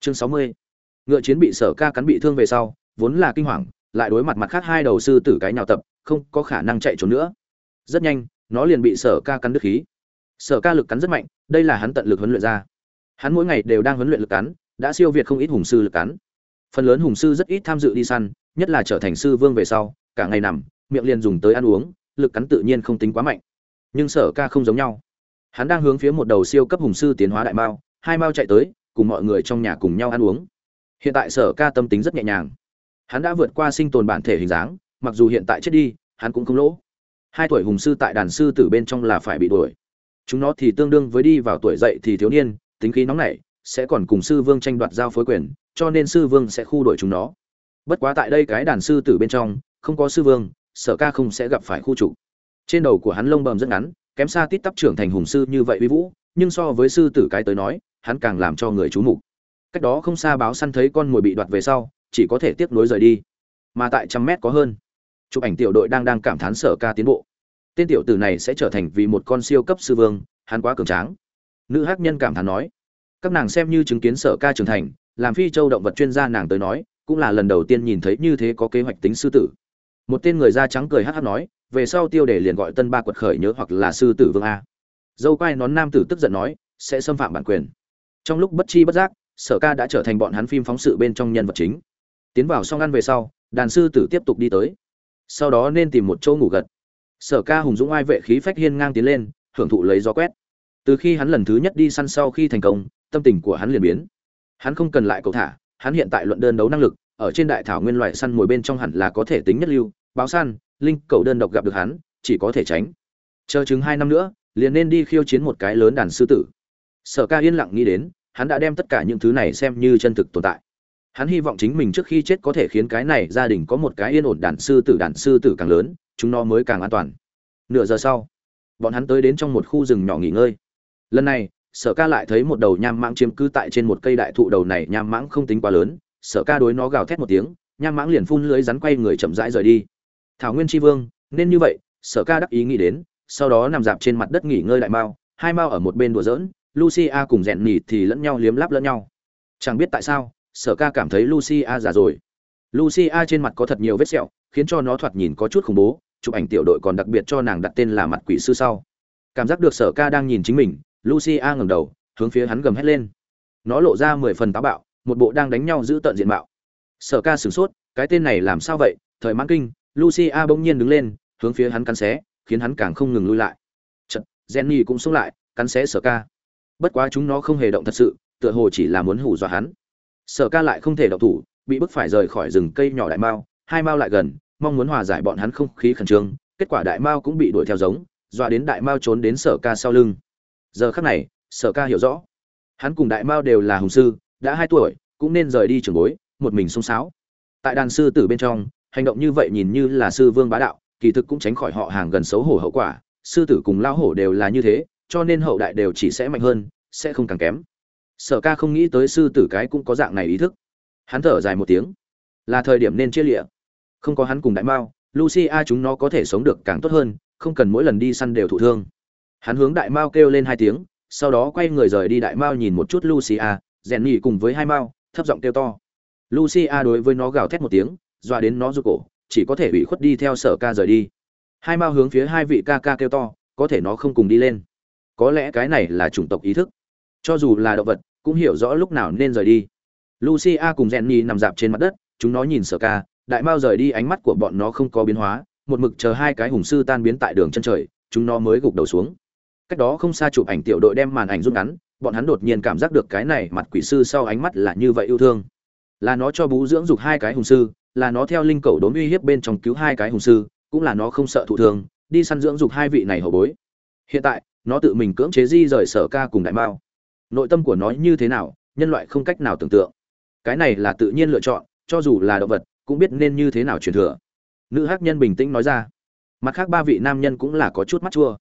chương sáu mươi. Ngựa chiến bị sở ca cắn bị thương về sau, vốn là kinh hoàng, lại đối mặt mặt khác hai đầu sư tử cái nhào tập, không có khả năng chạy trốn nữa. Rất nhanh, nó liền bị sở ca cắn đứt khí. Sở ca lực cắn rất mạnh, đây là hắn tận lực huấn luyện ra. Hắn mỗi ngày đều đang huấn luyện lực cắn, đã siêu việt không ít hùng sư lực cắn. Phần lớn hùng sư rất ít tham dự đi săn, nhất là trở thành sư vương về sau, cả ngày nằm, miệng liền dùng tới ăn uống, lực cắn tự nhiên không tính quá mạnh. Nhưng sở ca không giống nhau. Hắn đang hướng phía một đầu siêu cấp hùng sư tiến hóa đại mao, hai mao chạy tới cùng mọi người trong nhà cùng nhau ăn uống. Hiện tại sở ca tâm tính rất nhẹ nhàng. Hắn đã vượt qua sinh tồn bản thể hình dáng, mặc dù hiện tại chết đi, hắn cũng không lỗ. Hai tuổi hùng sư tại đàn sư tử bên trong là phải bị đuổi. Chúng nó thì tương đương với đi vào tuổi dậy thì thiếu niên, tính khí nóng nảy, sẽ còn cùng sư vương tranh đoạt giao phối quyền, cho nên sư vương sẽ khu đuổi chúng nó. Bất quá tại đây cái đàn sư tử bên trong, không có sư vương, sở ca không sẽ gặp phải khu trục. Trên đầu của hắn lông bầm rất ngắn, kém xa tít tắp trưởng thành hùng sư như vậy uy vũ, nhưng so với sư tử cái tới nói hắn càng làm cho người chú mục. Cách đó không xa báo săn thấy con mồi bị đoạt về sau, chỉ có thể tiếp nối rời đi. Mà tại trăm mét có hơn, chụp ảnh tiểu đội đang đang cảm thán sở ca tiến bộ. Tên tiểu tử này sẽ trở thành vì một con siêu cấp sư vương, hắn quá cường tráng. Nữ hắc nhân cảm thán nói, các nàng xem như chứng kiến sở ca trưởng thành, làm phi châu động vật chuyên gia nàng tới nói, cũng là lần đầu tiên nhìn thấy như thế có kế hoạch tính sư tử. Một tên người da trắng cười hắc hắc nói, về sau tiêu để liền gọi tân ba quật khởi nhớ hoặc là sư tử vương a. Dâu quai nón nam tử tức giận nói, sẽ xâm phạm bản quyền trong lúc bất chi bất giác, sở ca đã trở thành bọn hắn phim phóng sự bên trong nhân vật chính. Tiến vào xong ăn về sau, đàn sư tử tiếp tục đi tới. Sau đó nên tìm một chỗ ngủ gật. Sở ca hùng dũng ai vệ khí phách hiên ngang tiến lên, hưởng thụ lấy gió quét. Từ khi hắn lần thứ nhất đi săn sau khi thành công, tâm tình của hắn liền biến. Hắn không cần lại cầu thả, hắn hiện tại luận đơn đấu năng lực, ở trên đại thảo nguyên loại săn mồi bên trong hẳn là có thể tính nhất lưu, báo săn, linh, cầu đơn độc gặp được hắn, chỉ có thể tránh. Chờ chứng hai năm nữa, liền nên đi khiêu chiến một cái lớn đàn sư tử. Sở ca yên lặng nghĩ đến hắn đã đem tất cả những thứ này xem như chân thực tồn tại. Hắn hy vọng chính mình trước khi chết có thể khiến cái này gia đình có một cái yên ổn đàn sư tử, đàn sư tử càng lớn, chúng nó mới càng an toàn. Nửa giờ sau, bọn hắn tới đến trong một khu rừng nhỏ nghỉ ngơi. Lần này, sở ca lại thấy một đầu nham mãng chiếm cứ tại trên một cây đại thụ đầu này nham mãng không tính quá lớn. Sở ca đối nó gào thét một tiếng, nham mãng liền phun lưới rắn quay người chậm rãi rời đi. Thảo nguyên tri vương, nên như vậy. Sở ca đắc ý nghĩ đến, sau đó nằm dạp trên mặt đất nghỉ ngơi đại mao, hai mao ở một bên đùa giỡn lucia cùng rèn nhì thì lẫn nhau liếm láp lẫn nhau. Chẳng biết tại sao, sở ca cảm thấy lucia già rồi. Lucia trên mặt có thật nhiều vết sẹo, khiến cho nó thoạt nhìn có chút khủng bố, chụp ảnh tiểu đội còn đặc biệt cho nàng đặt tên là mặt quỷ sư sau. Cảm giác được sở ca đang nhìn chính mình, lucia ngẩng đầu, hướng phía hắn gầm hét lên. Nó lộ ra mười phần táo bạo, một bộ đang đánh nhau giữ tận diện mạo. Sở ca sửng sốt, cái tên này làm sao vậy? Thời mãn kinh, lucia bỗng nhiên đứng lên, hướng phía hắn cắn xé, khiến hắn càng không ngừng lui lại. Chật jenny cũng xông lại, cắn xé sở ca bất quá chúng nó không hề động thật sự, tựa hồ chỉ là muốn hù dọa hắn. Sở ca lại không thể động thủ, bị bức phải rời khỏi rừng cây nhỏ đại mao, hai mao lại gần, mong muốn hòa giải bọn hắn không khí khẩn trương, kết quả đại mao cũng bị đuổi theo giống, dọa đến đại mao trốn đến sở ca sau lưng. Giờ khắc này, sở ca hiểu rõ. Hắn cùng đại mao đều là hùng sư, đã hai tuổi, cũng nên rời đi trường bối, một mình xông xáo. Tại đàn sư tử bên trong, hành động như vậy nhìn như là sư vương bá đạo, kỳ thực cũng tránh khỏi họ hàng gần xấu hổ hậu quả, sư tử cùng lao hổ đều là như thế cho nên hậu đại đều chỉ sẽ mạnh hơn, sẽ không càng kém. Sở ca không nghĩ tới sư tử cái cũng có dạng này ý thức. Hắn thở dài một tiếng. Là thời điểm nên chia lịa. Không có hắn cùng đại mao, lucia chúng nó có thể sống được càng tốt hơn, không cần mỗi lần đi săn đều thụ thương. Hắn hướng đại mao kêu lên hai tiếng, sau đó quay người rời đi đại mao nhìn một chút lucia, rèn nhì cùng với hai mao, thấp giọng kêu to. Lucia đối với nó gào thét một tiếng doa đến nó rụt cổ, chỉ có thể bị khuất đi theo sở ca rời đi. Hai mao hướng phía hai vị ca ca kêu to, có thể nó không cùng đi lên có lẽ cái này là chủng tộc ý thức. Cho dù là động vật, cũng hiểu rõ lúc nào nên rời đi. Lucia cùng jenny nằm dạp trên mặt đất, chúng nó nhìn sở ca, đại mao rời đi ánh mắt của bọn nó không có biến hóa, một mực chờ hai cái hùng sư tan biến tại đường chân trời, chúng nó mới gục đầu xuống. Cách đó không xa chụp ảnh tiểu đội đem màn ảnh rút ngắn, bọn hắn đột nhiên cảm giác được cái này mặt quỷ sư sau ánh mắt là như vậy yêu thương. Là nó cho bú dưỡng dục hai cái hùng sư, là nó theo linh cầu đốn uy hiếp bên trong cứu hai cái hùng sư, cũng là nó không sợ thụ thương, đi săn dưỡng dục hai vị này hậu bối. Hiện tại nó tự mình cưỡng chế di rời sở ca cùng đại mao. Nội tâm của nó như thế nào, nhân loại không cách nào tưởng tượng. Cái này là tự nhiên lựa chọn, cho dù là động vật, cũng biết nên như thế nào truyền thừa. Nữ hắc nhân bình tĩnh nói ra. Mặt khác ba vị nam nhân cũng là có chút mắt chua.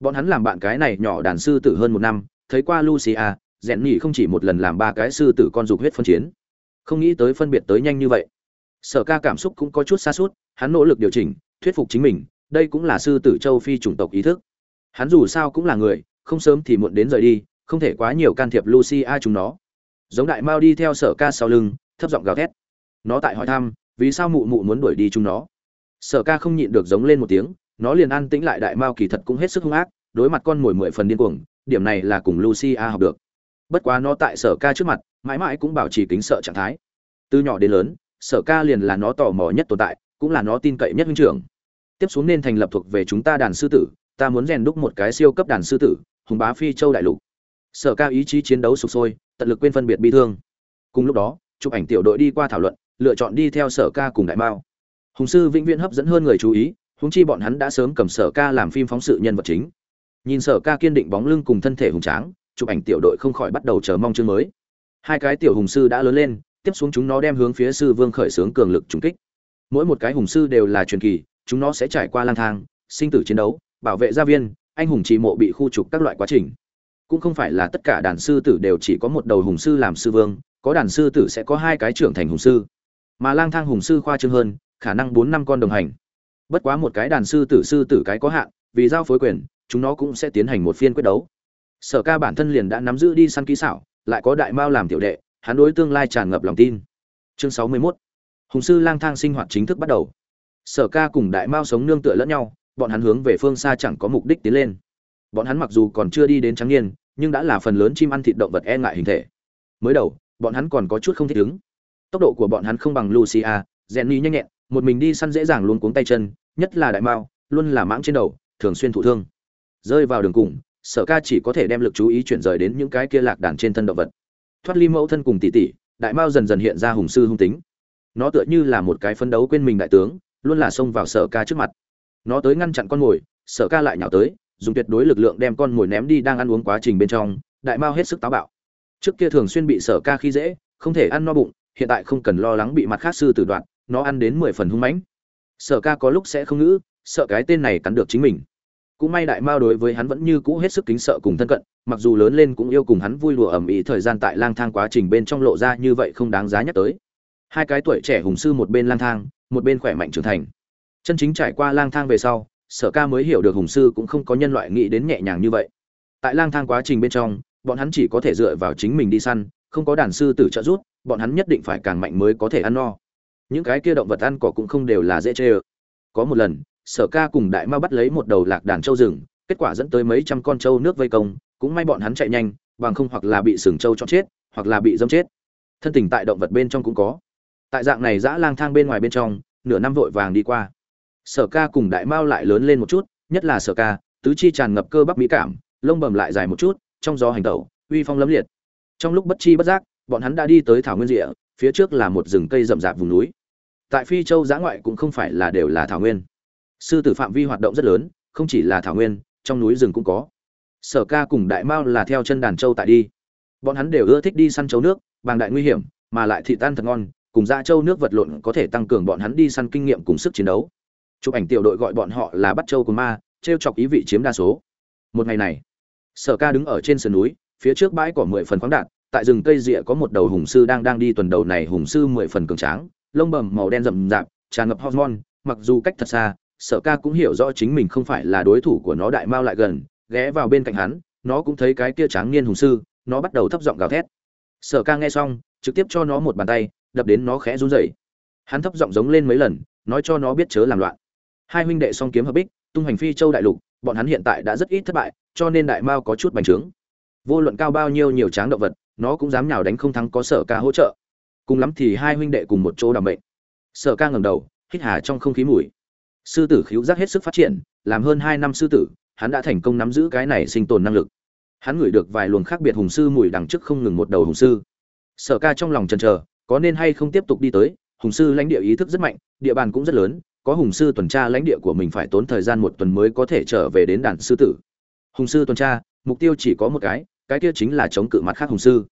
Bọn hắn làm bạn cái này nhỏ đàn sư tử hơn một năm, thấy qua lucia, rèn nhỉ không chỉ một lần làm ba cái sư tử con dục huyết phân chiến. Không nghĩ tới phân biệt tới nhanh như vậy. Sở ca cảm xúc cũng có chút xa suốt, hắn nỗ lực điều chỉnh, thuyết phục chính mình, đây cũng là sư tử châu phi chủng tộc ý thức hắn dù sao cũng là người, không sớm thì muộn đến rời đi, không thể quá nhiều can thiệp lucia chúng nó. Giống đại mao đi theo sở ca sau lưng, thấp giọng gào thét. Nó tại hỏi thăm, vì sao mụ mụ muốn đuổi đi chúng nó? Sở ca không nhịn được giống lên một tiếng, nó liền an tĩnh lại đại mao kỳ thật cũng hết sức hung ác, đối mặt con mồi mười phần điên cuồng, điểm này là cùng lucia học được. Bất quá nó tại sở ca trước mặt, mãi mãi cũng bảo trì kính sợ trạng thái. Từ nhỏ đến lớn, sở ca liền là nó tò mò nhất tồn tại, cũng là nó tin cậy nhất huynh trưởng. Tiếp xuống nên thành lập thuộc về chúng ta đàn sư tử ta muốn rèn đúc một cái siêu cấp đàn sư tử, hùng bá phi châu đại lục. Sở ca ý chí chiến đấu sục sôi, tận lực quên phân biệt bi thương. Cùng lúc đó, chụp ảnh tiểu đội đi qua thảo luận, lựa chọn đi theo sở ca cùng đại mao. Hùng sư vĩnh viễn hấp dẫn hơn người chú ý húng chi bọn hắn đã sớm cầm sở ca làm phim phóng sự nhân vật chính. Nhìn sở ca kiên định bóng lưng cùng thân thể hùng tráng, chụp ảnh tiểu đội không khỏi bắt đầu chờ mong chương mới. Hai cái tiểu hùng sư đã lớn lên, tiếp xuống chúng nó đem hướng phía sư vương khởi xướng cường lực trùng kích. Mỗi một cái hùng sư đều là truyền kỳ, chúng nó sẽ trải qua lang thang, sinh tử chiến đấu bảo vệ gia viên, anh hùng trì mộ bị khu trục các loại quá trình. Cũng không phải là tất cả đàn sư tử đều chỉ có một đầu hùng sư làm sư vương, có đàn sư tử sẽ có hai cái trưởng thành hùng sư. Mà lang thang hùng sư khoa trương hơn, khả năng bốn năm con đồng hành. Bất quá một cái đàn sư tử sư tử cái có hạn, vì giao phối quyền, chúng nó cũng sẽ tiến hành một phiên quyết đấu. Sở ca bản thân liền đã nắm giữ đi săn kỹ xảo, lại có đại mao làm tiểu đệ, hắn đối tương lai tràn ngập lòng tin. Chương sáu mươi 61 hùng sư lang thang sinh hoạt chính thức bắt đầu. Sở ca cùng đại mao sống nương tựa lẫn nhau bọn hắn hướng về phương xa chẳng có mục đích tiến lên. Bọn hắn mặc dù còn chưa đi đến trắng niên, nhưng đã là phần lớn chim ăn thịt động vật e ngại hình thể. Mới đầu, bọn hắn còn có chút không thích ứng. Tốc độ của bọn hắn không bằng lucia, jenny nhanh nhẹn, một mình đi săn dễ dàng luôn cuống tay chân, nhất là đại mao, luôn là mãng trên đầu, thường xuyên thụ thương. Rơi vào đường cùng, sở ca chỉ có thể đem lực chú ý chuyển rời đến những cái kia lạc đàn trên thân động vật. Thoát ly mẫu thân cùng tỷ tỷ, đại mao dần dần hiện ra hùng sư hung tính. Nó tựa như là một cái phấn đấu quên mình đại tướng, luôn là xông vào sở ca trước mặt nó tới ngăn chặn con mồi, sở ca lại nhào tới, dùng tuyệt đối lực lượng đem con mồi ném đi đang ăn uống quá trình bên trong, đại mao hết sức táo bạo. Trước kia thường xuyên bị sở ca khi dễ, không thể ăn no bụng, hiện tại không cần lo lắng bị mặt khác sư tử đoạn nó ăn đến mười phần hung mãnh. Sở ca có lúc sẽ không ngữ, sợ cái tên này cắn được chính mình. Cũng may đại mao đối với hắn vẫn như cũ hết sức kính sợ cùng thân cận, mặc dù lớn lên cũng yêu cùng hắn vui lùa ẩm ý thời gian tại lang thang quá trình bên trong lộ ra như vậy không đáng giá nhắc tới. Hai cái tuổi trẻ hùng sư một bên lang thang, một bên khỏe mạnh trưởng thành chân chính trải qua lang thang về sau, sở ca mới hiểu được hùng sư cũng không có nhân loại nghĩ đến nhẹ nhàng như vậy. Tại lang thang quá trình bên trong, bọn hắn chỉ có thể dựa vào chính mình đi săn, không có đàn sư tử trợ giúp, bọn hắn nhất định phải càng mạnh mới có thể ăn no. Những cái kia động vật ăn cỏ cũng không đều là dễ chê ơ. Có một lần, sở ca cùng đại ma bắt lấy một đầu lạc đàn trâu rừng, kết quả dẫn tới mấy trăm con trâu nước vây công, cũng may bọn hắn chạy nhanh, bằng không hoặc là bị sừng trâu cho chết, hoặc là bị dâm chết. Thân tình tại động vật bên trong cũng có. Tại dạng này dã lang thang bên ngoài bên trong, nửa năm vội vàng đi qua sở ca cùng đại mao lại lớn lên một chút, nhất là sở ca, tứ chi tràn ngập cơ bắp mỹ cảm, lông bầm lại dài một chút, trong gió hành tẩu, uy phong lấm liệt. Trong lúc bất chi bất giác, bọn hắn đã đi tới thảo nguyên rịa phía trước là một rừng cây rậm rạp vùng núi. Tại phi châu giã ngoại cũng không phải là đều là thảo nguyên. Sư tử phạm vi hoạt động rất lớn, không chỉ là thảo nguyên, trong núi rừng cũng có. Sở ca cùng đại mao là theo chân đàn châu tại đi. Bọn hắn đều ưa thích đi săn châu nước, bàng đại nguy hiểm, mà lại thị tan thật ngon, cùng ra châu nước vật lộn có thể tăng cường bọn hắn đi săn kinh nghiệm cùng sức chiến đấu chụp ảnh tiểu đội gọi bọn họ là bắt châu của ma, trêu chọc ý vị chiếm đa số. Một ngày này, sở ca đứng ở trên sườn núi, phía trước bãi cỏ mười phần khoáng đạn tại rừng cây rịa có một đầu hùng sư đang đang đi tuần đầu này hùng sư mười phần cường tráng, lông bầm màu đen rậm rạp, tràn ngập hormone, mặc dù cách thật xa, sở ca cũng hiểu rõ chính mình không phải là đối thủ của nó đại mao lại gần, ghé vào bên cạnh hắn, nó cũng thấy cái kia tráng niên hùng sư, nó bắt đầu thấp giọng gào thét. Sở ca nghe xong, trực tiếp cho nó một bàn tay, đập đến nó khẽ run rẩy. Hắn thấp giọng giống lên mấy lần, nói cho nó biết chớ làm loạn hai huynh đệ song kiếm hợp bích, tung hành phi châu đại lục, bọn hắn hiện tại đã rất ít thất bại, cho nên đại mao có chút bành trướng. Vô luận cao bao nhiêu nhiều tráng động vật, nó cũng dám nhào đánh không thắng có sở ca hỗ trợ. Cùng lắm thì hai huynh đệ cùng một chỗ đảm bệnh. Sở ca ngẩng đầu, hít hà trong không khí mùi. Sư tử khiếu giác hết sức phát triển, làm hơn hai năm sư tử, hắn đã thành công nắm giữ cái này sinh tồn năng lực. Hắn ngửi được vài luồng khác biệt hùng sư mùi đằng trước không ngừng một đầu hùng sư. Sở ca trong lòng chần chờ, có nên hay không tiếp tục đi tới, hùng sư lãnh địa ý thức rất mạnh, địa bàn cũng rất lớn có hùng sư tuần tra lãnh địa của mình phải tốn thời gian một tuần mới có thể trở về đến đàn sư tử. Hùng sư tuần tra, mục tiêu chỉ có một cái cái kia chính là chống cự mặt khác hùng sư.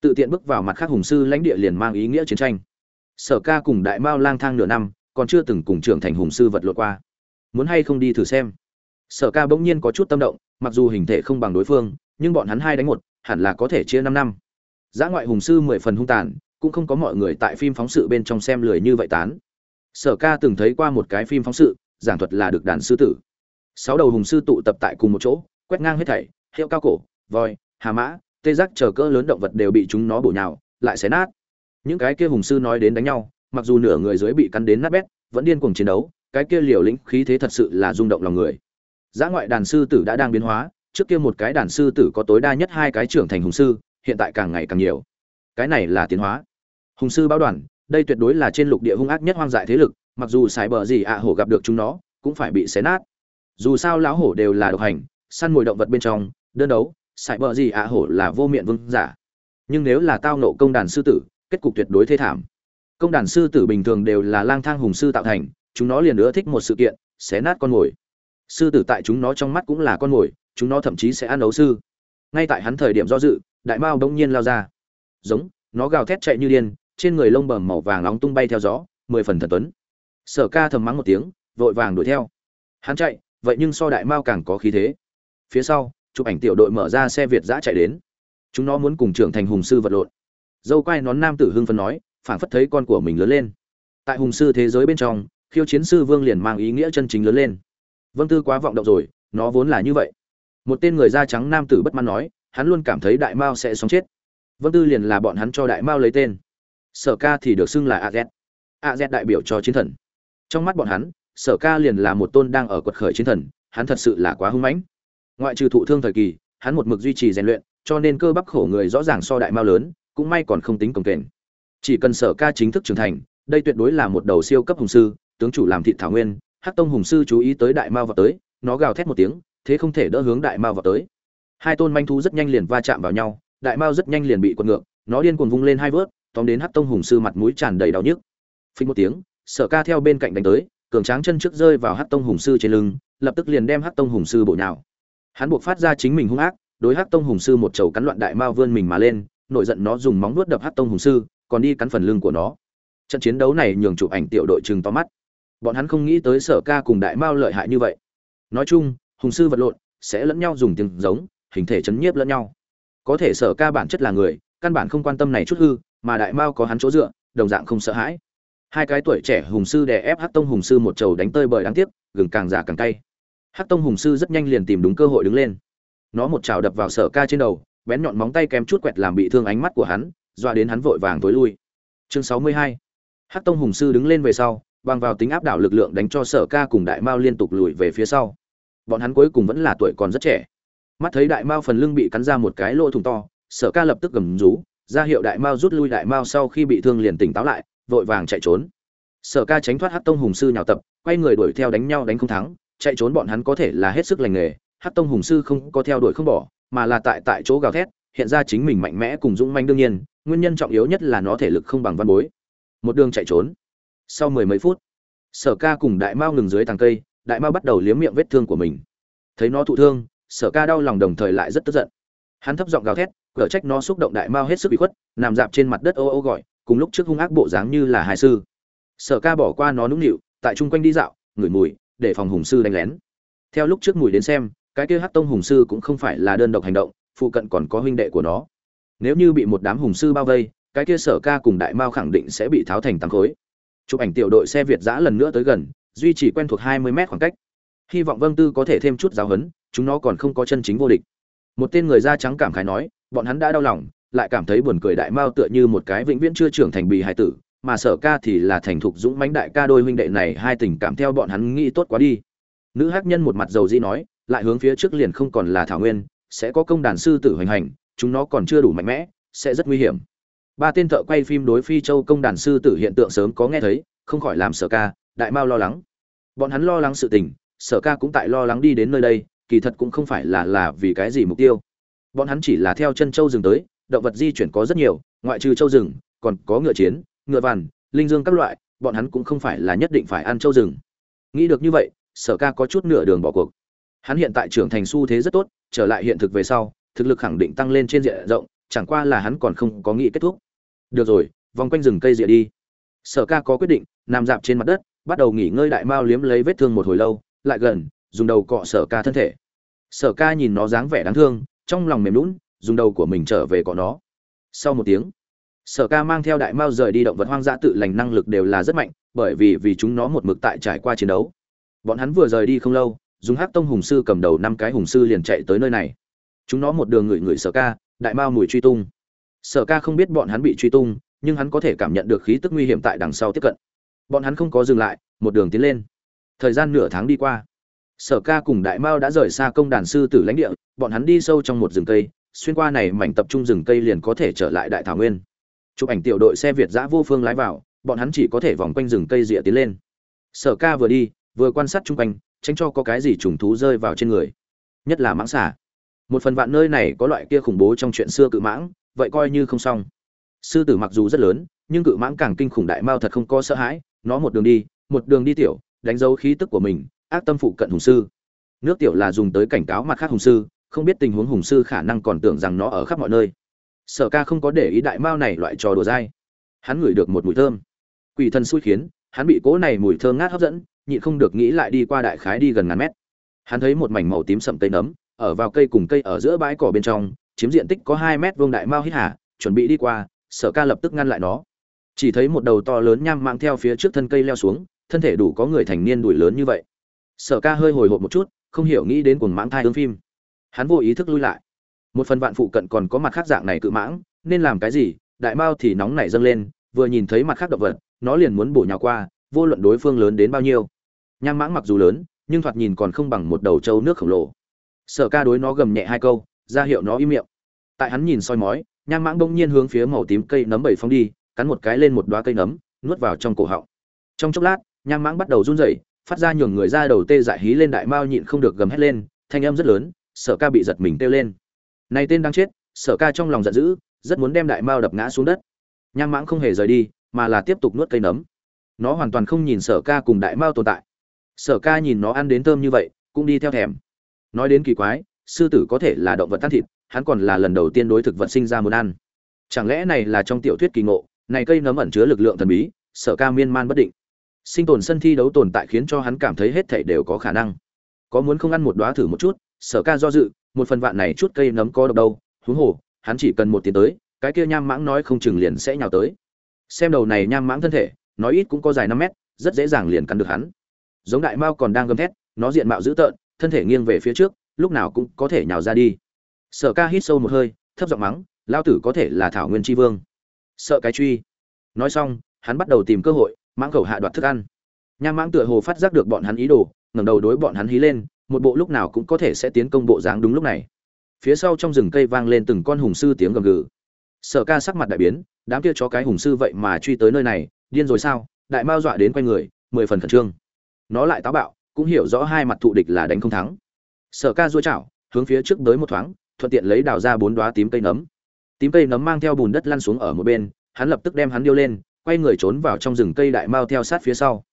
Tự tiện bước vào mặt khác hùng sư lãnh địa liền mang ý nghĩa chiến tranh. Sở ca cùng đại mao lang thang nửa năm, còn chưa từng cùng trưởng thành hùng sư vật lộn qua. Muốn hay không đi thử xem. Sở ca bỗng nhiên có chút tâm động, mặc dù hình thể không bằng đối phương, nhưng bọn hắn hai đánh một, hẳn là có thể chia năm năm. Giã ngoại hùng sư mười phần hung tàn, cũng không có mọi người tại phim phóng sự bên trong xem lười như vậy tán sở ca từng thấy qua một cái phim phóng sự, giảng thuật là được đàn sư tử. Sáu đầu hùng sư tụ tập tại cùng một chỗ, quét ngang hết thảy, hiệu cao cổ, voi, hà mã, tê giác chờ cỡ lớn động vật đều bị chúng nó bổ nhào, lại xé nát. Những cái kia hùng sư nói đến đánh nhau, mặc dù nửa người dưới bị cắn đến nát bét, vẫn điên cuồng chiến đấu, cái kia liều lĩnh khí thế thật sự là rung động lòng người. Giã ngoại đàn sư tử đã đang biến hóa, trước kia một cái đàn sư tử có tối đa nhất hai cái trưởng thành hùng sư, hiện tại càng ngày càng nhiều. Cái này là tiến hóa. Hùng sư báo đoàn đây tuyệt đối là trên lục địa hung ác nhất hoang dại thế lực, mặc dù xài bờ gì ạ hổ gặp được chúng nó, cũng phải bị xé nát. Dù sao lão hổ đều là độc hành, săn mồi động vật bên trong, đơn đấu xài bờ gì ạ hổ là vô miệng vương giả. Nhưng nếu là tao nộ công đàn sư tử, kết cục tuyệt đối thê thảm. Công đàn sư tử bình thường đều là lang thang hùng sư tạo thành, chúng nó liền nữa thích một sự kiện, xé nát con mồi. Sư tử tại chúng nó trong mắt cũng là con mồi, chúng nó thậm chí sẽ ăn đấu sư. Ngay tại hắn thời điểm do dự, đại mao đông nhiên lao ra. Giống, nó gào thét chạy như điên trên người lông bầm màu vàng nóng tung bay theo gió, mười phần thần tuấn. Sở ca thầm mắng một tiếng, vội vàng đuổi theo. Hắn chạy, vậy nhưng so đại mao càng có khí thế. Phía sau, chụp ảnh tiểu đội mở ra xe việt giã chạy đến. Chúng nó muốn cùng trưởng thành hùng sư vật lộn. Dâu quai nón nam tử hưng phân nói, phảng phất thấy con của mình lớn lên. Tại hùng sư thế giới bên trong, khiêu chiến sư vương liền mang ý nghĩa chân chính lớn lên. Vâng tư quá vọng động rồi, nó vốn là như vậy. Một tên người da trắng nam tử bất mãn nói, hắn luôn cảm thấy đại mao sẽ sống chết. Vâng tư liền là bọn hắn cho đại mao lấy tên sở ca thì được xưng là a z. A z đại biểu cho chiến thần. Trong mắt bọn hắn, sở ca liền là một tôn đang ở quật khởi chiến thần, hắn thật sự là quá hưng mãnh. Ngoại trừ thụ thương thời kỳ, hắn một mực duy trì rèn luyện, cho nên cơ bắp khổ người rõ ràng so đại mao lớn, cũng may còn không tính cồng kềnh. Chỉ cần sở ca chính thức trưởng thành, đây tuyệt đối là một đầu siêu cấp hùng sư, tướng chủ làm thị thảo nguyên, hắc tông hùng sư chú ý tới đại mao vào tới, nó gào thét một tiếng, thế không thể đỡ hướng đại mao vào tới. Hai tôn manh thú rất nhanh liền va chạm vào nhau, đại mao rất nhanh liền bị quật ngược, nó điên cuồng vung lên hai vớt tóm đến hắc tông hùng sư mặt mũi tràn đầy đau nhức. Phình một tiếng, sở ca theo bên cạnh đánh tới, cường tráng chân trước rơi vào hắc tông hùng sư trên lưng, lập tức liền đem hắc tông hùng sư bổ nhào. Hắn buộc phát ra chính mình hung ác, đối hắc tông hùng sư một chầu cắn loạn đại mao vươn mình mà lên, nổi giận nó dùng móng vuốt đập hắc tông hùng sư, còn đi cắn phần lưng của nó. Trận chiến đấu này nhường chụp ảnh tiểu đội chừng to mắt. Bọn hắn không nghĩ tới sở ca cùng đại mao lợi hại như vậy. Nói chung, hùng sư vật lộn, sẽ lẫn nhau dùng tiếng giống, hình thể chấn nhiếp lẫn nhau. Có thể sở ca bản chất là người, căn bản không quan tâm này chút hư mà đại mao có hắn chỗ dựa, đồng dạng không sợ hãi. Hai cái tuổi trẻ hùng sư đè ép hắc tông hùng sư một trầu đánh tơi bời đáng tiếc, gừng càng giả càng cay. Hắc tông hùng sư rất nhanh liền tìm đúng cơ hội đứng lên. Nó một trào đập vào sở ca trên đầu, bén nhọn móng tay kém chút quẹt làm bị thương ánh mắt của hắn dọa đến hắn vội vàng tối lui. Chương sáu mươi hai. Hắc tông hùng sư đứng lên về sau, bằng vào tính áp đảo lực lượng đánh cho sở ca cùng đại mao liên tục lùi về phía sau. Bọn hắn cuối cùng vẫn là tuổi còn rất trẻ. Mắt thấy đại mao phần lưng bị cắn ra một cái lỗ thủng to, sở ca lập tức gầm rú ra hiệu đại mao rút lui đại mao sau khi bị thương liền tỉnh táo lại, vội vàng chạy trốn. Sở ca tránh thoát hát tông hùng sư nhào tập, quay người đuổi theo đánh nhau đánh không thắng, chạy trốn bọn hắn có thể là hết sức lành nghề hát tông hùng sư không có theo đuổi không bỏ, mà là tại tại chỗ gào thét, hiện ra chính mình mạnh mẽ cùng dũng manh đương nhiên, nguyên nhân trọng yếu nhất là nó thể lực không bằng văn bối. Một đường chạy trốn. Sau mười mấy phút, sở ca cùng đại mao ngừng dưới tàng cây, đại mao bắt đầu liếm miệng vết thương của mình. Thấy nó thụ thương, sở ca đau lòng đồng thời lại rất tức giận. Hắn thấp giọng gào thét cở trách nó xúc động đại mao hết sức bị khuất, nằm dạp trên mặt đất ô ô gọi, cùng lúc trước hung ác bộ dáng như là hài sư. Sở ca bỏ qua nó nũng nịu, tại chung quanh đi dạo, ngửi mùi, để phòng hùng sư đánh lén. Theo lúc trước mùi đến xem, cái kia hắc tông hùng sư cũng không phải là đơn độc hành động, phụ cận còn có huynh đệ của nó. Nếu như bị một đám hùng sư bao vây, cái kia sở ca cùng đại mao khẳng định sẽ bị tháo thành tám khối. Chụp ảnh tiểu đội xe việt giã lần nữa tới gần, duy trì quen thuộc hai mươi mét khoảng cách. Hy vọng vâng tư có thể thêm chút giáo huấn, chúng nó còn không có chân chính vô địch. Một tên người da trắng cảm khái nói bọn hắn đã đau lòng, lại cảm thấy buồn cười đại mao tựa như một cái vĩnh viễn chưa trưởng thành bì hài tử, mà sở ca thì là thành thục dũng mãnh đại ca đôi huynh đệ này hai tình cảm theo bọn hắn nghĩ tốt quá đi. Nữ hắc nhân một mặt dầu dĩ nói, lại hướng phía trước liền không còn là thảo nguyên, sẽ có công đàn sư tử hoành hành, chúng nó còn chưa đủ mạnh mẽ, sẽ rất nguy hiểm. Ba tên thợ quay phim đối phi châu công đàn sư tử hiện tượng sớm có nghe thấy, không khỏi làm sở ca, đại mao lo lắng. Bọn hắn lo lắng sự tình, sở ca cũng tại lo lắng đi đến nơi đây, kỳ thật cũng không phải là là vì cái gì mục tiêu bọn hắn chỉ là theo chân châu rừng tới, động vật di chuyển có rất nhiều, ngoại trừ châu rừng, còn có ngựa chiến, ngựa vằn, linh dương các loại, bọn hắn cũng không phải là nhất định phải ăn châu rừng. Nghĩ được như vậy, sở ca có chút nửa đường bỏ cuộc. Hắn hiện tại trưởng thành xu thế rất tốt, trở lại hiện thực về sau, thực lực khẳng định tăng lên trên diện rộng, chẳng qua là hắn còn không có nghĩ kết thúc. Được rồi, vòng quanh rừng cây rịa đi. Sở ca có quyết định, nằm dạp trên mặt đất, bắt đầu nghỉ ngơi đại mao liếm lấy vết thương một hồi lâu, lại gần, dùng đầu cọ sở ca thân thể. Sở ca nhìn nó dáng vẻ đáng thương trong lòng mềm lún, dùng đầu của mình trở về cọ nó. Sau một tiếng, sở ca mang theo đại mao rời đi động vật hoang dã tự lành năng lực đều là rất mạnh, bởi vì vì chúng nó một mực tại trải qua chiến đấu. Bọn hắn vừa rời đi không lâu, dùng hắc tông hùng sư cầm đầu năm cái hùng sư liền chạy tới nơi này. Chúng nó một đường ngửi ngửi sở ca, đại mao mùi truy tung. Sở ca không biết bọn hắn bị truy tung, nhưng hắn có thể cảm nhận được khí tức nguy hiểm tại đằng sau tiếp cận. Bọn hắn không có dừng lại, một đường tiến lên. Thời gian nửa tháng đi qua sở ca cùng đại mao đã rời xa công đàn sư tử lãnh địa, bọn hắn đi sâu trong một rừng cây, xuyên qua này mảnh tập trung rừng cây liền có thể trở lại đại thảo nguyên. Chụp ảnh tiểu đội xe việt giã vô phương lái vào, bọn hắn chỉ có thể vòng quanh rừng cây rịa tiến lên. Sở ca vừa đi, vừa quan sát chung quanh, tránh cho có cái gì trùng thú rơi vào trên người. Nhất là mãng xả một phần vạn nơi này có loại kia khủng bố trong chuyện xưa cự mãng, vậy coi như không xong. Sư tử mặc dù rất lớn, nhưng cự mãng càng kinh khủng đại mao thật không có sợ hãi, nó một đường đi, một đường đi tiểu, đánh dấu khí tức của mình ác tâm phụ cận hùng sư. Nước tiểu là dùng tới cảnh cáo mặt khác hùng sư, không biết tình huống hùng sư khả năng còn tưởng rằng nó ở khắp mọi nơi. Sở ca không có để ý đại mao này loại trò đùa dai. Hắn ngửi được một mùi thơm. Quỷ thần xui khiến, hắn bị cỗ này mùi thơm ngát hấp dẫn, nhịn không được nghĩ lại đi qua đại khái đi gần ngàn mét. Hắn thấy một mảnh màu tím sậm cây nấm, ở vào cây cùng cây ở giữa bãi cỏ bên trong, chiếm diện tích có hai mét vuông đại mao hít hà, chuẩn bị đi qua, sở ca lập tức ngăn lại nó. Chỉ thấy một đầu to lớn nham mang theo phía trước thân cây leo xuống, thân thể đủ có người thành niên đuổi lớn như vậy sở ca hơi hồi hộp một chút, không hiểu nghĩ đến cuồng mãng thai ương phim. Hắn vô ý thức lui lại. Một phần vạn phụ cận còn có mặt khác dạng này cự mãng, nên làm cái gì? Đại mao thì nóng nảy dâng lên, vừa nhìn thấy mặt khác động vật, nó liền muốn bổ nhào qua, vô luận đối phương lớn đến bao nhiêu. Nham mãng mặc dù lớn, nhưng thoạt nhìn còn không bằng một đầu trâu nước khổng lồ. Sở ca đối nó gầm nhẹ hai câu, ra hiệu nó im miệng. Tại hắn nhìn soi mói, nham mãng bỗng nhiên hướng phía màu tím cây nấm bảy phóng đi, cắn một cái lên một đoá cây nấm, nuốt vào trong cổ họng. Trong chốc lát, nham mãng bắt đầu run rẩy phát ra nhường người ra đầu tê dại hí lên đại mao nhịn không được gầm hét lên, thanh âm rất lớn, sở ca bị giật mình kêu lên. Này tên đang chết, sở ca trong lòng giận dữ, rất muốn đem đại mao đập ngã xuống đất. Nham mãng không hề rời đi, mà là tiếp tục nuốt cây nấm. Nó hoàn toàn không nhìn sở ca cùng đại mao tồn tại. Sở ca nhìn nó ăn đến thơm như vậy, cũng đi theo thèm. Nói đến kỳ quái, sư tử có thể là động vật ăn thịt, hắn còn là lần đầu tiên đối thực vật sinh ra muốn ăn. Chẳng lẽ này là trong tiểu thuyết kỳ ngộ, này cây nấm ẩn chứa lực lượng thần bí, sở ca miên man bất định sinh tồn sân thi đấu tồn tại khiến cho hắn cảm thấy hết thảy đều có khả năng. Có muốn không ăn một đóa thử một chút, sở ca do dự, một phần vạn này chút cây nấm có độc đâu, huống hồ, hắn chỉ cần một tiếng tới, cái kia nham mãng nói không chừng liền sẽ nhào tới. Xem đầu này nham mãng thân thể, nói ít cũng có dài năm mét, rất dễ dàng liền cắn được hắn. Giống đại mao còn đang gầm thét, nó diện mạo dữ tợn, thân thể nghiêng về phía trước, lúc nào cũng có thể nhào ra đi. Sở ca hít sâu một hơi, thấp giọng mắng, lao tử có thể là thảo nguyên tri vương. Sợ cái truy. Nói xong, hắn bắt đầu tìm cơ hội mãng khẩu hạ đoạt thức ăn. Nham mãng tựa hồ phát giác được bọn hắn ý đồ, ngẩng đầu đối bọn hắn hí lên, một bộ lúc nào cũng có thể sẽ tiến công bộ dáng đúng lúc này. Phía sau trong rừng cây vang lên từng con hùng sư tiếng gầm gừ. Sở ca sắc mặt đại biến, đám kia chó cái hùng sư vậy mà truy tới nơi này, điên rồi sao? Đại mao dọa đến quay người, mười phần khẩn trương. Nó lại táo bạo, cũng hiểu rõ hai mặt thụ địch là đánh không thắng. Sở ca dua chảo, hướng phía trước tới một thoáng, thuận tiện lấy đào ra bốn đoá tím cây nấm. Tím cây nấm mang theo bùn đất lăn xuống ở một bên, hắn lập tức đem hắn điêu lên quay người trốn vào trong rừng cây đại mao theo sát phía sau.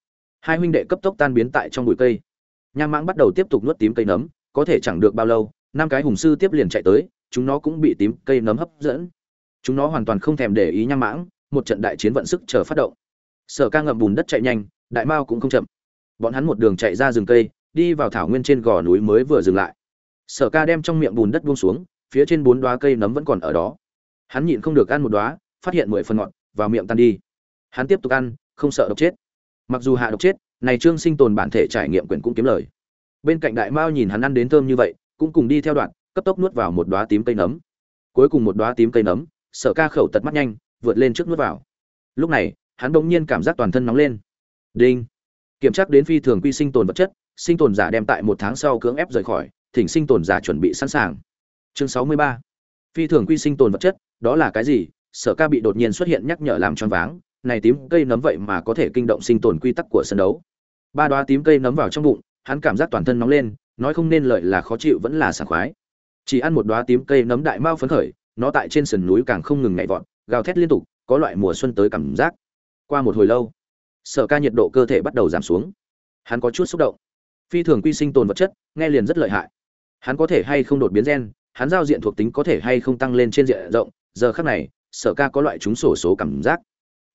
Hai huynh đệ cấp tốc tan biến tại trong bụi cây. Nham mãng bắt đầu tiếp tục nuốt tím cây nấm, có thể chẳng được bao lâu, năm cái hùng sư tiếp liền chạy tới, chúng nó cũng bị tím cây nấm hấp dẫn. Chúng nó hoàn toàn không thèm để ý nham mãng, một trận đại chiến vận sức chờ phát động. Sở ca ngậm bùn đất chạy nhanh, đại mao cũng không chậm. Bọn hắn một đường chạy ra rừng cây, đi vào thảo nguyên trên gò núi mới vừa dừng lại. Sở ca đem trong miệng bùn đất buông xuống, phía trên bốn đoá cây nấm vẫn còn ở đó. Hắn nhịn không được ăn một đoá, phát hiện mười phần ngọt, vào miệng tan đi hắn tiếp tục ăn, không sợ độc chết. Mặc dù hạ độc chết, này trương sinh tồn bản thể trải nghiệm quyền cũng kiếm lời. Bên cạnh đại mao nhìn hắn ăn đến thơm như vậy, cũng cùng đi theo đoạn, cấp tốc nuốt vào một đoá tím cây nấm. Cuối cùng một đoá tím cây nấm, sở ca khẩu tật mắt nhanh, vượt lên trước nuốt vào. Lúc này, hắn bỗng nhiên cảm giác toàn thân nóng lên. Đinh! Kiểm tra đến phi thường quy sinh tồn vật chất, sinh tồn giả đem tại một tháng sau cưỡng ép rời khỏi, thỉnh sinh tồn giả chuẩn bị sẵn sàng. Chương sáu mươi ba. Phi thường quy sinh tồn vật chất, đó là cái gì? Sở ca bị đột nhiên xuất hiện nhắc nhở làm choáng váng này tím cây nấm vậy mà có thể kinh động sinh tồn quy tắc của sân đấu. Ba đoá tím cây nấm vào trong bụng, hắn cảm giác toàn thân nóng lên, nói không nên lợi là khó chịu vẫn là sảng khoái. Chỉ ăn một đoá tím cây nấm đại mao phấn khởi, nó tại trên sườn núi càng không ngừng nhảy vọt, gào thét liên tục, có loại mùa xuân tới cảm giác. Qua một hồi lâu, sở ca nhiệt độ cơ thể bắt đầu giảm xuống. Hắn có chút xúc động. Phi thường quy sinh tồn vật chất, nghe liền rất lợi hại. Hắn có thể hay không đột biến gen, hắn giao diện thuộc tính có thể hay không tăng lên trên diện rộng, giờ khác này, sở ca có loại chúng sổ số cảm giác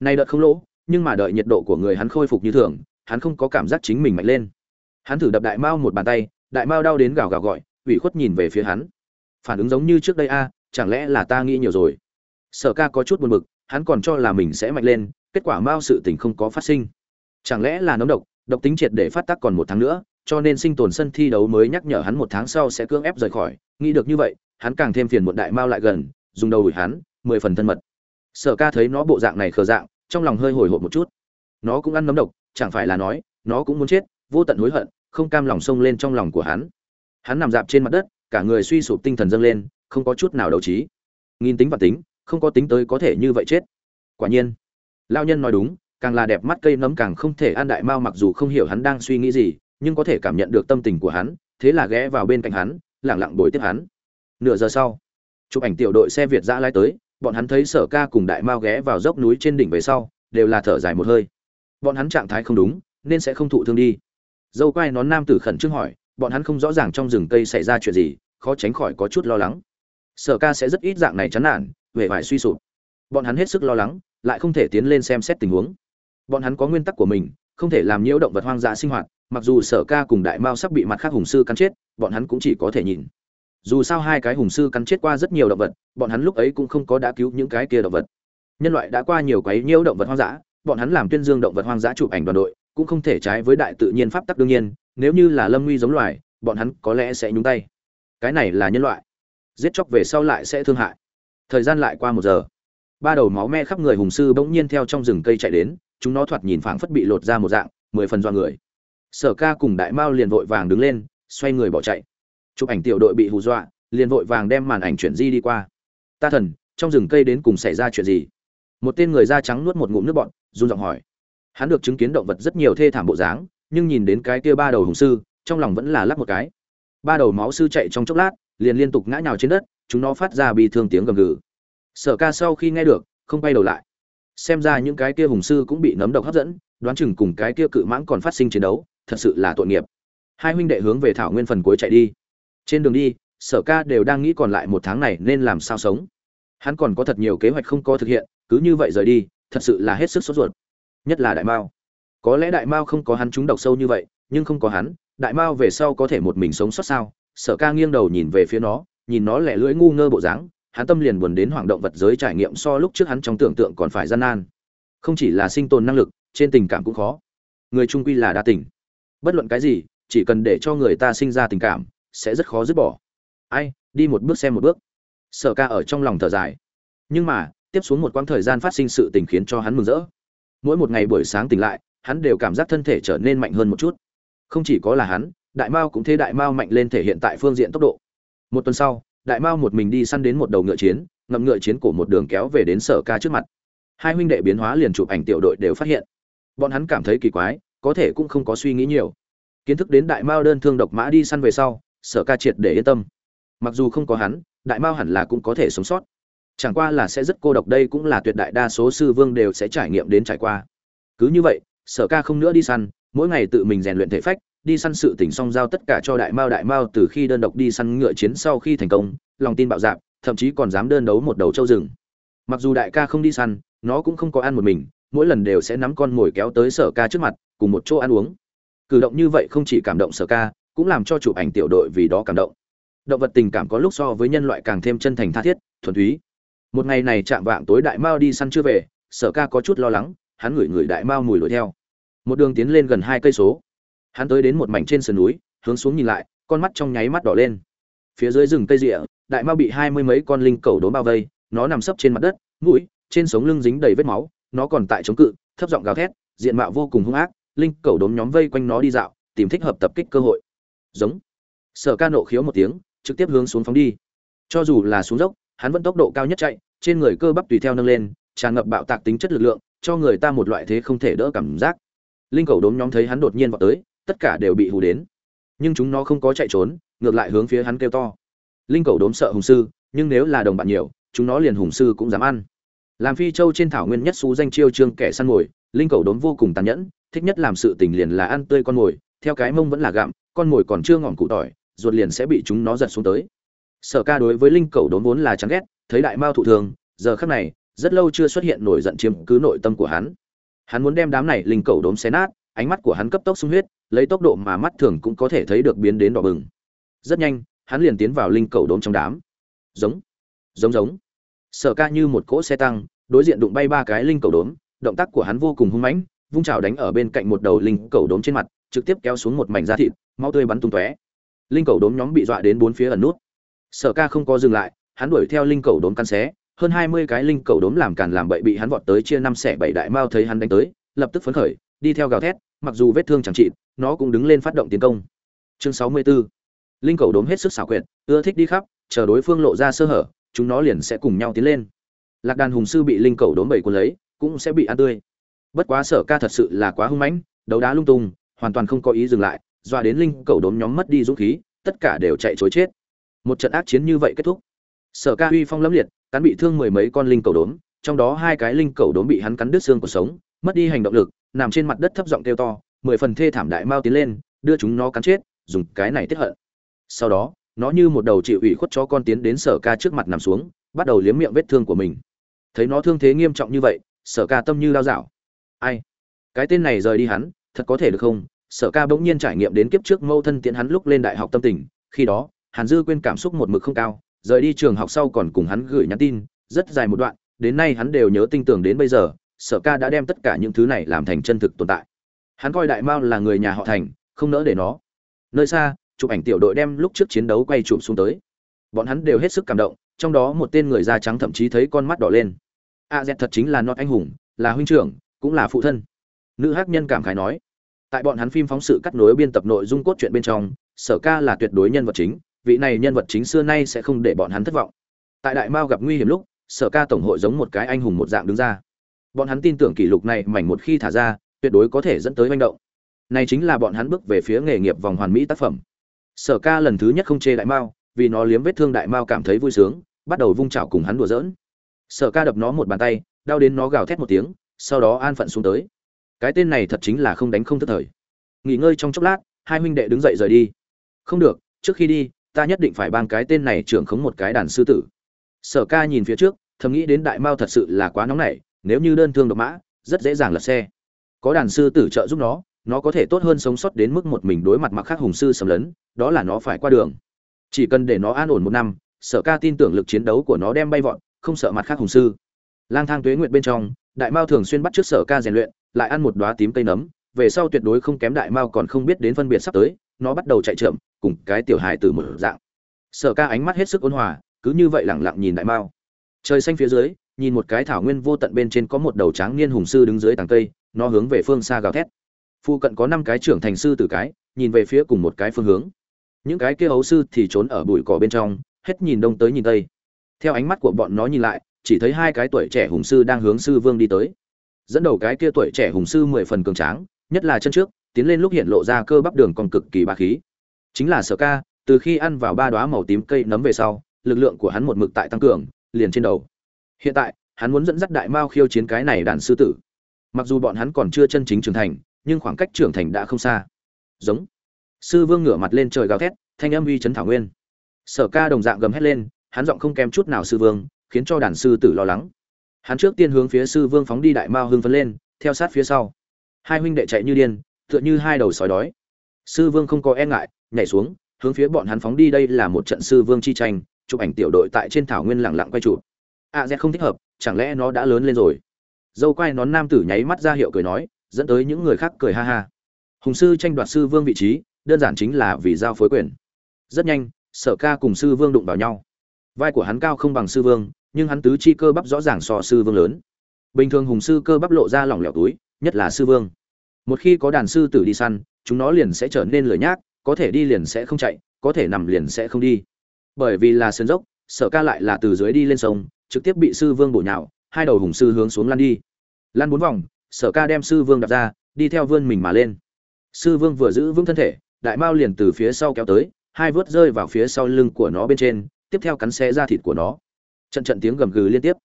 nay đợt không lỗ, nhưng mà đợi nhiệt độ của người hắn khôi phục như thường, hắn không có cảm giác chính mình mạnh lên. Hắn thử đập đại mao một bàn tay, đại mao đau đến gào gào gọi, ủy khuất nhìn về phía hắn. Phản ứng giống như trước đây a, chẳng lẽ là ta nghĩ nhiều rồi? Sở ca có chút buồn bực, hắn còn cho là mình sẽ mạnh lên, kết quả mao sự tình không có phát sinh. Chẳng lẽ là nấm độc độc tính triệt để phát tác còn một tháng nữa, cho nên sinh tồn sân thi đấu mới nhắc nhở hắn một tháng sau sẽ cưỡng ép rời khỏi. Nghĩ được như vậy, hắn càng thêm phiền muộn đại mao lại gần, dùng đầu đuổi hắn, mười phần thân mật sở ca thấy nó bộ dạng này khờ dạng, trong lòng hơi hồi hộp một chút. Nó cũng ăn nấm độc, chẳng phải là nói, nó cũng muốn chết, vô tận hối hận, không cam lòng xông lên trong lòng của hắn. Hắn nằm dạp trên mặt đất, cả người suy sụp tinh thần dâng lên, không có chút nào đấu trí. Nghìn tính và tính, không có tính tới có thể như vậy chết. Quả nhiên lao nhân nói đúng, càng là đẹp mắt cây nấm càng không thể ăn đại mao mặc dù không hiểu hắn đang suy nghĩ gì, nhưng có thể cảm nhận được tâm tình của hắn, thế là ghé vào bên cạnh hắn lẳng lặng bồi tiếp hắn. Nửa giờ sau, chụp ảnh tiểu đội xe việt giã lai tới bọn hắn thấy sở ca cùng đại mao ghé vào dốc núi trên đỉnh về sau, đều là thở dài một hơi. Bọn hắn trạng thái không đúng, nên sẽ không thụ thương đi. Dâu quai nón nam tử khẩn trương hỏi, bọn hắn không rõ ràng trong rừng cây xảy ra chuyện gì, khó tránh khỏi có chút lo lắng. Sở ca sẽ rất ít dạng này chán nản về vải suy sụp. Bọn hắn hết sức lo lắng, lại không thể tiến lên xem xét tình huống. Bọn hắn có nguyên tắc của mình, không thể làm nhiễu động vật hoang dã sinh hoạt, mặc dù sở ca cùng đại mao sắp bị mặt khác hùng sư cắn chết, bọn hắn cũng chỉ có thể nhìn dù sao hai cái hùng sư cắn chết qua rất nhiều động vật, bọn hắn lúc ấy cũng không có đã cứu những cái kia động vật. Nhân loại đã qua nhiều quấy nhiễu động vật hoang dã, bọn hắn làm tuyên dương động vật hoang dã chụp ảnh đoàn đội, cũng không thể trái với đại tự nhiên pháp tắc đương nhiên, nếu như là lâm nguy giống loài, bọn hắn có lẽ sẽ nhúng tay. Cái này là nhân loại. Giết chóc về sau lại sẽ thương hại. Thời gian lại qua một giờ. Ba đầu máu me khắp người hùng sư bỗng nhiên theo trong rừng cây chạy đến, chúng nó thoạt nhìn phảng phất bị lột ra một dạng, mười phần do người. Sở ca cùng đại mao liền vội vàng đứng lên, xoay người bỏ chạy chụp ảnh tiểu đội bị hù dọa, liền vội vàng đem màn ảnh chuyển di đi qua. Ta thần, trong rừng cây đến cùng xảy ra chuyện gì? Một tên người da trắng nuốt một ngụm nước bọn run giọng hỏi. Hắn được chứng kiến động vật rất nhiều thê thảm bộ dáng, nhưng nhìn đến cái kia ba đầu hùng sư, trong lòng vẫn là lắc một cái. Ba đầu máu sư chạy trong chốc lát, liền liên tục ngã nhào trên đất, chúng nó phát ra bị thương tiếng gầm gừ. Sở ca sau khi nghe được, không bay đầu lại. Xem ra những cái kia hùng sư cũng bị nấm độc hấp dẫn, đoán chừng cùng cái kia cự mãng còn phát sinh chiến đấu, thật sự là tội nghiệp. Hai huynh đệ hướng về thảo nguyên phần cuối chạy đi trên đường đi, sở ca đều đang nghĩ còn lại một tháng này nên làm sao sống. Hắn còn có thật nhiều kế hoạch không có thực hiện, cứ như vậy rời đi, thật sự là hết sức sốt ruột. Nhất là đại mao. Có lẽ đại mao không có hắn trúng độc sâu như vậy, nhưng không có hắn, đại mao về sau có thể một mình sống sót sao? Sở ca nghiêng đầu nhìn về phía nó, nhìn nó lẻ lưỡi ngu ngơ bộ dáng, hắn tâm liền buồn đến hoảng động vật giới trải nghiệm so lúc trước hắn trong tưởng tượng còn phải gian nan. Không chỉ là sinh tồn năng lực, trên tình cảm cũng khó. Người trung quy là đa tình. Bất luận cái gì, chỉ cần để cho người ta sinh ra tình cảm sẽ rất khó dứt bỏ. Ai, đi một bước xem một bước. Sở ca ở trong lòng thở dài. Nhưng mà, tiếp xuống một quãng thời gian phát sinh sự tình khiến cho hắn mừng rỡ. Mỗi một ngày buổi sáng tỉnh lại, hắn đều cảm giác thân thể trở nên mạnh hơn một chút. Không chỉ có là hắn, đại mao cũng thế đại mao mạnh lên thể hiện tại phương diện tốc độ. Một tuần sau, đại mao một mình đi săn đến một đầu ngựa chiến, ngậm ngựa chiến cổ một đường kéo về đến sở ca trước mặt. Hai huynh đệ biến hóa liền chụp ảnh tiểu đội đều phát hiện. Bọn hắn cảm thấy kỳ quái, có thể cũng không có suy nghĩ nhiều. Kiến thức đến đại mao đơn thương độc mã đi săn về sau sở ca triệt để yên tâm. Mặc dù không có hắn, đại mao hẳn là cũng có thể sống sót. Chẳng qua là sẽ rất cô độc, đây cũng là tuyệt đại đa số sư vương đều sẽ trải nghiệm đến trải qua. Cứ như vậy, sở ca không nữa đi săn, mỗi ngày tự mình rèn luyện thể phách, đi săn sự tỉnh song giao tất cả cho đại mao đại mao từ khi đơn độc đi săn ngựa chiến sau khi thành công, lòng tin bạo dạp, thậm chí còn dám đơn đấu một đầu trâu rừng. Mặc dù đại ca không đi săn, nó cũng không có ăn một mình, mỗi lần đều sẽ nắm con mồi kéo tới sở ca trước mặt, cùng một chỗ ăn uống. Cử động như vậy không chỉ cảm động sở ca cũng làm cho chụp ảnh tiểu đội vì đó cảm động. Động vật tình cảm có lúc so với nhân loại càng thêm chân thành tha thiết, thuần túy. Một ngày này chạm vạng tối đại mao đi săn chưa về, sở ca có chút lo lắng, hắn ngửi ngửi đại mao mùi đuổi theo. Một đường tiến lên gần hai cây số. Hắn tới đến một mảnh trên sườn núi, hướng xuống nhìn lại, con mắt trong nháy mắt đỏ lên. Phía dưới rừng cây rịa, đại mao bị hai mươi mấy con linh cầu đốn bao vây, nó nằm sấp trên mặt đất, mũi, trên sống lưng dính đầy vết máu, nó còn tại chống cự, thấp giọng gào thét, diện mạo vô cùng hung ác, linh cầu đốn nhóm vây quanh nó đi dạo, tìm thích hợp tập kích cơ hội giống. Sở ca nộ khiếu một tiếng, trực tiếp hướng xuống phóng đi. Cho dù là xuống dốc, hắn vẫn tốc độ cao nhất chạy, trên người cơ bắp tùy theo nâng lên, tràn ngập bạo tạc tính chất lực lượng, cho người ta một loại thế không thể đỡ cảm giác. Linh cầu đốm nhóm thấy hắn đột nhiên vào tới, tất cả đều bị hù đến. Nhưng chúng nó không có chạy trốn, ngược lại hướng phía hắn kêu to. Linh cầu đốm sợ hùng sư, nhưng nếu là đồng bạn nhiều, chúng nó liền hùng sư cũng dám ăn. Làm phi châu trên thảo nguyên nhất xú danh chiêu trương kẻ săn mồi, linh cầu đốm vô cùng tàn nhẫn, thích nhất làm sự tình liền là ăn tươi con mồi theo cái mông vẫn là gặm, con mồi còn chưa ngọn cụ tỏi, ruột liền sẽ bị chúng nó giật xuống tới. Sở ca đối với linh cầu đốn vốn là chán ghét, thấy đại mao thụ thường, giờ khắc này, rất lâu chưa xuất hiện nổi giận chiếm cứ nội tâm của hắn. Hắn muốn đem đám này linh cầu đốn xé nát, ánh mắt của hắn cấp tốc sung huyết, lấy tốc độ mà mắt thường cũng có thể thấy được biến đến đỏ bừng. Rất nhanh, hắn liền tiến vào linh cầu đốn trong đám. Giống giống giống. Sở ca như một cỗ xe tăng, đối diện đụng bay ba cái linh cầu đốn, động tác của hắn vô cùng hung mãnh, vung trào đánh ở bên cạnh một đầu linh cầu đốn trên mặt trực tiếp kéo xuống một mảnh da thịt, máu tươi bắn tung tóe. Linh cầu đốm nhóm bị dọa đến bốn phía ẩn nút. Sở ca không có dừng lại, hắn đuổi theo linh cầu đốm căn xé, hơn hai mươi cái linh cầu đốm làm càn làm bậy bị hắn vọt tới chia năm xẻ bảy đại mao thấy hắn đánh tới, lập tức phấn khởi, đi theo gào thét, mặc dù vết thương chẳng trị, nó cũng đứng lên phát động tiến công. Chương sáu mươi 64 linh cầu đốm hết sức xảo quyệt, ưa thích đi khắp, chờ đối phương lộ ra sơ hở, chúng nó liền sẽ cùng nhau tiến lên. Lạc đàn hùng sư bị linh cầu đốm bầy cuốn lấy, cũng sẽ bị ăn tươi. Bất quá sở ca thật sự là quá hung mãnh, đấu đá lung tung hoàn toàn không có ý dừng lại doa đến linh cầu đốm nhóm mất đi dũng khí, tất cả đều chạy chối chết. Một trận ác chiến như vậy kết thúc. Sở ca uy phong lẫm liệt, cắn bị thương mười mấy con linh cầu đốm trong đó hai cái linh cầu đốm bị hắn cắn đứt xương cuộc sống, mất đi hành động lực, nằm trên mặt đất thấp giọng kêu to, mười phần thê thảm đại mao tiến lên, đưa chúng nó cắn chết, dùng cái này tiết hận. Sau đó, nó như một đầu chịu ủy khuất cho con tiến đến sở ca trước mặt nằm xuống, bắt đầu liếm miệng vết thương của mình. Thấy nó thương thế nghiêm trọng như vậy, sở ca tâm như lao dạo. Ai? Cái tên này rời đi hắn thật có thể được không? Sở ca bỗng nhiên trải nghiệm đến kiếp trước mâu thân tiễn hắn lúc lên đại học tâm tình, khi đó, hàn dư quên cảm xúc một mực không cao, rời đi trường học sau còn cùng hắn gửi nhắn tin, rất dài một đoạn, đến nay hắn đều nhớ tinh tưởng đến bây giờ, sở ca đã đem tất cả những thứ này làm thành chân thực tồn tại. Hắn coi đại mao là người nhà họ thành, không nỡ để nó. Nơi xa, chụp ảnh tiểu đội đem lúc trước chiến đấu quay chụp xuống tới. Bọn hắn đều hết sức cảm động, trong đó một tên người da trắng thậm chí thấy con mắt đỏ lên. A z thật chính là nót anh hùng, là huynh trưởng, cũng là phụ thân nữ hát nhân cảm khái nói, tại bọn hắn phim phóng sự cắt nối biên tập nội dung cốt truyện bên trong, sở ca là tuyệt đối nhân vật chính, vị này nhân vật chính xưa nay sẽ không để bọn hắn thất vọng. Tại đại mao gặp nguy hiểm lúc, sở ca tổng hội giống một cái anh hùng một dạng đứng ra. Bọn hắn tin tưởng kỷ lục này mảnh một khi thả ra, tuyệt đối có thể dẫn tới manh động. Này chính là bọn hắn bước về phía nghề nghiệp vòng hoàn mỹ tác phẩm. Sở ca lần thứ nhất không chê đại mao, vì nó liếm vết thương đại mao cảm thấy vui sướng, bắt đầu vung chảo cùng hắn đùa giỡn. Sở ca đập nó một bàn tay, đau đến nó gào thét một tiếng, sau đó an phận xuống tới cái tên này thật chính là không đánh không thất thời. Nghỉ ngơi trong chốc lát, hai huynh đệ đứng dậy rời đi. Không được, trước khi đi, ta nhất định phải ban cái tên này trưởng khống một cái đàn sư tử. Sở ca nhìn phía trước, thầm nghĩ đến đại mao thật sự là quá nóng nảy, nếu như đơn thương độc mã, rất dễ dàng lật xe. Có đàn sư tử trợ giúp nó nó có thể tốt hơn sống sót đến mức một mình đối mặt mặc khác hùng sư sầm lấn, đó là nó phải qua đường. Chỉ cần để nó an ổn một năm, sở ca tin tưởng lực chiến đấu của nó đem bay vọt, không sợ mặt khác hùng sư. Lang thang tuế nguyện bên trong, đại mao thường xuyên bắt trước sở ca rèn luyện lại ăn một đóa tím cây nấm, về sau tuyệt đối không kém đại mao còn không biết đến phân biệt sắp tới, nó bắt đầu chạy chậm, cùng cái tiểu hài tử mở dạng. Sở ca ánh mắt hết sức ôn hòa, cứ như vậy lẳng lặng nhìn đại mao. Trời xanh phía dưới, nhìn một cái thảo nguyên vô tận bên trên có một đầu tráng niên hùng sư đứng dưới tàng cây, nó hướng về phương xa gào thét. Phu cận có năm cái trưởng thành sư tử cái, nhìn về phía cùng một cái phương hướng. Những cái kia hấu sư thì trốn ở bụi cỏ bên trong, hết nhìn đông tới nhìn tây. Theo ánh mắt của bọn nó nhìn lại, chỉ thấy hai cái tuổi trẻ hùng sư đang hướng sư vương đi tới dẫn đầu cái kia tuổi trẻ hùng sư mười phần cường tráng, nhất là chân trước, tiến lên lúc hiện lộ ra cơ bắp đường còn cực kỳ ba khí. Chính là sở ca, từ khi ăn vào ba đoá màu tím cây nấm về sau, lực lượng của hắn một mực tại tăng cường, liền trên đầu. Hiện tại, hắn muốn dẫn dắt đại mao khiêu chiến cái này đàn sư tử. Mặc dù bọn hắn còn chưa chân chính trưởng thành, nhưng khoảng cách trưởng thành đã không xa. Giống. Sư vương ngửa mặt lên trời gào thét, thanh âm uy chấn thảo nguyên. Sở ca đồng dạng gầm hét lên, hắn giọng không kém chút nào sư vương, khiến cho đàn sư tử lo lắng hắn trước tiên hướng phía sư vương phóng đi đại mao hưng phấn lên theo sát phía sau. Hai huynh đệ chạy như điên tựa như hai đầu sói đói. Sư vương không có e ngại nhảy xuống hướng phía bọn hắn phóng đi đây là một trận sư vương chi tranh chụp ảnh tiểu đội tại trên thảo nguyên lặng lặng quay chụp. A à, z không thích hợp chẳng lẽ nó đã lớn lên rồi? Dâu quai nón nam tử nháy mắt ra hiệu cười nói dẫn tới những người khác cười ha ha. Hùng sư tranh đoạt sư vương vị trí đơn giản chính là vì giao phối quyền. Rất nhanh sở ca cùng sư vương đụng vào nhau. Vai của hắn cao không bằng sư vương nhưng hắn tứ chi cơ bắp rõ ràng so sư vương lớn. Bình thường hùng sư cơ bắp lộ ra lỏng lẻo túi, nhất là sư vương. Một khi có đàn sư tử đi săn, chúng nó liền sẽ trở nên lười nhác, có thể đi liền sẽ không chạy, có thể nằm liền sẽ không đi. Bởi vì là sườn dốc, sở ca lại là từ dưới đi lên sông, trực tiếp bị sư vương bổ nhào, hai đầu hùng sư hướng xuống lăn đi. Lăn bốn vòng, sở ca đem sư vương đặt ra, đi theo vươn mình mà lên. Sư vương vừa giữ vững thân thể, đại mao liền từ phía sau kéo tới, hai vớt rơi vào phía sau lưng của nó bên trên, tiếp theo cắn xé ra thịt của nó trận trận tiếng gầm gừ liên tiếp.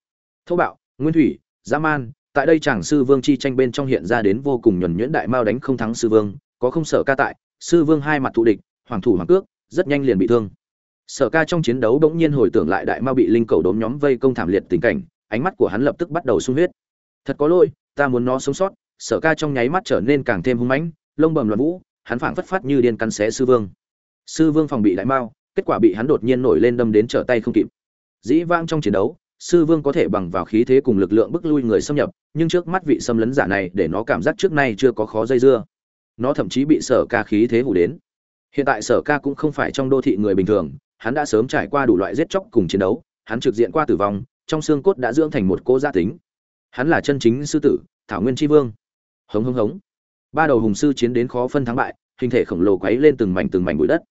Thô bạo, nguyên thủy, dã man, tại đây chàng sư vương chi tranh bên trong hiện ra đến vô cùng nhuần nhuyễn đại mao đánh không thắng sư vương, có không sở ca tại, sư vương hai mặt thù địch, hoàng thủ hoàng cước, rất nhanh liền bị thương. Sở ca trong chiến đấu bỗng nhiên hồi tưởng lại đại mao bị linh cầu đốm nhóm vây công thảm liệt tình cảnh, ánh mắt của hắn lập tức bắt đầu sung huyết. Thật có lỗi, ta muốn nó sống sót, sở ca trong nháy mắt trở nên càng thêm hung mãnh, lông bầm loạn vũ, hắn phảng phất phát như điên cắn xé sư vương. Sư vương phòng bị đại mao, kết quả bị hắn đột nhiên nổi lên đâm đến trở tay không kịp dĩ vãng trong chiến đấu, sư vương có thể bằng vào khí thế cùng lực lượng bức lui người xâm nhập, nhưng trước mắt vị xâm lấn giả này để nó cảm giác trước nay chưa có khó dây dưa. Nó thậm chí bị sở ca khí thế hủ đến. Hiện tại sở ca cũng không phải trong đô thị người bình thường, hắn đã sớm trải qua đủ loại giết chóc cùng chiến đấu, hắn trực diện qua tử vong, trong xương cốt đã dưỡng thành một cô gia tính. Hắn là chân chính sư tử, thảo nguyên tri vương. Hống hống hống. Ba đầu hùng sư chiến đến khó phân thắng bại, hình thể khổng lồ quấy lên từng mảnh từng mảnh bụi đất.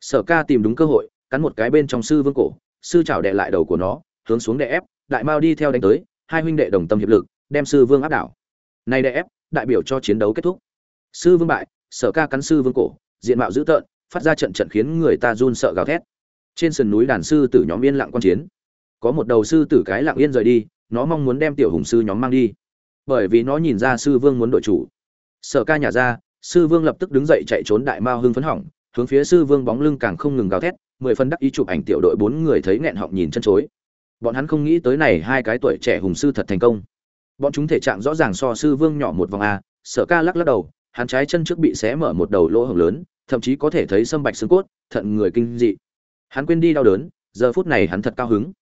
Sở ca tìm đúng cơ hội, cắn một cái bên trong sư vương cổ sư chảo đè lại đầu của nó, hướng xuống đè ép, đại mao đi theo đánh tới, hai huynh đệ đồng tâm hiệp lực, đem sư vương áp đảo. Nay đè ép, đại biểu cho chiến đấu kết thúc. Sư vương bại, sở ca cắn sư vương cổ, diện mạo dữ tợn, phát ra trận trận khiến người ta run sợ gào thét. Trên sườn núi đàn sư tử nhóm yên lặng quan chiến. Có một đầu sư tử cái lặng yên rời đi, nó mong muốn đem tiểu hùng sư nhóm mang đi. Bởi vì nó nhìn ra sư vương muốn đội chủ. Sở ca nhả ra, sư vương lập tức đứng dậy chạy trốn đại mao hưng phấn hỏng, hướng phía sư vương bóng lưng càng không ngừng gào thét mười phân đắc ý chụp ảnh tiểu đội bốn người thấy nghẹn họng nhìn chân chối. Bọn hắn không nghĩ tới này hai cái tuổi trẻ hùng sư thật thành công. Bọn chúng thể trạng rõ ràng so sư vương nhỏ một vòng a, sở ca lắc lắc đầu, hắn trái chân trước bị xé mở một đầu lỗ hổng lớn, thậm chí có thể thấy sâm bạch xương cốt, thận người kinh dị. Hắn quên đi đau đớn, giờ phút này hắn thật cao hứng.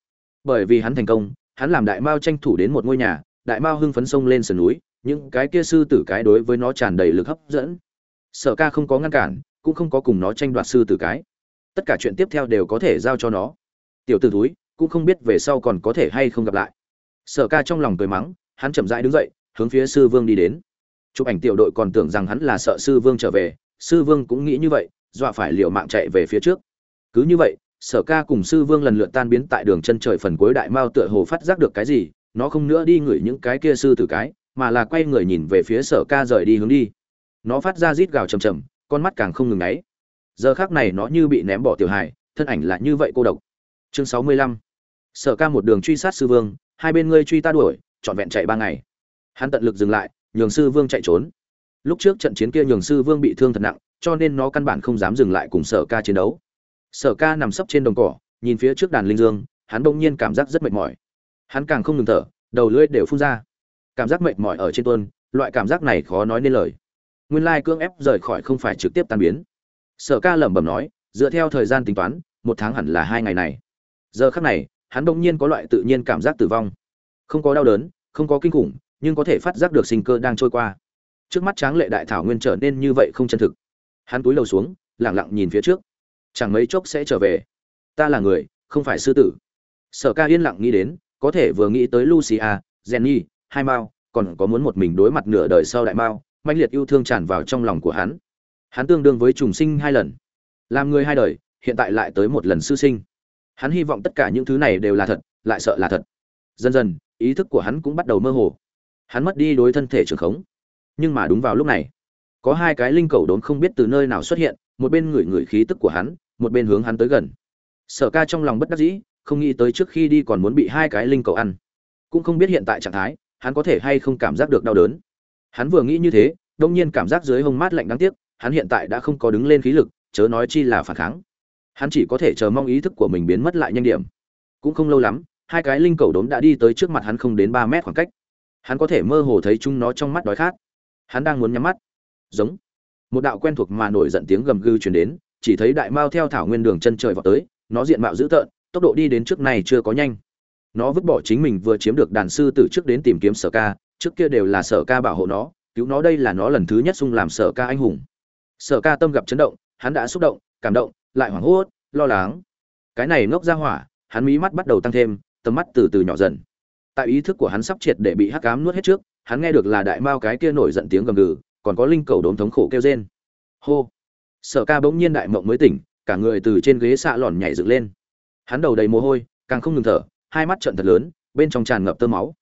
Bởi vì hắn thành công, hắn làm đại mao tranh thủ đến một ngôi nhà, đại mao hưng phấn sông lên sườn núi, những cái kia sư tử cái đối với nó tràn đầy lực hấp dẫn. Sở ca không có ngăn cản, cũng không có cùng nó tranh đoạt sư tử cái tất cả chuyện tiếp theo đều có thể giao cho nó. Tiểu t ử túi cũng không biết về sau còn có thể hay không gặp lại. Sở ca trong lòng cười mắng, hắn chậm rãi đứng dậy, hướng phía sư vương đi đến. Chụp ảnh tiểu đội còn tưởng rằng hắn là sợ sư vương trở về, sư vương cũng nghĩ như vậy, dọa phải liều mạng chạy về phía trước. Cứ như vậy, sở ca cùng sư vương lần lượt tan biến tại đường chân trời phần cuối đại mao tựa hồ phát giác được cái gì, nó không nữa đi ngửi những cái kia sư tử cái, mà là quay người nhìn về phía sở ca rời đi hướng đi. Nó phát ra rít gào chầm chầm con mắt càng không ngừng ngáy giờ khác này nó như bị ném bỏ tiểu hài, thân ảnh là như vậy cô độc. Chương sáu mươi lăm. Sở ca một đường truy sát sư vương, hai bên ngươi truy ta đuổi, trọn vẹn chạy ba ngày. Hắn tận lực dừng lại, nhường sư vương chạy trốn. Lúc trước trận chiến kia nhường sư vương bị thương thật nặng, cho nên nó căn bản không dám dừng lại cùng sở ca chiến đấu. Sở ca nằm sấp trên đồng cỏ, nhìn phía trước đàn linh dương, hắn bỗng nhiên cảm giác rất mệt mỏi. Hắn càng không ngừng thở, đầu lưỡi đều phun ra. Cảm giác mệt mỏi ở trên tuôn, loại cảm giác này khó nói nên lời. Nguyên lai cưỡng ép rời khỏi không phải trực tiếp tan biến sở ca lẩm bẩm nói, dựa theo thời gian tính toán, một tháng hẳn là hai ngày này. Giờ khắc này, hắn bỗng nhiên có loại tự nhiên cảm giác tử vong. Không có đau đớn, không có kinh khủng, nhưng có thể phát giác được sinh cơ đang trôi qua. Trước mắt tráng lệ đại thảo nguyên trở nên như vậy không chân thực. Hắn túi lầu xuống lẳng lặng nhìn phía trước. Chẳng mấy chốc sẽ trở về. Ta là người, không phải sư tử. Sở ca yên lặng nghĩ đến, có thể vừa nghĩ tới lucia, jenny, hai mao, còn có muốn một mình đối mặt nửa đời sau đại mao, mãnh liệt yêu thương tràn vào trong lòng của hắn hắn tương đương với trùng sinh hai lần. Làm người hai đời, hiện tại lại tới một lần sư sinh. Hắn hy vọng tất cả những thứ này đều là thật, lại sợ là thật. Dần dần, ý thức của hắn cũng bắt đầu mơ hồ. Hắn mất đi đối thân thể trường khống. Nhưng mà đúng vào lúc này, có hai cái linh cầu đốn không biết từ nơi nào xuất hiện, một bên ngửi ngửi khí tức của hắn, một bên hướng hắn tới gần. Sở ca trong lòng bất đắc dĩ, không nghĩ tới trước khi đi còn muốn bị hai cái linh cầu ăn. Cũng không biết hiện tại trạng thái, hắn có thể hay không cảm giác được đau đớn. Hắn vừa nghĩ như thế đông nhiên cảm giác dưới hông mát lạnh đáng tiếc hắn hiện tại đã không có đứng lên khí lực, chớ nói chi là phản kháng. Hắn chỉ có thể chờ mong ý thức của mình biến mất lại nhanh điểm. Cũng không lâu lắm, hai cái linh cầu đốm đã đi tới trước mặt hắn không đến ba mét khoảng cách. Hắn có thể mơ hồ thấy chúng nó trong mắt đói khát. Hắn đang muốn nhắm mắt. Giống. Một đạo quen thuộc mà nổi giận tiếng gầm gừ truyền đến, chỉ thấy đại mao theo thảo nguyên đường chân trời vào tới, nó diện mạo dữ tợn, tốc độ đi đến trước này chưa có nhanh. Nó vứt bỏ chính mình vừa chiếm được đàn sư từ trước đến tìm kiếm sở ca, trước kia đều là sở ca bảo hộ nó, cứu nó đây là nó lần thứ nhất xung làm sở ca anh hùng sở ca tâm gặp chấn động, hắn đã xúc động, cảm động, lại hoảng hốt, lo lắng. Cái này ngốc ra hỏa, hắn mí mắt bắt đầu tăng thêm, tầm mắt từ từ nhỏ dần. Tại ý thức của hắn sắp triệt để bị hắc cám nuốt hết trước, hắn nghe được là đại mao cái kia nổi giận tiếng gầm gừ, còn có linh cầu đốm thống khổ kêu rên. Hô! Sở ca bỗng nhiên đại mộng mới tỉnh, cả người từ trên ghế xạ lòn nhảy dựng lên. Hắn đầu đầy mồ hôi, càng không ngừng thở, hai mắt trận thật lớn, bên trong tràn ngập tơ máu.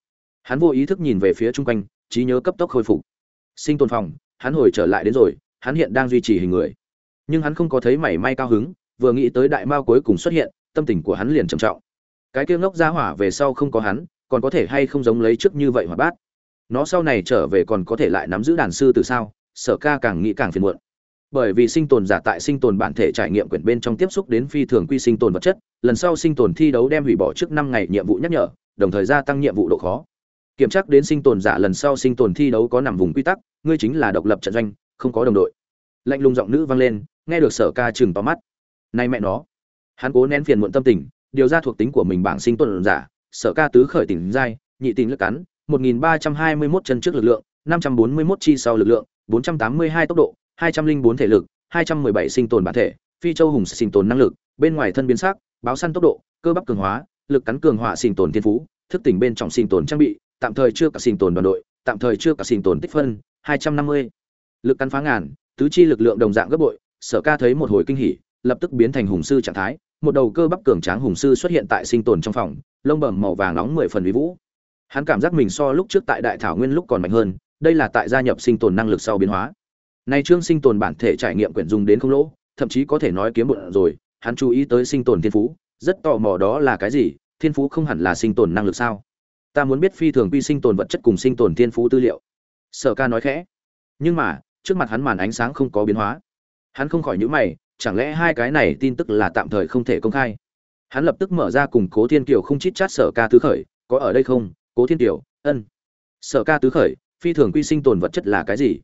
Hắn vô ý thức nhìn về phía chung quanh, trí nhớ cấp tốc khôi phục. Sinh tồn phòng, hắn hồi trở lại đến rồi hắn hiện đang duy trì hình người. Nhưng hắn không có thấy mảy may cao hứng, vừa nghĩ tới đại mao cuối cùng xuất hiện, tâm tình của hắn liền trầm trọng. Cái kia ngốc ra hỏa về sau không có hắn, còn có thể hay không giống lấy trước như vậy hoạt bát? Nó sau này trở về còn có thể lại nắm giữ đàn sư từ sao? Sở ca càng nghĩ càng phiền muộn. Bởi vì sinh tồn giả tại sinh tồn bản thể trải nghiệm quyển bên trong tiếp xúc đến phi thường quy sinh tồn vật chất, lần sau sinh tồn thi đấu đem hủy bỏ trước năm ngày nhiệm vụ nhắc nhở, đồng thời gia tăng nhiệm vụ độ khó. Kiểm tra đến sinh tồn giả lần sau sinh tồn thi đấu có nằm vùng quy tắc, ngươi chính là độc lập trận doanh không có đồng đội. Lạnh lùng giọng nữ vang lên, nghe được sở ca chừng to mắt. Nay mẹ nó. Hắn cố nén phiền muộn tâm tình, điều ra thuộc tính của mình bảng sinh tồn giả, sở ca tứ khởi tỉnh giai nhị tình lực cắn 1321 chân trước lực lượng 541 chi sau lực lượng 482 tốc độ 204 thể lực 217 sinh tồn bản thể, phi châu hùng sinh tồn năng lực, bên ngoài thân biến sắc, báo săn tốc độ, cơ bắp cường hóa, lực cắn cường hóa sinh tồn thiên phú, thức tỉnh bên trong sinh tồn trang bị, tạm thời chưa cả sinh tồn đoàn đội, tạm thời chưa cả sinh tồn tích phân 250 lực cắn phá ngàn, tứ chi lực lượng đồng dạng gấp bội, sở ca thấy một hồi kinh hỉ, lập tức biến thành hùng sư trạng thái, một đầu cơ bắp cường tráng hùng sư xuất hiện tại sinh tồn trong phòng, lông bẩm màu vàng nóng mười phần uy vũ. Hắn cảm giác mình so lúc trước tại đại thảo nguyên lúc còn mạnh hơn, đây là tại gia nhập sinh tồn năng lực sau biến hóa. Nay trương sinh tồn bản thể trải nghiệm quyển dùng đến không lỗ, thậm chí có thể nói kiếm bụng rồi, hắn chú ý tới sinh tồn thiên phú, rất tò mò đó là cái gì, thiên phú không hẳn là sinh tồn năng lực sao? Ta muốn biết phi thường quy sinh tồn vật chất cùng sinh tồn thiên phú tư liệu. Sở ca nói khẽ. Nhưng mà trước mặt hắn màn ánh sáng không có biến hóa. Hắn không khỏi nhữ mày, chẳng lẽ hai cái này tin tức là tạm thời không thể công khai? Hắn lập tức mở ra cùng cố thiên kiều không chít chát sở ca tứ khởi, có ở đây không? Cố thiên kiều, ân. Sở ca tứ khởi, phi thường quy sinh tồn vật chất là cái gì?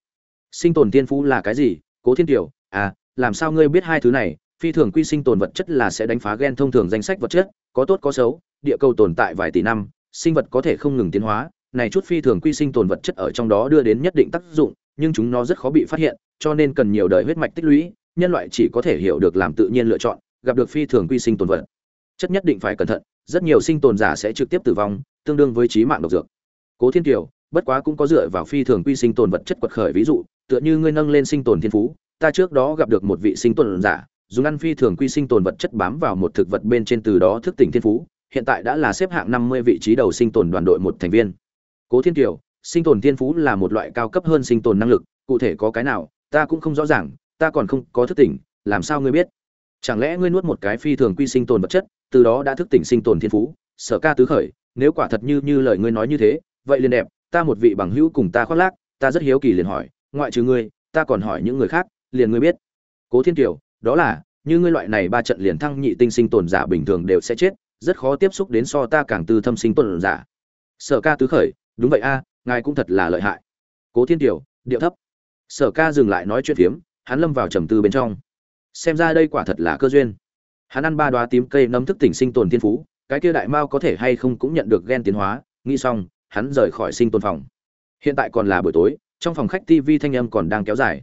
Sinh tồn tiên phú là cái gì? Cố thiên kiều à làm sao ngươi biết hai thứ này? Phi thường quy sinh tồn vật chất là sẽ đánh phá gen thông thường danh sách vật chất, có tốt có xấu, địa cầu tồn tại vài tỷ năm, sinh vật có thể không ngừng tiến hóa, này chút phi thường quy sinh tồn vật chất ở trong đó đưa đến nhất định tác dụng nhưng chúng nó rất khó bị phát hiện, cho nên cần nhiều đời huyết mạch tích lũy, nhân loại chỉ có thể hiểu được làm tự nhiên lựa chọn, gặp được phi thường quy sinh tồn vật. Chất nhất định phải cẩn thận, rất nhiều sinh tồn giả sẽ trực tiếp tử vong, tương đương với chí mạng độc dược. Cố thiên kiều, bất quá cũng có dựa vào phi thường quy sinh tồn vật chất quật khởi ví dụ, tựa như ngươi nâng lên sinh tồn thiên phú, ta trước đó gặp được một vị sinh tồn giả, dùng ăn phi thường quy sinh tồn vật chất bám vào một thực vật bên trên từ đó thức tỉnh thiên phú, hiện tại đã là xếp hạng năm mươi vị trí đầu sinh tồn đoàn đội một thành viên. Cố thiên kiều sinh tồn thiên phú là một loại cao cấp hơn sinh tồn năng lực, cụ thể có cái nào, ta cũng không rõ ràng, ta còn không có thức tỉnh, làm sao ngươi biết? Chẳng lẽ ngươi nuốt một cái phi thường quy sinh tồn vật chất, từ đó đã thức tỉnh sinh tồn thiên phú? Sở ca tứ khởi, nếu quả thật như như lời ngươi nói như thế, vậy liền đẹp, ta một vị bằng hữu cùng ta khoác lác, ta rất hiếu kỳ liền hỏi, ngoại trừ ngươi, ta còn hỏi những người khác, liền ngươi biết. Cố thiên kiều, đó là, như ngươi loại này ba trận liền thăng nhị tinh sinh tồn giả bình thường đều sẽ chết, rất khó tiếp xúc đến so ta càng tư thâm sinh tồn giả. Sở ca tứ khởi, đúng vậy a ngài cũng thật là lợi hại. Cố thiên tiểu điệu thấp. Sở ca dừng lại nói chuyện phiếm, hắn lâm vào trầm tư bên trong. Xem ra đây quả thật là cơ duyên. Hắn ăn ba đoá tím cây nấm thức tỉnh sinh tồn thiên phú, cái kia đại mao có thể hay không cũng nhận được gen tiến hóa. Nghĩ xong, hắn rời khỏi sinh tồn phòng. Hiện tại còn là buổi tối, trong phòng khách tv thanh âm còn đang kéo dài.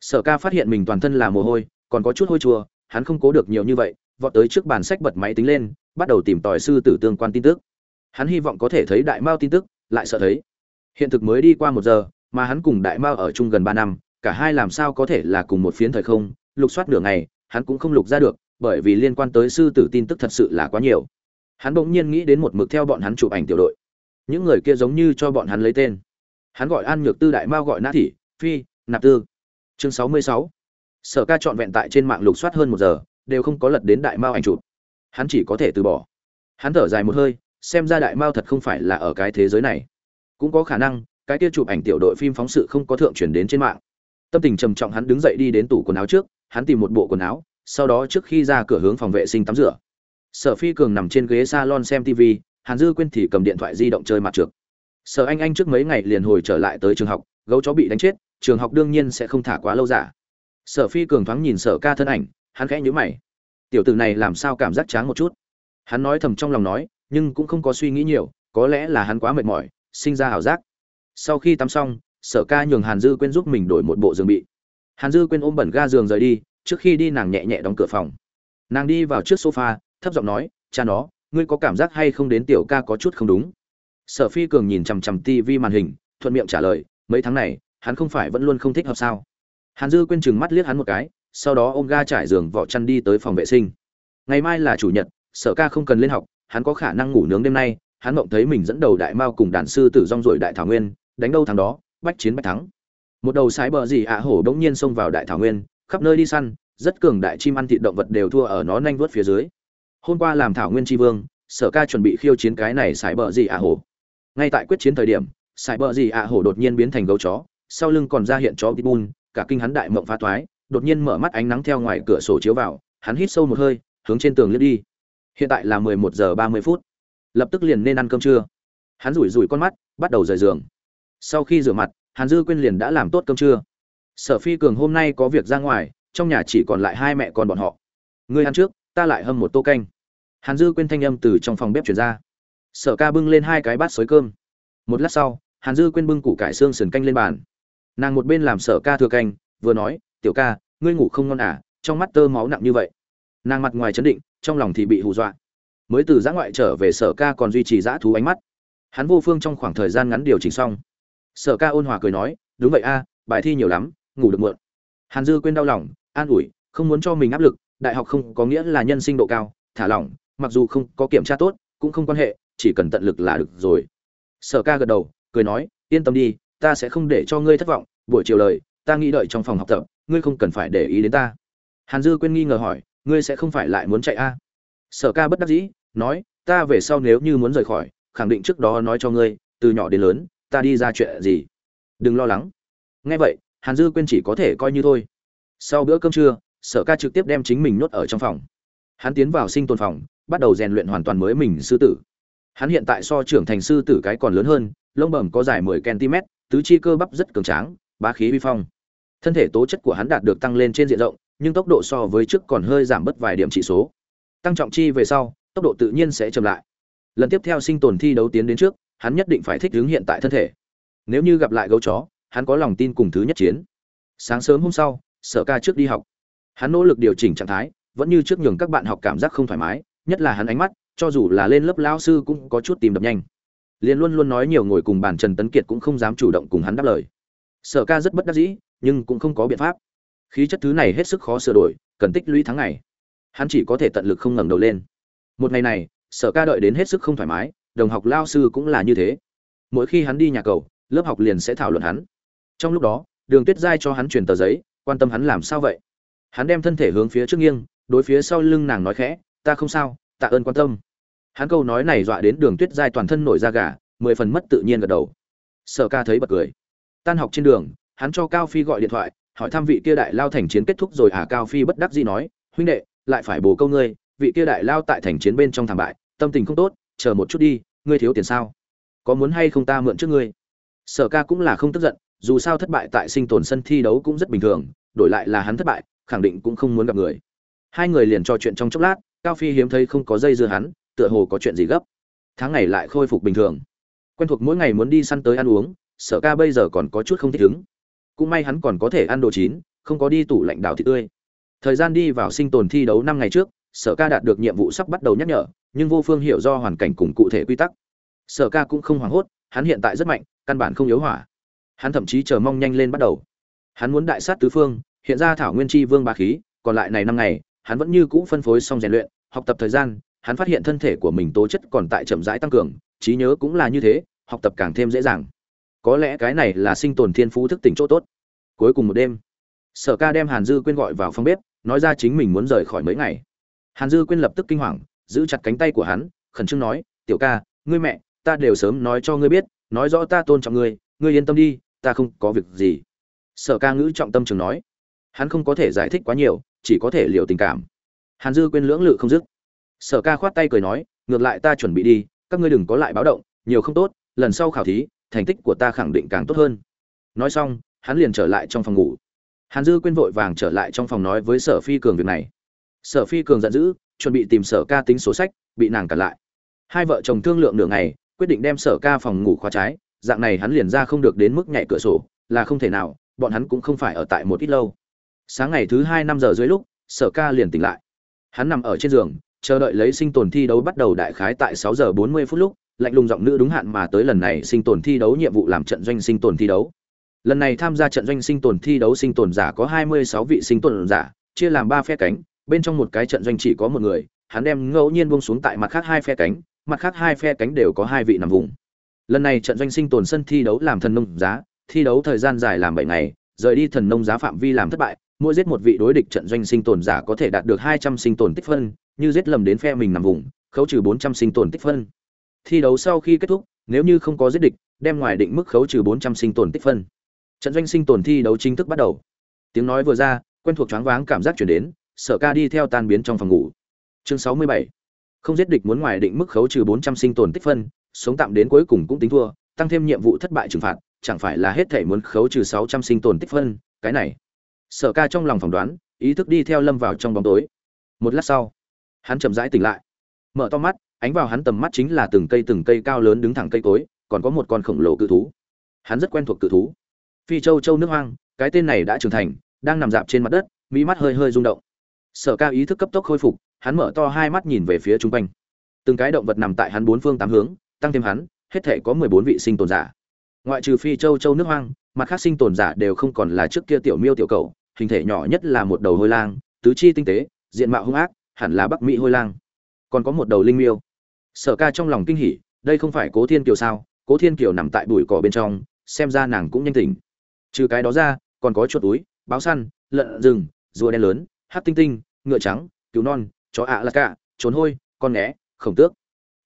Sở ca phát hiện mình toàn thân là mồ hôi, còn có chút hôi chua, hắn không cố được nhiều như vậy, vọt tới trước bàn sách bật máy tính lên, bắt đầu tìm tòi sư tử tương quan tin tức. Hắn hy vọng có thể thấy đại mao tin tức, lại sợ thấy hiện thực mới đi qua một giờ, mà hắn cùng đại mao ở chung gần ba năm, cả hai làm sao có thể là cùng một phiến thời không, lục soát nửa ngày, hắn cũng không lục ra được, bởi vì liên quan tới sư tử tin tức thật sự là quá nhiều. Hắn bỗng nhiên nghĩ đến một mực theo bọn hắn chụp ảnh tiểu đội. Những người kia giống như cho bọn hắn lấy tên. Hắn gọi an nhược tư, đại mao gọi Na thị, phi, nạp tư. Chương sáu mươi sáu. Sở ca trọn vẹn tại trên mạng lục soát hơn một giờ, đều không có lật đến đại mao ảnh chụp. Hắn chỉ có thể từ bỏ. Hắn thở dài một hơi, xem ra đại mao thật không phải là ở cái thế giới này cũng có khả năng, cái kia chụp ảnh tiểu đội phim phóng sự không có thượng truyền đến trên mạng. Tâm tình trầm trọng hắn đứng dậy đi đến tủ quần áo trước, hắn tìm một bộ quần áo, sau đó trước khi ra cửa hướng phòng vệ sinh tắm rửa. Sở phi cường nằm trên ghế salon xem tv hàn dư quên thì cầm điện thoại di động chơi mặt trượt. Sở anh anh trước mấy ngày liền hồi trở lại tới trường học, gấu chó bị đánh chết, trường học đương nhiên sẽ không thả quá lâu giả. Sở phi cường thoáng nhìn sở ca thân ảnh, hắn khẽ nhíu mày. Tiểu tử này làm sao cảm giác chán một chút? Hắn nói thầm trong lòng nói, nhưng cũng không có suy nghĩ nhiều, có lẽ là hắn quá mệt mỏi sinh ra ảo giác. Sau khi tắm xong, sở ca nhường hàn dư quên giúp mình đổi một bộ giường bị. Hàn dư quên ôm bẩn ga giường rời đi, trước khi đi nàng nhẹ nhẹ đóng cửa phòng. Nàng đi vào trước sofa, thấp giọng nói, cha nó, ngươi có cảm giác hay không đến tiểu ca có chút không đúng? Sở phi cường nhìn chằm chằm tivi màn hình, thuận miệng trả lời, mấy tháng này, hắn không phải vẫn luôn không thích hợp sao? Hàn dư quên chừng mắt liếc hắn một cái, sau đó ôm ga trải giường vỏ chăn đi tới phòng vệ sinh. Ngày mai là chủ nhật, sở ca không cần lên học, hắn có khả năng ngủ nướng đêm nay hắn mộng thấy mình dẫn đầu đại mao cùng đàn sư tử rong rồi đại thảo nguyên, đánh đâu thằng đó, bách chiến bách thắng. Một đầu sái bờ gì ạ hổ đống nhiên xông vào đại thảo nguyên, khắp nơi đi săn, rất cường đại chim ăn thịt động vật đều thua ở nó nhanh vớt phía dưới. Hôm qua làm thảo nguyên tri vương, sở ca chuẩn bị khiêu chiến cái này sải bờ gì ạ hổ. Ngay tại quyết chiến thời điểm sải bờ gì ạ hổ đột nhiên biến thành gấu chó, sau lưng còn ra hiện chó pitbull, cả kinh hắn đại mộng phá toái đột nhiên mở mắt ánh nắng theo ngoài cửa sổ chiếu vào, hắn hít sâu một hơi, hướng trên tường lướt đi. Hiện tại là mười một giờ ba mươi phút lập tức liền nên ăn cơm trưa. Hắn rủi rủi con mắt, bắt đầu rời giường. Sau khi rửa mặt, hàn dư quyên liền đã làm tốt cơm trưa. Sở phi cường hôm nay có việc ra ngoài, trong nhà chỉ còn lại hai mẹ con bọn họ. Ngươi ăn trước, ta lại hâm một tô canh. Hàn dư quyên thanh âm từ trong phòng bếp chuyển ra. Sở ca bưng lên hai cái bát xới cơm. Một lát sau, hàn dư quyên bưng củ cải xương sườn canh lên bàn. Nàng một bên làm sở ca thừa canh, vừa nói, tiểu ca, ngươi ngủ không ngon à? Trong mắt tơ máu nặng như vậy. Nàng mặt ngoài chấn định, trong lòng thì bị hù dọa mới từ giã ngoại trở về sở ca còn duy trì giã thú ánh mắt. Hắn vô phương trong khoảng thời gian ngắn điều chỉnh xong. Sở ca ôn hòa cười nói, đúng vậy a, bài thi nhiều lắm, ngủ được muộn. Hàn dư quên đau lòng, an ủi, không muốn cho mình áp lực, đại học không có nghĩa là nhân sinh độ cao, thả lỏng, mặc dù không có kiểm tra tốt, cũng không quan hệ, chỉ cần tận lực là được rồi. Sở ca gật đầu, cười nói, yên tâm đi, ta sẽ không để cho ngươi thất vọng, buổi chiều lời, ta nghĩ đợi trong phòng học tập, ngươi không cần phải để ý đến ta. Hàn dư quên nghi ngờ hỏi, ngươi sẽ không phải lại muốn chạy a? à? Sở ca bất đắc dĩ, nói, ta về sau nếu như muốn rời khỏi, khẳng định trước đó nói cho ngươi, từ nhỏ đến lớn, ta đi ra chuyện gì? Đừng lo lắng. Nghe vậy, hàn dư quên chỉ có thể coi như thôi. Sau bữa cơm trưa, sở ca trực tiếp đem chính mình nhốt ở trong phòng. Hắn tiến vào sinh tồn phòng, bắt đầu rèn luyện hoàn toàn mới mình sư tử. Hắn hiện tại so trưởng thành sư tử cái còn lớn hơn, lông bẩm có dài 10 cm, tứ chi cơ bắp rất cường tráng, bá khí uy phong. Thân thể tố chất của hắn đạt được tăng lên trên diện rộng, nhưng tốc độ so với trước còn hơi giảm bất vài điểm chỉ số tăng trọng chi về sau, tốc độ tự nhiên sẽ chậm lại. Lần tiếp theo sinh tồn thi đấu tiến đến trước, hắn nhất định phải thích ứng hiện tại thân thể. Nếu như gặp lại gấu chó, hắn có lòng tin cùng thứ nhất chiến. Sáng sớm hôm sau, sở ca trước đi học. Hắn nỗ lực điều chỉnh trạng thái, vẫn như trước nhường các bạn học cảm giác không thoải mái, nhất là hắn ánh mắt, cho dù là lên lớp lao sư cũng có chút tìm đập nhanh. Liền luôn luôn nói nhiều ngồi cùng bàn trần tấn kiệt cũng không dám chủ động cùng hắn đáp lời. Sở ca rất bất đắc dĩ, nhưng cũng không có biện pháp. Khí chất thứ này hết sức khó sửa đổi, cần tích lũy tháng ngày hắn chỉ có thể tận lực không ngẩng đầu lên. Một ngày này, sở ca đợi đến hết sức không thoải mái, đồng học lao sư cũng là như thế. Mỗi khi hắn đi nhà cầu, lớp học liền sẽ thảo luận hắn. Trong lúc đó, đường tuyết giai cho hắn truyền tờ giấy, quan tâm hắn làm sao vậy? Hắn đem thân thể hướng phía trước nghiêng, đối phía sau lưng nàng nói khẽ, ta không sao, tạ ơn quan tâm. Hắn câu nói này dọa đến đường tuyết giai toàn thân nổi da gà, mười phần mất tự nhiên gật đầu. Sở ca thấy bật cười. Tan học trên đường, hắn cho cao phi gọi điện thoại, hỏi thăm vị kia đại lao thành chiến kết thúc rồi à? Cao phi bất đắc dĩ nói, huynh đệ lại phải bổ câu ngươi, vị kia đại lao tại thành chiến bên trong thảm bại, tâm tình không tốt, chờ một chút đi, ngươi thiếu tiền sao? Có muốn hay không ta mượn trước ngươi? Sở ca cũng là không tức giận, dù sao thất bại tại sinh tồn sân thi đấu cũng rất bình thường, đổi lại là hắn thất bại, khẳng định cũng không muốn gặp người. Hai người liền trò chuyện trong chốc lát, cao phi hiếm thấy không có dây dưa hắn, tựa hồ có chuyện gì gấp. Tháng ngày lại khôi phục bình thường. Quen thuộc mỗi ngày muốn đi săn tới ăn uống, sở ca bây giờ còn có chút không thích ứng cũng may hắn còn có thể ăn đồ chín, không có đi tủ lạnh đào thịt tươi thời gian đi vào sinh tồn thi đấu năm ngày trước, sở ca đạt được nhiệm vụ sắp bắt đầu nhắc nhở, nhưng vô phương hiểu do hoàn cảnh cùng cụ thể quy tắc. Sở ca cũng không hoảng hốt, hắn hiện tại rất mạnh, căn bản không yếu hỏa. Hắn thậm chí chờ mong nhanh lên bắt đầu. Hắn muốn đại sát tứ phương, hiện ra thảo nguyên chi vương ba khí, còn lại này năm ngày, hắn vẫn như cũ phân phối xong rèn luyện, học tập thời gian, hắn phát hiện thân thể của mình tố chất còn tại chậm rãi tăng cường, trí nhớ cũng là như thế, học tập càng thêm dễ dàng. Có lẽ cái này là sinh tồn thiên phú thức tỉnh chỗ tốt. Cuối cùng một đêm, sở ca đem hàn dư quyên gọi vào phòng bếp nói ra chính mình muốn rời khỏi mấy ngày. Hàn dư quyên lập tức kinh hoàng, giữ chặt cánh tay của hắn, khẩn trương nói, tiểu ca, ngươi mẹ, ta đều sớm nói cho ngươi biết, nói rõ ta tôn trọng ngươi ngươi yên tâm đi, ta không có việc gì. Sở ca ngữ trọng tâm trường nói. Hắn không có thể giải thích quá nhiều, chỉ có thể liệu tình cảm. Hàn dư quên lưỡng lự không dứt. Sở ca khoát tay cười nói, ngược lại ta chuẩn bị đi, các ngươi đừng có lại báo động, nhiều không tốt, lần sau khảo thí, thành tích của ta khẳng định càng tốt hơn. Nói xong, hắn liền trở lại trong phòng ngủ hàn dư quên vội vàng trở lại trong phòng nói với sở phi cường việc này. Sở phi cường giận dữ, chuẩn bị tìm sở ca tính số sách, bị nàng cản lại. Hai vợ chồng thương lượng nửa ngày, quyết định đem sở ca phòng ngủ khóa trái, dạng này hắn liền ra không được đến mức nhảy cửa sổ, là không thể nào, bọn hắn cũng không phải ở tại một ít lâu. Sáng ngày thứ hai năm giờ dưới lúc, sở ca liền tỉnh lại. Hắn nằm ở trên giường, chờ đợi lấy sinh tồn thi đấu bắt đầu đại khái tại sáu giờ bốn mươi phút lúc, lạnh lùng giọng nữ đúng hạn mà tới lần này sinh tồn thi đấu nhiệm vụ làm trận doanh sinh tồn thi đấu lần này tham gia trận doanh sinh tồn thi đấu sinh tồn giả có hai mươi sáu vị sinh tồn giả, chia làm ba phe cánh, bên trong một cái trận doanh chỉ có một người, hắn đem ngẫu nhiên buông xuống tại mặt khác hai phe cánh, mặt khác hai phe cánh đều có hai vị nằm vùng. Lần này trận doanh sinh tồn sân thi đấu làm thần nông giá, thi đấu thời gian dài làm bảy ngày, rời đi thần nông giá phạm vi làm thất bại, mỗi giết một vị đối địch trận doanh sinh tồn giả có thể đạt được hai trăm sinh tồn tích phân, như giết lầm đến phe mình nằm vùng, khấu trừ bốn trăm sinh tồn tích phân. Thi đấu sau khi kết thúc, nếu như không có giết địch, đem ngoài định mức khấu trừ bốn trăm sinh tồn tích phân trận doanh sinh tồn thi đấu chính thức bắt đầu. Tiếng nói vừa ra, quen thuộc choáng váng cảm giác chuyển đến, sở ca đi theo tan biến trong phòng ngủ. Chương sáu mươi bảy. Không giết địch muốn ngoài định mức khấu trừ bốn trăm sinh tồn tích phân, sống tạm đến cuối cùng cũng tính thua, tăng thêm nhiệm vụ thất bại trừng phạt, chẳng phải là hết thể muốn khấu trừ sáu trăm sinh tồn tích phân, cái này. Sở ca trong lòng phỏng đoán, ý thức đi theo lâm vào trong bóng tối. Một lát sau, hắn chậm rãi tỉnh lại. Mở to mắt, ánh vào hắn tầm mắt chính là từng cây từng cây cao lớn đứng thẳng cây cối, còn có một con khổng lồ cự thú. Hắn rất quen thuộc cự thú phi châu châu nước hoang, cái tên này đã trưởng thành, đang nằm dạp trên mặt đất, mỹ mắt hơi hơi rung động. Sở ca ý thức cấp tốc khôi phục, hắn mở to hai mắt nhìn về phía chung quanh. Từng cái động vật nằm tại hắn bốn phương tám hướng, tăng thêm hắn, hết thể có mười bốn vị sinh tồn giả. Ngoại trừ phi châu châu nước hoang, mặt khác sinh tồn giả đều không còn là trước kia tiểu miêu tiểu cầu hình thể nhỏ nhất là một đầu hôi lang, tứ chi tinh tế, diện mạo hung ác, hẳn là bắc mỹ hôi lang. Còn có một đầu linh miêu. Sở ca trong lòng kinh hỉ, đây không phải cố thiên kiều sao? Cố thiên kiều nằm tại bụi cỏ bên trong, xem ra nàng cũng nhanh tỉnh trừ cái đó ra, còn có chuột túi, báo săn, lợn rừng, rùa đen lớn hát tinh tinh, ngựa trắng, cứu non, chó ạ à là cả, trốn hôi, con né khổng tước.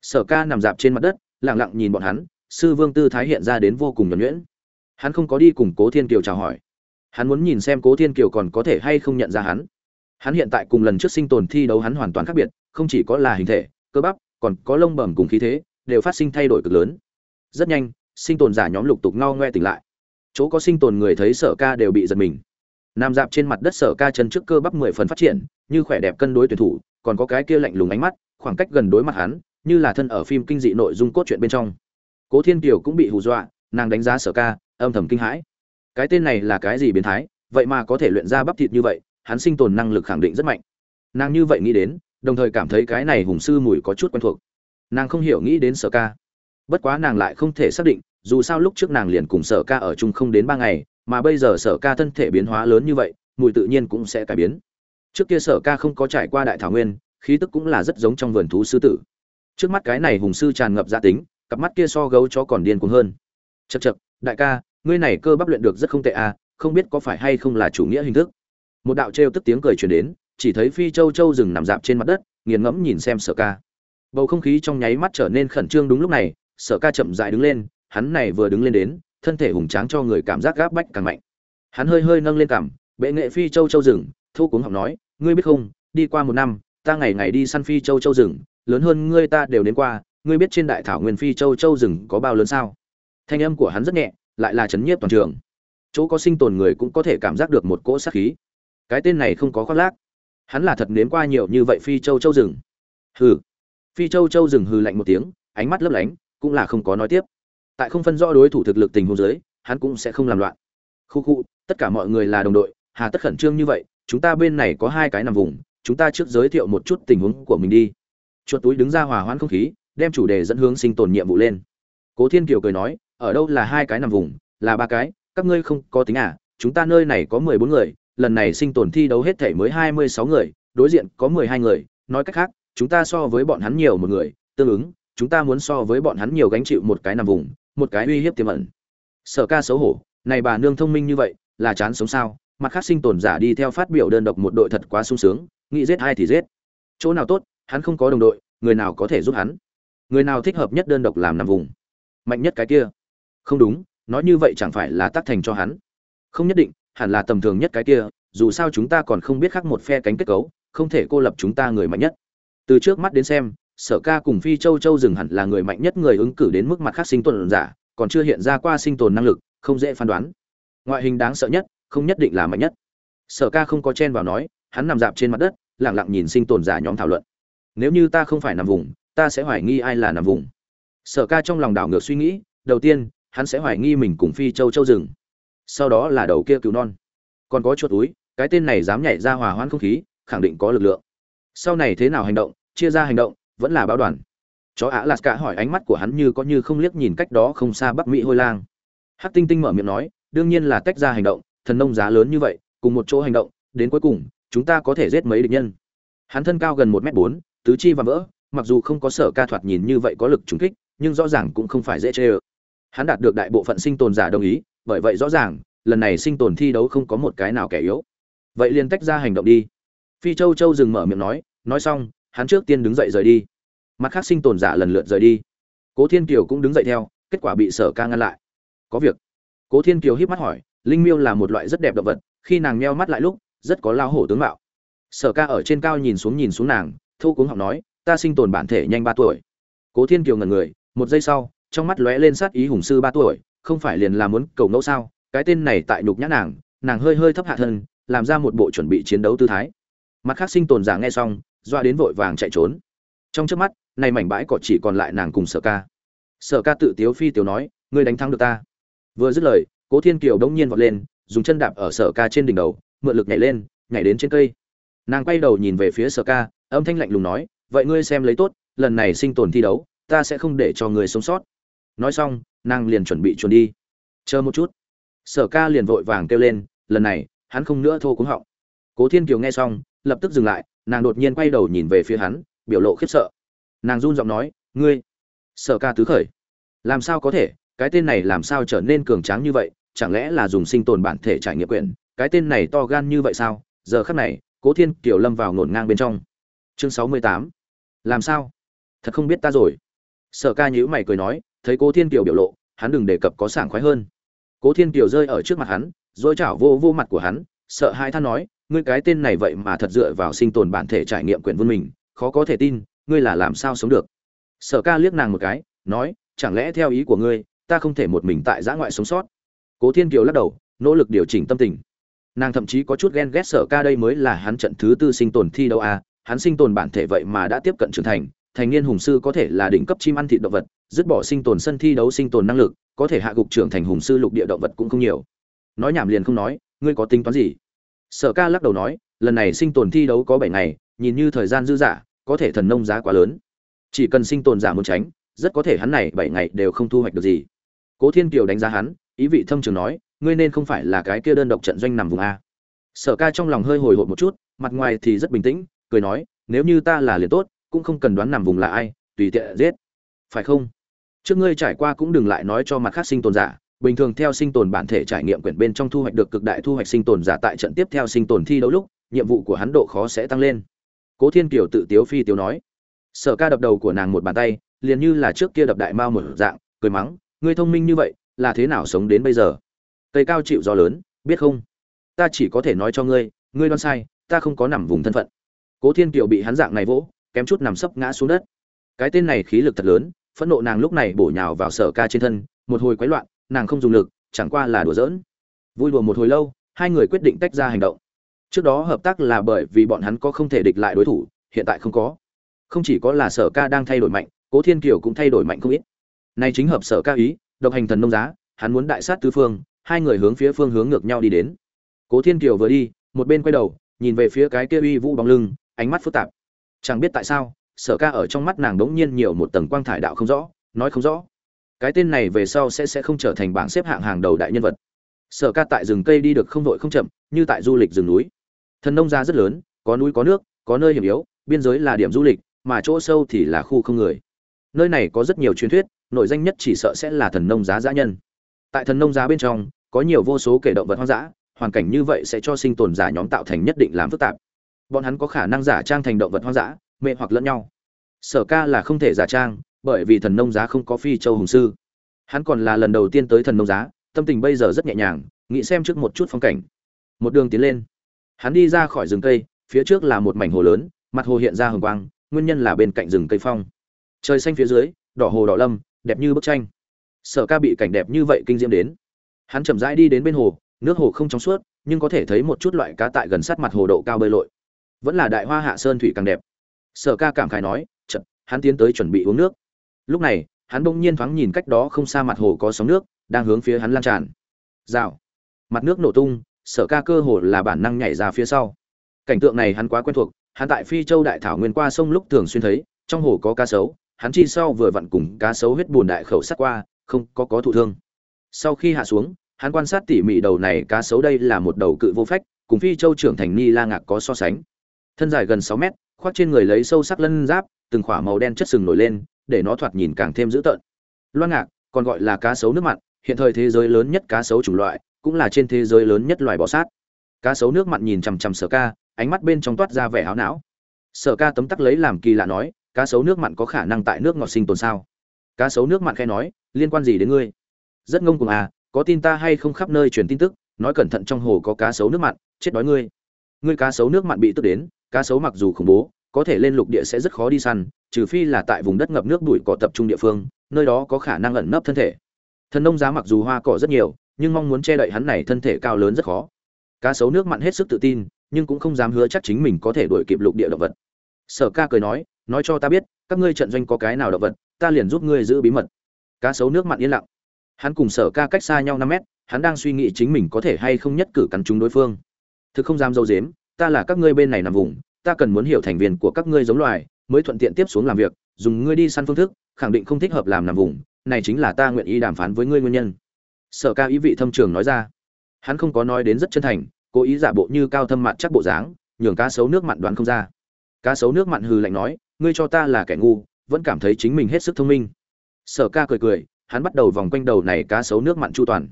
Sở ca nằm dạp trên mặt đất lẳng lặng nhìn bọn hắn, sư vương tư thái hiện ra đến vô cùng nhuẩn nhuyễn. Hắn không có đi cùng cố thiên kiều chào hỏi. Hắn muốn nhìn xem cố thiên kiều còn có thể hay không nhận ra hắn. Hắn hiện tại cùng lần trước sinh tồn thi đấu hắn hoàn toàn khác biệt, không chỉ có là hình thể, cơ bắp, còn có lông bẩm cùng khí thế, đều phát sinh thay đổi cực lớn. Rất nhanh, sinh tồn giả nhóm lục tục ngao ngoe tỉnh lại chỗ có sinh tồn người thấy sở ca đều bị giật mình. Nam dạp trên mặt đất sở ca chân trước cơ bắp mười phần phát triển, như khỏe đẹp cân đối tuyển thủ, còn có cái kia lạnh lùng ánh mắt, khoảng cách gần đối mặt hắn, như là thân ở phim kinh dị nội dung cốt truyện bên trong. Cố thiên kiều cũng bị hù dọa, nàng đánh giá sở ca, âm thầm kinh hãi. Cái tên này là cái gì biến thái, vậy mà có thể luyện ra bắp thịt như vậy, hắn sinh tồn năng lực khẳng định rất mạnh. Nàng như vậy nghĩ đến, đồng thời cảm thấy cái này hùng sư mùi có chút quen thuộc. Nàng không hiểu nghĩ đến sở ca. Bất quá nàng lại không thể xác định dù sao lúc trước nàng liền cùng sở ca ở chung không đến ba ngày, mà bây giờ sở ca thân thể biến hóa lớn như vậy, mùi tự nhiên cũng sẽ cải biến. Trước kia sở ca không có trải qua đại thảo nguyên, khí tức cũng là rất giống trong vườn thú sư tử. Trước mắt cái này hùng sư tràn ngập gia tính, cặp mắt kia so gấu chó còn điên cuồng hơn. Chật chật đại ca, ngươi này cơ bắp luyện được rất không tệ à không biết có phải hay không là chủ nghĩa hình thức? Một đạo trêu tức tiếng cười truyền đến, chỉ thấy phi châu châu rừng nằm dạp trên mặt đất, nghiền ngẫm nhìn xem sở ca. Bầu không khí trong nháy mắt trở nên khẩn trương đúng lúc này, sở ca chậm dại đứng lên hắn này vừa đứng lên đến, thân thể hùng tráng cho người cảm giác gáp bách càng mạnh. Hắn hơi hơi nâng lên cằm, bệ nghệ phi châu châu rừng, thu cuống học nói, ngươi biết không, đi qua một năm, ta ngày ngày đi săn phi châu châu rừng, lớn hơn ngươi ta đều đến qua, ngươi biết trên đại thảo nguyên phi châu châu rừng có bao lớn sao? Thanh âm của hắn rất nhẹ, lại là chấn nhiếp toàn trường. Chỗ có sinh tồn người cũng có thể cảm giác được một cỗ sát khí. Cái tên này không có khoác lác. Hắn là thật nếm qua nhiều như vậy phi châu châu rừng. Hừ. Phi châu châu rừng hừ lạnh một tiếng, ánh mắt lấp lánh, cũng là không có nói tiếp tại không phân rõ đối thủ thực lực tình huống dưới, hắn cũng sẽ không làm loạn. Khu khu, tất cả mọi người là đồng đội, hà tất khẩn trương như vậy, chúng ta bên này có hai cái nằm vùng, chúng ta trước giới thiệu một chút tình huống của mình đi. Chuột túi đứng ra hòa hoãn không khí, đem chủ đề dẫn hướng sinh tồn nhiệm vụ lên. Cố thiên kiều cười nói, ở đâu là hai cái nằm vùng? Là ba cái. Các ngươi không có tính à chúng ta nơi này có mười bốn người, lần này sinh tồn thi đấu hết thể mới hai mươi sáu người, đối diện có mười hai người. Nói cách khác, chúng ta so với bọn hắn nhiều một người, tương ứng, chúng ta muốn so với bọn hắn nhiều gánh chịu một cái nằm vùng một cái uy hiếp tiềm ẩn. Sở ca xấu hổ, này bà nương thông minh như vậy, là chán sống sao? Mặt khác sinh tồn giả đi theo phát biểu đơn độc một đội thật quá sung sướng, nghĩ giết ai thì giết. Chỗ nào tốt, hắn không có đồng đội, người nào có thể giúp hắn? Người nào thích hợp nhất đơn độc làm nằm vùng? Mạnh nhất cái kia. Không đúng, nói như vậy chẳng phải là tác thành cho hắn. Không nhất định, hẳn là tầm thường nhất cái kia, dù sao chúng ta còn không biết khác một phe cánh kết cấu, không thể cô lập chúng ta người mạnh nhất. Từ trước mắt đến xem sở ca cùng phi châu châu rừng hẳn là người mạnh nhất người ứng cử đến mức mặt khác sinh tồn giả, còn chưa hiện ra qua sinh tồn năng lực, không dễ phán đoán. Ngoại hình đáng sợ nhất, không nhất định là mạnh nhất. Sở ca không có chen vào nói, hắn nằm dạp trên mặt đất lẳng lặng nhìn sinh tồn giả nhóm thảo luận. Nếu như ta không phải nằm vùng, ta sẽ hoài nghi ai là nằm vùng. Sở ca trong lòng đảo ngược suy nghĩ, đầu tiên, hắn sẽ hoài nghi mình cùng phi châu châu rừng sau đó là đầu kia cứu non. Còn có chuột túi, cái tên này dám nhảy ra hòa hoãn không khí, khẳng định có lực lượng. Sau này thế nào hành động, chia ra hành động vẫn là báo đoàn. Chó ạ lạt cả hỏi ánh mắt của hắn như có như không liếc nhìn cách đó không xa bắc mỹ hôi lang. Hắc tinh tinh mở miệng nói, đương nhiên là tách ra hành động, thần nông giá lớn như vậy, cùng một chỗ hành động, đến cuối cùng, chúng ta có thể giết mấy địch nhân. Hắn thân cao gần một m bốn, tứ chi và vỡ, mặc dù không có sở ca thoạt nhìn như vậy có lực trúng kích, nhưng rõ ràng cũng không phải dễ chê ơ. Hắn đạt được đại bộ phận sinh tồn giả đồng ý, bởi vậy rõ ràng, lần này sinh tồn thi đấu không có một cái nào kẻ yếu. Vậy liền tách ra hành động đi. Phi châu châu dừng mở miệng nói nói xong, hắn trước tiên đứng dậy rời đi mặt khác sinh tồn giả lần lượt rời đi. Cố thiên kiều cũng đứng dậy theo, kết quả bị sở ca ngăn lại. Có việc. Cố thiên kiều híp mắt hỏi, linh miêu là một loại rất đẹp động vật, khi nàng meo mắt lại lúc, rất có lao hổ tướng mạo. Sở ca ở trên cao nhìn xuống nhìn xuống nàng thu cuống học nói, ta sinh tồn bản thể nhanh ba tuổi. Cố thiên kiều ngần người, một giây sau, trong mắt lóe lên sát ý hùng sư ba tuổi, không phải liền là muốn cầu ngẫu sao? Cái tên này tại nhục nhã nàng nàng hơi hơi thấp hạ thân, làm ra một bộ chuẩn bị chiến đấu tư thái. Mặt khác sinh tồn giả nghe xong, doa đến vội vàng chạy trốn. Trong trước mắt này mảnh bãi cỏ chỉ còn lại nàng cùng sở ca. Sở ca tự tiếu phi tiếu nói, ngươi đánh thắng được ta. Vừa dứt lời, cố thiên kiều đống nhiên vọt lên, dùng chân đạp ở sở ca trên đỉnh đầu, mượn lực nhảy lên, nhảy đến trên cây. Nàng quay đầu nhìn về phía sở ca, âm thanh lạnh lùng nói, vậy ngươi xem lấy tốt, lần này sinh tồn thi đấu, ta sẽ không để cho người sống sót. Nói xong, nàng liền chuẩn bị chuồn đi. Chờ một chút. Sở ca liền vội vàng kêu lên, lần này, hắn không nữa thô cúng họng. Cố thiên kiều nghe xong, lập tức dừng lại, nàng đột nhiên quay đầu nhìn về phía hắn, biểu lộ khiếp sợ nàng run giọng nói, ngươi, sở ca tứ khởi. Làm sao có thể? Cái tên này làm sao trở nên cường tráng như vậy? Chẳng lẽ là dùng sinh tồn bản thể trải nghiệm quyền cái tên này to gan như vậy sao? Giờ khắc này, cố thiên kiều lâm vào ngổn ngang bên trong. Chương sáu mươi tám. Làm sao? Thật không biết ta rồi. Sở ca nhữ mày cười nói, thấy cố thiên kiều biểu lộ, hắn đừng đề cập có sảng khoái hơn. Cố thiên kiều rơi ở trước mặt hắn dỗi chảo vô vô mặt của hắn, sợ hai than nói, ngươi cái tên này vậy mà thật dựa vào sinh tồn bản thể trải nghiệm quyền vươn mình, khó có thể tin ngươi là làm sao sống được? Sở ca liếc nàng một cái, nói, chẳng lẽ theo ý của ngươi, ta không thể một mình tại giã ngoại sống sót? Cố thiên kiều lắc đầu, nỗ lực điều chỉnh tâm tình. Nàng thậm chí có chút ghen ghét sở ca đây mới là hắn trận thứ tư sinh tồn thi đấu à hắn sinh tồn bản thể vậy mà đã tiếp cận trưởng thành thành niên hùng sư có thể là đỉnh cấp chim ăn thịt động vật, dứt bỏ sinh tồn sân thi đấu sinh tồn năng lực, có thể hạ gục trưởng thành hùng sư lục địa động vật cũng không nhiều. Nói nhảm liền không nói, ngươi có tính toán gì? Sở ca lắc đầu nói, lần này sinh tồn thi đấu có bảy ngày, nhìn như thời gian dư dả có thể thần nông giá quá lớn. Chỉ cần sinh tồn giả muốn tránh, rất có thể hắn này bảy ngày đều không thu hoạch được gì. Cố thiên kiều đánh giá hắn, ý vị thâm trường nói, ngươi nên không phải là cái kia đơn độc trận doanh nằm vùng a. Sở ca trong lòng hơi hồi hộp một chút, mặt ngoài thì rất bình tĩnh, cười nói, nếu như ta là liền tốt, cũng không cần đoán nằm vùng là ai, tùy tiện giết. Phải không? Trước ngươi trải qua cũng đừng lại nói cho mặt khác sinh tồn giả, bình thường theo sinh tồn bản thể trải nghiệm quyển bên trong thu hoạch được cực đại thu hoạch sinh tồn giả tại trận tiếp theo sinh tồn thi đấu lúc, nhiệm vụ của hắn độ khó sẽ tăng lên cố thiên kiều tự tiếu phi tiếu nói. Sở ca đập đầu của nàng một bàn tay, liền như là trước kia đập đại mao một dạng, cười mắng, ngươi thông minh như vậy, là thế nào sống đến bây giờ? Cây cao chịu gió lớn, biết không? Ta chỉ có thể nói cho ngươi ngươi đoán sai, ta không có nằm vùng thân phận. Cố thiên kiều bị hắn dạng này vỗ, kém chút nằm sấp ngã xuống đất. Cái tên này khí lực thật lớn, phẫn nộ nàng lúc này bổ nhào vào sở ca trên thân, một hồi quấy loạn, nàng không dùng lực, chẳng qua là đùa giỡn. Vui đùa một hồi lâu, hai người quyết định tách ra hành động trước đó hợp tác là bởi vì bọn hắn có không thể địch lại đối thủ, hiện tại không có. Không chỉ có là sở ca đang thay đổi mạnh, cố thiên kiều cũng thay đổi mạnh không ít. Nay chính hợp sở ca ý, độc hành thần nông giá, hắn muốn đại sát tứ phương, hai người hướng phía phương hướng ngược nhau đi đến. Cố thiên kiều vừa đi, một bên quay đầu, nhìn về phía cái kia uy vũ bóng lưng, ánh mắt phức tạp. Chẳng biết tại sao, sở ca ở trong mắt nàng đống nhiên nhiều một tầng quang thải đạo không rõ, nói không rõ. Cái tên này về sau sẽ sẽ không trở thành bảng xếp hạng hàng đầu đại nhân vật. Sở ca tại rừng cây đi được không vội không chậm, như tại du lịch rừng núi thần nông gia rất lớn, có núi, có nước, có nơi hiểm yếu, biên giới là điểm du lịch, mà chỗ sâu thì là khu không người. Nơi này có rất nhiều truyền thuyết nội danh nhất chỉ sợ sẽ là thần nông giá giã nhân. Tại thần nông giá bên trong, có nhiều vô số kể động vật hoang dã, hoàn cảnh như vậy sẽ cho sinh tồn giả nhóm tạo thành nhất định làm phức tạp. Bọn hắn có khả năng giả trang thành động vật hoang dã, mê hoặc lẫn nhau. Sở ca là không thể giả trang, bởi vì thần nông giá không có phi châu hùng sư. Hắn còn là lần đầu tiên tới thần nông giá tâm tình bây giờ rất nhẹ nhàng, nghĩ xem trước một chút phong cảnh. Một đường tiến lên hắn đi ra khỏi rừng cây, phía trước là một mảnh hồ lớn, mặt hồ hiện ra hồng quang, nguyên nhân là bên cạnh rừng cây phong. Trời xanh phía dưới, đỏ hồ đỏ lâm, đẹp như bức tranh. Sở ca bị cảnh đẹp như vậy kinh diễm đến. Hắn chậm rãi đi đến bên hồ, nước hồ không trong suốt, nhưng có thể thấy một chút loại cá tại gần sát mặt hồ độ cao bơi lội. Vẫn là đại hoa hạ sơn thủy càng đẹp. Sở ca cảm khái nói chậm hắn tiến tới chuẩn bị uống nước. Lúc này, hắn bỗng nhiên thoáng nhìn cách đó không xa mặt hồ có sóng nước, đang hướng phía hắn lan tràn. Rào. Mặt nước nổ tung sở ca cơ hồ là bản năng nhảy ra phía sau. Cảnh tượng này hắn quá quen thuộc, hắn tại phi châu đại thảo nguyên qua sông lúc thường xuyên thấy, trong hồ có cá sấu, hắn chi sau vừa vặn cùng cá sấu huyết bùn đại khẩu sát qua, không có có thụ thương. Sau khi hạ xuống, hắn quan sát tỉ mỉ đầu này cá sấu đây là một đầu cự vô phách, cùng phi châu trưởng thành ni la ngạc có so sánh. Thân dài gần sáu mét, khoác trên người lấy sâu sắc lân giáp, từng khỏa màu đen chất sừng nổi lên, để nó thoạt nhìn càng thêm dữ tợn. Loan ngạc còn gọi là cá sấu nước mặn, hiện thời thế giới lớn nhất cá sấu chủng loại cũng là trên thế giới lớn nhất loài bò sát. Cá sấu nước mặn nhìn chằm chằm sở ca, ánh mắt bên trong toát ra vẻ háo não. Sở ca tấm tắc lấy làm kỳ lạ nói, cá sấu nước mặn có khả năng tại nước ngọt sinh tồn sao? Cá sấu nước mặn khẽ nói, liên quan gì đến ngươi? Rất ngông cuồng à có tin ta hay không khắp nơi truyền tin tức, nói cẩn thận trong hồ có cá sấu nước mặn, chết đói ngươi. Ngươi cá sấu nước mặn bị tức đến, cá sấu mặc dù khủng bố, có thể lên lục địa sẽ rất khó đi săn, trừ phi là tại vùng đất ngập nước bụi cỏ tập trung địa phương, nơi đó có khả năng ẩn nấp thân thể. Thần nông giá mặc dù hoa cỏ rất nhiều nhưng mong muốn che đậy hắn này thân thể cao lớn rất khó. Cá sấu nước mặn hết sức tự tin, nhưng cũng không dám hứa chắc chính mình có thể đuổi kịp lục địa động vật. Sở ca cười nói nói cho ta biết, các ngươi trận doanh có cái nào động vật, ta liền giúp ngươi giữ bí mật. Cá sấu nước mặn yên lặng. Hắn cùng sở ca cách xa nhau năm mét, hắn đang suy nghĩ chính mình có thể hay không nhất cử cắn chúng đối phương. Thực không dám dâu dếm, ta là các ngươi bên này nằm vùng, ta cần muốn hiểu thành viên của các ngươi giống loài, mới thuận tiện tiếp xuống làm việc, dùng ngươi đi săn phương thức, khẳng định không thích hợp làm nằm vùng, này chính là ta nguyện ý đàm phán với ngươi nguyên nhân sở ca ý vị thâm trường nói ra. Hắn không có nói đến rất chân thành, cố ý giả bộ như cao thâm mặn chắc bộ dáng, nhường cá sấu nước mặn đoán không ra. Cá sấu nước mặn hừ lạnh nói, ngươi cho ta là kẻ ngu, vẫn cảm thấy chính mình hết sức thông minh. Sở ca cười cười, hắn bắt đầu vòng quanh đầu này cá sấu nước mặn chu toàn.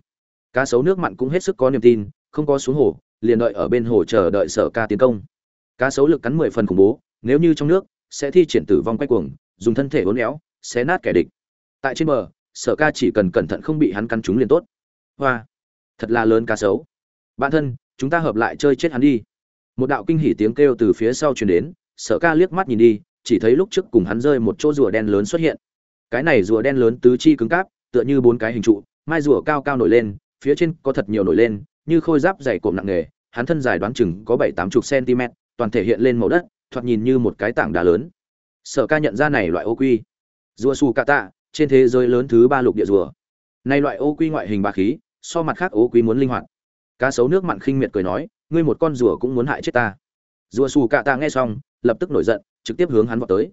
Cá sấu nước mặn cũng hết sức có niềm tin, không có xuống hồ, liền đợi ở bên hồ chờ đợi sở ca tiến công. Cá sấu lực cắn mười phần khủng bố, nếu như trong nước, sẽ thi triển tử vong quay cuồng, dùng thân thể uốn éo, xé nát kẻ địch. Tại trên bờ sở ca chỉ cần cẩn thận không bị hắn cắn chúng liền tốt. Hoa, thật là lớn cá sấu. Bạn thân, chúng ta hợp lại chơi chết hắn đi. Một đạo kinh hỉ tiếng kêu từ phía sau truyền đến, sở ca liếc mắt nhìn đi, chỉ thấy lúc trước cùng hắn rơi một chỗ rùa đen lớn xuất hiện. Cái này rùa đen lớn tứ chi cứng cáp, tựa như bốn cái hình trụ, mai rùa cao cao nổi lên, phía trên có thật nhiều nổi lên, như khôi giáp dày cộm nặng nề hắn thân dài đoán chừng có bảy tám chục cm toàn thể hiện lên màu đất, thoạt nhìn như một cái tảng đá lớn. Sở ca nhận ra này loại ô quy. Rùa xù cà tạ trên thế giới lớn thứ ba lục địa rùa. Này loại ô quy ngoại hình bà khí, so mặt khác ô quy muốn linh hoạt. Cá sấu nước mặn khinh miệt cười nói, ngươi một con rùa cũng muốn hại chết ta. Rùa xù cạ tạ nghe xong, lập tức nổi giận, trực tiếp hướng hắn vào tới.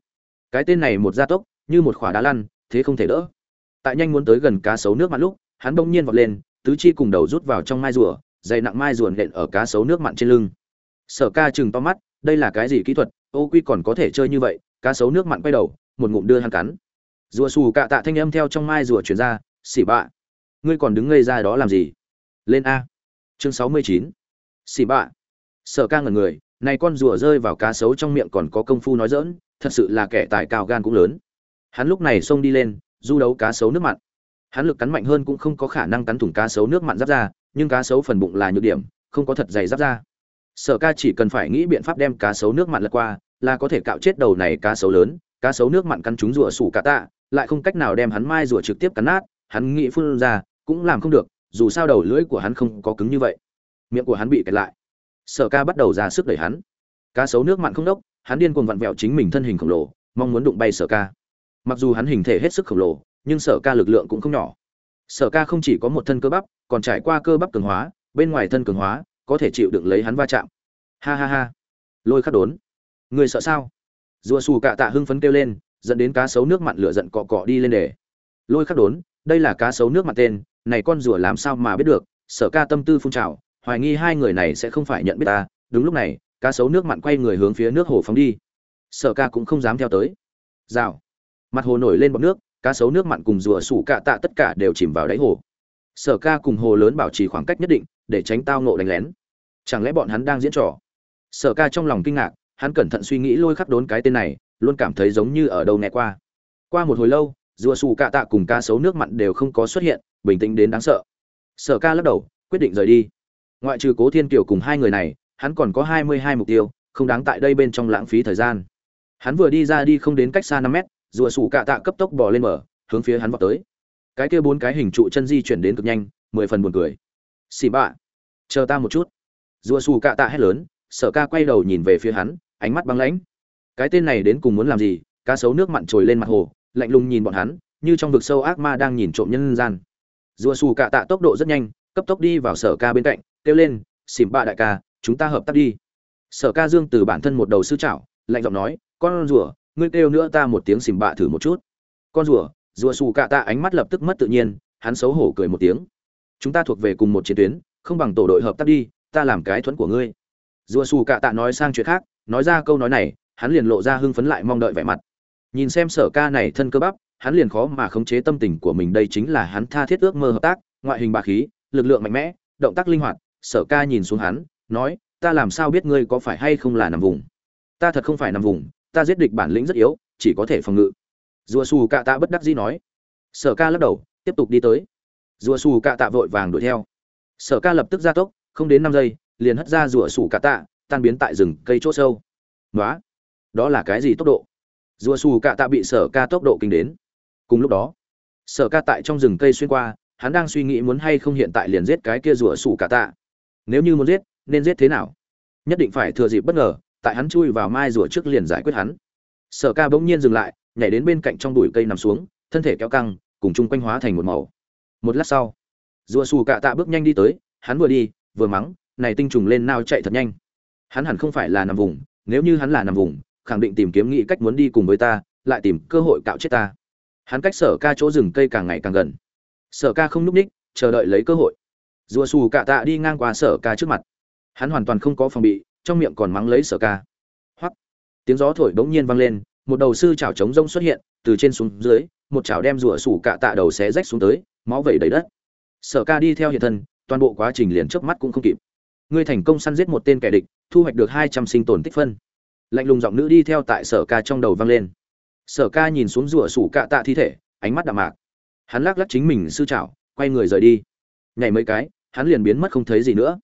Cái tên này một gia tốc, như một khỏa đá lăn, thế không thể đỡ. Tại nhanh muốn tới gần cá sấu nước mặn lúc, hắn bỗng nhiên vọt lên, tứ chi cùng đầu rút vào trong mai rùa, dày nặng mai rùa nện ở cá sấu nước mặn trên lưng. Sở ca chừng to mắt, đây là cái gì kỹ thuật? Ô quy còn có thể chơi như vậy. Cá sấu nước mặn quay đầu, một ngụm đưa hắn cắn rùa xù cạ tạ thanh âm theo trong mai rùa chuyển ra xỉ bạ, ngươi còn đứng ngây ra đó làm gì? Lên a. Chương sáu mươi chín. Xỉ bạ. Sở ca ngẩn người, này con rùa rơi vào cá sấu trong miệng còn có công phu nói dỡn thật sự là kẻ tài cao gan cũng lớn. Hắn lúc này xông đi lên, du đấu cá sấu nước mặn. Hắn lực cắn mạnh hơn cũng không có khả năng cắn thủng cá sấu nước mặn giáp ra, nhưng cá sấu phần bụng là nhược điểm, không có thật dày giáp ra. Sở ca chỉ cần phải nghĩ biện pháp đem cá sấu nước mặn lật qua, là có thể cạo chết đầu này cá sấu lớn, cá sấu nước mặn cắn trúng rùa sủ cả tạ lại không cách nào đem hắn mai rùa trực tiếp cắn nát, hắn nghĩ phun ra, cũng làm không được, dù sao đầu lưỡi của hắn không có cứng như vậy. Miệng của hắn bị kẹt lại. Sở ca bắt đầu ra sức đẩy hắn. Cá sấu nước mặn không đốc, hắn điên cuồng vặn vẹo chính mình thân hình khổng lồ, mong muốn đụng bay sở ca. Mặc dù hắn hình thể hết sức khổng lồ, nhưng sở ca lực lượng cũng không nhỏ. Sở ca không chỉ có một thân cơ bắp, còn trải qua cơ bắp cường hóa, bên ngoài thân cường hóa, có thể chịu đựng lấy hắn va chạm. Ha ha ha. Lôi khắc đốn. Người sợ sao? Rùa xù cạ tạ hưng phấn kêu lên dẫn đến cá sấu nước mặn lửa giận cọ cọ đi lên để lôi khắc đốn, đây là cá sấu nước mặn tên, này con rùa làm sao mà biết được, sở ca tâm tư phun trào, hoài nghi hai người này sẽ không phải nhận biết ta. Đúng lúc này, cá sấu nước mặn quay người hướng phía nước hồ phóng đi. Sở ca cũng không dám theo tới. Rào. Mặt hồ nổi lên bọt nước, cá sấu nước mặn cùng rùa sủ cạ tạ tất cả đều chìm vào đáy hồ. Sở ca cùng hồ lớn bảo trì khoảng cách nhất định, để tránh tao nộ đánh lén. Chẳng lẽ bọn hắn đang diễn trò? Sở ca trong lòng kinh ngạc, hắn cẩn thận suy nghĩ lôi khắc đốn cái tên này luôn cảm thấy giống như ở đâu nghe qua. Qua một hồi lâu rùa sủ cạ tạ cùng Ca sấu nước mặn đều không có xuất hiện, bình tĩnh đến đáng sợ. Sở ca lắc đầu, quyết định rời đi. Ngoại trừ cố thiên kiều cùng hai người này, hắn còn có hai mươi hai mục tiêu, không đáng tại đây bên trong lãng phí thời gian. Hắn vừa đi ra đi không đến cách xa năm mét rùa sủ cạ tạ cấp tốc bò lên mở hướng phía hắn vào tới. Cái kia bốn cái hình trụ chân di chuyển đến cực nhanh, mười phần buồn cười. Xì bạ, chờ ta một chút. Rùa sủ cạ tạ hét lớn, sở ca quay đầu nhìn về phía hắn, ánh mắt băng lãnh cái tên này đến cùng muốn làm gì? Cá sấu nước mặn trồi lên mặt hồ, lạnh lùng nhìn bọn hắn, như trong vực sâu ác ma đang nhìn trộm nhân gian. Rùa xù cạ tạ tốc độ rất nhanh, cấp tốc đi vào sở ca bên cạnh, kêu lên xìm bạ đại ca, chúng ta hợp tác đi. Sở ca dương từ bản thân một đầu sư trảo lạnh giọng nói, con rùa, ngươi kêu nữa ta một tiếng xìm bạ thử một chút. Con rùa? Rùa xù cạ tạ ánh mắt lập tức mất tự nhiên, hắn xấu hổ cười một tiếng. Chúng ta thuộc về cùng một chiến tuyến, không bằng tổ đội hợp tác đi, ta làm cái thuẫn của ngươi. Rùa xù cạ tạ nói sang chuyện khác, nói ra câu nói này hắn liền lộ ra hưng phấn lại mong đợi vẻ mặt. Nhìn xem sở ca này thân cơ bắp, hắn liền khó mà khống chế tâm tình của mình, đây chính là hắn tha thiết ước mơ hợp tác, ngoại hình bà khí, lực lượng mạnh mẽ, động tác linh hoạt. Sở ca nhìn xuống hắn, nói, ta làm sao biết ngươi có phải hay không là nằm vùng? Ta thật không phải nằm vùng, ta giết địch bản lĩnh rất yếu, chỉ có thể phòng ngự. Rùa xù cạ tạ bất đắc dĩ nói. Sở ca lắc đầu, tiếp tục đi tới. Rùa xù cạ tạ vội vàng đuổi theo. Sở ca lập tức ra tốc, không đến năm giây, liền hất ra rùa xù cạ tạ, tan biến tại rừng cây chỗ sâu. Nói đó là cái gì tốc độ? Rùa xù cạ tạ bị sở ca tốc độ kinh đến. Cùng lúc đó, sở ca tại trong rừng cây xuyên qua, hắn đang suy nghĩ muốn hay không hiện tại liền giết cái kia rùa xù cạ tạ. Nếu như muốn giết, nên giết thế nào? Nhất định phải thừa dịp bất ngờ, tại hắn chui vào mai rùa trước liền giải quyết hắn. Sở ca bỗng nhiên dừng lại, nhảy đến bên cạnh trong bụi cây nằm xuống, thân thể kéo căng, cùng chung quanh hóa thành một màu. Một lát sau, rùa xù cạ tạ bước nhanh đi tới, hắn vừa đi, vừa mắng, này tinh trùng lên nao chạy thật nhanh. Hắn hẳn không phải là nằm vùng, nếu như hắn là nằm vùng khẳng định tìm kiếm nghĩ cách muốn đi cùng với ta, lại tìm cơ hội cạo chết ta. Hắn cách sở ca chỗ rừng cây càng ngày càng gần. Sở ca không n ú c ních, chờ đợi lấy cơ hội. Rùa xù cạ tạ đi ngang qua sở ca trước mặt. Hắn hoàn toàn không có phòng bị, trong miệng còn mắng lấy sở ca. Hoắc. Tiếng gió thổi bỗng nhiên vang lên, một đầu sư chảo trống rông xuất hiện, từ trên xuống dưới, một chảo đem rùa xù cạ tạ đầu xé rách xuống tới, máu vẩy đầy đất. Sở ca đi theo hiện thân, toàn bộ quá trình liền trước mắt cũng không kịp. Ngươi thành công săn giết một tên kẻ địch, thu hoạch được hai trăm sinh tồn tích phân lạnh lùng giọng nữ đi theo tại sở ca trong đầu vang lên. Sở ca nhìn xuống rùa sủ cạ tạ thi thể, ánh mắt đạm mạc. Hắn lắc lắc chính mình, sư chảo quay người rời đi. Nhảy mấy cái, hắn liền biến mất không thấy gì nữa.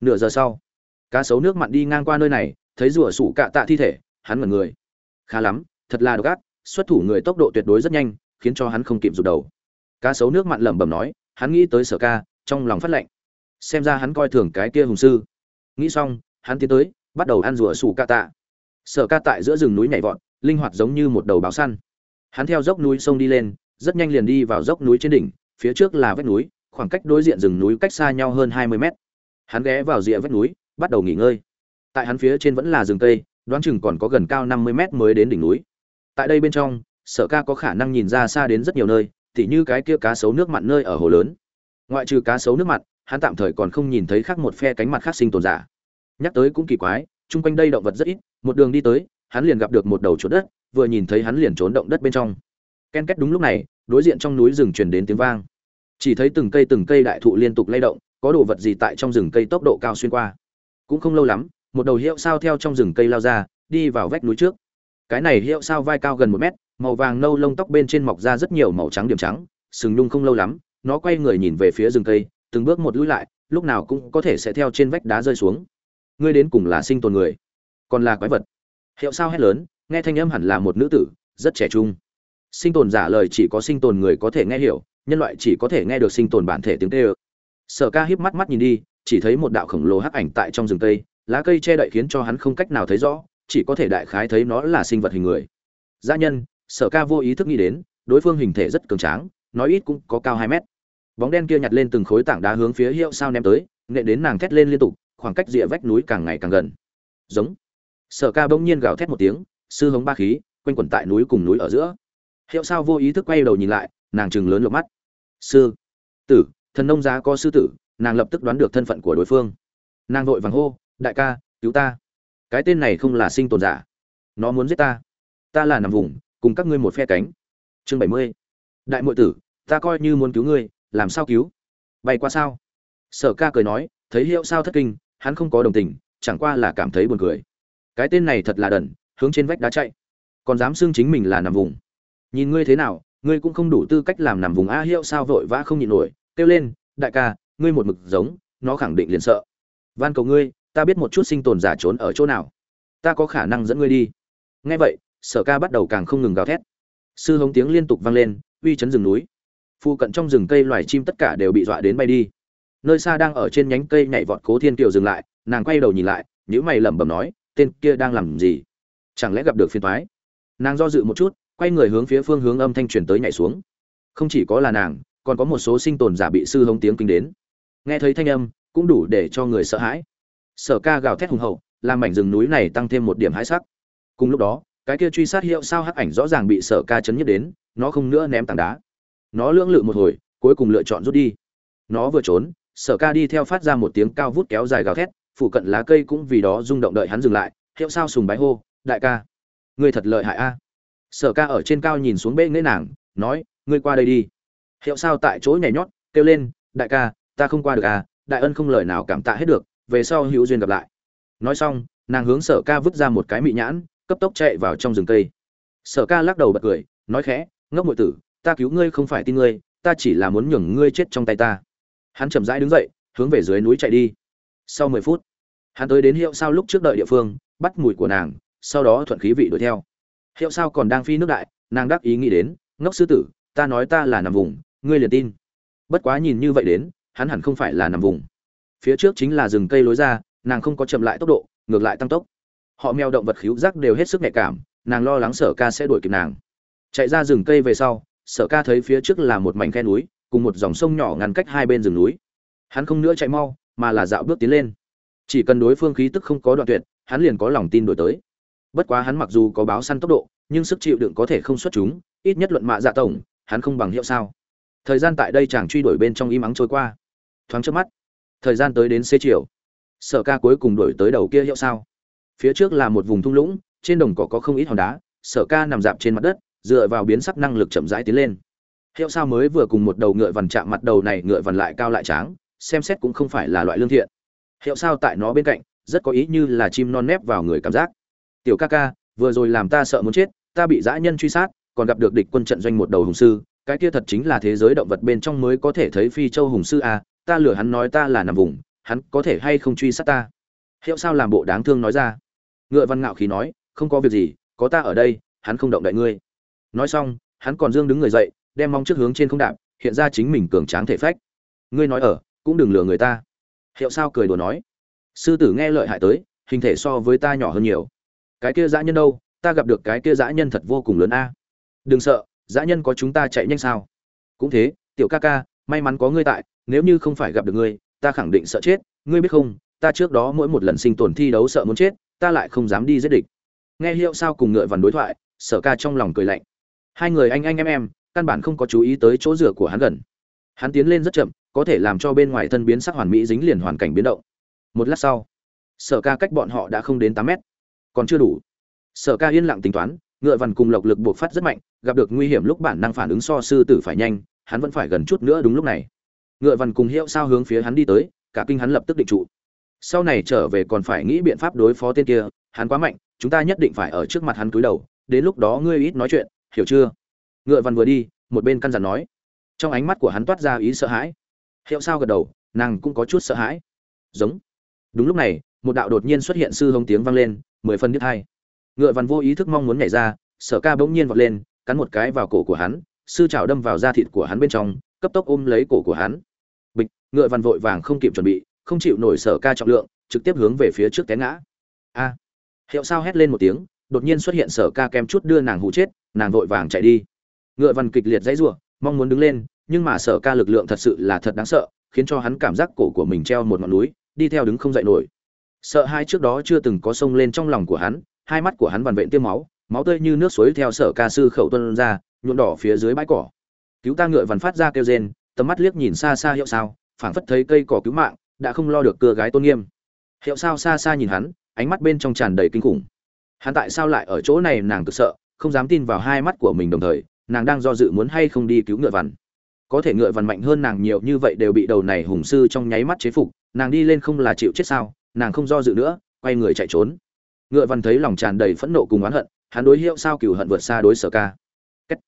Nửa giờ sau, cá sấu nước mặn đi ngang qua nơi này, thấy rùa sủ cạ tạ thi thể, hắn mật người. Khá lắm, thật là độc ác, xuất thủ người tốc độ tuyệt đối rất nhanh, khiến cho hắn không kịp rụt đầu. Cá sấu nước mặn lẩm bẩm nói, hắn nghĩ tới sở ca, trong lòng phát lệnh. Xem ra hắn coi thường cái kia hùng sư. Nghĩ xong, hắn tiến tới, bắt đầu ăn rùa sủ cạ tạ sở ca tại giữa rừng núi nhảy vọt, linh hoạt giống như một đầu báo săn. Hắn theo dốc núi sông đi lên, rất nhanh liền đi vào dốc núi trên đỉnh, phía trước là vách núi, khoảng cách đối diện rừng núi cách xa nhau hơn hai mươi mét. Hắn ghé vào rìa vách núi, bắt đầu nghỉ ngơi. Tại hắn phía trên vẫn là rừng cây, đoán chừng còn có gần cao năm mươi mét mới đến đỉnh núi. Tại đây bên trong, sở ca có khả năng nhìn ra xa đến rất nhiều nơi, tỉ như cái kia cá sấu nước mặn nơi ở hồ lớn. Ngoại trừ cá sấu nước mặn, hắn tạm thời còn không nhìn thấy khác một phe cánh mặt khác sinh tồn giả. Nhắc tới cũng kỳ quái chung quanh đây động vật rất ít, một đường đi tới, hắn liền gặp được một đầu chuột đất, vừa nhìn thấy hắn liền trốn động đất bên trong. Ken két đúng lúc này, đối diện trong núi rừng truyền đến tiếng vang. Chỉ thấy từng cây từng cây đại thụ liên tục lay động, có đồ vật gì tại trong rừng cây tốc độ cao xuyên qua. Cũng không lâu lắm, một đầu hiệu sao theo trong rừng cây lao ra, đi vào vách núi trước. Cái này hiệu sao vai cao gần một mét, màu vàng nâu lông tóc bên trên mọc ra rất nhiều màu trắng điểm trắng, sừng nhung không lâu lắm, nó quay người nhìn về phía rừng cây, từng bước một lũi lại, lúc nào cũng có thể sẽ theo trên vách đá rơi xuống ngươi đến cùng là sinh tồn người, còn là quái vật. Hiệu sao hét lớn, nghe thanh âm hẳn là một nữ tử, rất trẻ trung. Sinh tồn giả lời chỉ có sinh tồn người có thể nghe hiểu, nhân loại chỉ có thể nghe được sinh tồn bản thể tiếng tê ơ. Sở ca híp mắt mắt nhìn đi, chỉ thấy một đạo khổng lồ hắc ảnh tại trong rừng cây lá cây che đậy khiến cho hắn không cách nào thấy rõ, chỉ có thể đại khái thấy nó là sinh vật hình người. Gia nhân, sở ca vô ý thức nghĩ đến, đối phương hình thể rất cường tráng, nói ít cũng có cao hai mét. Bóng đen kia nhặt lên từng khối tảng đá hướng phía hiệu sao ném tới nghệ đến nàng thét lên liên tục khoảng cách rìa vách núi càng ngày càng gần. Giống. Sở ca bỗng nhiên gào thét một tiếng, sư hống ba khí, quanh quẩn tại núi cùng núi ở giữa. Hiệu sao vô ý thức quay đầu nhìn lại, nàng chừng lớn lộc mắt. Sư. Tử, thần nông giá có sư tử, nàng lập tức đoán được thân phận của đối phương. Nàng vội vàng hô, đại ca, cứu ta. Cái tên này không là sinh tồn giả. Nó muốn giết ta. Ta là nằm vùng, cùng các ngươi một phe cánh. Chương bảy mươi. Đại muội tử, ta coi như muốn cứu ngươi, làm sao cứu? Bay qua sao? Sở ca cười nói, thấy hiệu sao thất kinh hắn không có đồng tình, chẳng qua là cảm thấy buồn cười. Cái tên này thật là đần, hướng trên vách đá chạy. Còn dám xưng chính mình là nằm vùng. Nhìn ngươi thế nào, ngươi cũng không đủ tư cách làm nằm vùng a hiệu sao vội vã không nhịn nổi, kêu lên, đại ca, ngươi một mực giống, nó khẳng định liền sợ. Van cầu ngươi, ta biết một chút sinh tồn giả trốn ở chỗ nào. Ta có khả năng dẫn ngươi đi. Nghe vậy, sở ca bắt đầu càng không ngừng gào thét. Sư hống tiếng liên tục vang lên, uy chấn rừng núi. Phu cận trong rừng cây loài chim tất cả đều bị dọa đến bay đi nơi xa đang ở trên nhánh cây nhảy vọt cố thiên kiều dừng lại, nàng quay đầu nhìn lại nhữ mày lẩm bẩm nói, tên kia đang làm gì? Chẳng lẽ gặp được phiền thoái nàng do dự một chút, quay người hướng phía phương hướng âm thanh truyền tới nhảy xuống. Không chỉ có là nàng, còn có một số sinh tồn giả bị sư hống tiếng kinh đến. Nghe thấy thanh âm, cũng đủ để cho người sợ hãi. Sở ca gào thét hùng hậu, làm mảnh rừng núi này tăng thêm một điểm hãi sắc. Cùng lúc đó, cái kia truy sát hiệu sao hắc ảnh rõ ràng bị sở ca chấn nhất đến, nó không nữa ném tảng đá. Nó lưỡng lự một hồi, cuối cùng lựa chọn rút đi. Nó vừa trốn sở ca đi theo phát ra một tiếng cao vút kéo dài gào thét phụ cận lá cây cũng vì đó rung động đợi hắn dừng lại, hiệu sao sùng bái hô, đại ca, ngươi thật lợi hại a. Sở ca ở trên cao nhìn xuống bệ nghễ nàng, nói, ngươi qua đây đi. Hiệu sao tại chỗ nhảy nhót, kêu lên, đại ca, ta không qua được à đại ân không lời nào cảm tạ hết được, về sau hữu duyên gặp lại. Nói xong, nàng hướng sở ca vứt ra một cái mị nhãn, cấp tốc chạy vào trong rừng cây. Sở ca lắc đầu bật cười, nói khẽ, ngốc ngội tử, ta cứu ngươi không phải tin ngươi, ta chỉ là muốn nhường ngươi chết trong tay ta hắn chậm rãi đứng dậy, hướng về dưới núi chạy đi. Sau mười phút, hắn tới đến hiệu sao lúc trước đợi địa phương, bắt mùi của nàng, sau đó thuận khí vị đuổi theo. Hiệu sao còn đang phi nước đại, nàng đắc ý nghĩ đến, ngốc sư tử, ta nói ta là nằm vùng, ngươi liền tin. Bất quá nhìn như vậy đến, hắn hẳn không phải là nằm vùng. Phía trước chính là rừng cây lối ra, nàng không có chậm lại tốc độ, ngược lại tăng tốc. Họ mèo động vật khíu giác đều hết sức nhạy cảm, nàng lo lắng sở ca sẽ đuổi kịp nàng. Chạy ra rừng cây về sau, sở ca thấy phía trước là một mảnh khe núi cùng một dòng sông nhỏ ngăn cách hai bên rừng núi. Hắn không nữa chạy mau, mà là dạo bước tiến lên. Chỉ cần đối phương khí tức không có đoạn tuyệt, hắn liền có lòng tin đổi tới. Bất quá hắn mặc dù có báo săn tốc độ, nhưng sức chịu đựng có thể không xuất chúng, ít nhất luận mạ dạ tổng, hắn không bằng hiệu sao. Thời gian tại đây chàng truy đuổi bên trong im ắng trôi qua. Thoáng trước mắt, thời gian tới đến xế chiều. Sở ca cuối cùng đuổi tới đầu kia hiệu sao? Phía trước là một vùng thung lũng, trên đồng cỏ có không ít hòn đá, sở ca nằm dạp trên mặt đất, dựa vào biến sắc năng lực chậm rãi tiến lên hiệu sao mới vừa cùng một đầu ngựa vằn chạm mặt đầu này ngựa vằn lại cao lại tráng xem xét cũng không phải là loại lương thiện. Hiệu sao tại nó bên cạnh rất có ý như là chim non nép vào người cảm giác. Tiểu ca ca vừa rồi làm ta sợ muốn chết ta bị dã nhân truy sát còn gặp được địch quân trận doanh một đầu hùng sư cái kia thật chính là thế giới động vật bên trong mới có thể thấy phi châu hùng sư à, ta lừa hắn nói ta là nằm vùng hắn có thể hay không truy sát ta? Hiệu sao làm bộ đáng thương nói ra. Ngựa văn ngạo khí nói không có việc gì có ta ở đây hắn không động đại ngươi. Nói xong hắn còn dương đứng người dậy đem mong trước hướng trên không đạp, hiện ra chính mình cường tráng thể phách. Ngươi nói ở, cũng đừng lừa người ta. Hiệu sao cười đùa nói. Sư tử nghe lợi hại tới, hình thể so với ta nhỏ hơn nhiều. Cái kia dã nhân đâu, ta gặp được cái kia dã nhân thật vô cùng lớn a. Đừng sợ, dã nhân có chúng ta chạy nhanh sao? Cũng thế, tiểu ca ca, may mắn có ngươi tại, nếu như không phải gặp được ngươi, ta khẳng định sợ chết. Ngươi biết không, ta trước đó mỗi một lần sinh tồn thi đấu sợ muốn chết, ta lại không dám đi giết địch. Nghe hiệu sao cùng ngựa vằn đối thoại, sở ca trong lòng cười lạnh. Hai người anh anh em em căn bản không có chú ý tới chỗ rửa của hắn gần. Hắn tiến lên rất chậm, có thể làm cho bên ngoài thân biến sắc hoàn mỹ dính liền hoàn cảnh biến động. Một lát sau, sở ca cách bọn họ đã không đến tám mét. Còn chưa đủ. Sở ca yên lặng tính toán, ngựa vằn cùng lộc lực buộc phát rất mạnh, gặp được nguy hiểm lúc bản năng phản ứng so sư tử phải nhanh, hắn vẫn phải gần chút nữa đúng lúc này. Ngựa vằn cùng hiệu sao hướng phía hắn đi tới, cả kinh hắn lập tức định trụ. Sau này trở về còn phải nghĩ biện pháp đối phó tên kia, hắn quá mạnh, chúng ta nhất định phải ở trước mặt hắn cúi đầu, đến lúc đó ngươi ít nói chuyện, hiểu chưa? Ngựa Văn vừa đi, một bên căn dặn nói. Trong ánh mắt của hắn toát ra ý sợ hãi. Hiệu sao gật đầu, nàng cũng có chút sợ hãi. Giống. Đúng lúc này, một đạo đột nhiên xuất hiện sư hông tiếng vang lên, mười phân đứt hai ngựa Văn vô ý thức mong muốn nhảy ra, sở ca bỗng nhiên vọt lên, cắn một cái vào cổ của hắn, sư chảo đâm vào da thịt của hắn bên trong, cấp tốc ôm lấy cổ của hắn. Bịch, ngựa Văn vội vàng không kịp chuẩn bị, không chịu nổi sở ca trọng lượng, trực tiếp hướng về phía trước té ngã. A. Hiệu sao hét lên một tiếng, đột nhiên xuất hiện sở ca kem chút đưa nàng hụ chết, nàng vội vàng chạy đi ngựa vằn kịch liệt dãy rủa, mong muốn đứng lên, nhưng mà sở ca lực lượng thật sự là thật đáng sợ, khiến cho hắn cảm giác cổ của mình treo một ngọn núi, đi theo đứng không dậy nổi. Sợ hai trước đó chưa từng có sông lên trong lòng của hắn, hai mắt của hắn vằn vện tiêm máu máu tươi như nước suối theo sở ca sư khẩu tuân ra, nhuộm đỏ phía dưới bãi cỏ. Cứu ta ngựa vằn phát ra kêu rên, tầm mắt liếc nhìn xa xa hiệu sao, phảng phất thấy cây cỏ cứu mạng, đã không lo được cưa gái tôn nghiêm. Hiệu sao xa xa nhìn hắn, ánh mắt bên trong tràn đầy kinh khủng. Hắn tại sao lại ở chỗ này, nàng cực sợ, không dám tin vào hai mắt của mình đồng thời nàng đang do dự muốn hay không đi cứu ngựa vằn. Có thể ngựa vằn mạnh hơn nàng nhiều như vậy đều bị đầu này hùng sư trong nháy mắt chế phục, nàng đi lên không là chịu chết sao, nàng không do dự nữa, quay người chạy trốn. Ngựa vằn thấy lòng tràn đầy phẫn nộ cùng oán hận, hắn đối hiệu sao cửu hận vượt xa đối sở ca. Kết.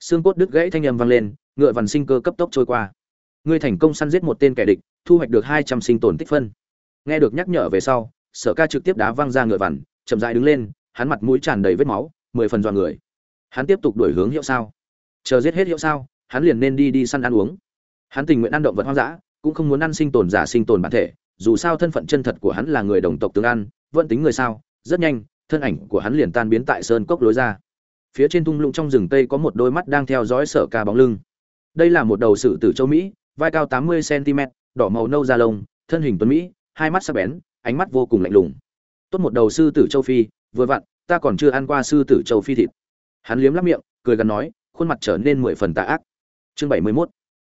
xương cốt đứt gãy thanh âm vang lên, ngựa vằn sinh cơ cấp tốc trôi qua. Ngươi thành công săn giết một tên kẻ địch, thu hoạch được hai trăm sinh tồn tích phân. Nghe được nhắc nhở về sau, sở ca trực tiếp đá văng ra ngựa vằn, chậm dại đứng lên, hắn mặt mũi tràn đầy vết máu, mười phần dọa người hắn tiếp tục đổi hướng hiệu sao? Chờ giết hết hiệu sao, hắn liền nên đi đi săn ăn uống. Hắn tình nguyện ăn động vật hoang dã, cũng không muốn ăn sinh tồn giả sinh tồn bản thể, dù sao thân phận chân thật của hắn là người đồng tộc tương ăn, vẫn tính người sao. Rất nhanh, thân ảnh của hắn liền tan biến tại sơn cốc lối ra. Phía trên thung lũng trong rừng tây có một đôi mắt đang theo dõi sở ca bóng lưng. Đây là một đầu sử tử châu mỹ, vai cao tám mươi cm đỏ màu nâu da lông, thân hình tuấn mỹ, hai mắt sắc bén, ánh mắt vô cùng lạnh lùng. Tốt một đầu sư tử châu phi, vừa vặn, ta còn chưa ăn qua sư tử châu phi thịt hắn liếm lắp miệng, cười gần nói, khuôn mặt trở nên mười phần tà ác. Chương bảy mươi 71.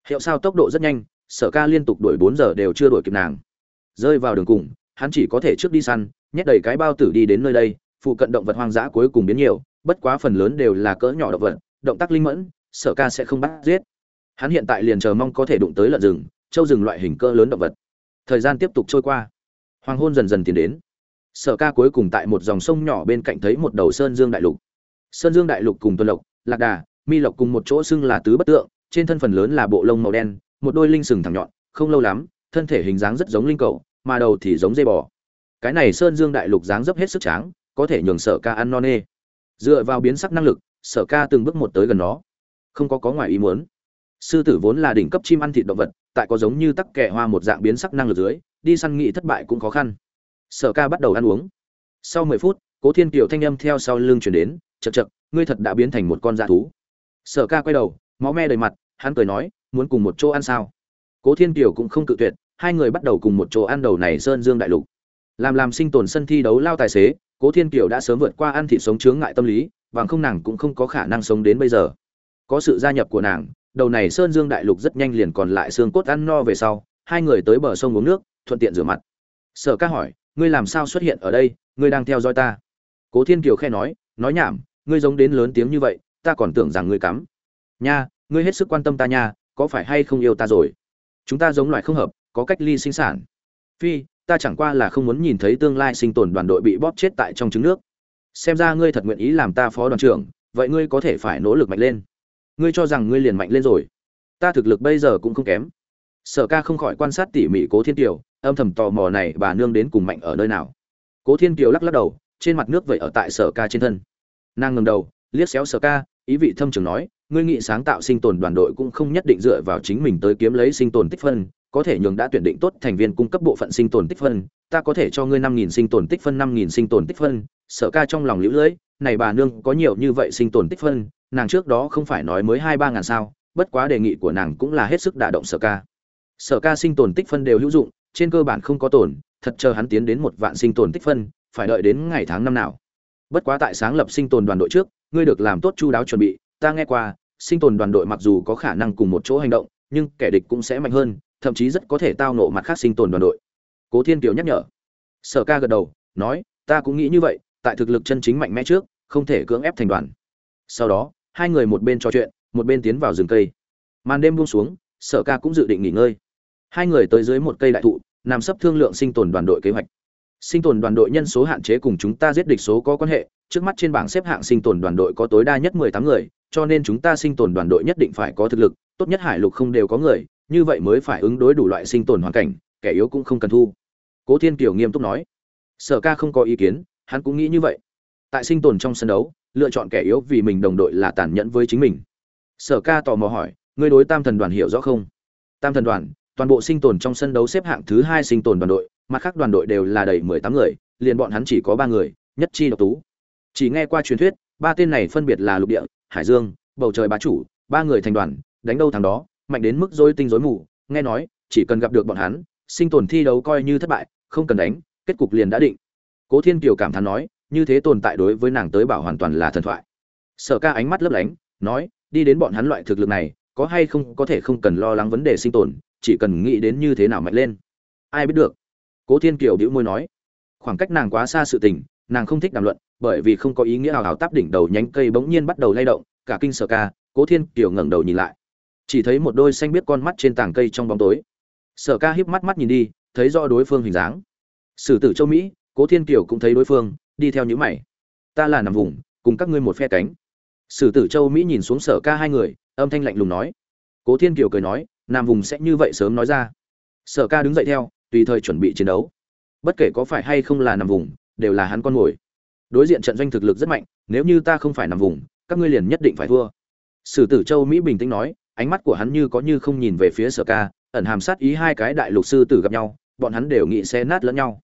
hiệu sao tốc độ rất nhanh, sở ca liên tục đuổi bốn giờ đều chưa đuổi kịp nàng. Rơi vào đường cùng, hắn chỉ có thể trước đi săn, nhét đầy cái bao tử đi đến nơi đây, phụ cận động vật hoang dã cuối cùng biến nhiều, bất quá phần lớn đều là cỡ nhỏ động vật, động tác linh mẫn, sở ca sẽ không bắt giết. Hắn hiện tại liền chờ mong có thể đụng tới lợn rừng châu rừng loại hình cỡ lớn động vật. Thời gian tiếp tục trôi qua. Hoàng hôn dần dần tiến đến. Sở ca cuối cùng tại một dòng sông nhỏ bên cạnh thấy một đầu sơn dương đại lục sơn dương đại lục cùng tuần lộc, lạc đà, mi lộc cùng một chỗ xưng là tứ bất tượng, trên thân phần lớn là bộ lông màu đen, một đôi linh sừng thẳng nhọn, không lâu lắm, thân thể hình dáng rất giống linh cầu, mà đầu thì giống dây bò. Cái này sơn dương đại lục dáng dấp hết sức tráng, có thể nhường sở ca ăn non nê. Dựa vào biến sắc năng lực, sở ca từng bước một tới gần nó. Không có có ngoài ý muốn. Sư tử vốn là đỉnh cấp chim ăn thịt động vật, tại có giống như tắc kẹ hoa một dạng biến sắc năng lực dưới, đi săn nghị thất bại cũng khó khăn. Sở ca bắt đầu ăn uống. Sau mười phút, cố thiên kiều thanh âm theo sau lưng chuyển đến chật chật, ngươi thật đã biến thành một con dạ thú. Sở ca quay đầu, máu me đầy mặt, hắn cười nói, muốn cùng một chỗ ăn sao? Cố thiên kiều cũng không cự tuyệt, hai người bắt đầu cùng một chỗ ăn đầu này sơn dương đại lục. Làm làm sinh tồn sân thi đấu lao tài xế, cố thiên kiều đã sớm vượt qua ăn thịt sống chướng ngại tâm lý và không nàng cũng không có khả năng sống đến bây giờ. Có sự gia nhập của nàng, đầu này sơn dương đại lục rất nhanh liền còn lại xương cốt ăn no về sau, hai người tới bờ sông uống nước, thuận tiện rửa mặt. Sở ca hỏi, ngươi làm sao xuất hiện ở đây? Ngươi đang theo dõi ta? Cố thiên kiều khe nói nói nhảm ngươi giống đến lớn tiếng như vậy, ta còn tưởng rằng ngươi cắm. Nha, ngươi hết sức quan tâm ta nha, có phải hay không yêu ta rồi? Chúng ta giống loài không hợp, có cách ly sinh sản. Phi, ta chẳng qua là không muốn nhìn thấy tương lai sinh tồn đoàn đội bị bóp chết tại trong trứng nước. Xem ra ngươi thật nguyện ý làm ta phó đoàn trưởng, vậy ngươi có thể phải nỗ lực mạnh lên. Ngươi cho rằng ngươi liền mạnh lên rồi. Ta thực lực bây giờ cũng không kém. Sở ca không khỏi quan sát tỉ mỉ cố thiên kiều, âm thầm tò mò này bà nương đến cùng mạnh ở nơi nào. Cố thiên kiều lắc lắc đầu, trên mặt nước vậy ở tại sở ca trên thân nàng ngừng đầu, liếc xéo sở ca, ý vị thâm trường nói, ngươi nghị sáng tạo sinh tồn đoàn đội cũng không nhất định dựa vào chính mình tới kiếm lấy sinh tồn tích phân, có thể nhường đã tuyển định tốt thành viên cung cấp bộ phận sinh tồn tích phân, ta có thể cho ngươi năm nghìn sinh tồn tích phân, năm nghìn sinh tồn tích phân. Sở ca trong lòng lũ lưỡi này bà nương, có nhiều như vậy sinh tồn tích phân, nàng trước đó không phải nói mới hai ba ngàn sao, bất quá đề nghị của nàng cũng là hết sức đả động sở ca. Sở ca sinh tồn tích phân đều hữu dụng, trên cơ bản không có tổn thật chờ hắn tiến đến một vạn sinh tồn tích phân, phải đợi đến ngày tháng năm nào bất quá tại sáng lập sinh tồn đoàn đội trước, ngươi được làm tốt chu đáo chuẩn bị. Ta nghe qua, sinh tồn đoàn đội mặc dù có khả năng cùng một chỗ hành động, nhưng kẻ địch cũng sẽ mạnh hơn, thậm chí rất có thể tao nộ mặt khác sinh tồn đoàn đội. Cố thiên kiều nhắc nhở. Sở ca gật đầu, nói, ta cũng nghĩ như vậy, tại thực lực chân chính mạnh mẽ trước, không thể cưỡng ép thành đoàn. Sau đó, hai người một bên trò chuyện, một bên tiến vào rừng cây. Màn đêm buông xuống, sở ca cũng dự định nghỉ ngơi. Hai người tới dưới một cây đại thụ, nằm sấp thương lượng sinh tồn đoàn đội kế hoạch sinh tồn đoàn đội nhân số hạn chế cùng chúng ta giết địch số có quan hệ. Trước mắt trên bảng xếp hạng sinh tồn đoàn đội có tối đa nhất mười tám người, cho nên chúng ta sinh tồn đoàn đội nhất định phải có thực lực, tốt nhất hải lục không đều có người, như vậy mới phải ứng đối đủ loại sinh tồn hoàn cảnh, kẻ yếu cũng không cần thu. Cố thiên kiều nghiêm túc nói. Sở ca không có ý kiến, hắn cũng nghĩ như vậy. Tại sinh tồn trong sân đấu, lựa chọn kẻ yếu vì mình đồng đội là tàn nhẫn với chính mình. Sở ca tò mò hỏi, ngươi đối tam thần đoàn hiểu rõ không? Tam thần đoàn, toàn bộ sinh tồn trong sân đấu xếp hạng thứ hai sinh tồn đoàn đội mặt khác đoàn đội đều là đầy mười tám người, liền bọn hắn chỉ có ba người, nhất chi độc tú. Chỉ nghe qua truyền thuyết, ba tên này phân biệt là lục địa, hải dương, bầu trời bá chủ, ba người thành đoàn, đánh đâu thằng đó, mạnh đến mức dối tinh dối mù, nghe nói, chỉ cần gặp được bọn hắn, sinh tồn thi đấu coi như thất bại, không cần đánh, kết cục liền đã định. Cố thiên kiều cảm thán nói, như thế tồn tại đối với nàng tới bảo hoàn toàn là thần thoại. Sở ca ánh mắt lấp lánh, nói, đi đến bọn hắn loại thực lực này, có hay không có thể không cần lo lắng vấn đề sinh tồn, chỉ cần nghĩ đến như thế nào mạnh lên. Ai biết được cố thiên kiều bĩu môi nói, khoảng cách nàng quá xa sự tình, nàng không thích đàm luận, bởi vì không có ý nghĩa hào hào táp đỉnh đầu nhánh cây bỗng nhiên bắt đầu lay động, cả kinh sở ca. Cố thiên kiều ngẩng đầu nhìn lại, chỉ thấy một đôi xanh biết con mắt trên tảng cây trong bóng tối. Sở ca híp mắt mắt nhìn đi, thấy rõ đối phương hình dáng. Sử tử châu mỹ, cố thiên kiều cũng thấy đối phương, đi theo những mày. Ta là nằm vùng, cùng các ngươi một phe cánh. Sử tử châu mỹ nhìn xuống sở ca hai người, âm thanh lạnh lùng nói. Cố thiên kiều cười nói nam vùng sẽ như vậy sớm nói ra. Sở ca đứng dậy theo tùy thời chuẩn bị chiến đấu. Bất kể có phải hay không là nằm vùng, đều là hắn con mồi. Đối diện trận doanh thực lực rất mạnh, nếu như ta không phải nằm vùng, các ngươi liền nhất định phải thua. Sử tử châu mỹ bình tĩnh nói, ánh mắt của hắn như có như không nhìn về phía sở ca, ẩn hàm sát ý hai cái đại lục sư tử gặp nhau, bọn hắn đều nghĩ sẽ nát lẫn nhau.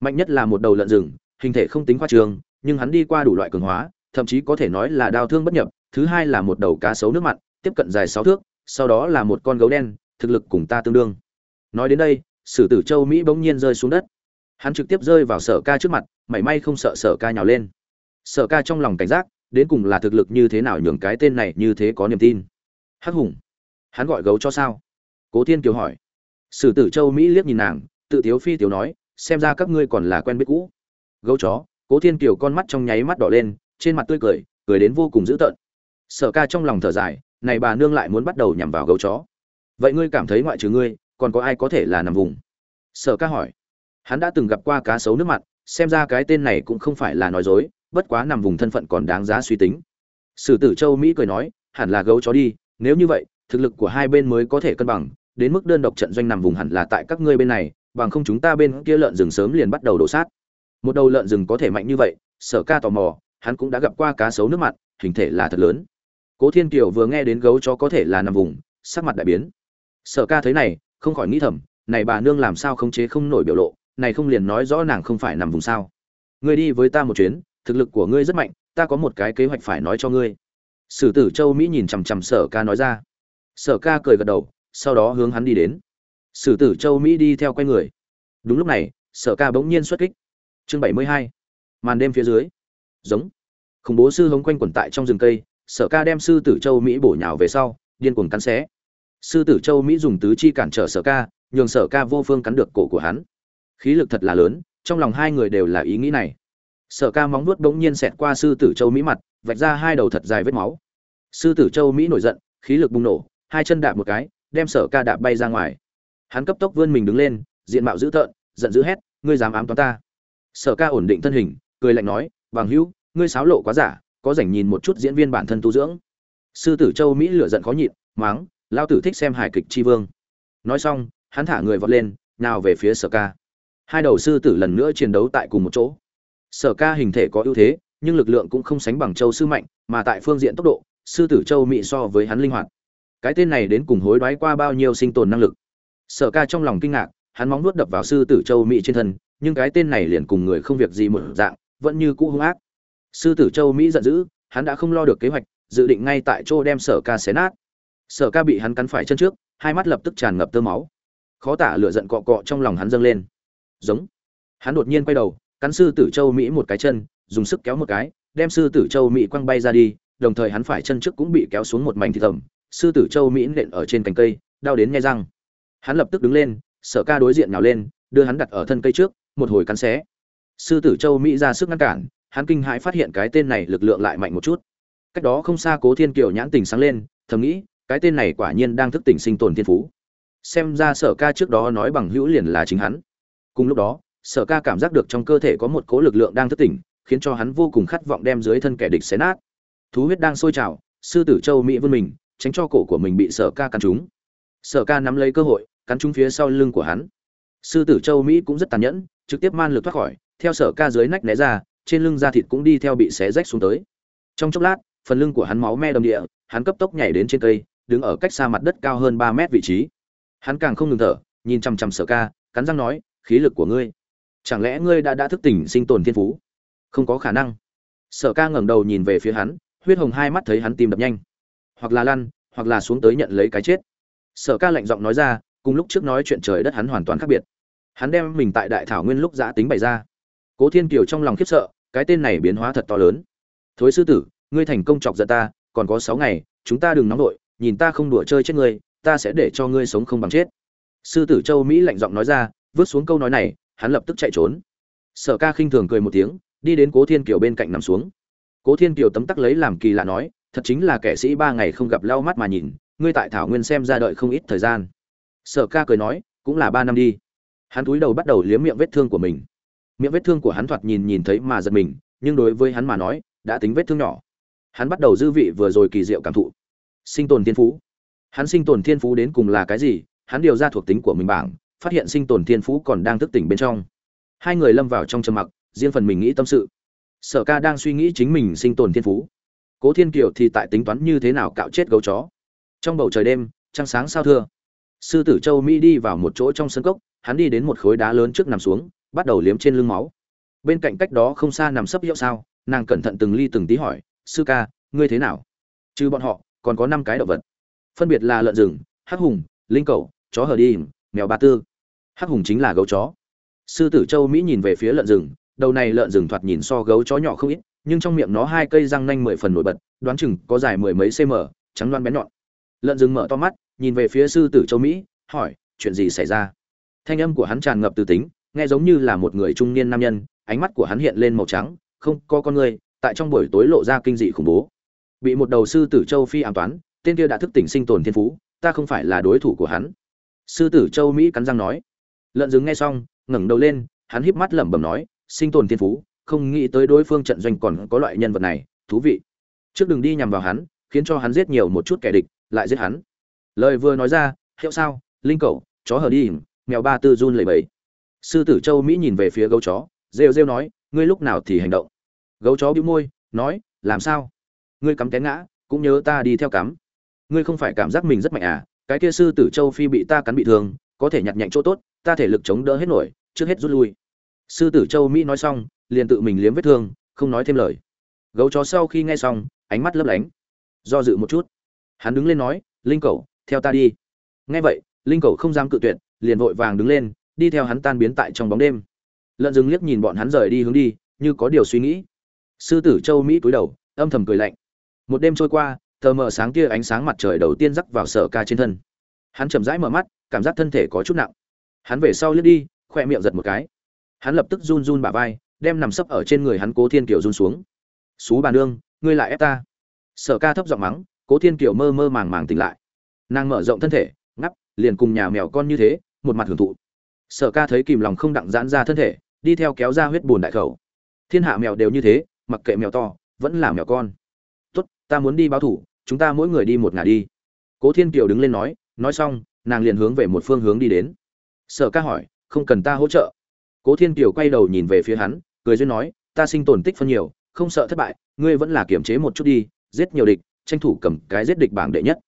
Mạnh nhất là một đầu lợn rừng, hình thể không tính khoa trường, nhưng hắn đi qua đủ loại cường hóa, thậm chí có thể nói là đau thương bất nhập, thứ hai là một đầu cá sấu nước mặn, tiếp cận dài sáu thước, sau đó là một con gấu đen, thực lực cùng ta tương đương. Nói đến đây sử tử châu mỹ bỗng nhiên rơi xuống đất. Hắn trực tiếp rơi vào sở ca trước mặt, mảy may không sợ sở ca nhào lên. Sở ca trong lòng cảnh giác, đến cùng là thực lực như thế nào nhường cái tên này như thế có niềm tin. Hắc hùng. Hắn gọi gấu cho sao? Cố thiên kiều hỏi. Sử tử châu mỹ liếc nhìn nàng, tự tiếu phi tiểu nói, xem ra các ngươi còn là quen biết cũ. Gấu chó, cố thiên kiều con mắt trong nháy mắt đỏ lên, trên mặt tươi cười cười đến vô cùng dữ tợn. Sở ca trong lòng thở dài, này bà nương lại muốn bắt đầu nhằm vào gấu chó. Vậy ngươi cảm thấy ngoại trừ ngươi còn có ai có thể là nằm vùng? Sở ca hỏi. Hắn đã từng gặp qua cá sấu nước mặt xem ra cái tên này cũng không phải là nói dối bất quá nằm vùng thân phận còn đáng giá suy tính. Sử tử châu mỹ cười nói hẳn là gấu chó đi nếu như vậy thực lực của hai bên mới có thể cân bằng đến mức đơn độc trận doanh nằm vùng hẳn là tại các ngươi bên này bằng không chúng ta bên kia lợn rừng sớm liền bắt đầu đổ sát. Một đầu lợn rừng có thể mạnh như vậy sở ca tò mò hắn cũng đã gặp qua cá sấu nước mặt, hình thể là thật lớn. Cố thiên kiều vừa nghe đến gấu chó có thể là nằm vùng sắc mặt đại biến. Sở ca thấy này không khỏi nghĩ thầm, này bà nương làm sao không chế không nổi biểu lộ, này không liền nói rõ nàng không phải nằm vùng sao. Ngươi đi với ta một chuyến, thực lực của ngươi rất mạnh, ta có một cái kế hoạch phải nói cho ngươi. Sử tử châu mỹ nhìn chằm chằm sở ca nói ra. Sở ca cười gật đầu, sau đó hướng hắn đi đến. Sử tử châu mỹ đi theo quay người. Đúng lúc này, sở ca bỗng nhiên xuất kích. Chương bảy mươi hai. Màn đêm phía dưới. Giống. Khủng bố sư hống quanh quẩn tại trong rừng cây, sở ca đem sư tử châu mỹ bổ nhào về sau, điên cuồng cắn xé sư tử châu mỹ dùng tứ chi cản trở sở ca, nhường sở ca vô phương cắn được cổ của hắn. Khí lực thật là lớn, trong lòng hai người đều là ý nghĩ này. Sở ca móng nuốt bỗng nhiên xẹt qua sư tử châu mỹ mặt, vạch ra hai đầu thật dài vết máu. Sư tử châu mỹ nổi giận, khí lực bùng nổ, hai chân đạp một cái, đem sở ca đạp bay ra ngoài. Hắn cấp tốc vươn mình đứng lên, diện mạo dữ tợn, giận dữ hét, ngươi dám ám toán ta? Sở ca ổn định thân hình, cười lạnh nói, bằng hữu, ngươi sáo lộ quá giả, có rảnh nhìn một chút diễn viên bản thân tu dưỡng. Sư tử châu mỹ lửa giận khó nhịn máng lao tử thích xem hài kịch tri vương. Nói xong, hắn thả người vọt lên, nào về phía sở ca. Hai đầu sư tử lần nữa chiến đấu tại cùng một chỗ. Sở ca hình thể có ưu thế, nhưng lực lượng cũng không sánh bằng châu sư mạnh, mà tại phương diện tốc độ, sư tử châu mỹ so với hắn linh hoạt. Cái tên này đến cùng hối đoái qua bao nhiêu sinh tồn năng lực? Sở ca trong lòng kinh ngạc, hắn móng nuốt đập vào sư tử châu mỹ trên thân, nhưng cái tên này liền cùng người không việc gì một dạng, vẫn như cũ hung ác. Sư tử châu mỹ giận dữ, hắn đã không lo được kế hoạch, dự định ngay tại chỗ đem sở ca xé nát sở ca bị hắn cắn phải chân trước, hai mắt lập tức tràn ngập tơ máu. Khó tả lửa giận cọ cọ trong lòng hắn dâng lên. Giống. Hắn đột nhiên quay đầu, cắn sư tử châu mỹ một cái chân, dùng sức kéo một cái, đem sư tử châu mỹ quăng bay ra đi, đồng thời hắn phải chân trước cũng bị kéo xuống một mảnh thịt thầm. Sư tử châu mỹ nện ở trên cành cây, đau đến nghe răng. Hắn lập tức đứng lên, sở ca đối diện nhào lên, đưa hắn đặt ở thân cây trước, một hồi cắn xé. Sư tử châu mỹ ra sức ngăn cản, hắn kinh hãi phát hiện cái tên này lực lượng lại mạnh một chút. Cách đó không xa cố thiên kiều nhãn tình sáng lên, thầm nghĩ cái tên này quả nhiên đang thức tỉnh sinh tồn thiên phú. Xem ra sở ca trước đó nói bằng hữu liền là chính hắn. Cùng lúc đó, sở ca cảm giác được trong cơ thể có một cố lực lượng đang thức tỉnh, khiến cho hắn vô cùng khát vọng đem dưới thân kẻ địch xé nát. Thú huyết đang sôi trào, sư tử châu mỹ vươn mình, tránh cho cổ của mình bị sở ca cắn trúng. Sở ca nắm lấy cơ hội, cắn trúng phía sau lưng của hắn. Sư tử châu mỹ cũng rất tàn nhẫn, trực tiếp man lực thoát khỏi, theo sở ca dưới nách né ra, trên lưng da thịt cũng đi theo bị xé rách xuống tới. Trong chốc lát, phần lưng của hắn máu me đầm địa, hắn cấp tốc nhảy đến trên cây đứng ở cách xa mặt đất cao hơn ba mét vị trí. Hắn càng không ngừng thở, nhìn chằm chằm sở ca, cắn răng nói, khí lực của ngươi, chẳng lẽ ngươi đã đã thức tỉnh sinh tồn thiên phú? Không có khả năng. Sở ca ngẩng đầu nhìn về phía hắn, huyết hồng hai mắt thấy hắn tim đập nhanh. Hoặc là lăn, hoặc là xuống tới nhận lấy cái chết. Sở ca lạnh giọng nói ra, cùng lúc trước nói chuyện trời đất hắn hoàn toàn khác biệt. Hắn đem mình tại đại thảo nguyên lúc giã tính bày ra. Cố thiên kiều trong lòng khiếp sợ, cái tên này biến hóa thật to lớn. Thối sư tử, ngươi thành công chọc giận ta, còn có sáu ngày, chúng ta đừng nóng đội nhìn ta không đùa chơi chết ngươi, ta sẽ để cho ngươi sống không bằng chết. Sư tử châu mỹ lạnh giọng nói ra, vứt xuống câu nói này, hắn lập tức chạy trốn. Sở ca khinh thường cười một tiếng, đi đến cố thiên kiều bên cạnh nằm xuống. Cố thiên kiều tấm tắc lấy làm kỳ lạ nói, thật chính là kẻ sĩ ba ngày không gặp lau mắt mà nhìn, ngươi tại thảo nguyên xem ra đợi không ít thời gian. Sở ca cười nói, cũng là ba năm đi. Hắn cúi đầu bắt đầu liếm miệng vết thương của mình. Miệng vết thương của hắn thoạt nhìn nhìn thấy mà giật mình, nhưng đối với hắn mà nói, đã tính vết thương nhỏ. Hắn bắt đầu dư vị vừa rồi kỳ diệu cảm thụ sinh tồn thiên phú. Hắn sinh tồn thiên phú đến cùng là cái gì, hắn điều ra thuộc tính của mình bảng, phát hiện sinh tồn thiên phú còn đang thức tỉnh bên trong. Hai người lâm vào trong trầm mặc, riêng phần mình nghĩ tâm sự. Sở ca đang suy nghĩ chính mình sinh tồn thiên phú. Cố thiên kiều thì tại tính toán như thế nào cạo chết gấu chó. Trong bầu trời đêm, trăng sáng sao thưa. Sư tử châu mỹ đi vào một chỗ trong sân cốc, hắn đi đến một khối đá lớn trước nằm xuống, bắt đầu liếm trên lưng máu. Bên cạnh cách đó không xa nằm sấp hiệu sao, nàng cẩn thận từng ly từng tí hỏi, sư ca, ngươi thế nào? Chứ bọn họ còn có năm cái động vật. Phân biệt là lợn rừng, hắc hùng, linh cầu chó hờ đi mèo ba tư. Hắc hùng chính là gấu chó. Sư tử châu mỹ nhìn về phía lợn rừng, đầu này lợn rừng thoạt nhìn so gấu chó nhỏ không ít, nhưng trong miệng nó hai cây răng nanh mười phần nổi bật, đoán chừng có dài mười mấy cm trắng loan bén nhọn. Lợn rừng mở to mắt, nhìn về phía sư tử châu mỹ, hỏi, chuyện gì xảy ra? Thanh âm của hắn tràn ngập từ tính, nghe giống như là một người trung niên nam nhân, ánh mắt của hắn hiện lên màu trắng, không, có con người, tại trong buổi tối lộ ra kinh dị khủng bố bị một đầu sư tử châu phi an toán, tên kia đã thức tỉnh sinh tồn thiên phú, ta không phải là đối thủ của hắn. Sư tử châu mỹ cắn răng nói. Lợn rừng nghe xong, ngẩng đầu lên, hắn híp mắt lẩm bẩm nói, sinh tồn thiên phú, không nghĩ tới đối phương trận doanh còn có loại nhân vật này, thú vị. Trước đừng đi nhằm vào hắn, khiến cho hắn giết nhiều một chút kẻ địch, lại giết hắn. Lời vừa nói ra, hiệu sao, linh cẩu, chó hờ đi mèo ba tư run lẩy bẩy. Sư tử châu mỹ nhìn về phía gấu chó, rêu rêu nói, ngươi lúc nào thì hành động. Gấu chó bĩu môi, nói, làm sao? Ngươi cắm té ngã, cũng nhớ ta đi theo cắm. Ngươi không phải cảm giác mình rất mạnh à cái kia sư tử châu phi bị ta cắn bị thương, có thể nhặt nhạnh chỗ tốt, ta thể lực chống đỡ hết nổi, trước hết rút lui. Sư tử châu mỹ nói xong, liền tự mình liếm vết thương, không nói thêm lời. Gấu chó sau khi nghe xong, ánh mắt lấp lánh. Do dự một chút. Hắn đứng lên nói, linh cầu theo ta đi. Nghe vậy, linh cầu không dám cự tuyệt, liền vội vàng đứng lên, đi theo hắn tan biến tại trong bóng đêm. Lợn rừng liếc nhìn bọn hắn rời đi hướng đi, như có điều suy nghĩ. Sư tử châu mỹ cúi đầu, âm thầm cười lạnh một đêm trôi qua, tờ mờ sáng kia ánh sáng mặt trời đầu tiên rắc vào sở ca trên thân. Hắn chậm rãi mở mắt, cảm giác thân thể có chút nặng. Hắn về sau lướt đi khoe miệng giật một cái. Hắn lập tức run run bả vai, đem nằm sấp ở trên người hắn cố thiên kiều run xuống. Xú bà nương, ngươi lại ép ta. Sở ca thấp giọng mắng, cố thiên kiều mơ mơ màng màng tỉnh lại. Nàng mở rộng thân thể, ngắp, liền cùng nhà mèo con như thế, một mặt hưởng thụ. Sở ca thấy kìm lòng không đặng giãn ra thân thể, đi theo kéo ra huyết bùn đại khẩu. Thiên hạ mèo đều như thế, mặc kệ mèo to, vẫn là mèo con ta muốn đi báo thủ, chúng ta mỗi người đi một ngả đi. Cố thiên kiều đứng lên nói nói xong, nàng liền hướng về một phương hướng đi đến. Sở ca hỏi, không cần ta hỗ trợ. Cố thiên kiều quay đầu nhìn về phía hắn, cười duyên nói, ta sinh tồn tích phân nhiều, không sợ thất bại, ngươi vẫn là kiềm chế một chút đi, giết nhiều địch, tranh thủ cầm cái giết địch bảng đệ nhất.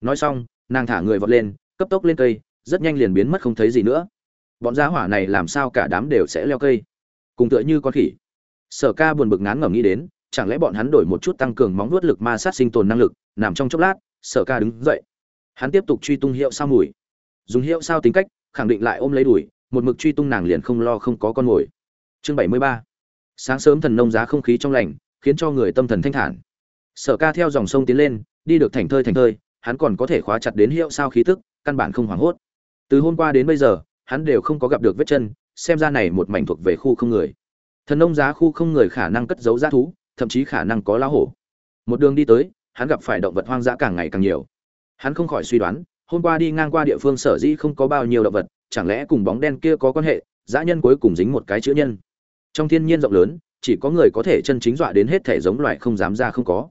Nói xong, nàng thả người vọt lên, cấp tốc lên cây, rất nhanh liền biến mất không thấy gì nữa. Bọn giá hỏa này làm sao cả đám đều sẽ leo cây? Cùng tựa như con khỉ. Sở ca buồn bực ngán ngẩm nghĩ đến chẳng lẽ bọn hắn đổi một chút tăng cường móng vuốt lực ma sát sinh tồn năng lực, nằm trong chốc lát, sở ca đứng dậy. Hắn tiếp tục truy tung hiệu sao mùi. Dùng hiệu sao tính cách, khẳng định lại ôm lấy đuổi một mực truy tung nàng liền không lo không có con mồi. Chương bảy mươi ba. Sáng sớm thần nông giá không khí trong lành, khiến cho người tâm thần thanh thản. Sở ca theo dòng sông tiến lên, đi được thành thơi thành thơi, hắn còn có thể khóa chặt đến hiệu sao khí tức, căn bản không hoảng hốt. Từ hôm qua đến bây giờ, hắn đều không có gặp được vết chân, xem ra này một mảnh thuộc về khu không người. Thần nông giá khu không người khả năng cất giấu g thú thậm chí khả năng có lão hổ. Một đường đi tới, hắn gặp phải động vật hoang dã càng ngày càng nhiều. Hắn không khỏi suy đoán, hôm qua đi ngang qua địa phương sở dĩ không có bao nhiêu động vật, chẳng lẽ cùng bóng đen kia có quan hệ, dã nhân cuối cùng dính một cái chữ nhân. Trong thiên nhiên rộng lớn, chỉ có người có thể chân chính dọa đến hết thể giống loài không dám ra không có.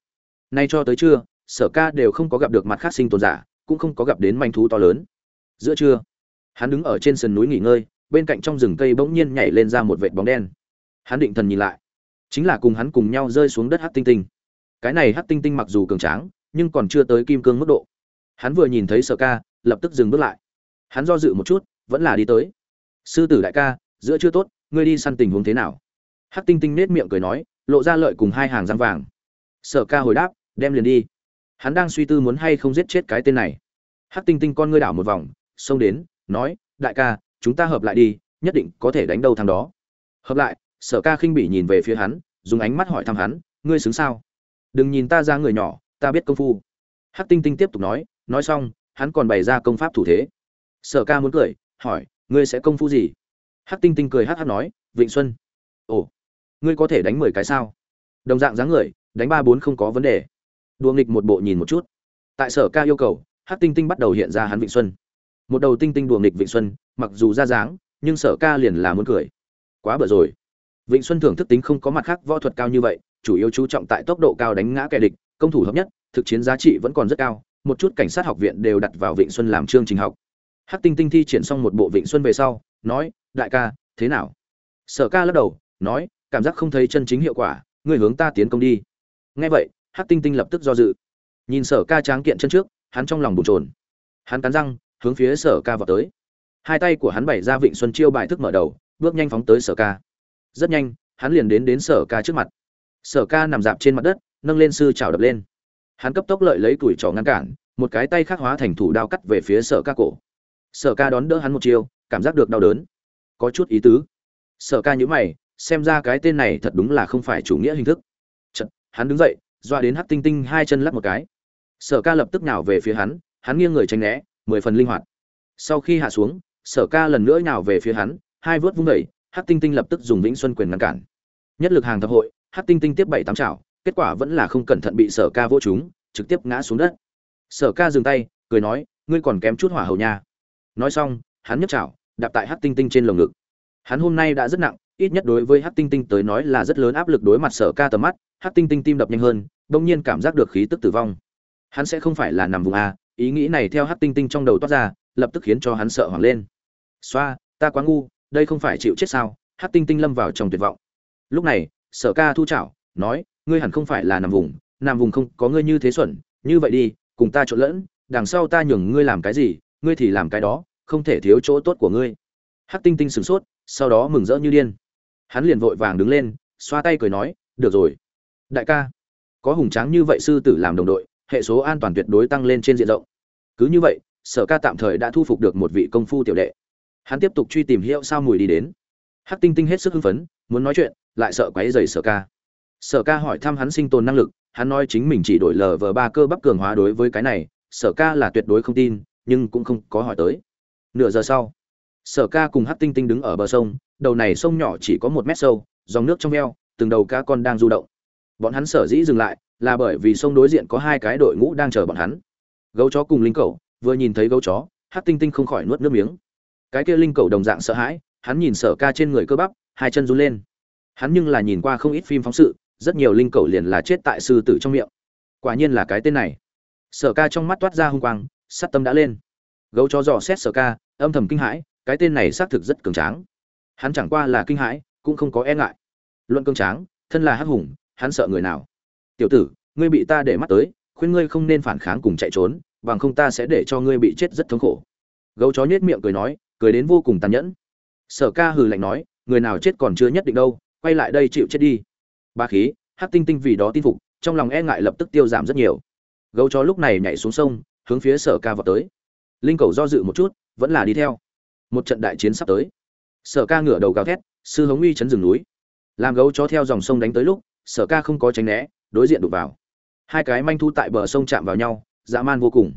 Nay cho tới trưa, sở ca đều không có gặp được mặt khác sinh tồn giả, cũng không có gặp đến manh thú to lớn. Giữa trưa, hắn đứng ở trên sườn núi nghỉ ngơi, bên cạnh trong rừng cây bỗng nhiên nhảy lên ra một vệt bóng đen. Hắn định thần nhìn lại chính là cùng hắn cùng nhau rơi xuống đất hắc tinh tinh. Cái này hắc tinh tinh mặc dù cường tráng, nhưng còn chưa tới kim cương mức độ. Hắn vừa nhìn thấy sở ca, lập tức dừng bước lại. Hắn do dự một chút, vẫn là đi tới. Sư tử đại ca, giữa chưa tốt, ngươi đi săn tình huống thế nào? Hắc tinh tinh nết miệng cười nói, lộ ra lợi cùng hai hàng răng vàng. Sở ca hồi đáp, đem liền đi. Hắn đang suy tư muốn hay không giết chết cái tên này. Hắc tinh tinh con ngươi đảo một vòng, xông đến, nói, đại ca, chúng ta hợp lại đi, nhất định có thể đánh đâu thằng đó. Hợp lại sở ca khinh bỉ nhìn về phía hắn, dùng ánh mắt hỏi thăm hắn, ngươi xứng sao? Đừng nhìn ta ra người nhỏ, ta biết công phu. Hắc tinh tinh tiếp tục nói nói xong, hắn còn bày ra công pháp thủ thế. Sở ca muốn cười, hỏi, ngươi sẽ công phu gì? Hắc tinh tinh cười hắc hắc nói, vịnh xuân. Ồ, ngươi có thể đánh mười cái sao? Đồng dạng dáng người, đánh ba bốn không có vấn đề. Đùa nghịch một bộ nhìn một chút. Tại sở ca yêu cầu, hắc tinh tinh bắt đầu hiện ra hắn vịnh xuân. Một đầu tinh tinh đùa nghịch vịnh xuân, mặc dù ra dáng, nhưng sở ca liền là muốn cười. Quá bở rồi vịnh xuân thưởng thức tính không có mặt khác võ thuật cao như vậy, chủ yếu chú trọng tại tốc độ cao đánh ngã kẻ địch, công thủ hợp nhất, thực chiến giá trị vẫn còn rất cao, một chút cảnh sát học viện đều đặt vào vịnh xuân làm chương trình học. Hắc tinh tinh thi triển xong một bộ vịnh xuân về sau, nói, đại ca, thế nào? Sở ca lắc đầu, nói, cảm giác không thấy chân chính hiệu quả người hướng ta tiến công đi. Nghe vậy, hắc tinh tinh lập tức do dự. Nhìn sở ca tráng kiện chân trước, hắn trong lòng bồn trồn hắn cắn răng, hướng phía sở ca vọt tới. Hai tay của hắn bày ra vịnh xuân chiêu bài thức mở đầu, bước nhanh phóng tới sở ca rất nhanh hắn liền đến đến sở ca trước mặt. Sở ca nằm dạp trên mặt đất nâng lên sư trào đập lên. Hắn cấp tốc lợi lấy tuổi trỏ ngăn cản một cái tay khắc hóa thành thủ đao cắt về phía sở ca cổ. Sở ca đón đỡ hắn một chiều, cảm giác được đau đớn. Có chút ý tứ. Sở ca nhữ mày xem ra cái tên này thật đúng là không phải chủ nghĩa hình thức. Chật, hắn đứng dậy doa đến hắc tinh tinh hai chân lắc một cái. Sở ca lập tức nào về phía hắn hắn nghiêng người tránh né mười phần linh hoạt. Sau khi hạ xuống sở ca lần nữa nào về phía hắn hai vớt vung đẩy hắc tinh tinh lập tức dùng vĩnh xuân quyền ngăn cản. Nhất lực hàng thập hội hắc tinh tinh tiếp bảy tám chảo kết quả vẫn là không cẩn thận bị sở ca vỗ trúng, trực tiếp ngã xuống đất. Sở ca dừng tay cười nói ngươi còn kém chút hỏa hầu nha. Nói xong hắn nhấc chảo đạp tại hắc tinh tinh trên lồng ngực. Hắn hôm nay đã rất nặng ít nhất đối với hắc tinh tinh tới nói là rất lớn áp lực đối mặt sở ca tầm mắt hắc tinh tinh tim đập nhanh hơn bỗng nhiên cảm giác được khí tức tử vong. Hắn sẽ không phải là nằm vùng a ý nghĩ này theo hắc tinh tinh trong đầu toát ra lập tức khiến cho hắn sợ hoảng lên. Xoa ta quá ngu đây không phải chịu chết sao? Hắc tinh tinh lâm vào trong tuyệt vọng. Lúc này, sở ca thu chảo, nói, ngươi hẳn không phải là nằm vùng nằm vùng không có ngươi như thế xuẩn, như vậy đi, cùng ta trộn lẫn, đằng sau ta nhường ngươi làm cái gì, ngươi thì làm cái đó, không thể thiếu chỗ tốt của ngươi. Hắc tinh tinh sửng sốt, sau đó mừng rỡ như điên. Hắn liền vội vàng đứng lên, xoa tay cười nói, được rồi. Đại ca, có hùng tráng như vậy sư tử làm đồng đội, hệ số an toàn tuyệt đối tăng lên trên diện rộng. Cứ như vậy, sở ca tạm thời đã thu phục được một vị công phu tiểu đệ hắn tiếp tục truy tìm hiệu sao mùi đi đến. Hắc tinh tinh hết sức hưng phấn, muốn nói chuyện, lại sợ quấy dày sở ca. Sở ca hỏi thăm hắn sinh tồn năng lực, hắn nói chính mình chỉ đổi lờ vờ ba cơ bắp cường hóa đối với cái này, sở ca là tuyệt đối không tin, nhưng cũng không có hỏi tới. Nửa giờ sau, sở ca cùng hắc tinh tinh đứng ở bờ sông, đầu này sông nhỏ chỉ có một mét sâu, dòng nước trong veo từng đầu cá con đang du động. Bọn hắn sở dĩ dừng lại, là bởi vì sông đối diện có hai cái đội ngũ đang chờ bọn hắn. Gấu chó cùng linh cầu vừa nhìn thấy gấu chó hát tinh tinh không khỏi nuốt nước miếng cái kia linh cầu đồng dạng sợ hãi, hắn nhìn sở ca trên người cơ bắp, hai chân run lên. Hắn nhưng là nhìn qua không ít phim phóng sự, rất nhiều linh cầu liền là chết tại sư tử trong miệng. Quả nhiên là cái tên này. Sở ca trong mắt toát ra hung quang, sát tâm đã lên. Gấu chó dò xét sở ca, âm thầm kinh hãi, cái tên này xác thực rất cường tráng. Hắn chẳng qua là kinh hãi, cũng không có e ngại. Luận cường tráng, thân là hắc hùng, hắn sợ người nào? Tiểu tử, ngươi bị ta để mắt tới, khuyên ngươi không nên phản kháng cùng chạy trốn, bằng không ta sẽ để cho ngươi bị chết rất thống khổ. Gấu chó nhếch miệng cười nói cười đến vô cùng tàn nhẫn. Sở ca hừ lạnh nói, người nào chết còn chưa nhất định đâu, quay lại đây chịu chết đi. Ba khí hát tinh tinh vì đó tin phục, trong lòng e ngại lập tức tiêu giảm rất nhiều. Gấu chó lúc này nhảy xuống sông, hướng phía sở ca vào tới. Linh cầu do dự một chút, vẫn là đi theo. Một trận đại chiến sắp tới. Sở ca ngửa đầu gào thét, sư hống uy chấn rừng núi. Làm gấu chó theo dòng sông đánh tới lúc, sở ca không có tránh né, đối diện đụng vào. Hai cái manh thu tại bờ sông chạm vào nhau, dã man vô cùng.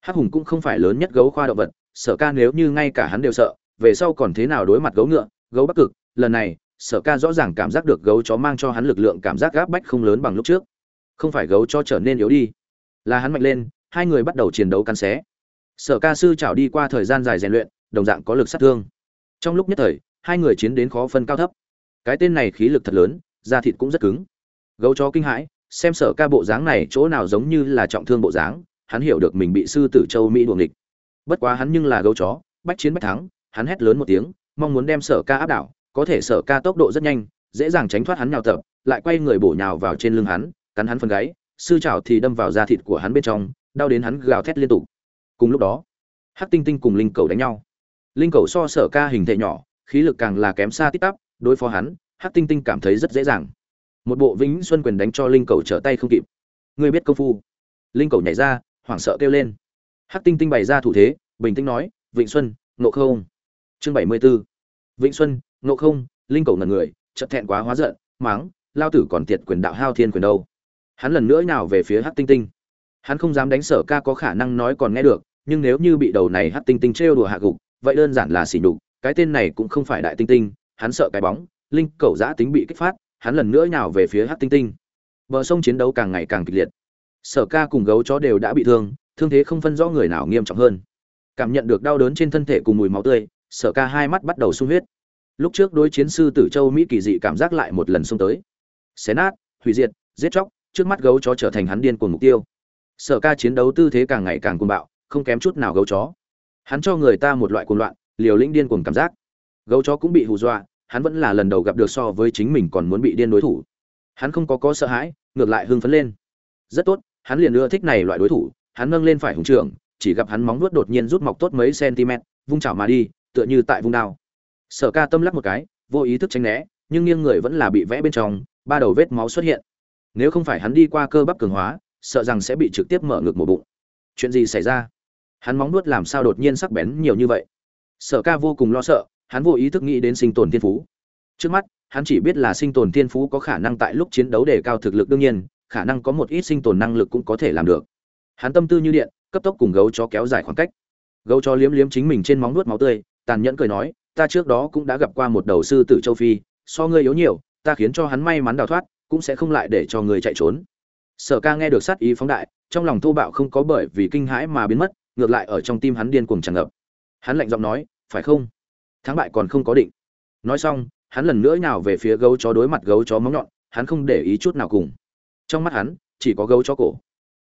Hắc hùng cũng không phải lớn nhất gấu khoa động vật sở ca nếu như ngay cả hắn đều sợ, về sau còn thế nào đối mặt gấu ngựa, gấu bắc cực, lần này, sở ca rõ ràng cảm giác được gấu chó mang cho hắn lực lượng cảm giác gáp bách không lớn bằng lúc trước. Không phải gấu cho trở nên yếu đi, là hắn mạnh lên, hai người bắt đầu chiến đấu cắn xé. Sở ca sư trảo đi qua thời gian dài rèn luyện, đồng dạng có lực sát thương. Trong lúc nhất thời, hai người chiến đến khó phân cao thấp. Cái tên này khí lực thật lớn, da thịt cũng rất cứng. Gấu chó kinh hãi, xem sở ca bộ dáng này chỗ nào giống như là trọng thương bộ dáng, hắn hiểu được mình bị sư tử châu mỹ đuồng địch bất quá hắn nhưng là gấu chó, bách chiến bách thắng, hắn hét lớn một tiếng, mong muốn đem sở ca áp đảo, có thể sở ca tốc độ rất nhanh, dễ dàng tránh thoát hắn nhào tập, lại quay người bổ nhào vào trên lưng hắn, cắn hắn phần gáy, sư chảo thì đâm vào da thịt của hắn bên trong, đau đến hắn gào thét liên tục. Cùng lúc đó, hắc tinh tinh cùng linh cầu đánh nhau. Linh cầu so sở ca hình thể nhỏ, khí lực càng là kém xa tít tắp, đối phó hắn, hắc tinh tinh cảm thấy rất dễ dàng. Một bộ vĩnh xuân quyền đánh cho linh cầu trở tay không kịp. Ngươi biết công phu. Linh cầu nhảy ra, hoảng sợ kêu lên hắc tinh tinh bày ra thủ thế, bình tĩnh nói, vịnh xuân nộ không. Chương bảy mươi b ố vịnh xuân nộ không, linh cầu ngần người, chợt thẹn quá hóa giận máng lao tử còn tiệt quyền đạo hao thiên quyền đâu. Hắn lần nữa nào về phía hắc tinh tinh. Hắn không dám đánh sở ca có khả năng nói còn nghe được, nhưng nếu như bị đầu này hắc tinh tinh trêu đùa hạ gục, vậy đơn giản là xỉ nhục, cái tên này cũng không phải đại tinh tinh, hắn sợ cái bóng, linh cầu giã tính bị kích phát, hắn lần nữa nhào về phía hắc tinh tinh. Bờ sông chiến đấu càng ngày càng kịch liệt. Sở ca cùng gấu chó đều đã bị thương thương thế không phân rõ người nào nghiêm trọng hơn. Cảm nhận được đau đớn trên thân thể cùng mùi máu tươi, sở ca hai mắt bắt đầu sung huyết. Lúc trước đối chiến sư tử châu mỹ kỳ dị cảm giác lại một lần xông tới. Xé nát, hủy diệt, giết chóc, trước mắt gấu chó trở thành hắn điên cuồng mục tiêu. Sở ca chiến đấu tư thế càng ngày càng cuồng bạo, không kém chút nào gấu chó. Hắn cho người ta một loại cuồng loạn, liều lĩnh điên cuồng cảm giác. Gấu chó cũng bị hù dọa, hắn vẫn là lần đầu gặp được so với chính mình còn muốn bị điên đối thủ. Hắn không có có sợ hãi, ngược lại hưng phấn lên. Rất tốt, hắn liền ưa thích này loại đối thủ hắn nâng lên phải hùng trưởng, chỉ gặp hắn móng vuốt đột nhiên rút mọc tốt mấy cm vung chảo mà đi, tựa như tại vung đao. Sở ca tâm lắc một cái, vô ý thức tránh né, nhưng nghiêng người vẫn là bị vẽ bên trong, ba đầu vết máu xuất hiện. Nếu không phải hắn đi qua cơ bắp cường hóa, sợ rằng sẽ bị trực tiếp mở ngực một bụng. Chuyện gì xảy ra? Hắn móng nuốt làm sao đột nhiên sắc bén nhiều như vậy? Sở ca vô cùng lo sợ, hắn vô ý thức nghĩ đến sinh tồn thiên phú. Trước mắt, hắn chỉ biết là sinh tồn thiên phú có khả năng tại lúc chiến đấu đề cao thực lực đương nhiên, khả năng có một ít sinh tồn năng lực cũng có thể làm được hắn tâm tư như điện, cấp tốc cùng gấu chó kéo dài khoảng cách. Gấu chó liếm liếm chính mình trên móng nuốt máu tươi, tàn nhẫn cười nói, ta trước đó cũng đã gặp qua một đầu sư tử châu phi, so ngươi yếu nhiều, ta khiến cho hắn may mắn đào thoát, cũng sẽ không lại để cho người chạy trốn. Sở ca nghe được sát ý phóng đại, trong lòng thô bạo không có bởi vì kinh hãi mà biến mất, ngược lại ở trong tim hắn điên cuồng tràn ngập. Hắn lạnh giọng nói, phải không? Thắng bại còn không có định. Nói xong, hắn lần nữa nhào về phía gấu chó đối mặt gấu chó móng nhọn, hắn không để ý chút nào cùng. Trong mắt hắn, chỉ có gấu chó cổ.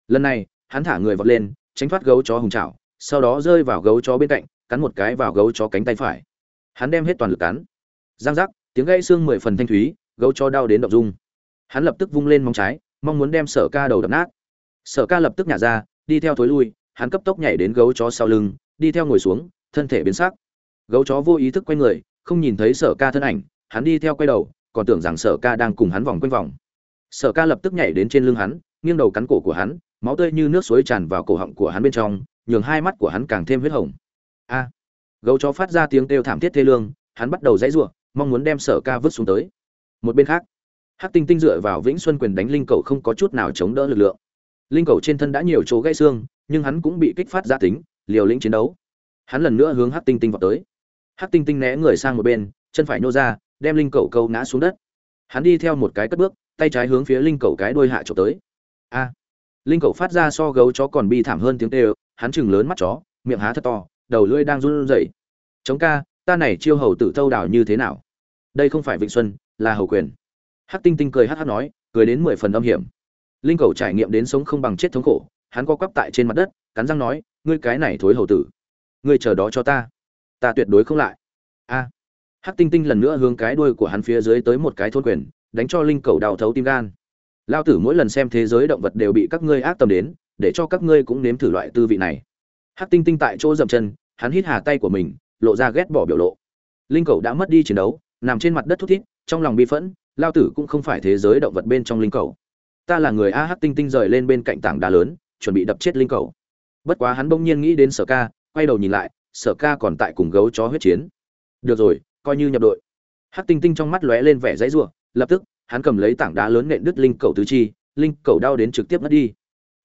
Lần này hắn thả người vọt lên, tránh thoát gấu chó hùng trào sau đó rơi vào gấu chó bên cạnh, cắn một cái vào gấu chó cánh tay phải. Hắn đem hết toàn lực cắn. Giang giác, tiếng gãy xương mười phần thanh thúy, gấu chó đau đến động dung. Hắn lập tức vung lên móng trái, mong muốn đem sở ca đầu đập nát. Sở ca lập tức nhả ra, đi theo thối lui, hắn cấp tốc nhảy đến gấu chó sau lưng, đi theo ngồi xuống, thân thể biến sắc. Gấu chó vô ý thức quay người, không nhìn thấy sở ca thân ảnh, hắn đi theo quay đầu, còn tưởng rằng sở ca đang cùng hắn vòng quanh vòng. Sở ca lập tức nhảy đến trên lưng hắn, nghiêng đầu cắn cổ của hắn máu tươi như nước suối tràn vào cổ họng của hắn bên trong, nhường hai mắt của hắn càng thêm huyết hồng. A. Gấu chó phát ra tiếng kêu thảm thiết thê lương, hắn bắt đầu dãy giụa mong muốn đem sở ca vứt xuống tới. Một bên khác, hắc tinh tinh dựa vào vĩnh xuân quyền đánh linh cầu không có chút nào chống đỡ lực lượng. Linh cầu trên thân đã nhiều chỗ gãy xương, nhưng hắn cũng bị kích phát gia tính, liều lĩnh chiến đấu. Hắn lần nữa hướng hắc tinh tinh vào tới. Hắc tinh tinh né người sang một bên, chân phải nô ra, đem linh cầu câu ngã xuống đất. Hắn đi theo một cái cất bước, tay trái hướng phía linh cầu cái đuôi hạ trộm tới. A linh cậu phát ra so gấu chó còn bi thảm hơn tiếng tê hắn chừng lớn mắt chó, miệng há thật to, đầu lưỡi đang run rẩy. Chống ca, ta này chiêu hầu tử thâu đảo như thế nào? Đây không phải vịnh xuân, là hầu quyền. Hắc tinh tinh cười hắc hắc nói, cười đến mười phần âm hiểm. Linh cầu trải nghiệm đến sống không bằng chết thống khổ, hắn co quắp tại trên mặt đất, cắn răng nói, ngươi cái này thối hầu tử, ngươi chờ đó cho ta ta tuyệt đối không lại. A. Hắc tinh tinh lần nữa hướng cái đuôi của hắn phía dưới tới một cái thôn quyền, đánh cho linh cầu đào thấu tim gan lao tử mỗi lần xem thế giới động vật đều bị các ngươi ác tâm đến, để cho các ngươi cũng nếm thử loại tư vị này. Hắc tinh tinh tại chỗ dậm chân, hắn hít hà tay của mình, lộ ra ghét bỏ biểu lộ. Linh cầu đã mất đi chiến đấu, nằm trên mặt đất thút thít, trong lòng bi phẫn, lao tử cũng không phải thế giới động vật bên trong linh cầu ta là người a hắc tinh tinh rời lên bên cạnh tảng đá lớn, chuẩn bị đập chết linh cầu bất quá hắn bỗng nhiên nghĩ đến sở ca, quay đầu nhìn lại, sở ca còn tại cùng gấu chó huyết chiến. Được rồi, coi như nhập đội. Hắc tinh tinh trong mắt lóe lên vẻ dãy ruộng lập tức hắn cầm lấy tảng đá lớn nện đứt linh cầu tứ chi, linh cầu đau đến trực tiếp mất đi.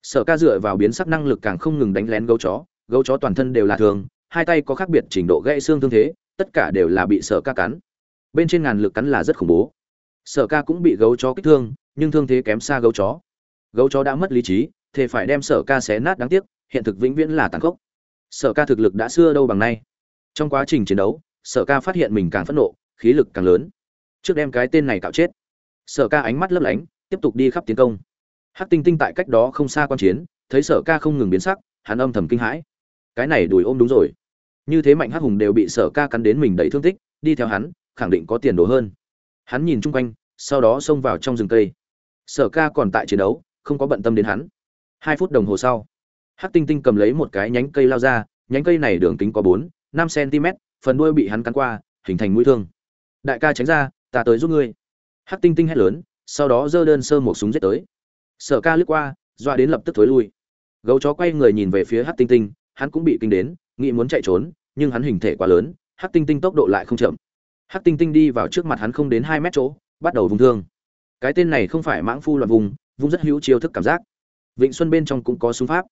Sở ca dựa vào biến sắc năng lực càng không ngừng đánh lén gấu chó gấu chó toàn thân đều là thường, hai tay có khác biệt trình độ gãy xương thương thế, tất cả đều là bị sở ca cắn. Bên trên ngàn lực cắn là rất khủng bố. Sở ca cũng bị gấu chó kích thương, nhưng thương thế kém xa gấu chó. Gấu chó đã mất lý trí thì phải đem sở ca xé nát đáng tiếc, hiện thực vĩnh viễn là tàn khốc. Sở ca thực lực đã xưa đâu bằng nay. Trong quá trình chiến đấu, sở ca phát hiện mình càng phẫn nộ, khí lực càng lớn. Trước đem cái tên này cạo chết sở ca ánh mắt lấp lánh, tiếp tục đi khắp tiến công. Hắc tinh tinh tại cách đó không xa quan chiến, thấy sở ca không ngừng biến sắc, hắn âm thầm kinh hãi. Cái này đùi ôm đúng rồi. Như thế mạnh hắc hùng đều bị sở ca cắn đến mình đầy thương tích, đi theo hắn, khẳng định có tiền đồ hơn. Hắn nhìn chung quanh, sau đó xông vào trong rừng cây. Sở ca còn tại chiến đấu, không có bận tâm đến hắn. Hai phút đồng hồ sau, hắc tinh tinh cầm lấy một cái nhánh cây lao ra, nhánh cây này đường kính có bốn, năm cm phần đuôi bị hắn cắn qua, hình thành mũi thương. Đại ca tránh ra, ta tới giúp ngươi hắc tinh tinh hét lớn, sau đó giơ đơn sơ một súng giết tới. Sở ca lướt qua, dọa đến lập tức thối lui. Gấu chó quay người nhìn về phía hắc tinh tinh, hắn cũng bị kinh đến, nghĩ muốn chạy trốn, nhưng hắn hình thể quá lớn, hắc tinh tinh tốc độ lại không chậm. Hắc tinh tinh đi vào trước mặt hắn không đến hai mét chỗ, bắt đầu vùng thương. Cái tên này không phải mãng phu loạn vùng vùng rất hữu chiêu thức cảm giác. Vịnh xuân bên trong cũng có súng pháp.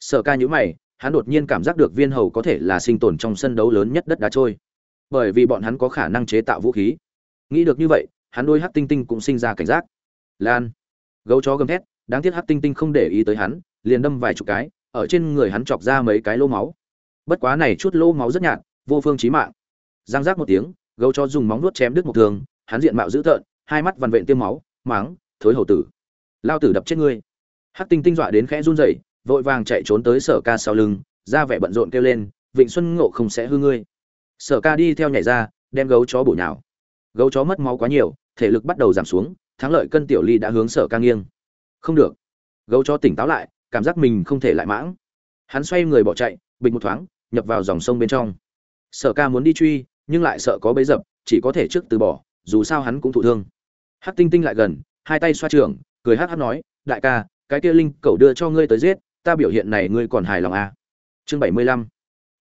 Sở ca nhíu mày, hắn đột nhiên cảm giác được viên hầu có thể là sinh tồn trong sân đấu lớn nhất đất đá trôi. Bởi vì bọn hắn có khả năng chế tạo vũ khí. Nghĩ được như vậy hắn đôi hắc tinh tinh cũng sinh ra cảnh giác. Lan, gấu chó gầm thét, đáng tiếc hắc tinh tinh không để ý tới hắn, liền đâm vài chục cái, ở trên người hắn chọc ra mấy cái lỗ máu. Bất quá này chút lỗ máu rất nhạt, vô phương chí mạng. Giang giác một tiếng, gấu chó dùng móng nuốt chém đứt một thường hắn diện mạo dữ tợn, hai mắt vằn vện tiêm máu, máng, thối hầu tử. Lao tử đập chết ngươi. Hắc tinh tinh dọa đến khẽ run rẩy, vội vàng chạy trốn tới sở ca sau lưng, ra vẻ bận rộn kêu lên, vịnh xuân ngộ không sẽ hư ngươi. Sở ca đi theo nhảy ra, đem gấu chó bổ nhào. Gấu chó mất máu quá nhiều thể lực bắt đầu giảm xuống, thắng lợi cân tiểu ly đã hướng sở ca nghiêng. Không được. Gấu cho tỉnh táo lại, cảm giác mình không thể lại mãng. Hắn xoay người bỏ chạy, bình một thoáng, nhập vào dòng sông bên trong. Sở ca muốn đi truy, nhưng lại sợ có bấy dập, chỉ có thể trước từ bỏ, dù sao hắn cũng thụ thương. Hát tinh tinh lại gần, hai tay xoa trường cười hát hát nói, đại ca, cái kia linh cậu đưa cho ngươi tới giết, ta biểu hiện này ngươi còn hài lòng à. chương bảy mươi lăm.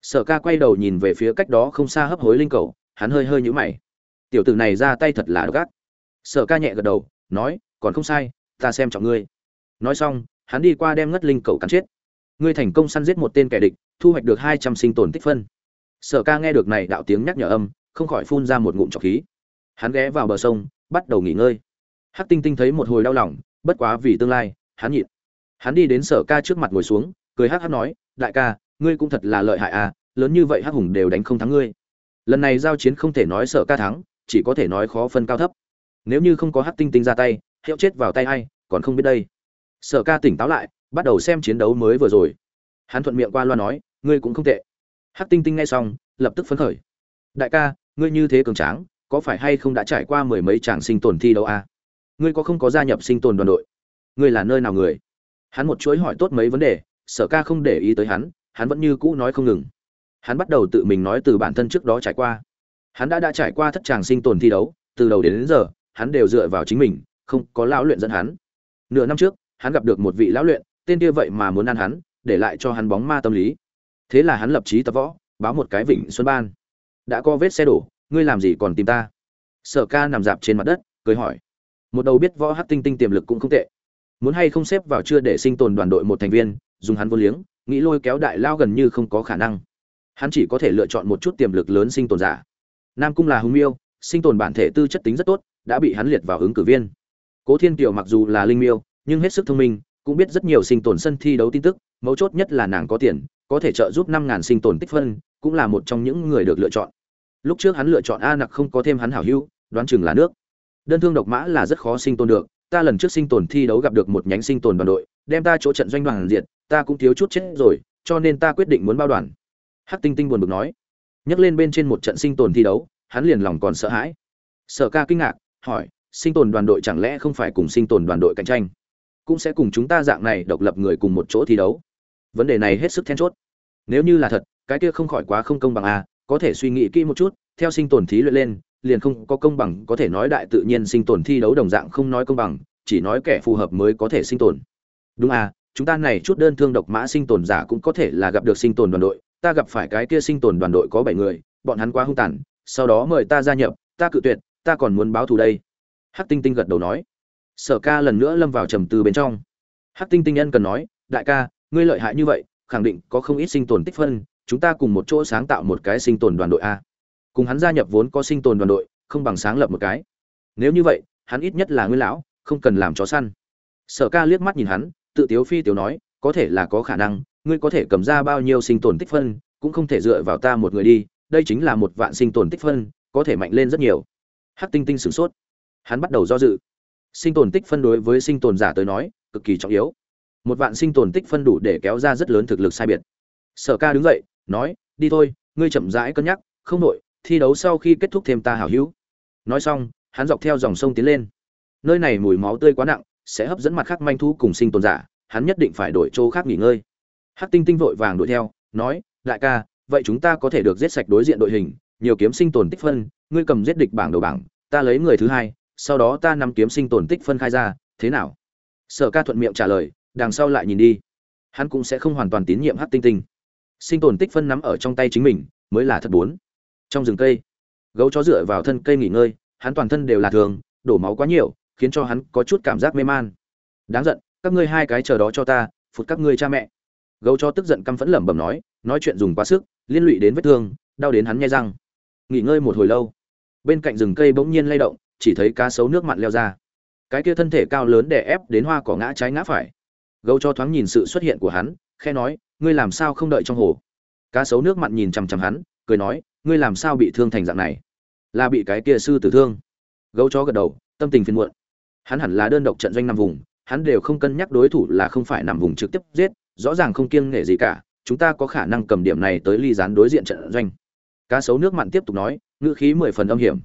Sở ca quay đầu nhìn về phía cách đó không xa hấp hối linh cầu hắn hơi hơi nhũ mày. Tiểu tử này ra tay thật là độc ác sở ca nhẹ gật đầu, nói, còn không sai, ta xem trọng ngươi. Nói xong, hắn đi qua đem ngất linh cầu cắn chết. Ngươi thành công săn giết một tên kẻ địch, thu hoạch được hai trăm sinh tồn tích phân. Sở ca nghe được này đạo tiếng nhắc nhở âm, không khỏi phun ra một ngụm trọc khí. Hắn ghé vào bờ sông, bắt đầu nghỉ ngơi. Hắc tinh tinh thấy một hồi đau lòng, bất quá vì tương lai, hắn nhịn. Hắn đi đến sở ca trước mặt ngồi xuống, cười hắc hắc nói, đại ca, ngươi cũng thật là lợi hại à lớn như vậy hắc hùng đều đánh không thắng ngươi. Lần này giao chiến không thể nói sở ca thắng, chỉ có thể nói khó phân cao thấp nếu như không có hắc tinh tinh ra tay hiệu chết vào tay hay còn không biết đây. Sở ca tỉnh táo lại bắt đầu xem chiến đấu mới vừa rồi. Hắn thuận miệng qua loa nói ngươi cũng không tệ. Hắc tinh tinh nghe xong lập tức phấn khởi. Đại ca ngươi như thế cường tráng có phải hay không đã trải qua mười mấy tràng sinh tồn thi đấu à? ngươi có không có gia nhập sinh tồn đoàn đội? Ngươi là nơi nào người? Hắn một chuỗi hỏi tốt mấy vấn đề sở ca không để ý tới hắn hắn vẫn như cũ nói không ngừng. Hắn bắt đầu tự mình nói từ bản thân trước đó trải qua. Hắn đã đã trải qua thất tràng sinh tồn thi đấu từ đầu đến, đến giờ hắn đều dựa vào chính mình, không có lão luyện dẫn hắn. Nửa năm trước, hắn gặp được một vị lão luyện, tên kia vậy mà muốn ăn hắn, để lại cho hắn bóng ma tâm lý. Thế là hắn lập chí tập võ, báo một cái vịnh xuân ban. Đã có vết xe đổ, ngươi làm gì còn tìm ta? Sở ca nằm dạp trên mặt đất, cười hỏi. Một đầu biết võ hắc tinh tinh tiềm lực cũng không tệ. Muốn hay không xếp vào chưa để sinh tồn đoàn đội một thành viên, dùng hắn vô liếng, nghĩ lôi kéo đại lao gần như không có khả năng. Hắn chỉ có thể lựa chọn một chút tiềm lực lớn sinh tồn giả. Nam cung là hùng miêu, sinh tồn bản thể tư chất tính rất tốt đã bị hắn liệt vào ứng cử viên. Cố thiên kiều mặc dù là linh miêu, nhưng hết sức thông minh, cũng biết rất nhiều sinh tồn sân thi đấu tin tức, mấu chốt nhất là nàng có tiền, có thể trợ giúp năm ngàn sinh tồn tích phân, cũng là một trong những người được lựa chọn. Lúc trước hắn lựa chọn a nặc không có thêm hắn hảo hữu, đoán chừng là nước. Đơn thương độc mã là rất khó sinh tồn được, ta lần trước sinh tồn thi đấu gặp được một nhánh sinh tồn đoàn đội, đem ta chỗ trận doanh đoàn diệt, ta cũng thiếu chút chết rồi, cho nên ta quyết định muốn bao đoàn. Hắc tinh tinh buồn bực nói. Nhắc lên bên trên một trận sinh tồn thi đấu, hắn liền lòng còn sợ hãi. Sở ca kinh ngạc hỏi sinh tồn đoàn đội chẳng lẽ không phải cùng sinh tồn đoàn đội cạnh tranh? Cũng sẽ cùng chúng ta dạng này độc lập người cùng một chỗ thi đấu. Vấn đề này hết sức then chốt. Nếu như là thật cái kia không khỏi quá không công bằng a à, có thể suy nghĩ kỹ một chút theo sinh tồn thí luyện lên liền không có công bằng có thể nói đại tự nhiên sinh tồn thi đấu đồng dạng không nói công bằng chỉ nói kẻ phù hợp mới có thể sinh tồn. Đúng à chúng ta này chút đơn thương độc mã sinh tồn giả cũng có thể là gặp được sinh tồn đoàn đội ta gặp phải cái kia sinh tồn đoàn đội có bảy người bọn hắn quá hung tàn sau đó mời ta gia nhập ta cự tuyệt ta còn muốn báo thù đây. Hắc tinh tinh gật đầu nói. Sở ca lần nữa lâm vào trầm tư bên trong. Hắc tinh tinh nhân cần nói, đại ca, ngươi lợi hại như vậy, khẳng định có không ít sinh tồn tích phân, chúng ta cùng một chỗ sáng tạo một cái sinh tồn đoàn đội a. Cùng hắn gia nhập vốn có sinh tồn đoàn đội, không bằng sáng lập một cái. Nếu như vậy, hắn ít nhất là nguyên lão, không cần làm chó săn. Sở ca liếc mắt nhìn hắn, tự tiếu phi tiếu nói, có thể là có khả năng, ngươi có thể cầm ra bao nhiêu sinh tồn tích phân, cũng không thể dựa vào ta một người đi, đây chính là một vạn sinh tồn tích phân, có thể mạnh lên rất nhiều hắc tinh tinh sửng sốt. Hắn bắt đầu do dự. Sinh tồn tích phân đối với sinh tồn giả tới nói, cực kỳ trọng yếu. Một vạn sinh tồn tích phân đủ để kéo ra rất lớn thực lực sai biệt. Sở ca đứng dậy, nói, đi thôi, ngươi chậm rãi cân nhắc, không nội thi đấu sau khi kết thúc thêm ta hảo hữu. Nói xong, hắn dọc theo dòng sông tiến lên. Nơi này mùi máu tươi quá nặng, sẽ hấp dẫn mặt khác manh thu cùng sinh tồn giả, hắn nhất định phải đổi chỗ khác nghỉ ngơi. Hắc tinh tinh vội vàng đuổi theo, nói, đại ca, vậy chúng ta có thể được giết sạch đối diện đội hình nhiều kiếm sinh tồn tích phân, ngươi cầm giết địch bảng đầu bảng, ta lấy người thứ hai, sau đó ta nắm kiếm sinh tồn tích phân khai ra, thế nào? Sở ca thuận miệng trả lời, đằng sau lại nhìn đi. Hắn cũng sẽ không hoàn toàn tín nhiệm hát tinh tinh. Sinh tồn tích phân nắm ở trong tay chính mình, mới là thật bốn. Trong rừng cây, gấu chó dựa vào thân cây nghỉ ngơi, hắn toàn thân đều là thường, đổ máu quá nhiều, khiến cho hắn có chút cảm giác mê man. Đáng giận, các ngươi hai cái chờ đó cho ta, phụt các ngươi cha mẹ. Gấu chó tức giận căm phẫn lẩm bẩm nói nói chuyện dùng quá sức, liên lụy đến vết thương, đau đến hắn nghe răng nghỉ ngơi một hồi lâu. Bên cạnh rừng cây bỗng nhiên lay động, chỉ thấy cá sấu nước mặn leo ra. Cái kia thân thể cao lớn đè ép đến hoa cỏ ngã trái ngã phải. Gấu cho thoáng nhìn sự xuất hiện của hắn khe nói, ngươi làm sao không đợi trong hồ? Cá sấu nước mặn nhìn chằm chằm hắn, cười nói, ngươi làm sao bị thương thành dạng này? Là bị cái kia sư tử thương. Gấu chó gật đầu, tâm tình phiền muộn. Hắn hẳn là đơn độc trận doanh nằm vùng, hắn đều không cân nhắc đối thủ là không phải nằm vùng trực tiếp giết, rõ ràng không kiêng nghệ gì cả, chúng ta có khả năng cầm điểm này tới ly gián đối diện trận doanh cá sấu nước mặn tiếp tục nói, ngữ khí mười phần âm hiểm.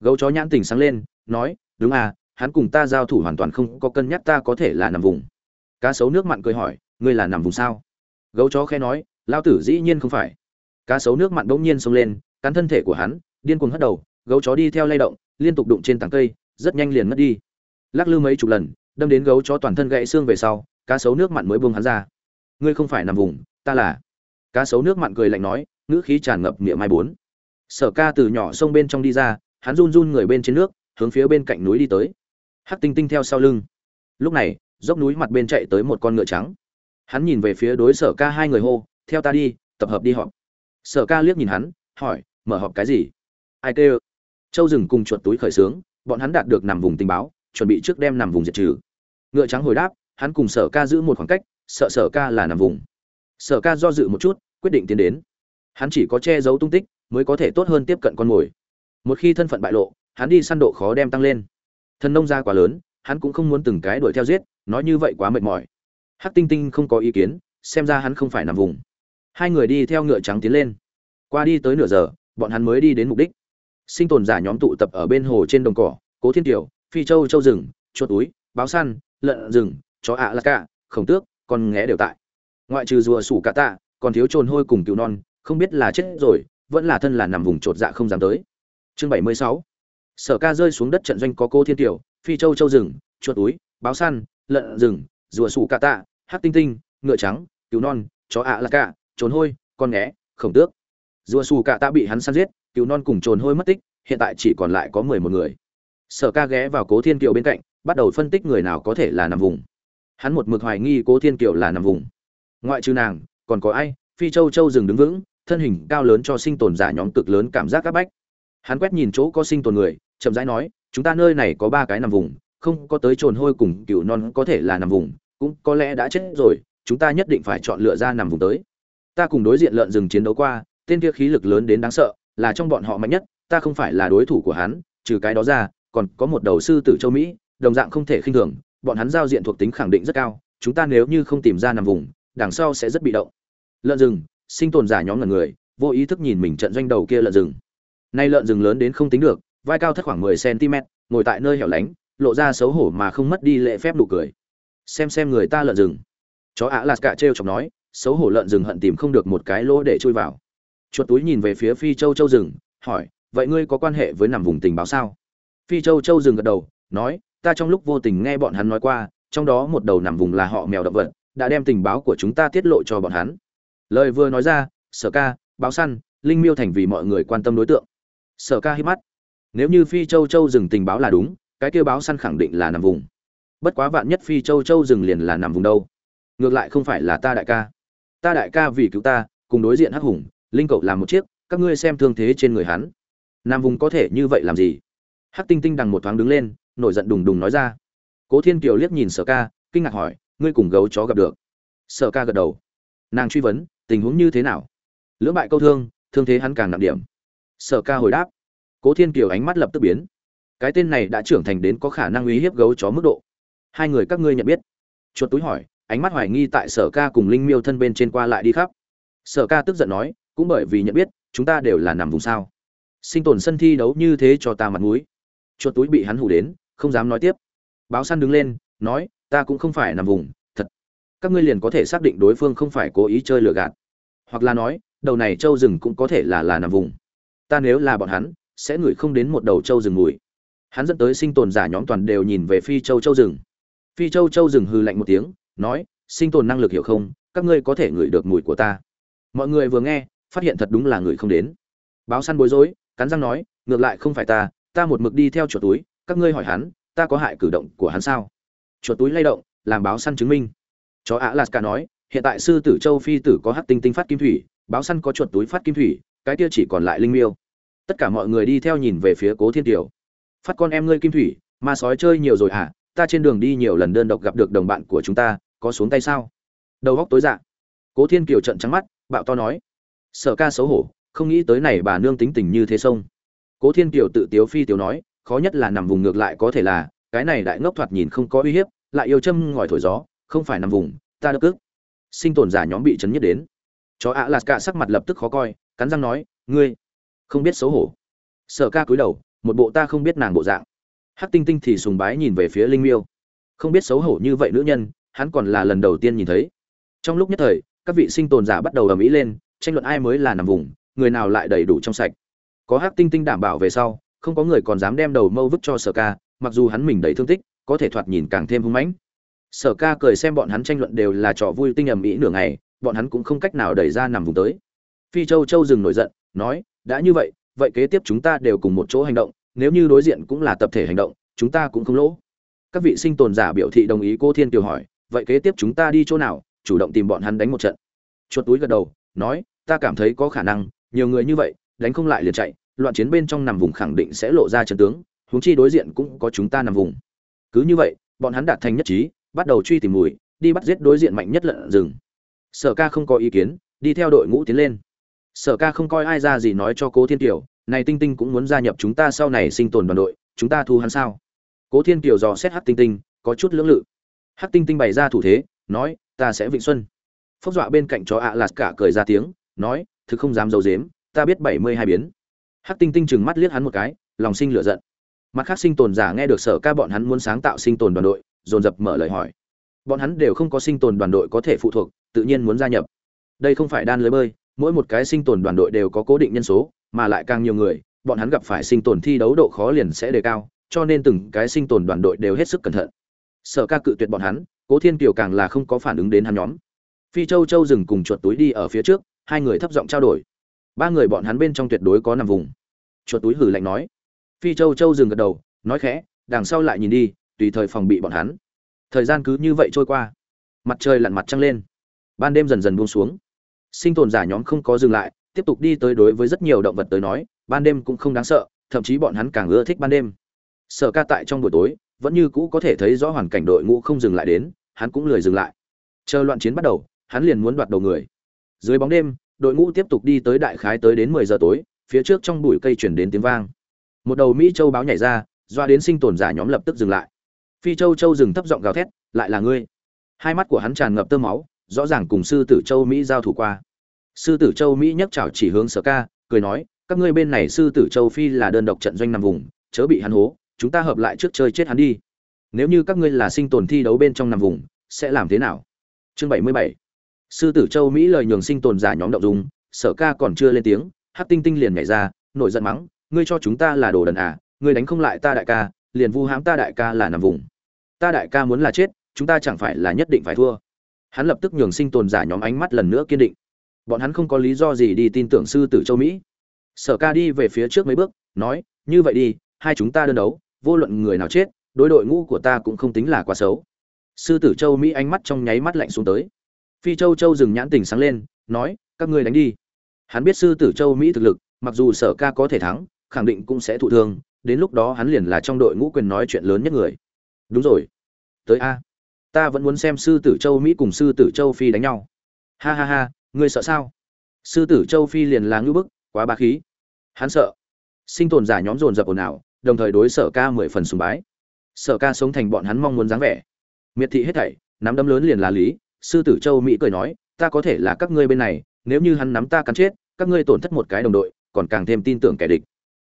Gấu chó nhãn tình sáng lên, nói, đúng à hắn cùng ta giao thủ hoàn toàn không có cân nhắc, ta có thể là nằm vùng. Cá sấu nước mặn cười hỏi, ngươi là nằm vùng sao? Gấu chó khẽ nói lao tử dĩ nhiên không phải. Cá sấu nước mặn bỗng nhiên xông lên, cắn thân thể của hắn, điên cuồng hất đầu, gấu chó đi theo lay động, liên tục đụng trên tảng cây, rất nhanh liền mất đi. Lắc lư mấy chục lần, đâm đến gấu chó toàn thân gãy xương về sau, cá sấu nước mặn mới buông hắn ra. Ngươi không phải nằm vùng, ta là cá sấu nước mặn cười lạnh nói ngữ khí tràn ngập miệng mai bốn. Sở ca từ nhỏ sông bên trong đi ra, hắn run run người bên trên nước, hướng phía bên cạnh núi đi tới. Hắc tinh tinh theo sau lưng. Lúc này, dốc núi mặt bên chạy tới một con ngựa trắng. Hắn nhìn về phía đối sở ca hai người hô, theo ta đi, tập hợp đi họp. Sở ca liếc nhìn hắn, hỏi, mở họp cái gì? Ai kêu? Châu rừng cùng chuột túi khởi sướng, bọn hắn đạt được nằm vùng tình báo, chuẩn bị trước đem nằm vùng diệt trừ. Ngựa trắng hồi đáp, hắn cùng sở ca giữ một khoảng cách, sợ sở ca là nằm vùng. Sở ca do dự một chút, quyết định tiến đến hắn chỉ có che giấu tung tích, mới có thể tốt hơn tiếp cận con mồi. Một khi thân phận bại lộ, hắn đi săn độ khó đem tăng lên. Thần nông gia quá lớn, hắn cũng không muốn từng cái đuổi theo giết, nói như vậy quá mệt mỏi. Hắc tinh tinh không có ý kiến, xem ra hắn không phải nằm vùng. Hai người đi theo ngựa trắng tiến lên. Qua đi tới nửa giờ, bọn hắn mới đi đến mục đích. Sinh tồn giả nhóm tụ tập ở bên hồ trên đồng cỏ, cố thiên tiểu phi châu châu rừng, chuột túi, báo săn, lợn rừng, chó ạ à là cả khổng tước, con nghé đều tại. Ngoại trừ rùa sủ cả tạ, còn thiếu trồn hôi cùng cứu non không biết là chết rồi, vẫn là thân là nằm vùng chột dạ không dám tới. Chương bảy mươi sáu. Sở ca rơi xuống đất trận doanh có cô thiên tiểu, phi châu châu rừng, chuột túi, báo săn lợn rừng, rùa sủ cà tạ hát tinh tinh, ngựa trắng cứu non, chó ạ là cả trốn hôi, con nghé, khổng tước. Rùa sủ cà tạ bị hắn săn giết cứu non cùng trồn hôi mất tích, hiện tại chỉ còn lại có mười một người. Sở ca ghé vào cố thiên kiều bên cạnh, bắt đầu phân tích người nào có thể là nằm vùng. Hắn một mực hoài nghi cố thiên kiều là nằm vùng. Ngoại trừ nàng, còn có ai? Phi châu châu dừng đứng vững thân hình cao lớn cho sinh tồn giả nhóm cực lớn cảm giác áp bách. Hắn quét nhìn chỗ có sinh tồn người, chậm rãi nói, chúng ta nơi này có ba cái nằm vùng, không có tới trồn hôi cùng cựu non có thể là nằm vùng, cũng có lẽ đã chết rồi, chúng ta nhất định phải chọn lựa ra nằm vùng tới. Ta cùng đối diện lợn rừng chiến đấu qua, tên kia khí lực lớn đến đáng sợ, là trong bọn họ mạnh nhất, ta không phải là đối thủ của hắn, trừ cái đó ra, còn có một đầu sư tử châu mỹ, đồng dạng không thể khinh thường, bọn hắn giao diện thuộc tính khẳng định rất cao, chúng ta nếu như không tìm ra nằm vùng, đằng sau sẽ rất bị động. Lợn rừng sinh tồn giả nhóm ngần người, vô ý thức nhìn mình trận doanh đầu kia lợn rừng. Nay lợn rừng lớn đến không tính được, vai cao thất khoảng mười cm ngồi tại nơi hẻo lánh, lộ ra xấu hổ mà không mất đi lễ phép nụ cười. Xem xem người ta lợn rừng. Chó ạ lạt cả trêu chọc nói, xấu hổ lợn rừng hận tìm không được một cái lỗ để chui vào. Chuột túi nhìn về phía phi châu châu rừng, hỏi, vậy ngươi có quan hệ với nằm vùng tình báo sao? Phi châu châu rừng gật đầu, nói, ta trong lúc vô tình nghe bọn hắn nói qua, trong đó một đầu nằm vùng là họ mèo động vật, đã đem tình báo của chúng ta tiết lộ cho bọn hắn lời vừa nói ra, sở ca, báo săn, linh miêu thành vì mọi người quan tâm đối tượng. Sở ca hít mắt. Nếu như phi châu châu rừng tình báo là đúng, cái kêu báo săn khẳng định là nằm vùng. Bất quá vạn nhất phi châu châu rừng liền là nằm vùng đâu? Ngược lại không phải là ta đại ca. Ta đại ca vì cứu ta, cùng đối diện hắc hùng, linh cậu làm một chiếc, các ngươi xem thương thế trên người hắn. Nam vùng có thể như vậy làm gì? Hắc tinh tinh đằng một thoáng đứng lên, nổi giận đùng đùng nói ra. Cố thiên kiều liếc nhìn sở ca, kinh ngạc hỏi, ngươi cùng gấu chó gặp được? Sở ca gật đầu. Nàng truy vấn tình huống như thế nào? Lưỡng bại câu thương thương thế hắn càng nặng điểm. Sở ca hồi đáp. Cố thiên kiều ánh mắt lập tức biến. Cái tên này đã trưởng thành đến có khả năng uy hiếp gấu chó mức độ. Hai người các ngươi nhận biết. Chuột túi hỏi, ánh mắt hoài nghi tại sở ca cùng linh miêu thân bên trên qua lại đi khắp. Sở ca tức giận nói, cũng bởi vì nhận biết, chúng ta đều là nằm vùng sao. Sinh tồn sân thi đấu như thế cho ta mặt mũi. Chuột túi bị hắn hủ đến, không dám nói tiếp. Báo săn đứng lên, nói, ta cũng không phải nằm vùng, thật. Các ngươi liền có thể xác định đối phương không phải cố ý chơi lừa gạt hoặc là nói, đầu này trâu rừng cũng có thể là là nằm vùng. Ta nếu là bọn hắn, sẽ ngửi không đến một đầu trâu rừng mùi. Hắn dẫn tới sinh tồn giả nhóm toàn đều nhìn về phi châu châu rừng. Phi châu châu rừng hư lạnh một tiếng, nói, sinh tồn năng lực hiểu không, các ngươi có thể ngửi được mùi của ta. Mọi người vừa nghe, phát hiện thật đúng là người không đến. Báo săn bối rối, cắn răng nói, ngược lại không phải ta ta một mực đi theo chuột túi, các ngươi hỏi hắn, ta có hại cử động của hắn sao? Chuột túi lay động, làm báo săn chứng minh. Chó ạ lạt cả nói hiện tại sư tử châu phi tử có hắc tinh tinh phát kim thủy, báo săn có chuột túi phát kim thủy, cái kia chỉ còn lại linh miêu. Tất cả mọi người đi theo nhìn về phía cố thiên tiểu phát con em ngươi kim thủy, ma sói chơi nhiều rồi hả? Ta trên đường đi nhiều lần đơn độc gặp được đồng bạn của chúng ta, có xuống tay sao? Đầu góc tối dạ. Cố thiên kiều trận trắng mắt, bạo to nói. Sở ca xấu hổ, không nghĩ tới này bà nương tính tình như thế sông. Cố thiên kiều tự tiếu phi tiếu nói, khó nhất là nằm vùng ngược lại có thể là, cái này đại ngốc thoạt nhìn không có uy hiếp, lại yêu châm ngòi thổi gió, không phải nằm vùng, ta đắc ức sinh tồn giả nhóm bị chấn nhất đến. Chó ạ lạt cả sắc mặt lập tức khó coi, cắn răng nói, ngươi không biết xấu hổ. Sở ca cúi đầu, một bộ ta không biết nàng bộ dạng. Hắc tinh tinh thì sùng bái nhìn về phía linh miêu. Không biết xấu hổ như vậy nữ nhân, hắn còn là lần đầu tiên nhìn thấy. Trong lúc nhất thời, các vị sinh tồn giả bắt đầu ầm ĩ lên, tranh luận ai mới là nằm vùng, người nào lại đầy đủ trong sạch. Có hắc tinh tinh đảm bảo về sau, không có người còn dám đem đầu mâu vứt cho sở ca, mặc dù hắn mình đầy thương tích, có thể thoạt nhìn càng thêm hung mãnh sở ca cười xem bọn hắn tranh luận đều là trò vui tinh ầm ĩ nửa ngày, bọn hắn cũng không cách nào đẩy ra nằm vùng tới. Phi châu châu dừng nổi giận, nói, đã như vậy vậy kế tiếp chúng ta đều cùng một chỗ hành động, nếu như đối diện cũng là tập thể hành động, chúng ta cũng không lỗ. Các vị sinh tồn giả biểu thị đồng ý cô thiên kiều hỏi, vậy kế tiếp chúng ta đi chỗ nào, chủ động tìm bọn hắn đánh một trận? Chuột túi gật đầu, nói, ta cảm thấy có khả năng, nhiều người như vậy, đánh không lại liền chạy, loạn chiến bên trong nằm vùng khẳng định sẽ lộ ra trận tướng, huống chi đối diện cũng có chúng ta nằm vùng. Cứ như vậy, bọn hắn đạt thành nhất trí bắt đầu truy tìm mùi, đi bắt giết đối diện mạnh nhất lợn rừng. Sở ca không có ý kiến, đi theo đội ngũ tiến lên. Sở ca không coi ai ra gì nói cho cố thiên kiều, này tinh tinh cũng muốn gia nhập chúng ta sau này sinh tồn đoàn đội, chúng ta thu hắn sao? Cố thiên kiều dò xét hát tinh tinh, có chút lưỡng lự. Hát tinh tinh bày ra thủ thế, nói, ta sẽ vịnh xuân. Phốc dọa bên cạnh chó ạ lạt cả cười ra tiếng, nói, thực không dám d dếm ta biết bảy mươi hai biến. Hát tinh tinh chừng mắt liếc hắn một cái, lòng sinh lửa giận. Mặt khác sinh tồn giả nghe được sở ca bọn hắn muốn sáng tạo sinh tồn đoàn đội dồn dập mở lời hỏi. Bọn hắn đều không có sinh tồn đoàn đội có thể phụ thuộc, tự nhiên muốn gia nhập. Đây không phải đan lưới bơi, mỗi một cái sinh tồn đoàn đội đều có cố định nhân số, mà lại càng nhiều người, bọn hắn gặp phải sinh tồn thi đấu độ khó liền sẽ đề cao, cho nên từng cái sinh tồn đoàn đội đều hết sức cẩn thận. Sở ca cự tuyệt bọn hắn, cố thiên kiều càng là không có phản ứng đến hắn nhóm. Phi châu châu dừng cùng chuột túi đi ở phía trước, hai người thấp giọng trao đổi. Ba người bọn hắn bên trong tuyệt đối có nằm vùng. Chuột túi hử lạnh nói. Phi châu châu dừng gật đầu, nói khẽ, đằng sau lại nhìn đi tùy thời phòng bị bọn hắn. Thời gian cứ như vậy trôi qua. Mặt trời lặn mặt trăng lên. Ban đêm dần dần buông xuống. Sinh tồn giả nhóm không có dừng lại, tiếp tục đi tới đối với rất nhiều động vật tới nói, ban đêm cũng không đáng sợ, thậm chí bọn hắn càng ưa thích ban đêm. Sở ca tại trong buổi tối, vẫn như cũ có thể thấy rõ hoàn cảnh đội ngũ không dừng lại đến, hắn cũng lười dừng lại. Chờ loạn chiến bắt đầu, hắn liền muốn đoạt đầu người. Dưới bóng đêm, đội ngũ tiếp tục đi tới đại khái tới đến mười giờ tối, phía trước trong bụi cây chuyển đến tiếng vang. Một đầu mỹ châu báo nhảy ra, doa đến sinh tồn giả nhóm lập tức dừng lại phi châu châu dừng thấp giọng gào thét, lại là ngươi? Hai mắt của hắn tràn ngập tơ máu, rõ ràng cùng sư tử châu mỹ giao thủ qua. Sư tử châu mỹ nhấc chảo chỉ hướng sở ca, cười nói, các ngươi bên này sư tử châu phi là đơn độc trận doanh nằm vùng, chớ bị hắn hố, chúng ta hợp lại trước chơi chết hắn đi. Nếu như các ngươi là sinh tồn thi đấu bên trong nằm vùng, sẽ làm thế nào? Chương bảy mươi bảy. Sư tử châu mỹ lời nhường sinh tồn giả nhóm động dùng sở ca còn chưa lên tiếng hát tinh tinh liền nhảy ra, nổi giận mắng, ngươi cho chúng ta là đồ đần à ngươi đánh không lại ta đại ca, liền vu hãm ta đại ca là nằm vùng ta đại ca muốn là chết, chúng ta chẳng phải là nhất định phải thua. Hắn lập tức nhường sinh tồn giả nhóm ánh mắt lần nữa kiên định. Bọn hắn không có lý do gì đi tin tưởng sư tử châu mỹ. Sở ca đi về phía trước mấy bước, nói, như vậy đi, hai chúng ta đơn đấu, vô luận người nào chết, đối đội ngũ của ta cũng không tính là quá xấu. Sư tử châu mỹ ánh mắt trong nháy mắt lạnh xuống tới. Phi châu châu dừng nhãn tình sáng lên, nói, các ngươi đánh đi. Hắn biết sư tử châu mỹ thực lực, mặc dù sở ca có thể thắng, khẳng định cũng sẽ thụ thương, đến lúc đó hắn liền là trong đội ngũ quyền nói chuyện lớn nhất người đúng rồi. Tới a. Ta vẫn muốn xem sư tử châu mỹ cùng sư tử châu phi đánh nhau. Ha ha ha, ngươi sợ sao? Sư tử châu phi liền là ngưỡng bức, quá ba khí. Hắn sợ. Sinh tồn giả nhóm dồn dập ồn ào, đồng thời đối sở ca mười phần sùng bái. Sở ca sống thành bọn hắn mong muốn dáng vẻ. Miệt thị hết thảy, nắm đấm lớn liền là lý. Sư tử châu mỹ cười nói, ta có thể là các ngươi bên này, nếu như hắn nắm ta cắn chết, các ngươi tổn thất một cái đồng đội, còn càng thêm tin tưởng kẻ địch.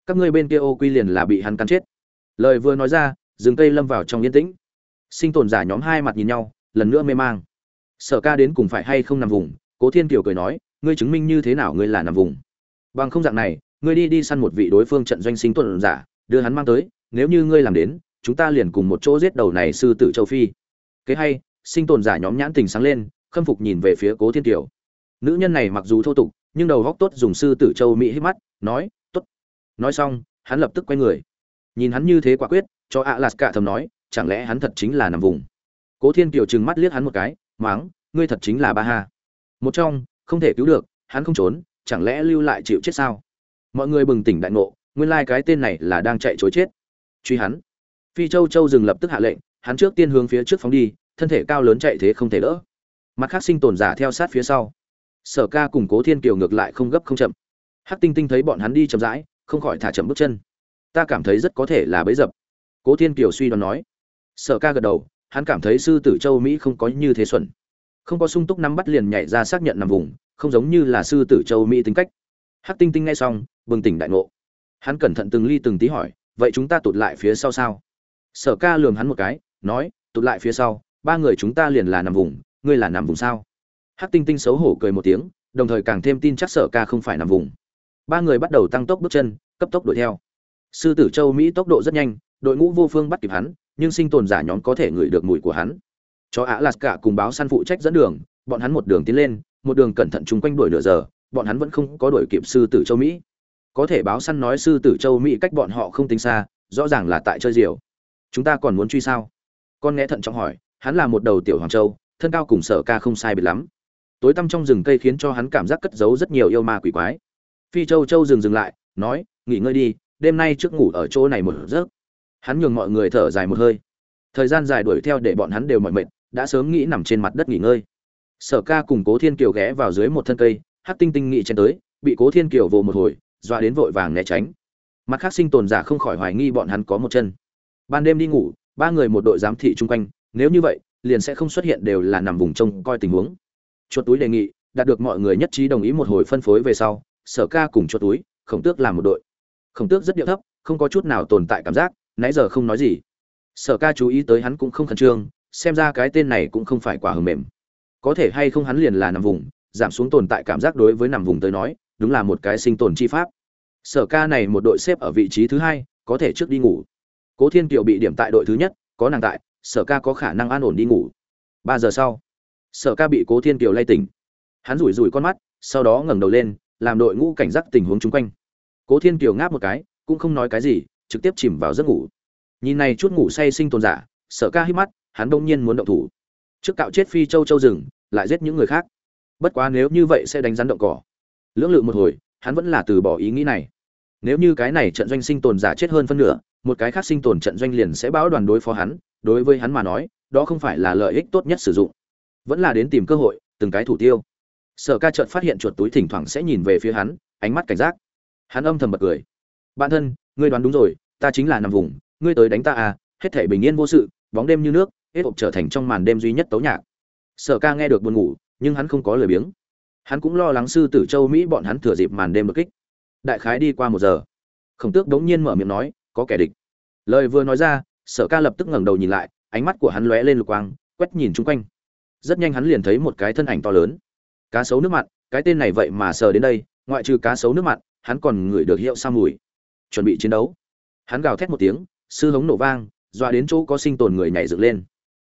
Các ngươi bên kia ô quy liền là bị hắn cắn chết. Lời vừa nói ra rừng cây lâm vào trong yên tĩnh. Sinh tồn giả nhóm hai mặt nhìn nhau, lần nữa mê mang. Sở ca đến cùng phải hay không nằm vùng? Cố thiên kiều cười nói, ngươi chứng minh như thế nào ngươi là nằm vùng? Bằng không dạng này, ngươi đi đi săn một vị đối phương trận doanh sinh tồn giả, đưa hắn mang tới, nếu như ngươi làm đến, chúng ta liền cùng một chỗ giết đầu này sư tử châu phi. Kế hay, sinh tồn giả nhóm nhãn tình sáng lên, khâm phục nhìn về phía cố thiên kiều. Nữ nhân này mặc dù thô tục, nhưng đầu góc tốt dùng sư tử châu mỹ hít mắt, nói, tốt. Nói xong, hắn lập tức quay người. Nhìn hắn như thế quả quyết cho ạ cả thầm nói chẳng lẽ hắn thật chính là nằm vùng? Cố thiên kiều trừng mắt liếc hắn một cái mắng, ngươi thật chính là ba ha. Một trong không thể cứu được hắn không trốn chẳng lẽ lưu lại chịu chết sao? Mọi người bừng tỉnh đại ngộ nguyên lai cái tên này là đang chạy trối chết. Truy hắn. Phi châu châu dừng lập tức hạ lệnh hắn trước tiên hướng phía trước phóng đi thân thể cao lớn chạy thế không thể đỡ. Mặt khác sinh tồn giả theo sát phía sau. Sở ca cùng cố thiên kiều ngược lại không gấp không chậm. Hắc tinh tinh thấy bọn hắn đi chậm rãi không khỏi thả chậm bước chân. Ta cảm thấy rất có thể là bẫy dập cố thiên kiều suy đoán nói. Sở ca gật đầu, hắn cảm thấy sư tử châu mỹ không có như thế xuẩn. Không có sung túc nắm bắt liền nhảy ra xác nhận nằm vùng, không giống như là sư tử châu mỹ tính cách. Hắc tinh tinh nghe xong, bừng tỉnh đại ngộ. Hắn cẩn thận từng ly từng tí hỏi, vậy chúng ta tụt lại phía sau sao? Sở ca lường hắn một cái, nói, tụt lại phía sau, ba người chúng ta liền là nằm vùng, ngươi là nằm vùng sao? Hắc tinh tinh xấu hổ cười một tiếng, đồng thời càng thêm tin chắc sở ca không phải nằm vùng. Ba người bắt đầu tăng tốc bước chân, cấp tốc đuổi theo. Sư tử châu mỹ tốc độ rất nhanh đội ngũ vô phương bắt kịp hắn, nhưng sinh tồn giả nhóm có thể ngửi được mùi của hắn. Cho ạ lạt cả cùng báo săn phụ trách dẫn đường, bọn hắn một đường tiến lên, một đường cẩn thận chung quanh đuổi nửa giờ, bọn hắn vẫn không có đuổi kịp sư tử châu mỹ. Có thể báo săn nói sư tử châu mỹ cách bọn họ không tính xa, rõ ràng là tại chơi diều. Chúng ta còn muốn truy sao? Con nghe thận trọng hỏi, hắn là một đầu tiểu hoàng châu, thân cao cùng sở ca không sai biệt lắm. Tối tăm trong rừng cây khiến cho hắn cảm giác cất giấu rất nhiều yêu ma quỷ quái. Phi châu châu dừng dừng lại, nói, nghỉ ngơi đi, đêm nay trước ngủ ở chỗ này một giấc hắn nhường mọi người thở dài một hơi. Thời gian dài đuổi theo để bọn hắn đều mỏi mệt, đã sớm nghĩ nằm trên mặt đất nghỉ ngơi. Sở ca cùng cố thiên kiều ghé vào dưới một thân cây hát tinh tinh nghị chen tới, bị cố thiên kiều vồ một hồi, dọa đến vội vàng né tránh. Mặt khác sinh tồn giả không khỏi hoài nghi bọn hắn có một chân. Ban đêm đi ngủ, ba người một đội giám thị chung quanh, nếu như vậy, liền sẽ không xuất hiện đều là nằm vùng trông coi tình huống. Chuột túi đề nghị, đạt được mọi người nhất trí đồng ý một hồi phân phối về sau, sở ca cùng chuột túi, khổng tước làm một đội. Khổng tước rất điệu thấp, không có chút nào tồn tại cảm giác nãy giờ không nói gì. Sở ca chú ý tới hắn cũng không khẩn trương, xem ra cái tên này cũng không phải quả hầm mềm. Có thể hay không hắn liền là nằm vùng, giảm xuống tồn tại cảm giác đối với nằm vùng tới nói, đúng là một cái sinh tồn chi pháp. Sở ca này một đội xếp ở vị trí thứ hai, có thể trước đi ngủ. Cố thiên kiều bị điểm tại đội thứ nhất, có nàng tại, sở ca có khả năng an ổn đi ngủ. Ba giờ sau, sở ca bị cố thiên kiều lay tỉnh. Hắn rủi rủi con mắt, sau đó ngẩng đầu lên, làm đội ngũ cảnh giác tình huống chung quanh. Cố thiên kiều ngáp một cái, cũng không nói cái gì trực tiếp chìm vào giấc ngủ. Nhìn này chút ngủ say sinh tồn giả, sở ca hít mắt, hắn đông nhiên muốn động thủ. Trước cạo chết phi châu châu rừng, lại giết những người khác. Bất quá nếu như vậy sẽ đánh rắn động cỏ. Lưỡng lự một hồi, hắn vẫn là từ bỏ ý nghĩ này. Nếu như cái này trận doanh sinh tồn giả chết hơn phân nửa, một cái khác sinh tồn trận doanh liền sẽ báo đoàn đối phó hắn, đối với hắn mà nói, đó không phải là lợi ích tốt nhất sử dụng. Vẫn là đến tìm cơ hội, từng cái thủ tiêu. Sở ca chợt phát hiện chuột túi thỉnh thoảng sẽ nhìn về phía hắn, ánh mắt cảnh giác. Hắn âm thầm bật cười. Bạn thân ngươi đoán đúng rồi, ta chính là nằm vùng, ngươi tới đánh ta à hết thể bình yên vô sự, bóng đêm như nước, hết hộp trở thành trong màn đêm duy nhất tấu nhạc. Sở ca nghe được buồn ngủ, nhưng hắn không có lời biếng. Hắn cũng lo lắng sư tử châu mỹ bọn hắn thừa dịp màn đêm đột kích. Đại khái đi qua một giờ, khổng tước đống nhiên mở miệng nói, có kẻ địch. Lời vừa nói ra, sở ca lập tức ngẩng đầu nhìn lại, ánh mắt của hắn lóe lên lục quang, quét nhìn chung quanh. Rất nhanh hắn liền thấy một cái thân ảnh to lớn. Cá sấu nước mặn, cái tên này vậy mà sờ đến đây, ngoại trừ cá sấu nước mặn, hắn còn ngửi được hiệu sa mùi chuẩn bị chiến đấu. Hắn gào thét một tiếng, sư hống nổ vang, dọa đến chỗ có sinh tồn người nhảy dựng lên.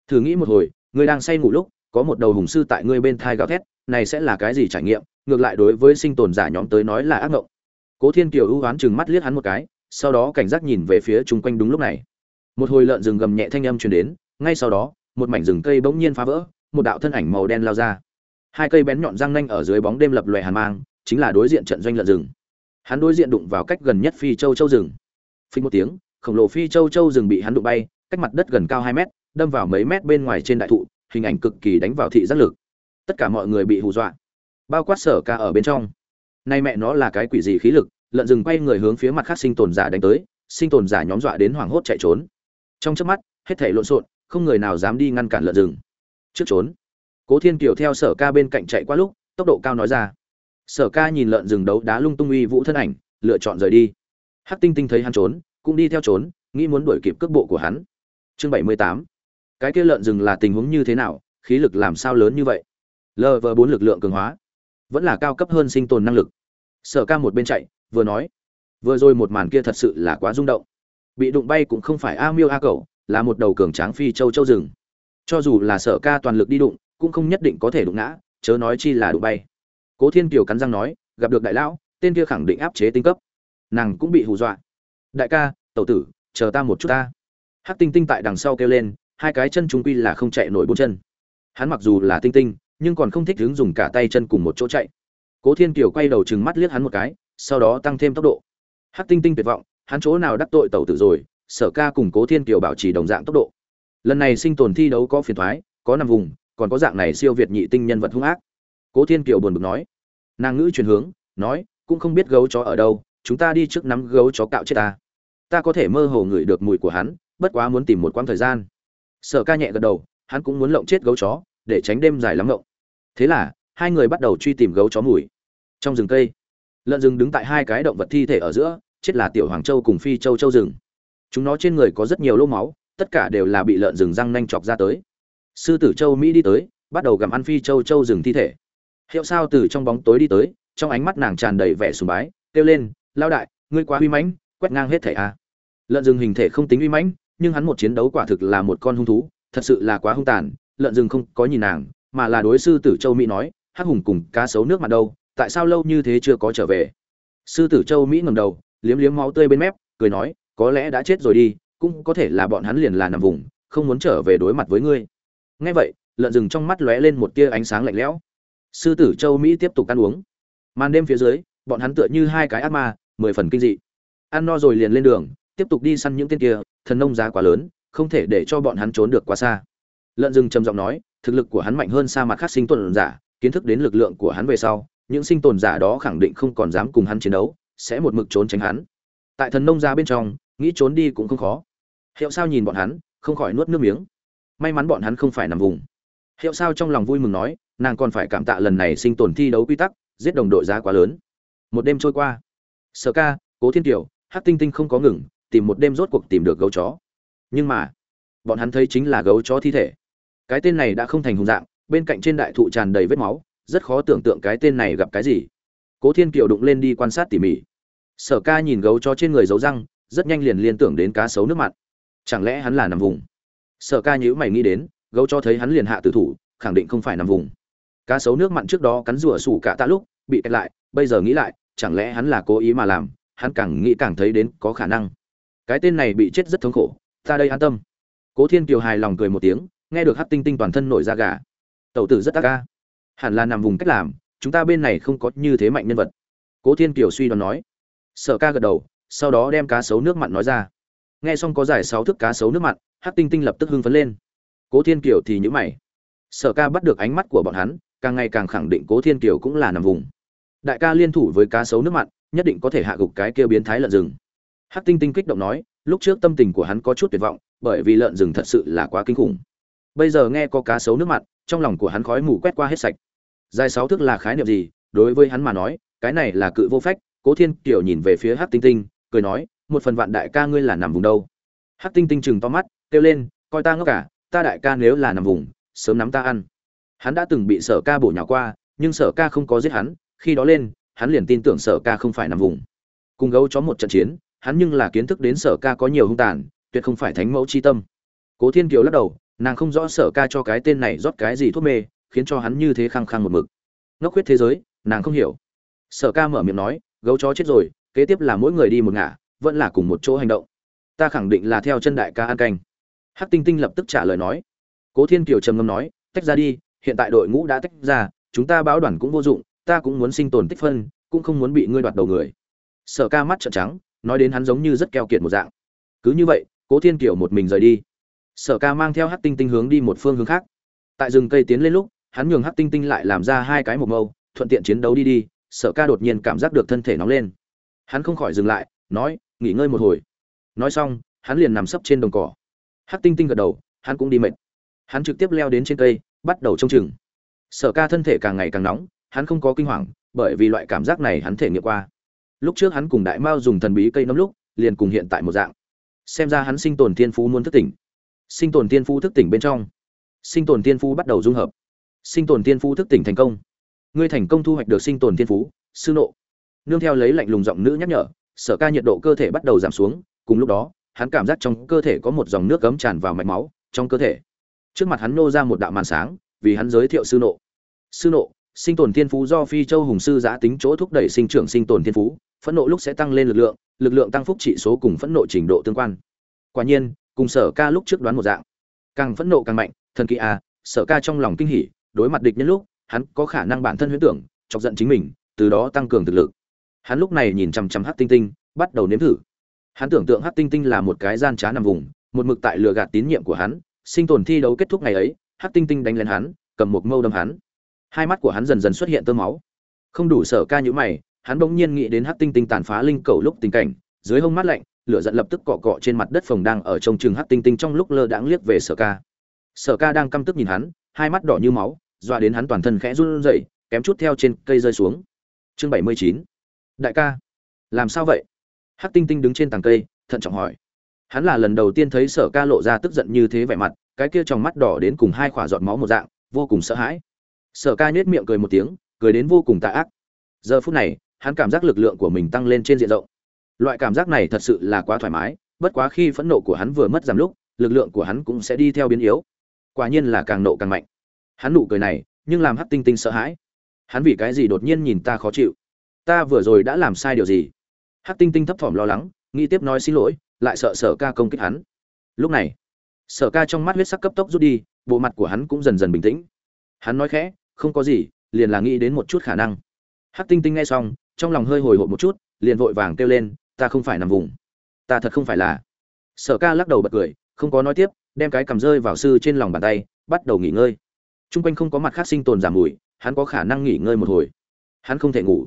Thử nghĩ một hồi, người đang say ngủ lúc, có một đầu hùng sư tại ngươi bên thai gào thét, này sẽ là cái gì trải nghiệm, ngược lại đối với sinh tồn giả nhóm tới nói là ác ngộng. Cố thiên kiều ưu oán chừng mắt liếc hắn một cái, sau đó cảnh giác nhìn về phía chung quanh đúng lúc này. Một hồi lợn rừng gầm nhẹ thanh âm truyền đến, ngay sau đó, một mảnh rừng cây bỗng nhiên phá vỡ, một đạo thân ảnh màu đen lao ra. Hai cây bén nhọn răng nanh ở dưới bóng đêm lập lòe hàn mang, chính là đối diện trận doanh lợn rừng hắn đối diện đụng vào cách gần nhất phi châu châu rừng. Phình một tiếng, khổng lồ phi châu châu rừng bị hắn đụng bay, cách mặt đất gần cao hai mét, đâm vào mấy mét bên ngoài trên đại thụ, hình ảnh cực kỳ đánh vào thị giác lực. Tất cả mọi người bị hù dọa, bao quát sở ca ở bên trong. Nay mẹ nó là cái quỷ gì khí lực, lợn rừng quay người hướng phía mặt khác sinh tồn giả đánh tới, sinh tồn giả nhóm dọa đến hoảng hốt chạy trốn. Trong trước mắt, hết thể lộn xộn, không người nào dám đi ngăn cản lợn rừng. Trước trốn. Cố thiên kiều theo sở ca bên cạnh chạy qua lúc, tốc độ cao nói ra sở ca nhìn lợn rừng đấu đá lung tung uy vũ thân ảnh, lựa chọn rời đi. Hắc tinh tinh thấy hắn trốn, cũng đi theo trốn, nghĩ muốn đuổi kịp cước bộ của hắn. Chương bảy mươi tám. Cái kia lợn rừng là tình huống như thế nào, khí lực làm sao lớn như vậy? Lờ vờ bốn lực lượng cường hóa. Vẫn là cao cấp hơn sinh tồn năng lực. Sở ca một bên chạy, vừa nói. Vừa rồi một màn kia thật sự là quá rung động. Bị đụng bay cũng không phải a miêu a cầu là một đầu cường tráng phi châu châu rừng. Cho dù là sở ca toàn lực đi đụng, cũng không nhất định có thể đụng ngã, chớ nói chi là đụng bay cố thiên kiều cắn răng nói, gặp được đại lão, tên kia khẳng định áp chế tinh cấp. Nàng cũng bị hù dọa. Đại ca, tẩu tử, chờ ta một chút ta. Hắc tinh tinh tại đằng sau kêu lên, hai cái chân chúng quy là không chạy nổi bốn chân. Hắn mặc dù là tinh tinh, nhưng còn không thích hướng dùng cả tay chân cùng một chỗ chạy. Cố thiên kiều quay đầu chừng mắt liếc hắn một cái, sau đó tăng thêm tốc độ. Hắc tinh tinh tuyệt vọng, hắn chỗ nào đắc tội tẩu tử rồi, sở ca cùng cố thiên kiều bảo trì đồng dạng tốc độ. Lần này sinh tồn thi đấu có phiền thoái, có nằm vùng, còn có dạng này siêu việt nhị tinh nhân vật hung ác cố thiên kiều buồn bực nói. Nàng ngữ chuyển hướng, nói, cũng không biết gấu chó ở đâu, chúng ta đi trước nắm gấu chó cạo chết ta. Ta có thể mơ hồ ngửi được mùi của hắn, bất quá muốn tìm một quãng thời gian. Sở ca nhẹ gật đầu, hắn cũng muốn lộng chết gấu chó, để tránh đêm dài lắm ngộng. Thế là, hai người bắt đầu truy tìm gấu chó mùi. Trong rừng cây, lợn rừng đứng tại hai cái động vật thi thể ở giữa, chết là tiểu hoàng châu cùng phi châu châu rừng. Chúng nó trên người có rất nhiều lỗ máu, tất cả đều là bị lợn rừng răng nanh chọc ra tới. Sư tử châu mỹ đi tới, bắt đầu gặm ăn phi châu châu rừng thi thể hiệu sao từ trong bóng tối đi tới, trong ánh mắt nàng tràn đầy vẻ sùng bái, kêu lên lao đại, ngươi quá uy mãnh, quét ngang hết thảy a. À. lợn rừng hình thể không tính uy mãnh, nhưng hắn một chiến đấu quả thực là một con hung thú, thật sự là quá hung tàn. Lợn rừng không có nhìn nàng, mà là đối sư tử châu mỹ nói, hắc hùng cùng cá sấu nước mặt đâu, tại sao lâu như thế chưa có trở về? Sư tử châu mỹ ngầm đầu, liếm liếm máu tươi bên mép, cười nói, có lẽ đã chết rồi đi, cũng có thể là bọn hắn liền là nằm vùng, không muốn trở về đối mặt với ngươi. Nghe vậy, lợn rừng trong mắt lóe lên một tia ánh sáng lạnh lẽo sư tử châu mỹ tiếp tục ăn uống. Màn đêm phía dưới, bọn hắn tựa như hai cái ác ma, mười phần kinh dị. Ăn no rồi liền lên đường, tiếp tục đi săn những tên kia, thần nông giá quá lớn, không thể để cho bọn hắn trốn được quá xa. Lợn rừng trầm giọng nói, thực lực của hắn mạnh hơn xa mặt khác sinh tồn giả, kiến thức đến lực lượng của hắn về sau, những sinh tồn giả đó khẳng định không còn dám cùng hắn chiến đấu, sẽ một mực trốn tránh hắn. Tại thần nông gia bên trong, nghĩ trốn đi cũng không khó. Hiệu sao nhìn bọn hắn, không khỏi nuốt nước miếng. May mắn bọn hắn không phải nằm vùng. Hiệu sao trong lòng vui mừng nói nàng còn phải cảm tạ lần này sinh tồn thi đấu quy tắc, giết đồng đội giá quá lớn. Một đêm trôi qua. Sở ca, cố thiên kiều hát tinh tinh không có ngừng, tìm một đêm rốt cuộc tìm được gấu chó. Nhưng mà, bọn hắn thấy chính là gấu chó thi thể. Cái tên này đã không thành hùng dạng, bên cạnh trên đại thụ tràn đầy vết máu, rất khó tưởng tượng cái tên này gặp cái gì. Cố thiên kiều đụng lên đi quan sát tỉ mỉ. Sở ca nhìn gấu chó trên người giấu răng, rất nhanh liền liên tưởng đến cá sấu nước mặn chẳng lẽ hắn là nằm vùng? Sở ca nhữ mày nghĩ đến, gấu cho thấy hắn liền hạ tử thủ, khẳng định không phải nằm vùng cá sấu nước mặn trước đó cắn rủa sủ cả tạ lúc, bị kẹt lại, bây giờ nghĩ lại, chẳng lẽ hắn là cố ý mà làm, hắn càng nghĩ càng thấy đến có khả năng. Cái tên này bị chết rất thống khổ, ta đây an tâm. Cố thiên kiều hài lòng cười một tiếng, nghe được hát tinh tinh toàn thân nổi da gà. Tẩu tử rất ác ca. Hẳn là nằm vùng cách làm, chúng ta bên này không có như thế mạnh nhân vật. Cố thiên kiều suy đoán nói. Sợ ca gật đầu, sau đó đem cá sấu nước mặn nói ra. Nghe xong có giải sáu thước cá sấu nước mặn hát tinh tinh lập tức hưng phấn lên. Cố thiên kiều thì nhữ mày. Sợ ca bắt được ánh mắt của bọn hắn càng ngày càng khẳng định cố thiên kiều cũng là nằm vùng. Đại ca liên thủ với cá sấu nước mặn, nhất định có thể hạ gục cái kia biến thái lợn rừng. Hát tinh tinh kích động nói, lúc trước tâm tình của hắn có chút tuyệt vọng, bởi vì lợn rừng thật sự là quá kinh khủng. Bây giờ nghe có cá sấu nước mặn, trong lòng của hắn khói mù quét qua hết sạch. Dài sáu thước là khái niệm gì? Đối với hắn mà nói, cái này là cự vô phách, cố thiên kiều nhìn về phía hát tinh tinh, cười nói, một phần vạn đại ca ngươi là nằm vùng đâu? Hát tinh tinh chừng to mắt, kêu lên, coi ta ngốc cả ta đại ca nếu là nằm vùng, sớm nắm ta ăn hắn đã từng bị sở ca bổ nhào qua, nhưng sở ca không có giết hắn, khi đó lên, hắn liền tin tưởng sở ca không phải nằm vùng. Cùng gấu chó một trận chiến, hắn nhưng là kiến thức đến sở ca có nhiều hung tàn, tuyệt không phải thánh mẫu chi tâm. Cố thiên kiều lắc đầu, nàng không rõ sở ca cho cái tên này rót cái gì thuốc mê, khiến cho hắn như thế khăng khăng một mực. Ngốc huyết thế giới, nàng không hiểu. Sở ca mở miệng nói, gấu chó chết rồi, kế tiếp là mỗi người đi một ngả, vẫn là cùng một chỗ hành động. Ta khẳng định là theo chân đại ca an canh. Hắc tinh tinh lập tức trả lời nói. Cố thiên kiều trầm ngâm nói, tách ra đi hiện tại đội ngũ đã tách ra, chúng ta báo đoàn cũng vô dụng, ta cũng muốn sinh tồn tích phân, cũng không muốn bị ngươi đoạt đầu người. Sở ca mắt trợn trắng, nói đến hắn giống như rất keo kiệt một dạng. Cứ như vậy, cố thiên kiều một mình rời đi. Sở ca mang theo Hắc tinh tinh hướng đi một phương hướng khác. Tại rừng cây tiến lên lúc, hắn nhường Hắc tinh tinh lại làm ra hai cái một mâu, thuận tiện chiến đấu đi đi, sở ca đột nhiên cảm giác được thân thể nóng lên. Hắn không khỏi dừng lại, nói, nghỉ ngơi một hồi. Nói xong, hắn liền nằm sấp trên đồng cỏ. Hắc tinh tinh gật đầu, hắn cũng đi mệt. Hắn trực tiếp leo đến trên cây bắt đầu trông chừng. Sở ca thân thể càng ngày càng nóng, hắn không có kinh hoàng, bởi vì loại cảm giác này hắn thể nghiệm qua. Lúc trước hắn cùng đại mao dùng thần bí cây nấm lúc, liền cùng hiện tại một dạng. Xem ra hắn sinh tồn thiên phú muốn thức tỉnh. Sinh tồn thiên phú thức tỉnh bên trong. Sinh tồn thiên phú bắt đầu dung hợp. Sinh tồn thiên phú thức tỉnh thành công. Ngươi thành công thu hoạch được sinh tồn thiên phú, sư nộ. Nương theo lấy lạnh lùng giọng nữ nhắc nhở, sở ca nhiệt độ cơ thể bắt đầu giảm xuống, cùng lúc đó, hắn cảm giác trong cơ thể có một dòng nước cấm tràn vào mạch máu, trong cơ thể trước mặt hắn nô ra một đạo màn sáng, vì hắn giới thiệu sư nộ. Sư nộ, sinh tồn thiên phú do phi châu hùng sư giã tính chỗ thúc đẩy sinh trưởng sinh tồn thiên phú, phẫn nộ lúc sẽ tăng lên lực lượng lực lượng tăng phúc trị số cùng phẫn nộ trình độ tương quan. Quả nhiên, cùng sở ca lúc trước đoán một dạng. Càng phẫn nộ càng mạnh, thần kỳ a sở ca trong lòng kinh hỉ, đối mặt địch nhân lúc, hắn có khả năng bản thân huyễn tưởng, chọc giận chính mình, từ đó tăng cường thực lực. Hắn lúc này nhìn chằm chằm hát tinh tinh, bắt đầu nếm thử. Hắn tưởng tượng hát tinh tinh là một cái gian trá nằm vùng, một mực tại lừa gạt tín nhiệm của hắn sinh tồn thi đấu kết thúc ngày ấy, Hắc tinh tinh đánh lên hắn, cầm một mâu đâm hắn. Hai mắt của hắn dần dần xuất hiện tơ máu. Không đủ sở ca nhữ mày, hắn bỗng nhiên nghĩ đến Hắc tinh tinh tàn phá linh cầu lúc tình cảnh, dưới hông mắt lạnh, lửa giận lập tức cọ cọ trên mặt đất phòng đang ở trong trường Hắc tinh tinh trong lúc lơ đãng liếc về sở ca. Sở ca đang căm tức nhìn hắn, hai mắt đỏ như máu, dọa đến hắn toàn thân khẽ run rẩy, kém chút theo trên cây rơi xuống. Chương bảy mươi chín. Đại ca, làm sao vậy? Hắc tinh tinh đứng trên tàng cây, thận trọng hỏi hắn là lần đầu tiên thấy sở ca lộ ra tức giận như thế vẻ mặt, cái kia trong mắt đỏ đến cùng hai khỏa giọt máu một dạng, vô cùng sợ hãi. Sở ca nhếch miệng cười một tiếng, cười đến vô cùng tà ác. Giờ phút này, hắn cảm giác lực lượng của mình tăng lên trên diện rộng. Loại cảm giác này thật sự là quá thoải mái, bất quá khi phẫn nộ của hắn vừa mất giảm lúc, lực lượng của hắn cũng sẽ đi theo biến yếu. Quả nhiên là càng nộ càng mạnh. Hắn nụ cười này, nhưng làm hắc tinh tinh sợ hãi. Hắn vì cái gì đột nhiên nhìn ta khó chịu? Ta vừa rồi đã làm sai điều gì? Hắc tinh tinh thấp thỏm lo lắng, nghĩ tiếp nói xin lỗi lại sợ sở ca công kích hắn. Lúc này, sở ca trong mắt huyết sắc cấp tốc rút đi, bộ mặt của hắn cũng dần dần bình tĩnh. Hắn nói khẽ, không có gì, liền là nghĩ đến một chút khả năng. Hắc tinh tinh nghe xong, trong lòng hơi hồi hộp một chút, liền vội vàng kêu lên, ta không phải nằm vùng. Ta thật không phải là. Sở ca lắc đầu bật cười, không có nói tiếp, đem cái cầm rơi vào sư trên lòng bàn tay, bắt đầu nghỉ ngơi. T r u n g quanh không có mặt khác sinh tồn giảm mùi, hắn có khả năng nghỉ ngơi một hồi. Hắn không thể ngủ.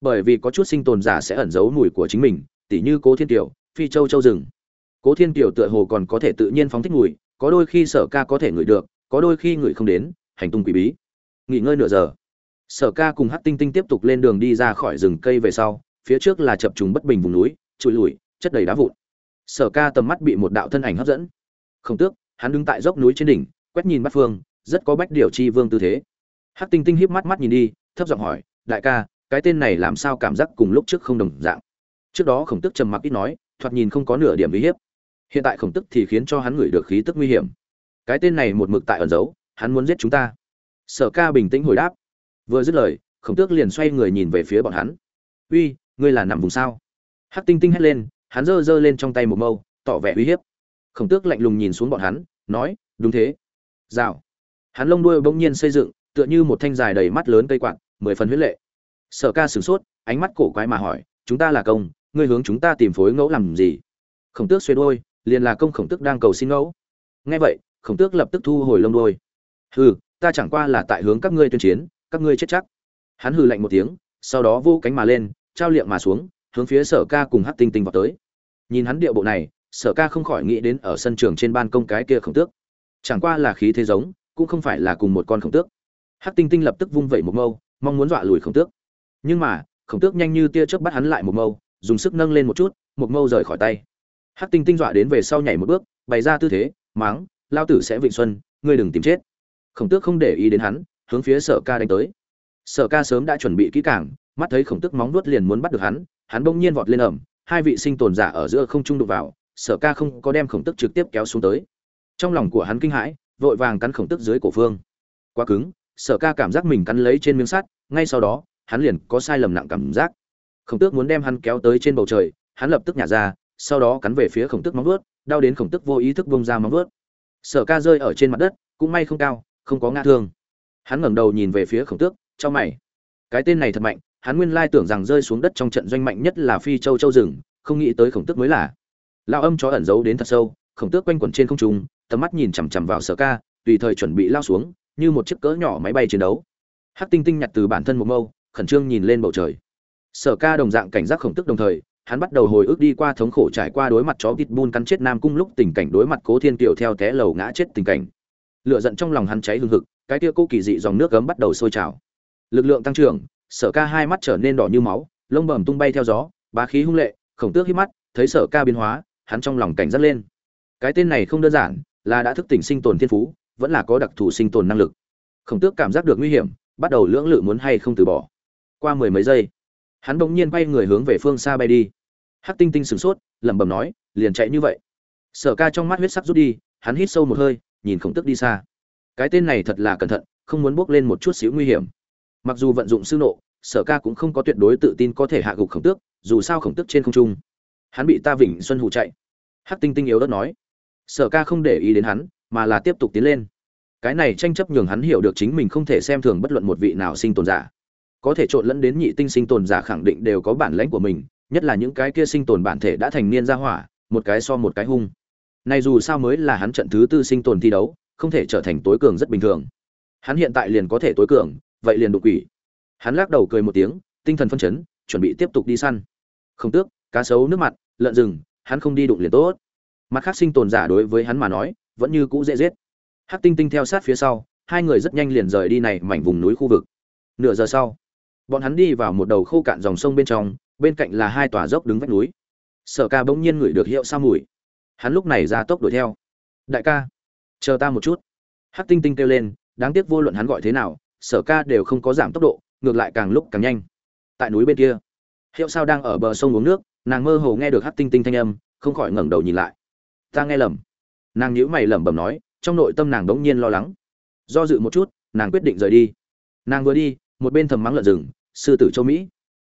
Bởi vì có chút sinh tồn giả sẽ ẩn giấu mùi của chính mình, tỉ như cố thiên tiểu phi châu châu rừng. Cố thiên kiều tựa hồ còn có thể tự nhiên phóng thích mùi, có đôi khi sở ca có thể ngửi được, có đôi khi ngửi không đến, hành tung quỷ bí. Nghỉ ngơi nửa giờ. Sở ca cùng hát tinh tinh tiếp tục lên đường đi ra khỏi rừng cây về sau, phía trước là chập trùng bất bình vùng núi, trụi lùi, chất đầy đá vụn. Sở ca tầm mắt bị một đạo thân ảnh hấp dẫn. Không tước, hắn đứng tại dốc núi trên đỉnh, quét nhìn bắt phương, rất có bách điều chi vương tư thế. Hát tinh tinh híp mắt mắt nhìn đi, thấp giọng hỏi, đại ca, cái tên này làm sao cảm giác cùng lúc trước không đồng dạng? Trước đó khổng tức trầm mặc ít nói thoạt nhìn không có nửa điểm uy hiếp. Hiện tại khổng tức thì khiến cho hắn ngửi được khí tức nguy hiểm. Cái tên này một mực tại ẩn giấu, hắn muốn giết chúng ta. Sở ca bình tĩnh hồi đáp. Vừa dứt lời, khổng tước liền xoay người nhìn về phía bọn hắn. Uy, ngươi là nằm vùng sao? Hắc tinh tinh hét lên, hắn giơ giơ lên trong tay một mâu, tỏ vẻ uy hiếp. Khổng tước lạnh lùng nhìn xuống bọn hắn, nói, đúng thế. Rào. Hắn lông đuôi bỗng nhiên xây dựng, tựa như một thanh dài đầy mắt lớn cây quạt, mười phần huyết lệ. Sở ca sửng sốt, ánh mắt cổ quái mà hỏi, chúng ta là công ngươi hướng chúng ta tìm phối ngẫu làm gì? Khổng tước xuê đôi liền là công khổng tước đang cầu xin ngẫu. Nghe vậy, khổng tước lập tức thu hồi lông đôi hừ, ta chẳng qua là tại hướng các ngươi tuyên chiến, các ngươi chết chắc. Hắn hừ lạnh một tiếng, sau đó vô cánh mà lên, trao liệm mà xuống, hướng phía sở ca cùng hát tinh tinh vào tới. Nhìn hắn điệu bộ này, sở ca không khỏi nghĩ đến ở sân trường trên ban công cái kia khổng tước. Chẳng qua là khí thế giống, cũng không phải là cùng một con khổng tước. Hát tinh tinh lập tức vung vẩy một mâu, mong muốn dọa lùi khổng tước. Nhưng mà, khổng tước nhanh như tia chớp bắt hắn lại một mâu dùng sức nâng lên một chút một mâu rời khỏi tay. Hắc tinh tinh dọa đến về sau nhảy một bước, bày ra tư thế, máng, lao tử sẽ vịnh xuân, ngươi đừng tìm chết. Khổng tước không để ý đến hắn, hướng phía sở ca đánh tới. Sở ca sớm đã chuẩn bị kỹ càng, mắt thấy khổng tước móng nuốt liền muốn bắt được hắn hắn bỗng nhiên vọt lên ẩm hai vị sinh tồn giả ở giữa không trung đụng vào, sở ca không có đem khổng tức trực tiếp kéo xuống tới. Trong lòng của hắn kinh hãi, vội vàng cắn khổng tức dưới cổ phương. Quá cứng, sở ca cảm giác mình cắn lấy trên miếng sắt, ngay sau đó, hắn liền có sai lầm nặng cảm giác khổng tước muốn đem hắn kéo tới trên bầu trời, hắn lập tức nhả ra, sau đó cắn về phía khổng tức móng vuốt, đau đến khổng tức vô ý thức bông ra móng vuốt. Sở ca rơi ở trên mặt đất, cũng may không cao, không có ngã thương. Hắn ngẩng đầu nhìn về phía khổng tước, cho mày. Cái tên này thật mạnh, hắn nguyên lai tưởng rằng rơi xuống đất trong trận doanh mạnh nhất là phi châu châu rừng không nghĩ tới khổng tước mới là. Lao âm chó ẩn giấu đến thật sâu, khổng tước quanh quẩn trên không trung, tầm mắt nhìn chằm chằm vào sở ca, tùy thời chuẩn bị lao xuống, như một chiếc cỡ nhỏ máy bay chiến đấu. Hắc tinh tinh nhặt từ bản thân một mâu, khẩn trương nhìn lên bầu trời sở ca đồng dạng cảnh giác khổng tức đồng thời, hắn bắt đầu hồi ức đi qua thống khổ trải qua đối mặt chó pitbull cắn chết nam cung lúc tình cảnh đối mặt cố thiên kiều theo té lầu ngã chết tình cảnh. Lửa giận trong lòng hắn cháy hừng hực, cái kia cô kỳ dị dòng nước gấm bắt đầu sôi trào. Lực lượng tăng trưởng, sở ca hai mắt trở nên đỏ như máu, lông bầm tung bay theo gió, bá khí hung lệ, khổng tước hít mắt, thấy sở ca biến hóa, hắn trong lòng cảnh giác lên. Cái tên này không đơn giản, là đã thức tỉnh sinh tồn thiên phú, vẫn là có đặc thù sinh tồn năng lực. Khổng tước cảm giác được nguy hiểm, bắt đầu lưỡng lự muốn hay không từ bỏ. Qua mười mấy giây hắn bỗng nhiên bay người hướng về phương xa bay đi. Hắc tinh tinh sửng sốt, lẩm bẩm nói, liền chạy như vậy. Sở ca trong mắt huyết sắc rút đi, hắn hít sâu một hơi, nhìn khổng tước đi xa. Cái tên này thật là cẩn thận, không muốn bước lên một chút xíu nguy hiểm. Mặc dù vận dụng sư nộ, sở ca cũng không có tuyệt đối tự tin có thể hạ gục khổng tước, dù sao khổng tước trên không trung. Hắn bị ta vịnh xuân hụ chạy. Hắc tinh tinh yếu đất nói. Sở ca không để ý đến hắn, mà là tiếp tục tiến lên. Cái này tranh chấp nhường hắn hiểu được chính mình không thể xem thường bất luận một vị nào sinh tồn giả có thể trộn lẫn đến nhị tinh sinh tồn giả khẳng định đều có bản lãnh của mình, nhất là những cái kia sinh tồn bản thể đã thành niên ra hỏa, một cái so một cái hung. Này dù sao mới là hắn trận thứ tư sinh tồn thi đấu, không thể trở thành tối cường rất bình thường. Hắn hiện tại liền có thể tối cường, vậy liền đột quỷ. Hắn lắc đầu cười một tiếng, tinh thần phân chấn, chuẩn bị tiếp tục đi săn. Không tước, cá sấu nước mặt, lợn rừng, hắn không đi đụng liền tốt. Mặt khác sinh tồn giả đối với hắn mà nói, vẫn như cũ dễ giết. Hắc tinh tinh theo sát phía sau, hai người rất nhanh liền rời đi này mảnh vùng núi khu vực. Nửa giờ sau bọn hắn đi vào một đầu khô cạn dòng sông bên trong, bên cạnh là hai tòa dốc đứng vách núi. Sở ca bỗng nhiên ngửi được hiệu sa mùi. Hắn lúc này ra tốc đuổi theo. Đại ca, chờ ta một chút. Hắc tinh tinh kêu lên, đáng tiếc vô luận hắn gọi thế nào, sở ca đều không có giảm tốc độ, ngược lại càng lúc càng nhanh. Tại núi bên kia, hiệu sao đang ở bờ sông uống nước, nàng mơ hồ nghe được hắc tinh tinh thanh âm, không khỏi ngẩng đầu nhìn lại. Ta nghe lầm. Nàng nhíu mày lẩm bẩm nói, trong nội tâm nàng đống nhiên lo lắng. Do dự một chút, nàng quyết định rời đi. Nàng vừa đi, một bên thầm mắng lợn rừng sư tử châu mỹ.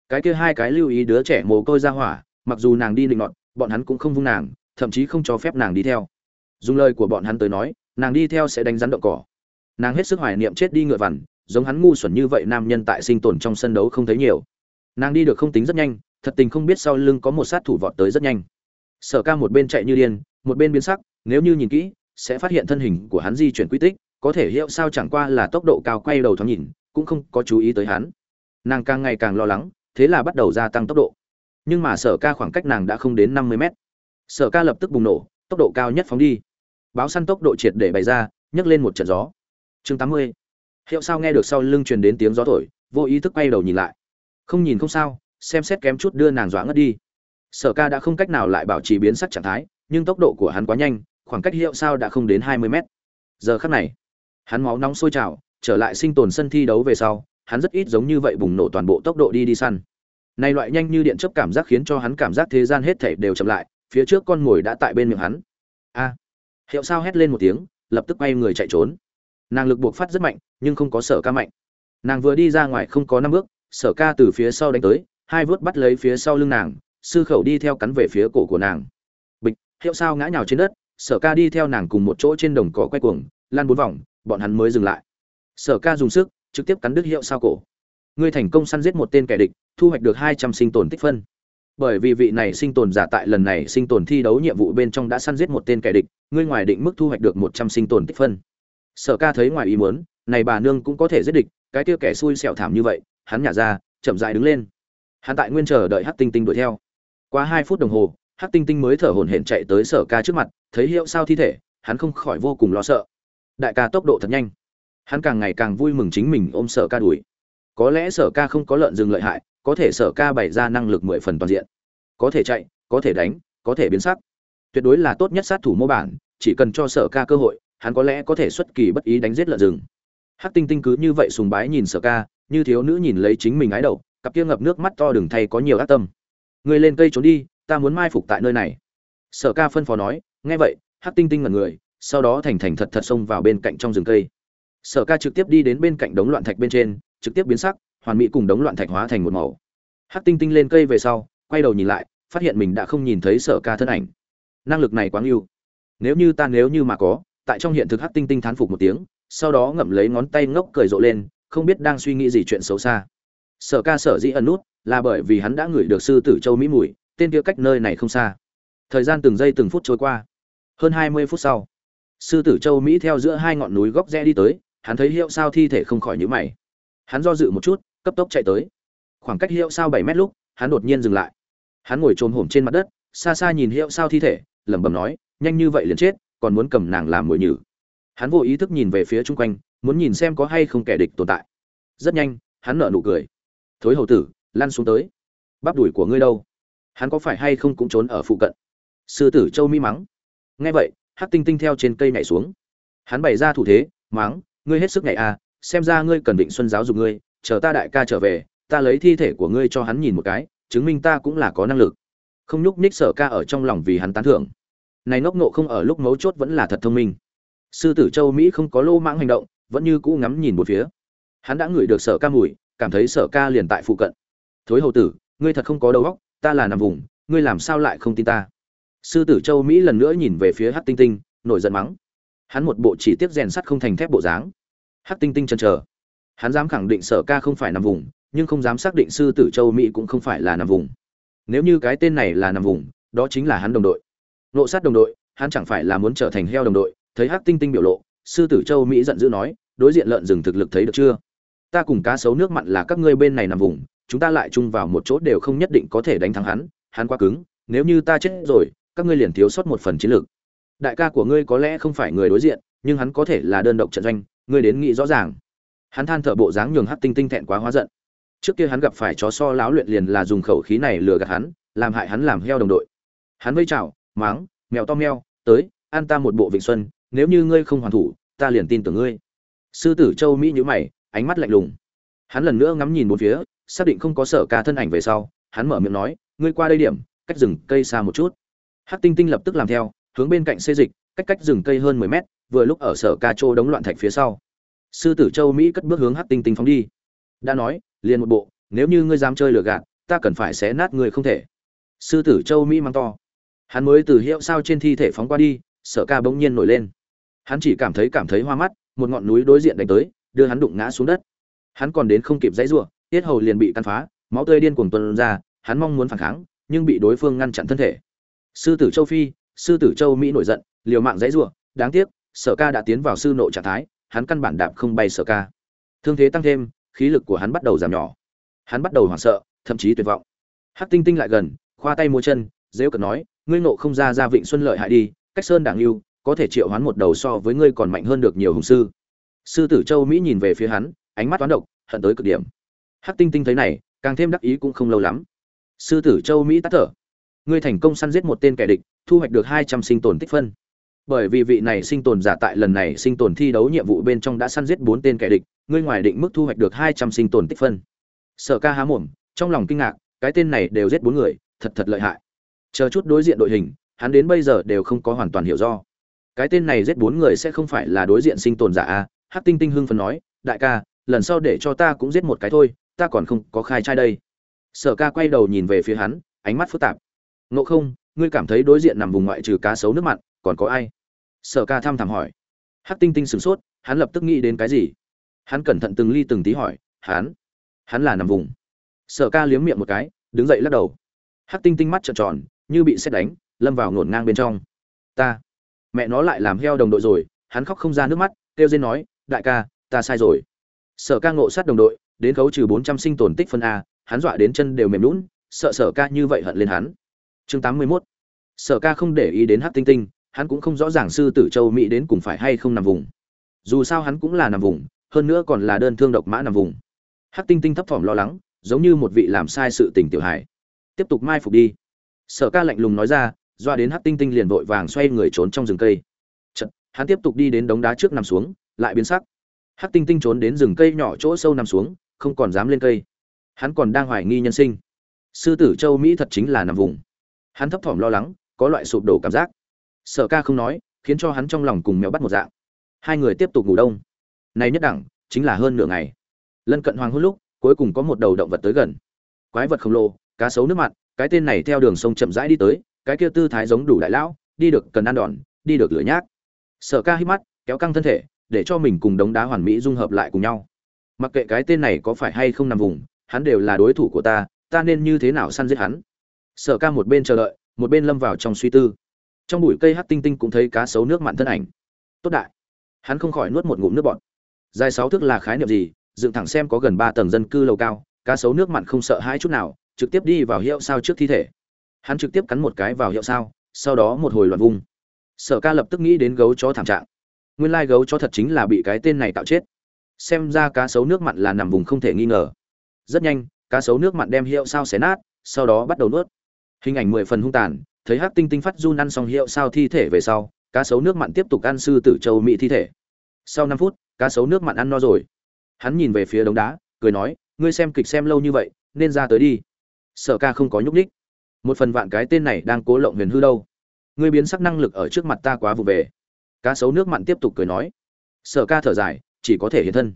Cái kia hai cái lưu ý đứa trẻ mồ côi ra hỏa, mặc dù nàng đi định nọt, bọn hắn cũng không vung nàng, thậm chí không cho phép nàng đi theo. Dùng lời của bọn hắn tới nói, nàng đi theo sẽ đánh rắn động cỏ. Nàng hết sức hoài niệm chết đi ngựa vằn, giống hắn ngu xuẩn như vậy nam nhân tại sinh tồn trong sân đấu không thấy nhiều. Nàng đi được không tính rất nhanh, thật tình không biết sau lưng có một sát thủ vọt tới rất nhanh. Sở ca một bên chạy như điên, một bên biến sắc, nếu như nhìn kỹ, sẽ phát hiện thân hình của hắn di chuyển quy tích, có thể hiệu sao chẳng qua là tốc độ cao quay đầu thoáng nhìn, cũng không có chú ý tới hắn nàng càng ngày càng lo lắng, thế là bắt đầu gia tăng tốc độ. Nhưng mà sở ca khoảng cách nàng đã không đến năm mươi mét. Sở ca lập tức bùng nổ, tốc độ cao nhất phóng đi. Báo săn tốc độ triệt để bày ra, nhấc lên một trận gió. Chương tám mươi. Hiệu sao nghe được sau lưng truyền đến tiếng gió thổi, vô ý thức quay đầu nhìn lại. Không nhìn không sao, xem xét kém chút đưa nàng dọa ngất đi. Sở ca đã không cách nào lại bảo trì biến sắc trạng thái, nhưng tốc độ của hắn quá nhanh, khoảng cách hiệu sao đã không đến hai mươi mét. Giờ khắc này, hắn máu nóng sôi trào, trở lại sinh tồn sân thi đấu về sau hắn rất ít giống như vậy bùng nổ toàn bộ tốc độ đi đi săn. Này loại nhanh như điện chớp cảm giác khiến cho hắn cảm giác thế gian hết thảy đều chậm lại, phía trước con ngồi đã tại bên miệng hắn. A! Hiệu sao hét lên một tiếng, lập tức quay người chạy trốn. Nàng lực buộc phát rất mạnh, nhưng không có sở ca mạnh. Nàng vừa đi ra ngoài không có năm bước, sở ca từ phía sau đánh tới, hai vớt bắt lấy phía sau lưng nàng, sư khẩu đi theo cắn về phía cổ của nàng. Bịch, hiệu sao ngã nhào trên đất, sở ca đi theo nàng cùng một chỗ trên đồng cỏ quay cuồng lan bốn vòng, bọn hắn mới dừng lại. Sở ca dùng sức trực tiếp cắn đứt hiệu sao cổ. Ngươi thành công săn giết một tên kẻ địch, thu hoạch được hai trăm sinh tồn tích phân. Bởi vì vị này sinh tồn giả tại lần này sinh tồn thi đấu nhiệm vụ bên trong đã săn giết một tên kẻ địch, ngươi ngoài định mức thu hoạch được một trăm sinh tồn tích phân. Sở ca thấy ngoài ý muốn, này bà nương cũng có thể giết địch, cái kia kẻ xui xẻo thảm như vậy, hắn nhả ra, chậm dại đứng lên. Hắn tại nguyên chờ đợi hát tinh tinh đuổi theo. Qua hai phút đồng hồ hát tinh tinh mới thở hổn hển chạy tới sở ca trước mặt, thấy hiệu sao thi thể, hắn không khỏi vô cùng lo sợ. Đại ca tốc độ thật nhanh hắn càng ngày càng vui mừng chính mình ôm sở ca đuổi. Có lẽ sở ca không có lợn rừng lợi hại, có thể sở ca bày ra năng lực mười phần toàn diện. Có thể chạy, có thể đánh, có thể biến sắc. Tuyệt đối là tốt nhất sát thủ mô bản, chỉ cần cho sở ca cơ hội, hắn có lẽ có thể xuất kỳ bất ý đánh giết lợn rừng. Hắc tinh tinh cứ như vậy sùng bái nhìn sở ca, như thiếu nữ nhìn lấy chính mình ái đầu cặp kia ngập nước mắt to đừng thay có nhiều ác tâm. Người lên cây trốn đi, ta muốn mai phục tại nơi này. Sở ca phân phó nói, nghe vậy, hắc tinh tinh ngẩn người, sau đó thành thành thật thật xông vào bên cạnh trong rừng cây sở ca trực tiếp đi đến bên cạnh đống loạn thạch bên trên, trực tiếp biến sắc, hoàn mỹ cùng đống loạn thạch hóa thành một màu. Hắc tinh tinh lên cây về sau, quay đầu nhìn lại, phát hiện mình đã không nhìn thấy sở ca thân ảnh. Năng lực này quá ngưu nếu như ta, nếu như mà có, tại trong hiện thực hắc tinh tinh thán phục một tiếng, sau đó ngậm lấy ngón tay ngốc cười rộ lên, không biết đang suy nghĩ gì chuyện xấu xa. Sở ca sở dĩ ẩn nút, là bởi vì hắn đã ngửi được sư tử châu mỹ mùi, tên kia cách nơi này không xa. Thời gian từng giây từng phút trôi qua. Hơn hai mươi phút sau, sư tử châu mỹ theo giữa hai ngọn núi góc rẽ đi tới hắn thấy hiệu sao thi thể không khỏi nhíu mày. Hắn do dự một chút, cấp tốc chạy tới. Khoảng cách hiệu sao bảy mét lúc, hắn đột nhiên dừng lại. Hắn ngồi chồm hổm trên mặt đất, xa xa nhìn hiệu sao thi thể, lẩm bẩm nói, nhanh như vậy liền chết, còn muốn cầm nàng làm mồi nhử. Hắn vô ý thức nhìn về phía chung quanh, muốn nhìn xem có hay không kẻ địch tồn tại. Rất nhanh, hắn nở nụ cười. Thối hầu tử, lăn xuống tới. Bắp đuổi của ngươi đâu? Hắn có phải hay không cũng trốn ở phụ cận? Sư tử châu mi mắng. Nghe vậy, hắc tinh tinh theo trên cây nhảy xuống. Hắn bày ra thủ thế, mắng ngươi hết sức nhảy à xem ra ngươi cần định xuân giáo dục ngươi, chờ ta đại ca trở về, ta lấy thi thể của ngươi cho hắn nhìn một cái, chứng minh ta cũng là có năng lực. Không nhúc nhích sở ca ở trong lòng vì hắn tán thưởng. Này ngốc nộ không ở lúc mấu chốt vẫn là thật thông minh. Sư tử châu mỹ không có lô mãng hành động, vẫn như cũ ngắm nhìn một phía. Hắn đã ngửi được sở ca mùi, cảm thấy sở ca liền tại phụ cận. Thối hầu tử, ngươi thật không có đầu óc, ta là nằm vùng, ngươi làm sao lại không tin ta? Sư tử châu mỹ lần nữa nhìn về phía hát tinh tinh, nổi giận mắng hắn một bộ chỉ tiếp rèn sắt không thành thép bộ dáng. Hắc tinh tinh chần chờ. Hắn dám khẳng định sở ca không phải nằm vùng, nhưng không dám xác định sư tử châu mỹ cũng không phải là nằm vùng. Nếu như cái tên này là nằm vùng, đó chính là hắn đồng đội. Nộ sát đồng đội, hắn chẳng phải là muốn trở thành heo đồng đội, thấy hắc tinh tinh biểu lộ, sư tử châu mỹ giận dữ nói, đối diện lợn rừng thực lực thấy được chưa? Ta cùng cá sấu nước mặn là các ngươi bên này nằm vùng, chúng ta lại chung vào một chỗ đều không nhất định có thể đánh thắng hắn hắn quá cứng, nếu như ta chết rồi, các ngươi liền thiếu sót một phần chiến lược đại ca của ngươi có lẽ không phải người đối diện, nhưng hắn có thể là đơn độc trận doanh, ngươi đến nghĩ rõ ràng. Hắn than thở bộ dáng nhường hắc tinh tinh thẹn quá hóa giận. Trước kia hắn gặp phải chó so láo luyện liền là dùng khẩu khí này lừa gạt hắn, làm hại hắn làm heo đồng đội. Hắn vây chào máng mèo to meo, tới, an ta một bộ vịnh xuân, nếu như ngươi không hoàn thủ, ta liền tin tưởng ngươi. Sư tử châu mỹ nhữ mày, ánh mắt lạnh lùng. Hắn lần nữa ngắm nhìn một phía, xác định không có sở ca thân ảnh về sau, hắn mở miệng nói, ngươi qua đây điểm, cách rừng cây xa một chút. Hắc tinh tinh lập tức làm theo hướng bên cạnh xê dịch, cách cách rừng cây hơn mười mét, vừa lúc ở sở ca châu đống loạn thạch phía sau. Sư tử châu mỹ cất bước hướng hắc tinh tinh phóng đi. Đã nói, liền một bộ, nếu như ngươi dám chơi lừa gạt, ta cần phải xé nát người không thể. Sư tử châu mỹ mang to. Hắn mới từ hiệu sao trên thi thể phóng qua đi, sở ca bỗng nhiên nổi lên. Hắn chỉ cảm thấy cảm thấy hoa mắt, một ngọn núi đối diện đánh tới, đưa hắn đụng ngã xuống đất. Hắn còn đến không kịp dãy ruộng tiết hầu liền bị tan phá, máu tươi điên cuồng tuần ra, hắn mong muốn phản kháng, nhưng bị đối phương ngăn chặn thân thể. Sư tử châu phi sư tử châu mỹ nổi giận, liều mạng dãy ruộng đáng tiếc, sở ca đã tiến vào sư nộ trạng thái, hắn căn bản đạp không bay sở ca. Thương thế tăng thêm, khí lực của hắn bắt đầu giảm nhỏ. Hắn bắt đầu hoảng sợ, thậm chí tuyệt vọng. Hắc tinh tinh lại gần, khoa tay mua chân dễ cợt nói, ngươi nộ không ra ra vịnh xuân lợi hại đi, cách sơn đảng Lưu, có thể triệu hoán một đầu so với ngươi còn mạnh hơn được nhiều hùng sư. Sư tử châu mỹ nhìn về phía hắn, ánh mắt toán độc, hận tới cực điểm. Hắc tinh tinh thấy này, càng thêm đắc ý cũng không lâu lắm. Sư tử châu mỹ tắt thở. Ngươi thành công săn giết một tên kẻ địch thu hoạch được hai trăm sinh tồn tích phân. Bởi vì vị này sinh tồn giả tại lần này sinh tồn thi đấu nhiệm vụ bên trong đã săn giết bốn tên kẻ địch, ngươi ngoài định mức thu hoạch được hai trăm sinh tồn tích phân. Sở ca há mồm, trong lòng kinh ngạc, cái tên này đều giết bốn người, thật thật lợi hại. Chờ chút đối diện đội hình, hắn đến bây giờ đều không có hoàn toàn hiểu do. Cái tên này giết bốn người sẽ không phải là đối diện sinh tồn giả a, hắc tinh tinh hưng phấn nói, đại ca, lần sau để cho ta cũng giết một cái thôi, ta còn không có khai trai đây. Sở ca quay đầu nhìn về phía hắn, ánh mắt phức tạp. Ngộ không ngươi cảm thấy đối diện nằm vùng ngoại trừ cá sấu nước mặn, còn có ai? Sở ca thăm thẳm hỏi. Hắc tinh tinh sửng sốt, hắn lập tức nghĩ đến cái gì? Hắn cẩn thận từng ly từng tí hỏi, hắn hắn là nằm vùng. Sở ca liếm miệng một cái, đứng dậy lắc đầu. Hắc tinh tinh mắt trợn tròn, như bị xét đánh, lâm vào ngổn ngang bên trong. Ta, mẹ nó lại làm heo đồng đội rồi. Hắn khóc không ra nước mắt, kêu dên nói, đại ca, ta sai rồi. Sở ca ngộ sát đồng đội, đến khấu trừ bốn trăm sinh tồn tích phân a, hắn dọa đến chân đều mềm lún sợ sở ca như vậy hận lên hắn chương tám mươi 81. sở ca không để ý đến hát tinh tinh hắn cũng không rõ ràng sư tử châu mỹ đến cùng phải hay không nằm vùng. Dù sao hắn cũng là nằm vùng hơn nữa còn là đơn thương độc mã nằm vùng. Hát tinh tinh thấp thỏm lo lắng giống như một vị làm sai sự tình tiểu hải tiếp tục mai phục đi. Sở ca lạnh lùng nói ra doa đến hát tinh tinh liền vội vàng xoay người trốn trong rừng cây. Chật, hắn tiếp tục đi đến đống đá trước nằm xuống lại biến sắc. Hát tinh tinh trốn đến rừng cây nhỏ chỗ sâu nằm xuống không còn dám lên cây. Hắn còn đang hoài nghi nhân sinh. Sư tử châu mỹ thật chính là nằm vùng hắn thấp thỏm lo lắng có loại sụp đổ cảm giác. Sở ca không nói khiến cho hắn trong lòng cùng mèo bắt một dạng. Hai người tiếp tục ngủ đông. Này nhất đẳng chính là hơn nửa ngày. Lân cận hoàng hôn lúc cuối cùng có một đầu động vật tới gần. Quái vật khổng lồ cá sấu nước mặt, cái tên này theo đường sông chậm rãi đi tới cái kia tư thái giống đủ đại lão đi được cần ăn đòn đi được lửa nhác. Sở ca hít mắt kéo căng thân thể để cho mình cùng đống đá hoàn mỹ dung hợp lại cùng nhau. Mặc kệ cái tên này có phải hay không nằm vùng hắn đều là đối thủ của ta ta nên như thế nào săn giết hắn? Sở ca một bên chờ đợi, một bên lâm vào trong suy tư. Trong bụi cây hát tinh tinh cũng thấy cá sấu nước mặn thân ảnh. Tốt đại. Hắn không khỏi nuốt một ngụm nước bọt. Dài sáu thước là khái niệm gì? Dựng thẳng xem có gần ba tầng dân cư lầu cao, cá sấu nước mặn không sợ hãi chút nào, trực tiếp đi vào hiệu sao trước thi thể. Hắn trực tiếp cắn một cái vào hiệu sao, sau đó một hồi loạn vung. Sở ca lập tức nghĩ đến gấu chó thảm trạng. Nguyên lai gấu chó thật chính là bị cái tên này tạo chết. Xem ra cá sấu nước mặn là nằm vùng không thể nghi ngờ. Rất nhanh, cá sấu nước mặn đem hiệu sao xé nát, sau đó bắt đầu nuốt hình ảnh mười phần hung tàn, thấy hắc tinh tinh phát run ăn xong hiệu sao thi thể về sau, cá sấu nước mặn tiếp tục ăn sư tử châu mỹ thi thể. Sau năm phút, cá sấu nước mặn ăn no rồi. Hắn nhìn về phía đống đá, cười nói, ngươi xem kịch xem lâu như vậy, nên ra tới đi. Sở ca không có nhúc ních một phần vạn cái tên này đang cố lộng huyền hư đâu. Ngươi biến sắc năng lực ở trước mặt ta quá vụ về. Cá sấu nước mặn tiếp tục cười nói. Sở ca thở dài, chỉ có thể hiện thân.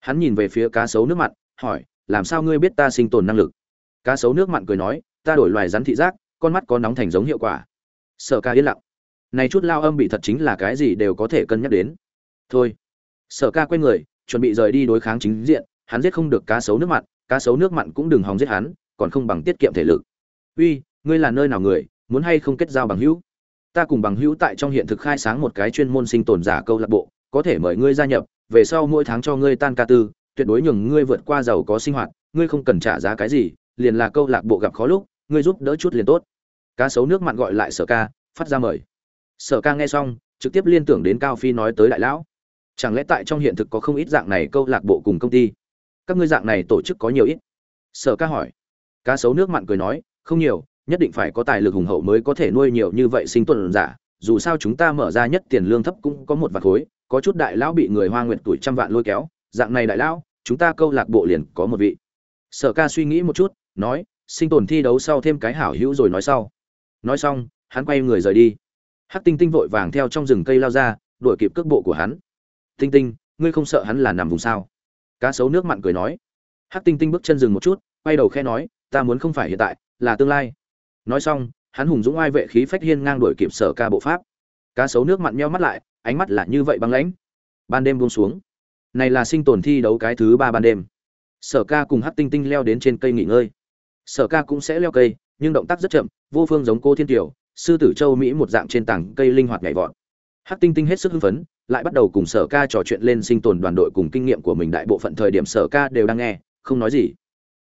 Hắn nhìn về phía cá sấu nước mặn, hỏi, làm sao ngươi biết ta sinh tồn năng lực? Cá sấu nước mặn cười nói ta đổi loài rắn thị giác, con mắt có nóng thành giống hiệu quả. Sở ca yên lặng. Này chút lao âm bị thật chính là cái gì đều có thể cân nhắc đến. Thôi. Sở ca quay người, chuẩn bị rời đi đối kháng chính diện, hắn giết không được cá sấu nước mặn, cá sấu nước mặn cũng đừng hòng giết hắn, còn không bằng tiết kiệm thể lực. Uy, ngươi là nơi nào người, muốn hay không kết giao bằng hữu? Ta cùng bằng hữu tại trong hiện thực khai sáng một cái chuyên môn sinh tồn giả câu lạc bộ, có thể mời ngươi gia nhập, về sau mỗi tháng cho ngươi tan ca tư, tuyệt đối nhường ngươi vượt qua giàu có sinh hoạt, ngươi không cần trả giá cái gì, liền là câu lạc bộ gặp khó lúc ngươi giúp đỡ chút liền tốt. Cá sấu nước mặn gọi lại sở ca, phát ra mời. Sở ca nghe xong, trực tiếp liên tưởng đến cao phi nói tới đại lão. Chẳng lẽ tại trong hiện thực có không ít dạng này câu lạc bộ cùng công ty? Các ngươi dạng này tổ chức có nhiều ít? Sở ca hỏi. Cá sấu nước mặn cười nói, không nhiều, nhất định phải có tài lực hùng hậu mới có thể nuôi nhiều như vậy sinh tồn giả. Dù sao chúng ta mở ra nhất tiền lương thấp cũng có một vạt khối, có chút đại lão bị người hoa nguyện tuổi trăm vạn lôi kéo. Dạng này đại lão, chúng ta câu lạc bộ liền có một vị. Sở ca suy nghĩ một chút, nói sinh tồn thi đấu sau thêm cái hảo hữu rồi nói sau. Nói xong, hắn quay người rời đi. Hắc tinh tinh vội vàng theo trong rừng cây lao ra, đuổi kịp cước bộ của hắn. Tinh tinh, ngươi không sợ hắn là nằm vùng sao? Cá sấu nước mặn cười nói. Hắc tinh tinh bước chân dừng một chút, quay đầu khe nói, ta muốn không phải hiện tại, là tương lai. Nói xong, hắn hùng dũng oai vệ khí phách hiên ngang đuổi kịp sở ca bộ pháp. Cá sấu nước mặn meo mắt lại, ánh mắt là như vậy băng lãnh. Ban đêm buông xuống. Này là sinh tồn thi đấu cái thứ ba ban đêm. Sở ca cùng hát tinh tinh leo đến trên cây nghỉ ngơi sở ca cũng sẽ leo cây, nhưng động tác rất chậm, vô phương giống cô thiên tiểu, sư tử châu mỹ một dạng trên tảng cây linh hoạt nhảy vọt. Hát tinh tinh hết sức hưng phấn, lại bắt đầu cùng sở ca trò chuyện lên sinh tồn đoàn đội cùng kinh nghiệm của mình đại bộ phận thời điểm sở ca đều đang nghe, không nói gì.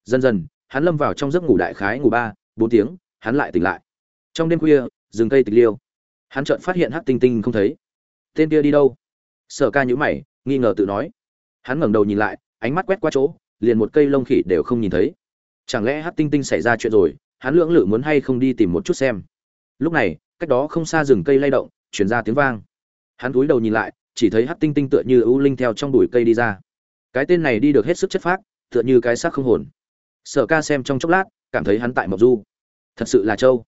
Dần dần, hắn lâm vào trong giấc ngủ đại khái ngủ ba, bốn tiếng, hắn lại tỉnh lại. Trong đêm khuya, rừng cây tịch liêu. Hắn chợt phát hiện hát tinh tinh không thấy. Tên kia đi đâu? Sở ca nhữ mày, nghi ngờ tự nói. Hắn ngẩng đầu nhìn lại, ánh mắt quét qua chỗ, liền một cây lông khỉ đều không nhìn thấy chẳng lẽ hát tinh tinh xảy ra chuyện rồi, hắn lưỡng lự muốn hay không đi tìm một chút xem? Lúc này, cách đó không xa rừng cây lay động chuyển ra tiếng vang. Hắn cúi đầu nhìn lại, chỉ thấy hát tinh tinh tựa như ưu linh theo trong đùi cây đi ra. Cái tên này đi được hết sức chất phác, tựa như cái xác không hồn. Sở ca xem trong chốc lát, cảm thấy hắn tại mộc du. Thật sự là trâu.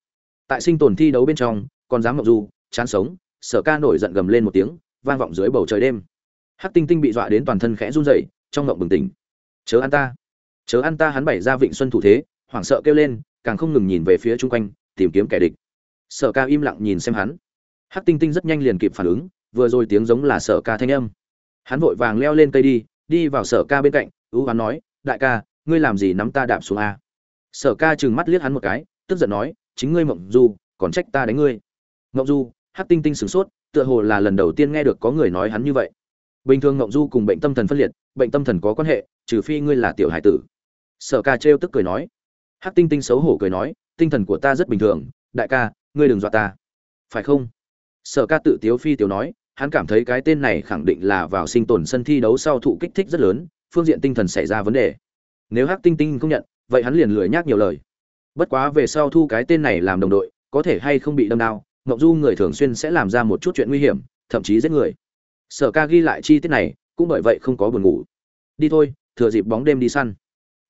Tại sinh tồn thi đấu bên trong còn dám mộc du, chán sống, sở ca nổi giận gầm lên một tiếng, vang vọng dưới bầu trời đêm. Hắc tinh tinh bị dọa đến toàn thân khẽ run rẩy, trong ngộng bừng tỉnh. Chớ ăn ta chớ ăn ta hắn bày ra vịnh xuân thủ thế, hoảng sợ kêu lên, càng không ngừng nhìn về phía chung quanh, tìm kiếm kẻ địch. Sở ca im lặng nhìn xem hắn. Hắc tinh tinh rất nhanh liền kịp phản ứng, vừa rồi tiếng giống là sở ca thanh âm. Hắn vội vàng leo lên cây đi đi vào sở ca bên cạnh, ưu hắn nói, đại ca, ngươi làm gì nắm ta đạp xuống a? Sở ca trừng mắt liếc hắn một cái, tức giận nói, chính ngươi mộng du, còn trách ta đánh ngươi. Mộng du, hắc tinh tinh sửng sốt, tựa hồ là lần đầu tiên nghe được có người nói hắn như vậy. Bình thường mộng du cùng bệnh tâm thần phân liệt, bệnh tâm thần có quan hệ, trừ phi ngươi là tiểu hải tử sở ca trêu tức cười nói. Hắc tinh tinh xấu hổ cười nói, tinh thần của ta rất bình thường, đại ca, ngươi đừng dọa ta. Phải không? Sở ca tự tiếu phi tiểu nói, hắn cảm thấy cái tên này khẳng định là vào sinh tồn sân thi đấu sau thụ kích thích rất lớn, phương diện tinh thần xảy ra vấn đề. Nếu hắc tinh tinh không nhận, vậy hắn liền lười nhác nhiều lời. Bất quá về sau thu cái tên này làm đồng đội, có thể hay không bị đâm đao ngọc du người thường xuyên sẽ làm ra một chút chuyện nguy hiểm, thậm chí giết người. Sở ca ghi lại chi tiết này, cũng bởi vậy không có buồn ngủ. Đi thôi, thừa dịp bóng đêm đi săn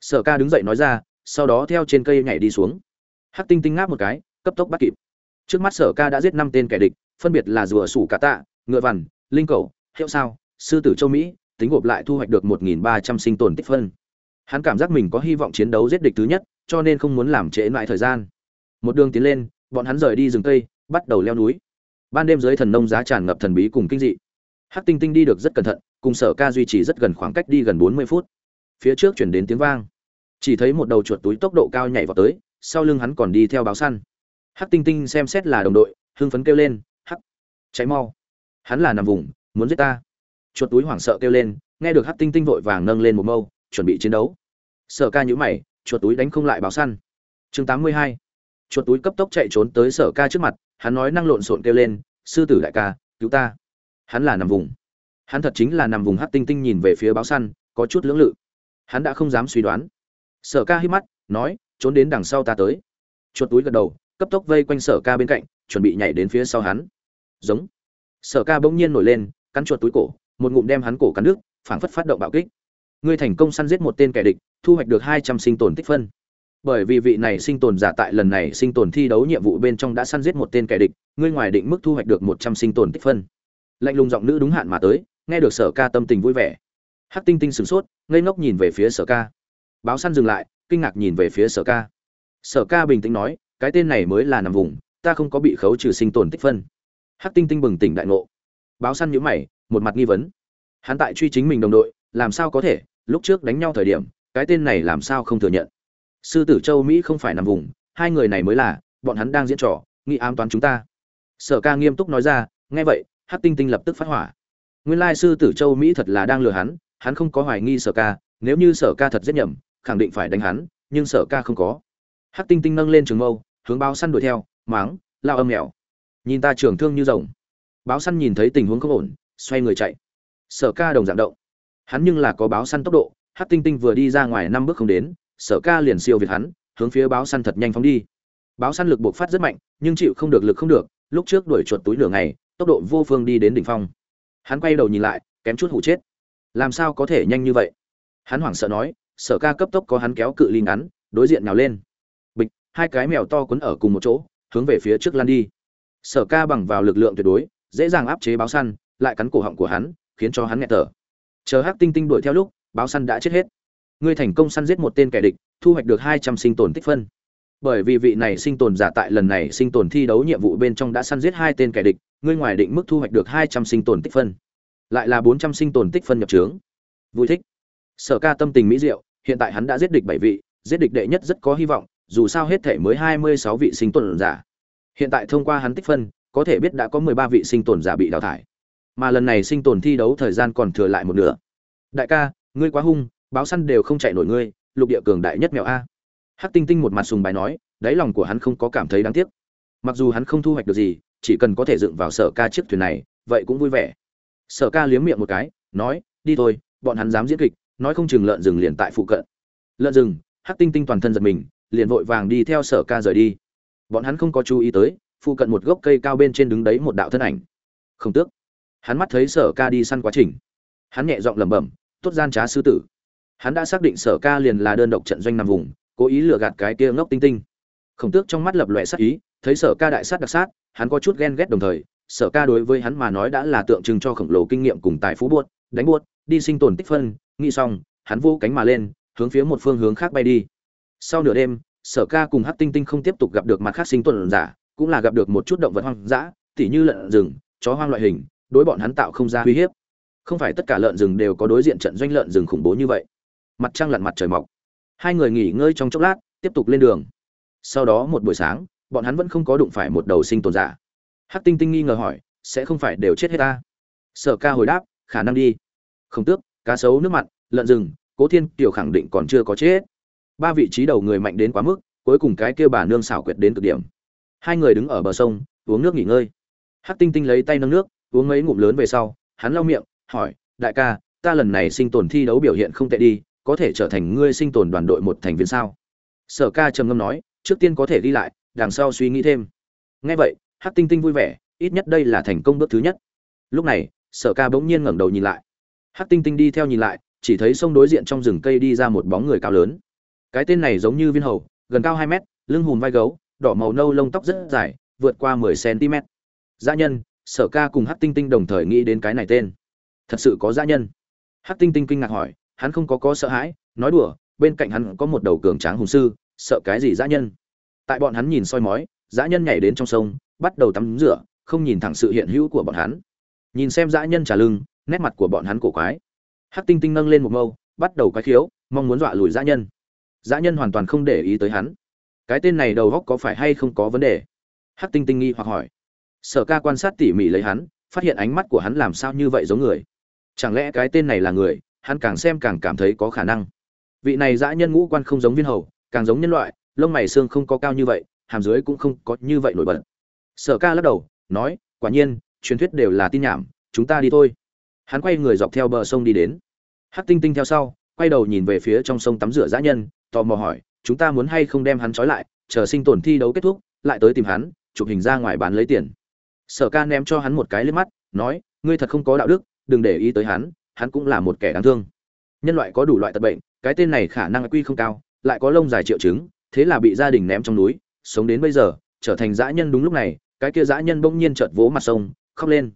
sở ca đứng dậy nói ra, sau đó theo trên cây nhảy đi xuống. Hắc tinh tinh ngáp một cái, cấp tốc bắt kịp. Trước mắt sở ca đã giết năm tên kẻ địch, phân biệt là rùa sủ cả tạ, ngựa vằn, linh cầu, hiệu sao, sư tử châu mỹ, tính gộp lại thu hoạch được một nghìn ba trăm sinh tồn tích phân. Hắn cảm giác mình có hy vọng chiến đấu giết địch thứ nhất, cho nên không muốn làm trễ lại thời gian. Một đường tiến lên, bọn hắn rời đi rừng cây, bắt đầu leo núi. Ban đêm dưới thần nông giá tràn ngập thần bí cùng kinh dị. Hắc tinh tinh đi được rất cẩn thận, cùng sở ca duy trì rất gần khoảng cách đi gần bốn mươi phút phía trước chuyển đến tiếng vang. Chỉ thấy một đầu chuột túi tốc độ cao nhảy vào tới, sau lưng hắn còn đi theo báo săn. Hắc tinh tinh xem xét là đồng đội, hưng phấn kêu lên, hắc, cháy mau. Hắn là nằm vùng, muốn giết ta. Chuột túi hoảng sợ kêu lên, nghe được hắc tinh tinh vội vàng nâng lên một mâu, chuẩn bị chiến đấu. Sở ca nhữ mày, chuột túi đánh không lại báo săn. Chương tám mươi hai. Chuột túi cấp tốc chạy trốn tới sở ca trước mặt, hắn nói năng lộn xộn kêu lên, sư tử đại ca, cứu ta. Hắn là nằm vùng. Hắn thật chính là nằm vùng hắc tinh tinh nhìn về phía báo săn, có chút lưỡng lự hắn đã không dám suy đoán. Sở ca hít mắt, nói, trốn đến đằng sau ta tới. Chuột túi gật đầu, cấp tốc vây quanh sở ca bên cạnh, chuẩn bị nhảy đến phía sau hắn. Giống. Sở ca bỗng nhiên nổi lên, cắn chuột túi cổ, một ngụm đem hắn cổ cắn nước phảng phất phát động bạo kích. Ngươi thành công săn giết một tên kẻ địch, thu hoạch được hai trăm sinh tồn tích phân. Bởi vì vị này sinh tồn giả tại lần này sinh tồn thi đấu nhiệm vụ bên trong đã săn giết một tên kẻ địch, ngươi ngoài định mức thu hoạch được một trăm sinh tồn tích phân. Lạnh lùng giọng nữ đúng hạn mà tới, nghe được sở ca tâm tình vui vẻ hắc tinh tinh sửng sốt, ngây ngốc nhìn về phía sở ca. Báo săn dừng lại, kinh ngạc nhìn về phía sở ca. Sở ca bình tĩnh nói, cái tên này mới là nằm vùng, ta không có bị khấu trừ sinh tồn tích phân. Hắc tinh tinh bừng tỉnh đại ngộ. Báo săn nhíu mày, một mặt nghi vấn. Hắn tại truy chính mình đồng đội, làm sao có thể, lúc trước đánh nhau thời điểm, cái tên này làm sao không thừa nhận. Sư tử châu mỹ không phải nằm vùng, hai người này mới là, bọn hắn đang diễn trò, nghĩ ám toán chúng ta. Sở ca nghiêm túc nói ra, nghe vậy hát tinh tinh lập tức phát hỏa. Nguyên lai sư tử châu mỹ thật là đang lừa hắn hắn không có hoài nghi sở ca, nếu như sở ca thật giết nhầm, khẳng định phải đánh hắn, nhưng sở ca không có. Hắc tinh tinh nâng lên trường mâu, hướng báo săn đuổi theo, máng, lao âm mèo. Nhìn ta trường thương như rồng. Báo săn nhìn thấy tình huống không ổn, xoay người chạy. Sở ca đồng dạng động. Hắn nhưng là có báo săn tốc độ, Hắc tinh tinh vừa đi ra ngoài năm bước không đến, sở ca liền siêu việt hắn, hướng phía báo săn thật nhanh phóng đi. Báo săn lực buộc phát rất mạnh, nhưng chịu không được lực không được, lúc trước đuổi chuột túi lửa ngày, tốc độ vô phương đi đến đỉnh phong. Hắn quay đầu nhìn lại, kém chút hụ chết làm sao có thể nhanh như vậy? Hắn hoảng sợ nói, sở ca cấp tốc có hắn kéo cự ly ngắn, đối diện nhào lên. Bịch, hai cái mèo to quấn ở cùng một chỗ, hướng về phía trước lan đi. Sở ca bằng vào lực lượng tuyệt đối, dễ dàng áp chế báo săn, lại cắn cổ họng của hắn, khiến cho hắn nghẹt thở. Chờ hắc tinh tinh đuổi theo lúc, báo săn đã chết hết. Ngươi thành công săn giết một tên kẻ địch, thu hoạch được hai trăm sinh tồn tích phân. Bởi vì vị này sinh tồn giả tại lần này sinh tồn thi đấu nhiệm vụ bên trong đã săn giết hai tên kẻ địch, ngươi ngoài định mức thu hoạch được hai trăm sinh tồn tích phân lại là bốn trăm sinh tồn tích phân nhập trướng. Vui thích. Sở ca tâm tình mỹ diệu, hiện tại hắn đã giết địch bảy vị, giết địch đệ nhất rất có hy vọng, dù sao hết thể mới hai mươi sáu vị sinh tồn giả. Hiện tại thông qua hắn tích phân, có thể biết đã có mười ba vị sinh tồn giả bị đào thải. Mà lần này sinh tồn thi đấu thời gian còn thừa lại một nửa. Đại ca, ngươi quá hung, báo săn đều không chạy nổi ngươi, lục địa cường đại nhất mèo a. Hắc tinh tinh một mặt sùng bài nói, đáy lòng của hắn không có cảm thấy đáng tiếc. Mặc dù hắn không thu hoạch được gì, chỉ cần có thể dựng vào sở ca chiếc thuyền này, vậy cũng vui vẻ sở ca liếm miệng một cái, nói, đi thôi, bọn hắn dám diễn kịch, nói không chừng lợn rừng liền tại phụ cận. Lợn rừng, hắc tinh tinh toàn thân giật mình, liền vội vàng đi theo sở ca rời đi. Bọn hắn không có chú ý tới, phụ cận một gốc cây cao bên trên đứng đấy một đạo thân ảnh. Không tước. Hắn mắt thấy sở ca đi săn quá trình. Hắn nhẹ giọng lẩm bẩm, tốt gian trá sư tử. Hắn đã xác định sở ca liền là đơn độc trận doanh nằm vùng, cố ý lừa gạt cái kia ngốc tinh tinh. Khổng tước trong mắt lập lòe sát ý, thấy sở ca đại sát đặc sát, hắn có chút ghen ghét đồng thời sở ca đối với hắn mà nói đã là tượng trưng cho khổng lồ kinh nghiệm cùng tài phú buốt, đánh buốt, đi sinh tồn tích phân, nghĩ xong, hắn vô cánh mà lên, hướng phía một phương hướng khác bay đi. Sau nửa đêm, sở ca cùng hát tinh tinh không tiếp tục gặp được mặt khác sinh tồn giả, cũng là gặp được một chút động vật hoang dã, tỉ như lợn rừng, chó hoang loại hình, đối bọn hắn tạo không ra uy hiếp. Không phải tất cả lợn rừng đều có đối diện trận doanh lợn rừng khủng bố như vậy. Mặt trăng lặn mặt trời mọc. Hai người nghỉ ngơi trong chốc lát, tiếp tục lên đường. Sau đó một buổi sáng, bọn hắn vẫn không có đụng phải một đầu sinh tồn giả hắc tinh tinh nghi ngờ hỏi, sẽ không phải đều chết hết ta? Sở ca hồi đáp, khả năng đi. Không tước, cá sấu nước mặn lợn rừng, cố thiên kiều khẳng định còn chưa có chết ba vị trí đầu người mạnh đến quá mức, cuối cùng cái kia bà nương xảo quyệt đến cực điểm. Hai người đứng ở bờ sông, uống nước nghỉ ngơi. Hắc tinh tinh lấy tay nâng nước, uống mấy ngụm lớn về sau, hắn lau miệng, hỏi, đại ca, ta lần này sinh tồn thi đấu biểu hiện không tệ đi, có thể trở thành ngươi sinh tồn đoàn đội một thành viên sao? Sở ca trầm ngâm nói, trước tiên có thể đi lại, đằng sau suy nghĩ thêm. Nghe vậy hắc tinh tinh vui vẻ, ít nhất đây là thành công bước thứ nhất. Lúc này, sở ca bỗng nhiên ngẩng đầu nhìn lại. Hắc tinh tinh đi theo nhìn lại, chỉ thấy sông đối diện trong rừng cây đi ra một bóng người cao lớn. Cái tên này giống như viên hầu, gần cao hai mét, lưng hùm vai gấu, đỏ màu nâu lông tóc rất dài, vượt qua mười cm. Dã nhân, sở ca cùng hắc tinh tinh đồng thời nghĩ đến cái này tên. Thật sự có dã nhân. Hắc tinh tinh kinh ngạc hỏi, hắn không có có sợ hãi, nói đùa, bên cạnh hắn có một đầu cường tráng hùng sư, sợ cái gì dã nhân? Tại bọn hắn nhìn soi mói dã nhân nhảy đến trong sông, bắt đầu tắm rửa, không nhìn thẳng sự hiện hữu của bọn hắn. Nhìn xem dã nhân trả lưng, nét mặt của bọn hắn cổ quái. Hắc tinh tinh nâng lên một mâu, bắt đầu quái khiếu, mong muốn dọa lùi dã nhân. Dã nhân hoàn toàn không để ý tới hắn. Cái tên này đầu góc có phải hay không có vấn đề? Hắc tinh tinh nghi hoặc hỏi. Sở ca quan sát tỉ mỉ lấy hắn, phát hiện ánh mắt của hắn làm sao như vậy giống người? Chẳng lẽ cái tên này là người, hắn càng xem càng cảm thấy có khả năng. Vị này dã nhân ngũ quan không giống viên hầu, càng giống nhân loại, lông mày xương không có cao như vậy hàm dưới cũng không có như vậy nổi bật. Sở ca lắc đầu, nói, quả nhiên, truyền thuyết đều là tin nhảm, chúng ta đi thôi. Hắn quay người dọc theo bờ sông đi đến. Hắc tinh tinh theo sau, quay đầu nhìn về phía trong sông tắm rửa dã nhân, tò mò hỏi, chúng ta muốn hay không đem hắn trói lại, chờ sinh tồn thi đấu kết thúc, lại tới tìm hắn, chụp hình ra ngoài bán lấy tiền. Sở ca ném cho hắn một cái lên mắt, nói, ngươi thật không có đạo đức, đừng để ý tới hắn hắn cũng là một kẻ đáng thương. Nhân loại có đủ loại tật bệnh, cái tên này khả năng quy không cao, lại có lông dài triệu chứng, thế là bị gia đình ném trong núi sống đến bây giờ, trở thành dã nhân đúng lúc này, cái kia dã nhân bỗng nhiên chợt vỗ mặt sông, khóc lên.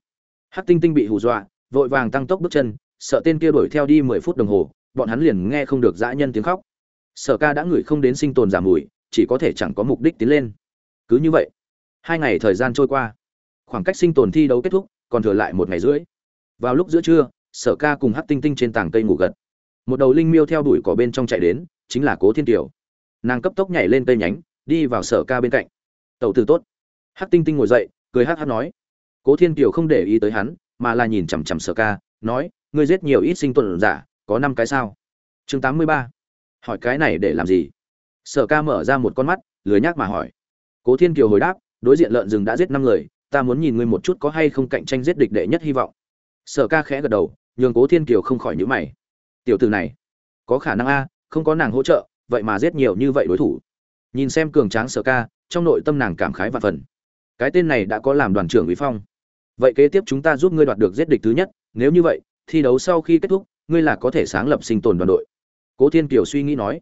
Hắc tinh tinh bị hù dọa, vội vàng tăng tốc bước chân, sợ tên kia đuổi theo đi mười phút đồng hồ, bọn hắn liền nghe không được dã nhân tiếng khóc. Sở ca đã ngửi không đến sinh tồn giảm mùi, chỉ có thể chẳng có mục đích tiến lên. Cứ như vậy, hai ngày thời gian trôi qua. Khoảng cách sinh tồn thi đấu kết thúc, còn thừa lại một ngày rưỡi. Vào lúc giữa trưa, sở ca cùng hắc tinh tinh trên tảng cây ngủ gật. Một đầu linh miêu theo đuổi cỏ bên trong chạy đến, chính là cố thiên tiểu nàng cấp tốc nhảy lên cây nhánh đi vào sở ca bên cạnh. Tẩu tử tốt. Hắc tinh tinh ngồi dậy, cười hắc hắc nói. Cố thiên kiều không để ý tới hắn, mà là nhìn chằm chằm sở ca, nói, ngươi giết nhiều ít sinh tồn giả, có năm cái sao? Chương tám mươi ba. Hỏi cái này để làm gì? Sở ca mở ra một con mắt, lười nhác mà hỏi. Cố thiên kiều hồi đáp, đối diện lợn rừng đã giết năm người, ta muốn nhìn ngươi một chút có hay không cạnh tranh giết địch đệ nhất hy vọng. Sở ca khẽ gật đầu, nhường cố thiên kiều không khỏi nhữ mày. Tiểu từ này, có khả năng a, không có nàng hỗ trợ, vậy mà giết nhiều như vậy đối thủ nhìn xem cường tráng sở ca, trong nội tâm nàng cảm khái và phần. Cái tên này đã có làm đoàn trưởng uy phong. Vậy kế tiếp chúng ta giúp ngươi đoạt được giết địch thứ nhất, nếu như vậy, thi đấu sau khi kết thúc, ngươi là có thể sáng lập sinh tồn đoàn đội. Cố thiên kiều suy nghĩ nói.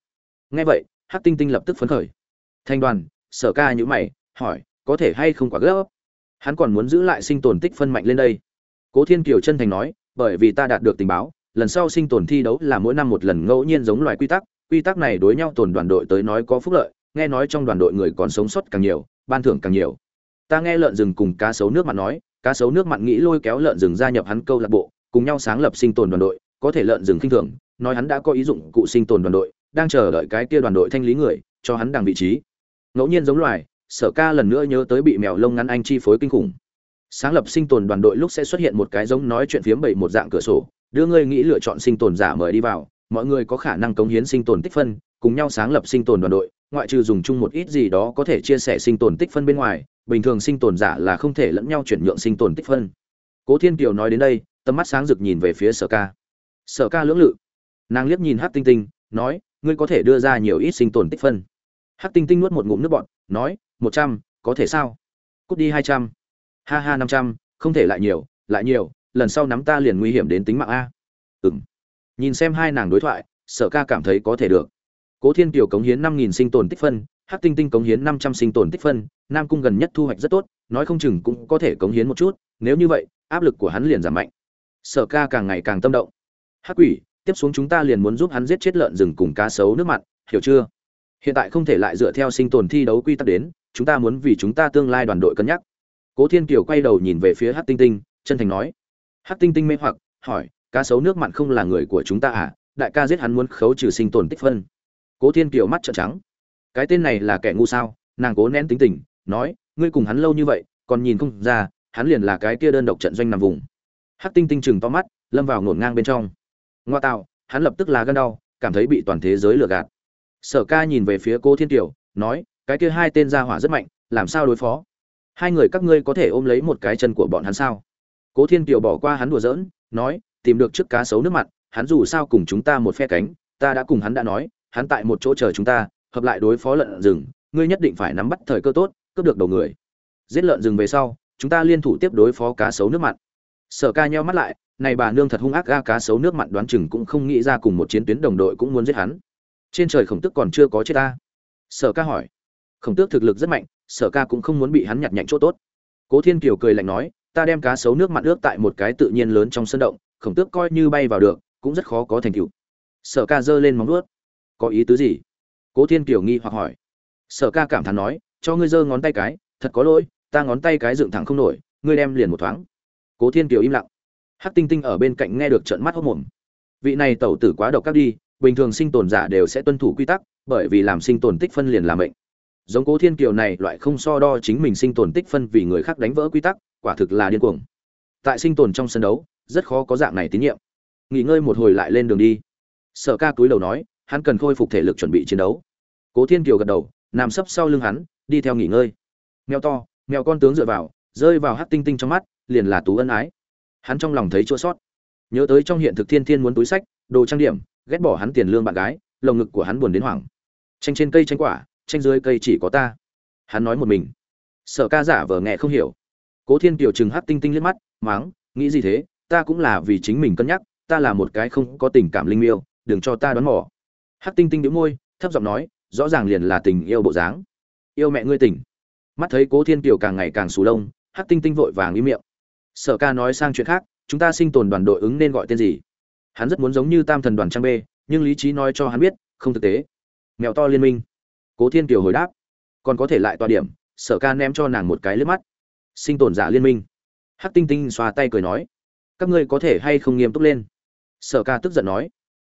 Nghe vậy, hắc tinh tinh lập tức phấn khởi. Thanh đoàn, sở ca nhữ mày, hỏi, có thể hay không quá gấp? Hắn còn muốn giữ lại sinh tồn tích phân mạnh lên đây. Cố thiên kiều chân thành nói, bởi vì ta đạt được tình báo, lần sau sinh tồn thi đấu là mỗi năm một lần ngẫu nhiên giống loài quy tắc quy tắc này đối nhau tồn đoàn đội tới nói có phúc lợi nghe nói trong đoàn đội người còn sống sót càng nhiều, ban thưởng càng nhiều. Ta nghe lợn rừng cùng cá sấu nước mặn nói, cá sấu nước mặn nghĩ lôi kéo lợn rừng gia nhập hắn câu lạc bộ, cùng nhau sáng lập sinh tồn đoàn đội, có thể lợn rừng khinh thường, nói hắn đã có ý dụng cụ sinh tồn đoàn đội, đang chờ đợi cái kia đoàn đội thanh lý người, cho hắn đằng vị trí. Ngẫu nhiên giống loài, sở ca lần nữa nhớ tới bị mèo lông ngắn anh chi phối kinh khủng. Sáng lập sinh tồn đoàn đội lúc sẽ xuất hiện một cái giống nói chuyện phiếm bảy một dạng cửa sổ, đưa ngươi nghĩ lựa chọn sinh tồn giả mời đi vào, mọi người có khả năng cống hiến sinh tồn tích phân, cùng nhau sáng lập sinh tồn đoàn đội ngoại trừ dùng chung một ít gì đó có thể chia sẻ sinh tồn tích phân bên ngoài bình thường sinh tồn giả là không thể lẫn nhau chuyển nhượng sinh tồn tích phân. Cố thiên kiều nói đến đây tầm mắt sáng rực nhìn về phía sở ca. Sở ca lưỡng lự. Nàng liếc nhìn Hắc tinh tinh nói ngươi có thể đưa ra nhiều ít sinh tồn tích phân. Hắc tinh tinh nuốt một ngụm nước bọt, nói một trăm có thể sao? Cút đi hai trăm. Ha ha năm trăm không thể lại nhiều lại nhiều lần sau nắm ta liền nguy hiểm đến tính mạng a. Ừm. nhìn xem hai nàng đối thoại sở ca cảm thấy có thể được cố thiên kiều cống hiến năm nghìn sinh tồn tích phân hát tinh tinh cống hiến năm trăm sinh tồn tích phân, nam cung gần nhất thu hoạch rất tốt, nói không chừng cũng có thể cống hiến một chút, nếu như vậy, áp lực của hắn liền giảm mạnh. Sở ca càng ngày càng tâm động. Hát quỷ, tiếp xuống chúng ta liền muốn giúp hắn giết chết lợn rừng cùng cá sấu nước mặn, hiểu chưa? Hiện tại không thể lại dựa theo sinh tồn thi đấu quy tắc đến, chúng ta muốn vì chúng ta tương lai đoàn đội cân nhắc. Cố thiên kiều quay đầu nhìn về phía hát tinh tinh, chân thành nói. Hát tinh tinh mê hoặc, hỏi, cá sấu nước mặn không là người của chúng ta à? Đại ca giết hắn muốn khấu trừ sinh tồn tích phân cố thiên kiều mắt trợn trắng. Cái tên này là kẻ ngu sao? Nàng cố nén tính tình, nói, ngươi cùng hắn lâu như vậy, còn nhìn không ra, hắn liền là cái kia đơn độc trận doanh nằm vùng. Hắc tinh tinh chừng to mắt, lâm vào ngổn ngang bên trong. Ngoa tạo, hắn lập tức là gân đau, cảm thấy bị toàn thế giới lừa gạt. Sở ca nhìn về phía cô thiên kiều, nói, cái kia hai tên gia hỏa rất mạnh, làm sao đối phó? Hai người các ngươi có thể ôm lấy một cái chân của bọn hắn sao? Cố thiên kiều bỏ qua hắn đùa giỡn, nói, tìm được chiếc cá sấu nước mặn, hắn dù sao cùng chúng ta một phe cánh, ta đã cùng hắn đã nói hắn tại một chỗ chờ chúng ta, hợp lại đối phó lợn rừng, ngươi nhất định phải nắm bắt thời cơ tốt, cướp được đầu người. Giết lợn rừng về sau, chúng ta liên thủ tiếp đối phó cá sấu nước mặn. Sở ca nheo mắt lại, này bà nương thật hung ác ga cá sấu nước mặn đoán chừng cũng không nghĩ ra cùng một chiến tuyến đồng đội cũng muốn giết hắn. Trên trời khổng tức còn chưa có chết ta. Sở ca hỏi. Khổng tước thực lực rất mạnh, sở ca cũng không muốn bị hắn nhặt nhạnh chỗ tốt. Cố thiên kiều cười lạnh nói, ta đem cá sấu nước mặn ướp tại một cái tự nhiên lớn trong sân động, khổng tước coi như bay vào được, cũng rất khó có thành tựu. Sở ca giơ lên móng vuốt có ý tứ gì? Cố thiên kiều nghi hoặc hỏi. Sở ca cảm thán nói, cho ngươi giơ ngón tay cái, thật có lỗi, ta ngón tay cái dựng thẳng không nổi, ngươi đem liền một thoáng. Cố thiên kiều im lặng. Hắc tinh tinh ở bên cạnh nghe được trận mắt hốc mồm. Vị này tẩu tử quá độc các đi, bình thường sinh tồn giả đều sẽ tuân thủ quy tắc, bởi vì làm sinh tồn tích phân liền làm mệnh. Giống cố thiên kiều này loại không so đo chính mình sinh tồn tích phân vì người khác đánh vỡ quy tắc, quả thực là điên cuồng. Tại sinh tồn trong sân đấu, rất khó có dạng này tín nhiệm. Nghỉ ngơi một hồi lại lên đường đi. Sở ca túi đầu nói hắn cần khôi phục thể lực chuẩn bị chiến đấu. Cố thiên kiều gật đầu, nằm sấp sau lưng hắn, đi theo nghỉ ngơi. Mèo to, mèo con tướng dựa vào, rơi vào hát tinh tinh trong mắt, liền là tú ân ái. Hắn trong lòng thấy chua sót. Nhớ tới trong hiện thực thiên thiên muốn túi sách, đồ trang điểm, ghét bỏ hắn tiền lương bạn gái, lồng ngực của hắn buồn đến hoảng. Tranh trên cây tranh quả, tranh dưới cây chỉ có ta. Hắn nói một mình. Sở ca giả vờ nghe không hiểu. Cố thiên kiều chừng hát tinh tinh liếc mắt máng nghĩ gì thế? Ta cũng là vì chính mình cân nhắc, ta là một cái không có tình cảm linh miêu, đừng cho ta đoán mò hát tinh tinh đĩu môi, thấp giọng nói, rõ ràng liền là tình yêu bộ dáng. Yêu mẹ ngươi tỉnh. Mắt thấy cố thiên kiều càng ngày càng sù lông hát tinh tinh vội vàng im miệng. Sở ca nói sang chuyện khác, chúng ta sinh tồn đoàn đội ứng nên gọi tên gì? Hắn rất muốn giống như tam thần đoàn trang b nhưng lý trí nói cho hắn biết, không thực tế. Mèo to liên minh. Cố thiên kiều hồi đáp. Còn có thể lại tòa điểm, sở ca ném cho nàng một cái lướt mắt. Sinh tồn giả liên minh. Hắc tinh tinh xoa tay cười nói. Các ngươi có thể hay không nghiêm túc lên? Sở ca tức giận nói.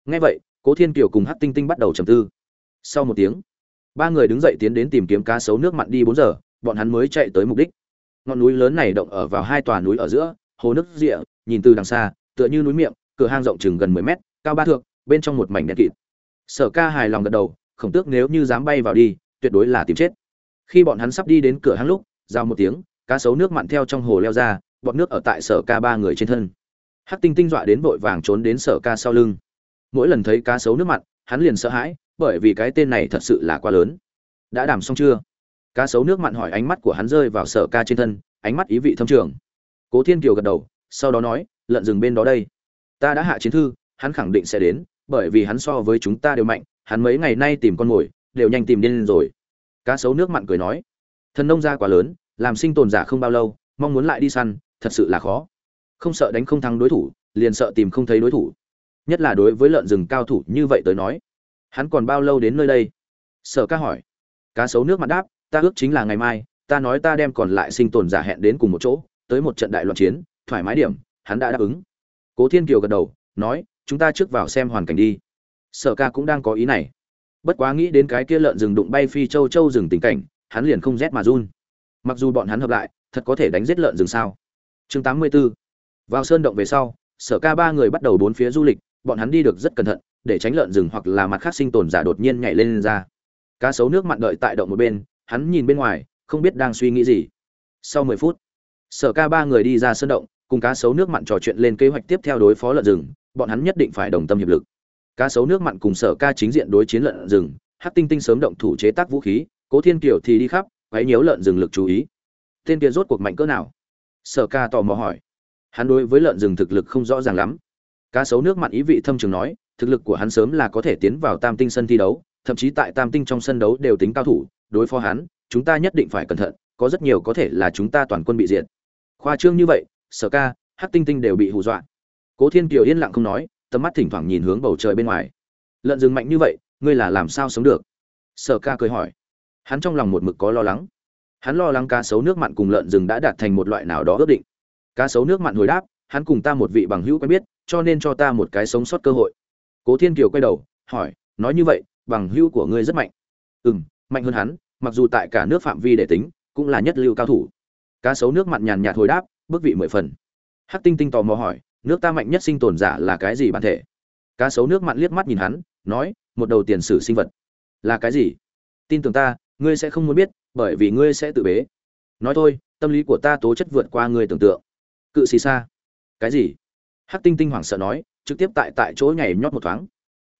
Nghe vậy cố thiên kiều cùng hắc tinh tinh bắt đầu trầm tư. Sau một tiếng, ba người đứng dậy tiến đến tìm kiếm cá sấu nước mặn đi bốn giờ, bọn hắn mới chạy tới mục đích. Ngọn núi lớn này động ở vào hai tòa núi ở giữa, hồ nước rịa, nhìn từ đằng xa, tựa như núi miệng, cửa hang rộng chừng gần mười mét, cao ba thước, bên trong một mảnh đen kịt. Sở ca hài lòng gật đầu, khổng tước nếu như dám bay vào đi, tuyệt đối là tìm chết. Khi bọn hắn sắp đi đến cửa hang lúc giao một tiếng, cá sấu nước mặn theo trong hồ leo ra bọn nước ở tại sở ca ba người trên thân. Hắc tinh tinh dọa đến vội vàng trốn đến sở ca sau lưng mỗi lần thấy cá sấu nước mặn hắn liền sợ hãi, bởi vì cái tên này thật sự là quá lớn. Đã đảm xong chưa? Cá sấu nước mặn hỏi ánh mắt của hắn rơi vào sở ca trên thân, ánh mắt ý vị thâm trường. Cố thiên kiều gật đầu, sau đó nói lợn rừng bên đó đây. Ta đã hạ chiến thư, hắn khẳng định sẽ đến, bởi vì hắn so với chúng ta đều mạnh, hắn mấy ngày nay tìm con mồi, đều nhanh tìm điên rồi. Cá sấu nước mặn cười nói thần nông gia quá lớn, làm sinh tồn giả không bao lâu, mong muốn lại đi săn, thật sự là khó. Không sợ đánh không thắng đối thủ, liền sợ tìm không thấy đối thủ nhất là đối với lợn rừng cao thủ như vậy tới nói. Hắn còn bao lâu đến nơi đây? Sở ca hỏi. Cá sấu nước mặt đáp, ta ước chính là ngày mai, ta nói ta đem còn lại sinh tồn giả hẹn đến cùng một chỗ, tới một trận đại loạn chiến, thoải mái điểm, hắn đã đáp ứng. Cố thiên kiều gật đầu, nói, chúng ta trước vào xem hoàn cảnh đi. Sở ca cũng đang có ý này. Bất quá nghĩ đến cái kia lợn rừng đụng bay phi châu châu rừng tình cảnh, hắn liền không rét mà run. Mặc dù bọn hắn hợp lại, thật có thể đánh giết lợn rừng sao? Chương 84. vào sơn động về sau, sở ca ba người bắt đầu bốn phía du lịch bọn hắn đi được rất cẩn thận để tránh lợn rừng hoặc là mặt khác sinh tồn giả đột nhiên nhảy lên, lên ra. Cá sấu nước mặn đợi tại động một bên hắn nhìn bên ngoài không biết đang suy nghĩ gì. Sau mười phút sở ca ba người đi ra sân động cùng cá sấu nước mặn trò chuyện lên kế hoạch tiếp theo đối phó lợn rừng bọn hắn nhất định phải đồng tâm hiệp lực. Cá sấu nước mặn cùng sở ca chính diện đối chiến lợn rừng hát tinh tinh sớm động thủ chế tác vũ khí cố thiên kiều thì đi khắp quấy nhiễu lợn rừng lực chú ý. Tên kia rốt cuộc mạnh cỡ nào? Sở ca tò mò hỏi. Hắn đối với lợn rừng thực lực không rõ ràng lắm cá sấu nước mặn ý vị thâm trường nói, thực lực của hắn sớm là có thể tiến vào tam tinh sân thi đấu, thậm chí tại tam tinh trong sân đấu đều tính cao thủ, đối phó hắn, chúng ta nhất định phải cẩn thận, có rất nhiều có thể là chúng ta toàn quân bị diệt. Khoa trương như vậy, sở ca, hắc tinh tinh đều bị hù dọa. Cố thiên kiều yên lặng không nói, tầm mắt thỉnh thoảng nhìn hướng bầu trời bên ngoài. Lợn rừng mạnh như vậy, ngươi là làm sao sống được? Sở ca cười hỏi. Hắn trong lòng một mực có lo lắng. Hắn lo lắng cá sấu nước mặn cùng lợn rừng đã đạt thành một loại nào đó ước định. Cá sấu nước mặn hồi đáp, hắn cùng ta một vị bằng hữu quen biết cho nên cho ta một cái sống sót cơ hội. Cố thiên kiều quay đầu, hỏi, nói như vậy, bằng hữu của ngươi rất mạnh. Ừ m mạnh hơn hắn, mặc dù tại cả nước phạm vi để tính, cũng là nhất lưu cao thủ. Cá sấu nước mặn nhàn nhạt hồi đáp bước vị mười phần. Hắc tinh tinh tò mò hỏi, nước ta mạnh nhất sinh tồn giả là cái gì bản thể? Cá sấu nước mặn liếc mắt nhìn hắn, nói, một đầu tiền sử sinh vật. Là cái gì? Tin tưởng ta, ngươi sẽ không muốn biết, bởi vì ngươi sẽ tự bế. Nói thôi, tâm lý của ta tố chất vượt qua ngươi tưởng tượng. Cự xì xa. Cái gì? Hắc tinh tinh hoảng sợ nói, trực tiếp tại tại chỗ nhảy nhót một thoáng.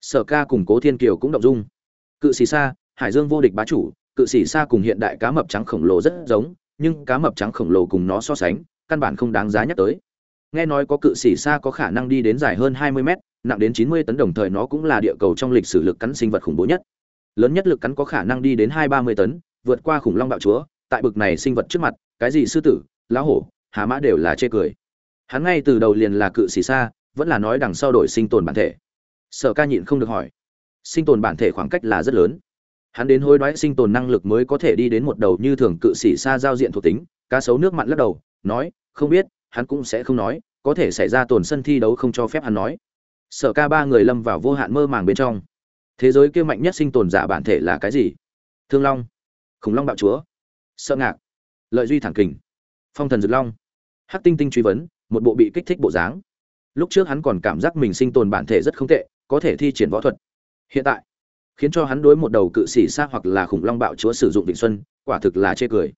Sở ca cùng cố thiên kiều cũng động dung. Cự xì xa hải dương vô địch bá chủ, cự xì xa cùng hiện đại cá mập trắng khổng lồ rất giống, nhưng cá mập trắng khổng lồ cùng nó so sánh, căn bản không đáng giá nhắc tới. Nghe nói có cự xì xa có khả năng đi đến dài hơn 20 mét, nặng đến 90 tấn đồng thời nó cũng là địa cầu trong lịch sử lực cắn sinh vật khủng bố nhất. Lớn nhất lực cắn có khả năng đi đến hai ba mươi tấn, vượt qua khủng long bạo chúa, tại bực này sinh vật trước mặt, cái gì sư tử, lão hổ hà mã đều là chê cười hắn ngay từ đầu liền là cự xì xa, vẫn là nói đằng sau đổi sinh tồn bản thể. Sở ca nhịn không được hỏi. Sinh tồn bản thể khoảng cách là rất lớn. Hắn đến hối đoái sinh tồn năng lực mới có thể đi đến một đầu như thường cự xỉ xa giao diện thuộc tính, cá sấu nước mặn lắc đầu, nói, không biết, hắn cũng sẽ không nói, có thể xảy ra tồn sân thi đấu không cho phép hắn nói. Sở ca ba người lâm vào vô hạn mơ màng bên trong. Thế giới kia mạnh nhất sinh tồn giả bản thể là cái gì? Thương long. Khủng long bạo chúa. Sợ ngạc. Lợi duy thẳng kình. Phong thần dực long. Hắc tinh tinh truy vấn một bộ bị kích thích bộ dáng. Lúc trước hắn còn cảm giác mình sinh tồn bản thể rất không tệ, có thể thi triển võ thuật. Hiện tại, khiến cho hắn đối một đầu cự sĩ xa hoặc là khủng long bạo chúa sử dụng vịnh xuân, quả thực là chê cười.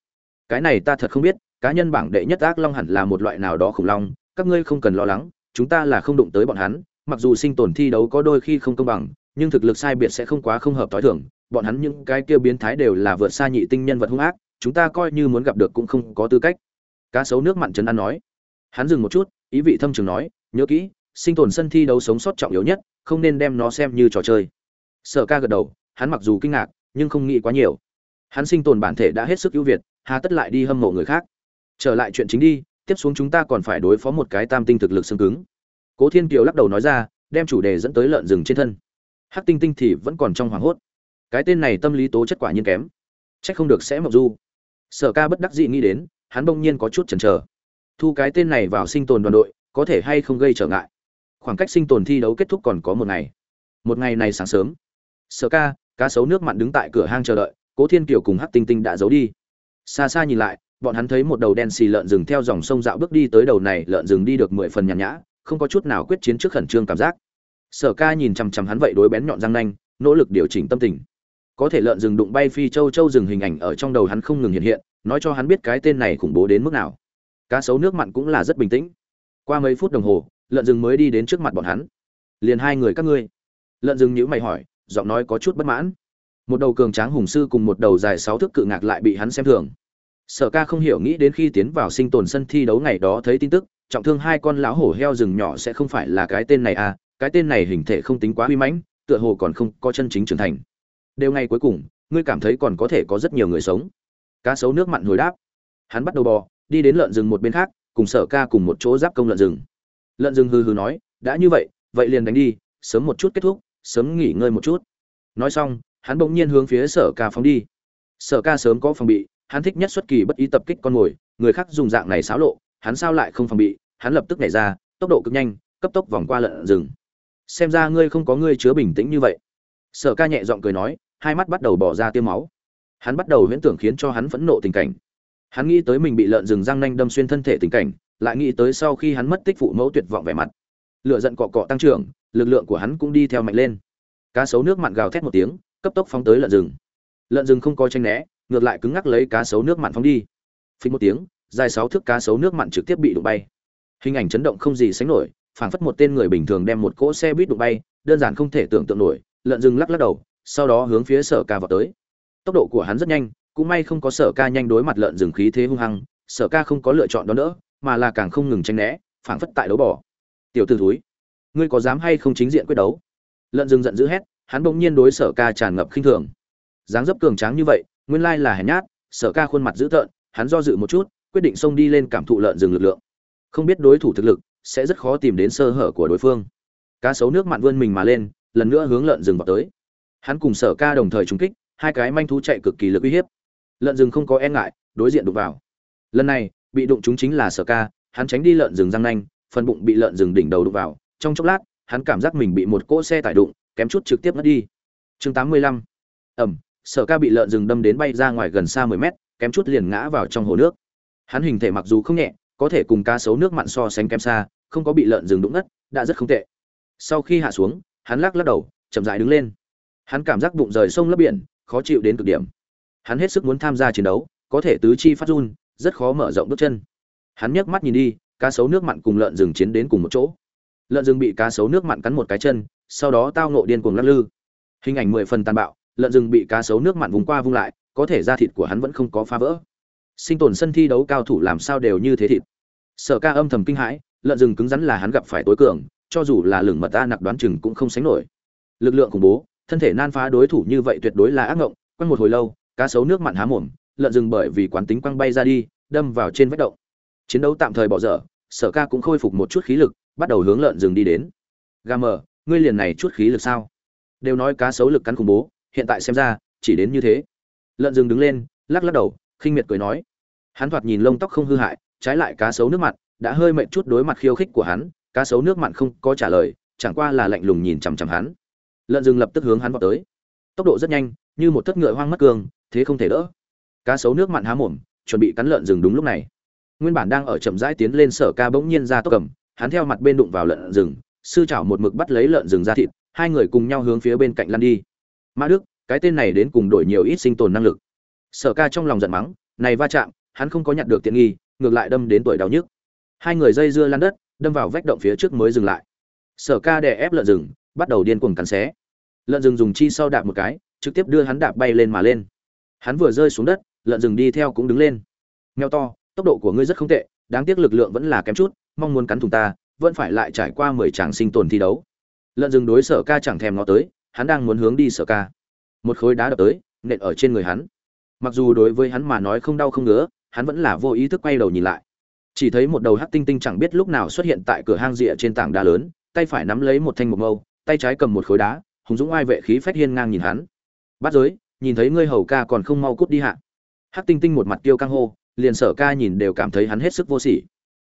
Cái này ta thật không biết, cá nhân bảng đệ nhất ác long hẳn là một loại nào đó khủng long, các ngươi không cần lo lắng, chúng ta là không đụng tới bọn hắn, mặc dù sinh tồn thi đấu có đôi khi không công bằng, nhưng thực lực sai biệt sẽ không quá không hợp tối thường, bọn hắn những cái kia biến thái đều là vượt xa nhị tinh nhân vật hung ác, chúng ta coi như muốn gặp được cũng không có tư cách. Cá sấu nước mặn trấn an nói hắn dừng một chút, ý vị thâm trường nói, nhớ kỹ, sinh tồn sân thi đấu sống sót trọng yếu nhất, không nên đem nó xem như trò chơi. Sở ca gật đầu, hắn mặc dù kinh ngạc, nhưng không nghĩ quá nhiều. Hắn sinh tồn bản thể đã hết sức ưu việt, hà tất lại đi hâm mộ người khác. Trở lại chuyện chính đi, tiếp xuống chúng ta còn phải đối phó một cái tam tinh thực lực xương cứng. Cố thiên kiều lắc đầu nói ra, đem chủ đề dẫn tới lợn rừng trên thân. Hắc tinh tinh thì vẫn còn trong hoảng hốt. Cái tên này tâm lý tố chất quả nhiên kém. Trách không được sẽ mặc du. Sở ca bất đắc dĩ nghĩ đến, hắn bỗng nhiên có chút chần chờ thu cái tên này vào sinh tồn đoàn đội, có thể hay không gây trở ngại. Khoảng cách sinh tồn thi đấu kết thúc còn có một ngày. Một ngày này sáng sớm, sở ca, cá sấu nước mặn đứng tại cửa hang chờ đợi, cố thiên kiều cùng hắc tinh tinh đã giấu đi. Xa xa nhìn lại, bọn hắn thấy một đầu đen xì lợn rừng theo dòng sông dạo bước đi tới đầu này, lợn rừng đi được mười phần nhàn nhã, không có chút nào quyết chiến trước khẩn trương cảm giác. Sở ca nhìn chằm chằm hắn vậy đối bén nhọn răng nanh, nỗ lực điều chỉnh tâm tình. Có thể lợn rừng đụng bay phi châu châu rừng hình ảnh ở trong đầu hắn không ngừng hiện hiện, nói cho hắn biết cái tên này khủng bố đến mức nào cá sấu nước mặn cũng là rất bình tĩnh. Qua mấy phút đồng hồ, lợn rừng mới đi đến trước mặt bọn hắn. Liền hai người các ngươi. Lợn rừng nhữ mày hỏi, giọng nói có chút bất mãn. Một đầu cường tráng hùng sư cùng một đầu dài sáu thước cự ngạc lại bị hắn xem thường. Sở ca không hiểu nghĩ đến khi tiến vào sinh tồn sân thi đấu ngày đó thấy tin tức, trọng thương hai con lão hổ heo rừng nhỏ sẽ không phải là cái tên này à cái tên này hình thể không tính quá uy mãnh, tựa hồ còn không có chân chính trưởng thành. Đều ngay cuối cùng, ngươi cảm thấy còn có thể có rất nhiều người sống. Cá sấu nước mặn hồi đáp. Hắn bắt đầu bò đi đến lợn rừng một bên khác, cùng sở ca cùng một chỗ giáp công lợn rừng. Lợn rừng hừ hừ nói, đã như vậy vậy liền đánh đi, sớm một chút kết thúc, sớm nghỉ ngơi một chút. Nói xong, hắn bỗng nhiên hướng phía sở ca phóng đi. Sở ca sớm có phòng bị, hắn thích nhất xuất kỳ bất ý tập kích con mồi, người khác dùng dạng này xáo lộ, hắn sao lại không phòng bị, hắn lập tức nhảy ra, tốc độ cực nhanh, cấp tốc vòng qua lợn rừng. Xem ra ngươi không có ngươi chứa bình tĩnh như vậy. Sở ca nhẹ giọng cười nói, hai mắt bắt đầu bỏ ra tiêm máu. Hắn bắt đầu huyễn tưởng khiến cho hắn phẫn nộ tình cảnh hắn nghĩ tới mình bị lợn rừng răng nanh đâm xuyên thân thể tình cảnh, lại nghĩ tới sau khi hắn mất tích phụ mẫu tuyệt vọng vẻ mặt. Lựa giận cọ cọ tăng trưởng, lực lượng của hắn cũng đi theo mạnh lên. Cá sấu nước mặn gào thét một tiếng, cấp tốc phóng tới lợn rừng. Lợn rừng không có tranh né, ngược lại cứng ngắc lấy cá sấu nước mặn phóng đi. Phí một tiếng, dài sáu thước cá sấu nước mặn trực tiếp bị đụng bay. Hình ảnh chấn động không gì sánh nổi, phảng phất một tên người bình thường đem một cỗ xe buýt đụng bay, đơn giản không thể tưởng tượng nổi, lợn rừng lắc lắc đầu, sau đó hướng phía sở ca vào tới. Tốc độ của hắn rất nhanh cũng may không có sở ca nhanh đối mặt lợn rừng khí thế hung hăng, sở ca không có lựa chọn đó nữa mà là càng không ngừng tranh né, phảng phất tại đấu bỏ. Tiểu t ử thúi, ngươi có dám hay không chính diện quyết đấu? Lợn rừng giận dữ hét, hắn bỗng nhiên đối sở ca tràn ngập khinh thường. Dáng dấp cường tráng như vậy, nguyên lai là hèn nhát, sở ca khuôn mặt dữ tợn, hắn do dự một chút, quyết định xông đi lên cảm thụ lợn rừng lực lượng. Không biết đối thủ thực lực, sẽ rất khó tìm đến sơ hở của đối phương. Cá sấu nước mặn vươn mình mà lên, lần nữa hướng lợn rừng vào tới. Hắn cùng sở ca đồng thời trúng kích, hai cái manh thú chạy cực kỳ lực uy hiếp lợn rừng không có e ngại, đối diện đụng vào. Lần này, bị đụng chúng chính là sở ca, hắn tránh đi lợn rừng răng nanh, phần bụng bị lợn rừng đỉnh đầu đụng vào, trong chốc lát, hắn cảm giác mình bị một cỗ xe tải đụng, kém chút trực tiếp mất đi. Chương 85. ẩm, sở ca bị lợn rừng đâm đến bay ra ngoài gần xa 10 mét, kém chút liền ngã vào trong hồ nước. Hắn hình thể mặc dù không nhẹ, có thể cùng cá sấu nước mặn so sánh kém xa, không có bị lợn rừng đụng ngất, đã rất không tệ. Sau khi hạ xuống, hắn lắc lắc đầu, chậm rãi đứng lên. Hắn cảm giác bụng rời sông lấp biển, khó chịu đến cực điểm hắn hết sức muốn tham gia chiến đấu, có thể tứ chi phát run, rất khó mở rộng bước chân. Hắn nhấc mắt nhìn đi, cá sấu nước mặn cùng lợn rừng chiến đến cùng một chỗ. Lợn rừng bị cá sấu nước mặn cắn một cái chân, sau đó tao nộ điên cuồng lắc lư. Hình ảnh mười phần tàn bạo, lợn rừng bị cá sấu nước mặn vùng qua vung lại, có thể da thịt của hắn vẫn không có phá vỡ. Sinh tồn sân thi đấu cao thủ làm sao đều như thế thịt. Sở ca âm thầm kinh hãi, lợn rừng cứng rắn là hắn gặp phải tối cường, cho dù là lửng mật ta nặc đoán chừng cũng không sánh nổi. Lực lượng khủng bố, thân thể nan phá đối thủ như vậy tuyệt đối là ác ngộng quanh một hồi lâu cá sấu nước mặn há mồm, lợn rừng bởi vì quán tính quăng bay ra đi, đâm vào trên vách động. Chiến đấu tạm thời bỏ dở, sở ca cũng khôi phục một chút khí lực, bắt đầu hướng lợn rừng đi đến. Gà mờ, ngươi liền này chút khí lực sao? Đều nói cá sấu lực cắn khủng bố, hiện tại xem ra, chỉ đến như thế. Lợn rừng đứng lên, lắc lắc đầu, khinh miệt cười nói. Hắn thoạt nhìn lông tóc không hư hại, trái lại cá sấu nước mặn, đã hơi mệt chút đối mặt khiêu khích của hắn, cá sấu nước mặn không có trả lời, chẳng qua là lạnh lùng nhìn chằm chằm hắn. Lợn rừng lập tức hướng hắn vào tới. Tốc độ rất nhanh, như một thất ngựa hoang mất cương thế không thể đỡ. Cá sấu nước mặn há mồm, chuẩn bị cắn lợn rừng đúng lúc này. Nguyên bản đang ở chậm rãi tiến lên sở ca bỗng nhiên ra tốc cầm, hắn theo mặt bên đụng vào lợn rừng, sư chảo một mực bắt lấy lợn rừng ra thịt, hai người cùng nhau hướng phía bên cạnh lăn đi. Mã đức, cái tên này đến cùng đổi nhiều ít sinh tồn năng lực. Sở ca trong lòng giận mắng, này va chạm, hắn không có nhặt được tiện nghi, ngược lại đâm đến tuổi đau nhức. Hai người dây dưa lăn đất, đâm vào vách động phía trước mới dừng lại. Sở ca đè ép lợn rừng, bắt đầu điên cuồng cắn xé. Lợn rừng dùng chi sau đạp một cái, trực tiếp đưa hắn đạp bay lên mà lên hắn vừa rơi xuống đất, lợn rừng đi theo cũng đứng lên. Mèo to, tốc độ của ngươi rất không tệ, đáng tiếc lực lượng vẫn là kém chút, mong muốn cắn thùng ta, vẫn phải lại trải qua mười tràng sinh tồn thi đấu. Lợn rừng đối sở ca chẳng thèm ngó tới, hắn đang muốn hướng đi sở ca. Một khối đá đập tới, nện ở trên người hắn. Mặc dù đối với hắn mà nói không đau không ngứa, hắn vẫn là vô ý thức quay đầu nhìn lại. Chỉ thấy một đầu hắc tinh tinh chẳng biết lúc nào xuất hiện tại cửa hang rịa trên tảng đá lớn, tay phải nắm lấy một thanh mộc mâu, tay trái cầm một khối đá, hùng dũng oai vệ khí phách hiên ngang nhìn hắn. Bắt giới nhìn thấy ngươi hầu ca còn không mau cút đi hạ. Hắc tinh tinh một mặt tiêu căng hô, liền sở ca nhìn đều cảm thấy hắn hết sức vô sỉ.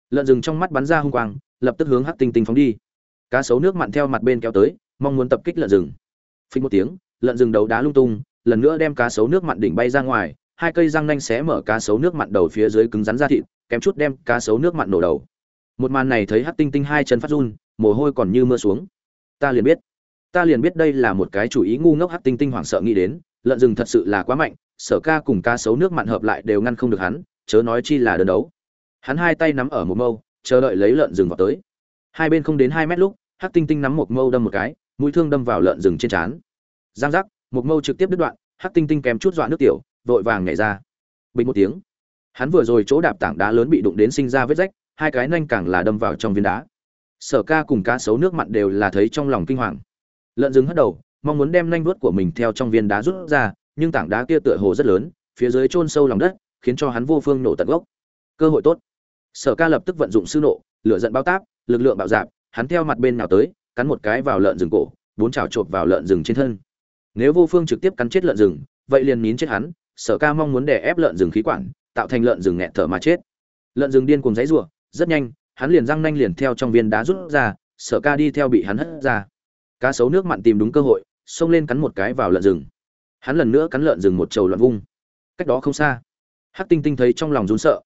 Lợn rừng trong mắt bắn ra hung quang, lập tức hướng hắc tinh tinh phóng đi. Cá sấu nước mặn theo mặt bên kéo tới, mong muốn tập kích lợn rừng. Phình một tiếng, lợn rừng đầu đá lung tung, lần nữa đem cá sấu nước mặn đỉnh bay ra ngoài, hai cây răng nanh xé mở cá sấu nước mặn đầu phía dưới cứng rắn ra thịt, kém chút đem cá sấu nước mặn nổ đầu. Một màn này thấy hắc tinh tinh hai chân phát run, mồ hôi còn như mưa xuống. Ta liền biết. Ta liền biết đây là một cái chủ ý ngu ngốc hắc tinh tinh hoảng sợ nghĩ đến lợn rừng thật sự là quá mạnh, sở ca cùng ca sấu nước mặn hợp lại đều ngăn không được hắn, chớ nói chi là đơn đấu. Hắn hai tay nắm ở một mâu, chờ đợi lấy lợn rừng vào tới. Hai bên không đến hai mét lúc, hắc tinh tinh nắm một mâu đâm một cái, mũi thương đâm vào lợn rừng trên trán. Giang giác, một mâu trực tiếp đứt đoạn, hắc tinh tinh kém chút dọa nước tiểu, vội vàng nhảy ra. Bình một tiếng. Hắn vừa rồi chỗ đạp tảng đá lớn bị đụng đến sinh ra vết rách, hai cái nanh càng là đâm vào trong viên đá. Sở ca cùng cá sấu nước mặn đều là thấy trong lòng kinh hoàng. Lợn rừng hất đầu mong muốn đem nanh vuốt của mình theo trong viên đá rút ra nhưng tảng đá kia tựa hồ rất lớn phía dưới chôn sâu lòng đất khiến cho hắn vô phương nổ tận gốc. Cơ hội tốt. Sở ca lập tức vận dụng sư nộ lửa giận bao táp lực lượng bạo dạn, hắn theo mặt bên nào tới cắn một cái vào lợn rừng cổ bốn chảo chộp vào lợn rừng trên thân. Nếu vô phương trực tiếp cắn chết lợn rừng vậy liền nín chết hắn sở ca mong muốn đè ép lợn rừng khí quản tạo thành lợn rừng nghẹt thở mà chết. Lợn rừng điên cuồng giãy rủa rất nhanh hắn liền răng nanh liền theo trong viên đá rút ra sở ca đi theo bị hắn hất ra. Cá sấu nước mặn tìm đúng cơ hội xông lên cắn một cái vào lợn rừng. Hắn lần nữa cắn lợn rừng một trầu loạn vung. Cách đó không xa, hắc tinh tinh thấy trong lòng run sợ.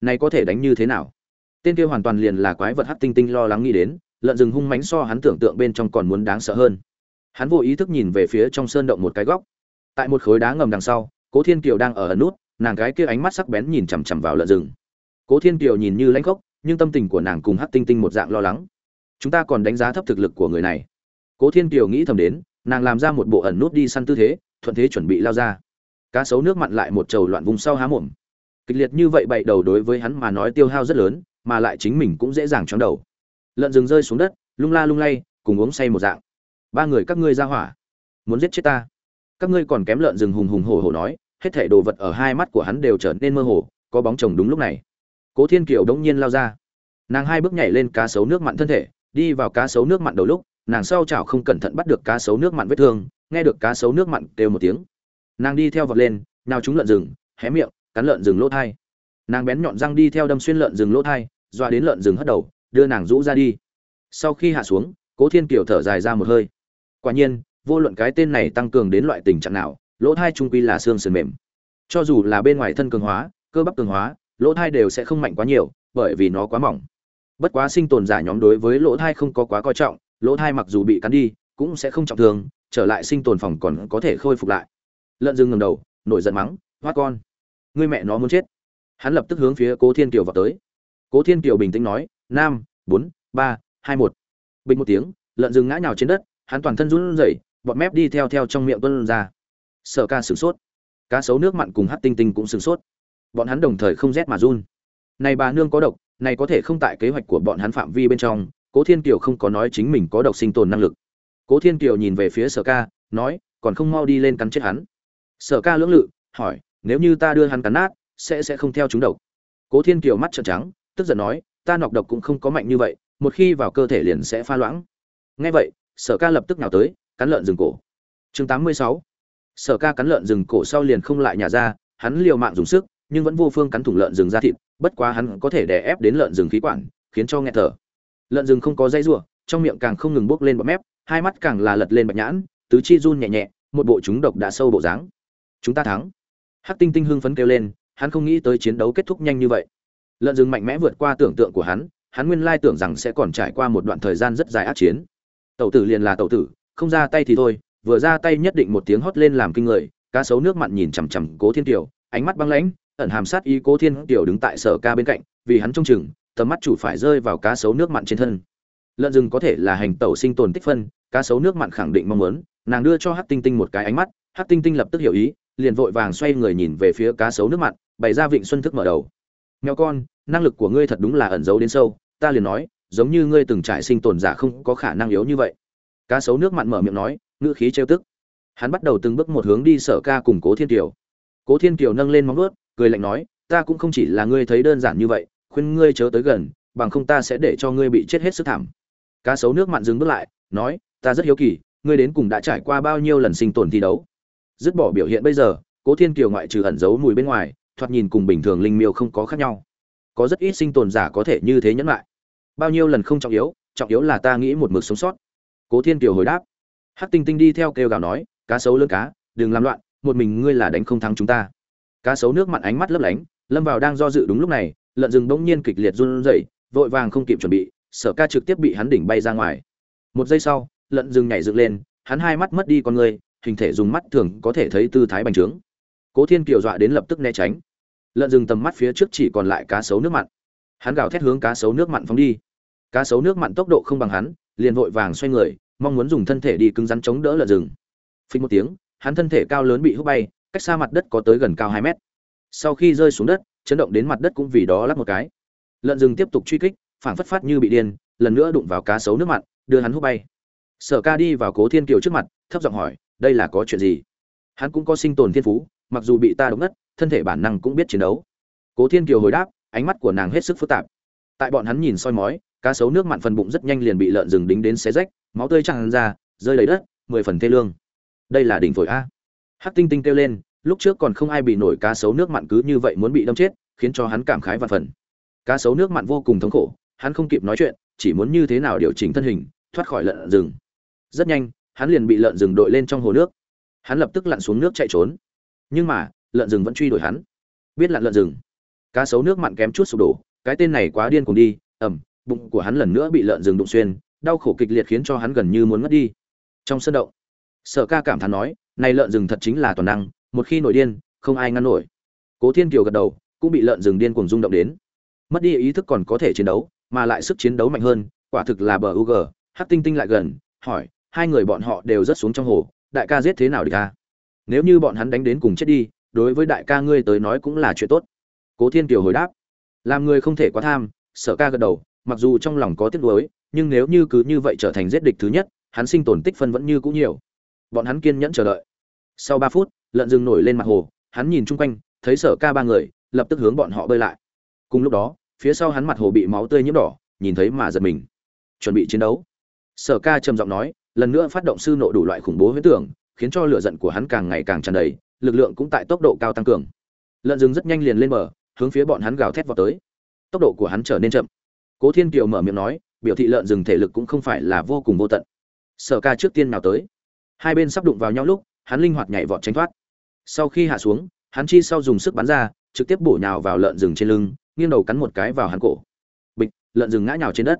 Này có thể đánh như thế nào? Tên kia hoàn toàn liền là quái vật hắc tinh tinh lo lắng nghĩ đến, lợn rừng hung mánh so hắn tưởng tượng bên trong còn muốn đáng sợ hơn. Hắn vô ý thức nhìn về phía trong sơn động một cái góc. Tại một khối đá ngầm đằng sau, cố thiên kiều đang ở ẩn nút, nàng gái kia ánh mắt sắc bén nhìn chằm chằm vào lợn rừng. Cố thiên kiều nhìn như lãnh khốc, nhưng tâm tình của nàng cùng hắc tinh tinh một dạng lo lắng. Chúng ta còn đánh giá thấp thực lực của người này. Cố thiên kiều nghĩ thầm đến nàng làm ra một bộ ẩn nút đi săn tư thế, thuận thế chuẩn bị lao ra. Cá sấu nước mặn lại một trầu loạn vùng sau há mồm. Kịch liệt như vậy bậy đầu đối với hắn mà nói tiêu hao rất lớn, mà lại chính mình cũng dễ dàng chóng đầu. Lợn rừng rơi xuống đất, lung la lung lay, cùng uống say một dạng. Ba người các ngươi ra hỏa, muốn giết chết ta. Các ngươi còn kém lợn rừng hùng hùng hổ hổ nói, hết thảy đồ vật ở hai mắt của hắn đều trở nên mơ hồ, có bóng chồng đúng lúc này. Cố thiên kiều đống nhiên lao ra. Nàng hai bước nhảy lên cá sấu nước mặn thân thể, đi vào cá sấu nước mặn đầu lúc nàng sau chảo không cẩn thận bắt được cá sấu nước mặn vết thương, nghe được cá sấu nước mặn kêu một tiếng. Nàng đi theo vọt lên nào chúng lợn rừng, hé miệng, cắn lợn rừng lỗ thai. Nàng bén nhọn răng đi theo đâm xuyên lợn rừng lỗ thai doa đến lợn rừng hất đầu, đưa nàng rũ ra đi. Sau khi hạ xuống, cố thiên kiều thở dài ra một hơi. Quả nhiên, vô luận cái tên này tăng cường đến loại tình trạng nào, lỗ thai trung quy là xương sườn mềm. Cho dù là bên ngoài thân cường hóa, cơ bắp cường hóa, lỗ thai đều sẽ không mạnh quá nhiều, bởi vì nó quá mỏng. Bất quá sinh tồn giả nhóm đối với lỗ thai không có quá coi trọng lỗ thai mặc dù bị cắn đi, cũng sẽ không trọng thương, trở lại sinh tồn phòng còn có thể khôi phục lại. Lợn rừng ngầm đầu, nổi giận mắng hoát con người mẹ nó muốn chết. Hắn lập tức hướng phía cố thiên kiều vào tới. Cố thiên kiều bình tĩnh nói năm bốn, ba, hai, một. Bình một tiếng, lợn rừng ngã nhào trên đất, hắn toàn thân run rẩy bọt mép đi theo theo trong miệng tuân ra. Sợ ca sửng sốt. Cá sấu nước mặn cùng hát tinh tinh cũng sửng sốt. Bọn hắn đồng thời không rét mà run. Này bà nương có độc, này có thể không tại kế hoạch của bọn hắn phạm vi bên trong cố thiên kiều không có nói chính mình có độc sinh tồn năng lực. Cố thiên kiều nhìn về phía sở ca, nói, còn không mau đi lên cắn chết hắn. Sở ca lưỡng lự, hỏi, nếu như ta đưa hắn cắn nát, sẽ sẽ không theo chúng độc? Cố thiên kiều mắt trợn trắng, tức giận nói, ta nọc độc cũng không có mạnh như vậy, một khi vào cơ thể liền sẽ pha loãng. Nghe vậy, sở ca lập tức nào tới, cắn lợn rừng cổ. Chương 86. sở ca cắn lợn rừng cổ sau liền không lại nhả ra, hắn liều mạng dùng sức, nhưng vẫn vô phương cắn thủng lợn rừng ra thịt, bất quá hắn có thể đè ép đến lợn rừng khí quản, khiến cho nghe thở lợn rừng không có dây rủa trong miệng càng không ngừng bốc lên bọt mép, hai mắt càng là lật lên bạch nhãn, tứ chi run nhẹ nhẹ, một bộ chúng độc đã sâu bộ dáng. Chúng ta thắng. Hắc tinh tinh hưng phấn kêu lên, hắn không nghĩ tới chiến đấu kết thúc nhanh như vậy. Lợn rừng mạnh mẽ vượt qua tưởng tượng của hắn hắn nguyên lai tưởng rằng sẽ còn trải qua một đoạn thời gian rất dài ác chiến. Tẩu tử liền là tẩu tử, không ra tay thì thôi, vừa ra tay nhất định một tiếng hót lên làm kinh người, cá sấu nước mặn nhìn chằm chằm cố thiên tiểu ánh mắt băng lãnh, ẩn hàm sát ý cố thiên tiểu đứng tại sở ca bên cạnh, vì hắn trông chừng tầm mắt chủ phải rơi vào cá sấu nước mặn trên thân. Lợn rừng có thể là hành tẩu sinh tồn tích phân, cá sấu nước mặn khẳng định mong muốn. Nàng đưa cho hát tinh tinh một cái ánh mắt hát tinh tinh lập tức hiểu ý, liền vội vàng xoay người nhìn về phía cá sấu nước mặn, bày ra vịnh xuân thức mở đầu. Mèo con, năng lực của ngươi thật đúng là ẩn giấu đến sâu, ta liền nói, giống như ngươi từng trải sinh tồn giả không có khả năng yếu như vậy. Cá sấu nước mặn mở miệng nói, ngữ khí trêu tức. Hắn bắt đầu từng bước một hướng đi sở ca cùng cố thiên kiều. Cố thiên kiều nâng lên móng ướt cười lạnh nói, ta cũng không chỉ là ngươi thấy đơn giản như vậy khuyên ngươi chớ tới gần, bằng không ta sẽ để cho ngươi bị chết hết sức thảm. Cá sấu nước mặn dừng bước lại, nói, ta rất hiếu kỳ, ngươi đến cùng đã trải qua bao nhiêu lần sinh tồn thi đấu? Dứt bỏ biểu hiện bây giờ, cố thiên kiều ngoại trừ ẩn giấu mùi bên ngoài, thoạt nhìn cùng bình thường linh miêu không có khác nhau. Có rất ít sinh tồn giả có thể như thế nhẫn lại. Bao nhiêu lần không trọng yếu trọng yếu là ta nghĩ một mực sống sót. Cố thiên kiều hồi đáp. Hắc tinh tinh đi theo kêu gào nói, cá sấu lớn cá, đừng làm loạn, một mình ngươi là đánh không thắng chúng ta. Cá sấu nước mặn ánh mắt lấp lánh, lâm vào đang do dự đúng lúc này lợn rừng bỗng nhiên kịch liệt run rẩy, vội vàng không kịp chuẩn bị, sở ca trực tiếp bị hắn đỉnh bay ra ngoài. Một giây sau, lợn rừng nhảy dựng lên, hắn hai mắt mất đi con người, hình thể dùng mắt thường có thể thấy tư thái bành trướng. Cố thiên kiều dọa đến lập tức né tránh. Lợn rừng tầm mắt phía trước chỉ còn lại cá sấu nước mặn. Hắn gào thét hướng cá sấu nước mặn phóng đi. Cá sấu nước mặn tốc độ không bằng hắn, liền vội vàng xoay người, mong muốn dùng thân thể đi cứng rắn chống đỡ lợn rừng. Phình một tiếng, hắn thân thể cao lớn bị hút bay, cách xa mặt đất có tới gần cao hai mét. Sau khi rơi xuống đất chấn động đến mặt đất cũng vì đó lắc một cái. Lợn rừng tiếp tục truy kích, phảng phất phát như bị điên, lần nữa đụng vào cá sấu nước mặn, đưa hắn hút bay. Sở ca đi vào cố thiên kiều trước mặt, thấp giọng hỏi, đây là có chuyện gì? Hắn cũng có sinh tồn thiên phú, mặc dù bị ta đống ngất, thân thể bản năng cũng biết chiến đấu. Cố thiên kiều hồi đáp, ánh mắt của nàng hết sức phức tạp. Tại bọn hắn nhìn soi mói, cá sấu nước mặn phần bụng rất nhanh liền bị lợn rừng đính đến xé rách, máu tươi tràn ra, rơi lấy đất, mười phần thê lương. Đây là đỉnh phổi a. Hắc tinh tinh kêu lên lúc trước còn không ai bị nổi cá sấu nước mặn cứ như vậy muốn bị đâm chết, khiến cho hắn cảm khái vạn phần. Cá sấu nước mặn vô cùng thống khổ, hắn không kịp nói chuyện, chỉ muốn như thế nào điều chỉnh thân hình, thoát khỏi lợn rừng. Rất nhanh, hắn liền bị lợn rừng đội lên trong hồ nước. Hắn lập tức lặn xuống nước chạy trốn. Nhưng mà, lợn rừng vẫn truy đuổi hắn. Biết lặn lợn rừng. Cá sấu nước mặn kém chút sụp đổ, cái tên này quá điên cùng đi ẩm bụng của hắn lần nữa bị lợn rừng đụng xuyên, đau khổ kịch liệt khiến cho hắn gần như muốn ngất đi. Trong sân động, sở ca cảm thán nói, này lợn rừng thật chính là toàn năng một khi nổi điên, không ai ngăn nổi. Cố thiên kiều gật đầu, cũng bị lợn rừng điên cuồng rung động đến. Mất đi ý thức còn có thể chiến đấu, mà lại sức chiến đấu mạnh hơn, quả thực là bờ ug hát hắc tinh tinh lại gần, hỏi, hai người bọn họ đều rất xuống trong hồ, đại ca giết thế nào đi ca nếu như bọn hắn đánh đến cùng chết đi, đối với đại ca ngươi tới nói cũng là chuyện tốt. Cố thiên kiều hồi đáp, làm người không thể quá tham, sở ca gật đầu, mặc dù trong lòng có tiếc nuối, nhưng nếu như cứ như vậy trở thành giết địch thứ nhất, hắn sinh tồn tích phân vẫn như cũ nhiều. Bọn hắn kiên nhẫn chờ đợi. Sau ba phút lợn rừng nổi lên mặt hồ, hắn nhìn chung quanh, thấy sở ca ba người, lập tức hướng bọn họ bơi lại. Cùng lúc đó, phía sau hắn mặt hồ bị máu tươi nhiễm đỏ, nhìn thấy mà giật mình. Chuẩn bị chiến đấu. Sở ca trầm giọng nói, lần nữa phát động sư nộ đủ loại khủng bố huyết tưởng, khiến cho lửa giận của hắn càng ngày càng tràn đầy, lực lượng cũng tại tốc độ cao tăng cường. Lợn rừng rất nhanh liền lên bờ, hướng phía bọn hắn gào thét vào tới. Tốc độ của hắn trở nên chậm. Cố thiên kiều mở miệng nói, biểu thị lợn rừng thể lực cũng không phải là vô cùng vô tận. Sở ca trước tiên nào tới. Hai bên sắp đụng vào nhau lúc, hắn linh hoạt nhảy vọt tránh thoát sau khi hạ xuống, hắn chi sau dùng sức bắn ra, trực tiếp bổ nhào vào lợn rừng trên lưng, nghiêng đầu cắn một cái vào hắn cổ. Bịch, lợn rừng ngã nhào trên đất.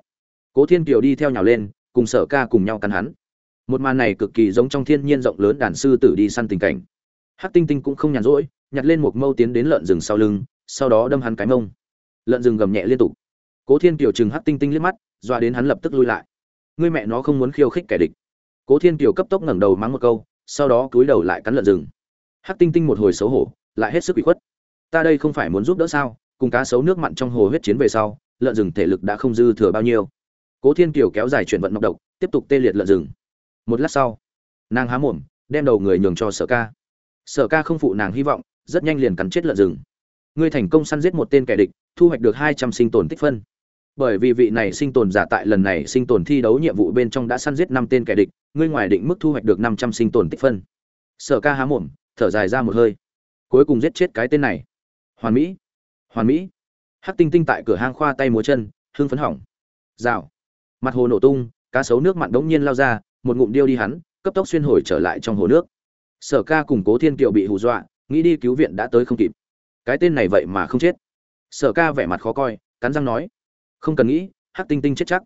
Cố thiên kiều đi theo nhào lên, cùng sở ca cùng nhau cắn hắn. Một màn này cực kỳ giống trong thiên nhiên rộng lớn đàn sư tử đi săn tình cảnh. Hắc tinh tinh cũng không nhàn rỗi, nhặt lên một mâu tiến đến lợn rừng sau lưng, sau đó đâm hắn cái mông. Lợn rừng gầm nhẹ liên tục. Cố thiên kiều chừng hắc tinh tinh liếc mắt doa đến hắn lập tức lui lại. Ngươi mẹ nó không muốn khiêu khích kẻ địch. Cố thiên kiều cấp tốc ngẩng đầu mắng một câu, sau đó cúi đầu lại cắn lợn rừng hắc tinh tinh một hồi xấu hổ, lại hết sức bị khuất. Ta đây không phải muốn giúp đỡ sao? Cùng cá sấu nước mặn trong hồ huyết chiến về sau, lợn rừng thể lực đã không dư thừa bao nhiêu. Cố thiên kiều kéo dài chuyển vận nọc độc, tiếp tục tê liệt lợn rừng. Một lát sau, nàng há mồm, đem đầu người nhường cho sở ca. Sở ca không phụ nàng hy vọng, rất nhanh liền cắn chết lợn rừng. Ngươi thành công săn giết một tên kẻ địch, thu hoạch được hai trăm sinh tồn tích phân. Bởi vì vị này sinh tồn giả tại lần này sinh tồn thi đấu nhiệm vụ bên trong đã săn giết năm tên kẻ địch, ngươi ngoài định mức thu hoạch được năm trăm sinh tồn tích phân. Sở ca há mồm thở dài ra một hơi. Cuối cùng giết chết cái tên này. Hoàn mỹ. Hoàn mỹ. Hắc tinh tinh tại cửa hang khoa tay múa chân, hưng phấn hỏng. Rào. Mặt hồ nổ tung, cá sấu nước mặn đống nhiên lao ra, một ngụm điêu đi hắn, cấp tốc xuyên hồi trở lại trong hồ nước. Sở ca cùng cố thiên kiều bị hù dọa, nghĩ đi cứu viện đã tới không kịp. Cái tên này vậy mà không chết. Sở ca vẻ mặt khó coi, cắn răng nói. Không cần nghĩ, hắc tinh tinh chết chắc.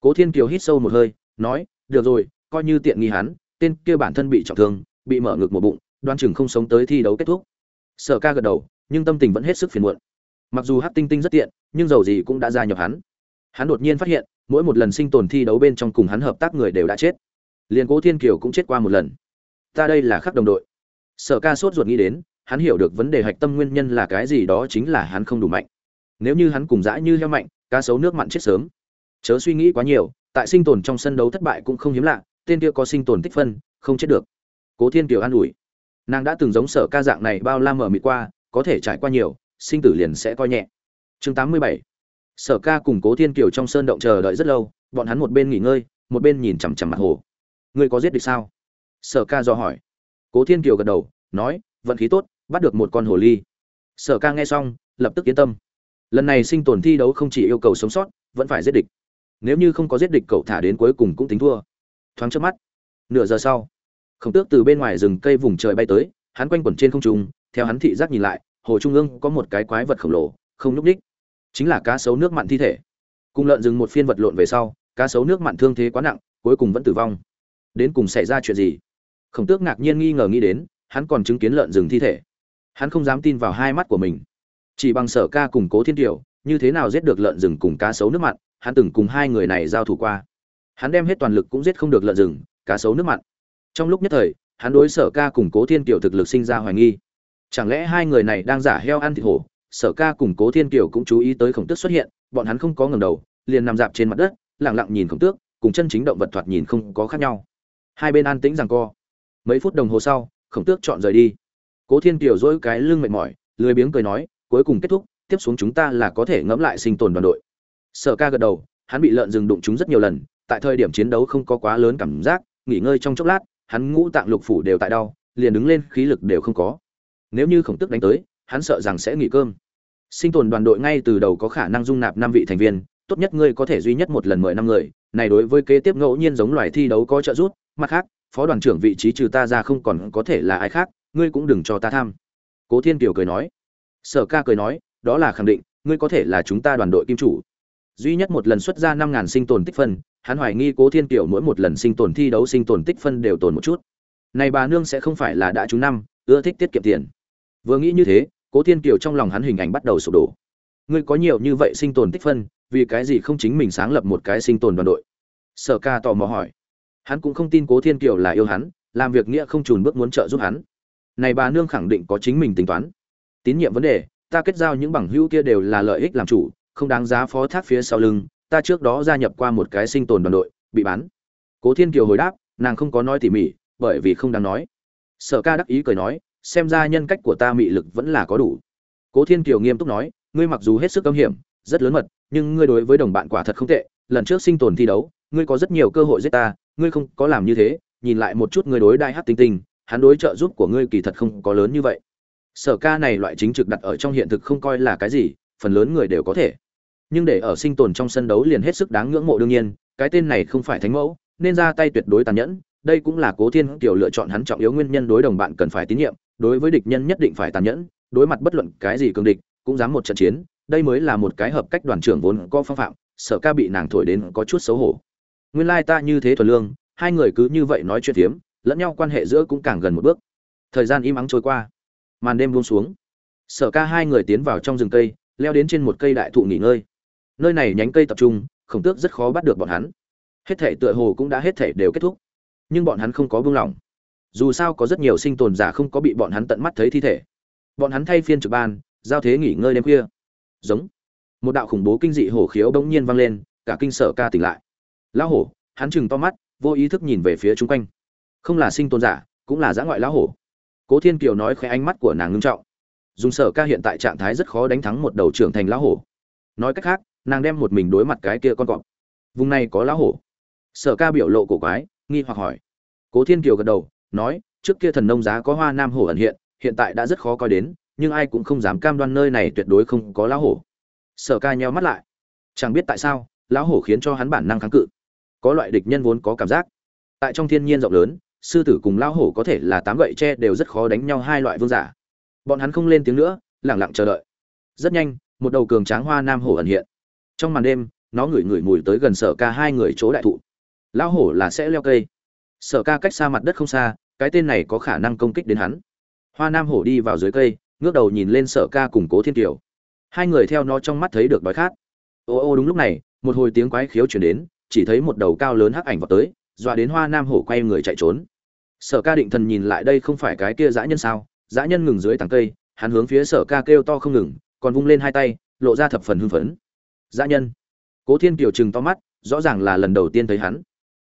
Cố thiên kiều hít sâu một hơi, nói, được rồi, coi như tiện nghi hắn, tên kia bản thân bị trọng thương, bị mở ngực một bụng đoan chừng không sống tới thi đấu kết thúc. Sở ca gật đầu, nhưng tâm tình vẫn hết sức phiền muộn. Mặc dù hát tinh tinh rất tiện, nhưng dầu gì cũng đã gia nhập hắn. Hắn đột nhiên phát hiện, mỗi một lần sinh tồn thi đấu bên trong cùng hắn hợp tác người đều đã chết. Liền cố thiên kiều cũng chết qua một lần. Ta đây là khắc đồng đội. Sở ca sốt ruột nghĩ đến, hắn hiểu được vấn đề hạch tâm nguyên nhân là cái gì đó chính là hắn không đủ mạnh. Nếu như hắn cùng dã như heo mạnh, cá sấu nước mặn chết sớm. Chớ suy nghĩ quá nhiều, tại sinh tồn trong sân đấu thất bại cũng không hiếm lạ, tên kia có sinh tồn tích phân, không chết được. Cố thiên kiều an ủi nàng đã từng giống sở ca dạng này bao la mở mịt qua, có thể trải qua nhiều, sinh tử liền sẽ coi nhẹ. Chương tám mươi bảy. Sở ca cùng cố thiên kiều trong sơn động chờ đợi rất lâu, bọn hắn một bên nghỉ ngơi, một bên nhìn chằm chằm mặt hồ. Ngươi có giết địch sao? Sở ca do hỏi. Cố thiên kiều gật đầu, nói, vận khí tốt, bắt được một con hồ ly. Sở ca nghe xong, lập tức yên tâm. Lần này sinh tồn thi đấu không chỉ yêu cầu sống sót, vẫn phải giết địch. Nếu như không có giết địch, cậu thả đến cuối cùng cũng tính thua. Thoáng trước mắt, nửa giờ sau khổng tước từ bên ngoài rừng cây vùng trời bay tới, hắn quanh quẩn trên không trung, theo hắn thị giác nhìn lại, hồ trung ương có một cái quái vật khổng lồ, không nhúc ních chính là cá sấu nước mặn thi thể. Cùng lợn rừng một phiên vật lộn về sau, cá sấu nước mặn thương thế quá nặng, cuối cùng vẫn tử vong. Đến cùng xảy ra chuyện gì? Khổng tước ngạc nhiên nghi ngờ nghĩ đến, hắn còn chứng kiến lợn rừng thi thể. Hắn không dám tin vào hai mắt của mình. Chỉ bằng sở ca cùng cố thiên tiểu như thế nào giết được lợn rừng cùng cá sấu nước mặn, hắn từng cùng hai người này giao thủ qua. Hắn đem hết toàn lực cũng giết không được lợn rừng, cá sấu nước mặn trong lúc nhất thời, hắn đối sở ca cùng cố thiên kiều thực lực sinh ra hoài nghi. Chẳng lẽ hai người này đang giả heo ăn thịt hổ? Sở ca cùng cố thiên kiều cũng chú ý tới khổng tước xuất hiện, bọn hắn không có ngầm đầu, liền nằm dạp trên mặt đất lẳng lặng nhìn khổng tước, cùng chân chính động vật thoạt nhìn không có khác nhau. Hai bên an tĩnh rằng co. Mấy phút đồng hồ sau, khổng tước chọn rời đi. Cố thiên kiều dỗi cái lưng mệt mỏi, lười biếng cười nói, cuối cùng kết thúc, tiếp xuống chúng ta là có thể ngẫm lại sinh tồn đoàn đội. Sở ca gật đầu, hắn bị lợn rừng đụng chúng rất nhiều lần, tại thời điểm chiến đấu không có quá lớn cảm giác, nghỉ ngơi trong chốc lát hắn ngũ tạng lục phủ đều tại đau, liền đứng lên, khí lực đều không có. Nếu như khổng tức đánh tới, hắn sợ rằng sẽ nghỉ cơm. Sinh tồn đoàn đội ngay từ đầu có khả năng dung nạp năm vị thành viên, tốt nhất ngươi có thể duy nhất một lần mời năm người, này đối với kế tiếp ngẫu nhiên giống loài thi đấu có trợ giúp, mặt khác, phó đoàn trưởng vị trí trừ ta ra không còn có thể là ai khác, ngươi cũng đừng cho ta tham. Cố thiên kiều cười nói. Sở ca cười nói, đó là khẳng định, ngươi có thể là chúng ta đoàn đội kim chủ. Duy nhất một lần xuất ra năm ngàn sinh tồn tích phân hắn hoài nghi cố thiên kiều mỗi một lần sinh tồn thi đấu sinh tồn tích phân đều tồn một chút. Này bà nương sẽ không phải là đã trúng năm, ưa thích tiết kiệm tiền. Vừa nghĩ như thế, cố thiên kiều trong lòng hắn hình ảnh bắt đầu sụp đổ. Ngươi có nhiều như vậy sinh tồn tích phân, vì cái gì không chính mình sáng lập một cái sinh tồn đoàn đội? Sở ca tò mò hỏi. Hắn cũng không tin cố thiên kiều là yêu hắn, làm việc nghĩa không trùn bước muốn trợ giúp hắn. Này bà nương khẳng định có chính mình tính toán. Tín nhiệm vấn đề, ta kết giao những bằng hữu kia đều là lợi ích làm chủ, không đáng giá phó thác phía sau lưng ta trước đó gia nhập qua một cái sinh tồn đoàn đội, bị bán. Cố thiên kiều hồi đáp, nàng không có nói tỉ mỉ, bởi vì không đáng nói. Sở ca đắc ý cười nói, xem ra nhân cách của ta mị lực vẫn là có đủ. Cố thiên kiều nghiêm túc nói, ngươi mặc dù hết sức âm hiểm, rất lớn mật, nhưng ngươi đối với đồng bạn quả thật không tệ, lần trước sinh tồn thi đấu, ngươi có rất nhiều cơ hội giết ta, ngươi không có làm như thế, nhìn lại một chút ngươi đối đại hát tinh tinh, hắn đối trợ giúp của ngươi kỳ thật không có lớn như vậy. Sở ca này loại chính trực đặt ở trong hiện thực không coi là cái gì, phần lớn người đều có thể nhưng để ở sinh tồn trong sân đấu liền hết sức đáng ngưỡng mộ đương nhiên, cái tên này không phải thánh mẫu, nên ra tay tuyệt đối tàn nhẫn, đây cũng là cố thiên kiều lựa chọn hắn trọng yếu nguyên nhân đối đồng bạn cần phải tín nhiệm, đối với địch nhân nhất định phải tàn nhẫn, đối mặt bất luận cái gì cường địch, cũng dám một trận chiến, đây mới là một cái hợp cách đoàn trưởng vốn có phong phạm sở ca bị nàng thổi đến có chút xấu hổ. Nguyên lai ta như thế thuần lương, hai người cứ như vậy nói chuyện tiếm lẫn nhau quan hệ giữa cũng càng gần một bước. Thời gian im ắng trôi qua, màn đêm buông xuống. Sở ca hai người tiến vào trong rừng cây, leo đến trên một cây đại thụ nghỉ ngơi nơi này nhánh cây tập trung, khổng tước rất khó bắt được bọn hắn. Hết thể tựa hồ cũng đã hết thể đều kết thúc. Nhưng bọn hắn không có buông lỏng. Dù sao có rất nhiều sinh tồn giả không có bị bọn hắn tận mắt thấy thi thể. Bọn hắn thay phiên trực ban, giao thế nghỉ ngơi đêm khuya. Giống. Một đạo khủng bố kinh dị hổ khiếu bỗng nhiên vang lên, cả kinh sở ca tỉnh lại. Lão hổ, hắn chừng to mắt, vô ý thức nhìn về phía chung quanh. Không là sinh tồn giả, cũng là giã ngoại lão hổ. Cố thiên kiều nói khoe ánh mắt của nàng ngưng trọng. Dùng sở ca hiện tại trạng thái rất khó đánh thắng một đầu trưởng thành lão hổ. Nói cách khác nàng đem một mình đối mặt cái kia con cọp. Vùng này có lão hổ. Sở ca biểu lộ cổ quái, nghi hoặc hỏi. Cố thiên kiều gật đầu, nói, trước kia thần nông giá có hoa nam hổ ẩn hiện hiện tại đã rất khó coi đến, nhưng ai cũng không dám cam đoan nơi này tuyệt đối không có lão hổ. Sở ca nheo mắt lại. Chẳng biết tại sao, lão hổ khiến cho hắn bản năng kháng cự. Có loại địch nhân vốn có cảm giác. Tại trong thiên nhiên rộng lớn, sư tử cùng lão hổ có thể là tám gậy tre đều rất khó đánh nhau hai loại vương giả. Bọn hắn không lên tiếng nữa lẳng lặng chờ đợi. Rất nhanh, một đầu cường tráng hoa nam hổ ẩn hiện trong màn đêm, nó ngửi ngửi mùi tới gần sở ca hai người chỗ đại thụ. Lão hổ là sẽ leo cây. Sở ca cách xa mặt đất không xa, cái tên này có khả năng công kích đến hắn. Hoa nam hổ đi vào dưới cây, ngước đầu nhìn lên sở ca củng cố thiên kiều. Hai người theo nó trong mắt thấy được đói khát. Ô ô, đúng lúc này, một hồi tiếng quái khiếu chuyển đến, chỉ thấy một đầu cao lớn hắc ảnh vào tới, dọa đến hoa nam hổ quay người chạy trốn. Sở ca định thần nhìn lại đây không phải cái kia dã nhân sao? Dã nhân ngừng dưới tảng cây, hắn hướng phía sở ca kêu to không ngừng, còn vung lên hai tay, lộ ra thập phần hưng phấn dã nhân. Cố thiên kiều chừng to mắt, rõ ràng là lần đầu tiên thấy hắn.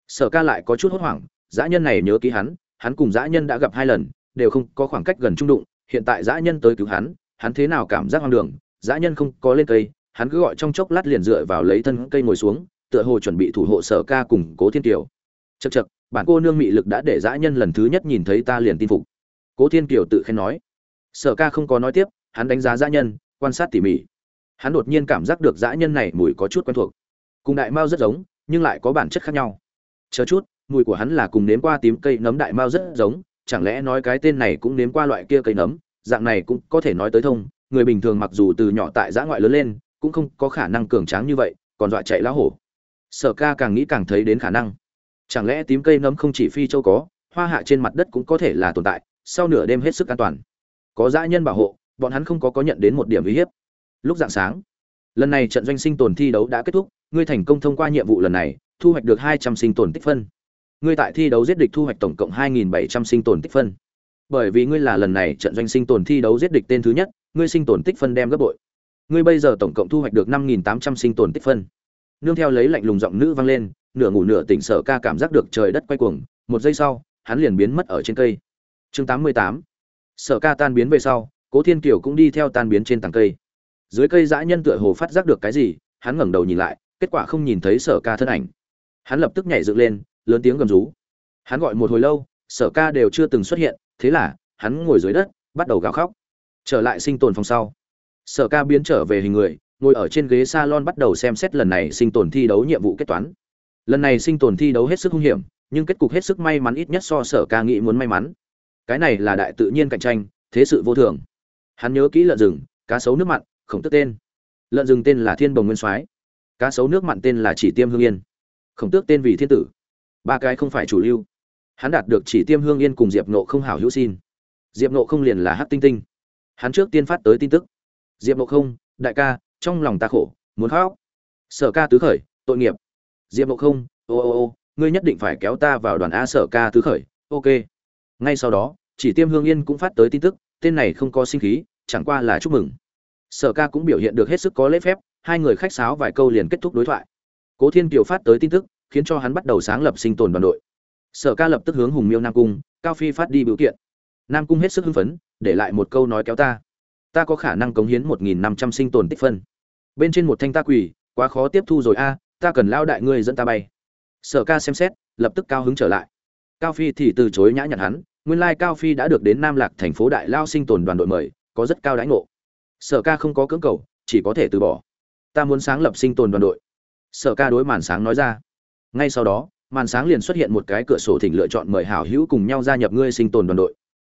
Sở ca lại có chút hốt hoảng, dã nhân này nhớ ký hắn hắn cùng dã nhân đã gặp hai lần, đều không có khoảng cách gần trung đụng, hiện tại dã nhân tới cứu hắn hắn thế nào cảm giác hoang đường, dã nhân không có lên cây, hắn cứ gọi trong chốc lát liền dựa vào lấy thân cây ngồi xuống, tựa hồ chuẩn bị thủ hộ sở ca cùng cố thiên kiều. Chật chật bản cô nương mị lực đã để dã nhân lần thứ nhất nhìn thấy ta liền tin phục. Cố thiên kiều tự khen nói. Sở ca không có nói tiếp, hắn đánh giá dã nhân, quan sát tỉ mỉ hắn đột nhiên cảm giác được dã nhân này mùi có chút quen thuộc. Cùng đại mao rất giống, nhưng lại có bản chất khác nhau. Chờ chút, mùi của hắn là cùng nếm qua tím cây nấm đại mao rất giống, chẳng lẽ nói cái tên này cũng nếm qua loại kia cây nấm, dạng này cũng có thể nói tới thông, người bình thường mặc dù từ nhỏ tại giã ngoại lớn lên, cũng không có khả năng cường tráng như vậy, còn dọa chạy lá hổ. Sở ca càng nghĩ càng thấy đến khả năng. Chẳng lẽ tím cây nấm không chỉ phi châu có, hoa hạ trên mặt đất cũng có thể là tồn tại, sau nửa đêm hết sức an toàn. Có dã nhân bảo hộ, bọn hắn không có có nhận đến một điểm uy hiếp lúc dạng sáng. Lần này trận doanh sinh tồn thi đấu đã kết thúc, ngươi thành công thông qua nhiệm vụ lần này, thu hoạch được hai trăm sinh tồn tích phân. Ngươi tại thi đấu giết địch thu hoạch tổng cộng hai nghìn bảy trăm sinh tồn tích phân. Bởi vì ngươi là lần này trận doanh sinh tồn thi đấu giết địch tên thứ nhất, ngươi sinh tồn tích phân đem gấp bội. Ngươi bây giờ tổng cộng thu hoạch được năm nghìn tám trăm sinh tồn tích phân. Nương theo lấy lạnh lùng giọng nữ vang lên, nửa ngủ nửa tỉnh sở ca cảm giác được trời đất quay cuồng, một giây sau, hắn liền biến mất ở trên cây. Chương tám mươi tám, sở ca tan biến về sau, cố thiên kiều cũng đi theo tan biến trên tầng cây dưới cây dã nhân tựa hồ phát giác được cái gì, hắn ngẩng đầu nhìn lại, kết quả không nhìn thấy sở ca thân ảnh. Hắn lập tức nhảy dựng lên, lớn tiếng gầm rú. Hắn gọi một hồi lâu, sở ca đều chưa từng xuất hiện, thế là, hắn ngồi dưới đất, bắt đầu gào khóc. Trở lại sinh tồn phòng sau. Sở ca biến trở về hình người, ngồi ở trên ghế salon bắt đầu xem xét lần này sinh tồn thi đấu nhiệm vụ kết toán. Lần này sinh tồn thi đấu hết sức hung hiểm, nhưng kết cục hết sức may mắn ít nhất so sở ca nghĩ muốn may mắn. Cái này là đại tự nhiên cạnh tranh, thế sự vô thường. Hắn nhớ kỹ lợn rừng, cá sấu nước mặn khổng tức tên. Lợn rừng tên là thiên bồng nguyên soái. Cá sấu nước mặn tên là chỉ tiêm hương yên. Khổng tước tên vì thiên tử. Ba cái không phải chủ lưu. Hắn đạt được chỉ tiêm hương yên cùng diệp nộ không hảo hữu xin. Diệp nộ không liền là hát tinh tinh. Hắn trước tiên phát tới tin tức. Diệp nộ không, đại ca, trong lòng ta khổ, muốn khóc. Sở ca tứ khởi, tội nghiệp. Diệp nộ không, ô ô ô, ngươi nhất định phải kéo ta vào đoàn a sở ca tứ khởi, ok. Ngay sau đó, chỉ tiêm hương yên cũng phát tới tin tức, tên này không có sinh khí, chẳng qua là chúc mừng sở ca cũng biểu hiện được hết sức có lễ phép, hai người khách sáo vài câu liền kết thúc đối thoại. Cố thiên kiều phát tới tin tức, khiến cho hắn bắt đầu sáng lập sinh tồn đoàn đội. Sở ca lập tức hướng hùng miêu nam cung, cao phi phát đi biểu kiện. Nam cung hết sức hưng phấn, để lại một câu nói kéo ta. Ta có khả năng cống hiến một nghìn năm trăm sinh tồn tích phân. Bên trên một thanh ta quỳ, quá khó tiếp thu rồi a, ta cần lao đại ngươi dẫn ta bay. Sở ca xem xét, lập tức cao hứng trở lại. Cao phi thì từ chối nhã nhặn hắn, nguyên lai cao phi đã được đến nam lạc thành phố đại lao sinh tồn đoàn đội mời, có rất cao đãi ngộ sở ca không có cưỡng cầu, chỉ có thể từ bỏ. Ta muốn sáng lập sinh tồn đoàn đội. Sở ca đối màn sáng nói ra. Ngay sau đó, màn sáng liền xuất hiện một cái cửa sổ thỉnh lựa chọn mời hảo hữu cùng nhau gia nhập ngươi sinh tồn đoàn đội.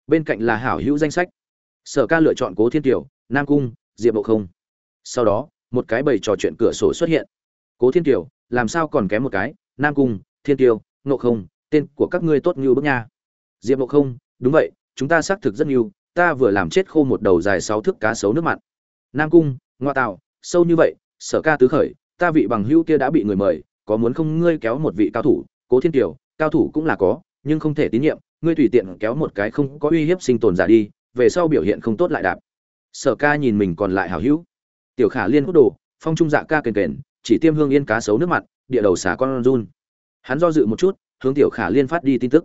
Bên cạnh là hảo hữu danh sách. Sở ca lựa chọn cố thiên kiều, nam cung, diệp bộ không. Sau đó, một cái bầy trò chuyện cửa sổ xuất hiện. Cố thiên kiều, làm sao còn kém một cái? Nam cung, thiên kiều ngộ không, tên của các ngươi tốt như bức nha. Diệp ngộ không, đúng vậy, chúng ta xác thực rất nhiều ta vừa làm chết khô một đầu dài sáu thước cá sấu nước mặn. Nam cung, ngoa tạo, sâu như vậy, sở ca tứ khởi, ta vị bằng hữu kia đã bị người mời, có muốn không ngươi kéo một vị cao thủ, cố thiên kiều, cao thủ cũng là có, nhưng không thể tín nhiệm, ngươi tùy tiện kéo một cái không có uy hiếp sinh tồn giả đi, về sau biểu hiện không tốt lại đạp. Sở ca nhìn mình còn lại hảo hữu. Tiểu khả liên hút đồ, phong trung dạ ca kền kền, chỉ tiêm hương yên cá sấu nước mặn, địa đầu xả con run. Hắn do dự một chút, hướng tiểu khả liên phát đi tin tức.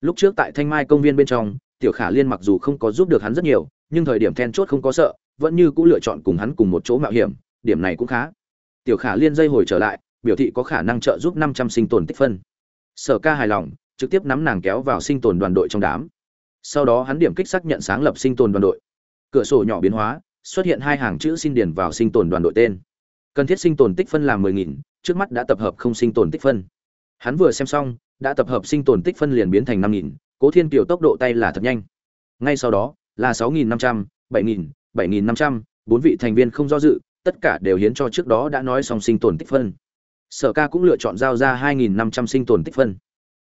Lúc trước tại thanh mai công viên bên trong tiểu khả liên mặc dù không có giúp được hắn rất nhiều, nhưng thời điểm then chốt không có sợ, vẫn như cũng lựa chọn cùng hắn cùng một chỗ mạo hiểm, điểm này cũng khá. Tiểu khả liên dây hồi trở lại, biểu thị có khả năng trợ giúp năm trăm sinh tồn tích phân. Sở ca hài lòng, trực tiếp nắm nàng kéo vào sinh tồn đoàn đội trong đám. Sau đó hắn điểm kích xác nhận sáng lập sinh tồn đoàn đội. Cửa sổ nhỏ biến hóa, xuất hiện hai hàng chữ xin điền vào sinh tồn đoàn đội tên. Cần thiết sinh tồn tích phân là mười nghìn, trước mắt đã tập hợp không sinh tồn tích phân. Hắn vừa xem xong, đã tập hợp sinh tồn tích phân liền biến thành năm nghìn cố thiên kiều tốc độ tay là thật nhanh. Ngay sau đó, là sáu nghìn năm trăm, bảy nghìn bảy nghìn năm trăm, bốn vị thành viên không do dự, tất cả đều hiến cho trước đó đã nói xong sinh tồn tích phân. Sở ca cũng lựa chọn giao ra hai nghìn năm trăm sinh tồn tích phân.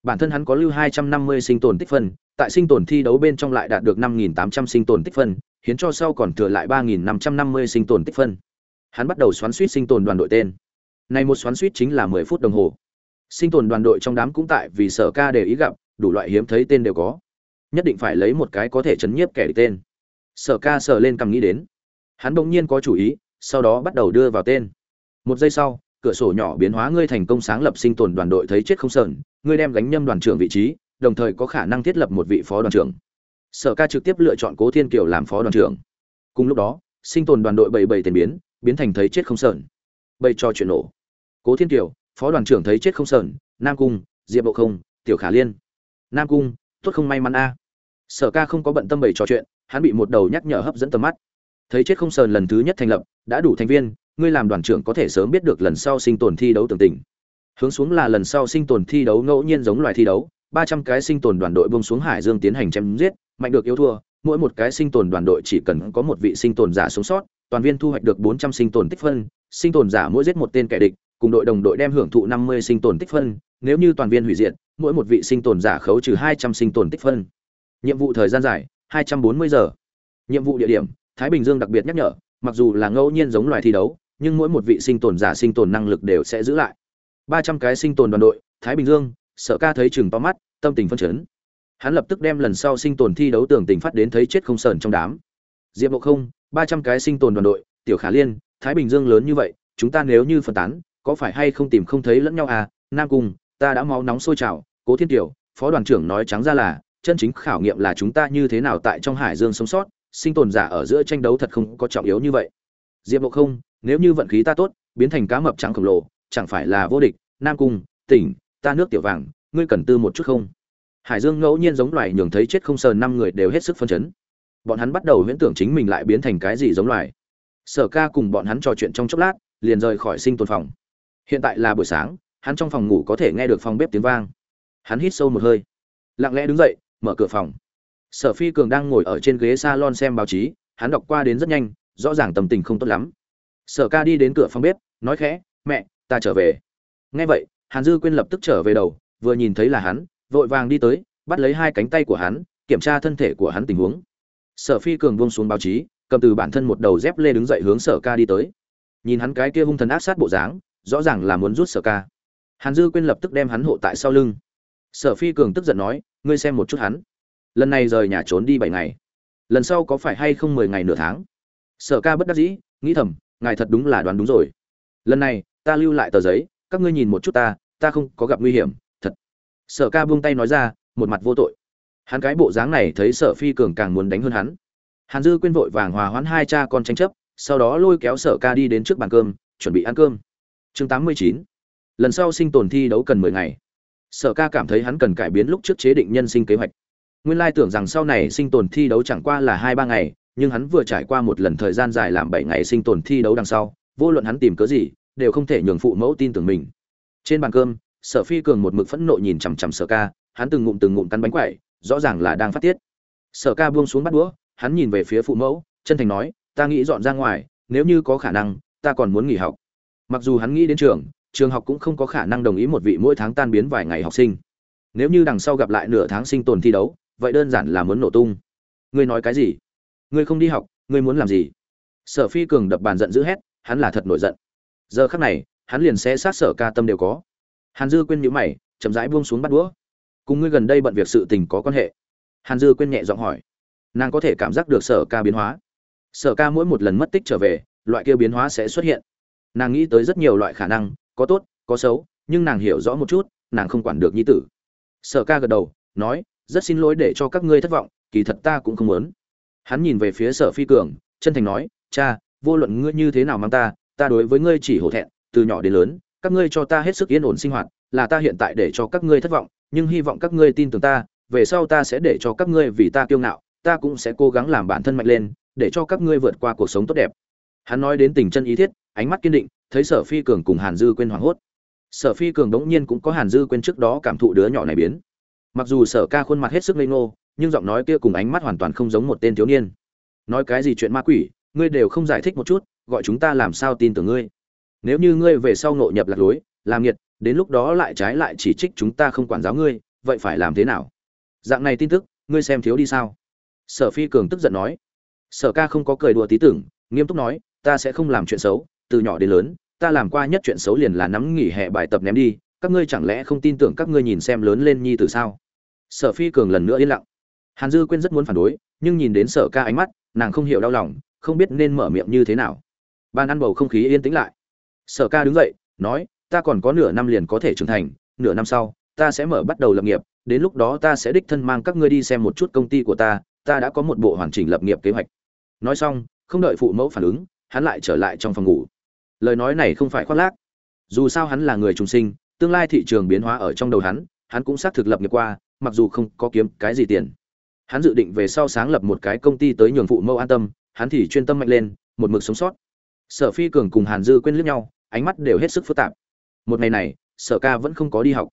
Bản thân hắn có lưu hai trăm năm mươi sinh tồn tích phân, tại sinh tồn thi đấu bên trong lại đạt được năm nghìn tám trăm sinh tồn tích phân, hiến cho sau còn thừa lại ba nghìn năm trăm năm mươi sinh tồn tích phân. Hắn bắt đầu xoắn suýt sinh tồn đoàn đội tên. Này một xoắn suýt chính là mười phút đồng hồ. Sinh tồn đoàn đội trong đám cũng tại vì sở ca để ý gặp đủ loại hiếm thấy tên đều có. Nhất định phải lấy một cái có thể chấn nhiếp kẻ địch tên. Sở ca sờ lên cầm nghĩ đến. Hắn bỗng nhiên có chủ ý, sau đó bắt đầu đưa vào tên. Một giây sau, cửa sổ nhỏ biến hóa ngươi thành công sáng lập sinh tồn đoàn đội thấy chết không sờn, ngươi đem gánh nhâm đoàn trưởng vị trí, đồng thời có khả năng thiết lập một vị phó đoàn trưởng. Sở ca trực tiếp lựa chọn cố thiên kiều làm phó đoàn trưởng. Cùng lúc đó, sinh tồn đoàn đội bảy bảy tiền biến biến thành thấy chết không sờn. Bày cho chuyện nổ. Cố thiên kiều, phó đoàn trưởng thấy chết không sờn, nam cung, diệp bộ không, tiểu khả liên nam cung, tốt không may mắn a. Sở ca không có bận tâm bày trò chuyện, hắn bị một đầu nhắc nhở hấp dẫn tầm mắt. Thấy chết không sờn lần thứ nhất thành lập, đã đủ thành viên, ngươi làm đoàn trưởng có thể sớm biết được lần sau sinh tồn thi đấu tường tình. Hướng xuống là lần sau sinh tồn thi đấu ngẫu nhiên giống loài thi đấu, ba trăm cái sinh tồn đoàn đội bông xuống hải dương tiến hành chém giết, mạnh được yếu thua, mỗi một cái sinh tồn đoàn đội chỉ cần có một vị sinh tồn giả sống sót, toàn viên thu hoạch được bốn trăm sinh tồn tích phân, sinh tồn giả mỗi giết một tên kẻ địch cùng đội đồng đội đem hưởng thụ 50 sinh tồn tích phân, nếu như toàn viên hủy diệt, mỗi một vị sinh tồn giả khấu trừ 200 sinh tồn tích phân. Nhiệm vụ thời gian dài, 240 giờ. Nhiệm vụ địa điểm, Thái Bình Dương đặc biệt nhắc nhở, mặc dù là ngẫu nhiên giống loài thi đấu, nhưng mỗi một vị sinh tồn giả sinh tồn năng lực đều sẽ giữ lại. 300 cái sinh tồn đoàn đội, Thái Bình Dương, Sở Ca thấy chừng to mắt, tâm tình phân chấn. Hắn lập tức đem lần sau sinh tồn thi đấu tưởng tình phát đến thấy chết không sờn trong đám. Diệp Ngộ Không, 300 cái sinh tồn đoàn đội, Tiểu Khả Liên, Thái Bình Dương lớn như vậy, chúng ta nếu như phân tán, có phải hay không tìm không thấy lẫn nhau à nam cung, ta đã máu nóng sôi trào, cố thiên tiểu phó đoàn trưởng nói trắng ra là, chân chính khảo nghiệm là chúng ta như thế nào tại trong hải dương sống sót, sinh tồn giả ở giữa tranh đấu thật không có trọng yếu như vậy. Diệp ngộ không, nếu như vận khí ta tốt, biến thành cá mập trắng khổng lồ, chẳng phải là vô địch, nam cung, tỉnh, ta nước tiểu vàng, ngươi cần tư một chút không? Hải dương ngẫu nhiên giống loài nhường thấy chết không sờn năm người đều hết sức phân chấn. Bọn hắn bắt đầu huyễn tưởng chính mình lại biến thành cái gì giống loài. Sở ca cùng bọn hắn trò chuyện trong chốc lát, liền rời khỏi sinh tồn phòng hiện tại là buổi sáng, hắn trong phòng ngủ có thể nghe được phòng bếp tiếng vang. Hắn hít sâu một hơi, lặng lẽ đứng dậy, mở cửa phòng. Sở phi cường đang ngồi ở trên ghế s a lon xem báo chí, hắn đọc qua đến rất nhanh, rõ ràng tâm tình không tốt lắm. Sở ca đi đến cửa phòng bếp, nói khẽ, mẹ, ta trở về. Nghe vậy, hàn dư quyên lập tức trở về đầu, vừa nhìn thấy là hắn, vội vàng đi tới, bắt lấy hai cánh tay của hắn, kiểm tra thân thể của hắn tình huống. Sở phi cường buông xuống báo chí, cầm từ bản thân một đầu dép lê đứng dậy hướng sở ca đi tới. Nhìn hắn cái kia hung thần ác sát bộ dáng rõ ràng là muốn rút sở ca. Hàn dư quên lập tức đem hắn hộ tại sau lưng. Sở phi cường tức giận nói, ngươi xem một chút hắn. Lần này rời nhà trốn đi bảy ngày. Lần sau có phải hay không mười ngày nửa tháng? Sở ca bất đắc dĩ, nghĩ thầm, ngài thật đúng là đoán đúng rồi. Lần này, ta lưu lại tờ giấy, các ngươi nhìn một chút ta ta không có gặp nguy hiểm, thật. Sở ca buông tay nói ra, một mặt vô tội. Hắn cái bộ dáng này thấy sở phi cường càng muốn đánh hơn hắn. Hàn dư quên vội vàng hòa hoãn hai cha con tranh chấp, sau đó lôi kéo sở ca đi đến trước bàn cơm, chuẩn bị ăn cơm chương 89. lần sau sinh tồn thi đấu cần 10 ngày. Sở ca cảm thấy hắn cần cải biến lúc trước chế định nhân sinh kế hoạch. Nguyên lai tưởng rằng sau này sinh tồn thi đấu chẳng qua là hai ba ngày, nhưng hắn vừa trải qua một lần thời gian dài làm bảy ngày sinh tồn thi đấu đằng sau, vô luận hắn tìm cớ gì, đều không thể nhường phụ mẫu tin tưởng mình. Trên bàn cơm, sở phi cường một mực phẫn nộ nhìn chằm chằm sở ca, hắn từng ngụm từng ngụm cắn bánh quậy rõ ràng là đang phát tiết. Sở ca buông xuống bắt đũa, hắn nhìn về phía phụ mẫu, chân thành nói, ta nghĩ dọn ra ngoài, nếu như có khả năng, ta còn muốn nghỉ học mặc dù hắn nghĩ đến trường trường học cũng không có khả năng đồng ý một vị mỗi tháng tan biến vài ngày học sinh. Nếu như đằng sau gặp lại nửa tháng sinh tồn thi đấu, vậy đơn giản là muốn nổ tung. Ngươi nói cái gì? Ngươi không đi học, ngươi muốn làm gì? Sở phi cường đập bàn giận dữ hét, hắn là thật nổi giận. Giờ khắc này, hắn liền sẽ sát sở ca tâm đều có. Hàn dư quên nhữ mày, chậm rãi buông xuống bắt đũa. Cùng ngươi gần đây bận việc sự tình có quan hệ? Hàn dư quên nhẹ giọng hỏi. Nàng có thể cảm giác được sở ca biến hóa. Sở ca mỗi một lần mất tích trở về, loại kia biến hóa sẽ xuất hiện nàng nghĩ tới rất nhiều loại khả năng, có tốt, có xấu, nhưng nàng hiểu rõ một chút, nàng không quản được nhi tử. Sở ca gật đầu, nói, rất xin lỗi để cho các ngươi thất vọng, kỳ thật ta cũng không muốn. Hắn nhìn về phía sở phi cường, chân thành nói, cha, vô luận ngươi như thế nào mang ta ta đối với ngươi chỉ hổ thẹn, từ nhỏ đến lớn, các ngươi cho ta hết sức yên ổn sinh hoạt, là ta hiện tại để cho các ngươi thất vọng, nhưng hy vọng các ngươi tin tưởng ta, về sau ta sẽ để cho các ngươi vì ta kiêu ngạo, ta cũng sẽ cố gắng làm bản thân mạnh lên, để cho các ngươi vượt qua cuộc sống tốt đẹp. Hắn nói đến tình chân ý thiết ánh mắt kiên định, thấy sở phi cường cùng hàn dư quên hoảng hốt. Sở phi cường đống nhiên cũng có hàn dư quên trước đó cảm thụ đứa nhỏ này biến. Mặc dù sở ca khuôn mặt hết sức ngây ngô, nhưng giọng nói kia cùng ánh mắt hoàn toàn không giống một tên thiếu niên. Nói cái gì chuyện ma quỷ, ngươi đều không giải thích một chút, gọi chúng ta làm sao tin tưởng ngươi. Nếu như ngươi về sau nộ nhập lạc lối, làm nghiệt, đến lúc đó lại trái lại chỉ trích chúng ta không quản giáo ngươi, vậy phải làm thế nào? Dạng này tin tức, ngươi xem thiếu đi sao? Sở phi cường tức giận nói. Sở ca không có cười đùa tí tưởng, nghiêm túc nói, ta sẽ không làm chuyện xấu từ nhỏ đến lớn, ta làm qua nhất chuyện xấu liền là nắm nghỉ hè bài tập ném đi, các ngươi chẳng lẽ không tin tưởng các ngươi nhìn xem lớn lên nhi từ sao? Sở phi cường lần nữa yên lặng. Hàn dư quên rất muốn phản đối, nhưng nhìn đến sở ca ánh mắt, nàng không hiểu đau lòng, không biết nên mở miệng như thế nào. Ban ăn bầu không khí yên tĩnh lại. Sở ca đứng dậy, nói, ta còn có nửa năm liền có thể trưởng thành, nửa năm sau, ta sẽ mở bắt đầu lập nghiệp, đến lúc đó ta sẽ đích thân mang các ngươi đi xem một chút công ty của ta ta đã có một bộ hoàn chỉnh lập nghiệp kế hoạch. Nói xong, không đợi phụ mẫu phản ứng, hắn lại trở lại trong phòng ngủ lời nói này không phải khoác lác. Dù sao hắn là người trùng sinh, tương lai thị trường biến hóa ở trong đầu hắn hắn cũng xác thực lập nghiệp qua, mặc dù không có kiếm cái gì tiền. Hắn dự định về sau sáng lập một cái công ty tới nhường phụ mẫu an tâm, hắn thì chuyên tâm mạnh lên, một mực sống sót. Sở phi cường cùng hàn dư quên liếc nhau, ánh mắt đều hết sức phức tạp. Một ngày này, sở ca vẫn không có đi học.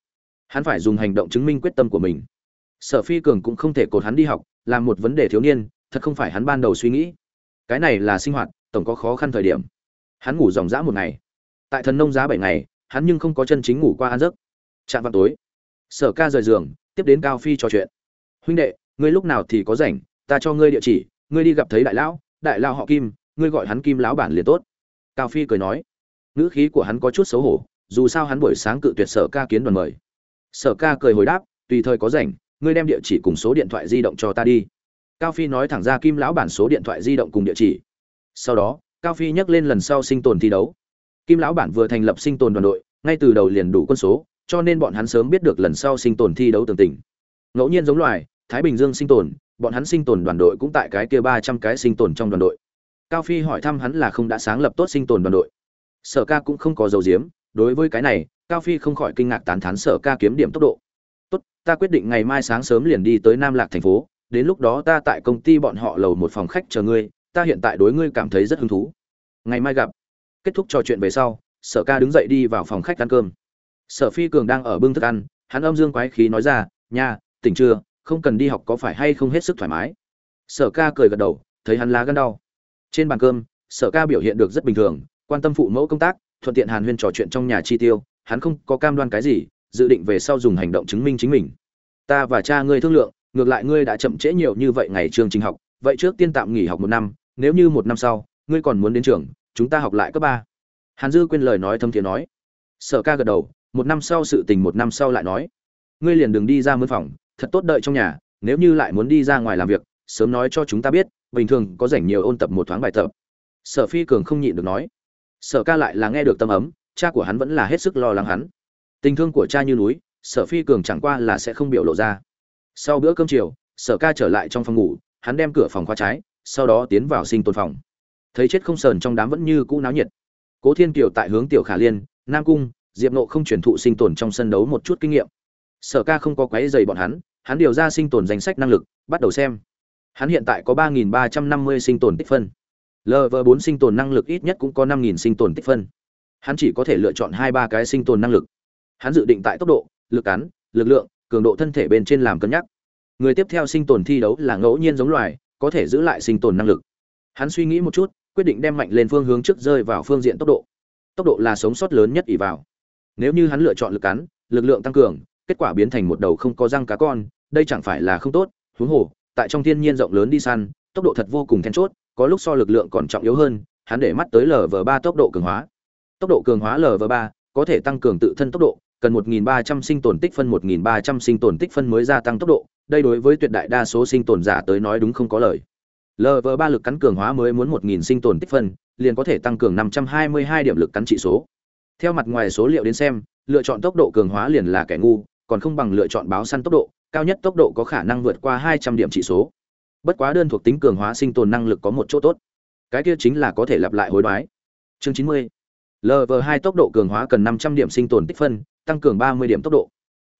Hắn phải dùng hành động chứng minh quyết tâm của mình. Sở phi cường cũng không thể cột hắn đi học, là một vấn đề thiếu niên, thật không phải hắn ban đầu suy nghĩ. Cái này là sinh hoạt, tổng có khó khăn thời điểm hắn ngủ dòng dã một ngày. Tại thần nông giá bảy ngày, hắn nhưng không có chân chính ngủ qua ăn giấc. Chạm vào tối, sở ca rời giường, tiếp đến cao phi trò chuyện. Huynh đệ, ngươi lúc nào thì có rảnh, ta cho ngươi địa chỉ, ngươi đi gặp thấy đại lão đại lão họ kim, ngươi gọi hắn kim lão bản liền tốt. Cao phi cười nói. Ngữ khí của hắn có chút xấu hổ, dù sao hắn buổi sáng cự tuyệt sở ca kiến đoàn mời. Sở ca cười hồi đáp, tùy thời có rảnh, ngươi đem địa chỉ cùng số điện thoại di động cho ta đi. Cao phi nói thẳng ra kim lão bản số điện thoại di động cùng địa chỉ. Sau đó cao phi nhắc lên lần sau sinh tồn thi đấu. Kim lão bản vừa thành lập sinh tồn đoàn đội, ngay từ đầu liền đủ quân số, cho nên bọn hắn sớm biết được lần sau sinh tồn thi đấu tường tình. Ngẫu nhiên giống loài, thái bình dương sinh tồn, bọn hắn sinh tồn đoàn đội cũng tại cái kia ba trăm cái sinh tồn trong đoàn đội. Cao phi hỏi thăm hắn là không đã sáng lập tốt sinh tồn đoàn đội. Sở ca cũng không có dầu diếm, đối với cái này, cao phi không khỏi kinh ngạc tán thán sở ca kiếm điểm tốc độ. Tốt, ta quyết định ngày mai sáng sớm liền đi tới nam lạc thành phố, đến lúc đó ta tại công ty bọn họ lầu một phòng khách chờ ngươi ta hiện tại đối ngươi cảm thấy rất hứng thú. Ngày mai gặp. Kết thúc trò chuyện về sau, sở ca đứng dậy đi vào phòng khách ăn cơm. Sở phi cường đang ở bưng thức ăn, hắn âm dương quái khí nói ra, nha, tỉnh chưa? Không cần đi học có phải hay không hết sức thoải mái? Sở ca cười gật đầu, thấy hắn lá gân đau. Trên bàn cơm, sở ca biểu hiện được rất bình thường, quan tâm phụ mẫu công tác, thuận tiện hàn huyên trò chuyện trong nhà chi tiêu, hắn không có cam đoan cái gì, dự định về sau dùng hành động chứng minh chính mình. Ta và cha ngươi thương lượng, ngược lại ngươi đã chậm trễ nhiều như vậy ngày trường trình học, vậy trước tiên tạm nghỉ học một năm nếu như một năm sau, ngươi còn muốn đến trường, chúng ta học lại cấp ba. Hàn dư quên lời nói thâm thiện nói. Sở ca gật đầu, một năm sau sự tình một năm sau lại nói. Ngươi liền đừng đi ra mướn phòng, thật tốt đợi trong nhà, nếu như lại muốn đi ra ngoài làm việc, sớm nói cho chúng ta biết, bình thường có rảnh nhiều ôn tập một thoáng bài tập. Sở phi cường không nhịn được nói. Sở ca lại là nghe được tâm ấm, cha của hắn vẫn là hết sức lo lắng hắn. Tình thương của cha như núi, sở phi cường chẳng qua là sẽ không biểu lộ ra. Sau bữa cơm chiều, sở ca trở lại trong phòng ngủ, hắn đem cửa phòng khóa trái sau đó tiến vào sinh tồn phòng. Thấy chết không sờn trong đám vẫn như cũ náo nhiệt. Cố thiên kiều tại hướng tiểu khả liên, nam cung, diệp nộ không truyền thụ sinh tồn trong sân đấu một chút kinh nghiệm. Sở ca không có quấy dày bọn hắn hắn điều ra sinh tồn danh sách năng lực, bắt đầu xem. Hắn hiện tại có 3.350 sinh tồn tích phân. Lv 4 sinh tồn năng lực ít nhất cũng có 5.000 sinh tồn tích phân. Hắn chỉ có thể lựa chọn hai ba cái sinh tồn năng lực. Hắn dự định tại tốc độ, lực cắn, lực lượng, cường độ thân thể bên trên làm cân nhắc. Người tiếp theo sinh tồn thi đấu là ngẫu nhiên giống loài có thể giữ lại sinh tồn năng lực. Hắn suy nghĩ một chút, quyết định đem mạnh lên phương hướng trước rơi vào phương diện tốc độ. Tốc độ là sống sót lớn nhất ỷ vào. Nếu như hắn lựa chọn lực cắn, lực lượng tăng cường, kết quả biến thành một đầu không có răng cá con, đây chẳng phải là không tốt, huống hồ, tại trong thiên nhiên rộng lớn đi săn, tốc độ thật vô cùng then chốt, có lúc so lực lượng còn trọng yếu hơn, hắn để mắt tới lv ba tốc độ cường hóa. Tốc độ cường hóa lv ba có thể tăng cường tự thân tốc độ, cần 1.300 sinh tồn tích phân 1.300 sinh tồn tích phân mới gia tăng tốc độ đây đối với tuyệt đại đa số sinh tồn giả tới nói đúng không có lời. Lv ba lực cắn cường hóa mới muốn 1.000 sinh tồn tích phân, liền có thể tăng cường 522 điểm lực cắn trị số. Theo mặt ngoài số liệu đến xem, lựa chọn tốc độ cường hóa liền là kẻ ngu, còn không bằng lựa chọn báo săn tốc độ, cao nhất tốc độ có khả năng vượt qua 200 điểm trị số. Bất quá đơn thuộc tính cường hóa sinh tồn năng lực có một chỗ tốt. Cái kia chính là có thể lặp lại hối đoái. Chương 90 lv 2 tốc độ cường hóa cần 500 điểm sinh tồn tích phân, tăng cường 30 điểm tốc độ.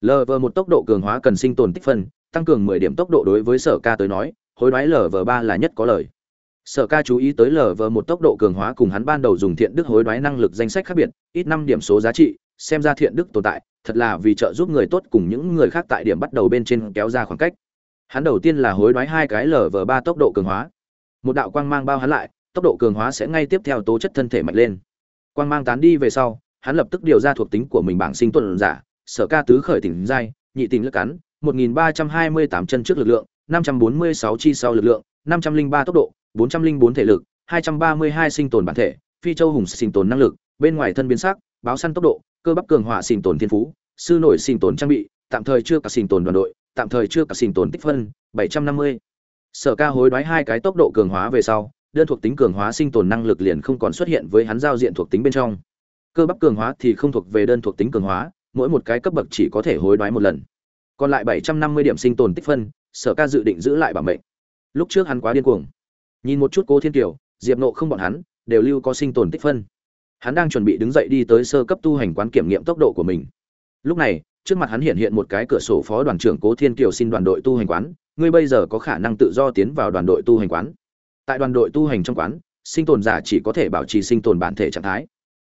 Lv 1 tốc độ cường hóa cần sinh tồn tích phân tăng cường 10 điểm tốc độ đối với sở ca tới nói, hối đoái lv 3 là nhất có lời. Sở ca chú ý tới lv 1 tốc độ cường hóa cùng hắn ban đầu dùng thiện đức hối đoái năng lực danh sách khác biệt, ít 5 điểm số giá trị, xem ra thiện đức tồn tại, thật là vì trợ giúp người tốt cùng những người khác tại điểm bắt đầu bên trên kéo ra khoảng cách. Hắn đầu tiên là hối đoái hai cái lv 3 tốc độ cường hóa. Một đạo quang mang bao hắn lại, tốc độ cường hóa sẽ ngay tiếp theo tố chất thân thể mạnh lên. Quang mang tán đi về sau, hắn lập tức điều ra thuộc tính của mình bảng sinh tuần giả, sở ca tứ khởi tỉnh giai, nhị tình lực cắn 1328 chân trước lực lượng 546 chi sau lực lượng 503 tốc độ 404 thể lực 232 sinh tồn bản thể, phi châu hùng sinh tồn năng lực, bên ngoài thân biến sắc, báo săn tốc độ, cơ bắp cường hỏa sinh tồn thiên phú, sư nổi sinh tồn trang bị, tạm thời chưa cả sinh tồn đoàn đội, tạm thời chưa cả sinh tồn tích phân 750. sở ca hối đoái hai cái tốc độ cường hóa về sau, đơn thuộc tính cường hóa sinh tồn năng lực liền không còn xuất hiện với hắn giao diện thuộc tính bên trong cơ bắp cường hóa thì không thuộc về đơn thuộc tính cường hóa, mỗi một cái cấp bậc chỉ có thể hối đoái một lần còn lại 750 điểm sinh tồn tích phân, sở ca dự định giữ lại bảo mệnh. Lúc trước hắn quá điên cuồng. Nhìn một chút cố thiên kiều, diệp nộ không bọn hắn, đều lưu có sinh tồn tích phân. Hắn đang chuẩn bị đứng dậy đi tới sơ cấp tu hành quán kiểm nghiệm tốc độ của mình. Lúc này, trước mặt hắn hiện hiện một cái cửa sổ phó đoàn trưởng cố thiên kiều xin đoàn đội tu hành quán, ngươi bây giờ có khả năng tự do tiến vào đoàn đội tu hành quán. Tại đoàn đội tu hành trong quán, sinh tồn giả chỉ có thể bảo trì sinh tồn bản thể trạng thái.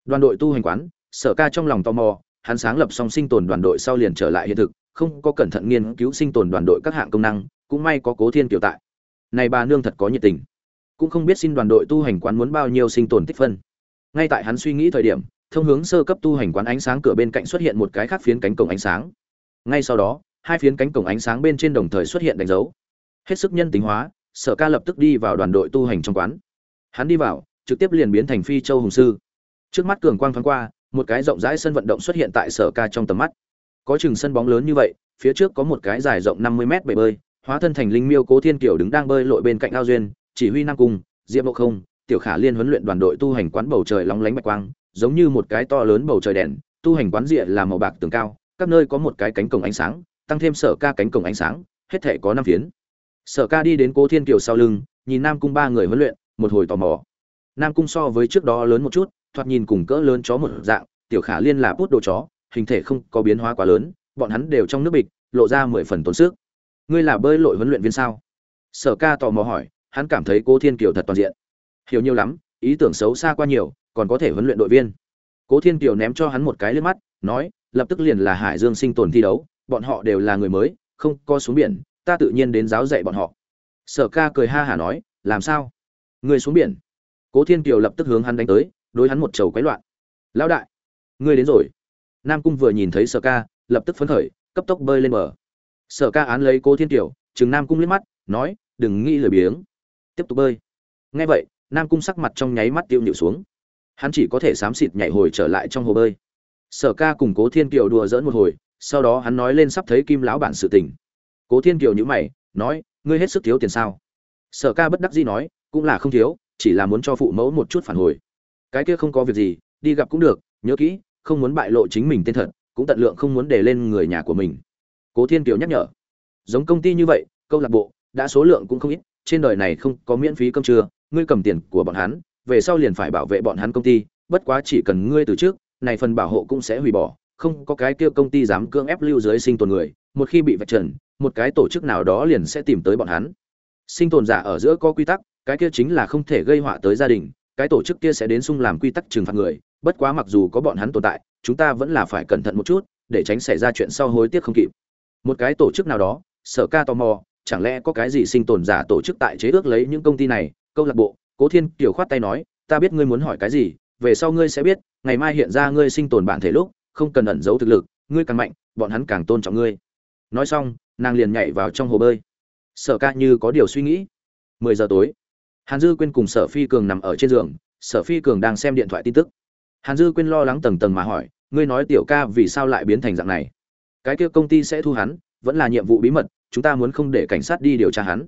Đoàn đội tu hành quán, sở ca trong lòng tò mò, hắn sáng lập xong sinh tồn đoàn đội sau liền trở lại hiện thực không có cẩn thận nghiên cứu sinh tồn đoàn đội các hạng công năng, cũng may có cố thiên kiều tại. Này bà nương thật có nhiệt tình. Cũng không biết xin đoàn đội tu hành quán muốn bao nhiêu sinh tồn tích phân. Ngay tại hắn suy nghĩ thời điểm, thông hướng sơ cấp tu hành quán ánh sáng cửa bên cạnh xuất hiện một cái khác phiến cánh cổng ánh sáng. Ngay sau đó, hai phiến cánh cổng ánh sáng bên trên đồng thời xuất hiện đánh dấu. Hết sức nhân tính hóa, sở ca lập tức đi vào đoàn đội tu hành trong quán. Hắn đi vào, trực tiếp liền biến thành phi châu hùng sư. Trước mắt cường quang thoáng qua, một cái rộng rãi sân vận động xuất hiện tại sở ca trong tầm mắt có chừng sân bóng lớn như vậy, phía trước có một cái dài rộng năm mươi mét bể bơi, hóa thân thành linh miêu cố thiên kiều đứng đang bơi lội bên cạnh ao duyên, chỉ huy nam cung, diệp mộ không, tiểu khả liên huấn luyện đoàn đội tu hành quán bầu trời lóng lánh bạch quang, giống như một cái to lớn bầu trời đèn, tu hành quán rịa là màu bạc tường cao, các nơi có một cái cánh cổng ánh sáng, tăng thêm sở ca cánh cổng ánh sáng, hết thể có năm phiến. Sở ca đi đến cố thiên kiều sau lưng, nhìn nam cung ba người huấn luyện, một hồi tò mò. Nam cung so với trước đó lớn một chút, thoạt nhìn cùng cỡ lớn chó một dạng, tiểu khả liên là bút đồ chó hình thể không có biến hóa quá lớn, bọn hắn đều trong nước bịch, lộ ra mười phần tốn sức. Ngươi là bơi lội huấn luyện viên sao? Sở ca tò mò hỏi, hắn cảm thấy cố thiên kiều thật toàn diện. Hiểu nhiều lắm, ý tưởng xấu xa qua nhiều, còn có thể huấn luyện đội viên. Cố thiên kiều ném cho hắn một cái lên mắt, nói, lập tức liền là hải dương sinh tồn thi đấu, bọn họ đều là người mới, không có xuống biển, ta tự nhiên đến giáo dạy bọn họ. Sở ca cười ha hả nói, làm sao? Người xuống biển. Cố thiên kiều lập tức hướng hắn đánh tới, đối hắn một chầu quấy loạn. Lão đại, ngươi đến rồi nam cung vừa nhìn thấy sở ca, lập tức phấn khởi, cấp tốc bơi lên bờ. Sở ca án lấy cố thiên tiểu chừng nam cung liếc mắt, nói, đừng nghĩ lười biếng. Tiếp tục bơi. Nghe vậy, nam cung sắc mặt trong nháy mắt tiêu nhịu xuống. Hắn chỉ có thể xám xịt nhảy hồi trở lại trong hồ bơi. Sở ca cùng cố thiên kiều đùa dỡn một hồi, sau đó hắn nói lên sắp thấy kim lão bản sự tình. Cố thiên kiều nhữ mày, nói, ngươi hết sức thiếu tiền sao? Sở ca bất đắc dĩ nói, cũng là không thiếu, chỉ là muốn cho phụ mẫu một chút phản hồi. Cái kia không có việc gì, đi gặp cũng được, nhớ kỹ không muốn bại lộ chính mình tên thật, cũng tận lượng không muốn để lên người nhà của mình. Cố thiên kiều nhắc nhở, giống công ty như vậy, câu lạc bộ, đã số lượng cũng không ít, trên đời này không có miễn phí cơm trưa, ngươi cầm tiền của bọn hắn, về sau liền phải bảo vệ bọn hắn công ty, bất quá chỉ cần ngươi từ trước, này phần bảo hộ cũng sẽ hủy bỏ, không có cái kia công ty dám cưỡng ép lưu dưới sinh tồn người, một khi bị vạch trần, một cái tổ chức nào đó liền sẽ tìm tới bọn hắn. Sinh tồn giả ở giữa có quy tắc, cái kia chính là không thể gây họa tới gia đình, cái tổ chức kia sẽ đến xung làm quy tắc trừng phạt người bất quá mặc dù có bọn hắn tồn tại, chúng ta vẫn là phải cẩn thận một chút, để tránh xảy ra chuyện sau hối tiếc không kịp. Một cái tổ chức nào đó, sở ca tò mò, chẳng lẽ có cái gì sinh tồn giả tổ chức tại chế ước lấy những công ty này? Câu lạc bộ, cố thiên kiều khoát tay nói, ta biết ngươi muốn hỏi cái gì, về sau ngươi sẽ biết, ngày mai hiện ra ngươi sinh tồn bản thể lúc, không cần ẩn giấu thực lực, ngươi càng mạnh, bọn hắn càng tôn trọng ngươi. Nói xong, nàng liền nhảy vào trong hồ bơi. Sở ca như có điều suy nghĩ. Mười giờ tối, hàn dư quên cùng sở phi cường nằm ở trên giường, sở phi cường đang xem điện thoại tin tức hàn dư quên lo lắng tầng tầng mà hỏi, ngươi nói tiểu ca vì sao lại biến thành dạng này? Cái kia công ty sẽ thu hắn, vẫn là nhiệm vụ bí mật, chúng ta muốn không để cảnh sát đi điều tra hắn.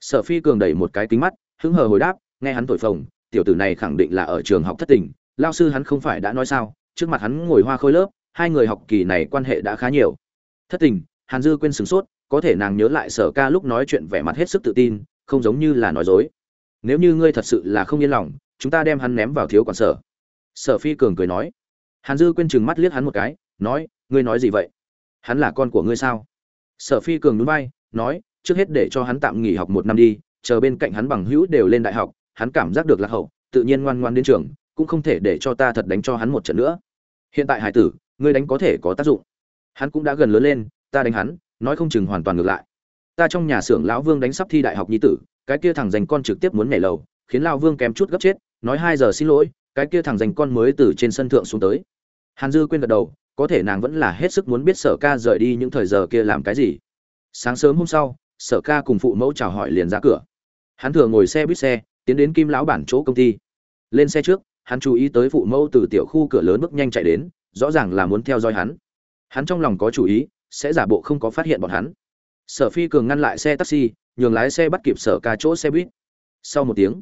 Sở phi cường đẩy một cái kính mắt, hứng hờ hồi đáp, nghe hắn thổi phồng, tiểu tử này khẳng định là ở trường học thất tình, lao sư hắn không phải đã nói sao, trước mặt hắn ngồi hoa khôi lớp, hai người học kỳ này quan hệ đã khá nhiều. Thất tình, hàn dư quên sửng sốt, có thể nàng nhớ lại sở ca lúc nói chuyện vẻ mặt hết sức tự tin, không giống như là nói dối. Nếu như ngươi thật sự là không yên lòng, chúng ta đem hắn ném vào thiếu quản sở sở phi cường cười nói. Hàn dư quên chừng mắt liếc hắn một cái, nói, ngươi nói gì vậy? Hắn là con của ngươi sao? Sở phi cường núi bay nói, trước hết để cho hắn tạm nghỉ học một năm đi, chờ bên cạnh hắn bằng hữu đều lên đại học, hắn cảm giác được lạc hậu, tự nhiên ngoan ngoan đến trường, cũng không thể để cho ta thật đánh cho hắn một trận nữa. Hiện tại hải tử, ngươi đánh có thể có tác dụng. Hắn cũng đã gần lớn lên, ta đánh hắn, nói không chừng hoàn toàn ngược lại. Ta trong nhà xưởng lão vương đánh sắp thi đại học nhi tử, cái kia thẳng dành con trực tiếp muốn nhảy lầu, khiến lão vương kém chút gấp chết, nói hai giờ xin lỗi cái kia thằng dành con mới từ trên sân thượng xuống tới. Hàn dư quên gật đầu, có thể nàng vẫn là hết sức muốn biết sở ca rời đi những thời giờ kia làm cái gì. Sáng sớm hôm sau, sở ca cùng phụ mẫu chào hỏi liền ra cửa. Hắn thừa ngồi xe buýt xe, tiến đến kim lão bản chỗ công ty. Lên xe trước, hắn chú ý tới phụ mẫu từ tiểu khu cửa lớn bước nhanh chạy đến, rõ ràng là muốn theo dõi hắn. Hắn trong lòng có chủ ý, sẽ giả bộ không có phát hiện bọn hắn. Sở phi cường ngăn lại xe taxi, nhường lái xe bắt kịp sở ca chỗ xe buýt. Sau một tiếng,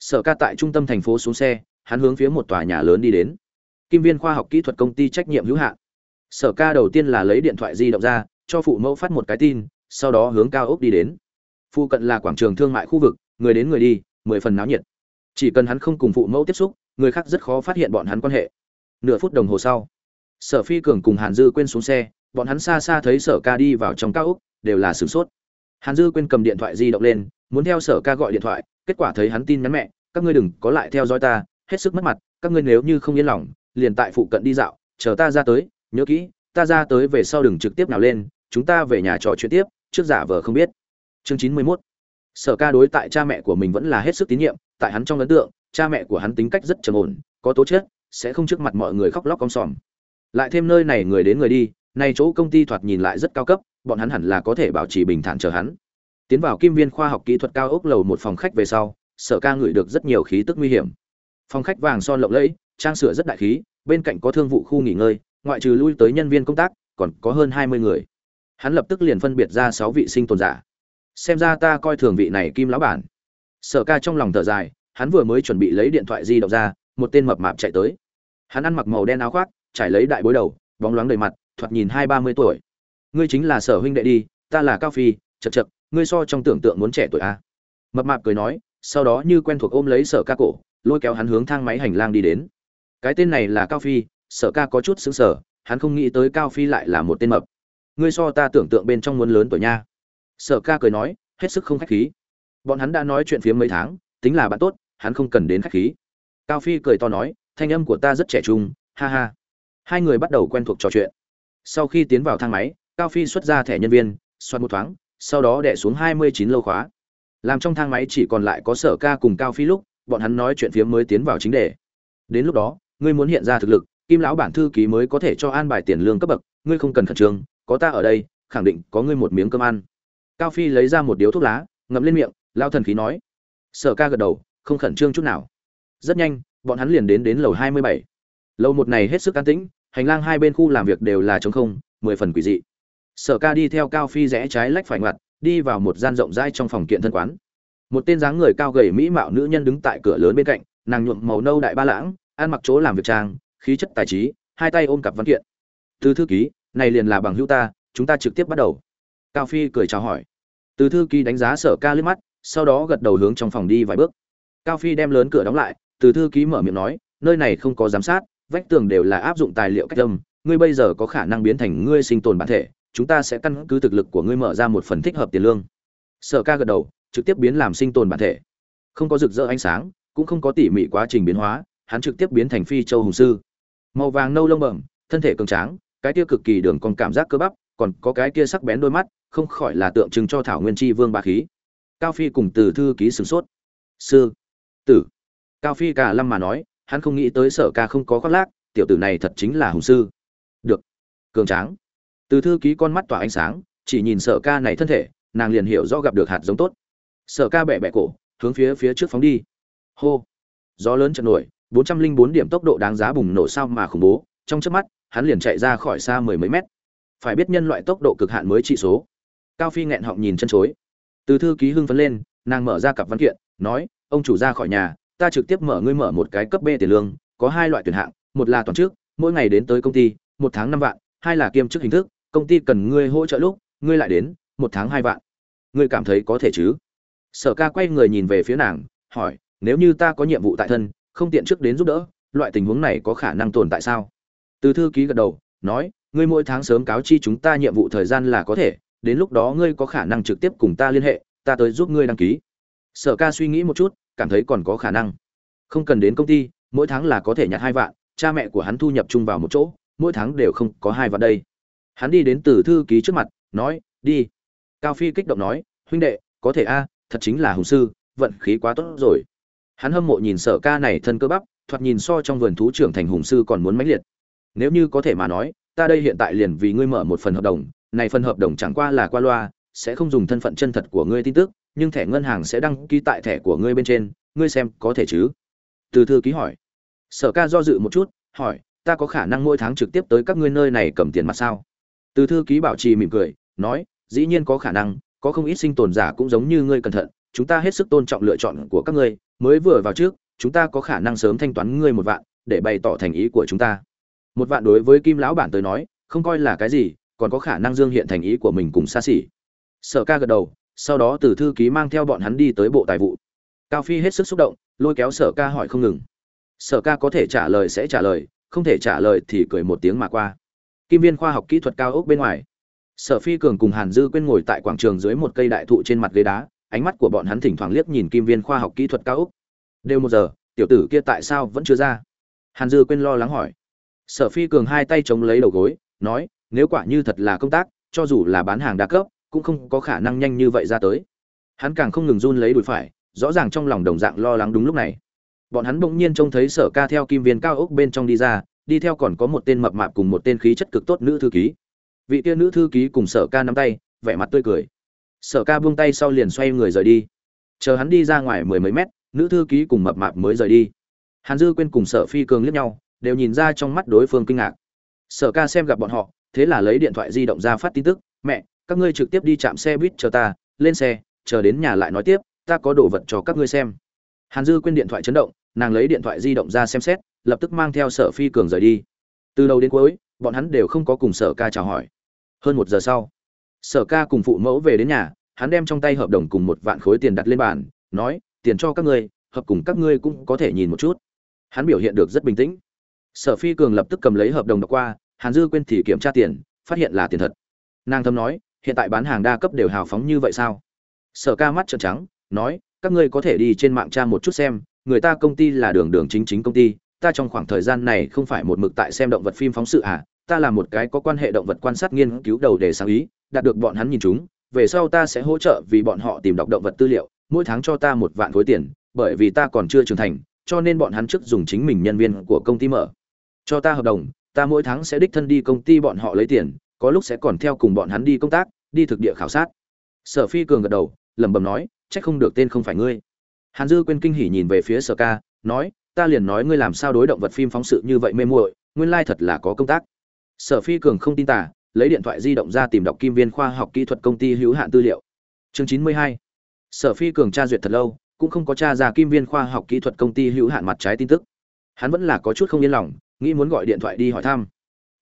sở ca tại trung tâm thành phố xuống xe hắn hướng phía một tòa nhà lớn đi đến. Kim viên khoa học kỹ thuật công ty trách nhiệm hữu hạn. Sở ca đầu tiên là lấy điện thoại di động ra, cho phụ mẫu phát một cái tin, sau đó hướng cao ốc đi đến. Phụ cận là quảng trường thương mại khu vực, người đến người đi, mười phần náo nhiệt. Chỉ cần hắn không cùng phụ mẫu tiếp xúc, người khác rất khó phát hiện bọn hắn quan hệ. Nửa phút đồng hồ sau, sở phi cường cùng hàn dư quên xuống xe, bọn hắn xa xa thấy sở ca đi vào trong cao ốc, đều là sửng sốt. Hàn dư quên cầm điện thoại di động lên, muốn theo sở ca gọi điện thoại, kết quả thấy hắn tin nhắn mẹ, các ngươi đừng có lại theo dõi ta hết sức mất mặt, các ngươi nếu như không yên lòng, liền tại phụ cận đi dạo, chờ ta ra tới, nhớ kỹ, ta ra tới về sau đừng trực tiếp nào lên, chúng ta về nhà trò chuyện tiếp, trước giả vờ không biết. Chương chín mươi 91 sở ca đối tại cha mẹ của mình vẫn là hết sức tín nhiệm, tại hắn trong ấn tượng, cha mẹ của hắn tính cách rất trầm ổn, có tố chất, sẽ không trước mặt mọi người khóc lóc con sòm. Lại thêm nơi này người đến người đi, nay chỗ công ty thoạt nhìn lại rất cao cấp, bọn hắn hẳn là có thể bảo trì bình thản chờ hắn. Tiến vào kim viên khoa học kỹ thuật cao ốc lầu một phòng khách về sau, sở ca ngửi được rất nhiều khí tức nguy hiểm phòng khách vàng son lộng lẫy, trang sửa rất đại khí, bên cạnh có thương vụ khu nghỉ ngơi, ngoại trừ lui tới nhân viên công tác, còn có hơn hai mươi người. Hắn lập tức liền phân biệt ra sáu vị sinh tồn giả. Xem ra ta coi thường vị này kim lão bản. Sở ca trong lòng thở dài, hắn vừa mới chuẩn bị lấy điện thoại di động ra, một tên mập mạp chạy tới. Hắn ăn mặc màu đen áo khoác, trải lấy đại bối đầu, bóng loáng đầy mặt, thoạt nhìn hai ba mươi tuổi. Ngươi chính là sở huynh đệ đi, ta là cao phi, chật chật, ngươi so trong tưởng tượng muốn trẻ tuổi à. mập mạp cười nói, sau đó như quen thuộc ôm lấy sở ca cổ lôi kéo hắn hướng thang máy hành lang đi đến. Cái tên này là cao phi, sở ca có chút xứng sở hắn không nghĩ tới cao phi lại là một tên mập. Ngươi so ta tưởng tượng bên trong muốn lớn tuổi nha. Sở ca cười nói, hết sức không khách khí. Bọn hắn đã nói chuyện phía mấy tháng, tính là bạn tốt, hắn không cần đến khách khí. Cao phi cười to nói, thanh âm của ta rất trẻ trung, ha ha. Hai người bắt đầu quen thuộc trò chuyện. Sau khi tiến vào thang máy, cao phi xuất ra thẻ nhân viên xoát một thoáng, sau đó đẻ xuống hai mươi chín lâu khóa. Làm trong thang máy chỉ còn lại có sở ca cùng cao phi lúc bọn hắn nói chuyện phía mới tiến vào chính đề. Đến lúc đó, ngươi muốn hiện ra thực lực, kim lão bản thư ký mới có thể cho an bài tiền lương cấp bậc, ngươi không cần khẩn trương, có ta ở đây, khẳng định có ngươi một miếng cơm ăn. Cao phi lấy ra một điếu thuốc lá, ngậm lên miệng lao thần khí nói. Sở ca gật đầu, không khẩn trương chút nào. Rất nhanh, bọn hắn liền đến đến lầu hai mươi bảy. Lầu một này hết sức an tĩnh, hành lang hai bên khu làm việc đều là trống không, mười phần quỷ dị. Sở ca đi theo cao phi rẽ trái lách phải ngoặt, đi vào một gian rộng rãi trong phòng kiện thân quán một tên dáng người cao gầy mỹ mạo nữ nhân đứng tại cửa lớn bên cạnh, nàng nhuộm màu nâu đại ba lãng, ăn mặc chỗ làm việc trang, khí chất tài trí, hai tay ôm cặp văn kiện. Từ thư ký, này liền là bằng hữu ta, chúng ta trực tiếp bắt đầu. Cao phi cười chào hỏi. Từ thư ký đánh giá sở ca liếc mắt, sau đó gật đầu hướng trong phòng đi vài bước. Cao phi đem lớn cửa đóng lại, từ thư ký mở miệng nói, nơi này không có giám sát, vách tường đều là áp dụng tài liệu cách âm, ngươi bây giờ có khả năng biến thành ngươi sinh tồn bản thể, chúng ta sẽ căn cứ thực lực của ngươi mở ra một phần thích hợp tiền lương. Sở ca gật đầu trực tiếp biến làm sinh tồn bản thể. Không có rực rỡ ánh sáng, cũng không có tỉ mỉ quá trình biến hóa, hắn trực tiếp biến thành phi châu hùng sư. Màu vàng nâu lông bẩm, thân thể cường tráng, cái kia cực kỳ đường còn cảm giác cơ bắp, còn có cái kia sắc bén đôi mắt, không khỏi là tượng trưng cho thảo nguyên chi vương ba khí. Cao phi cùng từ thư ký sửng sốt. Sư, tử. Cao phi cả lâm mà nói, hắn không nghĩ tới sở ca không có khoác lác, tiểu tử này thật chính là hùng sư. Được. Cường tráng. Từ thư ký con mắt tỏa ánh sáng, chỉ nhìn sở ca này thân thể, nàng liền hiểu rõ gặp được hạt giống tốt sở ca bẹ bẹ cổ, hướng phía phía trước phóng đi. Hô. Gió lớn chật nổi, bốn trăm linh bốn điểm tốc độ đáng giá bùng nổ sao mà khủng bố. Trong chớp mắt, hắn liền chạy ra khỏi xa mười mấy mét. Phải biết nhân loại tốc độ cực hạn mới trị số. Cao phi nghẹn họng nhìn chân chối. Từ thư ký hưng phấn lên, nàng mở ra cặp văn kiện, nói, ông chủ ra khỏi nhà, ta trực tiếp mở, ngươi mở một cái cấp b tiền lương, có hai loại tuyển hạng, một là toàn trước mỗi ngày đến tới công ty, một tháng năm vạn, hai là kiêm chức hình thức, công ty cần ngươi hỗ trợ lúc, ngươi lại đến, một tháng hai vạn. Ngươi cảm thấy có thể chứ? Sở ca quay người nhìn về phía nàng, hỏi, nếu như ta có nhiệm vụ tại thân, không tiện trước đến giúp đỡ, loại tình huống này có khả năng tồn tại sao? Từ thư ký gật đầu, nói, ngươi mỗi tháng sớm cáo chi chúng ta nhiệm vụ thời gian là có thể, đến lúc đó ngươi có khả năng trực tiếp cùng ta liên hệ, ta tới giúp ngươi đăng ký. Sở ca suy nghĩ một chút, cảm thấy còn có khả năng. Không cần đến công ty, mỗi tháng là có thể nhặt hai vạn, cha mẹ của hắn thu nhập chung vào một chỗ, mỗi tháng đều không có hai vạn đây. Hắn đi đến từ thư ký trước mặt, nói, đi. Cao phi kích động nói, huynh đệ, có thể a thật chính là hùng sư, vận khí quá tốt rồi. Hắn hâm mộ nhìn sở ca này thân cơ bắp, thoạt nhìn so trong vườn thú trưởng thành hùng sư còn muốn mãnh liệt. Nếu như có thể mà nói, ta đây hiện tại liền vì ngươi mở một phần hợp đồng, này phần hợp đồng chẳng qua là qua loa, sẽ không dùng thân phận chân thật của ngươi tin tức, nhưng thẻ ngân hàng sẽ đăng ký tại thẻ của ngươi bên trên, ngươi xem có thể chứ? Từ thư ký hỏi. Sở ca do dự một chút, hỏi, ta có khả năng mỗi tháng trực tiếp tới các ngươi nơi này cầm tiền mặt sao? Từ thư ký bảo trì mỉm cười, nói, dĩ nhiên có khả năng có không ít sinh tồn giả cũng giống như ngươi cẩn thận, chúng ta hết sức tôn trọng lựa chọn của các ngươi, mới vừa vào trước, chúng ta có khả năng sớm thanh toán ngươi một vạn, để bày tỏ thành ý của chúng ta. Một vạn đối với kim lão bản tới nói, không coi là cái gì, còn có khả năng dương hiện thành ý của mình cùng xa xỉ. Sở ca gật đầu, sau đó từ thư ký mang theo bọn hắn đi tới bộ tài vụ. Cao phi hết sức xúc động, lôi kéo sở ca hỏi không ngừng. Sở ca có thể trả lời sẽ trả lời, không thể trả lời thì cười một tiếng mà qua. Kim viên khoa học kỹ thuật cao ốc bên ngoài sở phi cường cùng hàn dư quên ngồi tại quảng trường dưới một cây đại thụ trên mặt ghế đá, ánh mắt của bọn hắn thỉnh thoảng liếc nhìn kim viên khoa học kỹ thuật cao ốc đều một giờ, tiểu tử kia tại sao vẫn chưa ra? Hàn dư quên lo lắng hỏi. Sở phi cường hai tay chống lấy đầu gối, nói, nếu quả như thật là công tác, cho dù là bán hàng đa cấp, cũng không có khả năng nhanh như vậy ra tới. Hắn càng không ngừng run lấy đùi phải, rõ ràng trong lòng đồng dạng lo lắng đúng lúc này. Bọn hắn bỗng nhiên trông thấy sở ca theo kim viên cao ốc bên trong đi ra, đi theo còn có một tên mập mạp cùng một tên khí chất cực tốt nữ thư ký vị kia nữ thư ký cùng sở ca nắm tay, vẻ mặt tươi cười. Sở ca buông tay sau liền xoay người rời đi. Chờ hắn đi ra ngoài mười mấy mét, nữ thư ký cùng mập mạp mới rời đi. Hàn dư quên cùng sở phi cường liếc nhau, đều nhìn ra trong mắt đối phương kinh ngạc. Sở ca xem gặp bọn họ, thế là lấy điện thoại di động ra phát tin tức, mẹ, các ngươi trực tiếp đi chạm xe buýt chờ ta, lên xe, chờ đến nhà lại nói tiếp, ta có đồ vật cho các ngươi xem. Hàn dư quên điện thoại chấn động, nàng lấy điện thoại di động ra xem xét, lập tức mang theo sở phi cường rời đi. Từ đầu đến cuối, bọn hắn đều không có cùng sở ca chào hỏi hơn một giờ sau, sở ca cùng phụ mẫu về đến nhà, hắn đem trong tay hợp đồng cùng một vạn khối tiền đặt lên bàn, nói, tiền cho các ngươi, hợp cùng các ngươi cũng có thể nhìn một chút. Hắn biểu hiện được rất bình tĩnh. Sở phi cường lập tức cầm lấy hợp đồng đọc qua, hàn dư quên thì kiểm tra tiền, phát hiện là tiền thật. Nàng thâm nói, hiện tại bán hàng đa cấp đều hào phóng như vậy sao? Sở ca mắt trợn trắng, nói, các ngươi có thể đi trên mạng tra một chút xem, người ta công ty là đường đường chính chính công ty, ta trong khoảng thời gian này không phải một mực tại xem động vật phim phóng sự à ta là một cái có quan hệ động vật quan sát nghiên cứu đầu để sáng ý, đạt được bọn hắn nhìn chúng, về sau ta sẽ hỗ trợ vì bọn họ tìm đọc động vật tư liệu, mỗi tháng cho ta một vạn khối tiền, bởi vì ta còn chưa trưởng thành, cho nên bọn hắn trước dùng chính mình nhân viên của công ty mở. Cho ta hợp đồng, ta mỗi tháng sẽ đích thân đi công ty bọn họ lấy tiền, có lúc sẽ còn theo cùng bọn hắn đi công tác, đi thực địa khảo sát. Sở phi cường gật đầu, lẩm bẩm nói trách không được tên không phải ngươi. Hàn dư quên kinh hỉ nhìn về phía sở ca, nói, ta liền nói ngươi làm sao đối động vật phim phóng sự như vậy mê muội, nguyên lai thật là có công tác sở phi cường không tin tả, lấy điện thoại di động ra tìm đọc kim viên khoa học kỹ thuật công ty hữu hạn tư liệu. Chương chín mươi hai. Sở phi cường tra duyệt thật lâu, cũng không có tra ra kim viên khoa học kỹ thuật công ty hữu hạn mặt trái tin tức. Hắn vẫn là có chút không yên lòng, nghĩ muốn gọi điện thoại đi hỏi thăm.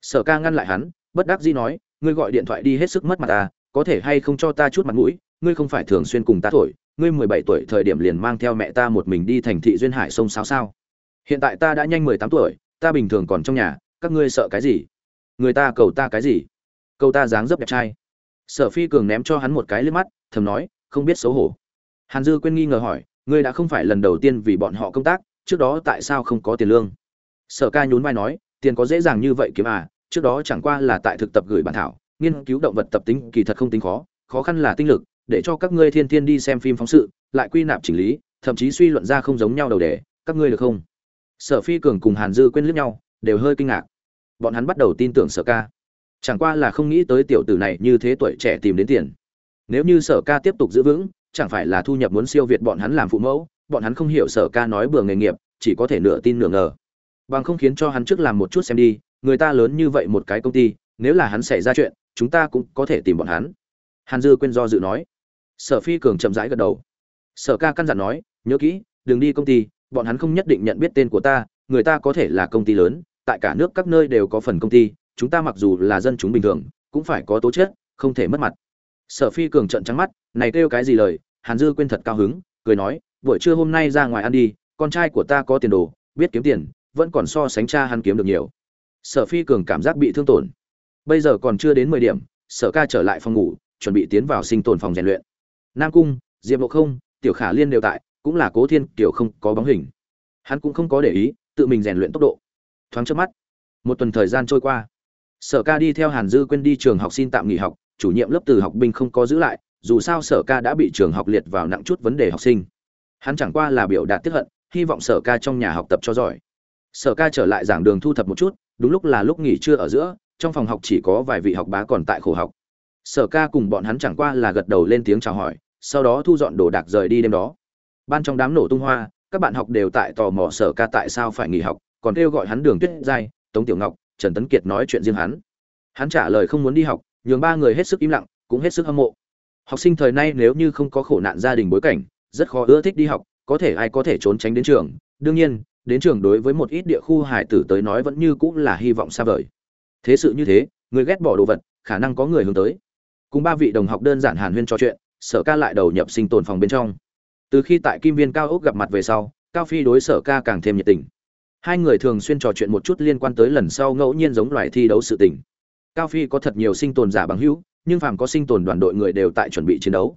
Sở ca ngăn lại hắn, bất đắc dĩ nói, ngươi gọi điện thoại đi hết sức mất mặt ta có thể hay không cho ta chút mặt mũi, ngươi không phải thường xuyên cùng ta thổi, ngươi mười bảy tuổi thời điểm liền mang theo mẹ ta một mình đi thành thị duyên hải sông sáo sao? Hiện tại ta đã nhanh mười tám tuổi, ta bình thường còn trong nhà, các ngươi sợ cái gì? Người ta cầu ta cái gì? Cầu ta dáng dấp đẹp trai. Sở phi cường ném cho hắn một cái liếc mắt, thầm nói, không biết xấu hổ. Hàn dư quên nghi ngờ hỏi, ngươi đã không phải lần đầu tiên vì bọn họ công tác, trước đó tại sao không có tiền lương? Sở ca nhún vai nói, tiền có dễ dàng như vậy kiếm à trước đó chẳng qua là tại thực tập gửi bản thảo, nghiên cứu động vật tập tính kỳ thật không tính khó khó khăn là tinh lực, để cho các ngươi thiên thiên đi xem phim phóng sự, lại quy nạp chỉnh lý, thậm chí suy luận ra không giống nhau đầu đề, các ngươi được không? Sở phi cường cùng hàn dư quên liếc nhau, đều hơi kinh ngạc bọn hắn bắt đầu tin tưởng sở ca. Chẳng qua là không nghĩ tới tiểu tử này như thế tuổi trẻ tìm đến tiền. Nếu như sở ca tiếp tục giữ vững, chẳng phải là thu nhập muốn siêu việt bọn hắn làm phụ mẫu, bọn hắn không hiểu sở ca nói bừa nghề nghiệp, chỉ có thể nửa tin nửa ngờ. Bằng không khiến cho hắn trước làm một chút xem đi, người ta lớn như vậy một cái công ty, nếu là hắn xảy ra chuyện, chúng ta cũng có thể tìm bọn hắn. Hàn dư quên do dự nói. Sở phi cường chậm rãi gật đầu. Sở ca căn dặn nói, nhớ kỹ, đừng đi công ty, bọn hắn không nhất định nhận biết tên của ta, người ta có thể là công ty lớn tại cả nước các nơi đều có phần công ty, chúng ta mặc dù là dân chúng bình thường, cũng phải có tố chất, không thể mất mặt. Sở phi cường trận trắng mắt, này kêu cái gì lời, hàn dư quên thật cao hứng, cười nói, buổi trưa hôm nay ra ngoài ăn đi, con trai của ta có tiền đồ, biết kiếm tiền, vẫn còn so sánh cha hắn kiếm được nhiều. Sở phi cường cảm giác bị thương tổn. Bây giờ còn chưa đến mười điểm, sở ca trở lại phòng ngủ, chuẩn bị tiến vào sinh tồn phòng rèn luyện. Nam cung, diệp lộ không, tiểu khả liên đều tại, cũng là cố thiên kiểu không có bóng hình. Hắn cũng không có để ý, tự mình rèn luyện tốc độ thoáng trước mắt. Một tuần thời gian trôi qua. Sở ca đi theo hàn dư quên đi trường học xin tạm nghỉ học, chủ nhiệm lớp từ học binh không có giữ lại, dù sao sở ca đã bị trường học liệt vào nặng chút vấn đề học sinh. Hắn chẳng qua là biểu đạt tiếp hận, hy vọng sở ca trong nhà học tập cho giỏi. Sở ca trở lại giảng đường thu thập một chút, đúng lúc là lúc nghỉ trưa ở giữa, trong phòng học chỉ có vài vị học bá còn tại khổ học. Sở ca cùng bọn hắn chẳng qua là gật đầu lên tiếng chào hỏi, sau đó thu dọn đồ đạc rời đi đêm đó. Ban trong đám nổ tung hoa, các bạn học đều tại tò mò sở ca tại sao phải nghỉ học còn kêu gọi hắn đường tuyết giai, tống tiểu ngọc, trần tấn kiệt nói chuyện riêng hắn. Hắn trả lời không muốn đi học, nhường ba người hết sức im lặng, cũng hết sức hâm mộ. Học sinh thời nay nếu như không có khổ nạn gia đình bối cảnh, rất khó ưa thích đi học, có thể ai có thể trốn tránh đến trường. Đương nhiên, đến trường đối với một ít địa khu hải tử tới nói vẫn như cũng là hy vọng xa vời. Thế sự như thế, người ghét bỏ đồ vật, khả năng có người hướng tới. Cùng ba vị đồng học đơn giản hàn huyên trò chuyện, sở ca lại đầu nhập sinh tồn phòng bên trong. Từ khi tại kim viên cao ốc gặp mặt về sau, cao phi đối sở ca càng thêm nhiệt tình hai người thường xuyên trò chuyện một chút liên quan tới lần sau ngẫu nhiên giống loài thi đấu sự tình. Cao phi có thật nhiều sinh tồn giả bằng hữu, nhưng phàm có sinh tồn đoàn đội người đều tại chuẩn bị chiến đấu.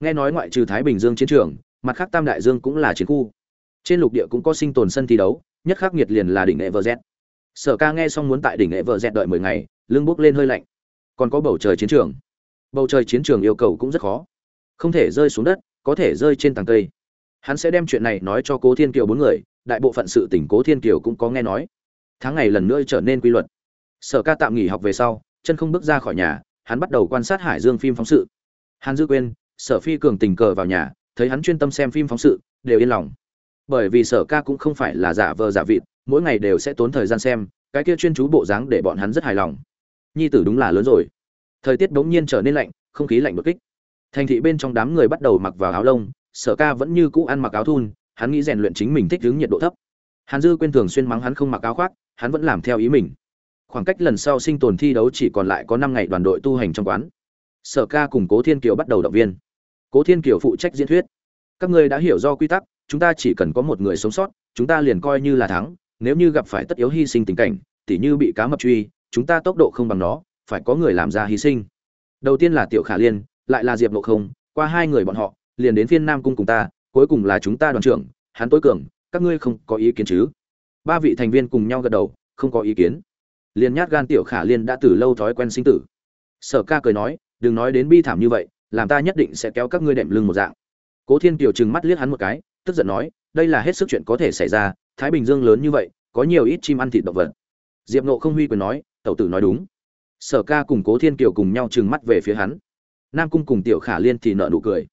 Nghe nói ngoại trừ thái bình dương chiến trường, mặt khác tam đại dương cũng là chiến khu. Trên lục địa cũng có sinh tồn sân thi đấu, nhất khắc nghiệt liền là đỉnh everest sở ca nghe xong muốn tại đỉnh everest đợi mười ngày, lưng bốc lên hơi lạnh. Còn có bầu trời chiến trường. Bầu trời chiến trường yêu cầu cũng rất khó. Không thể rơi xuống đất, có thể rơi trên tầng cây. Hắn sẽ đem chuyện này nói cho cố thiên kiều bốn người đại bộ phận sự tỉnh cố thiên kiều cũng có nghe nói. Tháng ngày lần nữa trở nên quy luật. Sở ca tạm nghỉ học về sau, chân không bước ra khỏi nhà, hắn bắt đầu quan sát hải dương phim phóng sự. Hắn dư quên sở phi cường tình cờ vào nhà, thấy hắn chuyên tâm xem phim phóng sự, đều yên lòng. Bởi vì sở ca cũng không phải là giả vờ giả vịt, mỗi ngày đều sẽ tốn thời gian xem, cái kia chuyên chú bộ dáng để bọn hắn rất hài lòng. Nhi tử đúng là lớn rồi. Thời tiết bỗng nhiên trở nên lạnh, không khí lạnh đột kích. Thành thị bên trong đám người bắt đầu mặc vào áo lông, sở ca vẫn như cũ ăn mặc áo thun hắn nghĩ rèn luyện chính mình thích ứng nhiệt độ thấp. Hàn dư quên thường xuyên mắng hắn không mặc áo khoác, hắn vẫn làm theo ý mình. Khoảng cách lần sau sinh tồn thi đấu chỉ còn lại có năm ngày đoàn đội tu hành trong quán. Sở ca cùng cố thiên kiều bắt đầu động viên. Cố thiên kiều phụ trách diễn thuyết. Các ngươi đã hiểu do quy tắc, chúng ta chỉ cần có một người sống sót, chúng ta liền coi như là thắng, nếu như gặp phải tất yếu hy sinh tình cảnh, tỉ như bị cá mập truy, chúng ta tốc độ không bằng nó, phải có người làm ra hy sinh. Đầu tiên là tiểu khả liên, lại là diệp nộ không, qua hai người bọn họ, liền đến phiên nam cung cùng ta cuối cùng là chúng ta đoàn trưởng, hắn tối cường, các ngươi không có ý kiến chứ? Ba vị thành viên cùng nhau gật đầu, không có ý kiến. Liền nhát gan tiểu khả liên đã từ lâu thói quen sinh tử. Sở ca cười nói, đừng nói đến bi thảm như vậy, làm ta nhất định sẽ kéo các ngươi đệm lưng một dạng. Cố thiên kiều trừng mắt liếc hắn một cái, tức giận nói, đây là hết sức chuyện có thể xảy ra, thái bình dương lớn như vậy, có nhiều ít chim ăn thịt động vật. Diệp nộ không huy quyền nói, tẩu tử nói đúng. Sở ca cùng cố thiên kiều cùng nhau trừng mắt về phía hắn. Nam cung cùng tiểu khả liên thì nợ nụ cười.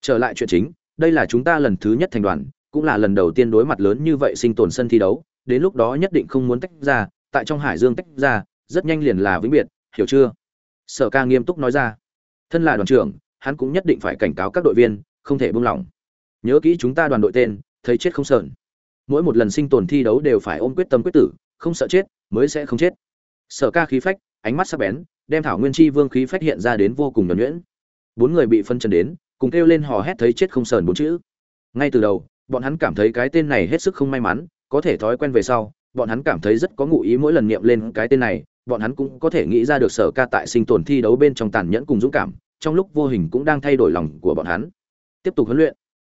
Trở lại chuyện chính đây là chúng ta lần thứ nhất thành đoàn, cũng là lần đầu tiên đối mặt lớn như vậy sinh tồn sân thi đấu, đến lúc đó nhất định không muốn tách ra, tại trong hải dương tách ra, rất nhanh liền là vĩnh biệt, hiểu chưa? Sở ca nghiêm túc nói ra. Thân là đoàn trưởng, hắn cũng nhất định phải cảnh cáo các đội viên, không thể buông lỏng. Nhớ kỹ chúng ta đoàn đội tên, thấy chết không sờn. Mỗi một lần sinh tồn thi đấu đều phải ôm quyết tâm quyết tử, không sợ chết, mới sẽ không chết. Sở ca khí phách, ánh mắt sắc bén, đem thảo nguyên chi vương khí phách hiện ra đến vô cùng nhuẩn nhuyễn. Bốn người bị phân trần đến cùng kêu lên hò hét thấy chết không sờn bốn chữ. Ngay từ đầu, bọn hắn cảm thấy cái tên này hết sức không may mắn, có thể thói quen về sau, bọn hắn cảm thấy rất có ngụ ý mỗi lần niệm lên cái tên này, bọn hắn cũng có thể nghĩ ra được sở ca tại sinh tồn thi đấu bên trong tàn nhẫn cùng dũng cảm, trong lúc vô hình cũng đang thay đổi lòng của bọn hắn. Tiếp tục huấn luyện.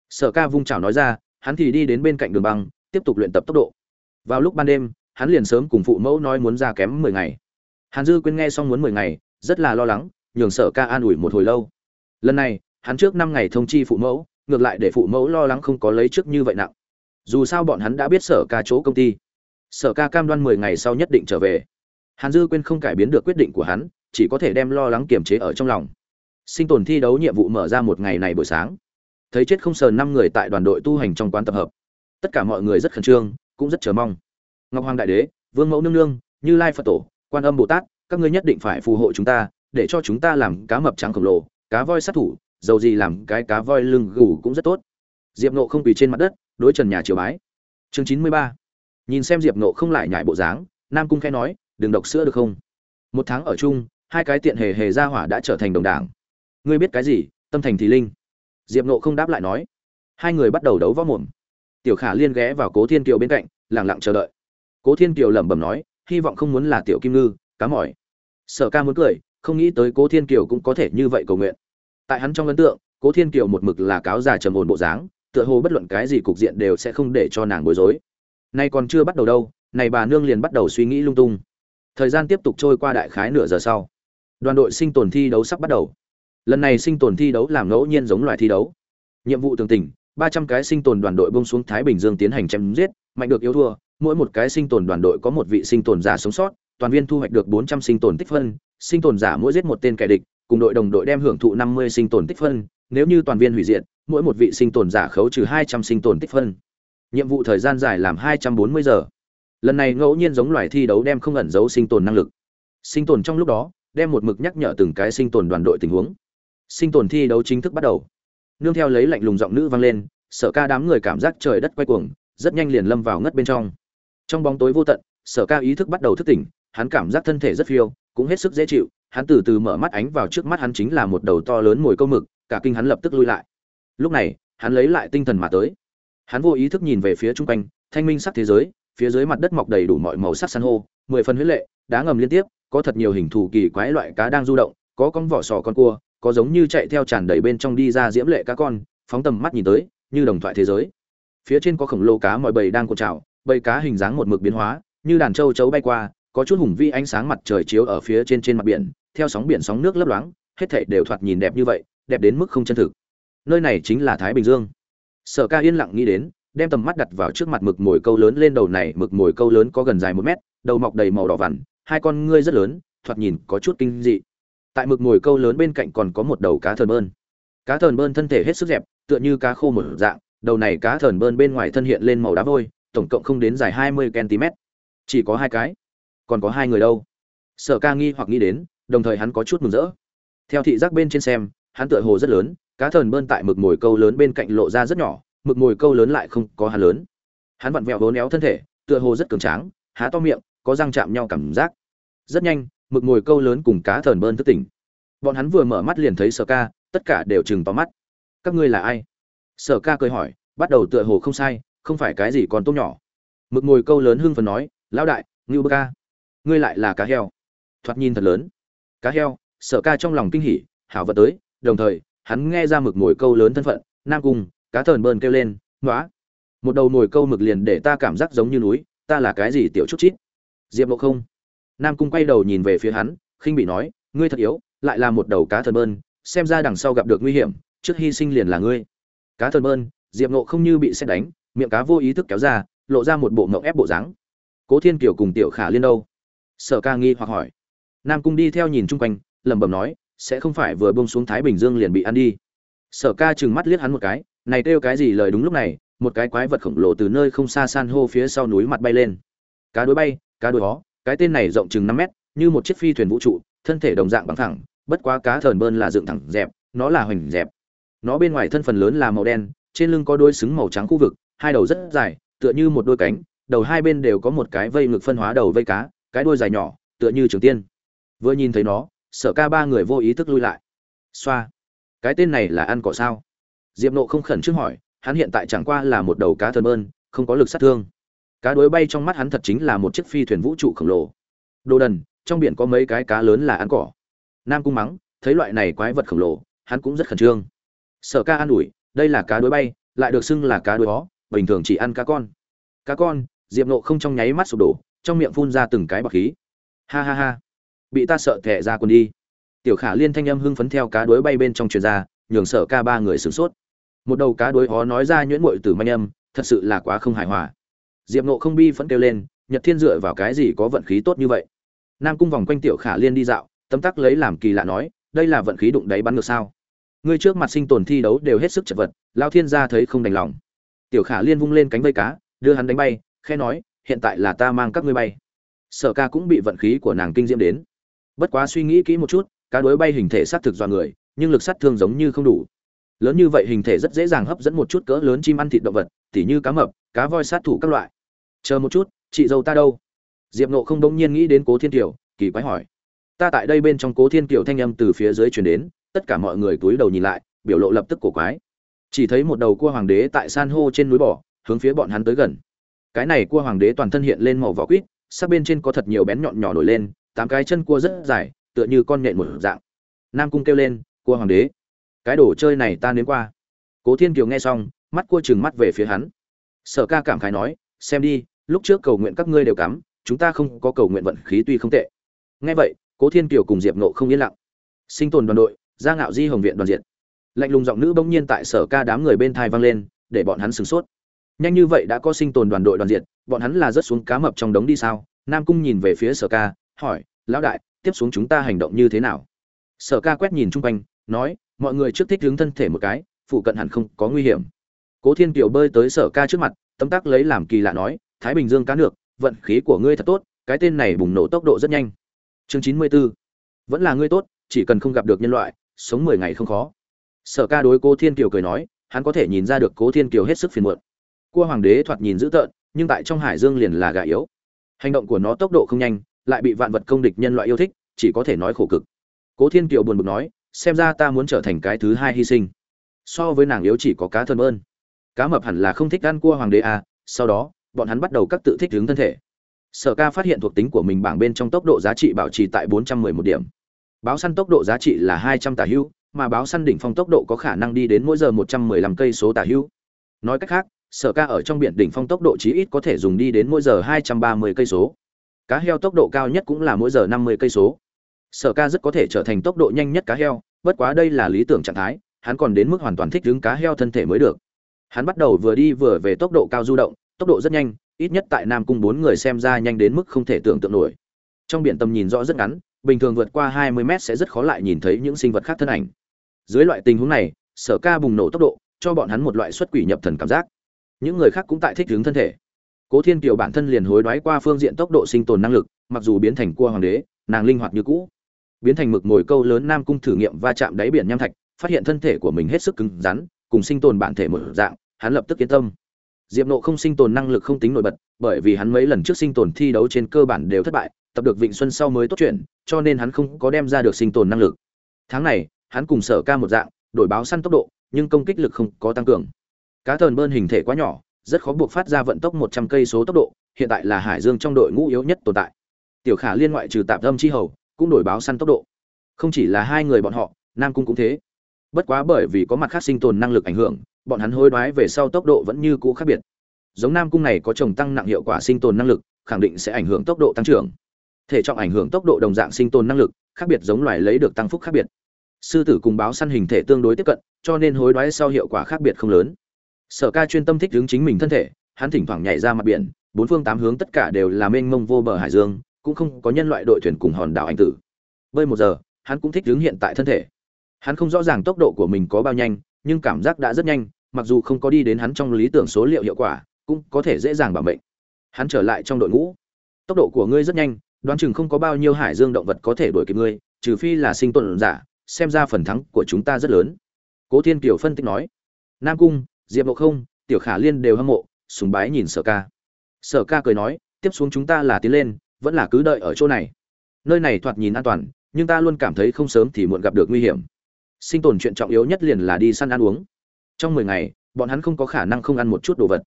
Sở ca vung chảo nói ra, hắn thì đi đến bên cạnh đường băng, tiếp tục luyện tập tốc độ. Vào lúc ban đêm, hắn liền sớm cùng phụ mẫu nói muốn ra kém mười ngày. Hàn dư quên nghe xong muốn mười ngày, rất là lo lắng, nhường sở ca an ủi một hồi lâu. Lần này hắn trước năm ngày thông chi phụ mẫu, ngược lại để phụ mẫu lo lắng không có lấy trước như vậy nặng. Dù sao bọn hắn đã biết sở ca chỗ công ty. Sở ca cam đoan mười ngày sau nhất định trở về. Hàn dư quên không cải biến được quyết định của hắn, chỉ có thể đem lo lắng kiềm chế ở trong lòng. Sinh tồn thi đấu nhiệm vụ mở ra một ngày này buổi sáng. Thấy chết không sờ năm người tại đoàn đội tu hành trong quán tập hợp. Tất cả mọi người rất khẩn trương, cũng rất chờ mong. Ngọc hoàng đại đế, vương mẫu nương nương, như lai phật tổ, quan âm bồ tát, các ngươi nhất định phải phù hộ chúng ta, để cho chúng ta làm cá mập trắng khổng lồ, cá voi sát thủ dầu gì làm cái cá voi lưng gù cũng rất tốt. Diệp nộ không quỳ trên mặt đất, đối trần nhà triều bái. Chương chín mươi ba. Nhìn xem diệp nộ không lại nhải bộ dáng, nam cung khẽ nói, đừng độc sữa được không? Một tháng ở chung, hai cái tiện hề hề ra hỏa đã trở thành đồng đảng. Ngươi biết cái gì, tâm thành thì linh? Diệp nộ không đáp lại nói. Hai người bắt đầu đấu võ mồm. Tiểu khả liên ghé vào cố thiên kiều bên cạnh, lẳng lặng chờ đợi. Cố thiên kiều lẩm bẩm nói, hy vọng không muốn là tiểu kim ngư, cá mỏi. Sở ca muốn cười, không nghĩ tới cố thiên kiều cũng có thể như vậy cầu nguyện tại hắn trong ấn tượng, cố thiên kiều một mực là cáo già trầm ổn bộ dáng, tựa hồ bất luận cái gì cục diện đều sẽ không để cho nàng bối rối. Nay còn chưa bắt đầu đâu, này bà nương liền bắt đầu suy nghĩ lung tung. Thời gian tiếp tục trôi qua đại khái nửa giờ sau. Đoàn đội sinh tồn thi đấu sắp bắt đầu. Lần này sinh tồn thi đấu làm ngẫu nhiên giống loài thi đấu. Nhiệm vụ tường tình ba trăm cái sinh tồn đoàn đội bông xuống thái bình dương tiến hành chém giết, mạnh được yếu thua, mỗi một cái sinh tồn đoàn đội có một vị sinh tồn giả sống sót, toàn viên thu hoạch được bốn trăm sinh tồn tích phân, sinh tồn giả mỗi giết một tên kẻ địch cùng đội đồng đội đem hưởng thụ năm mươi sinh tồn tích phân, nếu như toàn viên hủy diệt, mỗi một vị sinh tồn giả khấu trừ hai trăm sinh tồn tích phân. Nhiệm vụ thời gian dài làm hai trăm bốn mươi giờ. Lần này ngẫu nhiên giống loài thi đấu đem không ẩn giấu sinh tồn năng lực. Sinh tồn trong lúc đó, đem một mực nhắc nhở từng cái sinh tồn đoàn đội tình huống. Sinh tồn thi đấu chính thức bắt đầu. Nương theo lấy lạnh lùng giọng nữ vang lên, sở ca đám người cảm giác trời đất quay cuồng, rất nhanh liền lâm vào ngất bên trong. Trong bóng tối vô tận, sở ca ý thức bắt đầu thức tỉnh, hắn cảm giác thân thể rất phiêu, cũng hết sức dễ chịu hắn từ từ mở mắt ánh vào trước mắt hắn chính là một đầu to lớn mồi câu mực, cả kinh hắn lập tức lui lại. Lúc này, hắn lấy lại tinh thần mà tới. Hắn vô ý thức nhìn về phía trung quanh, thanh minh sắc thế giới, phía dưới mặt đất mọc đầy đủ mọi màu sắc san hô, mười phần huyết lệ, đá ngầm liên tiếp, có thật nhiều hình thù kỳ quái loại cá đang du động, có con vỏ sò con cua, có giống như chạy theo tràn đầy bên trong đi ra diễm lệ cá con, phóng tầm mắt nhìn tới, như đồng thoại thế giới. Phía trên có khổng lồ cá mọi bầy đang cuộn trào, bầy cá hình dáng một mực biến hóa, như đàn châu chấu bay qua, có chút hùng vi ánh sáng mặt trời chiếu ở phía trên trên mặt biển theo sóng biển sóng nước lấp loáng, hết thảy đều thoạt nhìn đẹp như vậy, đẹp đến mức không chân thực. Nơi này chính là thái bình dương. Sở ca yên lặng nghĩ đến, đem tầm mắt đặt vào trước mặt mực mồi câu lớn lên đầu này, mực mồi câu lớn có gần dài một mét, đầu mọc đầy màu đỏ vằn, hai con ngươi rất lớn, thoạt nhìn có chút kinh dị. Tại mực mồi câu lớn bên cạnh còn có một đầu cá thờn bơn. Cá thờn bơn thân thể hết sức dẹp, tựa như cá khô một dạng, đầu này cá thờn bơn bên ngoài thân hiện lên màu đá vôi, tổng cộng không đến dài hai mươi cm chỉ có hai cái, còn có hai người đâu? Sở ca nghi hoặc nghĩ đến đồng thời hắn có chút mừng rỡ. Theo thị giác bên trên xem, hắn tựa hồ rất lớn, cá thờn bơn tại mực mồi câu lớn bên cạnh lộ ra rất nhỏ, mực mồi câu lớn lại không có hắn lớn. Hắn vặn vẹo bốn éo thân thể, tựa hồ rất cường tráng, há to miệng, có răng chạm nhau cảm giác. Rất nhanh, mực mồi câu lớn cùng cá thờn bơn thức tỉnh. Bọn hắn vừa mở mắt liền thấy sở ca, tất cả đều chừng tóm mắt. Các ngươi là ai? Sở ca cười hỏi, bắt đầu tựa hồ không sai, không phải cái gì còn tôm nhỏ. Mực mồi câu lớn hưng phần nói, lão đại, ngưu bơ ca, ngươi lại là cá heo. Thoạt nhìn thật lớn cá heo, sở ca trong lòng kinh hỉ, hảo vật tới, đồng thời, hắn nghe ra mực mồi câu lớn thân phận, nam cung, cá thờn bơn kêu lên nói một đầu mồi câu mực liền để ta cảm giác giống như núi, ta là cái gì tiểu chút chít? Diệp mộ không. Nam cung quay đầu nhìn về phía hắn, khinh bị nói, ngươi thật yếu, lại là một đầu cá thần bơn, xem ra đằng sau gặp được nguy hiểm, trước hy sinh liền là ngươi. Cá thần bơn, diệp nộ không như bị xét đánh, miệng cá vô ý thức kéo ra, lộ ra một bộ mộng ép bộ dáng. Cố thiên kiều cùng tiểu khả liên đâu? Sở ca nghi hoặc hỏi nam cung đi theo nhìn chung quanh, lẩm bẩm nói, sẽ không phải vừa bông xuống thái bình dương liền bị ăn đi. Sở ca chừng mắt liếc hắn một cái, này kêu cái gì lời đúng lúc này, một cái quái vật khổng lồ từ nơi không xa san hô phía sau núi mặt bay lên. Cá đối bay, cá đối hó cái tên này rộng chừng năm mét, như một chiếc phi thuyền vũ trụ, thân thể đồng dạng bằng thẳng, bất quá cá thờn bơn là dựng thẳng dẹp, nó là hoành dẹp. Nó bên ngoài thân phần lớn là màu đen, trên lưng có đôi xứng màu trắng khu vực, hai đầu rất dài, tựa như một đôi cánh, đầu hai bên đều có một cái vây ngực phân hóa đầu vây cá, cái đuôi dài nhỏ, tựa như trường tiên vừa nhìn thấy nó sở ca ba người vô ý thức lui lại. Xoa. Cái tên này là ăn cỏ sao? Diệp nộ không khẩn trước hỏi hắn hiện tại chẳng qua là một đầu cá thần ơn, không có lực sát thương. Cá đối bay trong mắt hắn thật chính là một chiếc phi thuyền vũ trụ khổng lồ. Đồ đần trong biển có mấy cái cá lớn là ăn cỏ. Nam cung mắng thấy loại này quái vật khổng lồ hắn cũng rất khẩn trương. Sở ca an ủi đây là cá đối bay lại được xưng là cá đối bó bình thường chỉ ăn cá con. Cá con diệp nộ không trong nháy mắt sụp đổ trong miệng phun ra từng cái bọc khí. Ha ha ha bị ta sợ thẻ ra quần đi. Tiểu khả liên thanh âm hưng phấn theo cá đuối bay bên trong truyền ra, nhường sở ca ba người sửng sốt. Một đầu cá đuối hó nói ra nhuyễn mội từ manh âm, thật sự là quá không hài hòa. Diệp nộ không bi phẫn kêu lên, nhật thiên dựa vào cái gì có vận khí tốt như vậy? Nam cung vòng quanh tiểu khả liên đi dạo, tấm tắc lấy làm kỳ lạ nói, đây là vận khí đụng đáy bắn ngược sao? Ngươi trước mặt sinh tồn thi đấu đều hết sức chật vật lao thiên gia thấy không đành lòng. Tiểu khả liên vung lên cánh vây cá, đưa hắn đánh bay khe nói, hiện tại là ta mang các ngươi bay. Sở ca cũng bị vận khí của nàng kinh diễm đến bất quá suy nghĩ kỹ một chút, cá đối bay hình thể sát thực do người, nhưng lực sát thương giống như không đủ. Lớn như vậy hình thể rất dễ dàng hấp dẫn một chút cỡ lớn chim ăn thịt động vật, tỉ như cá mập, cá voi sát thủ các loại. Chờ một chút, chị dâu ta đâu? Diệp nộ không đông nhiên nghĩ đến cố thiên kiều, kỳ quái hỏi. Ta tại đây bên trong cố thiên kiều thanh âm từ phía dưới chuyển đến, tất cả mọi người túi đầu nhìn lại, biểu lộ lập tức cổ quái. Chỉ thấy một đầu cua hoàng đế tại san hô trên núi bỏ hướng phía bọn hắn tới gần. Cái này cua hoàng đế toàn thân hiện lên màu vỏ quýt sát bên trên có thật nhiều bén nhọn nhỏ nổi lên tám cái chân cua rất dài, tựa như con nhện một dạng. Nam cung kêu lên, cua hoàng đế, cái đồ chơi này ta nếm qua. Cố thiên kiều nghe xong, mắt cua chừng mắt về phía hắn. Sở ca cảm khái nói, xem đi, lúc trước cầu nguyện các ngươi đều cắm, chúng ta không có cầu nguyện vận khí tuy không tệ. Nghe vậy, cố thiên kiều cùng diệp nộ không yên lặng. Sinh tồn đoàn đội, gia ngạo di hồng viện đoàn diện. Lạnh lùng giọng nữ bỗng nhiên tại sở ca đám người bên thai vang lên, để bọn hắn sửng sốt. Nhanh như vậy đã có sinh tồn đoàn đội đoàn diện, bọn hắn là rớt xuống cá mập trong đống đi sao? Nam cung nhìn về phía sở ca hỏi, lão đại, tiếp xuống chúng ta hành động như thế nào? Sở ca quét nhìn chung quanh, nói, mọi người trước thích hướng thân thể một cái, phụ cận hẳn không có nguy hiểm. Cố thiên kiều bơi tới sở ca trước mặt, tấm tắc lấy làm kỳ lạ nói, thái bình dương cá nước, vận khí của ngươi thật tốt, cái tên này bùng nổ tốc độ rất nhanh. Chương chín mươi 94. vẫn là ngươi tốt, chỉ cần không gặp được nhân loại, sống mười ngày không khó. Sở ca đối cố thiên kiều cười nói, hắn có thể nhìn ra được cố thiên kiều hết sức phiền muộn. Cua hoàng đế thoạt nhìn dữ tợn, nhưng tại trong hải dương liền là gà yếu. Hành động của nó tốc độ không nhanh lại bị vạn vật công địch nhân loại yêu thích, chỉ có thể nói khổ cực. Cố thiên kiều buồn bực nói, xem ra ta muốn trở thành cái thứ hai hy sinh. So với nàng yếu chỉ có cá thân ơn. Cá mập hẳn là không thích ăn cua hoàng đế à sau đó, bọn hắn bắt đầu các tự thích hướng thân thể. Sở ca phát hiện thuộc tính của mình bảng bên trong tốc độ giá trị bảo trì tại 411 điểm. Báo săn tốc độ giá trị là 200 tả hữu mà báo săn đỉnh phong tốc độ có khả năng đi đến mỗi giờ 115 cây số tả hữu nói cách khác, sở ca ở trong biển đỉnh phong tốc độ chí ít có thể dùng đi đến mỗi giờ 230 cây số cá heo tốc độ cao nhất cũng là mỗi giờ 50 cây số. Sở ca rất có thể trở thành tốc độ nhanh nhất cá heo, bất quá đây là lý tưởng trạng thái, hắn còn đến mức hoàn toàn thích ứng cá heo thân thể mới được. Hắn bắt đầu vừa đi vừa về tốc độ cao du động, tốc độ rất nhanh, ít nhất tại nam cung bốn người xem ra nhanh đến mức không thể tưởng tượng nổi. Trong biển tầm nhìn rõ rất ngắn, bình thường vượt qua 20 mét sẽ rất khó lại nhìn thấy những sinh vật khác thân ảnh. Dưới loại tình huống này, sở ca bùng nổ tốc độ, cho bọn hắn một loại xuất quỷ nhập thần cảm giác. Những người khác cũng tại thích ứng thân thể cố thiên kiều bản thân liền hối đoái qua phương diện tốc độ sinh tồn năng lực, mặc dù biến thành cua hoàng đế, nàng linh hoạt như cũ. Biến thành mực mồi câu lớn nam cung thử nghiệm va chạm đáy biển nham thạch, phát hiện thân thể của mình hết sức cứng rắn, cùng sinh tồn bản thể một dạng, hắn lập tức yên tâm. Diệp nộ không sinh tồn năng lực không tính nổi bật, bởi vì hắn mấy lần trước sinh tồn thi đấu trên cơ bản đều thất bại, tập được vịnh xuân sau mới tốt chuyện, cho nên hắn không có đem ra được sinh tồn năng lực. Tháng này, hắn cùng sở ca một dạng, đổi báo săn tốc độ, nhưng công kích lực không có tăng cường. Cá thần bơn hình thể quá nhỏ rất khó buộc phát ra vận tốc một trăm cây số tốc độ, hiện tại là hải dương trong đội ngũ yếu nhất tồn tại. Tiểu khả liên ngoại trừ tạp âm chi hầu, cũng đổi báo săn tốc độ. Không chỉ là hai người bọn họ, nam cung cũng thế. Bất quá bởi vì có mặt khác sinh tồn năng lực ảnh hưởng, bọn hắn hối đoái về sau tốc độ vẫn như cũ khác biệt. Giống nam cung này có trồng tăng nặng hiệu quả sinh tồn năng lực, khẳng định sẽ ảnh hưởng tốc độ tăng trưởng. Thể trọng ảnh hưởng tốc độ đồng dạng sinh tồn năng lực, khác biệt giống loài lấy được tăng phúc khác biệt. Sư tử cùng báo săn hình thể tương đối tiếp cận, cho nên hối đoái sau hiệu quả khác biệt không lớn sở ca chuyên tâm thích hướng chính mình thân thể, hắn thỉnh thoảng nhảy ra mặt biển, bốn phương tám hướng tất cả đều là mênh mông vô bờ hải dương, cũng không có nhân loại đội thuyền cùng hòn đảo anh tử. Bơi một giờ, hắn cũng thích hướng hiện tại thân thể. Hắn không rõ ràng tốc độ của mình có bao nhanh, nhưng cảm giác đã rất nhanh, mặc dù không có đi đến hắn trong lý tưởng số liệu hiệu quả, cũng có thể dễ dàng bảo mệnh. Hắn trở lại trong đội ngũ. Tốc độ của ngươi rất nhanh, đoán chừng không có bao nhiêu hải dương động vật có thể đuổi kịp ngươi, trừ phi là sinh tồn giả, xem ra phần thắng của chúng ta rất lớn. Cố thiên kiều phân tích nói. Nam cung diệp ngộ không, tiểu khả liên đều hâm mộ, sùng bái nhìn sở ca. Sở ca cười nói, tiếp xuống chúng ta là tiến lên, vẫn là cứ đợi ở chỗ này. Nơi này thoạt nhìn an toàn, nhưng ta luôn cảm thấy không sớm thì muộn gặp được nguy hiểm. Sinh tồn chuyện trọng yếu nhất liền là đi săn ăn uống. Trong mười ngày, bọn hắn không có khả năng không ăn một chút đồ vật.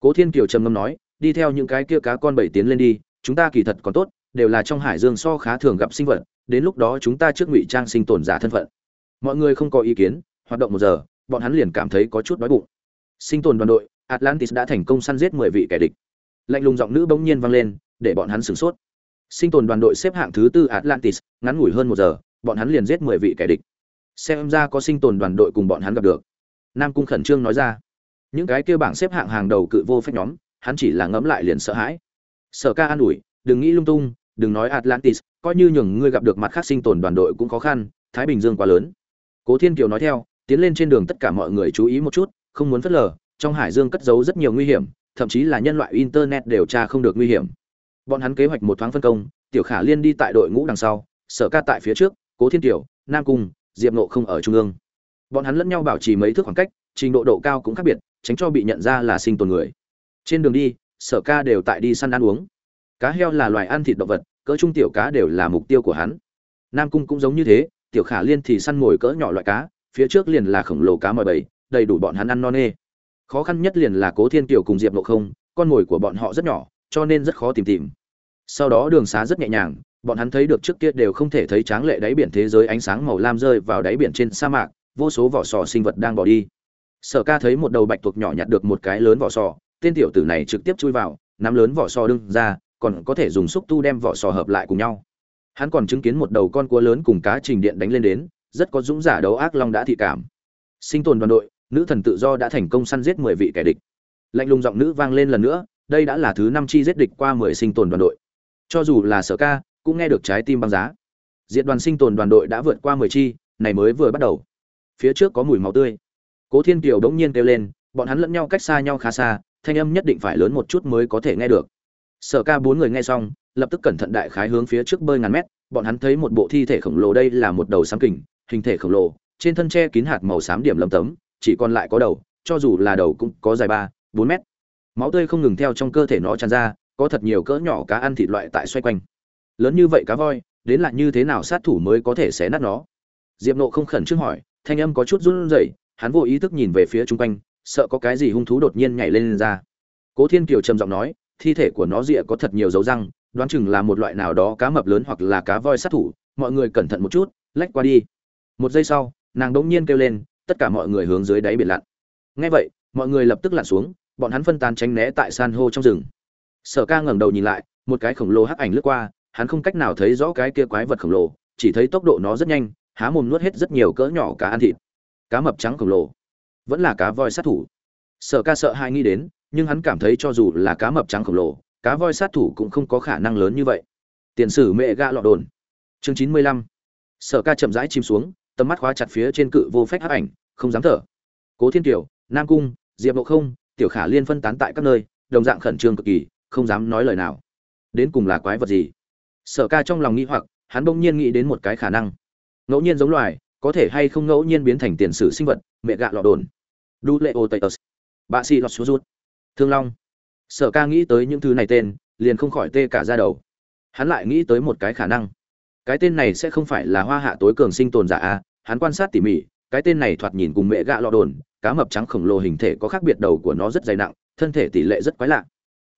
Cố thiên kiều trầm ngâm nói, đi theo những cái kia cá con bảy tiến lên đi, chúng ta kỳ thật còn tốt, đều là trong hải dương so khá thường gặp sinh vật, đến lúc đó chúng ta trước ngụy trang sinh tồn giả thân phận. Mọi người không có ý kiến, hoạt động một giờ, bọn hắn liền cảm thấy có chút đói bụng sinh tồn đoàn đội, atlantis đã thành công săn giết mười vị kẻ địch. Lạnh lùng giọng nữ bỗng nhiên vang lên, để bọn hắn sửng sốt. Sinh tồn đoàn đội xếp hạng thứ tư atlantis, ngắn ngủi hơn một giờ, bọn hắn liền giết mười vị kẻ địch. Xem ra có sinh tồn đoàn đội cùng bọn hắn gặp được. Nam cung khẩn trương nói ra, những cái kia bảng xếp hạng hàng đầu cự vô phép nhóm, hắn chỉ là ngẫm lại liền sợ hãi. Sở ca an ủi, đừng nghĩ lung tung, đừng nói atlantis, coi như nhường ngươi gặp được mặt khác sinh tồn đoàn đội cũng khó khăn, thái bình dương quá lớn. Cố thiên kiều nói theo, tiến lên trên đường tất cả mọi người chú ý một chút không muốn phớt lờ trong hải dương cất giấu rất nhiều nguy hiểm thậm chí là nhân loại internet đều tra không được nguy hiểm. Bọn hắn kế hoạch một thoáng phân công tiểu khả liên đi tại đội ngũ đằng sau sở ca tại phía trước cố thiên tiểu, nam cung diệp nộ không ở trung ương. Bọn hắn lẫn nhau bảo trì mấy thước khoảng cách trình độ độ cao cũng khác biệt tránh cho bị nhận ra là sinh tồn người. Trên đường đi sở ca đều tại đi săn ăn uống. Cá heo là loài ăn thịt động vật cỡ trung tiểu cá đều là mục tiêu của hắn. Nam cung cũng giống như thế tiểu khả liên thì săn mồi cỡ nhỏ loại cá phía trước liền là khổng lồ cá mòi bầy đầy đủ bọn hắn ăn no nê. Khó khăn nhất liền là cố thiên kiều cùng diệp nộ không, con mồi của bọn họ rất nhỏ, cho nên rất khó tìm tìm. Sau đó đường xá rất nhẹ nhàng, bọn hắn thấy được trước kia đều không thể thấy tráng lệ đáy biển thế giới ánh sáng màu lam rơi vào đáy biển trên sa mạc, vô số vỏ sò sinh vật đang bỏ đi. Sở ca thấy một đầu bạch tuộc nhỏ nhặt được một cái lớn vỏ sò, tên tiểu tử này trực tiếp chui vào, nắm lớn vỏ sò đưng ra, còn có thể dùng xúc tu đem vỏ sò hợp lại cùng nhau. Hắn còn chứng kiến một đầu con cua lớn cùng cá trình điện đánh lên đến, rất có dũng giả đấu ác long đã thị cảm. Sinh tồn đoàn đội nữ thần tự do đã thành công săn giết mười vị kẻ địch. Lạnh lùng giọng nữ vang lên lần nữa, đây đã là thứ năm chi giết địch qua mười sinh tồn đoàn đội. Cho dù là sở ca, cũng nghe được trái tim băng giá. Diện đoàn sinh tồn đoàn đội đã vượt qua mười chi, này mới vừa bắt đầu. Phía trước có mùi máu tươi. Cố thiên kiều đống nhiên kêu lên, bọn hắn lẫn nhau cách xa nhau khá xa, thanh âm nhất định phải lớn một chút mới có thể nghe được. Sở ca bốn người nghe xong, lập tức cẩn thận đại khái hướng phía trước bơi ngàn mét, bọn hắn thấy một bộ thi thể khổng lồ đây là một đầu sáng kình, hình thể khổng lồ, trên thân tre kín hạt màu xám điểm lấm tấm chỉ còn lại có đầu cho dù là đầu cũng có dài ba bốn mét. Máu tươi không ngừng theo trong cơ thể nó tràn ra có thật nhiều cỡ nhỏ cá ăn thịt loại tại xoay quanh. Lớn như vậy cá voi đến lại như thế nào sát thủ mới có thể xé nát nó? Diệp nộ không khẩn trương hỏi thanh âm có chút run rẩy hắn vô ý thức nhìn về phía chung quanh sợ có cái gì hung thú đột nhiên nhảy lên, lên ra. Cố thiên kiều trầm giọng nói thi thể của nó rịa có thật nhiều dấu răng đoán chừng là một loại nào đó cá mập lớn hoặc là cá voi sát thủ mọi người cẩn thận một chút lách qua đi. Một giây sau nàng đ ỗ n g nhiên kêu lên tất cả mọi người hướng dưới đáy biển lặn. Ngay vậy, mọi người lập tức lặn xuống, bọn hắn phân tán tránh né tại san hô trong rừng. Sở ca ngẩng đầu nhìn lại, một cái khổng lồ hắc ảnh lướt qua, hắn không cách nào thấy rõ cái kia quái vật khổng lồ, chỉ thấy tốc độ nó rất nhanh, há mồm nuốt hết rất nhiều cỡ nhỏ cá ăn thịt. Cá mập trắng khổng lồ, vẫn là cá voi sát thủ. Sở ca sợ hai nghĩ đến, nhưng hắn cảm thấy cho dù là cá mập trắng khổng lồ, cá voi sát thủ cũng không có khả năng lớn như vậy. Tiền sử mẹ gạ lọ đồn. Chương chín mươi lăm. Sở ca chậm rãi chìm xuống tầm mắt khóa chặt phía trên cự vô phách hấp ảnh, không dám thở. Cố thiên kiều, nam cung, diệp ngộ không, tiểu khả liên phân tán tại các nơi, đồng dạng khẩn trương cực kỳ, không dám nói lời nào. Đến cùng là quái vật gì? Sở ca trong lòng nghĩ hoặc, hắn bỗng nhiên nghĩ đến một cái khả năng. Ngẫu nhiên giống loài, có thể hay không ngẫu nhiên biến thành tiền sử sinh vật, mẹ gạ lọ đồn. Đu bạ xì lọt xuống rút. Thương long. Sở ca nghĩ tới những thứ này tên, liền không khỏi tê cả da đầu. Hắn lại nghĩ tới một cái khả năng cái tên này sẽ không phải là hoa hạ tối cường sinh tồn giả a, hắn quan sát tỉ mỉ, cái tên này thoạt nhìn cùng mẹ gạ lọ đồn, cá mập trắng khổng lồ hình thể có khác biệt đầu của nó rất dày nặng, thân thể tỷ lệ rất quái lạ.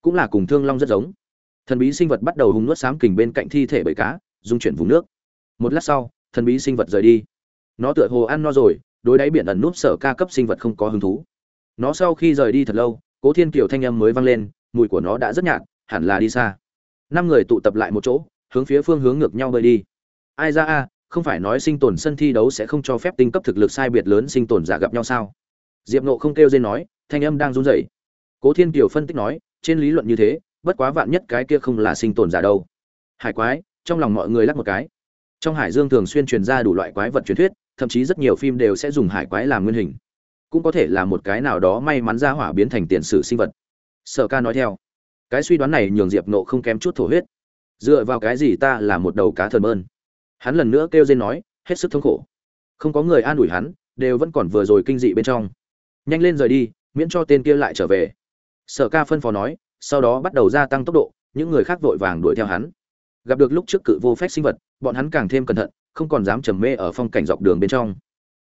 Cũng là cùng thương long rất giống. Thần bí sinh vật bắt đầu hùng nuốt sám kình bên cạnh thi thể bầy cá, dung chuyển vùng nước. Một lát sau, thần bí sinh vật rời đi. Nó tựa hồ ăn no rồi, đối đáy biển ẩn núp sở ca cấp sinh vật không có hứng thú. Nó sau khi rời đi thật lâu, cố thiên kiều thanh âm mới vang lên, mùi của nó đã rất nhạt, hẳn là đi xa. Năm người tụ tập lại một chỗ hướng phía phương hướng ngược nhau bơi đi. Ai ra a, không phải nói sinh tồn sân thi đấu sẽ không cho phép tinh cấp thực lực sai biệt lớn sinh tồn giả gặp nhau sao? Diệp nộ không kêu dên nói, thanh âm đang run rẩy. Cố thiên kiều phân tích nói, trên lý luận như thế, bất quá vạn nhất cái kia không là sinh tồn giả đâu. Hải quái, trong lòng mọi người lắc một cái. Trong hải dương thường xuyên truyền ra đủ loại quái vật truyền thuyết, thậm chí rất nhiều phim đều sẽ dùng hải quái làm nguyên hình. Cũng có thể là một cái nào đó may mắn ra hỏa biến thành tiền sử sinh vật. Sở ca nói theo. Cái suy đoán này nhường diệp nộ không kém chút thổ huyết dựa vào cái gì ta là một đầu cá thần mơn hắn lần nữa kêu dên nói, hết sức thống khổ. Không có người an ủi hắn, đều vẫn còn vừa rồi kinh dị bên trong. Nhanh lên rời đi, miễn cho tên kia lại trở về. Sở ca phân phó nói, sau đó bắt đầu gia tăng tốc độ, những người khác vội vàng đuổi theo hắn. Gặp được lúc trước cự vô phép sinh vật, bọn hắn càng thêm cẩn thận, không còn dám trầm mê ở phong cảnh dọc đường bên trong.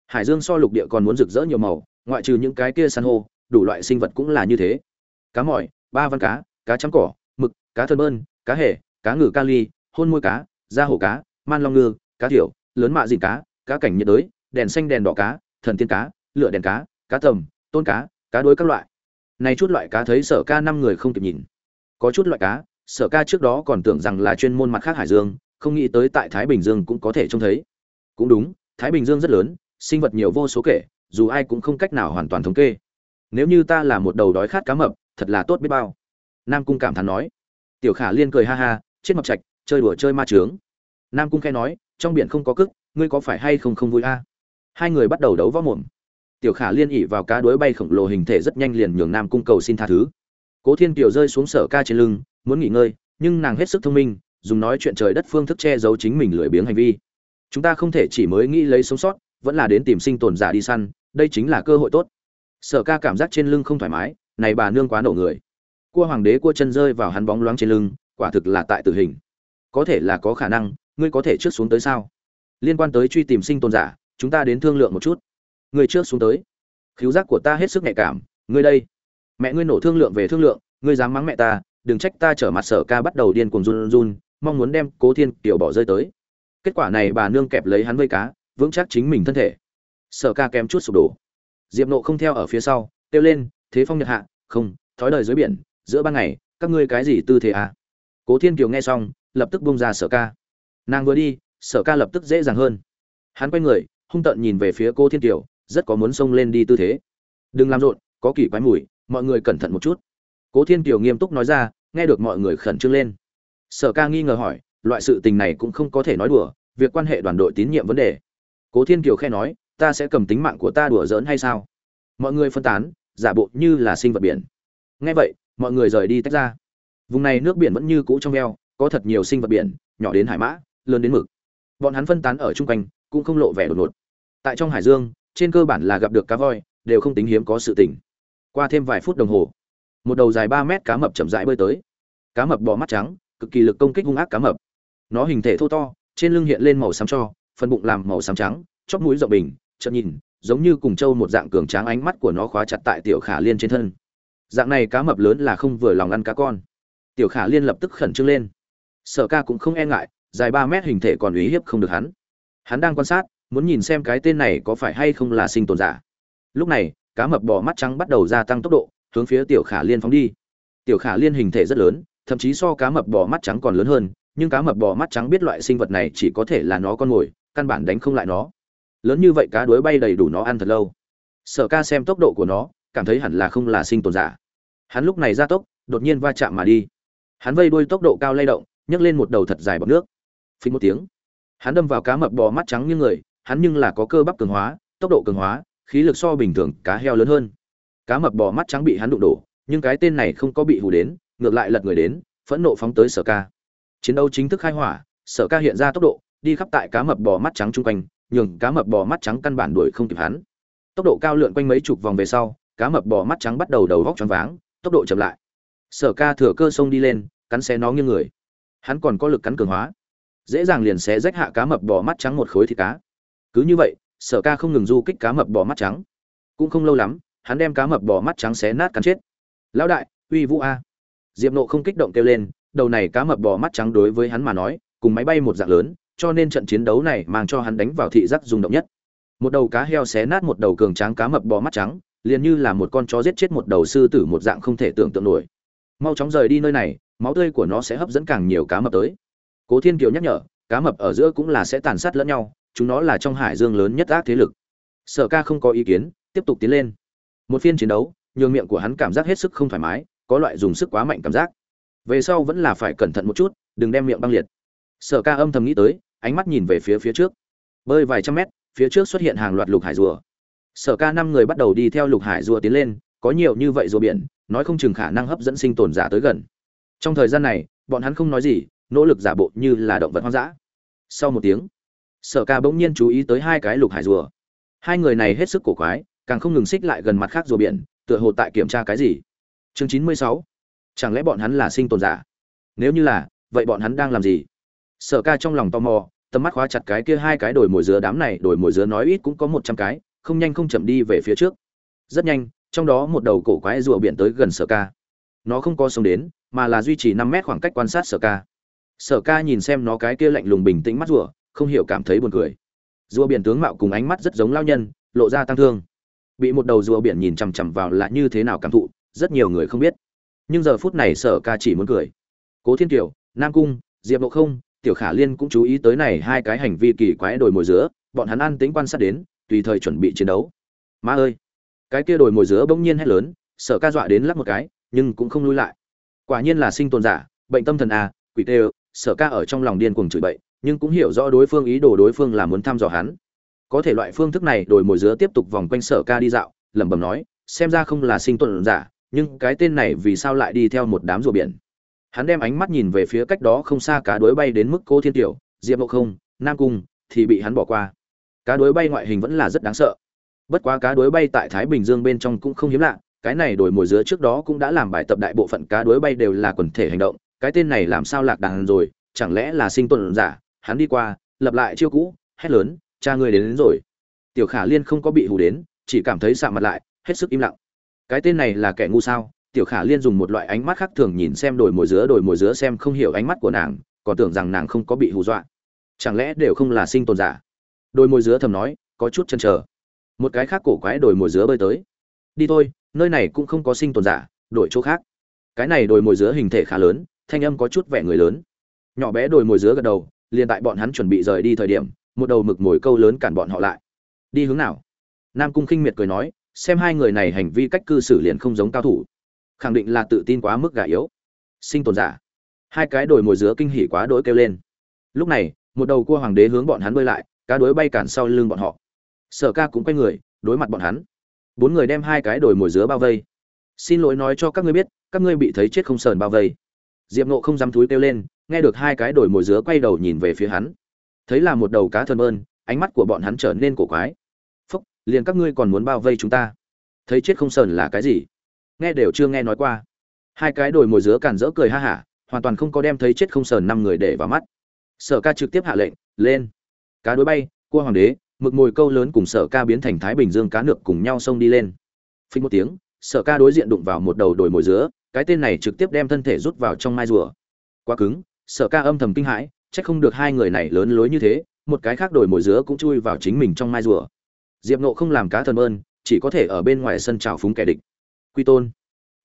Hải dương so lục địa còn muốn rực rỡ nhiều màu, ngoại trừ những cái kia san hô, đủ loại sinh vật cũng là như thế. Cá mỏi, ba văn cá cá chấm cỏ, mực, cá thơm ơn cá hề cá ngừ kali hôn môi cá, da hổ cá, man long ngư, cá tiểu, lớn mạ dìn cá cá cảnh nhiệt đới, đèn xanh đèn đỏ cá, thần tiên cá, lửa đèn cá cá tầm, tôn cá cá đối các loại. Này chút loại cá thấy sở ca năm người không kịp nhìn. Có chút loại cá, sở ca trước đó còn tưởng rằng là chuyên môn mặt khác hải dương, không nghĩ tới tại thái bình dương cũng có thể trông thấy. Cũng đúng, thái bình dương rất lớn, sinh vật nhiều vô số kể, dù ai cũng không cách nào hoàn toàn thống kê. Nếu như ta là một đầu đói khát cá mập, thật là tốt biết bao. Nam cung cảm thán nói. Tiểu khả liên cười ha ha chết mập trạch, chơi đùa chơi ma trướng nam cung khe nói, trong biển không có cức ngươi có phải hay không không vui a? Hai người bắt đầu đấu võ mồm. Tiểu khả liên ỉ vào cá đuối bay khổng lồ hình thể rất nhanh liền nhường nam cung cầu xin tha thứ. Cố thiên kiều rơi xuống sở ca trên lưng, muốn nghỉ ngơi, nhưng nàng hết sức thông minh, dùng nói chuyện trời đất phương thức che giấu chính mình lười biếng hành vi. Chúng ta không thể chỉ mới nghĩ lấy sống sót, vẫn là đến tìm sinh tồn giả đi săn, đây chính là cơ hội tốt. Sở ca cảm giác trên lưng không thoải mái, này bà nương quá nổ người. Cua hoàng đế cua chân rơi vào hắn bóng loáng trên lưng quả thực là tại tử hình. Có thể là có khả năng, ngươi có thể trước xuống tới sao? Liên quan tới truy tìm sinh tồn giả, chúng ta đến thương lượng một chút. Ngươi trước xuống tới. Khiếu giác của ta hết sức nhạy cảm, ngươi đây. Mẹ ngươi nổ thương lượng về thương lượng, ngươi dám mắng mẹ ta, đừng trách ta trở mặt sở ca bắt đầu điên cuồng run run mong muốn đem cố thiên tiểu bỏ rơi tới. Kết quả này bà nương kẹp lấy hắn vây cá, vững chắc chính mình thân thể. Sở ca kém chút sụp đổ. Diệp nộ không theo ở phía sau, kêu lên, thế phong nhật hạ, không, thói đời dưới biển, giữa ban ngày, các ngươi cái gì tư thế à? Cố thiên kiều nghe xong, lập tức bung ra sở ca. Nàng vừa đi, sở ca lập tức dễ dàng hơn. Hắn quay người, hung tợn nhìn về phía cô thiên kiều, rất có muốn xông lên đi tư thế. Đừng làm rộn, có kỳ quái mùi, mọi người cẩn thận một chút. Cố thiên kiều nghiêm túc nói ra, nghe được mọi người khẩn trương lên. Sở ca nghi ngờ hỏi, loại sự tình này cũng không có thể nói đùa, việc quan hệ đoàn đội tín nhiệm vấn đề. Cố thiên kiều khe nói, ta sẽ cầm tính mạng của ta đùa giỡn hay sao? Mọi người phân tán, giả bộ như là sinh vật biển. Nghe vậy, mọi người rời đi tách ra vùng này nước biển vẫn như cũ trong veo, có thật nhiều sinh vật biển, nhỏ đến hải mã, lớn đến mực. Bọn hắn phân tán ở chung quanh, cũng không lộ vẻ đột ngột. Tại trong hải dương, trên cơ bản là gặp được cá voi, đều không tính hiếm có sự tỉnh. qua thêm vài phút đồng hồ, một đầu dài ba mét cá mập chậm rãi bơi tới. Cá mập bò mắt trắng, cực kỳ lực công kích hung ác cá mập. Nó hình thể thô to, trên lưng hiện lên màu xám cho, phần bụng làm màu xám trắng, chóp mũi rộng bình chậm nhìn, giống như cùng trâu một dạng cường tráng ánh mắt của nó khóa chặt tại tiểu khả liên trên thân. Dạng này cá mập lớn là không vừa lòng ăn cá con tiểu khả liên lập tức khẩn trương lên. Sở ca cũng không e ngại, dài ba mét hình thể còn uy hiếp không được hắn. Hắn đang quan sát, muốn nhìn xem cái tên này có phải hay không là sinh tồn giả. Lúc này, cá mập bò mắt trắng bắt đầu gia tăng tốc độ, hướng phía tiểu khả liên phóng đi. Tiểu khả liên hình thể rất lớn, thậm chí so cá mập bò mắt trắng còn lớn hơn, nhưng cá mập bò mắt trắng biết loại sinh vật này chỉ có thể là nó con mồi, căn bản đánh không lại nó. Lớn như vậy cá đuối bay đầy đủ nó ăn thật lâu. Sở ca xem tốc độ của nó, cảm thấy hẳn là không là sinh tồn giả. Hắn lúc này ra tốc, đột nhiên va chạm mà đi hắn vây đuôi tốc độ cao lay động, nhấc lên một đầu thật dài bọc nước. Phí một tiếng. Hắn đâm vào cá mập bò mắt trắng như người, hắn nhưng là có cơ bắp cường hóa, tốc độ cường hóa, khí lực so bình thường cá heo lớn hơn. Cá mập bò mắt trắng bị hắn đụng đổ, nhưng cái tên này không có bị hù đến, ngược lại lật người đến, phẫn nộ phóng tới sở ca. Chiến đấu chính thức khai hỏa, sở ca hiện ra tốc độ, đi khắp tại cá mập bò mắt trắng chung quanh, nhường cá mập bò mắt trắng căn bản đuổi không kịp hắn. Tốc độ cao lượn quanh mấy chục vòng về sau, cá mập bò mắt trắng bắt đầu đầu góc choáng váng, tốc độ chậm lại. Sở ca thừa cơ sông đi lên cắn xé nó nghiêng người. Hắn còn có lực cắn cường hóa. Dễ dàng liền xé rách hạ cá mập bò mắt trắng một khối thịt cá. Cứ như vậy, sở ca không ngừng du kích cá mập bò mắt trắng. Cũng không lâu lắm, hắn đem cá mập bò mắt trắng xé nát cắn chết. Lão đại, uy vũ a. Diệp nộ không kích động kêu lên, đầu này cá mập bò mắt trắng đối với hắn mà nói, cùng máy bay một dạng lớn, cho nên trận chiến đấu này mang cho hắn đánh vào thị giác rung động nhất. Một đầu cá heo xé nát một đầu cường tráng cá mập bò mắt trắng, liền như là một con chó giết chết một đầu sư tử một dạng không thể tưởng tượng nổi. Mau chóng rời đi nơi này máu tươi của nó sẽ hấp dẫn càng nhiều cá mập tới. Cố thiên kiều nhắc nhở, cá mập ở giữa cũng là sẽ tàn sát lẫn nhau, chúng nó là trong hải dương lớn nhất ác thế lực. Sở ca không có ý kiến, tiếp tục tiến lên. Một phiên chiến đấu, nhường miệng của hắn cảm giác hết sức không thoải mái, có loại dùng sức quá mạnh cảm giác. Về sau vẫn là phải cẩn thận một chút, đừng đem miệng băng liệt. Sở ca âm thầm nghĩ tới, ánh mắt nhìn về phía phía trước. Bơi vài trăm mét, phía trước xuất hiện hàng loạt lục hải rùa. Sở ca năm người bắt đầu đi theo lục hải rùa tiến lên, có nhiều như vậy rùa biển, nói không chừng khả năng hấp dẫn sinh tồn giả tới gần trong thời gian này, bọn hắn không nói gì, nỗ lực giả bộ như là động vật hoang dã. Sau một tiếng, sở ca bỗng nhiên chú ý tới hai cái lục hải rùa. Hai người này hết sức cổ quái, càng không ngừng xích lại gần mặt khác rùa biển, tựa hồ tại kiểm tra cái gì. Chương chín mươi sáu. Chẳng lẽ bọn hắn là sinh tồn giả? Nếu như là, vậy bọn hắn đang làm gì? Sở ca trong lòng tò mò, tầm mắt khóa chặt cái kia hai cái đổi mồi dứa đám này đổi mồi dứa nói ít cũng có một trăm cái, không nhanh không chậm đi về phía trước. Rất nhanh, trong đó một đầu cổ quái rùa biển tới gần sở ca. Nó không có sống đến mà là duy trì năm mét khoảng cách quan sát sở ca. Sở ca nhìn xem nó cái kia lạnh lùng bình tĩnh mắt rùa, không hiểu cảm thấy buồn cười. Rùa biển tướng mạo cùng ánh mắt rất giống lao nhân, lộ ra tăng thương. Bị một đầu rùa biển nhìn chằm chằm vào là như thế nào cảm thụ, rất nhiều người không biết. Nhưng giờ phút này sở ca chỉ muốn cười. Cố thiên kiều, nam cung, diệp độ không, tiểu khả liên cũng chú ý tới này hai cái hành vi kỳ quái đổi mồi giữa bọn hắn ăn tính quan sát đến, tùy thời chuẩn bị chiến đấu. Ma ơi! Cái kia đổi mồi giữa bỗng nhiên hét lớn, sở ca dọa đến lắp một cái, nhưng cũng không lui lại quả nhiên là sinh tồn giả, bệnh tâm thần à? quỷ tê sở ca ở trong lòng điên cuồng chửi bậy, nhưng cũng hiểu rõ đối phương ý đồ đối phương là muốn thăm dò hắn. Có thể loại phương thức này đổi mồi giữa tiếp tục vòng quanh sở ca đi dạo, lẩm bẩm nói, xem ra không là sinh tồn giả, nhưng cái tên này vì sao lại đi theo một đám rùa biển? Hắn đem ánh mắt nhìn về phía cách đó không xa cá đuối bay đến mức cô thiên tiểu, diệp mộ không, nam cung, thì bị hắn bỏ qua. Cá đuối bay ngoại hình vẫn là rất đáng sợ. Bất quá cá đuối bay tại thái bình dương bên trong cũng không hiếm lạ cái này đổi mồi dứa trước đó cũng đã làm bài tập đại bộ phận cá đuối bay đều là quần thể hành động cái tên này làm sao lạc đàn rồi chẳng lẽ là sinh tồn giả hắn đi qua lập lại chiêu cũ hét lớn cha người đến, đến rồi. Tiểu khả liên không có bị hù đến chỉ cảm thấy sạ mặt lại hết sức im lặng. Cái tên này là kẻ ngu sao? Tiểu khả liên dùng một loại ánh mắt khác thường nhìn xem đổi mồi dứa đổi mồi dứa xem không hiểu ánh mắt của nàng còn tưởng rằng nàng không có bị hù dọa. Chẳng lẽ đều không là sinh tồn giả? Đôi mồi dứa thầm nói có chút chân chờ. Một cái khác cổ quái đổi mồi dứa bơi tới đi thôi, nơi này cũng không có sinh tồn giả, đổi chỗ khác. Cái này đồi mồi dứa hình thể khá lớn, thanh âm có chút vẻ người lớn. Nhỏ bé đồi mồi dứa gật đầu, liền tại bọn hắn chuẩn bị rời đi thời điểm, một đầu mực mồi câu lớn cản bọn họ lại. Đi hướng nào? Nam cung khinh miệt cười nói, xem hai người này hành vi cách cư xử liền không giống cao thủ. Khẳng định là tự tin quá mức gà yếu. Sinh tồn giả. Hai cái đồi mồi dứa kinh hỉ quá đỗi kêu lên. Lúc này, một đầu cua hoàng đế hướng bọn hắn bơi lại, cá đuối bay cản sau lưng bọn họ. Sở ca cũng quay người, đối mặt bọn hắn bốn người đem hai cái đồi mồi dứa bao vây. Xin lỗi nói cho các ngươi biết, các ngươi bị thấy chết không sờn bao vây. Diệp nộ không dám thúi kêu lên, nghe được hai cái đồi mồi dứa quay đầu nhìn về phía hắn. Thấy là một đầu cá thần ơn ánh mắt của bọn hắn trở nên cổ quái. Phúc, liền các ngươi còn muốn bao vây chúng ta? Thấy chết không sờn là cái gì? Nghe đều chưa nghe nói qua. Hai cái đồi mồi dứa cản rỡ cười ha hả, hoàn toàn không có đem thấy chết không sờn năm người để vào mắt. Sở ca trực tiếp hạ lệnh, lên. Cá đối bay, cua hoàng đế mực mồi câu lớn cùng sở ca biến thành thái bình dương cá nược cùng nhau xông đi lên. Phình một tiếng, sở ca đối diện đụng vào một đầu đồi mồi dứa, cái tên này trực tiếp đem thân thể rút vào trong mai rùa. Quá cứng, sở ca âm thầm kinh hãi, chắc không được hai người này lớn lối như thế, một cái khác đồi mồi dứa cũng chui vào chính mình trong mai rùa. Diệp nộ không làm cá thần ơn, chỉ có thể ở bên ngoài sân trào phúng kẻ địch. Quy tôn,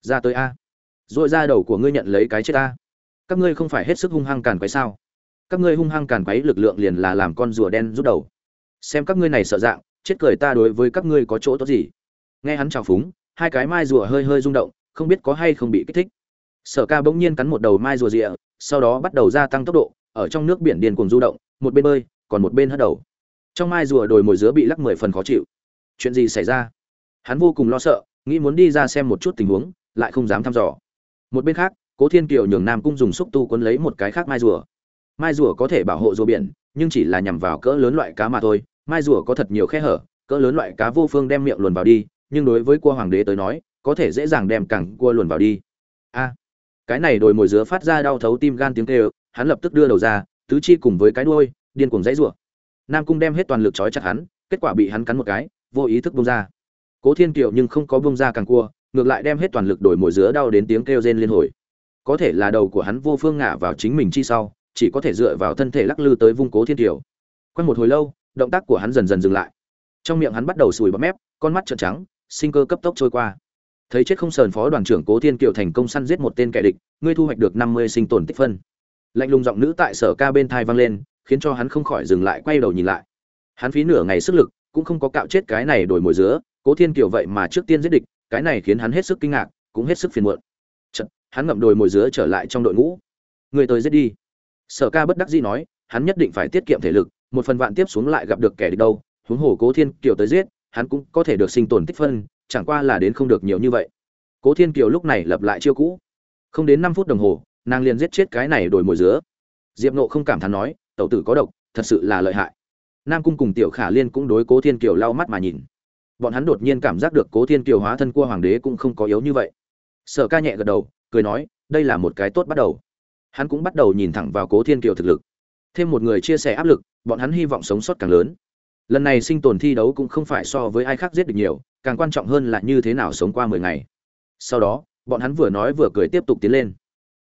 ra tới a. Rồi ra đầu của ngươi nhận lấy cái chết a. Các ngươi không phải hết sức hung hăng càn quấy sao? Các ngươi hung hăng càn quấy lực lượng liền là làm con rùa đen rút đầu xem các ngươi này sợ dạng, chết cười ta đối với các ngươi có chỗ tốt gì. Nghe hắn chào phúng, hai cái mai rùa hơi hơi rung động, không biết có hay không bị kích thích. Sở ca bỗng nhiên cắn một đầu mai rùa rịa, sau đó bắt đầu gia tăng tốc độ, ở trong nước biển điền cuồng du động, một bên bơi, còn một bên hất đầu. Trong mai rùa đồi mồi dứa bị lắc mười phần khó chịu. Chuyện gì xảy ra? Hắn vô cùng lo sợ, nghĩ muốn đi ra xem một chút tình huống, lại không dám thăm dò. Một bên khác, cố thiên kiều nhường nam cung dùng xúc tu quấn lấy một cái khác mai rùa. Mai rùa có thể bảo hộ rùa biển, nhưng chỉ là nhằm vào cỡ lớn loại cá mà thôi mai rùa có thật nhiều khe hở, cỡ lớn loại cá vô phương đem miệng luồn vào đi, nhưng đối với cua hoàng đế tới nói, có thể dễ dàng đem cẳng cua luồn vào đi. A, cái này đồi mồi dứa phát ra đau thấu tim gan tiếng kêu, hắn lập tức đưa đầu ra, tứ chi cùng với cái đuôi, điên cuồng dãy rủa. Nam cung đem hết toàn lực trói chặt hắn, kết quả bị hắn cắn một cái, vô ý thức bông ra. Cố thiên kiều nhưng không có bông ra càng cua, ngược lại đem hết toàn lực đổi mồi dứa đau đến tiếng kêu rên liên hồi. Có thể là đầu của hắn vô phương ngả vào chính mình chi sau, chỉ có thể dựa vào thân thể lắc lư tới vung cố thiên kiều. Quanh một hồi lâu động tác của hắn dần dần dừng lại. Trong miệng hắn bắt đầu sùi bắp mép con mắt trợn trắng sinh cơ cấp tốc trôi qua. Thấy chết không sờn phó đoàn trưởng cố thiên kiều thành công săn giết một tên kẻ địch ngươi thu hoạch được năm mươi sinh tồn tích phân. Lạnh lùng giọng nữ tại sở ca bên thai vang lên khiến cho hắn không khỏi dừng lại quay đầu nhìn lại. Hắn phí nửa ngày sức lực cũng không có cạo chết cái này đổi mồi dứa cố thiên kiều vậy mà trước tiên giết địch cái này khiến hắn hết sức kinh ngạc cũng hết sức phiền muộn. Chật, hắn ngậm đồi mồi dứa trở lại trong đội ngũ. Người tới giết đi. Sở ca bất đắc dĩ nói hắn nhất định phải tiết kiệm thể lực một phần vạn tiếp xuống lại gặp được kẻ địch đâu, huống hồ cố thiên kiều tới giết, hắn cũng có thể được sinh tồn tích phân, chẳng qua là đến không được nhiều như vậy. Cố thiên kiều lúc này lập lại chiêu cũ. Không đến năm phút đồng hồ, nàng liền giết chết cái này đổi mồi dứa. Diệp nộ không cảm thán nói, tẩu tử có độc, thật sự là lợi hại. Nam cung cùng tiểu khả liên cũng đối cố thiên kiều lau mắt mà nhìn. Bọn hắn đột nhiên cảm giác được cố thiên kiều hóa thân cua hoàng đế cũng không có yếu như vậy. Sở ca nhẹ gật đầu, cười nói, đây là một cái tốt bắt đầu. Hắn cũng bắt đầu nhìn thẳng vào cố thiên kiều thực lực. Thêm một người chia sẻ áp lực bọn hắn hy vọng sống sót càng lớn. Lần này sinh tồn thi đấu cũng không phải so với ai khác giết được nhiều, càng quan trọng hơn là như thế nào sống qua mười ngày. Sau đó, bọn hắn vừa nói vừa cười tiếp tục tiến lên.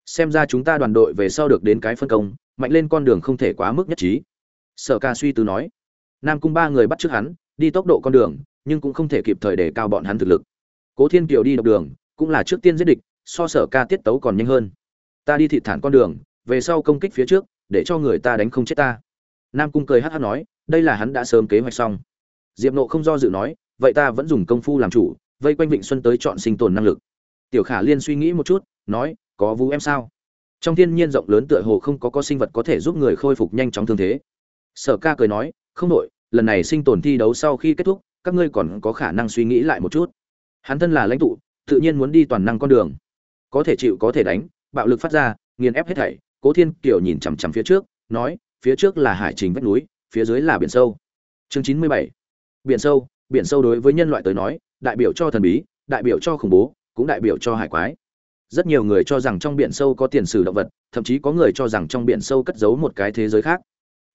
Xem ra chúng ta đoàn đội về sau được đến cái phân công, mạnh lên con đường không thể quá mức nhất trí. Sở ca suy tư nói. Nam cung ba người bắt trước hắn, đi tốc độ con đường, nhưng cũng không thể kịp thời để cao bọn hắn thực lực. Cố thiên kiều đi độc đường, cũng là trước tiên giết địch, so sở ca tiết tấu còn nhanh hơn. Ta đi thị thản con đường, về sau công kích phía trước, để cho người ta đánh không chết ta nam cung cười hắc hắc nói, đây là hắn đã sớm kế hoạch xong. Diệp nộ không do dự nói, vậy ta vẫn dùng công phu làm chủ, vây quanh vịnh xuân tới chọn sinh tồn năng lực. Tiểu khả liên suy nghĩ một chút, nói, có vú em sao? Trong thiên nhiên rộng lớn tựa hồ không có có sinh vật có thể giúp người khôi phục nhanh chóng thương thế. Sở ca cười nói, không đội lần này sinh tồn thi đấu sau khi kết thúc, các ngươi còn có khả năng suy nghĩ lại một chút. Hắn thân là lãnh tụ, tự nhiên muốn đi toàn năng con đường. Có thể chịu có thể đánh, bạo lực phát ra, nghiền ép hết thảy, cố thiên kiều nhìn chằm chằm phía trước, nói phía trước là hải trình vách núi, phía dưới là biển sâu. Chương chín mươi bảy. Biển sâu biển sâu đối với nhân loại tới nói, đại biểu cho thần bí, đại biểu cho khủng bố, cũng đại biểu cho hải quái. Rất nhiều người cho rằng trong biển sâu có tiền sử động vật, thậm chí có người cho rằng trong biển sâu cất giấu một cái thế giới khác.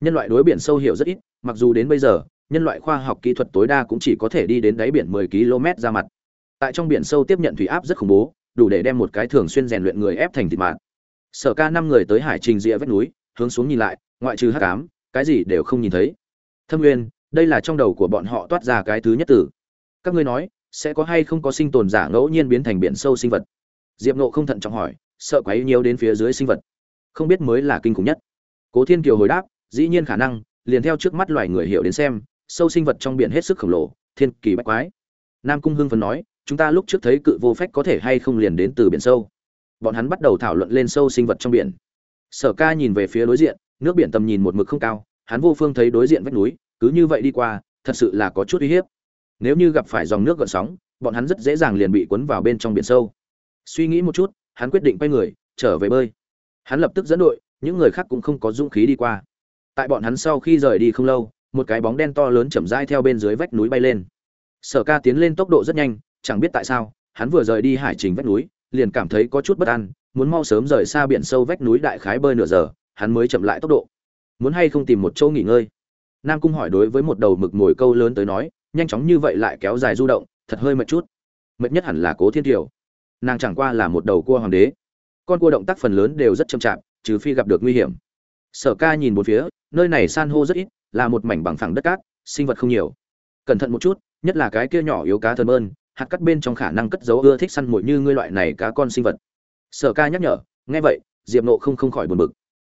Nhân loại đối biển sâu hiểu rất ít, mặc dù đến bây giờ, nhân loại khoa học kỹ thuật tối đa cũng chỉ có thể đi đến đáy biển 10 km ra mặt. Tại trong biển sâu tiếp nhận thủy áp rất khủng bố, đủ để đem một cái thường xuyên rèn luyện người ép thành thịt mạng sở ca năm người tới hải trình rìa vách núi, hướng xuống nhìn lại ngoại trừ hắc ám, cái gì đều không nhìn thấy. Thâm nguyên, đây là trong đầu của bọn họ toát ra cái thứ nhất tử các ngươi nói, sẽ có hay không có sinh tồn giả ngẫu nhiên biến thành biển sâu sinh vật? Diệp nộ không thận trọng hỏi, sợ quấy nhiều đến phía dưới sinh vật. Không biết mới là kinh khủng nhất. Cố thiên kiều hồi đáp, dĩ nhiên khả năng, liền theo trước mắt loài người hiểu đến xem, sâu sinh vật trong biển hết sức khổng lồ, thiên kỳ bách quái. Nam cung hưng phấn nói, chúng ta lúc trước thấy cự vô phách có thể hay không liền đến từ biển sâu. Bọn hắn bắt đầu thảo luận lên sâu sinh vật trong biển. Sở ca nhìn về phía đối diện nước biển tầm nhìn một mực không cao, hắn vô phương thấy đối diện vách núi, cứ như vậy đi qua, thật sự là có chút uy hiếp. Nếu như gặp phải dòng nước gợn sóng, bọn hắn rất dễ dàng liền bị cuốn vào bên trong biển sâu. Suy nghĩ một chút, hắn quyết định quay người, trở về bơi. Hắn lập tức dẫn đội, những người khác cũng không có dũng khí đi qua. Tại bọn hắn sau khi rời đi không lâu, một cái bóng đen to lớn chậm rãi theo bên dưới vách núi bay lên. Sở ca tiến lên tốc độ rất nhanh, chẳng biết tại sao, hắn vừa rời đi hải trình vách núi, liền cảm thấy có chút bất an, muốn mau sớm rời xa biển sâu vách núi đại khái bơi nửa giờ hắn mới chậm lại tốc độ. Muốn hay không tìm một chỗ nghỉ ngơi? Nam cung hỏi đối với một đầu mực mồi câu lớn tới nói, nhanh chóng như vậy lại kéo dài du động, thật hơi mệt chút. Mệt nhất hẳn là cố thiên kiều. Nàng chẳng qua là một đầu cua hoàng đế. Con cua động tác phần lớn đều rất chậm chạp, trừ phi gặp được nguy hiểm. Sở ca nhìn một phía, nơi này san hô rất ít, là một mảnh bằng phẳng đất cát, sinh vật không nhiều. Cẩn thận một chút, nhất là cái kia nhỏ yếu cá thần ơn, hạt cắt bên trong khả năng cất dấu ưa thích săn mồi như ngươi loại này cá con sinh vật. Sở ca nhắc nhở, nghe vậy, diệp nộ không không khỏi buồn bực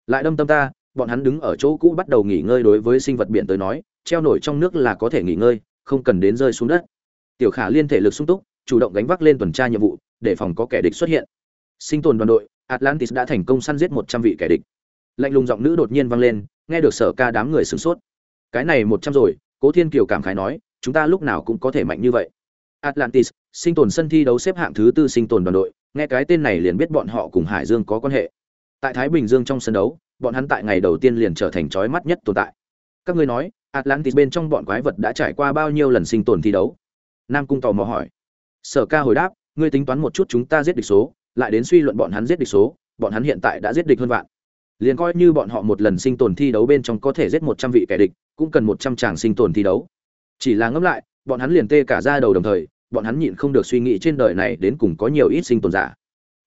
lại đâm tâm ta, bọn hắn đứng ở chỗ cũ bắt đầu nghỉ ngơi đối với sinh vật biển tới nói, treo nổi trong nước là có thể nghỉ ngơi, không cần đến rơi xuống đất. Tiểu khả liên thể lực sung túc, chủ động gánh vác lên tuần tra nhiệm vụ, để phòng có kẻ địch xuất hiện. Sinh tồn đoàn đội, atlantis đã thành công săn giết một trăm vị kẻ địch. Lạnh lùng giọng nữ đột nhiên vang lên, nghe được sở ca đám người sửng sốt. Cái này một trăm rồi, cố thiên kiều cảm khái nói, chúng ta lúc nào cũng có thể mạnh như vậy. Atlantis, sinh tồn sân thi đấu xếp hạng thứ tư sinh tồn đoàn đội, nghe cái tên này liền biết bọn họ cùng hải dương có quan hệ tại thái bình dương trong sân đấu, bọn hắn tại ngày đầu tiên liền trở thành chói mắt nhất tồn tại. Các ngươi nói, atlantis bên trong bọn quái vật đã trải qua bao nhiêu lần sinh tồn thi đấu? Nam cung tò mò hỏi. Sở ca hồi đáp, ngươi tính toán một chút chúng ta giết địch số, lại đến suy luận bọn hắn giết địch số, bọn hắn hiện tại đã giết địch hơn vạn. Liền coi như bọn họ một lần sinh tồn thi đấu bên trong có thể giết một trăm vị kẻ địch, cũng cần một trăm tràng sinh tồn thi đấu. Chỉ là ngẫm lại, bọn hắn liền tê cả ra đầu đồng thời, bọn hắn nhịn không được suy nghĩ trên đời này đến cùng có nhiều ít sinh tồn giả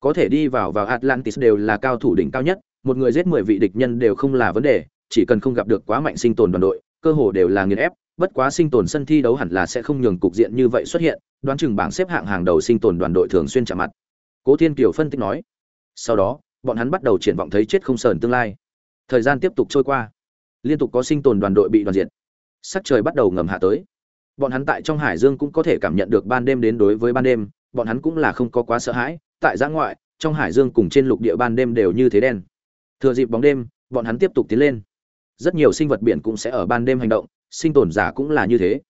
có thể đi vào vào atlantis đều là cao thủ đỉnh cao nhất, một người giết mười vị địch nhân đều không là vấn đề, chỉ cần không gặp được quá mạnh sinh tồn đoàn đội, cơ hồ đều là nghiền ép, bất quá sinh tồn sân thi đấu hẳn là sẽ không nhường cục diện như vậy xuất hiện, đoán chừng bảng xếp hạng hàng đầu sinh tồn đoàn đội thường xuyên chạm mặt. Cố thiên kiều phân tích nói, sau đó, bọn hắn bắt đầu triển vọng thấy chết không sờn tương lai. Thời gian tiếp tục trôi qua, liên tục có sinh tồn đoàn đội bị đoàn diệt. Sắc trời bắt đầu ngầm hạ tới. Bọn hắn tại trong hải dương cũng có thể cảm nhận được ban đêm đến đối với ban đêm, bọn hắn cũng là không có quá sợ hãi tại giã ngoại, trong hải dương cùng trên lục địa ban đêm đều như thế đen. Thừa dịp bóng đêm, bọn hắn tiếp tục tiến lên. Rất nhiều sinh vật biển cũng sẽ ở ban đêm hành động, sinh tồn giả cũng là như thế.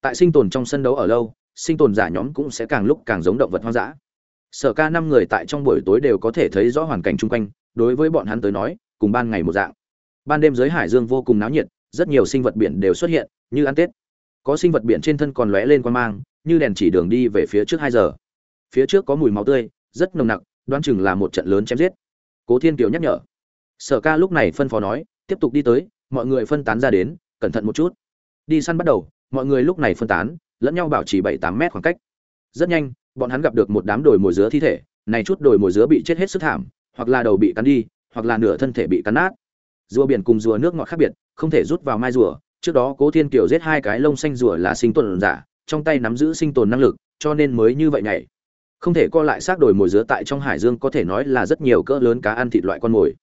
Tại sinh tồn trong sân đấu ở lâu, sinh tồn giả nhóm cũng sẽ càng lúc càng giống động vật hoang dã. Sở ca năm người tại trong buổi tối đều có thể thấy rõ hoàn cảnh chung quanh, đối với bọn hắn tới nói, cùng ban ngày một dạng. Ban đêm dưới hải dương vô cùng náo nhiệt, rất nhiều sinh vật biển đều xuất hiện, như ăn tết. Có sinh vật biển trên thân còn lóe lên quan mang, như đèn chỉ đường đi về phía trước hai giờ. Phía trước có mùi máu tươi rất nồng nặc, đoán chừng là một trận lớn chém giết. Cố thiên kiều nhắc nhở. Sở ca lúc này phân phó nói, tiếp tục đi tới, mọi người phân tán ra đến, cẩn thận một chút. Đi săn bắt đầu, mọi người lúc này phân tán, lẫn nhau bảo trì bảy tám mét khoảng cách. Rất nhanh, bọn hắn gặp được một đám đồi mồi dứa thi thể, này chút đồi mồi dứa bị chết hết sức thảm, hoặc là đầu bị cắn đi, hoặc là nửa thân thể bị cắn nát. Rùa biển cùng rùa nước ngọt khác biệt, không thể rút vào mai rùa, trước đó cố thiên kiều giết hai cái lông xanh rùa là sinh tồn giả, trong tay nắm giữ sinh tồn năng lực, cho nên mới như vậy nhảy không thể co lại xác đồi mồi dứa tại trong hải dương có thể nói là rất nhiều cỡ lớn cá ăn thịt loại con mồi.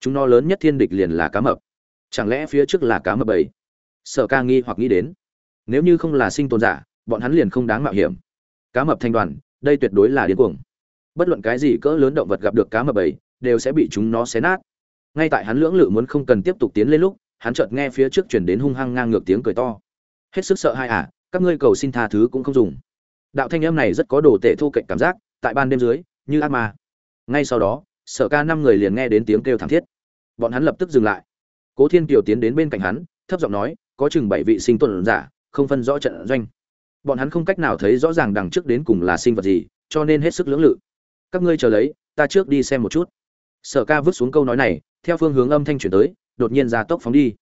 Chúng nó lớn nhất thiên địch liền là cá mập. Chẳng lẽ phía trước là cá mập bầy? Sở ca nghi hoặc nghĩ đến. Nếu như không là sinh tồn giả, bọn hắn liền không đáng mạo hiểm. Cá mập thành đoàn, đây tuyệt đối là điên cuồng. Bất luận cái gì cỡ lớn động vật gặp được cá mập bầy, đều sẽ bị chúng nó xé nát. Ngay tại hắn lưỡng lự muốn không cần tiếp tục tiến lên lúc, hắn chợt nghe phía trước chuyển đến hung hăng ngang ngược tiếng cười to. Hết sức sợ hai à các ngươi cầu xin tha thứ cũng không dùng đạo thanh âm này rất có đồ tể thu cạnh cảm giác, tại ban đêm dưới, như ác ma. Ngay sau đó, sở ca năm người liền nghe đến tiếng kêu thảm thiết. Bọn hắn lập tức dừng lại. Cố thiên kiều tiến đến bên cạnh hắn, thấp giọng nói, có chừng bảy vị sinh tồn giả, không phân rõ trận doanh. Bọn hắn không cách nào thấy rõ ràng đằng trước đến cùng là sinh vật gì, cho nên hết sức lưỡng lự. Các ngươi chờ lấy, ta trước đi xem một chút. Sở ca vứt xuống câu nói này, theo phương hướng âm thanh chuyển tới, đột nhiên ra tốc phóng đi.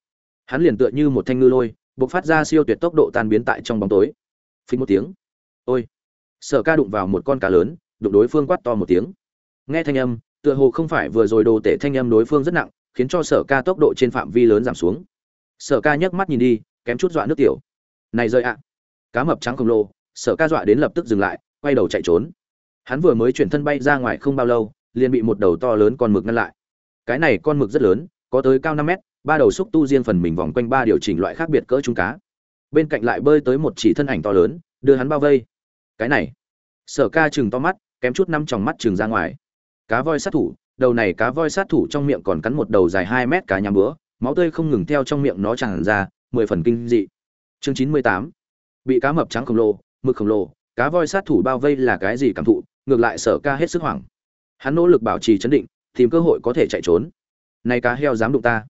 Hắn liền tựa như một thanh ngư lôi, bộc phát ra siêu tuyệt tốc độ tan biến tại trong bóng tối. Phí một tiếng ôi. Sở ca đụng vào một con cá lớn, đụng đối phương quát to một tiếng. Nghe thanh âm, tựa hồ không phải vừa rồi đồ tể thanh âm đối phương rất nặng, khiến cho sở ca tốc độ trên phạm vi lớn giảm xuống. Sở ca nhấc mắt nhìn đi, kém chút dọa nước tiểu. Này rơi ạ. Cá mập trắng khổng lồ, sở ca dọa đến lập tức dừng lại, quay đầu chạy trốn. Hắn vừa mới chuyển thân bay ra ngoài không bao lâu, liền bị một đầu to lớn con mực ngăn lại. Cái này con mực rất lớn, có tới cao năm mét, ba đầu xúc tu riêng phần mình vòng quanh ba điều chỉnh loại khác biệt cỡ trung cá. Bên cạnh lại bơi tới một chỉ thân ảnh to lớn, đưa hắn bao vây cái này. Sở ca chừng to mắt, kém chút năm trong mắt chừng ra ngoài. Cá voi sát thủ, đầu này cá voi sát thủ trong miệng còn cắn một đầu dài hai mét cá nhắm bữa máu tươi không ngừng theo trong miệng nó tràn ra, mười phần kinh dị. Chương chín mươi tám. Bị cá mập trắng khổng lồ, mực khổng lồ, cá voi sát thủ bao vây là cái gì cảm thụ, ngược lại sở ca hết sức hoảng. Hắn nỗ lực bảo trì chấn định, tìm cơ hội có thể chạy trốn. Nay cá heo dám đụng ta.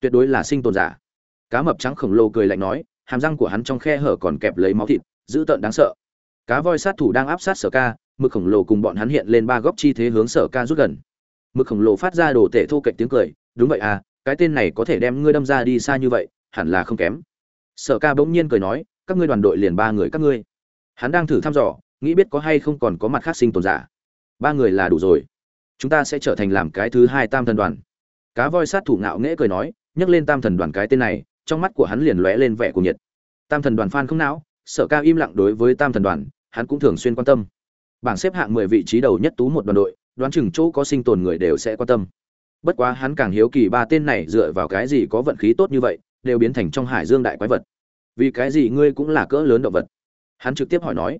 Tuyệt đối là sinh tồn giả. Cá mập trắng khổng lồ cười lạnh nói, hàm răng của hắn trong khe hở còn kẹp lấy máu thịt, dữ tợn đáng sợ cá voi sát thủ đang áp sát sở ca, mực khổng lồ cùng bọn hắn hiện lên ba góc chi thế hướng sở ca rút gần. Mực khổng lồ phát ra đồ tể thô cạnh tiếng cười, đúng vậy à cái tên này có thể đem ngươi đâm ra đi xa như vậy, hẳn là không kém. Sở ca bỗng nhiên cười nói, các ngươi đoàn đội liền ba người các ngươi. Hắn đang thử thăm dò, nghĩ biết có hay không còn có mặt khác sinh tồn giả. Ba người là đủ rồi. Chúng ta sẽ trở thành làm cái thứ hai tam thần đoàn. Cá voi sát thủ ngạo nghễ cười nói, nhấc lên tam thần đoàn cái tên này, trong mắt của hắn liền lóe lên vẻ của nhiệt. Tam thần đoàn phan không não, sở ca im lặng đối với tam thần đoàn hắn cũng thường xuyên quan tâm. Bảng xếp hạng mười vị trí đầu nhất tú một đoàn đội, đoán chừng chỗ có sinh tồn người đều sẽ quan tâm. Bất quá hắn càng hiếu kỳ ba tên này dựa vào cái gì có vận khí tốt như vậy, đều biến thành trong hải dương đại quái vật. Vì cái gì ngươi cũng là cỡ lớn động vật? Hắn trực tiếp hỏi nói.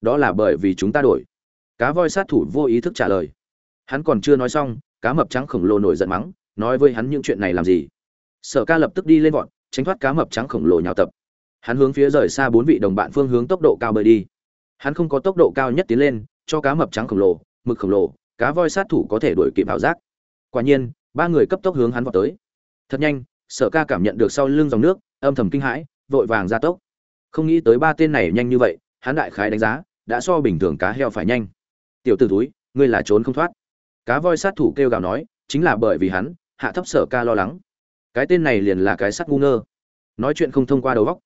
Đó là bởi vì chúng ta đổi. Cá voi sát thủ vô ý thức trả lời. Hắn còn chưa nói xong, cá mập trắng khổng lồ nổi giận mắng, nói với hắn những chuyện này làm gì? Sở ca lập tức đi lên vọt, tránh thoát cá mập trắng khổng lồ nhào tập. Hắn hướng phía rời xa bốn vị đồng bạn phương hướng tốc độ cao bơi đi hắn không có tốc độ cao nhất tiến lên, cho cá mập trắng khổng lồ, mực khổng lồ, cá voi sát thủ có thể đuổi kịp ảo giác. Quả nhiên, ba người cấp tốc hướng hắn vào tới. Thật nhanh, sở ca cảm nhận được sau lưng dòng nước, âm thầm kinh hãi, vội vàng ra tốc. Không nghĩ tới ba tên này nhanh như vậy, hắn đại khái đánh giá, đã so bình thường cá heo phải nhanh. Tiểu t ử túi ngươi là trốn không thoát. Cá voi sát thủ kêu gào nói, chính là bởi vì hắn, hạ thấp sở ca lo lắng. Cái tên này liền là cái sắt ngu ngơ. Nói chuyện không thông qua đầu góc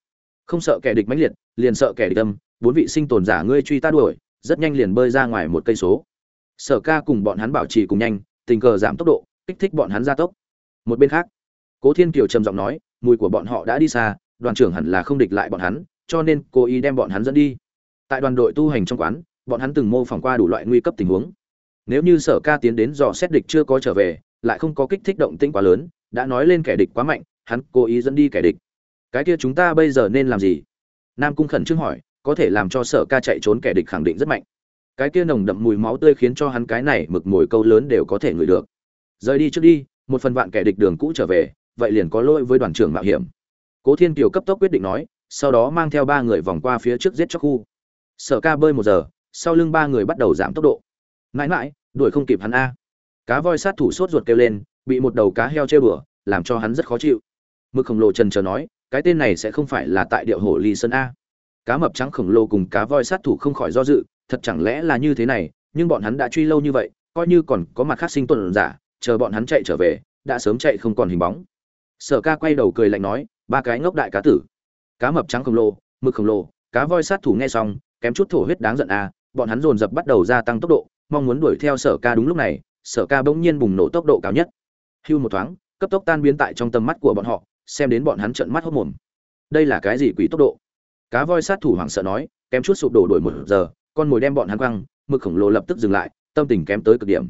không sợ kẻ địch mãnh liệt, liền sợ kẻ địch tâm bốn vị sinh tồn giả ngươi truy ta đuổi, rất nhanh liền bơi ra ngoài một cây số. Sở ca cùng bọn hắn bảo trì cùng nhanh, tình cờ giảm tốc độ, kích thích bọn hắn gia tốc. Một bên khác, cố thiên kiều trầm giọng nói, mùi của bọn họ đã đi xa, đoàn trưởng hẳn là không địch lại bọn hắn, cho nên cô ý đem bọn hắn dẫn đi. Tại đoàn đội tu hành trong quán, bọn hắn từng mô phỏng qua đủ loại nguy cấp tình huống. Nếu như sở ca tiến đến dò xét địch chưa có trở về, lại không có kích thích động tĩnh quá lớn, đã nói lên kẻ địch quá mạnh, hắn cố ý dẫn đi kẻ địch. Cái kia chúng ta bây giờ nên làm gì? Nam cung khẩn trương hỏi có thể làm cho sở ca chạy trốn kẻ địch khẳng định rất mạnh. Cái kia nồng đậm mùi máu tươi khiến cho hắn cái này mực mồi câu lớn đều có thể ngửi được. Rời đi trước đi, một phần vạn kẻ địch đường cũ trở về, vậy liền có lỗi với đoàn trưởng mạo hiểm. Cố thiên kiều cấp tốc quyết định nói, sau đó mang theo ba người vòng qua phía trước giết chóc khu. Sở ca bơi một giờ, sau lưng ba người bắt đầu giảm tốc độ. Mãi mãi, đuổi không kịp hắn a. Cá voi sát thủ sốt ruột kêu lên, bị một đầu cá heo chơi bừa, làm cho hắn rất khó chịu. Mực khổng lồ trần chờ nói, cái tên này sẽ không phải là tại điệu hổ ly sơn a cá mập trắng khổng lồ cùng cá voi sát thủ không khỏi do dự, thật chẳng lẽ là như thế này, nhưng bọn hắn đã truy lâu như vậy, coi như còn có mặt khác sinh tồn giả, chờ bọn hắn chạy trở về, đã sớm chạy không còn hình bóng. Sở ca quay đầu cười lạnh nói, ba cái ngốc đại cá tử. Cá mập trắng khổng lồ, mực khổng lồ, cá voi sát thủ nghe xong, kém chút thổ huyết đáng giận à? bọn hắn dồn dập bắt đầu gia tăng tốc độ, mong muốn đuổi theo sở ca đúng lúc này, sở ca bỗng nhiên bùng nổ tốc độ cao nhất. Hưu một thoáng, cấp tốc tan biến tại trong tầm mắt của bọn họ, xem đến bọn hắn trợn mắt hốt mồm. Đây là cái gì quỷ tốc độ? Cá voi sát thủ hoảng sợ nói, kém chút sụp đổ đổi một giờ, con mồi đem bọn hắn quăng, mực khổng lồ lập tức dừng lại, tâm tình kém tới cực điểm.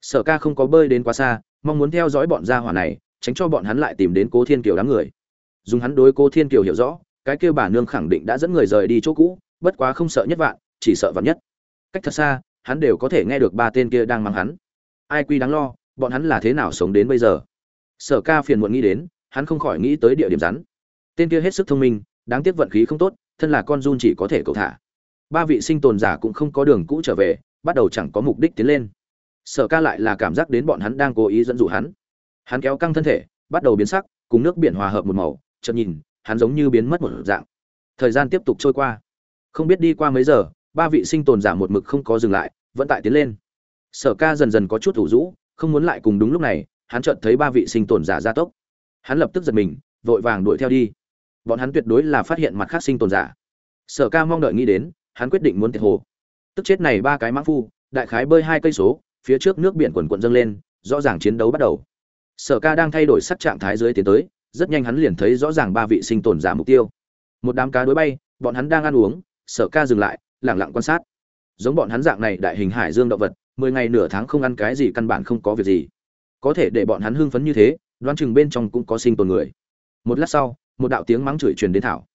Sở ca không có bơi đến quá xa, mong muốn theo dõi bọn gia hỏa này, tránh cho bọn hắn lại tìm đến cố thiên kiều đám người. Dùng hắn đối cố thiên kiều hiểu rõ, cái kêu bà nương khẳng định đã dẫn người rời đi chỗ cũ, bất quá không sợ nhất vạn, chỉ sợ vạn nhất. Cách thật xa, hắn đều có thể nghe được ba tên kia đang mang hắn. Ai quy đáng lo, bọn hắn là thế nào sống đến bây giờ? Sở ca phiền muộn nghĩ đến, hắn không khỏi nghĩ tới địa điểm rắn. Tên kia hết sức thông minh đáng tiếc vận khí không tốt, thân là con run chỉ có thể cầu thả. Ba vị sinh tồn giả cũng không có đường cũ trở về, bắt đầu chẳng có mục đích tiến lên. Sở ca lại là cảm giác đến bọn hắn đang cố ý dẫn dụ hắn. Hắn kéo căng thân thể, bắt đầu biến sắc, cùng nước biển hòa hợp một màu, chợt nhìn, hắn giống như biến mất một dạng. Thời gian tiếp tục trôi qua. Không biết đi qua mấy giờ, ba vị sinh tồn giả một mực không có dừng lại, vẫn tại tiến lên. Sở ca dần dần có chút thủ rũ, không muốn lại cùng đúng lúc này, hắn chợt thấy ba vị sinh tồn giả gia tốc. Hắn lập tức giật mình, vội vàng đuổi theo đi bọn hắn tuyệt đối là phát hiện mặt khác sinh tồn giả. Sở ca mong đợi nghĩ đến, hắn quyết định muốn tiệt hồ. Tức chết này ba cái mãng phu, đại khái bơi hai cây số, phía trước nước biển quần quận dâng lên, rõ ràng chiến đấu bắt đầu. Sở ca đang thay đổi sắc trạng thái dưới tiến tới, rất nhanh hắn liền thấy rõ ràng ba vị sinh tồn giả mục tiêu. Một đám cá đối bay, bọn hắn đang ăn uống, sở ca dừng lại, lẳng lặng quan sát. Giống bọn hắn dạng này đại hình hải dương động vật, mười ngày nửa tháng không ăn cái gì căn bản không có việc gì. Có thể để bọn hắn hưng phấn như thế, đoán chừng bên trong cũng có sinh tồn người. Một lát sau một đạo tiếng mắng chửi truyền đến thảo.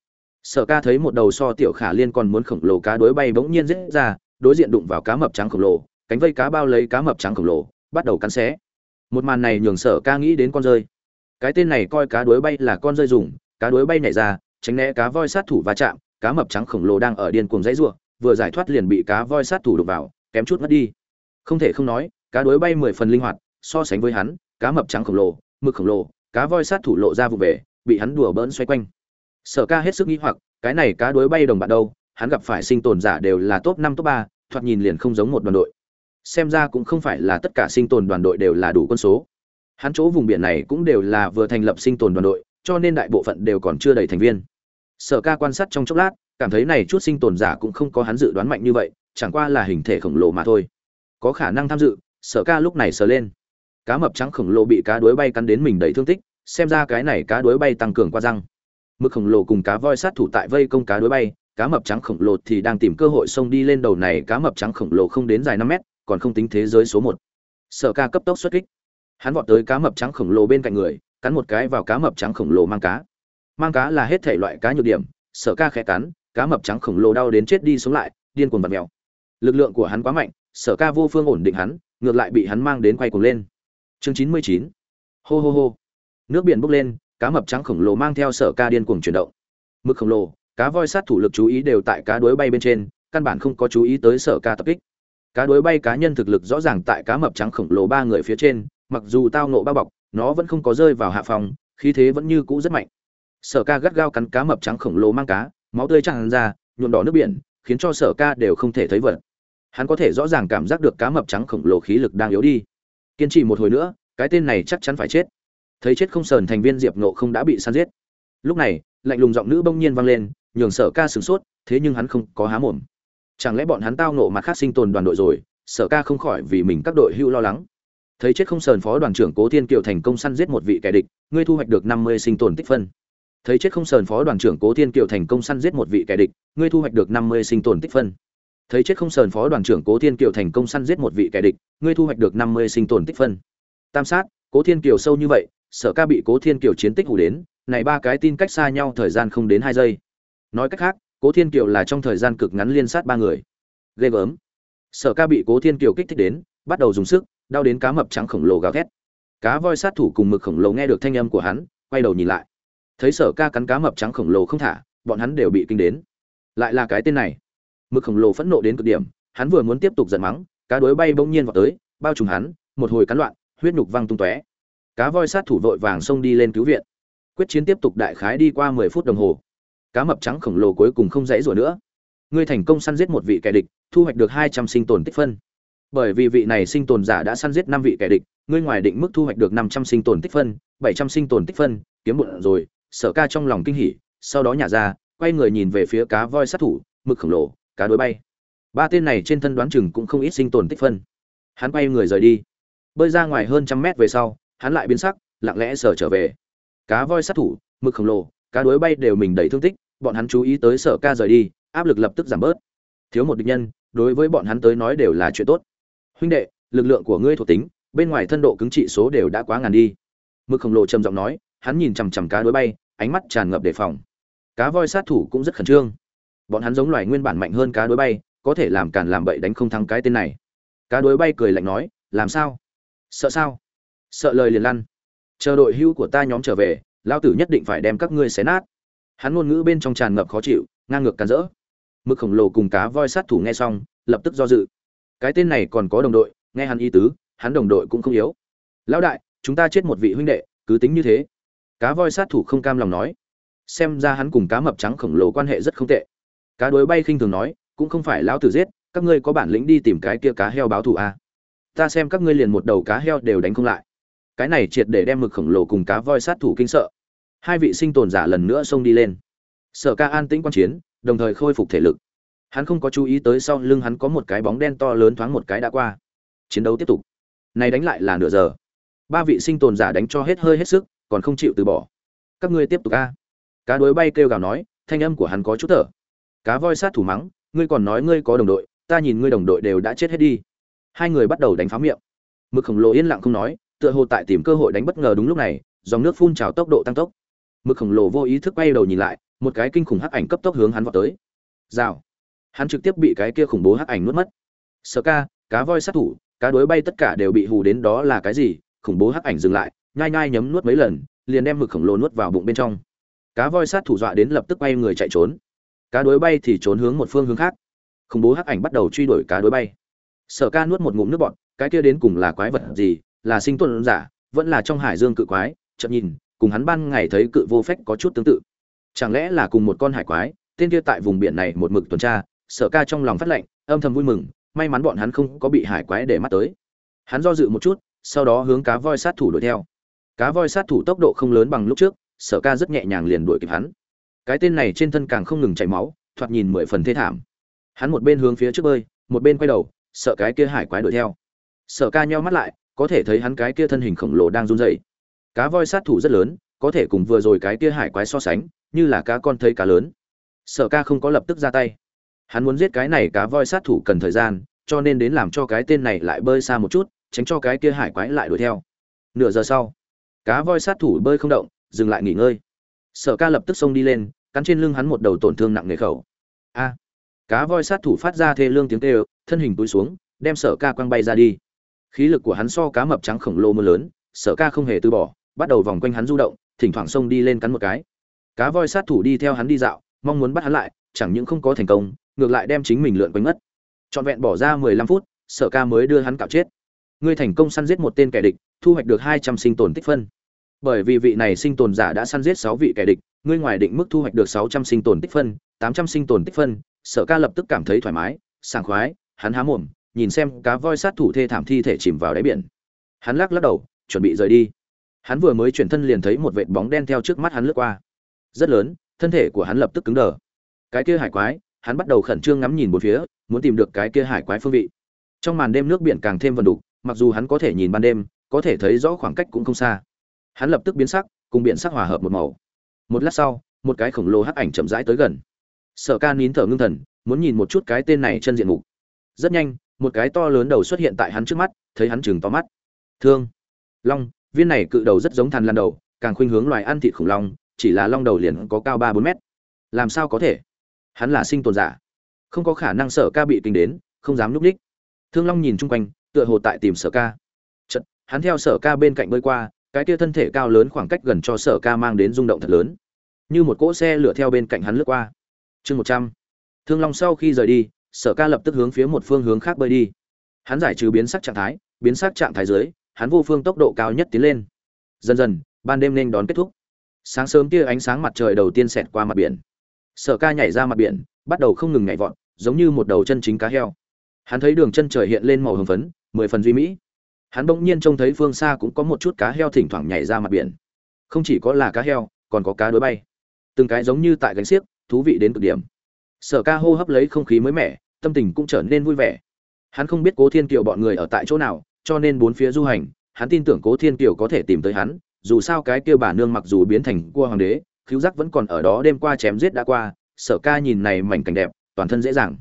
Sở ca thấy một đầu so tiểu khả liên còn muốn khổng lồ cá đối bay bỗng nhiên rết ra, đối diện đụng vào cá mập trắng khổng lồ, cánh vây cá bao lấy cá mập trắng khổng lồ, bắt đầu cắn xé. Một màn này nhường sở ca nghĩ đến con rơi. Cái tên này coi cá đối bay là con rơi dùng, cá đối bay nhảy ra, tránh né cá voi sát thủ va chạm, cá mập trắng khổng lồ đang ở điên cuồng dãy ruộng vừa giải thoát liền bị cá voi sát thủ đục vào, kém chút mất đi. Không thể không nói, cá đối bay mười phần linh hoạt, so sánh với hắn, cá mập trắng khổng lồ, mực khổng lồ, cá voi sát thủ lộ ra vụ về bị hắn đùa bỡn xoay quanh. Sở ca hết sức nghĩ hoặc, cái này cá đối bay đồng bạn đâu, hắn gặp phải sinh tồn giả đều là top năm, top ba, thoạt nhìn liền không giống một đoàn đội. Xem ra cũng không phải là tất cả sinh tồn đoàn đội đều là đủ quân số. Hắn chỗ vùng biển này cũng đều là vừa thành lập sinh tồn đoàn đội, cho nên đại bộ phận đều còn chưa đầy thành viên. Sở ca quan sát trong chốc lát, cảm thấy này chút sinh tồn giả cũng không có hắn dự đoán mạnh như vậy, chẳng qua là hình thể khổng lồ mà thôi. Có khả năng tham dự, sở ca lúc này sờ lên. Cá mập trắng khổng lồ bị cá đuối bay cắn đến mình đầy thương tích xem ra cái này cá đuối bay tăng cường qua răng. Mực khổng lồ cùng cá voi sát thủ tại vây công cá đuối bay, cá mập trắng khổng lồ thì đang tìm cơ hội xông đi lên đầu này, cá mập trắng khổng lồ không đến dài năm mét, còn không tính thế giới số một. Sở ca cấp tốc xuất kích. Hắn vọt tới cá mập trắng khổng lồ bên cạnh người, cắn một cái vào cá mập trắng khổng lồ mang cá. Mang cá là hết thể loại cá nhược điểm, sở ca khẽ cắn, cá mập trắng khổng lồ đau đến chết đi sống lại, điên cuồng bật mèo. Lực lượng của hắn quá mạnh, sở ca vô phương ổn định hắn, ngược lại bị hắn mang đến quay cuồng lên. Chương chín mươi chín. Hô hô hô nước biển bốc lên, cá mập trắng khổng lồ mang theo sở ca điên cuồng chuyển động. Mực khổng lồ, cá voi sát thủ lực chú ý đều tại cá đuối bay bên trên, căn bản không có chú ý tới sở ca tập kích. Cá đuối bay cá nhân thực lực rõ ràng tại cá mập trắng khổng lồ ba người phía trên, mặc dù tao nộ bao bọc, nó vẫn không có rơi vào hạ phòng, khí thế vẫn như cũ rất mạnh. Sở ca gắt gao cắn cá mập trắng khổng lồ mang cá, máu tươi tràn ra, nhuộm đỏ nước biển, khiến cho sở ca đều không thể thấy vật. Hắn có thể rõ ràng cảm giác được cá mập trắng khổng lồ khí lực đang yếu đi. Kiên trì một hồi nữa, cái tên này chắc chắn phải chết thấy chết không sờn thành viên diệp nộ không đã bị săn giết. Lúc này, lạnh lùng giọng nữ bỗng nhiên vang lên, nhường sở ca sửng sốt, thế nhưng hắn không có há mồm. Chẳng lẽ bọn hắn tao nộ mặt khác sinh tồn đoàn đội rồi, sở ca không khỏi vì mình các đội hưu lo lắng. Thấy chết không sờn phó đoàn trưởng cố thiên kiều thành công săn giết một vị kẻ địch, ngươi thu hoạch được năm mươi sinh tồn tích phân. Thấy chết không sờn phó đoàn trưởng cố thiên kiều thành công săn giết một vị kẻ địch, ngươi thu hoạch được năm mươi sinh tồn tích phân. Thấy chết không sờn phó đoàn trưởng cố thiên kiều thành công săn giết một vị kẻ địch, ngươi thu hoạch được năm mươi sinh tồn tích phân. Tam sát, cố thiên kiều sâu như vậy sở ca bị cố thiên kiều chiến tích hủ đến, này ba cái tin cách xa nhau thời gian không đến hai giây. Nói cách khác, cố thiên kiều là trong thời gian cực ngắn liên sát ba người. Ghê gớm sở ca bị cố thiên kiều kích thích đến, bắt đầu dùng sức, đau đến cá mập trắng khổng lồ gào thét. Cá voi sát thủ cùng mực khổng lồ nghe được thanh âm của hắn, quay đầu nhìn lại. Thấy sở ca cắn cá mập trắng khổng lồ không thả, bọn hắn đều bị kinh đến. Lại là cái tên này. Mực khổng lồ phẫn nộ đến cực điểm, hắn vừa muốn tiếp tục giận mắng, cá đuối bay bỗng nhiên vào tới, bao trùm hắn, một hồi cắn loạn, huyết nhục văng tung tóe cá voi sát thủ vội vàng xông đi lên cứu viện. Quyết chiến tiếp tục đại khái đi qua mười phút đồng hồ. Cá mập trắng khổng lồ cuối cùng không dãy rủa nữa. Ngươi thành công săn giết một vị kẻ địch, thu hoạch được hai trăm sinh tồn tích phân. Bởi vì vị này sinh tồn giả đã săn giết năm vị kẻ địch, ngươi ngoài định mức thu hoạch được năm trăm sinh tồn tích phân, bảy trăm sinh tồn tích phân, kiếm một rồi, sở ca trong lòng kinh hỉ, sau đó nhả ra, quay người nhìn về phía cá voi sát thủ, mực khổng lồ, cá đối bay. Ba tên này trên thân đoán chừng cũng không ít sinh tồn tích phân. Hắn quay người rời đi. Bơi ra ngoài hơn trăm mét về sau hắn lại biến sắc, lặng lẽ sở trở về. Cá voi sát thủ, mực khổng lồ, cá đuối bay đều mình đầy thương tích, bọn hắn chú ý tới sở ca rời đi, áp lực lập tức giảm bớt. Thiếu một địch nhân, đối với bọn hắn tới nói đều là chuyện tốt. Huynh đệ, lực lượng của ngươi thuộc tính, bên ngoài thân độ cứng trị số đều đã quá ngàn đi. Mực khổng lồ trầm giọng nói, hắn nhìn chằm chằm cá đuối bay, ánh mắt tràn ngập đề phòng. Cá voi sát thủ cũng rất khẩn trương. Bọn hắn giống loài nguyên bản mạnh hơn cá đuối bay, có thể làm càn làm bậy đánh không thắng cái tên này. Cá đuối bay cười lạnh nói, làm sao? Sợ sao? Sợ lời liền lăn. Chờ đội hưu của ta nhóm trở về lao tử nhất định phải đem các ngươi xé nát. Hắn ngôn ngữ bên trong tràn ngập khó chịu, ngang ngược càn rỡ. Mực khổng lồ cùng cá voi sát thủ nghe xong, lập tức do dự. Cái tên này còn có đồng đội, nghe hắn y tứ, hắn đồng đội cũng không yếu. Lão đại, chúng ta chết một vị huynh đệ, cứ tính như thế. Cá voi sát thủ không cam lòng nói. Xem ra hắn cùng cá mập trắng khổng lồ quan hệ rất không tệ. Cá đối bay khinh thường nói, cũng không phải lão tử giết, các ngươi có bản lĩnh đi tìm cái kia cá heo báo thù à. ta xem các ngươi liền một đầu cá heo đều đánh không lại cái này triệt để đem mực khổng lồ cùng cá voi sát thủ kinh sợ. Hai vị sinh tồn giả lần nữa xông đi lên. Sở ca an tĩnh quan chiến, đồng thời khôi phục thể lực. Hắn không có chú ý tới sau lưng hắn có một cái bóng đen to lớn thoáng một cái đã qua. Chiến đấu tiếp tục. Này đánh lại là nửa giờ. Ba vị sinh tồn giả đánh cho hết hơi hết sức, còn không chịu từ bỏ. Các ngươi tiếp tục a. Cá đuối bay kêu gào nói, thanh âm của hắn có chút thở. Cá voi sát thủ mắng, ngươi còn nói ngươi có đồng đội, ta nhìn ngươi đồng đội đều đã chết hết đi. Hai người bắt đầu đánh phá miệng. Mực khổng lồ yên lặng không nói tựa hồ tại tìm cơ hội đánh bất ngờ đúng lúc này, dòng nước phun trào tốc độ tăng tốc. Mực khổng lồ vô ý thức bay đầu nhìn lại, một cái kinh khủng hắc ảnh cấp tốc hướng hắn vào tới. Rào. Hắn trực tiếp bị cái kia khủng bố hắc ảnh nuốt mất. Sợ ca, cá voi sát thủ, cá đuối bay tất cả đều bị hù đến đó là cái gì? Khủng bố hắc ảnh dừng lại, nhai nhai nhấm nuốt mấy lần, liền đem mực khổng lồ nuốt vào bụng bên trong. Cá voi sát thủ dọa đến lập tức bay người chạy trốn. Cá đuối bay thì trốn hướng một phương hướng khác. Khủng bố hắc ảnh bắt đầu truy đuổi cá đuối bay. Sở ca nuốt một ngụm nước bọt, cái kia đến cùng là quái vật gì? Là sinh tuần giả, vẫn là trong hải dương cự quái chậm nhìn, cùng hắn ban ngày thấy cự vô phách có chút tương tự. Chẳng lẽ là cùng một con hải quái, tên kia tại vùng biển này một mực tuần tra sở ca trong lòng phát lệnh, âm thầm vui mừng, may mắn bọn hắn không có bị hải quái để mắt tới. Hắn do dự một chút, sau đó hướng cá voi sát thủ đuổi theo. Cá voi sát thủ tốc độ không lớn bằng lúc trước sở ca rất nhẹ nhàng liền đuổi kịp hắn. Cái tên này trên thân càng không ngừng chảy máu, thoạt nhìn mười phần thê thảm. Hắn một bên hướng phía trước bơi, một bên quay đầu, sợ cái kia hải quái đuổi theo. Sở ca nheo mắt lại có thể thấy hắn cái kia thân hình khổng lồ đang run rẩy. Cá voi sát thủ rất lớn, có thể cùng vừa rồi cái kia hải quái so sánh, như là cá con thấy cá lớn. Sở ca không có lập tức ra tay. Hắn muốn giết cái này cá voi sát thủ cần thời gian, cho nên đến làm cho cái tên này lại bơi xa một chút, tránh cho cái kia hải quái lại đuổi theo. Nửa giờ sau, cá voi sát thủ bơi không động, dừng lại nghỉ ngơi. Sở ca lập tức xông đi lên, cắn trên lưng hắn một đầu tổn thương nặng nề khẩu. A! Cá voi sát thủ phát ra thê lương tiếng kêu, thân hình túi xuống, đem sở ca quăng bay ra đi khí lực của hắn so cá mập trắng khổng lồ mưa lớn, sở ca không hề từ bỏ, bắt đầu vòng quanh hắn du động, thỉnh thoảng xông đi lên cắn một cái. Cá voi sát thủ đi theo hắn đi dạo, mong muốn bắt hắn lại, chẳng những không có thành công, ngược lại đem chính mình lượn quanh mất. Trọn vẹn bỏ ra mười lăm phút, sở ca mới đưa hắn cạo chết. Ngươi thành công săn giết một tên kẻ địch, thu hoạch được hai trăm sinh tồn tích phân. Bởi vì vị này sinh tồn giả đã săn giết sáu vị kẻ địch, ngươi ngoài định mức thu hoạch được sáu trăm sinh tồn tích phân, tám trăm sinh tồn tích phân, sở ca lập tức cảm thấy thoải mái, sảng khoái, hắn há mồm nhìn xem cá voi sát thủ thê thảm thi thể chìm vào đáy biển. Hắn lắc lắc đầu, chuẩn bị rời đi. Hắn vừa mới chuyển thân liền thấy một vệt bóng đen theo trước mắt hắn lướt qua. Rất lớn, thân thể của hắn lập tức cứng đờ. Cái kia hải quái, hắn bắt đầu khẩn trương ngắm nhìn một phía, muốn tìm được cái kia hải quái phương vị. Trong màn đêm nước biển càng thêm vần đục, mặc dù hắn có thể nhìn ban đêm, có thể thấy rõ khoảng cách cũng không xa. Hắn lập tức biến sắc, cùng biển sắc hòa hợp một màu. Một lát sau, một cái khổng lồ hắc ảnh chậm rãi tới gần. Sở ca nín thở ngưng thần, muốn nhìn một chút cái tên này chân diện mục. Rất nhanh một cái to lớn đầu xuất hiện tại hắn trước mắt thấy hắn chừng to mắt. Thương. Long viên này cự đầu rất giống thằn lan đầu càng khuynh hướng loài ăn thịt khủng long chỉ là long đầu liền có cao ba bốn mét. Làm sao có thể? Hắn là sinh tồn giả. Không có khả năng sở ca bị kinh đến không dám núp ních thương long nhìn chung quanh tựa hồ tại tìm sở ca. Chật, hắn theo sở ca bên cạnh bơi qua cái kia thân thể cao lớn khoảng cách gần cho sở ca mang đến rung động thật lớn. Như một cỗ xe lửa theo bên cạnh hắn lướt qua. Chương một trăm. Thương long sau khi rời đi sở ca lập tức hướng phía một phương hướng khác bơi đi. Hắn giải trừ biến sắc trạng thái, biến sắc trạng thái dưới, hắn vô phương tốc độ cao nhất tiến lên. Dần dần, ban đêm nên đón kết thúc. Sáng sớm kia ánh sáng mặt trời đầu tiên xẹt qua mặt biển. Sở ca nhảy ra mặt biển, bắt đầu không ngừng nhảy vọt, giống như một đầu chân chính cá heo. Hắn thấy đường chân trời hiện lên màu hồng phấn, mười phần duy mỹ. Hắn bỗng nhiên trông thấy phương xa cũng có một chút cá heo thỉnh thoảng nhảy ra mặt biển. Không chỉ có là cá heo, còn có cá đối bay. Từng cái giống như tại gánh xiếc, thú vị đến cực điểm sở ca hô hấp lấy không khí mới mẻ, tâm tình cũng trở nên vui vẻ. Hắn không biết cố thiên Kiều bọn người ở tại chỗ nào, cho nên bốn phía du hành, hắn tin tưởng cố thiên kiều có thể tìm tới hắn, dù sao cái kia bà nương mặc dù biến thành cua hoàng đế cứu giác vẫn còn ở đó đêm qua chém giết đã qua, sở ca nhìn này mảnh cảnh đẹp, toàn thân dễ dàng.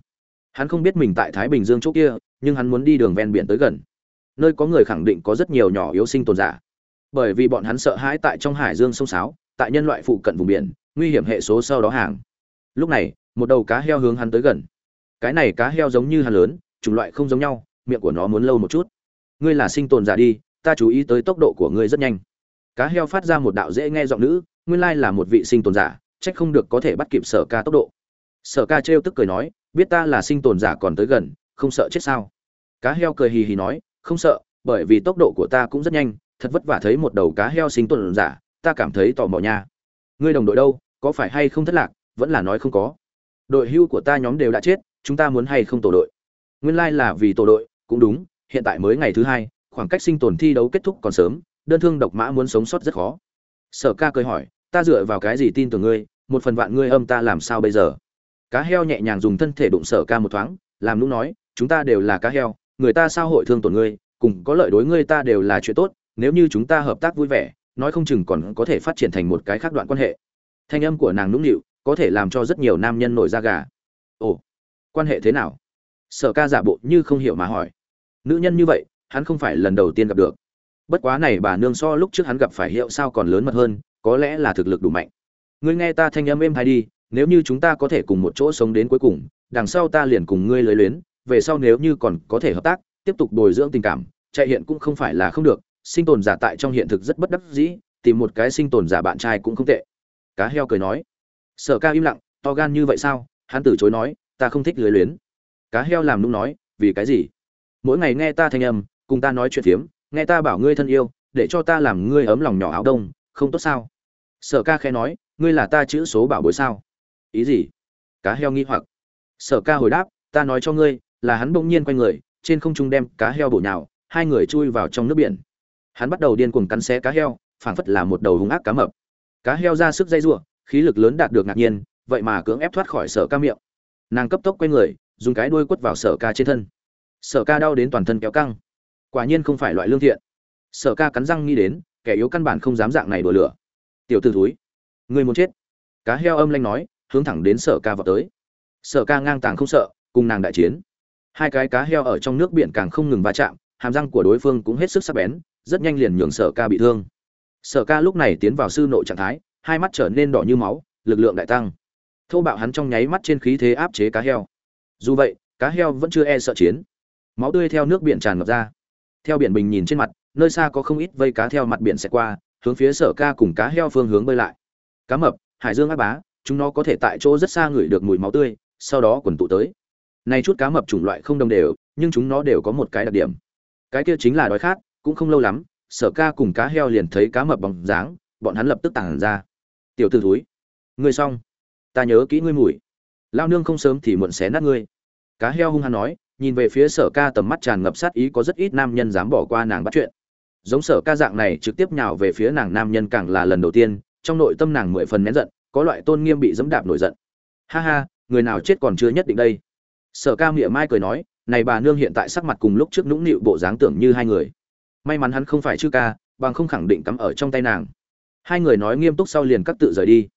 Hắn không biết mình tại thái bình dương chỗ kia, nhưng hắn muốn đi đường ven biển tới gần. Nơi có người khẳng định có rất nhiều nhỏ yếu sinh tồn giả. Bởi vì bọn hắn sợ hãi tại trong hải dương sông sáo, tại nhân loại phụ cận vùng biển, nguy hiểm hệ số sau đó hàng. Lúc này một đầu cá heo hướng hắn tới gần. Cái này cá heo giống như hắn lớn, chủng loại không giống nhau, miệng của nó muốn lâu một chút. Ngươi là sinh tồn giả đi, ta chú ý tới tốc độ của ngươi rất nhanh. Cá heo phát ra một đạo dễ nghe giọng nữ, nguyên lai là một vị sinh tồn giả trách không được có thể bắt kịp sở ca tốc độ. Sở ca trêu tức cười nói, biết ta là sinh tồn giả còn tới gần, không sợ chết sao? Cá heo cười hì hì nói, không sợ, bởi vì tốc độ của ta cũng rất nhanh, thật vất vả thấy một đầu cá heo sinh tồn giả, ta cảm thấy tò mò nha. Ngươi đồng đội đâu, có phải hay không thất lạc, vẫn là nói không có đội hưu của ta nhóm đều đã chết, chúng ta muốn hay không tổ đội? Nguyên lai là vì tổ đội, cũng đúng, hiện tại mới ngày thứ hai, khoảng cách sinh tồn thi đấu kết thúc còn sớm, đơn thương độc mã muốn sống sót rất khó. Sở ca cười hỏi, ta dựa vào cái gì tin tưởng ngươi, một phần vạn ngươi âm ta làm sao bây giờ? Cá heo nhẹ nhàng dùng thân thể đụng sở ca một thoáng, làm lúc nói, chúng ta đều là cá heo, người ta sao hội thương tổn ngươi, cùng có lợi đối ngươi ta đều là chuyện tốt, nếu như chúng ta hợp tác vui vẻ, nói không chừng còn có thể phát triển thành một cái khác đoạn quan hệ. Thanh âm của nàng nũng nịu có thể làm cho rất nhiều nam nhân nổi da gà. Ồ, quan hệ thế nào? Sở ca giả bộ như không hiểu mà hỏi. Nữ nhân như vậy, hắn không phải lần đầu tiên gặp được. Bất quá này bà nương so lúc trước hắn gặp phải hiệu sao còn lớn mật hơn, có lẽ là thực lực đủ mạnh. Ngươi nghe ta thanh âm êm hay đi, nếu như chúng ta có thể cùng một chỗ sống đến cuối cùng, đằng sau ta liền cùng ngươi lưới luyến, về sau nếu như còn có thể hợp tác, tiếp tục bồi dưỡng tình cảm, chạy hiện cũng không phải là không được, sinh tồn giả tại trong hiện thực rất bất đắc dĩ, tìm một cái sinh tồn giả bạn trai cũng không tệ. Cá heo cười nói sở ca im lặng, to gan như vậy sao? Hắn từ chối nói, ta không thích lưới luyến. Cá heo làm nung nói, vì cái gì? Mỗi ngày nghe ta thanh âm, cùng ta nói chuyện phiếm, nghe ta bảo ngươi thân yêu, để cho ta làm ngươi ấm lòng nhỏ áo đông, không tốt sao? Sở ca khẽ nói, ngươi là ta chữ số bảo bối sao? Ý gì? Cá heo nghi hoặc. Sở ca hồi đáp, ta nói cho ngươi, là hắn bỗng nhiên quay người, trên không trung đem cá heo bổ nhào, hai người chui vào trong nước biển. Hắn bắt đầu điên cuồng cắn xé cá heo, phảng phất là một đầu hung ác cá mập. Cá heo ra sức dây giụa khí lực lớn đạt được ngạc nhiên, vậy mà cưỡng ép thoát khỏi sở ca miệng. Nàng cấp tốc quay người, dùng cái đuôi quất vào sở ca trên thân. Sở ca đau đến toàn thân kéo căng. Quả nhiên không phải loại lương thiện. Sở ca cắn răng nghĩ đến, kẻ yếu căn bản không dám dạng này đổ lửa. Tiểu t ử thúi người muốn chết. Cá heo âm lanh nói, hướng thẳng đến sở ca vào tới. Sở ca ngang tàng không sợ, cùng nàng đại chiến. Hai cái cá heo ở trong nước biển càng không ngừng va chạm, hàm răng của đối phương cũng hết sức sắc bén, rất nhanh liền nhường sở ca bị thương. Sở ca lúc này tiến vào sư nội trạng thái hai mắt trở nên đỏ như máu, lực lượng đại tăng. Thô bạo hắn trong nháy mắt trên khí thế áp chế cá heo. Dù vậy, cá heo vẫn chưa e sợ chiến. Máu tươi theo nước biển tràn ngập ra. Theo biển bình nhìn trên mặt, nơi xa có không ít vây cá theo mặt biển sẽ qua, hướng phía sở ca cùng cá heo phương hướng bơi lại. Cá mập, hải dương áp bá, chúng nó có thể tại chỗ rất xa ngửi được mùi máu tươi, sau đó quần tụ tới. Nay chút cá mập chủng loại không đồng đều, nhưng chúng nó đều có một cái đặc điểm. Cái kia chính là đói khát, cũng không lâu lắm, sở ca cùng cá heo liền thấy cá mập bằng dáng, bọn hắn lập tức tản ra tiểu t ử thúi. Ngươi xong. Ta nhớ kỹ ngươi mùi. Lao nương không sớm thì muộn xé nát ngươi. Cá heo hung hăng nói, nhìn về phía sở ca tầm mắt tràn ngập sát ý có rất ít nam nhân dám bỏ qua nàng bắt chuyện. Giống sở ca dạng này trực tiếp nhào về phía nàng nam nhân càng là lần đầu tiên, trong nội tâm nàng mười phần nén giận, có loại tôn nghiêm bị dẫm đạp nổi giận. Ha ha, người nào chết còn chưa nhất định đây. Sở ca miệng mai cười nói, này bà nương hiện tại sắc mặt cùng lúc trước nũng nịu bộ dáng tưởng như hai người. May mắn hắn không phải chư ca, bằng không khẳng định cắm ở trong tay nàng hai người nói nghiêm túc sau liền cắt tự rời đi.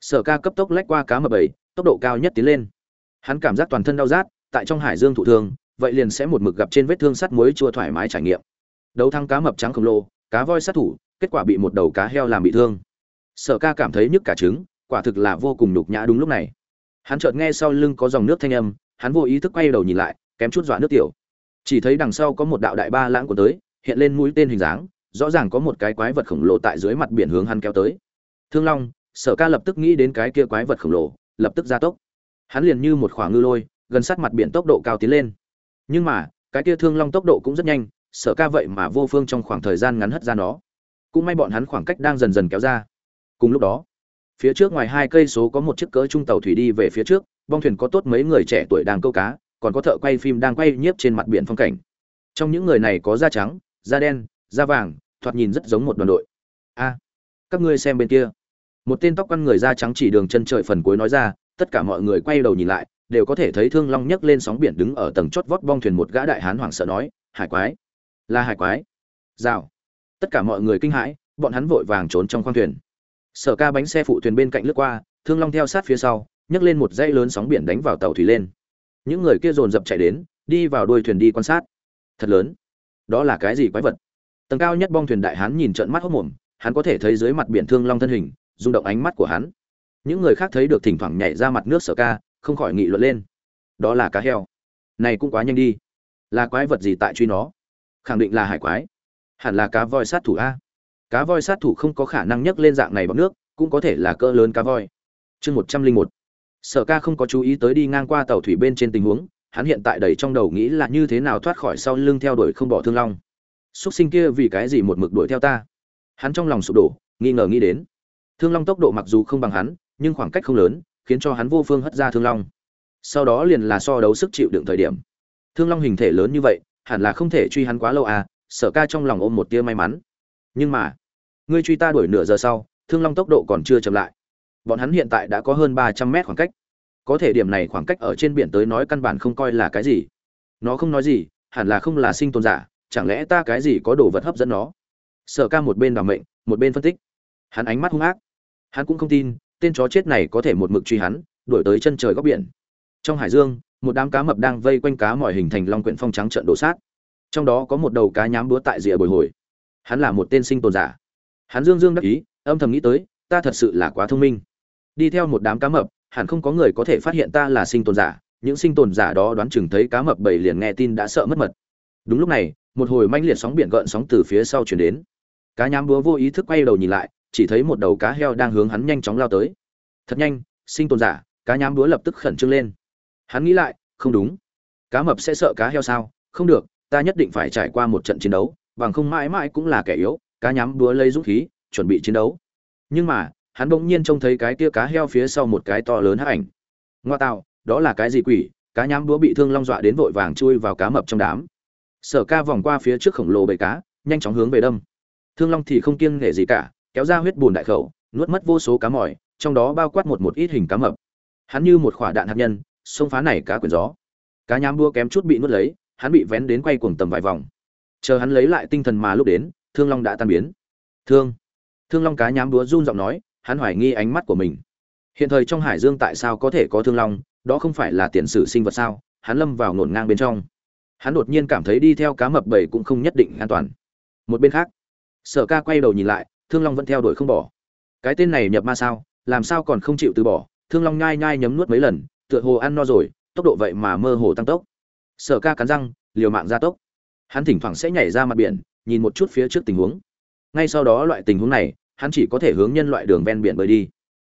Sở ca cấp tốc lách qua cá mập bảy, tốc độ cao nhất tiến lên. Hắn cảm giác toàn thân đau rát, tại trong hải dương thụ thương, vậy liền sẽ một mực gặp trên vết thương sắt muối chua thoải mái trải nghiệm. Đấu thăng cá mập trắng khổng lồ, cá voi sát thủ, kết quả bị một đầu cá heo làm bị thương. Sở ca cảm thấy nhức cả trứng, quả thực là vô cùng nhục nhã đúng lúc này. Hắn chợt nghe sau lưng có dòng nước thanh âm, hắn vô ý thức quay đầu nhìn lại, kém chút dọa nước tiểu. Chỉ thấy đằng sau có một đạo đại ba lãng của tới, hiện lên mũi tên hình dáng rõ ràng có một cái quái vật khổng lồ tại dưới mặt biển hướng hắn kéo tới. Thương long, sở ca lập tức nghĩ đến cái kia quái vật khổng lồ, lập tức gia tốc. Hắn liền như một khoảng ngư lôi, gần sát mặt biển tốc độ cao tiến lên. Nhưng mà, cái kia thương long tốc độ cũng rất nhanh, sở ca vậy mà vô phương trong khoảng thời gian ngắn hất ra nó. Cũng may bọn hắn khoảng cách đang dần dần kéo ra. Cùng lúc đó, phía trước ngoài hai cây số có một chiếc cỡ trung tàu thủy đi về phía trước, bong thuyền có tốt mấy người trẻ tuổi đang câu cá, còn có thợ quay phim đang quay nhiếp trên mặt biển phong cảnh. Trong những người này có da trắng, da đen, da vàng thoạt nhìn rất giống một đoàn đội. A, các ngươi xem bên kia. Một tên tóc quăn người da trắng chỉ đường chân trời phần cuối nói ra, tất cả mọi người quay đầu nhìn lại, đều có thể thấy thương long nhấc lên sóng biển đứng ở tầng chót vót bong thuyền một gã đại hán hoảng sợ nói, hải quái, là hải quái. Rào. Tất cả mọi người kinh hãi, bọn hắn vội vàng trốn trong khoang thuyền. Sở ca bánh xe phụ thuyền bên cạnh lướt qua, thương long theo sát phía sau, nhấc lên một dãy lớn sóng biển đánh vào tàu thủy lên. Những người kia dồn dập chạy đến, đi vào đuôi thuyền đi quan sát. Thật lớn. Đó là cái gì quái vật? Tầng cao nhất bong thuyền đại hán nhìn trợn mắt hốc mồm, hắn có thể thấy dưới mặt biển thương long thân hình, rung động ánh mắt của hắn. Những người khác thấy được thỉnh thoảng nhảy ra mặt nước sở ca, không khỏi nghị luận lên. Đó là cá heo. Này cũng quá nhanh đi. Là quái vật gì tại truy nó? Khẳng định là hải quái. Hẳn là cá voi sát thủ a. Cá voi sát thủ không có khả năng nhấc lên dạng này bằng nước, cũng có thể là cỡ lớn cá voi. Chương một trăm linh một. Sở ca không có chú ý tới đi ngang qua tàu thủy bên trên tình huống, hắn hiện tại đầy trong đầu nghĩ là như thế nào thoát khỏi sau lưng theo đuổi không bỏ thương long xuất sinh kia vì cái gì một mực đuổi theo ta? Hắn trong lòng sụp đổ, nghi ngờ nghĩ đến. Thương long tốc độ mặc dù không bằng hắn, nhưng khoảng cách không lớn, khiến cho hắn vô phương hất ra thương long. Sau đó liền là so đấu sức chịu đựng thời điểm. Thương long hình thể lớn như vậy, hẳn là không thể truy hắn quá lâu à sở ca trong lòng ôm một tia may mắn. Nhưng mà, ngươi truy ta đuổi nửa giờ sau, thương long tốc độ còn chưa chậm lại. Bọn hắn hiện tại đã có hơn ba trăm mét khoảng cách. Có thể điểm này khoảng cách ở trên biển tới nói căn bản không coi là cái gì. Nó không nói gì, hẳn là không là sinh tồn giả chẳng lẽ ta cái gì có đồ vật hấp dẫn nó? Sở ca một bên đảm mệnh, một bên phân tích. Hắn ánh mắt hung ác. Hắn cũng không tin, tên chó chết này có thể một mực truy hắn, đuổi tới chân trời góc biển. Trong hải dương, một đám cá mập đang vây quanh cá mọi hình thành long quyển phong trắng trận đổ sát. Trong đó có một đầu cá nhám búa tại rìa bồi hồi. Hắn là một tên sinh tồn giả. Hắn dương dương đắc ý, âm thầm nghĩ tới, ta thật sự là quá thông minh. Đi theo một đám cá mập, hẳn không có người có thể phát hiện ta là sinh tồn giả. Những sinh tồn giả đó đoán chừng thấy cá mập bầy liền nghe tin đã sợ mất mật. Đúng lúc này một hồi manh liệt sóng biển gợn sóng từ phía sau chuyển đến. Cá nhám búa vô ý thức quay đầu nhìn lại, chỉ thấy một đầu cá heo đang hướng hắn nhanh chóng lao tới. Thật nhanh, sinh tồn giả, cá nhám búa lập tức khẩn trương lên. Hắn nghĩ lại, không đúng. Cá mập sẽ sợ cá heo sao? Không được, ta nhất định phải trải qua một trận chiến đấu, bằng không mãi mãi cũng là kẻ yếu. Cá nhám búa lấy dũng khí, chuẩn bị chiến đấu. Nhưng mà, hắn bỗng nhiên trông thấy cái tia cá heo phía sau một cái to lớn hắc ảnh. Ngoa tạo, đó là cái gì quỷ? Cá nhám búa bị thương long dọa đến vội vàng chui vào cá mập trong đám sở ca vòng qua phía trước khổng lồ bầy cá, nhanh chóng hướng về đâm. Thương long thì không kiêng nể gì cả, kéo ra huyết bùn đại khẩu, nuốt mất vô số cá mỏi trong đó bao quát một một ít hình cá mập. Hắn như một quả đạn hạt nhân, xông phá này cá quyển gió. Cá nhám búa kém chút bị nuốt lấy, hắn bị vén đến quay cuồng tầm vài vòng. Chờ hắn lấy lại tinh thần mà lúc đến, thương long đã tan biến. Thương. Thương long cá nhám búa run giọng nói, hắn hoài nghi ánh mắt của mình. Hiện thời trong hải dương tại sao có thể có thương long, đó không phải là tiền sử sinh vật sao? Hắn lâm vào ngổn ngang bên trong hắn đột nhiên cảm thấy đi theo cá mập bầy cũng không nhất định an toàn. Một bên khác, sở ca quay đầu nhìn lại, thương long vẫn theo đuổi không bỏ. Cái tên này nhập ma sao, làm sao còn không chịu từ bỏ? Thương long nhai nhai nhấm nuốt mấy lần, tựa hồ ăn no rồi, tốc độ vậy mà mơ hồ tăng tốc. Sở ca cắn răng, liều mạng gia tốc. Hắn thỉnh thoảng sẽ nhảy ra mặt biển, nhìn một chút phía trước tình huống. Ngay sau đó loại tình huống này, hắn chỉ có thể hướng nhân loại đường ven biển bơi đi.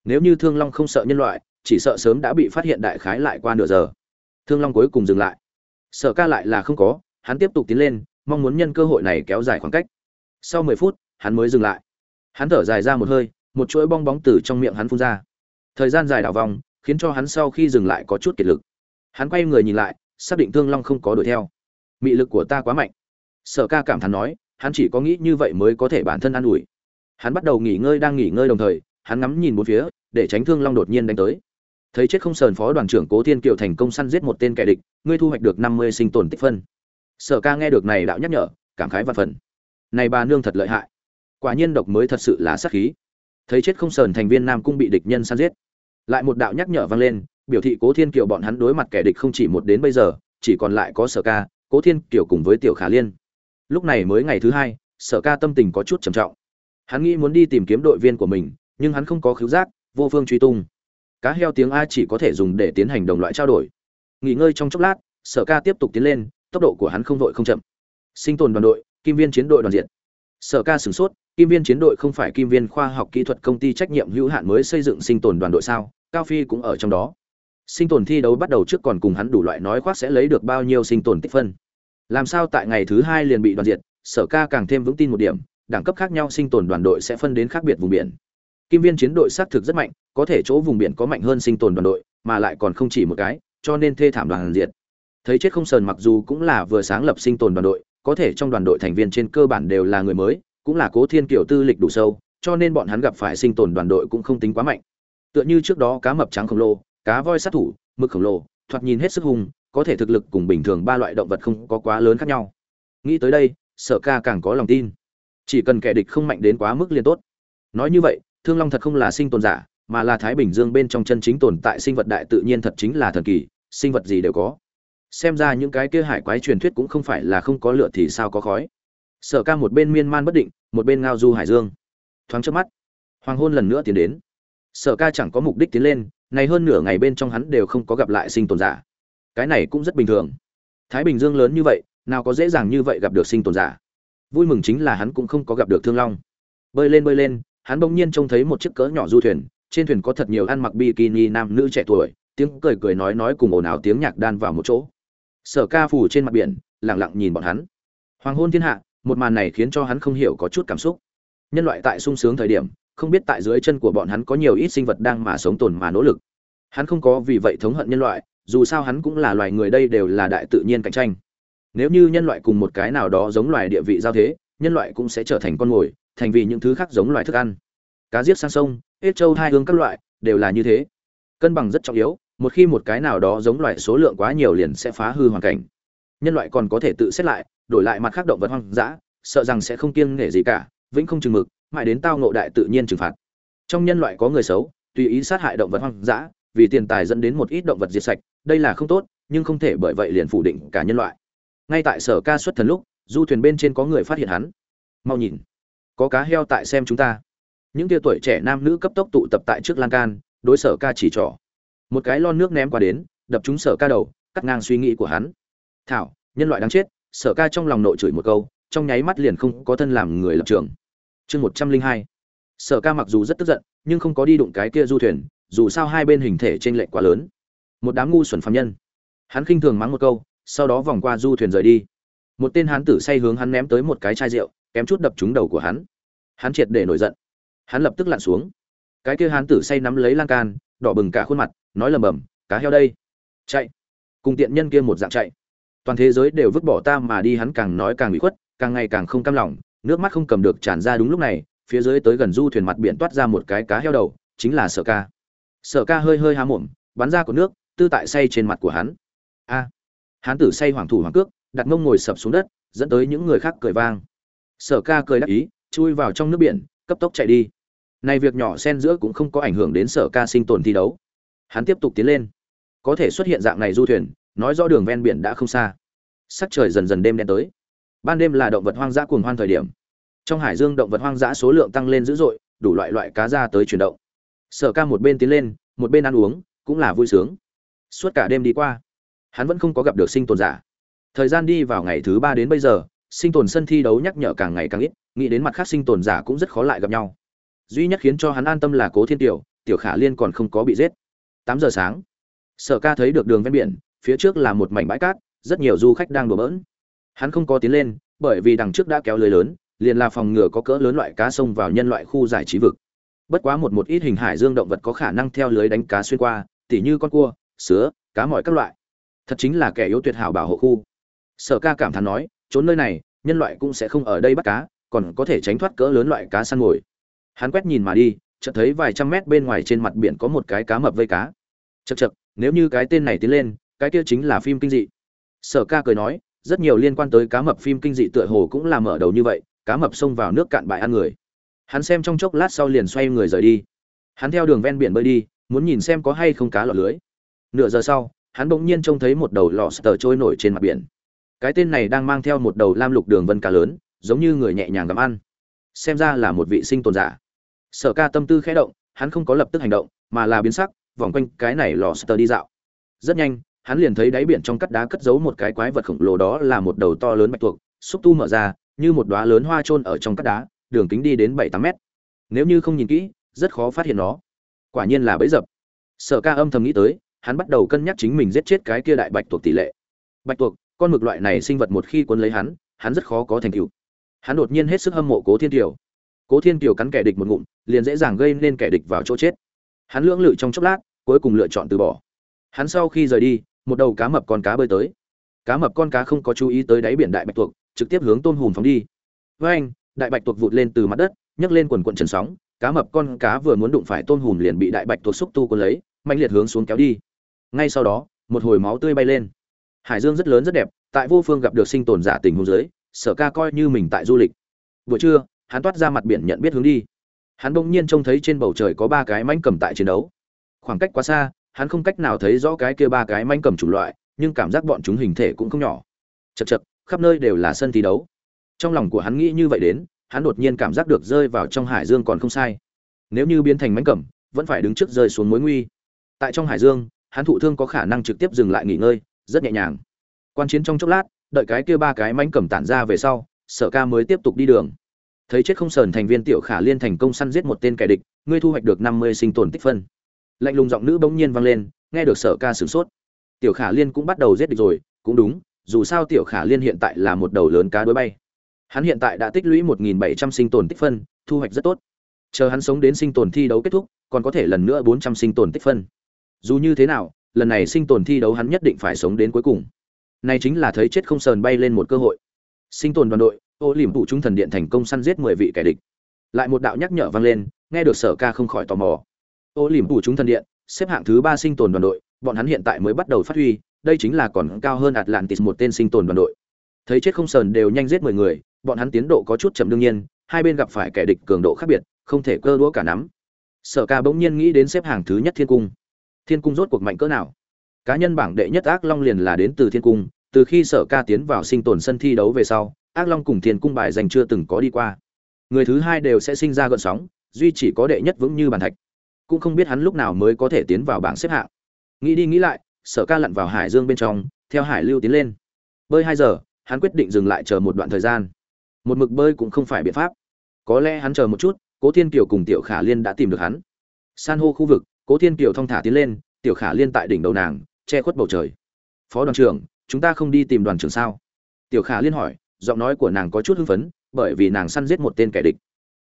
Nếu như thương long không sợ nhân loại, chỉ sợ sớm đã bị phát hiện đại khái lại qua nửa giờ. Thương long cuối cùng dừng lại sở ca lại là không có, hắn tiếp tục tiến lên, mong muốn nhân cơ hội này kéo dài khoảng cách. Sau mười phút, hắn mới dừng lại. Hắn thở dài ra một hơi, một chuỗi bong bóng từ trong miệng hắn phun ra. Thời gian dài đảo vòng, khiến cho hắn sau khi dừng lại có chút kiệt lực. Hắn quay người nhìn lại, xác định thương long không có đuổi theo. Mị lực của ta quá mạnh. Sở ca cảm thán nói, hắn chỉ có nghĩ như vậy mới có thể bản thân an ủi. Hắn bắt đầu nghỉ ngơi đang nghỉ ngơi đồng thời, hắn ngắm nhìn bốn phía, để tránh thương long đột nhiên đánh tới thấy chết không sờn phó đoàn trưởng cố thiên kiều thành công săn giết một tên kẻ địch, ngươi thu hoạch được năm mươi sinh tồn tích phân. Sở ca nghe được này đạo nhắc nhở, cảm khái và phần. Này bà nương thật lợi hại. Quả nhiên độc mới thật sự là sát khí. Thấy chết không sờn thành viên nam cung bị địch nhân săn giết. Lại một đạo nhắc nhở vang lên, biểu thị cố thiên kiều bọn hắn đối mặt kẻ địch không chỉ một đến bây giờ, chỉ còn lại có sở ca, cố thiên kiều cùng với tiểu khả liên. Lúc này mới ngày thứ hai, sở ca tâm tình có chút trầm trọng. Hắn nghĩ muốn đi tìm kiếm đội viên của mình, nhưng hắn không có khứu giác, vô phương truy tung cá heo tiếng a chỉ có thể dùng để tiến hành đồng loại trao đổi. Nghỉ ngơi trong chốc lát, sở ca tiếp tục tiến lên, tốc độ của hắn không vội không chậm. Sinh tồn đoàn đội, kim viên chiến đội đoàn diện. Sở ca sửng sốt, kim viên chiến đội không phải kim viên khoa học kỹ thuật công ty trách nhiệm hữu hạn mới xây dựng sinh tồn đoàn đội sao? Cao phi cũng ở trong đó. Sinh tồn thi đấu bắt đầu trước còn cùng hắn đủ loại nói khoác sẽ lấy được bao nhiêu sinh tồn tích phân. Làm sao tại ngày thứ hai liền bị đoàn diệt sở ca càng thêm vững tin một điểm, đẳng cấp khác nhau sinh tồn đoàn đội sẽ phân đến khác biệt vùng biển kim viên chiến đội xác thực rất mạnh, có thể chỗ vùng biển có mạnh hơn sinh tồn đoàn đội, mà lại còn không chỉ một cái, cho nên thê thảm đoàn diệt. Thấy chết không sờn mặc dù cũng là vừa sáng lập sinh tồn đoàn đội, có thể trong đoàn đội thành viên trên cơ bản đều là người mới, cũng là cố thiên kiểu tư lịch đủ sâu, cho nên bọn hắn gặp phải sinh tồn đoàn đội cũng không tính quá mạnh. Tựa như trước đó cá mập trắng khổng lồ, cá voi sát thủ, mực khổng lồ, thoạt nhìn hết sức hung, có thể thực lực cùng bình thường ba loại động vật không có quá lớn khác nhau. Nghĩ tới đây, sở ca càng có lòng tin. Chỉ cần kẻ địch không mạnh đến quá mức liên tốt. Nói như vậy thương long thật không là sinh tồn giả, mà là thái bình dương bên trong chân chính tồn tại sinh vật đại tự nhiên thật chính là thần kỳ, sinh vật gì đều có. Xem ra những cái kia hải quái truyền thuyết cũng không phải là không có lửa thì sao có khói. Sở ca một bên miên man bất định, một bên ngao du hải dương. Thoáng trước mắt, hoàng hôn lần nữa tiến đến. Sở ca chẳng có mục đích tiến lên, này hơn nửa ngày bên trong hắn đều không có gặp lại sinh tồn giả. Cái này cũng rất bình thường. Thái bình dương lớn như vậy, nào có dễ dàng như vậy gặp được sinh tồn giả. Vui mừng chính là hắn cũng không có gặp được thương long. Bơi lên bơi lên hắn bỗng nhiên trông thấy một chiếc cỡ nhỏ du thuyền, trên thuyền có thật nhiều ăn mặc bikini nam nữ trẻ tuổi, tiếng cười cười nói nói cùng ồn ào tiếng nhạc đan vào một chỗ. Sở ca phủ trên mặt biển lẳng lặng nhìn bọn hắn. Hoàng hôn thiên hạ, một màn này khiến cho hắn không hiểu có chút cảm xúc. Nhân loại tại sung sướng thời điểm, không biết tại dưới chân của bọn hắn có nhiều ít sinh vật đang mà sống tồn mà nỗ lực. Hắn không có vì vậy thống hận nhân loại, dù sao hắn cũng là loài người đây đều là đại tự nhiên cạnh tranh. Nếu như nhân loại cùng một cái nào đó giống loài địa vị giao thế, nhân loại cũng sẽ trở thành con mồi thành vì những thứ khác giống loài thức ăn. Cá giết sang sông ếch trâu hai hướng các loại, đều là như thế. Cân bằng rất trọng yếu, một khi một cái nào đó giống loài số lượng quá nhiều liền sẽ phá hư hoàn cảnh. Nhân loại còn có thể tự xét lại, đổi lại mặt khác động vật hoang dã, sợ rằng sẽ không kiêng nể gì cả, vĩnh không chừng mực, mãi đến tao ngộ đại tự nhiên trừng phạt. Trong nhân loại có người xấu, tùy ý sát hại động vật hoang dã, vì tiền tài dẫn đến một ít động vật diệt sạch, đây là không tốt, nhưng không thể bởi vậy liền phủ định cả nhân loại. Ngay tại sở ca xuất thần lúc, du thuyền bên trên có người phát hiện hắn. Mau nhìn có cá heo tại xem chúng ta. Những tia tuổi trẻ nam nữ cấp tốc tụ tập tại trước lan can, đối sở ca chỉ trỏ. Một cái lon nước ném qua đến, đập chúng sở ca đầu, cắt ngang suy nghĩ của hắn. Thảo, nhân loại đáng chết, sở ca trong lòng nội chửi một câu, trong nháy mắt liền không có thân làm người lập trường. Chương một trăm linh hai. Sở ca mặc dù rất tức giận, nhưng không có đi đụng cái kia du thuyền, dù sao hai bên hình thể t r ê n lệch quá lớn. Một đám ngu xuẩn phạm nhân. Hắn khinh thường mắng một câu, sau đó vòng qua du thuyền rời đi. Một tên hán tử say hướng hắn ném tới một cái chai rượu kém chút đập trúng đầu của hắn. Hắn triệt để nổi giận. Hắn lập tức lặn xuống. Cái kia hán tử say nắm lấy lan can, đỏ bừng cả khuôn mặt, nói lầm bầm, cá heo đây. Chạy. Cùng tiện nhân kia một dạng chạy. Toàn thế giới đều vứt bỏ ta mà đi, hắn càng nói càng bị khuất, càng ngày càng không cam lòng, nước mắt không cầm được tràn ra đúng lúc này, phía dưới tới gần du thuyền mặt biển toát ra một cái cá heo đầu, chính là sở ca. Sở ca hơi hơi há mồm, bắn ra của nước, tư tại say trên mặt của hắn. A. Hán tử say hoàng thủ hoàng cước, đặt mông ngồi sập xuống đất, dẫn tới những người khác cười vang sở ca cười đắc ý, chui vào trong nước biển, cấp tốc chạy đi. Này việc nhỏ xen giữa cũng không có ảnh hưởng đến sở ca sinh tồn thi đấu. Hắn tiếp tục tiến lên. Có thể xuất hiện dạng này du thuyền, nói rõ đường ven biển đã không xa. Sắc trời dần dần đêm đen tới. Ban đêm là động vật hoang dã cuồng hoan thời điểm. Trong hải dương động vật hoang dã số lượng tăng lên dữ dội, đủ loại loại cá ra tới chuyển động. Sở ca một bên tiến lên, một bên ăn uống, cũng là vui sướng. Suốt cả đêm đi qua, hắn vẫn không có gặp được sinh tồn giả. Thời gian đi vào ngày thứ ba đến bây giờ sinh tồn sân thi đấu nhắc nhở càng ngày càng ít, nghĩ đến mặt khác sinh tồn giả cũng rất khó lại gặp nhau. Duy nhất khiến cho hắn an tâm là cố thiên tiểu tiểu khả liên còn không có bị giết. Tám giờ sáng, sở ca thấy được đường ven biển, phía trước là một mảnh bãi cát, rất nhiều du khách đang đùa bỡn. Hắn không có tiến lên, bởi vì đằng trước đã kéo lưới lớn, liền là phòng ngừa có cỡ lớn loại cá sông vào nhân loại khu giải trí vực. Bất quá một một ít hình hải dương động vật có khả năng theo lưới đánh cá xuyên qua, tỉ như con cua, sứa, cá mỏi các loại. Thật chính là kẻ yếu tuyệt hảo bảo hộ khu. Sở ca cảm thán nói trốn nơi này, nhân loại cũng sẽ không ở đây bắt cá, còn có thể tránh thoát cỡ lớn loại cá săn ngồi hắn quét nhìn mà đi, chợt thấy vài trăm mét bên ngoài trên mặt biển có một cái cá mập vây cá. Chật chật nếu như cái tên này tiến lên, cái kia chính là phim kinh dị. Sở ca cười nói, rất nhiều liên quan tới cá mập phim kinh dị tựa hồ cũng làm mở đầu như vậy, cá mập xông vào nước cạn bại ăn người. Hắn xem trong chốc lát sau liền xoay người rời đi. Hắn theo đường ven biển bơi đi, muốn nhìn xem có hay không cá lọt lưới. Nửa giờ sau, hắn bỗng nhiên trông thấy một đầu lò sờ trôi nổi trên mặt biển cái tên này đang mang theo một đầu lam lục đường vân cá lớn, giống như người nhẹ nhàng gặm ăn. Xem ra là một vị sinh tồn giả. Sở ca tâm tư khẽ động, hắn không có lập tức hành động, mà là biến sắc, vòng quanh cái này lò sờ đi dạo. Rất nhanh, hắn liền thấy đáy biển trong cắt đá cất giấu một cái quái vật khổng lồ đó là một đầu to lớn bạch tuộc, xúc tu mở ra, như một đóa lớn hoa trôn ở trong cắt đá, đường kính đi đến bảy tám mét. Nếu như không nhìn kỹ, rất khó phát hiện nó. Quả nhiên là bẫy dập. Sở ca âm thầm nghĩ tới, hắn bắt đầu cân nhắc chính mình giết chết cái kia đại bạch tuộc tỷ lệ. Bạch tuộc con mực loại này sinh vật một khi cuốn lấy hắn hắn rất khó có thành tựu. Hắn đột nhiên hết sức hâm mộ cố thiên kiều. Cố thiên kiều cắn kẻ địch một ngụm, liền dễ dàng gây nên kẻ địch vào chỗ chết. Hắn lưỡng lự trong chốc lát, cuối cùng lựa chọn từ bỏ. Hắn sau khi rời đi, một đầu cá mập con cá bơi tới. Cá mập con cá không có chú ý tới đáy biển đại bạch tuộc, trực tiếp hướng tôm hùm phóng đi. Với anh, đại bạch tuộc vụt lên từ mặt đất, nhấc lên quần quần trần sóng, cá mập con cá vừa muốn đụng phải tôm hùm liền bị đại bạch tuộc xúc tu cuốn lấy mạnh liệt hướng xuống kéo đi. Ngay sau đó, một hồi máu tươi bay lên hải dương rất lớn rất đẹp, tại vô phương gặp được sinh tồn giả tình hôn giới sở ca coi như mình tại du lịch. Buổi trưa, hắn toát ra mặt biển nhận biết hướng đi. Hắn bỗng nhiên trông thấy trên bầu trời có ba cái manh cầm tại chiến đấu. Khoảng cách quá xa, hắn không cách nào thấy rõ cái kia ba cái manh cầm chủng loại, nhưng cảm giác bọn chúng hình thể cũng không nhỏ. Chật chật khắp nơi đều là sân thi đấu. Trong lòng của hắn nghĩ như vậy đến, hắn đột nhiên cảm giác được rơi vào trong hải dương còn không sai. Nếu như biến thành mánh cầm, vẫn phải đứng trước rơi xuống mối nguy. Tại trong hải dương, hắn thụ thương có khả năng trực tiếp dừng lại nghỉ ngơi rất nhẹ nhàng. Quan chiến trong chốc lát, đợi cái kia ba cái mánh cầm tản ra về sau, sở ca mới tiếp tục đi đường. Thấy chết không sờn thành viên tiểu khả liên thành công săn giết một tên kẻ địch, ngươi thu hoạch được năm mươi sinh tồn tích phân. Lạnh lùng giọng nữ bỗng nhiên vang lên, nghe được sở ca sửng sốt. Tiểu khả liên cũng bắt đầu giết địch rồi, cũng đúng, dù sao tiểu khả liên hiện tại là một đầu lớn cá đối bay. Hắn hiện tại đã tích lũy một nghìn bảy trăm sinh tồn tích phân, thu hoạch rất tốt. Chờ hắn sống đến sinh tồn thi đấu kết thúc, còn có thể lần nữa bốn trăm sinh tồn tích phân. Dù như thế nào lần này sinh tồn thi đấu hắn nhất định phải sống đến cuối cùng. Này chính là thấy chết không sờn bay lên một cơ hội. Sinh tồn đoàn đội, ô liềm phụ trung thần điện thành công săn giết mười vị kẻ địch. Lại một đạo nhắc nhở vang lên, nghe được sở ca không khỏi tò mò. Ô liềm phụ trung thần điện, xếp hạng thứ ba sinh tồn đoàn đội, bọn hắn hiện tại mới bắt đầu phát huy, đây chính là còn cao hơn atlantis một tên sinh tồn đoàn đội. Thấy chết không sờn đều nhanh giết mười người, bọn hắn tiến độ có chút chậm đương nhiên, hai bên gặp phải kẻ địch cường độ khác biệt, không thể cơ đũa cả nắm. Sở ca bỗng nhiên nghĩ đến xếp hàng thứ nhất thiên cung thiên cung rốt cuộc mạnh cỡ nào? Cá nhân bảng đệ nhất ác long liền là đến từ thiên cung, từ khi sở ca tiến vào sinh tồn sân thi đấu về sau, ác long cùng thiên cung bài dành chưa từng có đi qua. Người thứ hai đều sẽ sinh ra gợn sóng, duy chỉ có đệ nhất vững như bàn thạch. Cũng không biết hắn lúc nào mới có thể tiến vào bảng xếp hạng. Nghĩ đi nghĩ lại, sở ca lặn vào hải dương bên trong, theo hải lưu tiến lên. Bơi hai giờ, hắn quyết định dừng lại chờ một đoạn thời gian. Một mực bơi cũng không phải biện pháp. Có lẽ hắn chờ một chút, cố thiên kiều cùng tiểu khả liên đã tìm được hắn. San hô khu vực cố thiên kiều thong thả tiến lên, tiểu khả liên tại đỉnh đầu nàng, che khuất bầu trời. Phó đoàn trưởng, chúng ta không đi tìm đoàn trưởng sao? Tiểu khả liên hỏi, giọng nói của nàng có chút hưng phấn, bởi vì nàng săn giết một tên kẻ địch.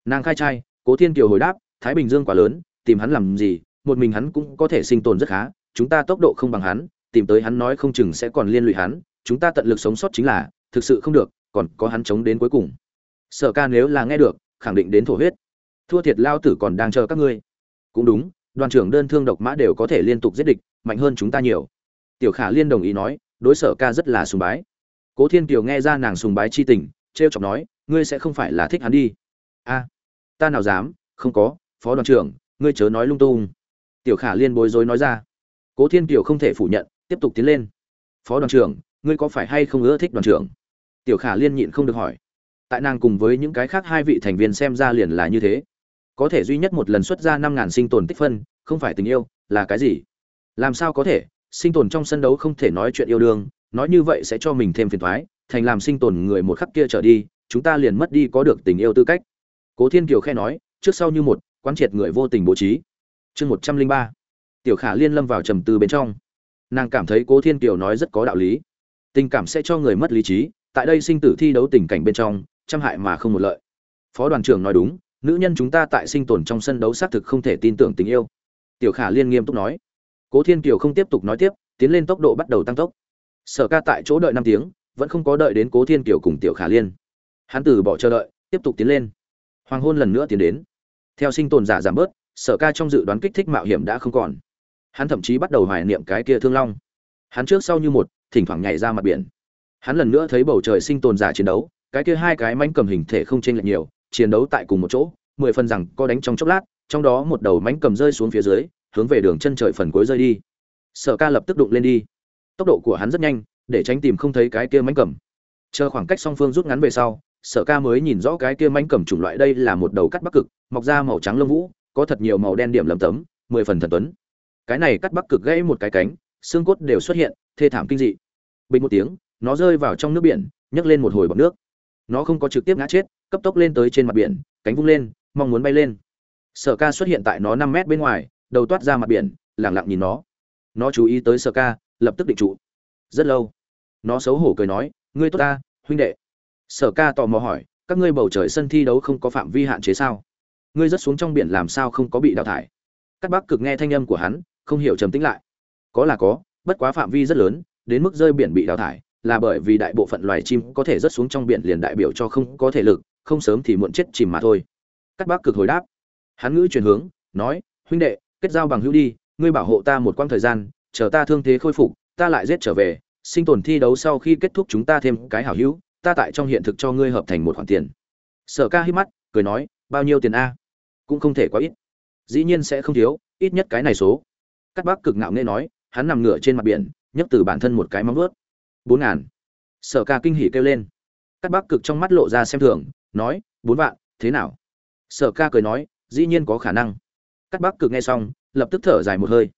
Nàng khai trai, cố thiên kiều hồi đáp, thái bình dương quá lớn, tìm hắn làm gì, một mình hắn cũng có thể sinh tồn rất khá, chúng ta tốc độ không bằng hắn, tìm tới hắn nói không chừng sẽ còn liên lụy hắn, chúng ta tận lực sống sót chính là, thực sự không được, còn có hắn chống đến cuối cùng. Sở ca nếu là nghe được, khẳng định đến thổ huyết. Thua thiệt, lao tử còn đang chờ các ngươi. Cũng đúng đoàn trưởng đơn thương độc mã đều có thể liên tục giết địch, mạnh hơn chúng ta nhiều. Tiểu khả liên đồng ý nói, đối sở ca rất là sùng bái. Cố thiên kiều nghe ra nàng sùng bái chi tình t r e o chọc nói, ngươi sẽ không phải là thích hắn đi. A, ta nào dám, không có, phó đoàn trưởng, ngươi chớ nói lung tung. Tiểu khả liên bối rối nói ra. Cố thiên kiều không thể phủ nhận, tiếp tục tiến lên. Phó đoàn trưởng, ngươi có phải hay không ưa thích đoàn trưởng? Tiểu khả liên nhịn không được hỏi. Tại nàng cùng với những cái khác hai vị thành viên xem ra liền là như thế có thể duy nhất một lần xuất ra năm ngàn sinh tồn tích phân, không phải tình yêu, là cái gì? Làm sao có thể? Sinh tồn trong sân đấu không thể nói chuyện yêu đương, nói như vậy sẽ cho mình thêm phiền thoái, thành làm sinh tồn người một khắc kia trở đi, chúng ta liền mất đi có được tình yêu tư cách. Cố thiên kiều khe nói, trước sau như một, quán triệt người vô tình bố trí. Chương một trăm linh ba. Tiểu khả liên lâm vào trầm tư bên trong. Nàng cảm thấy cố thiên kiều nói rất có đạo lý. Tình cảm sẽ cho người mất lý trí, tại đây sinh tử thi đấu tình cảnh bên trong trăm hại mà không một lợi. Phó đoàn trưởng nói đúng nữ nhân chúng ta tại sinh tồn trong sân đấu xác thực không thể tin tưởng tình yêu. Tiểu khả liên nghiêm túc nói. Cố thiên kiều không tiếp tục nói tiếp, tiến lên tốc độ bắt đầu tăng tốc. Sở ca tại chỗ đợi năm tiếng, vẫn không có đợi đến cố thiên kiều cùng tiểu khả liên. Hắn từ bỏ chờ đợi, tiếp tục tiến lên. Hoàng hôn lần nữa tiến đến. Theo sinh tồn giả giảm bớt, sở ca trong dự đoán kích thích mạo hiểm đã không còn. Hắn thậm chí bắt đầu hoài niệm cái kia thương long. Hắn trước sau như một, thỉnh thoảng nhảy ra mặt biển. Hắn lần nữa thấy bầu trời sinh tồn giả chiến đấu, cái kia hai cái mánh cầm hình thể không chênh lệch nhiều chiến đấu tại cùng một chỗ, mười phần rằng có đánh trong chốc lát, trong đó một đầu mãnh cầm rơi xuống phía dưới, hướng về đường chân trời phần cuối rơi đi. Sở ca lập tức đụng lên đi. Tốc độ của hắn rất nhanh, để tránh tìm không thấy cái kia mãnh cầm. Chờ khoảng cách song phương rút ngắn về sau, sở ca mới nhìn rõ cái kia mãnh cầm chủng loại đây là một đầu cắt bắc cực, mọc ra màu trắng lông vũ, có thật nhiều màu đen điểm lấm tấm, mười phần thần tuấn. Cái này cắt bắc cực gãy một cái cánh, xương cốt đều xuất hiện, thê thảm kinh dị. Bình một tiếng, nó rơi vào trong nước biển, nhấc lên một hồi bọt nước nó không có trực tiếp ngã chết, cấp tốc lên tới trên mặt biển, cánh vung lên, mong muốn bay lên. Sở ca xuất hiện tại nó năm mét bên ngoài, đầu toát ra mặt biển, lẳng lặng nhìn nó. Nó chú ý tới sở ca, lập tức định trụ. Rất lâu, nó xấu hổ cười nói, ngươi tốt ta, huynh đệ. Sở ca tò mò hỏi, các ngươi bầu trời sân thi đấu không có phạm vi hạn chế sao? Ngươi rớt xuống trong biển làm sao không có bị đào thải? Các bác cực nghe thanh âm của hắn, không hiểu trầm tĩnh lại. Có là có, bất quá phạm vi rất lớn, đến mức rơi biển bị đào thải là bởi vì đại bộ phận loài chim có thể rớt xuống trong biển liền đại biểu cho không có thể lực, không sớm thì muộn chết chìm mà thôi. Cắt bác cực hồi đáp. Hắn ngữ chuyển hướng, nói, huynh đệ, kết giao bằng hữu đi, ngươi bảo hộ ta một quãng thời gian, chờ ta thương thế khôi phục, ta lại giết trở về, sinh tồn thi đấu sau khi kết thúc chúng ta thêm cái hảo hữu, ta tại trong hiện thực cho ngươi hợp thành một khoản tiền. Sở ca hít mắt, cười nói, bao nhiêu tiền a? Cũng không thể quá ít. Dĩ nhiên sẽ không thiếu, ít nhất cái này số. Cắt bác cực ngạo nghe nói, hắn nằm ngửa trên mặt biển, nhấc từ bản thân một cái móng vớt bốn ngàn. Sở ca kinh hỉ kêu lên. Cắt bác cực trong mắt lộ ra xem thường, nói, bốn vạn, thế nào? Sở ca cười nói, dĩ nhiên có khả năng. Cắt bác cực nghe xong, lập tức thở dài một hơi.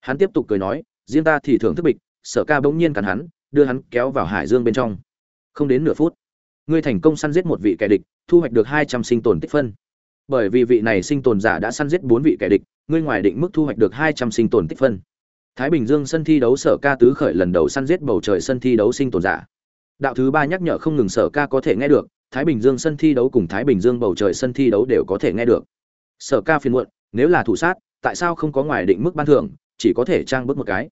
Hắn tiếp tục cười nói, riêng ta thì thưởng thức bịch, sở ca bỗng nhiên cản hắn, đưa hắn kéo vào hải dương bên trong. Không đến nửa phút, ngươi thành công săn giết một vị kẻ địch, thu hoạch được hai trăm sinh tồn tích phân. Bởi vì vị này sinh tồn giả đã săn giết bốn vị kẻ địch, ngươi ngoài định mức thu hoạch được hai trăm sinh tồn tích phân thái bình dương sân thi đấu sở ca tứ khởi lần đầu săn giết bầu trời sân thi đấu sinh tồn giả. Đạo thứ ba nhắc nhở không ngừng sở ca có thể nghe được, thái bình dương sân thi đấu cùng thái bình dương bầu trời sân thi đấu đều có thể nghe được. Sở ca phiền muộn, nếu là thủ sát, tại sao không có ngoài định mức ban thưởng, chỉ có thể trang bước một cái.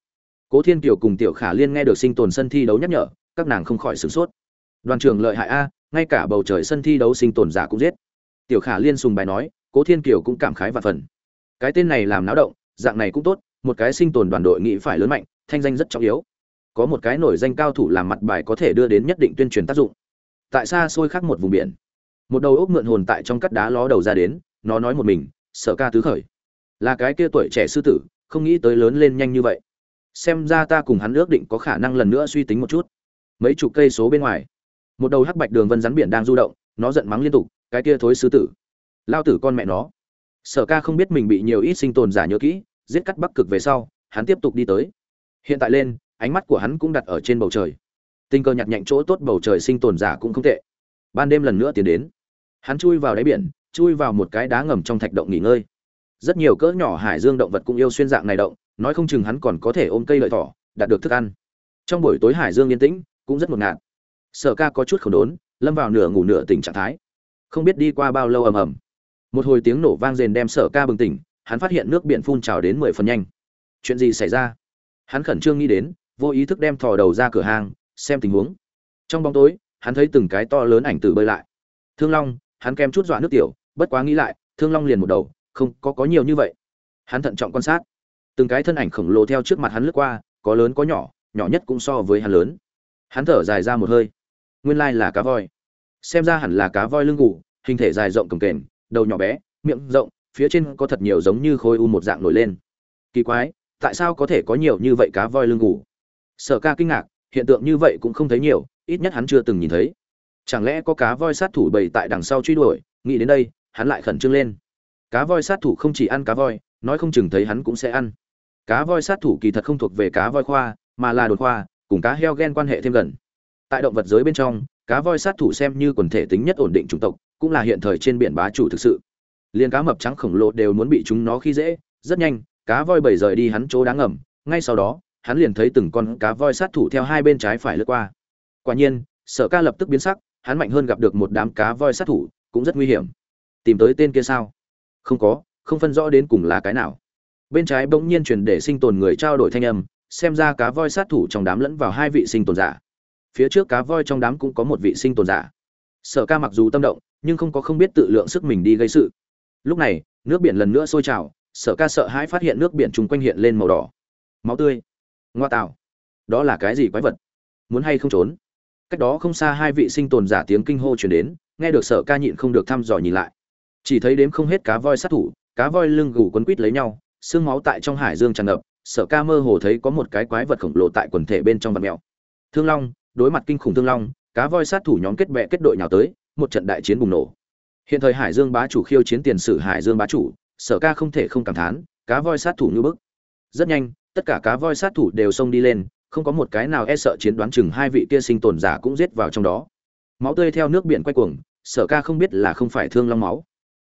Cố thiên kiều cùng tiểu khả liên nghe được sinh tồn sân thi đấu nhắc nhở, các nàng không khỏi sửng sốt. Đoàn trưởng lợi hại a, ngay cả bầu trời sân thi đấu sinh tồn giả cũng giết. Tiểu khả liên sùng bài nói, cố thiên kiều cũng cảm khái và phần. Cái tên này làm náo động, dạng này cũng tốt một cái sinh tồn đoàn đội nghĩ phải lớn mạnh, thanh danh rất trọng yếu. Có một cái nổi danh cao thủ làm mặt bài có thể đưa đến nhất định tuyên truyền tác dụng. Tại xa xôi khác một vùng biển, một đầu ốc mượn hồn tại trong cắt đá ló đầu ra đến, nó nói một mình sợ ca tứ khởi. Là cái kia tuổi trẻ sư tử, không nghĩ tới lớn lên nhanh như vậy. Xem ra ta cùng hắn ước định có khả năng lần nữa suy tính một chút. Mấy chục cây số bên ngoài, một đầu hắc bạch đường vân rắn biển đang du động, nó giận mắng liên tục, cái kia thối sư tử, lao tử con mẹ nó. Sở ca không biết mình bị nhiều ít sinh tồn giả nhớ kỹ giết cắt bắc cực về sau, hắn tiếp tục đi tới. Hiện tại lên, ánh mắt của hắn cũng đặt ở trên bầu trời. Tình cờ nhặt nhạnh chỗ tốt bầu trời sinh tồn giả cũng không tệ. Ban đêm lần nữa tiến đến. Hắn chui vào đáy biển, chui vào một cái đá ngầm trong thạch động nghỉ ngơi. Rất nhiều cỡ nhỏ hải dương động vật cũng yêu xuyên dạng này động, nói không chừng hắn còn có thể ôm cây lợi thỏ, đạt được thức ăn. Trong buổi tối hải dương yên tĩnh, cũng rất ngột ngạt. Sở ca có chút khẩu đốn, lâm vào nửa ngủ nửa tỉnh trạng thái. Không biết đi qua bao lâu ầm ầm. Một hồi tiếng nổ vang rền đem sở ca bừng tỉnh hắn phát hiện nước biển phun trào đến mười phần nhanh. Chuyện gì xảy ra? Hắn khẩn trương nghĩ đến, vô ý thức đem thò đầu ra cửa hàng, xem tình huống. Trong bóng tối, hắn thấy từng cái to lớn ảnh tử bơi lại. Thương long, hắn kem chút dọa nước tiểu, bất quá nghĩ lại, thương long liền một đầu, không, có có nhiều như vậy. Hắn thận trọng quan sát. Từng cái thân ảnh khổng lồ theo trước mặt hắn lướt qua, có lớn có nhỏ nhỏ nhất cũng so với hắn lớn. Hắn thở dài ra một hơi. Nguyên lai là cá voi. Xem ra hẳn là cá voi lưng gù, hình thể dài rộng cồng kềnh, đầu nhỏ bé, miệng rộng phía trên có thật nhiều giống như khối u một dạng nổi lên. Kỳ quái, tại sao có thể có nhiều như vậy cá voi lưng ngủ sở ca kinh ngạc, hiện tượng như vậy cũng không thấy nhiều, ít nhất hắn chưa từng nhìn thấy. Chẳng lẽ có cá voi sát thủ bầy tại đằng sau truy đuổi? Nghĩ đến đây, hắn lại khẩn trương lên. Cá voi sát thủ không chỉ ăn cá voi, nói không chừng thấy hắn cũng sẽ ăn. Cá voi sát thủ kỳ thật không thuộc về cá voi khoa, mà là đột khoa, cùng cá heo gen quan hệ thêm gần. Tại động vật giới bên trong, cá voi sát thủ xem như quần thể tính nhất ổn định chủng tộc, cũng là hiện thời trên biển bá chủ thực sự liền cá mập trắng khổng lồ đều muốn bị chúng nó khi dễ, rất nhanh, cá voi bầy rời đi hắn chỗ đáng ngầm ngay sau đó, hắn liền thấy từng con cá voi sát thủ theo hai bên trái phải lướt qua. Quả nhiên, sở ca lập tức biến sắc, hắn mạnh hơn gặp được một đám cá voi sát thủ, cũng rất nguy hiểm. Tìm tới tên kia sao? Không có, không phân rõ đến cùng là cái nào. Bên trái bỗng nhiên truyền để sinh tồn người trao đổi thanh âm, xem ra cá voi sát thủ trong đám lẫn vào hai vị sinh tồn giả. Phía trước cá voi trong đám cũng có một vị sinh tồn giả. Sở ca mặc dù tâm động, nhưng không có không biết tự lượng sức mình đi gây sự lúc này, nước biển lần nữa sôi trào, sở ca sợ hãi phát hiện nước biển chung quanh hiện lên màu đỏ. Máu tươi. Ngoa tạo. Đó là cái gì quái vật? Muốn hay không trốn? Cách đó không xa hai vị sinh tồn giả tiếng kinh hô chuyển đến, nghe được sở ca nhịn không được thăm dò nhìn lại. Chỉ thấy đếm không hết cá voi sát thủ, cá voi lưng gù quấn quít lấy nhau, xương máu tại trong hải dương tràn ngập, sở ca mơ hồ thấy có một cái quái vật khổng lồ tại quần thể bên trong vật mèo. Thương long, đối mặt kinh khủng thương long, cá voi sát thủ nhóm kết bè kết đội nhào tới, một trận đại chiến bùng nổ hiện thời hải dương bá chủ khiêu chiến tiền sử hải dương bá chủ, sở ca không thể không cảm thán, cá voi sát thủ như bức. Rất nhanh, tất cả cá voi sát thủ đều xông đi lên, không có một cái nào e sợ chiến đoán chừng hai vị kia sinh tồn giả cũng giết vào trong đó. Máu tươi theo nước biển quay cuồng, sở ca không biết là không phải thương long máu.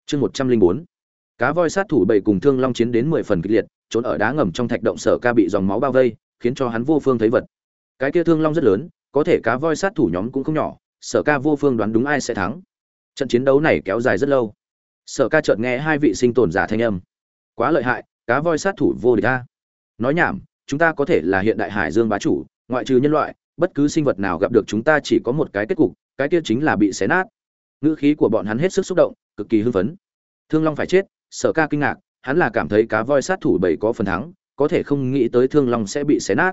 Chương một trăm linh bốn. Cá voi sát thủ bảy cùng thương long chiến đến mười phần kịch liệt, trốn ở đá ngầm trong thạch động sở ca bị dòng máu bao vây, khiến cho hắn vô phương thấy vật. Cái kia thương long rất lớn, có thể cá voi sát thủ nhóm cũng không nhỏ, sở ca vô phương đoán đúng ai sẽ thắng trận chiến đấu này kéo dài rất lâu. Sở ca chợt nghe hai vị sinh tồn giả thanh âm. Quá lợi hại, cá voi sát thủ vô địch ta nói nhảm, chúng ta có thể là hiện đại hải dương bá chủ, ngoại trừ nhân loại, bất cứ sinh vật nào gặp được chúng ta chỉ có một cái kết cục, cái kia chính là bị xé nát. Ngữ khí của bọn hắn hết sức xúc động, cực kỳ hưng phấn. Thương long phải chết, sở ca kinh ngạc, hắn là cảm thấy cá voi sát thủ bảy có phần thắng, có thể không nghĩ tới thương long sẽ bị xé nát.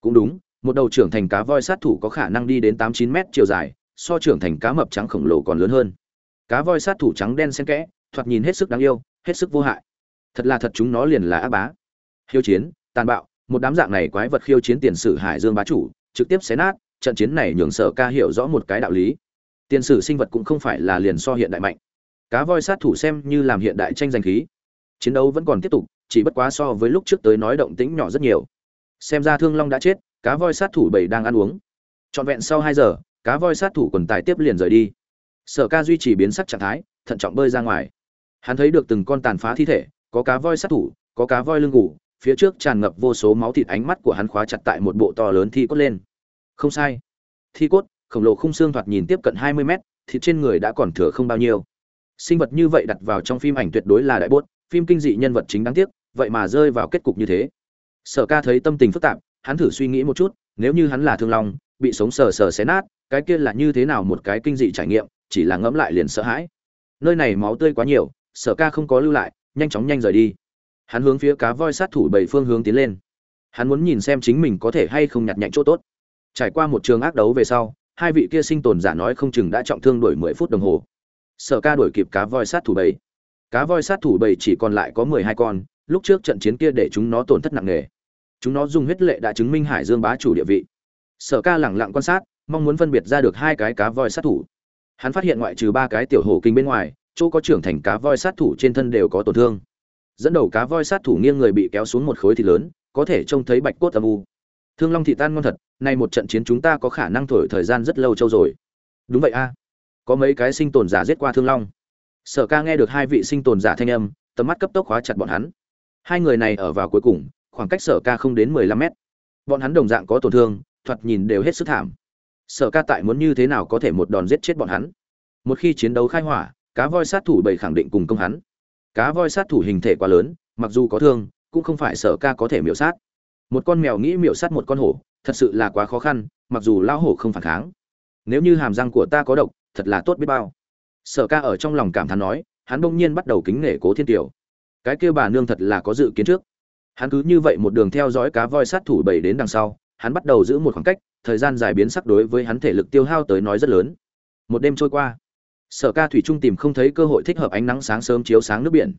Cũng đúng, một đầu trưởng thành cá voi sát thủ có khả năng đi đến tám chín mét chiều dài so trưởng thành cá mập trắng khổng lồ còn lớn hơn. Cá voi sát thủ trắng đen xen kẽ, thoạt nhìn hết sức đáng yêu, hết sức vô hại. Thật là thật chúng nó liền là ác bá. Khiêu chiến, tàn bạo, một đám dạng này quái vật khiêu chiến tiền sử hải dương bá chủ, trực tiếp xé nát, trận chiến này nhường sở ca hiểu rõ một cái đạo lý. Tiền sử sinh vật cũng không phải là liền so hiện đại mạnh. Cá voi sát thủ xem như làm hiện đại tranh giành khí. Chiến đấu vẫn còn tiếp tục, chỉ bất quá so với lúc trước tới nói động tĩnh nhỏ rất nhiều. Xem ra thương long đã chết, cá voi sát thủ bảy đang ăn uống. Trọn vẹn sau hai giờ cá voi sát thủ quần tài tiếp liền rời đi. Sở ca duy trì biến sắc trạng thái, thận trọng bơi ra ngoài. Hắn thấy được từng con tàn phá thi thể, có cá voi sát thủ, có cá voi lưng ngủ phía trước tràn ngập vô số máu thịt ánh mắt của hắn khóa chặt tại một bộ to lớn thi cốt lên. Không sai. Thi cốt, khổng lồ khung xương thoạt nhìn tiếp cận hai mươi mét, thịt trên người đã còn thừa không bao nhiêu. Sinh vật như vậy đặt vào trong phim ảnh tuyệt đối là đại bốt, phim kinh dị nhân vật chính đáng tiếc, vậy mà rơi vào kết cục như thế. Sở ca thấy tâm tình phức tạp, hắn thử suy nghĩ một chút, nếu như hắn là thương long, bị sống sờ sờ xé nát cái kia là như thế nào một cái kinh dị trải nghiệm, chỉ là ngẫm lại liền sợ hãi. Nơi này máu tươi quá nhiều, sở ca không có lưu lại, nhanh chóng nhanh rời đi. Hắn hướng phía cá voi sát thủ bảy phương hướng tiến lên. Hắn muốn nhìn xem chính mình có thể hay không nhặt nhạnh chỗ tốt. Trải qua một trường ác đấu về sau, hai vị kia sinh tồn giả nói không chừng đã trọng thương đuổi mười phút đồng hồ. Sở ca đuổi kịp cá voi sát thủ bảy. Cá voi sát thủ bảy chỉ còn lại có mười hai con, lúc trước trận chiến kia để chúng nó tổn thất nặng nề. Chúng nó dùng huyết lệ đã chứng minh hải dương bá chủ địa vị. Sở ca lẳng lặng quan sát mong muốn phân biệt ra được hai cái cá voi sát thủ. Hắn phát hiện ngoại trừ ba cái tiểu hổ kinh bên ngoài, chỗ có trưởng thành cá voi sát thủ trên thân đều có tổn thương. Dẫn đầu cá voi sát thủ nghiêng người bị kéo xuống một khối thịt lớn, có thể trông thấy bạch cốt âm u. Thương long thị tan ngon thật, nay một trận chiến chúng ta có khả năng thổi thời gian rất lâu châu rồi. Đúng vậy a. Có mấy cái sinh tồn giả giết qua thương long. Sở ca nghe được hai vị sinh tồn giả thanh âm, tầm mắt cấp tốc khóa chặt bọn hắn. Hai người này ở vào cuối cùng, khoảng cách sở ca không đến mười lăm mét. Bọn hắn đồng dạng có tổn thương, thoạt nhìn đều hết sức thảm sở ca tại muốn như thế nào có thể một đòn giết chết bọn hắn? Một khi chiến đấu khai hỏa, cá voi sát thủ bảy khẳng định cùng công hắn. Cá voi sát thủ hình thể quá lớn, mặc dù có thương, cũng không phải sở ca có thể miểu sát. Một con mèo nghĩ miểu sát một con hổ, thật sự là quá khó khăn, mặc dù lão hổ không phản kháng. Nếu như hàm răng của ta có độc, thật là tốt biết bao. Sở ca ở trong lòng cảm thán nói, hắn bỗng nhiên bắt đầu kính nể cố thiên tiểu cái kia bà nương thật là có dự kiến trước. Hắn cứ như vậy một đường theo dõi cá voi sát thủ bảy đến đằng sau, hắn bắt đầu giữ một khoảng cách thời gian dài biến sắc đối với hắn thể lực tiêu hao tới nói rất lớn. Một đêm trôi qua, sở ca thủy trung tìm không thấy cơ hội thích hợp ánh nắng sáng sớm chiếu sáng nước biển.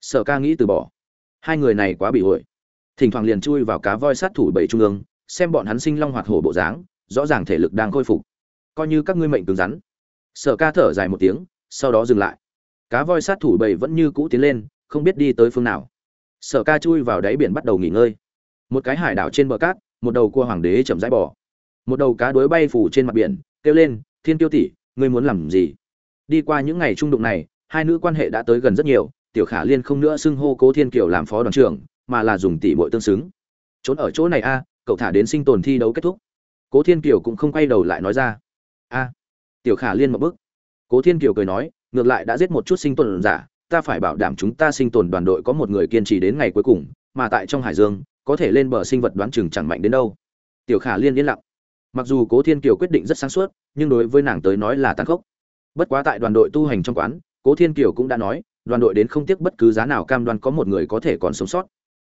Sở ca nghĩ từ bỏ. Hai người này quá bị hội thỉnh thoảng liền chui vào cá voi sát thủ bảy trung ương, xem bọn hắn sinh long hoạt hổ bộ dáng, rõ ràng thể lực đang khôi phục. Coi như các ngươi mệnh cứng rắn. Sở ca thở dài một tiếng, sau đó dừng lại. Cá voi sát thủ bảy vẫn như cũ tiến lên, không biết đi tới phương nào. Sở ca chui vào đáy biển bắt đầu nghỉ ngơi. Một cái hải đảo trên bờ cát, một đầu cua hoàng đế chậm rãi bỏ một đầu cá đuối bay phủ trên mặt biển, kêu lên, thiên tiêu tỷ, ngươi muốn làm gì? Đi qua những ngày trung đụng này, hai nữ quan hệ đã tới gần rất nhiều, tiểu khả liên không nữa xưng hô cố thiên kiều làm phó đoàn trưởng, mà là dùng tỷ bội tương xứng. Trốn ở chỗ này a, cậu thả đến sinh tồn thi đấu kết thúc. Cố thiên kiều cũng không quay đầu lại nói ra. A. Tiểu khả liên một bức cố thiên kiều cười nói, ngược lại đã giết một chút sinh tồn giả, ta phải bảo đảm chúng ta sinh tồn đoàn đội có một người kiên trì đến ngày cuối cùng, mà tại trong hải dương, có thể lên bờ sinh vật đoán chừng chẳng mạnh đến đâu. Tiểu khả liên yên lặng mặc dù cố thiên kiều quyết định rất sáng suốt, nhưng đối với nàng tới nói là tàn khốc. Bất quá tại đoàn đội tu hành trong quán, cố thiên kiều cũng đã nói, đoàn đội đến không tiếc bất cứ giá nào cam đoan có một người có thể còn sống sót.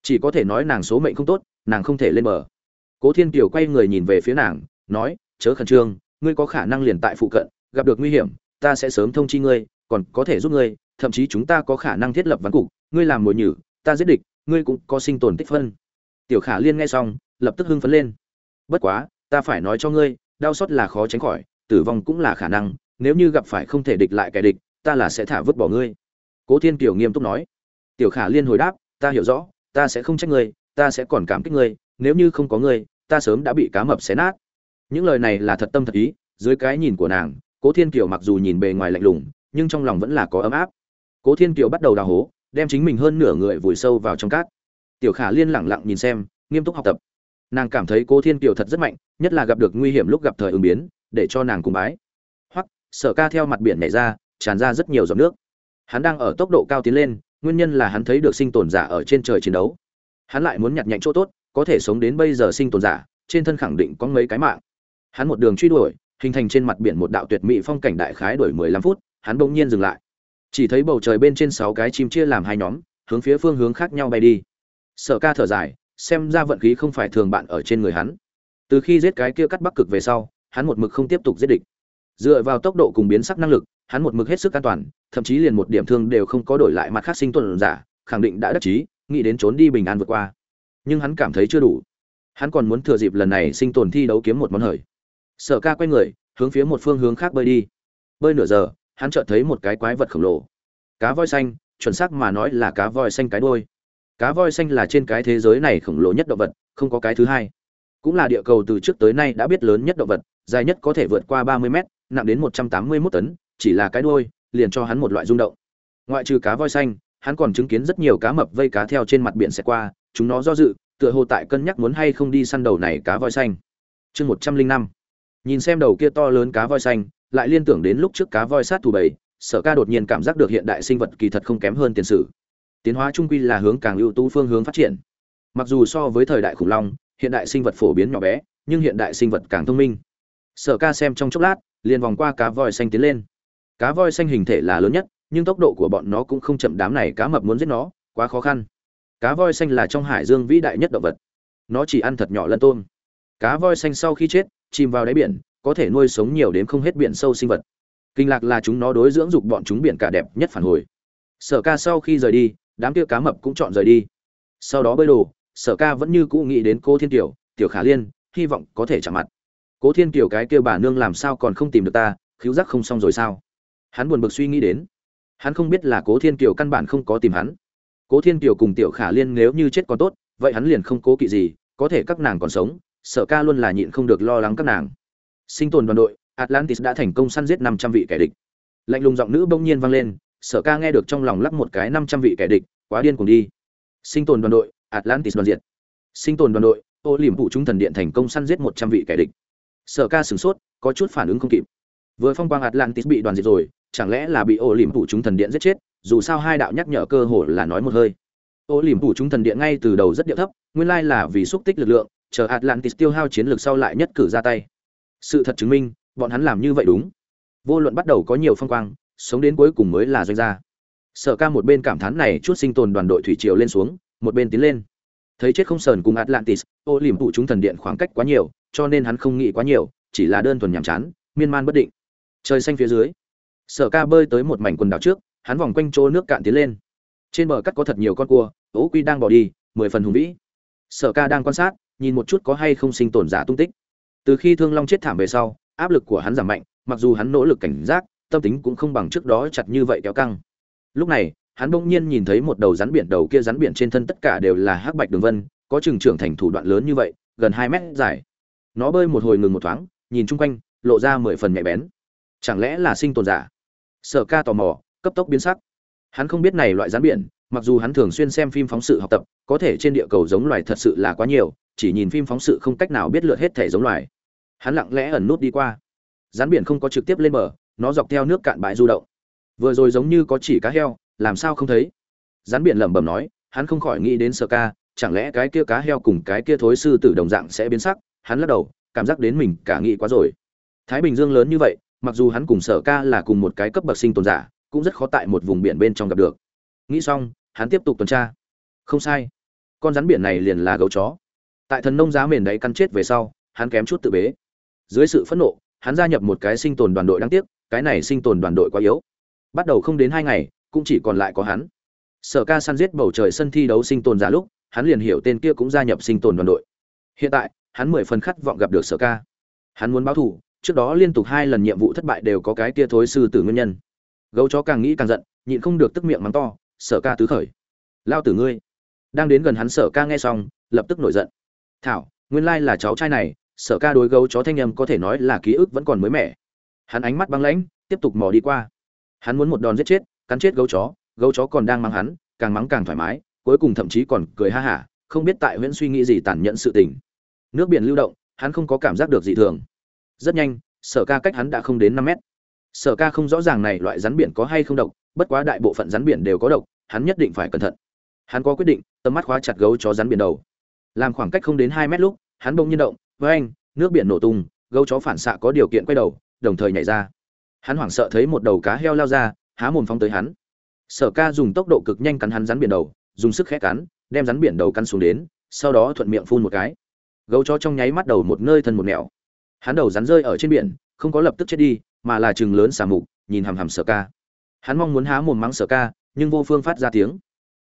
Chỉ có thể nói nàng số mệnh không tốt, nàng không thể lên bờ. Cố thiên kiều quay người nhìn về phía nàng, nói, chớ khẩn trương, ngươi có khả năng liền tại phụ cận, gặp được nguy hiểm, ta sẽ sớm thông chi ngươi, còn có thể giúp ngươi, thậm chí chúng ta có khả năng thiết lập ván cục, ngươi làm mồi nhử, ta giết địch, ngươi cũng có sinh tồn tích phân. Tiểu khả liên nghe xong, lập tức hưng phấn lên. Bất quá ta phải nói cho ngươi, đau xót là khó tránh khỏi, tử vong cũng là khả năng, nếu như gặp phải không thể địch lại kẻ địch, ta là sẽ thả vứt bỏ ngươi. Cố thiên kiều nghiêm túc nói. Tiểu khả liên hồi đáp, ta hiểu rõ, ta sẽ không trách ngươi, ta sẽ còn cảm kích ngươi, nếu như không có ngươi, ta sớm đã bị cá mập xé nát. Những lời này là thật tâm thật ý, dưới cái nhìn của nàng, cố thiên kiều mặc dù nhìn bề ngoài lạnh lùng, nhưng trong lòng vẫn là có ấm áp. Cố thiên kiều bắt đầu đào hố, đem chính mình hơn nửa người vùi sâu vào trong cát. Tiểu khả liên lẳng lặng nhìn xem, nghiêm túc học tập nàng cảm thấy cố thiên kiều thật rất mạnh, nhất là gặp được nguy hiểm lúc gặp thời ứng biến, để cho nàng cùng bái. Hoặc sở ca theo mặt biển nhảy ra, tràn ra rất nhiều giọt nước. Hắn đang ở tốc độ cao tiến lên, nguyên nhân là hắn thấy được sinh tồn giả ở trên trời chiến đấu. Hắn lại muốn nhặt nhạnh chỗ tốt, có thể sống đến bây giờ sinh tồn giả, trên thân khẳng định có mấy cái mạng. Hắn một đường truy đuổi, hình thành trên mặt biển một đạo tuyệt mỹ phong cảnh đại khái đuổi mười lăm phút, hắn bỗng nhiên dừng lại. Chỉ thấy bầu trời bên trên sáu cái chim chia làm hai nhóm, hướng phía phương hướng khác nhau bay đi. Sở ca thở dài xem ra vận khí không phải thường bạn ở trên người hắn. Từ khi giết cái kia cắt bắc cực về sau, hắn một mực không tiếp tục giết địch. Dựa vào tốc độ cùng biến sắc năng lực, hắn một mực hết sức an toàn, thậm chí liền một điểm thương đều không có đổi lại mặt khác sinh tồn giả, khẳng định đã đắc chí, nghĩ đến trốn đi bình an vượt qua. Nhưng hắn cảm thấy chưa đủ. Hắn còn muốn thừa dịp lần này sinh tồn thi đấu kiếm một món hời. Sở ca quay người, hướng phía một phương hướng khác bơi đi. Bơi nửa giờ, hắn chợt thấy một cái quái vật khổng lồ. Cá voi xanh, chuẩn xác mà nói là cá voi xanh cái đôi cá voi xanh là trên cái thế giới này khổng lồ nhất động vật, không có cái thứ hai. Cũng là địa cầu từ trước tới nay đã biết lớn nhất động vật, dài nhất có thể vượt qua ba mươi mét, nặng đến một trăm tám mươi mốt tấn, chỉ là cái đuôi, liền cho hắn một loại rung động. Ngoại trừ cá voi xanh, hắn còn chứng kiến rất nhiều cá mập vây cá theo trên mặt biển xẹt qua, chúng nó do dự, tựa hồ tại cân nhắc muốn hay không đi săn đầu này cá voi xanh. Chương một trăm linh năm. Nhìn xem đầu kia to lớn cá voi xanh, lại liên tưởng đến lúc trước cá voi sát thủ bảy sở ca đột nhiên cảm giác được hiện đại sinh vật kỳ thật không kém hơn tiền sử tiến hóa trung quy là hướng càng ưu tú phương hướng phát triển. Mặc dù so với thời đại khủng long, hiện đại sinh vật phổ biến nhỏ bé, nhưng hiện đại sinh vật càng thông minh. Sở ca xem trong chốc lát, liền vòng qua cá voi xanh tiến lên. Cá voi xanh hình thể là lớn nhất, nhưng tốc độ của bọn nó cũng không chậm, đám này cá mập muốn giết nó, quá khó khăn. Cá voi xanh là trong hải dương vĩ đại nhất động vật. Nó chỉ ăn thật nhỏ lân tôm. Cá voi xanh sau khi chết, chìm vào đáy biển, có thể nuôi sống nhiều đến không hết biển sâu sinh vật. Kinh lạc là chúng nó đối dưỡng dục bọn chúng biển cả đẹp nhất phản hồi. Sở ca sau khi rời đi đám kia cá mập cũng chọn rời đi. Sau đó bơi đồ, sở ca vẫn như cũ nghĩ đến cô thiên kiều, tiểu khả liên, hy vọng có thể chạm mặt. Cố thiên kiều cái kia bà nương làm sao còn không tìm được ta khiếu giác không xong rồi sao? Hắn buồn bực suy nghĩ đến. Hắn không biết là cố thiên kiều căn bản không có tìm hắn. Cố thiên kiều cùng tiểu khả liên nếu như chết còn tốt, vậy hắn liền không cố kỵ gì, có thể các nàng còn sống, sở ca luôn là nhịn không được lo lắng các nàng. Sinh tồn đoàn đội, atlantis đã thành công săn giết năm trăm vị kẻ địch. Lạnh lùng giọng nữ bỗng nhiên vang lên sở ca nghe được trong lòng lắc một cái năm trăm vị kẻ địch, quá điên cùng đi. Sinh tồn đoàn đội, atlantis đoàn diệt. Sinh tồn đoàn đội, ô liềm phụ trung thần điện thành công săn giết một trăm vị kẻ địch. Sở ca sửng sốt, có chút phản ứng không kịp. Vừa phong quang atlantis bị đoàn diệt rồi, chẳng lẽ là bị ô liềm phụ chúng thần điện giết chết? Dù sao hai đạo nhắc nhở cơ hồ là nói một hơi. Ô liềm phụ chúng thần điện ngay từ đầu rất điệu thấp, nguyên lai là vì xúc tích lực lượng, chờ atlantis tiêu hao chiến lược sau lại nhất cử ra tay. Sự thật chứng minh, bọn hắn làm như vậy đúng. Vô luận bắt đầu có nhiều phong quang sống đến cuối cùng mới là doanh gia. Sở ca một bên cảm thán này chút sinh tồn đoàn đội thủy triều lên xuống, một bên tiến lên. Thấy chết không sờn cùng atlantis, ô liềm tụ chúng thần điện khoảng cách quá nhiều, cho nên hắn không nghĩ quá nhiều, chỉ là đơn thuần nhàm chán, miên man bất định. Trời xanh phía dưới, sở ca bơi tới một mảnh quần đảo trước, hắn vòng quanh chỗ nước cạn tiến lên. Trên bờ cắt có thật nhiều con cua, ố quy đang bỏ đi, mười phần hùng vĩ. Sở ca đang quan sát, nhìn một chút có hay không sinh tồn giả tung tích. Từ khi thương long chết thảm về sau, áp lực của hắn giảm mạnh, mặc dù hắn nỗ lực cảnh giác tâm tính cũng không bằng trước đó chặt như vậy kéo căng. Lúc này, hắn bỗng nhiên nhìn thấy một đầu rắn biển, đầu kia rắn biển trên thân tất cả đều là hắc bạch đường vân, có chừng trưởng thành thủ đoạn lớn như vậy, gần hai mét dài. Nó bơi một hồi ngừng một thoáng, nhìn chung quanh, lộ ra mười phần nhạy bén. Chẳng lẽ là sinh tồn giả? Sở ca tò mò, cấp tốc biến sắc. Hắn không biết này loại rắn biển, mặc dù hắn thường xuyên xem phim phóng sự học tập, có thể trên địa cầu giống loài thật sự là quá nhiều, chỉ nhìn phim phóng sự không cách nào biết lượt hết thể giống loài. Hắn lặng lẽ ẩn nút đi qua. Rắn biển không có trực tiếp lên bờ nó dọc theo nước cạn bãi du động. Vừa rồi giống như có chỉ cá heo, làm sao không thấy? Rắn biển lẩm bẩm nói, hắn không khỏi nghĩ đến sở ca, chẳng lẽ cái kia cá heo cùng cái kia thối sư tử đồng dạng sẽ biến sắc? Hắn lắc đầu, cảm giác đến mình cả nghĩ quá rồi. Thái bình dương lớn như vậy, mặc dù hắn cùng sở ca là cùng một cái cấp bậc sinh tồn giả, cũng rất khó tại một vùng biển bên trong gặp được. Nghĩ xong, hắn tiếp tục tuần tra. Không sai. Con rắn biển này liền là gấu chó. Tại thần nông giá mền đấy căn chết về sau, hắn kém chút tự bế. Dưới sự phẫn nộ, hắn gia nhập một cái sinh tồn đoàn đội đáng tiếc cái này sinh tồn đoàn đội quá yếu. Bắt đầu không đến hai ngày, cũng chỉ còn lại có hắn. Sở ca săn giết bầu trời sân thi đấu sinh tồn giả lúc, hắn liền hiểu tên kia cũng gia nhập sinh tồn đoàn đội. Hiện tại, hắn mười phần khát vọng gặp được sở ca. Hắn muốn báo thù, trước đó liên tục hai lần nhiệm vụ thất bại đều có cái tia thối sư tử nguyên nhân. Gấu chó càng nghĩ càng giận, nhịn không được tức miệng mắng to, sở ca tứ khởi. Lao tử ngươi. Đang đến gần hắn, sở ca nghe xong, lập tức nổi giận. Thảo, nguyên lai là cháu trai này, sở ca đối gấu chó thanh âm có thể nói là ký ức vẫn còn mới mẻ hắn ánh mắt băng lãnh, tiếp tục mò đi qua. Hắn muốn một đòn giết chết, cắn chết gấu chó gấu chó còn đang mắng hắn, càng mắng càng thoải mái, cuối cùng thậm chí còn cười ha hả, không biết tại huyễn suy nghĩ gì tàn nhẫn sự tình. Nước biển lưu động, hắn không có cảm giác được gì thường. Rất nhanh, sở ca cách hắn đã không đến năm mét. Sở ca không rõ ràng này loại rắn biển có hay không độc, bất quá đại bộ phận rắn biển đều có độc, hắn nhất định phải cẩn thận. Hắn có quyết định, tầm mắt khóa chặt gấu chó rắn biển đầu. Làm khoảng cách không đến hai mét lúc, hắn bỗng nhiên động với anh nước biển nổ tung, gấu chó phản xạ có điều kiện quay đầu đồng thời nhảy ra. Hắn hoảng sợ thấy một đầu cá heo lao ra, há mồm phóng tới hắn. Sở ca dùng tốc độ cực nhanh cắn hắn rắn biển đầu, dùng sức khét cắn, đem rắn biển đầu cắn xuống đến, sau đó thuận miệng phun một cái. Gấu chó trong nháy mắt đầu một nơi thân một nẻo. Hắn đầu rắn rơi ở trên biển, không có lập tức chết đi, mà là chừng lớn xà mục, nhìn hằm hằm sở ca. Hắn mong muốn há mồm mắng sở ca, nhưng vô phương phát ra tiếng.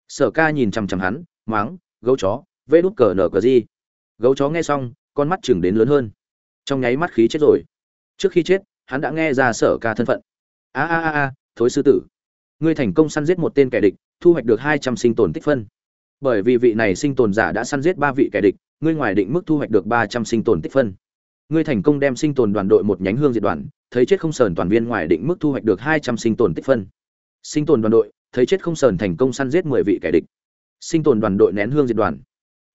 Sở ca nhìn chằm chằm hắn, mắng, gấu chó, vê đút cờ nở cờ gì? Gấu chó nghe xong, con mắt chừng đến lớn hơn. Trong nháy mắt khí chết rồi trước khi chết, hắn đã nghe ra sở ca thân phận. A a a a, thối sư tử. Ngươi thành công săn giết một tên kẻ địch, thu hoạch được hai trăm sinh tồn tích phân. Bởi vì vị này sinh tồn giả đã săn giết ba vị kẻ địch, ngươi ngoài định mức thu hoạch được ba trăm sinh tồn tích phân. Ngươi thành công đem sinh tồn đoàn đội một nhánh hương diệt đoàn, thấy chết không sờn toàn viên ngoài định mức thu hoạch được hai trăm sinh tồn tích phân. Sinh tồn đoàn đội, thấy chết không sờn thành công săn giết mười vị kẻ địch. Sinh tồn đoàn đội nén hương diệt đoàn.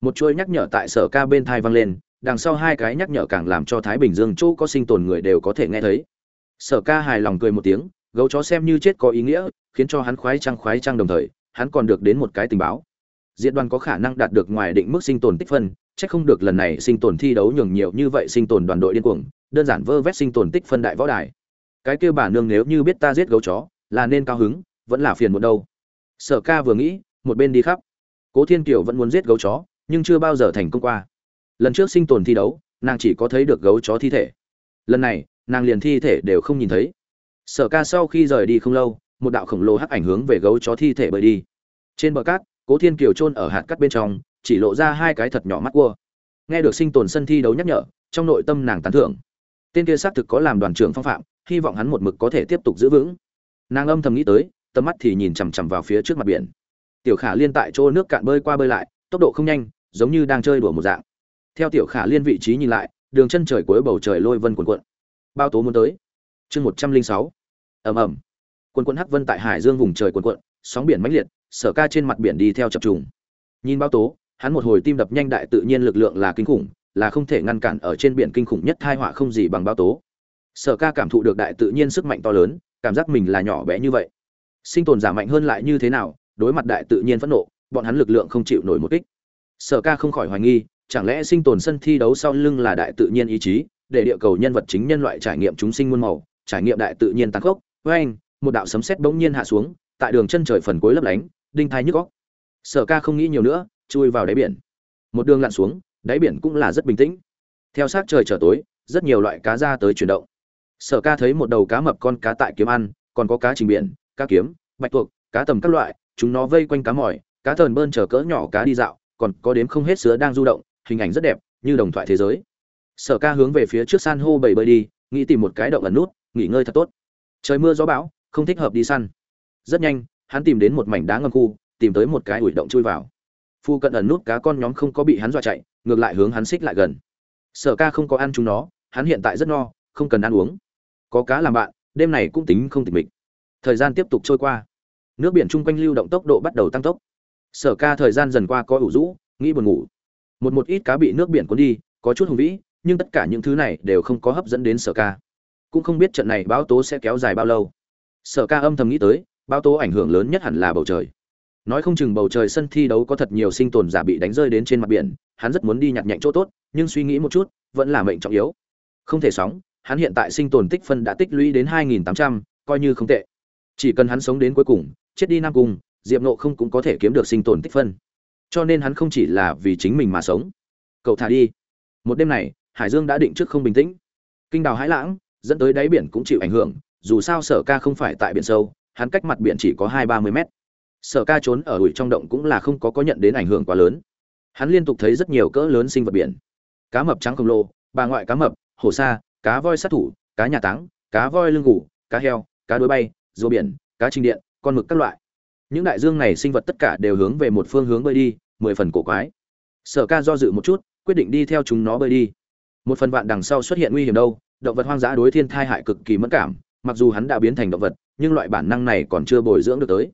Một chuỗi nhắc nhở tại sở ca bên thai vang lên đằng sau hai cái nhắc nhở càng làm cho thái bình dương chỗ có sinh tồn người đều có thể nghe thấy. Sở ca hài lòng cười một tiếng, gấu chó xem như chết có ý nghĩa, khiến cho hắn khoái trăng khoái trăng đồng thời, hắn còn được đến một cái tình báo. Diện đoàn có khả năng đạt được ngoài định mức sinh tồn tích phân, chắc không được lần này sinh tồn thi đấu nhường nhiều như vậy sinh tồn đoàn đội điên cuồng, đơn giản vơ vét sinh tồn tích phân đại võ đài. Cái kêu bà nương nếu như biết ta giết gấu chó, là nên cao hứng, vẫn là phiền một đâu. Sở ca vừa nghĩ, một bên đi khắp. Cố thiên kiều vẫn muốn giết gấu chó, nhưng chưa bao giờ thành công qua lần trước sinh tồn thi đấu, nàng chỉ có thấy được gấu chó thi thể. Lần này, nàng liền thi thể đều không nhìn thấy. Sở ca sau khi rời đi không lâu, một đạo khổng lồ hắc ảnh hướng về gấu chó thi thể bơi đi. Trên bờ cát, cố thiên kiều trôn ở hạt cắt bên trong, chỉ lộ ra hai cái thật nhỏ mắt cua. Nghe được sinh tồn sân thi đấu nhắc nhở, trong nội tâm nàng tán thưởng. Tên kia xác thực có làm đoàn trưởng phong phạm, hy vọng hắn một mực có thể tiếp tục giữ vững. Nàng âm thầm nghĩ tới, tầm mắt thì nhìn chằm chằm vào phía trước mặt biển. Tiểu khả liên tại chỗ nước cạn bơi qua bơi lại, tốc độ không nhanh, giống như đang chơi đùa một dạng theo tiểu khả liên vị trí nhìn lại, đường chân trời cuối bầu trời lôi vân quần quận bao tố muốn tới. Chương một trăm linh sáu. Ầm ầm. Quần quận hắc vân tại hải dương vùng trời quần quận sóng biển mãnh liệt, sở ca trên mặt biển đi theo chập trùng. Nhìn bao tố, hắn một hồi tim đập nhanh đại tự nhiên lực lượng là kinh khủng, là không thể ngăn cản ở trên biển kinh khủng nhất thai họa không gì bằng bao tố. Sở ca cảm thụ được đại tự nhiên sức mạnh to lớn, cảm giác mình là nhỏ bé như vậy. Sinh tồn giả mạnh hơn lại như thế nào, đối mặt đại tự nhiên phẫn nộ, bọn hắn lực lượng không chịu nổi một kích. Sở ca không khỏi hoài nghi chẳng lẽ sinh tồn sân thi đấu sau lưng là đại tự nhiên ý chí, để địa cầu nhân vật chính nhân loại trải nghiệm chúng sinh muôn màu, trải nghiệm đại tự nhiên tăng khốc với một đạo sấm sét bỗng nhiên hạ xuống, tại đường chân trời phần cuối lấp lánh, đinh thai nhức góc sở ca không nghĩ nhiều nữa, chui vào đáy biển. Một đường lặn xuống, đáy biển cũng là rất bình tĩnh. Theo sát trời trở tối, rất nhiều loại cá ra tới chuyển động. Sở ca thấy một đầu cá mập con cá tại kiếm ăn, còn có cá trình biển, cá kiếm, bạch tuộc, cá tầm các loại, chúng nó vây quanh cá mỏi cá thờn bơn chờ cỡ nhỏ cá đi dạo, còn có đếm không hết sứa đang du động hình ảnh rất đẹp, như đồng thoại thế giới. Sở ca hướng về phía trước san hô bầy bơi đi, nghĩ tìm một cái động ẩn nút, nghỉ ngơi thật tốt. Trời mưa gió bão, không thích hợp đi săn. Rất nhanh, hắn tìm đến một mảnh đá ngầm khu, tìm tới một cái ủi động chui vào. Phu cận ẩn nút cá con nhóm không có bị hắn dọa chạy, ngược lại hướng hắn xích lại gần. Sở ca không có ăn chúng nó, hắn hiện tại rất no, không cần ăn uống. Có cá làm bạn, đêm này cũng tính không tịch mịch. Thời gian tiếp tục trôi qua. Nước biển chung quanh lưu động tốc độ bắt đầu tăng tốc. Sở ca thời gian dần qua có ủ rũ, nghĩ buồn ngủ một một ít cá bị nước biển cuốn đi có chút hùng vĩ nhưng tất cả những thứ này đều không có hấp dẫn đến sở ca. Cũng không biết trận này báo tố sẽ kéo dài bao lâu. Sở ca âm thầm nghĩ tới báo tố ảnh hưởng lớn nhất hẳn là bầu trời. Nói không chừng bầu trời sân thi đấu có thật nhiều sinh tồn giả bị đánh rơi đến trên mặt biển hắn rất muốn đi nhặt nhạnh chỗ tốt nhưng suy nghĩ một chút vẫn là mệnh trọng yếu. Không thể sóng hắn hiện tại sinh tồn tích phân đã tích lũy đến 2.800, coi như không tệ. Chỉ cần hắn sống đến cuối cùng chết đi nam cung diệp nộ không cũng có thể kiếm được sinh tồn tích phân cho nên hắn không chỉ là vì chính mình mà sống. Cậu thả đi. Một đêm này, hải dương đã định trước không bình tĩnh. Kinh đào hãi lãng, dẫn tới đáy biển cũng chịu ảnh hưởng, dù sao sở ca không phải tại biển sâu, hắn cách mặt biển chỉ có hai ba mươi mét. Sở ca trốn ở ủi trong động cũng là không có có nhận đến ảnh hưởng quá lớn. Hắn liên tục thấy rất nhiều cỡ lớn sinh vật biển. Cá mập trắng khổng lồ, bà ngoại cá mập hổ sa, cá voi sát thủ, cá nhà táng, cá voi lưng gù, cá heo, cá đuôi bay, rùa biển, cá trình điện, con mực các loại. Những đại dương này sinh vật tất cả đều hướng về một phương hướng bơi đi mười phần cổ quái. Sở ca do dự một chút, quyết định đi theo chúng nó bơi đi. Một phần vạn đằng sau xuất hiện nguy hiểm đâu, động vật hoang dã đối thiên thai hại cực kỳ mất cảm, mặc dù hắn đã biến thành động vật, nhưng loại bản năng này còn chưa bồi dưỡng được tới.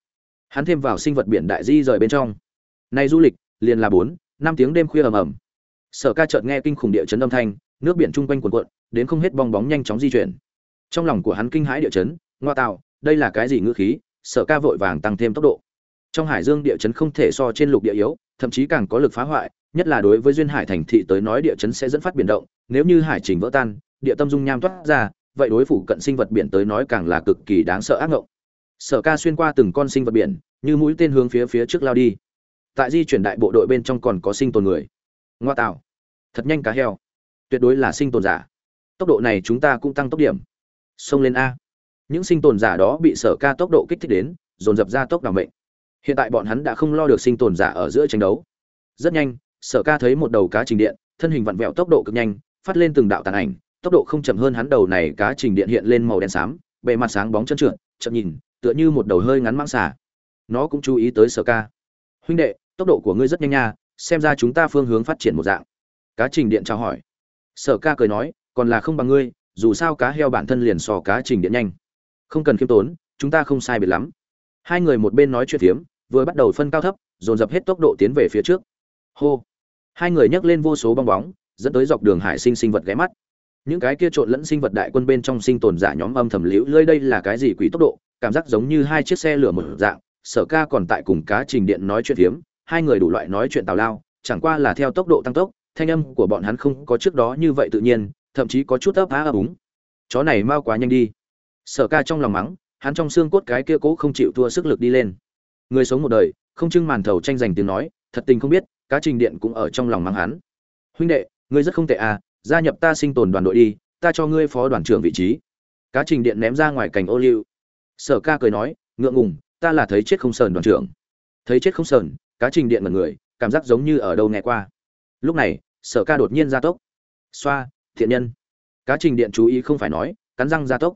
Hắn thêm vào sinh vật biển đại di rời bên trong. Nay du lịch, liền là bốn, năm tiếng đêm khuya ầm ầm. Sở ca chợt nghe kinh khủng địa chấn âm thanh, nước biển chung quanh cuồn cuộn, đến không hết bong bóng nhanh chóng di chuyển. Trong lòng của hắn kinh hãi địa chấn, ngoa tạo, đây là cái gì ngữ khí? Sở ca vội vàng tăng thêm tốc độ. Trong hải dương địa chấn không thể so trên lục địa yếu thậm chí càng có lực phá hoại, nhất là đối với duyên hải thành thị tới nói địa chấn sẽ dẫn phát biển động, nếu như hải trình vỡ tan, địa tâm dung nham thoát ra, vậy đối phủ cận sinh vật biển tới nói càng là cực kỳ đáng sợ ác ngộng. Sở ca xuyên qua từng con sinh vật biển, như mũi tên hướng phía phía trước lao đi. Tại di chuyển đại bộ đội bên trong còn có sinh tồn người. Ngoa tạo. Thật nhanh cá heo. Tuyệt đối là sinh tồn giả. Tốc độ này chúng ta cũng tăng tốc điểm. Xông lên a. Những sinh tồn giả đó bị sở ca tốc độ kích thích đến, dồn dập ra tốc đảm mệnh hiện tại bọn hắn đã không lo được sinh tồn giả ở giữa tranh đấu. Rất nhanh, sở ca thấy một đầu cá trình điện, thân hình vặn vẹo tốc độ cực nhanh, phát lên từng đạo tàn ảnh, tốc độ không chậm hơn hắn đầu này cá trình điện hiện lên màu đen xám, bề mặt sáng bóng chân trượt, chậm nhìn, tựa như một đầu hơi ngắn mang xả nó cũng chú ý tới sở ca. Huynh đệ, tốc độ của ngươi rất nhanh nha, xem ra chúng ta phương hướng phát triển một dạng. Cá trình điện trao hỏi. Sở ca cười nói, còn là không bằng ngươi, dù sao cá heo bản thân liền so cá trình điện nhanh. Không cần khiêm tốn, chúng ta không sai biệt lắm hai người một bên nói chuyện phiếm, vừa bắt đầu phân cao thấp, dồn dập hết tốc độ tiến về phía trước. Hô. Hai người nhấc lên vô số bong bóng, dẫn tới dọc đường hải sinh sinh vật ghé mắt. Những cái kia trộn lẫn sinh vật đại quân bên trong sinh tồn giả nhóm âm thầm liễu lơi đây là cái gì quỷ tốc độ, cảm giác giống như hai chiếc xe lửa một dạng. Sở ca còn tại cùng cá trình điện nói chuyện phiếm, hai người đủ loại nói chuyện tào lao, chẳng qua là theo tốc độ tăng tốc, thanh âm của bọn hắn không có trước đó như vậy tự nhiên, thậm chí có chút ấp á ấp úng. Chó này mau quá nhanh đi. Sở ca trong lòng mắng hắn trong xương cốt cái kia cố không chịu thua sức lực đi lên. Người sống một đời, không trưng màn thầu tranh giành tiếng nói, thật tình không biết, cá trình điện cũng ở trong lòng mắng hắn. Huynh đệ, ngươi rất không tệ à gia nhập ta sinh tồn đoàn đội đi, ta cho ngươi phó đoàn trưởng vị trí. Cá trình điện ném ra ngoài cành ô liu. Sở ca cười nói, ngượng ngùng, ta là thấy chết không sờn đoàn trưởng. Thấy chết không sờn, cá trình điện mật người, cảm giác giống như ở đâu nghe qua. Lúc này, sở ca đột nhiên gia tốc. Xoa, thiện nhân. Cá trình điện chú ý không phải nói, cắn răng gia tốc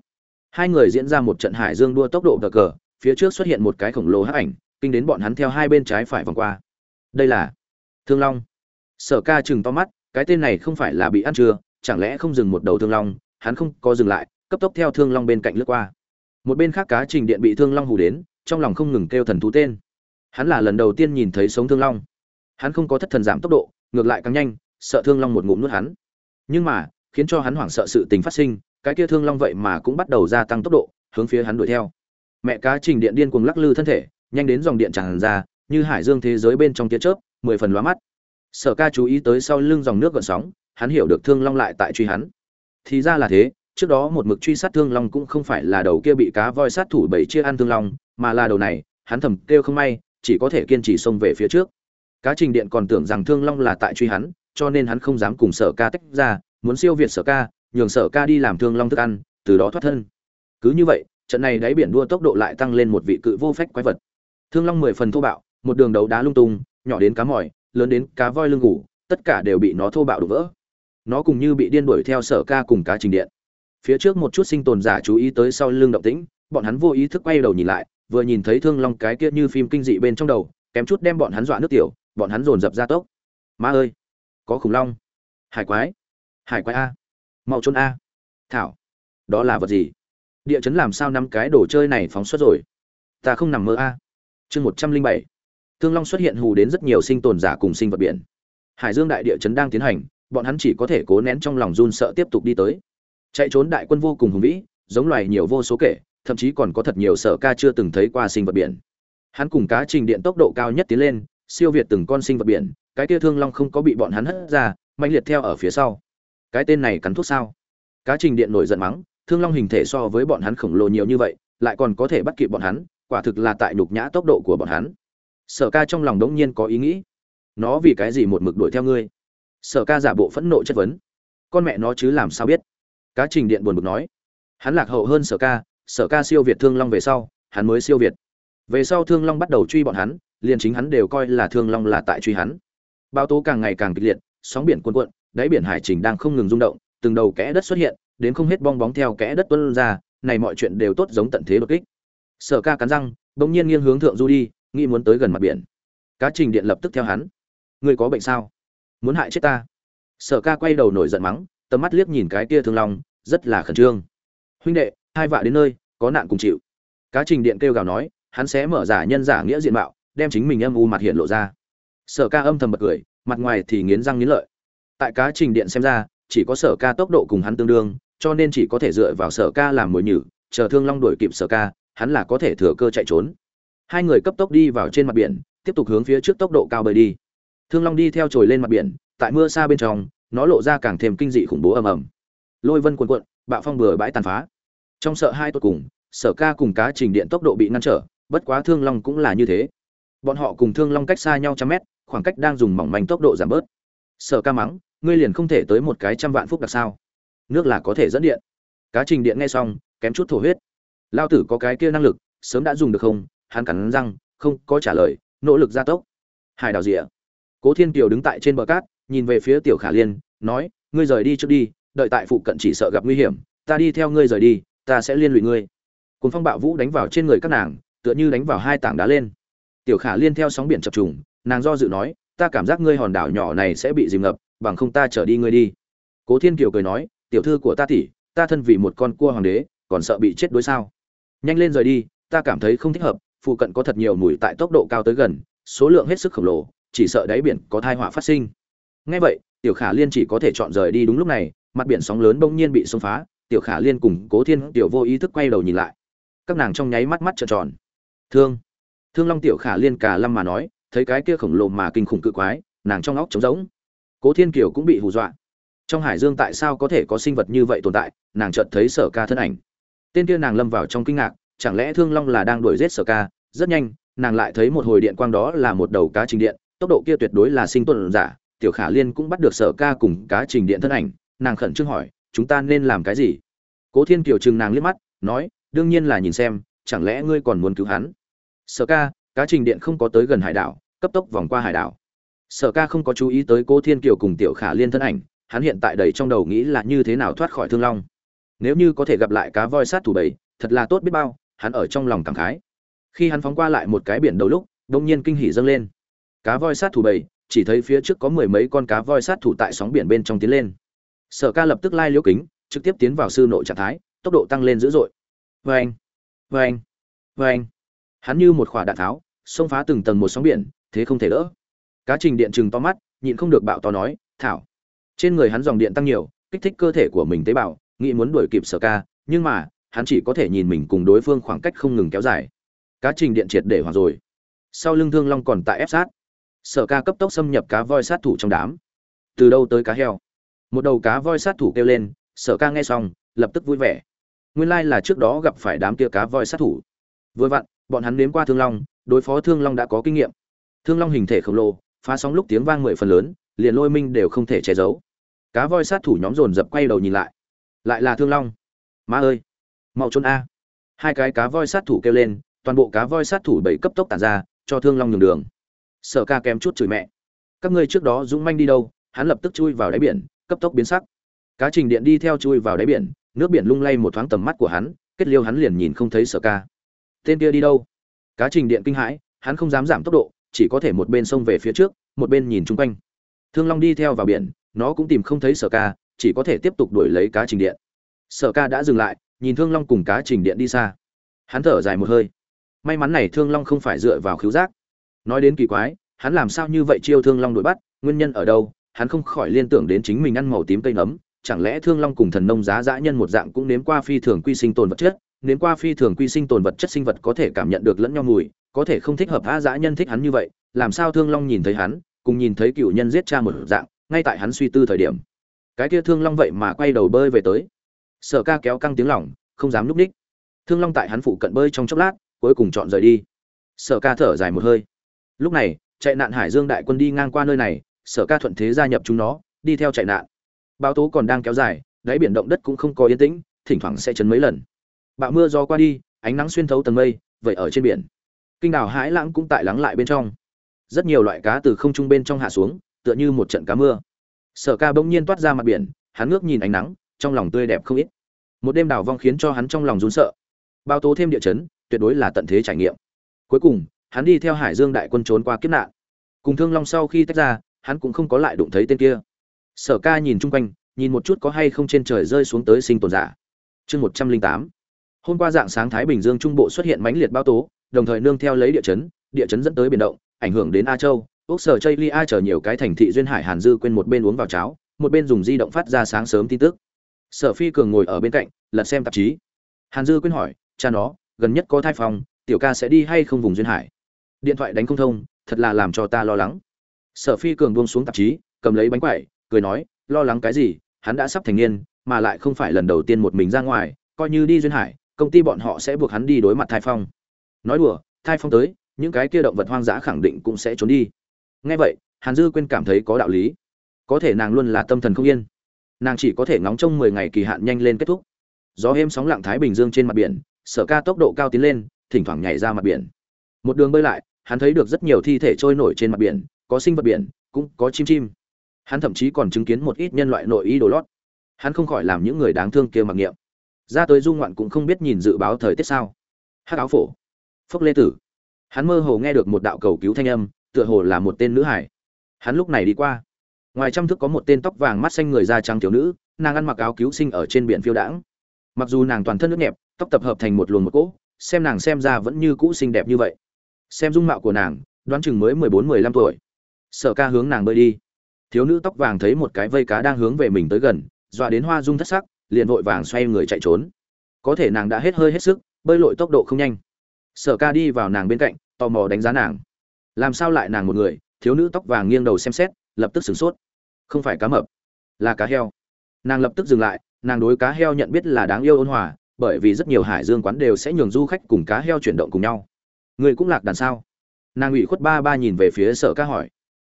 hai người diễn ra một trận hải dương đua tốc độ cờ cờ, phía trước xuất hiện một cái khổng lồ hắc ảnh, kinh đến bọn hắn theo hai bên trái phải vòng qua. Đây là thương long. Sở ca chừng to mắt, cái tên này không phải là bị ăn chưa chẳng lẽ không dừng một đầu thương long, hắn không có dừng lại, cấp tốc theo thương long bên cạnh lướt qua. Một bên khác cá trình điện bị thương long hù đến, trong lòng không ngừng kêu thần thú tên. Hắn là lần đầu tiên nhìn thấy sống thương long. Hắn không có thất thần giảm tốc độ, ngược lại càng nhanh, sợ thương long một ngụm nuốt hắn. Nhưng mà, khiến cho hắn hoảng sợ sự tình phát sinh cái kia thương long vậy mà cũng bắt đầu gia tăng tốc độ, hướng phía hắn đuổi theo. Mẹ cá trình điện điên cuồng lắc lư thân thể, nhanh đến dòng điện tràn ra, như hải dương thế giới bên trong tia chớp, mười phần lóa mắt. Sở ca chú ý tới sau lưng dòng nước gợn sóng, hắn hiểu được thương long lại tại truy hắn. Thì ra là thế, trước đó một mực truy sát thương long cũng không phải là đầu kia bị cá voi sát thủ bảy chia ăn thương long, mà là đầu này, hắn thầm kêu không may, chỉ có thể kiên trì xông về phía trước. Cá trình điện còn tưởng rằng thương long là tại truy hắn, cho nên hắn không dám cùng sở ca tách ra, muốn siêu việt sở ca nhường sở ca đi làm thương long thức ăn, từ đó thoát thân. Cứ như vậy, trận này đáy biển đua tốc độ lại tăng lên một vị cự vô phách quái vật. Thương long mười phần thô bạo, một đường đấu đá lung tung, nhỏ đến cá mỏi lớn đến cá voi lưng ngủ tất cả đều bị nó thô bạo đổ vỡ. Nó cùng như bị điên đuổi theo sở ca cùng cá trình điện. Phía trước một chút sinh tồn giả chú ý tới sau lưng động tĩnh, bọn hắn vô ý thức quay đầu nhìn lại, vừa nhìn thấy thương long cái kia như phim kinh dị bên trong đầu, kém chút đem bọn hắn dọa nước tiểu, bọn hắn dồn dập ra tốc. Ma ơi! Có khủng long! Hải quái! Hải quái a! Mau trốn a. Thảo, đó là vật gì? Địa chấn làm sao năm cái đồ chơi này phóng xuất rồi? Ta không nằm mơ a. Chương một trăm linh bảy. Thương long xuất hiện hù đến rất nhiều sinh tồn giả cùng sinh vật biển. Hải dương đại địa chấn đang tiến hành, bọn hắn chỉ có thể cố nén trong lòng run sợ tiếp tục đi tới. Chạy trốn đại quân vô cùng hùng vĩ, giống loài nhiều vô số kể, thậm chí còn có thật nhiều sở ca chưa từng thấy qua sinh vật biển. Hắn cùng cá trình điện tốc độ cao nhất tiến lên, siêu việt từng con sinh vật biển, cái kia thương long không có bị bọn hắn hất ra mạnh liệt theo ở phía sau cái tên này cắn thuốc sao? Cá trình điện nổi giận mắng, thương long hình thể so với bọn hắn khổng lồ nhiều như vậy, lại còn có thể bắt kịp bọn hắn, quả thực là tại nhục nhã tốc độ của bọn hắn. Sở ca trong lòng đống nhiên có ý nghĩ. Nó vì cái gì một mực đuổi theo ngươi? Sở ca giả bộ phẫn nộ chất vấn. Con mẹ nó chứ làm sao biết? Cá trình điện buồn bực nói. Hắn lạc hậu hơn sở ca sở ca siêu việt thương long về sau, hắn mới siêu việt. Về sau thương long bắt đầu truy bọn hắn, liền chính hắn đều coi là thương long là tại truy hắn. Bao tố càng ngày càng kịch liệt, sóng biển cuồn cuộn đáy biển hải trình đang không ngừng rung động, từng đầu kẽ đất xuất hiện, đến không hết bong bóng theo kẽ đất tuôn ra, này mọi chuyện đều tốt giống tận thế đột kích. Sở ca cắn răng, bỗng nhiên nghiêng hướng thượng du đi, nghĩ muốn tới gần mặt biển. Cá trình điện lập tức theo hắn. Ngươi có bệnh sao? Muốn hại chết ta? Sở ca quay đầu nổi giận mắng, tầm mắt liếc nhìn cái kia thương long, rất là khẩn trương. Huynh đệ, hai vạ đến nơi, có nạn cùng chịu. Cá trình điện kêu gào nói, hắn sẽ mở giả nhân giả nghĩa diện mạo, đem chính mình âm u mặt hiện lộ ra. Sở ca âm thầm bật cười, mặt ngoài thì nghiến răng nghiến lợi tại cá trình điện xem ra, chỉ có sở ca tốc độ cùng hắn tương đương, cho nên chỉ có thể dựa vào sở ca làm mồi nhử, chờ thương long đuổi kịp sở ca, hắn là có thể thừa cơ chạy trốn. Hai người cấp tốc đi vào trên mặt biển, tiếp tục hướng phía trước tốc độ cao bơi đi. Thương long đi theo trồi lên mặt biển, tại mưa xa bên trong, nó lộ ra càng thêm kinh dị khủng bố ầm ầm. Lôi vân quần cuộn, bạo phong bừa bãi tàn phá. Trong sợ hai tốt cùng, sở ca cùng cá trình điện tốc độ bị ngăn trở, bất quá thương long cũng là như thế. Bọn họ cùng thương long cách xa nhau trăm mét, khoảng cách đang dùng mỏng manh tốc độ giảm bớt sở ca mắng, ngươi liền không thể tới một cái trăm vạn phúc đặc sao? Nước là có thể dẫn điện. Cá trình điện nghe xong, kém chút thổ huyết. Lao tử có cái kia năng lực, sớm đã dùng được không? Hắn cắn răng, không có trả lời, nỗ lực gia tốc. Hải đào rịa cố thiên kiều đứng tại trên bờ cát, nhìn về phía tiểu khả liên, nói, ngươi rời đi trước đi, đợi tại phụ cận chỉ sợ gặp nguy hiểm, ta đi theo ngươi rời đi, ta sẽ liên lụy ngươi. Cuốn phong bạo vũ đánh vào trên người các nàng, tựa như đánh vào hai tảng đá lên. Tiểu khả liên theo sóng biển chập trùng, nàng do dự nói ta cảm giác ngươi hòn đảo nhỏ này sẽ bị dìm ngập, bằng không ta trở đi ngươi đi. Cố thiên kiều cười nói, tiểu thư của ta tỷ, ta thân vì một con cua hoàng đế, còn sợ bị chết đối sao? Nhanh lên rời đi, ta cảm thấy không thích hợp, phụ cận có thật nhiều mùi tại tốc độ cao tới gần, số lượng hết sức khổng lồ, chỉ sợ đáy biển có thai họa phát sinh. Ngay vậy, tiểu khả liên chỉ có thể chọn rời đi đúng lúc này, mặt biển sóng lớn bỗng nhiên bị xông phá, tiểu khả liên cùng cố thiên tiểu vô ý thức quay đầu nhìn lại. Các nàng trong nháy mắt mắt trợn tròn. Thương. Thương long tiểu khả liên cả lâm mà nói thấy cái kia khổng lồ mà kinh khủng cự quái, nàng trong óc trống rỗng. Cố thiên kiều cũng bị hù dọa. Trong hải dương tại sao có thể có sinh vật như vậy tồn tại, nàng chợt thấy sở ca thân ảnh. Tên kia nàng lâm vào trong kinh ngạc, chẳng lẽ thương long là đang đuổi giết sở ca? Rất nhanh, nàng lại thấy một hồi điện quang đó là một đầu cá trình điện, tốc độ kia tuyệt đối là sinh tuần giả. Tiểu khả liên cũng bắt được sở ca cùng cá trình điện thân ảnh. Nàng khẩn trương hỏi, chúng ta nên làm cái gì? Cố thiên kiều chừng nàng liếc mắt, nói, đương nhiên là nhìn xem, chẳng lẽ ngươi còn muốn cứu hắn? Sở ca, cá trình điện không có tới gần hải đảo cấp tốc vòng qua hải đảo. Sở ca không có chú ý tới cố thiên kiều cùng tiểu khả liên thân ảnh, hắn hiện tại đầy trong đầu nghĩ là như thế nào thoát khỏi thương long. Nếu như có thể gặp lại cá voi sát thủ bảy thật là tốt biết bao, hắn ở trong lòng cảm khái. Khi hắn phóng qua lại một cái biển đầu lúc đông nhiên kinh hỉ dâng lên. Cá voi sát thủ bảy chỉ thấy phía trước có mười mấy con cá voi sát thủ tại sóng biển bên trong tiến lên. Sở ca lập tức lai liễu kính, trực tiếp tiến vào sư nội trạng thái, tốc độ tăng lên dữ dội. Vê anh vê anh vê anh hắn như một khỏa đạn tháo, xông phá từng tầng một sóng biển thế không thể đỡ. Cá trình điện chừng to mắt, nhịn không được bạo to nói, thảo. Trên người hắn dòng điện tăng nhiều, kích thích cơ thể của mình tế bào, nghĩ muốn đuổi kịp sở ca, nhưng mà, hắn chỉ có thể nhìn mình cùng đối phương khoảng cách không ngừng kéo dài. Cá trình điện triệt để hoặc rồi. Sau lưng thương long còn tại ép sát. Sở ca cấp tốc xâm nhập cá voi sát thủ trong đám. Từ đâu tới cá heo? Một đầu cá voi sát thủ kêu lên, sở ca nghe xong, lập tức vui vẻ. Nguyên lai là trước đó gặp phải đám kia cá voi sát thủ. Vừa vặn, bọn hắn nếm qua thương long, đối phó thương long đã có kinh nghiệm thương long hình thể khổng lồ, phá sóng lúc tiếng vang mười phần lớn, liền lôi minh đều không thể che giấu. Cá voi sát thủ nhóm dồn dập quay đầu nhìn lại. Lại là thương long. Ma ơi! Mau trốn a. Hai cái cá voi sát thủ kêu lên, toàn bộ cá voi sát thủ bảy cấp tốc tản ra, cho thương long nhường đường. Sở ca kém chút chửi mẹ. Các ngươi trước đó dũng manh đi đâu, hắn lập tức chui vào đáy biển, cấp tốc biến sắc. Cá trình điện đi theo chui vào đáy biển, nước biển lung lay một thoáng tầm mắt của hắn, kết liêu hắn liền nhìn không thấy sở ca. Tên kia đi đâu? Cá trình điện kinh hãi, hắn không dám giảm tốc độ chỉ có thể một bên sông về phía trước, một bên nhìn chung quanh. Thương long đi theo vào biển, nó cũng tìm không thấy sở ca, chỉ có thể tiếp tục đuổi lấy cá trình điện. Sở ca đã dừng lại, nhìn thương long cùng cá trình điện đi xa. Hắn thở dài một hơi. May mắn này thương long không phải dựa vào khiếu giác. Nói đến kỳ quái, hắn làm sao như vậy chiêu thương long đuổi bắt, nguyên nhân ở đâu, hắn không khỏi liên tưởng đến chính mình ăn màu tím cây nấm, chẳng lẽ thương long cùng thần nông giá dã nhân một dạng cũng nếm qua phi thường quy sinh tồn vật chất nếm qua phi thường quy sinh tồn vật chất sinh vật có thể cảm nhận được lẫn nhau mùi, có thể không thích hợp a dã nhân thích hắn như vậy, làm sao thương long nhìn thấy hắn, cùng nhìn thấy cựu nhân giết cha một dạng, ngay tại hắn suy tư thời điểm. Cái kia thương long vậy mà quay đầu bơi về tới. Sở ca kéo căng tiếng lòng không dám núp ních. Thương long tại hắn phụ cận bơi trong chốc lát, cuối cùng chọn rời đi. Sở ca thở dài một hơi. Lúc này, chạy nạn hải dương đại quân đi ngang qua nơi này, sở ca thuận thế gia nhập chúng nó, đi theo chạy nạn. Báo tố còn đang kéo dài, đáy biển động đất cũng không có yên tĩnh, thỉnh thoảng sẽ chấn mấy lần bão mưa gió qua đi, ánh nắng xuyên thấu tầng mây vậy ở trên biển. Kinh đảo hãi lãng cũng tại lắng lại bên trong. Rất nhiều loại cá từ không trung bên trong hạ xuống, tựa như một trận cá mưa. Sở ca bỗng nhiên toát ra mặt biển, hắn ngước nhìn ánh nắng, trong lòng tươi đẹp không ít. Một đêm đảo vong khiến cho hắn trong lòng rún sợ. Bao tố thêm địa chấn, tuyệt đối là tận thế trải nghiệm. Cuối cùng, hắn đi theo hải dương đại quân trốn qua kiếp nạn. Cùng thương long sau khi tách ra, hắn cũng không có lại đụng thấy tên kia. Sở ca nhìn chung quanh, nhìn một chút có hay không trên trời rơi xuống tới sinh tồn giả. Chương một trăm linh tám hôm qua dạng sáng thái bình dương trung bộ xuất hiện mãnh liệt bão tố, đồng thời nương theo lấy địa chấn địa chấn dẫn tới biển động, ảnh hưởng đến a châu. Quốc sở chây lia chờ nhiều cái thành thị duyên hải hàn dư quên một bên uống vào cháo, một bên dùng di động phát ra sáng sớm tin tức. Sở phi cường ngồi ở bên cạnh, lật xem tạp chí. Hàn dư quên hỏi, cha nó, gần nhất có thai phòng, tiểu ca sẽ đi hay không vùng duyên hải? Điện thoại đánh không thông, thật là làm cho ta lo lắng. Sở phi cường buông xuống tạp chí, cầm lấy bánh quẩy, cười nói, lo lắng cái gì? Hắn đã sắp thành niên, mà lại không phải lần đầu tiên một mình ra ngoài, coi như đi duyên hải công ty bọn họ sẽ buộc hắn đi đối mặt thai phong. Nói đùa, thai phong tới, những cái kia động vật hoang dã khẳng định cũng sẽ trốn đi. Ngay vậy, hàn dư quên cảm thấy có đạo lý. Có thể nàng luôn là tâm thần không yên. Nàng chỉ có thể ngóng trông mười ngày kỳ hạn nhanh lên kết thúc. Gió êm sóng lặng thái bình dương trên mặt biển, sở ca tốc độ cao tiến lên, thỉnh thoảng nhảy ra mặt biển. Một đường bơi lại, hắn thấy được rất nhiều thi thể trôi nổi trên mặt biển, có sinh vật biển, cũng có chim chim. Hắn thậm chí còn chứng kiến một ít nhân loại nội y đồ lót. Hắn không khỏi làm những người đáng thương kia mặc niệm ra tới dung ngoạn cũng không biết nhìn dự báo thời tiết sao. Hát áo phổ. Phốc lê tử. Hắn mơ hồ nghe được một đạo cầu cứu thanh âm, tựa hồ là một tên nữ hải. Hắn lúc này đi qua. Ngoài trăm thức có một tên tóc vàng mắt xanh người da trắng thiếu nữ, nàng ăn mặc áo cứu sinh ở trên biển phiêu đãng. Mặc dù nàng toàn thân nước nhẹp, tóc tập hợp thành một luồng một cỗ, xem nàng xem ra vẫn như cũ xinh đẹp như vậy. Xem dung mạo của nàng, đoán chừng mới mười bốn, mười lăm tuổi. Sở ca hướng nàng bơi đi. Thiếu nữ tóc vàng thấy một cái vây cá đang hướng về mình tới gần, dọa đến hoa dung thất sắc liền vội vàng xoay người chạy trốn. Có thể nàng đã hết hơi hết sức, bơi lội tốc độ không nhanh. Sở ca đi vào nàng bên cạnh, tò mò đánh giá nàng. Làm sao lại nàng một người, thiếu nữ tóc vàng nghiêng đầu xem xét, lập tức sửng sốt. Không phải cá mập, là cá heo. Nàng lập tức dừng lại, nàng đối cá heo nhận biết là đáng yêu ôn hòa, bởi vì rất nhiều hải dương quán đều sẽ nhường du khách cùng cá heo chuyển động cùng nhau. Người cũng lạc đàn sao? Nàng ủy khuất ba ba nhìn về phía sở ca hỏi.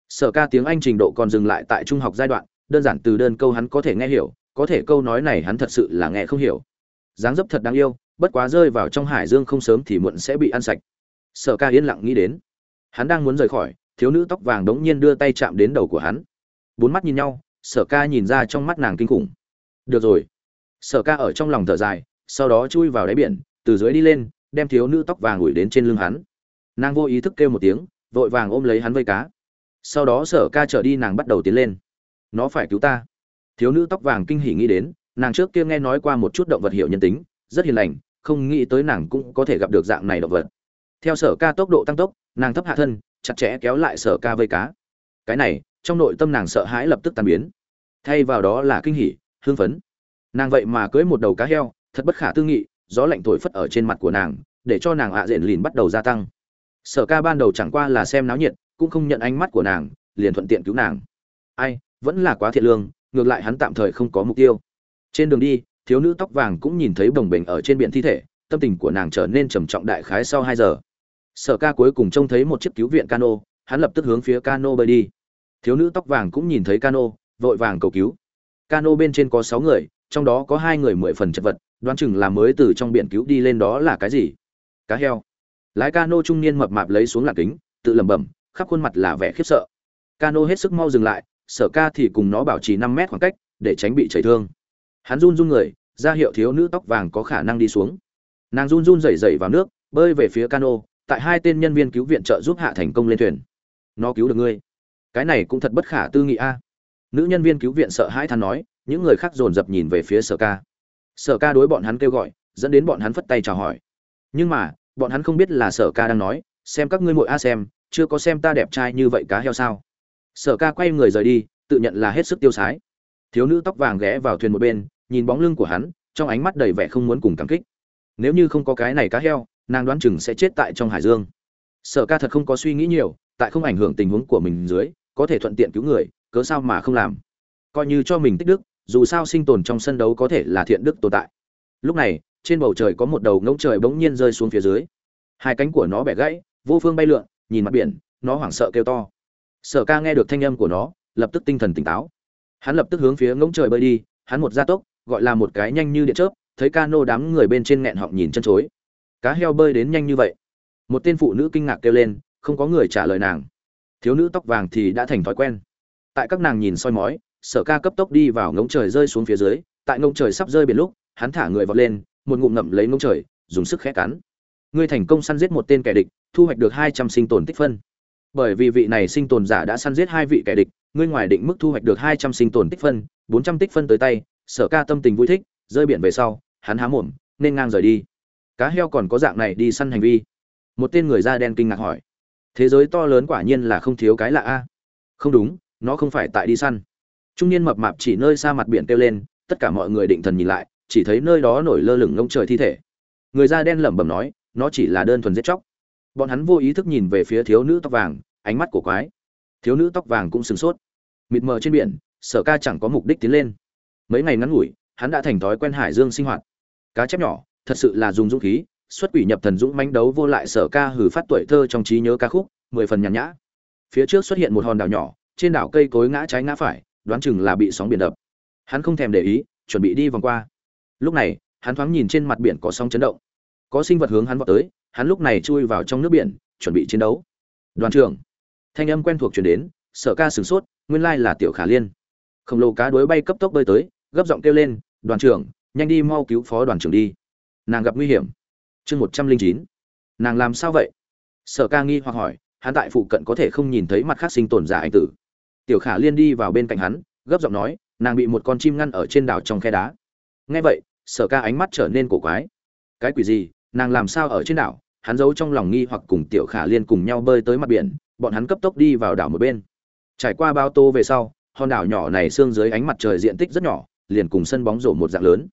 Sở ca tiếng anh trình độ còn dừng lại tại trung học giai đoạn, đơn giản từ đơn câu hắn có thể nghe hiểu có thể câu nói này hắn thật sự là nghe không hiểu. Dáng dấp thật đáng yêu, bất quá rơi vào trong hải dương không sớm thì muộn sẽ bị ăn sạch. Sở ca yên lặng nghĩ đến. Hắn đang muốn rời khỏi, thiếu nữ tóc vàng đống nhiên đưa tay chạm đến đầu của hắn. Bốn mắt nhìn nhau, sở ca nhìn ra trong mắt nàng kinh khủng. Được rồi. Sở ca ở trong lòng thở dài, sau đó chui vào đáy biển, từ dưới đi lên, đem thiếu nữ tóc vàng ủi đến trên lưng hắn. Nàng vô ý thức kêu một tiếng, vội vàng ôm lấy hắn vây cá. Sau đó sở ca trở đi nàng bắt đầu tiến lên. Nó phải cứu ta thiếu nữ tóc vàng kinh hỉ nghĩ đến, nàng trước kia nghe nói qua một chút động vật hiệu nhân tính, rất hiền lành, không nghĩ tới nàng cũng có thể gặp được dạng này động vật. Theo sở ca tốc độ tăng tốc, nàng thấp hạ thân, chặt chẽ kéo lại sở ca vây cá. Cái này, trong nội tâm nàng sợ hãi lập tức tan biến. Thay vào đó là kinh hỉ, hưng phấn. Nàng vậy mà cưới một đầu cá heo, thật bất khả tư nghị, gió lạnh thổi phất ở trên mặt của nàng, để cho nàng ạ diện lìn bắt đầu gia tăng. Sở ca ban đầu chẳng qua là xem náo nhiệt, cũng không nhận ánh mắt của nàng, liền thuận tiện cứu nàng. Ai, vẫn là quá thiện lương ngược lại hắn tạm thời không có mục tiêu. Trên đường đi, thiếu nữ tóc vàng cũng nhìn thấy bồng bềnh ở trên biển thi thể, tâm tình của nàng trở nên trầm trọng đại khái sau hai giờ. Sở ca cuối cùng trông thấy một chiếc cứu viện cano, hắn lập tức hướng phía cano bơi đi. Thiếu nữ tóc vàng cũng nhìn thấy cano, vội vàng cầu cứu. Cano bên trên có sáu người, trong đó có hai người mười phần chật vật, đoán chừng là mới từ trong biển cứu đi lên đó là cái gì. Cá heo. Lái cano trung niên mập mạp lấy xuống lạc kính, tự lẩm bẩm, khắp khuôn mặt là vẻ khiếp sợ. Cano hết sức mau dừng lại sở ca thì cùng nó bảo trì năm mét khoảng cách, để tránh bị chảy thương. Hắn run run người, ra hiệu thiếu nữ tóc vàng có khả năng đi xuống. Nàng run run rẩy rẩy vào nước, bơi về phía cano, tại hai tên nhân viên cứu viện trợ giúp hạ thành công lên thuyền. Nó cứu được ngươi. Cái này cũng thật bất khả tư nghị a. Nữ nhân viên cứu viện sợ hãi than nói, những người khác dồn dập nhìn về phía sở ca. Sở ca đối bọn hắn kêu gọi, dẫn đến bọn hắn phất tay chào hỏi. Nhưng mà, bọn hắn không biết là sở ca đang nói, xem các ngươi mội a xem, chưa có xem ta đẹp trai như vậy cá heo sao? Sở ca quay người rời đi, tự nhận là hết sức tiêu sái. Thiếu nữ tóc vàng ghé vào thuyền một bên, nhìn bóng lưng của hắn, trong ánh mắt đầy vẻ không muốn cùng cảm kích. Nếu như không có cái này cá heo, nàng đoán chừng sẽ chết tại trong hải dương. Sở ca thật không có suy nghĩ nhiều, tại không ảnh hưởng tình huống của mình dưới, có thể thuận tiện cứu người, cớ sao mà không làm? Coi như cho mình tích đức, dù sao sinh tồn trong sân đấu có thể là thiện đức tồn tại. Lúc này, trên bầu trời có một đầu ngỗng trời bỗng nhiên rơi xuống phía dưới. Hai cánh của nó bẻ gãy, vô phương bay lượn, nhìn mặt biển, nó hoảng sợ kêu to sở ca nghe được thanh âm của nó, lập tức tinh thần tỉnh táo. Hắn lập tức hướng phía ngỗng trời bơi đi, hắn một gia tốc, gọi là một cái nhanh như điện chớp, thấy ca nô đám người bên trên nghẹn họng nhìn chân chối. Cá heo bơi đến nhanh như vậy. Một tên phụ nữ kinh ngạc kêu lên, không có người trả lời nàng. Thiếu nữ tóc vàng thì đã thành thói quen. Tại các nàng nhìn soi mói, sở ca cấp tốc đi vào ngỗng trời rơi xuống phía dưới. Tại ngỗng trời sắp rơi biển lúc, hắn thả người vọt lên, một ngụm ngậm lấy ngỗng trời, dùng sức khẽ cắn. Ngươi thành công săn giết một tên kẻ địch, thu hoạch được hai trăm sinh tồn tích phân bởi vì vị này sinh tồn giả đã săn giết hai vị kẻ địch, ngươi ngoài định mức thu hoạch được hai trăm sinh tồn tích phân, bốn trăm tích phân tới tay, sở ca tâm tình vui thích, rơi biển về sau, hắn há mồm, nên ngang rời đi. Cá heo còn có dạng này đi săn hành vi? Một tên người da đen kinh ngạc hỏi. Thế giới to lớn quả nhiên là không thiếu cái lạ a. Không đúng, nó không phải tại đi săn. Trung niên mập mạp chỉ nơi xa mặt biển kêu lên, tất cả mọi người định thần nhìn lại, chỉ thấy nơi đó nổi lơ lửng ngông trời thi thể. Người da đen lẩm bẩm nói, nó chỉ là đơn thuần giết chóc bọn hắn vô ý thức nhìn về phía thiếu nữ tóc vàng, ánh mắt của quái. Thiếu nữ tóc vàng cũng sửng sốt. Mịt mờ trên biển, sở ca chẳng có mục đích tiến lên. Mấy ngày ngắn ngủi, hắn đã thành thói quen hải dương sinh hoạt. Cá chép nhỏ, thật sự là dùng dũng khí, xuất quỷ nhập thần dũng manh đấu vô lại sở ca hử phát tuổi thơ trong trí nhớ ca khúc, mười phần nhàn nhã. Phía trước xuất hiện một hòn đảo nhỏ, trên đảo cây cối ngã trái ngã phải, đoán chừng là bị sóng biển đập. Hắn không thèm để ý, chuẩn bị đi vòng qua. Lúc này, hắn thoáng nhìn trên mặt biển có sóng chấn động có sinh vật hướng hắn vọt tới, hắn lúc này chui vào trong nước biển, chuẩn bị chiến đấu. Đoàn trưởng, thanh âm quen thuộc chuyển đến, sở ca sửng sốt, nguyên lai là tiểu khả liên. Khổng lồ cá đuối bay cấp tốc bơi tới, gấp giọng kêu lên, đoàn trưởng, nhanh đi mau cứu phó đoàn trưởng đi. Nàng gặp nguy hiểm. Chương một trăm linh chín. Nàng làm sao vậy? Sở ca nghi hoặc hỏi, hắn tại phụ cận có thể không nhìn thấy mặt khác sinh tồn giả anh tử. Tiểu khả liên đi vào bên cạnh hắn, gấp giọng nói, nàng bị một con chim ngăn ở trên đảo trong khe đá. Nghe vậy, sở ca ánh mắt trở nên cổ quái. Cái quỷ gì? Nàng làm sao ở trên đảo, hắn giấu trong lòng nghi hoặc cùng tiểu khả liên cùng nhau bơi tới mặt biển, bọn hắn cấp tốc đi vào đảo một bên. Trải qua bao tô về sau, hòn đảo nhỏ này xương dưới ánh mặt trời diện tích rất nhỏ, liền cùng sân bóng rổ một dạng lớn.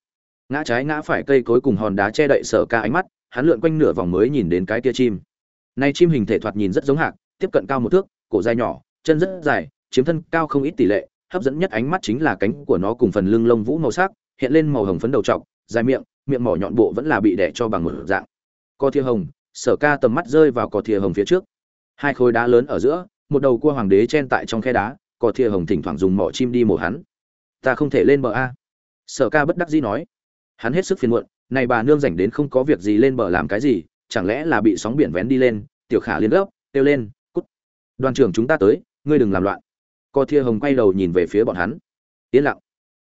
Ngã trái ngã phải cây cối cùng hòn đá che đậy sở ca ánh mắt, hắn lượn quanh nửa vòng mới nhìn đến cái tia chim. Nay chim hình thể thoạt nhìn rất giống hạc, tiếp cận cao một thước, cổ dài nhỏ, chân rất dài, chiếm thân cao không ít tỷ lệ, hấp dẫn nhất ánh mắt chính là cánh của nó cùng phần lưng lông vũ màu sắc, hiện lên màu hồng phấn đầu trọc, dài miệng miệng mỏ nhọn bộ vẫn là bị đẻ cho bằng một dạng. Co thia hồng, sở ca tầm mắt rơi vào cò thia hồng phía trước. Hai khối đá lớn ở giữa, một đầu cua hoàng đế chen tại trong khe đá cò thia hồng thỉnh thoảng dùng mỏ chim đi mổ hắn. Ta không thể lên bờ a. Sở ca bất đắc dĩ nói. Hắn hết sức phiền muộn, này bà nương rảnh đến không có việc gì lên bờ làm cái gì, chẳng lẽ là bị sóng biển vén đi lên, tiểu khả liên gấp, kêu lên, cút. Đoàn trưởng chúng ta tới, ngươi đừng làm loạn. Co thia hồng quay đầu nhìn về phía bọn hắn. Yên lặng.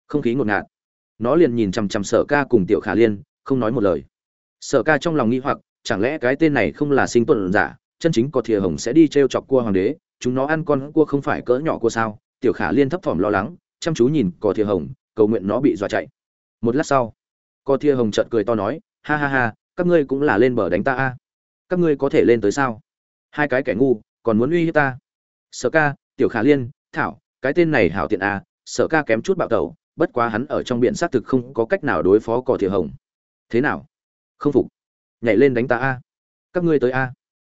Không khí ngột ngạt nó liền nhìn chằm chằm sở ca cùng tiểu khả liên, không nói một lời. Sở ca trong lòng nghi hoặc, chẳng lẽ cái tên này không là sinh tuần giả, chân chính có thìa hồng sẽ đi t r e o chọc cua hoàng đế, chúng nó ăn con cua không phải cỡ nhỏ cua sao? Tiểu khả liên thấp thỏm lo lắng, chăm chú nhìn, có thìa hồng, cầu nguyện nó bị dọa chạy. Một lát sau, có thìa hồng trợt cười to nói, ha ha ha, các ngươi cũng là lên bờ đánh ta a. Các ngươi có thể lên tới sao? Hai cái kẻ ngu, còn muốn uy hiếp ta? Sở ca, tiểu khả liên, thảo, cái tên này hảo tiện a, sở ca kém chút bạo tẩu bất quá hắn ở trong biển xác thực không có cách nào đối phó cỏ thiều hồng. Thế nào? Không phục. Nhảy lên đánh ta a. Các ngươi tới a.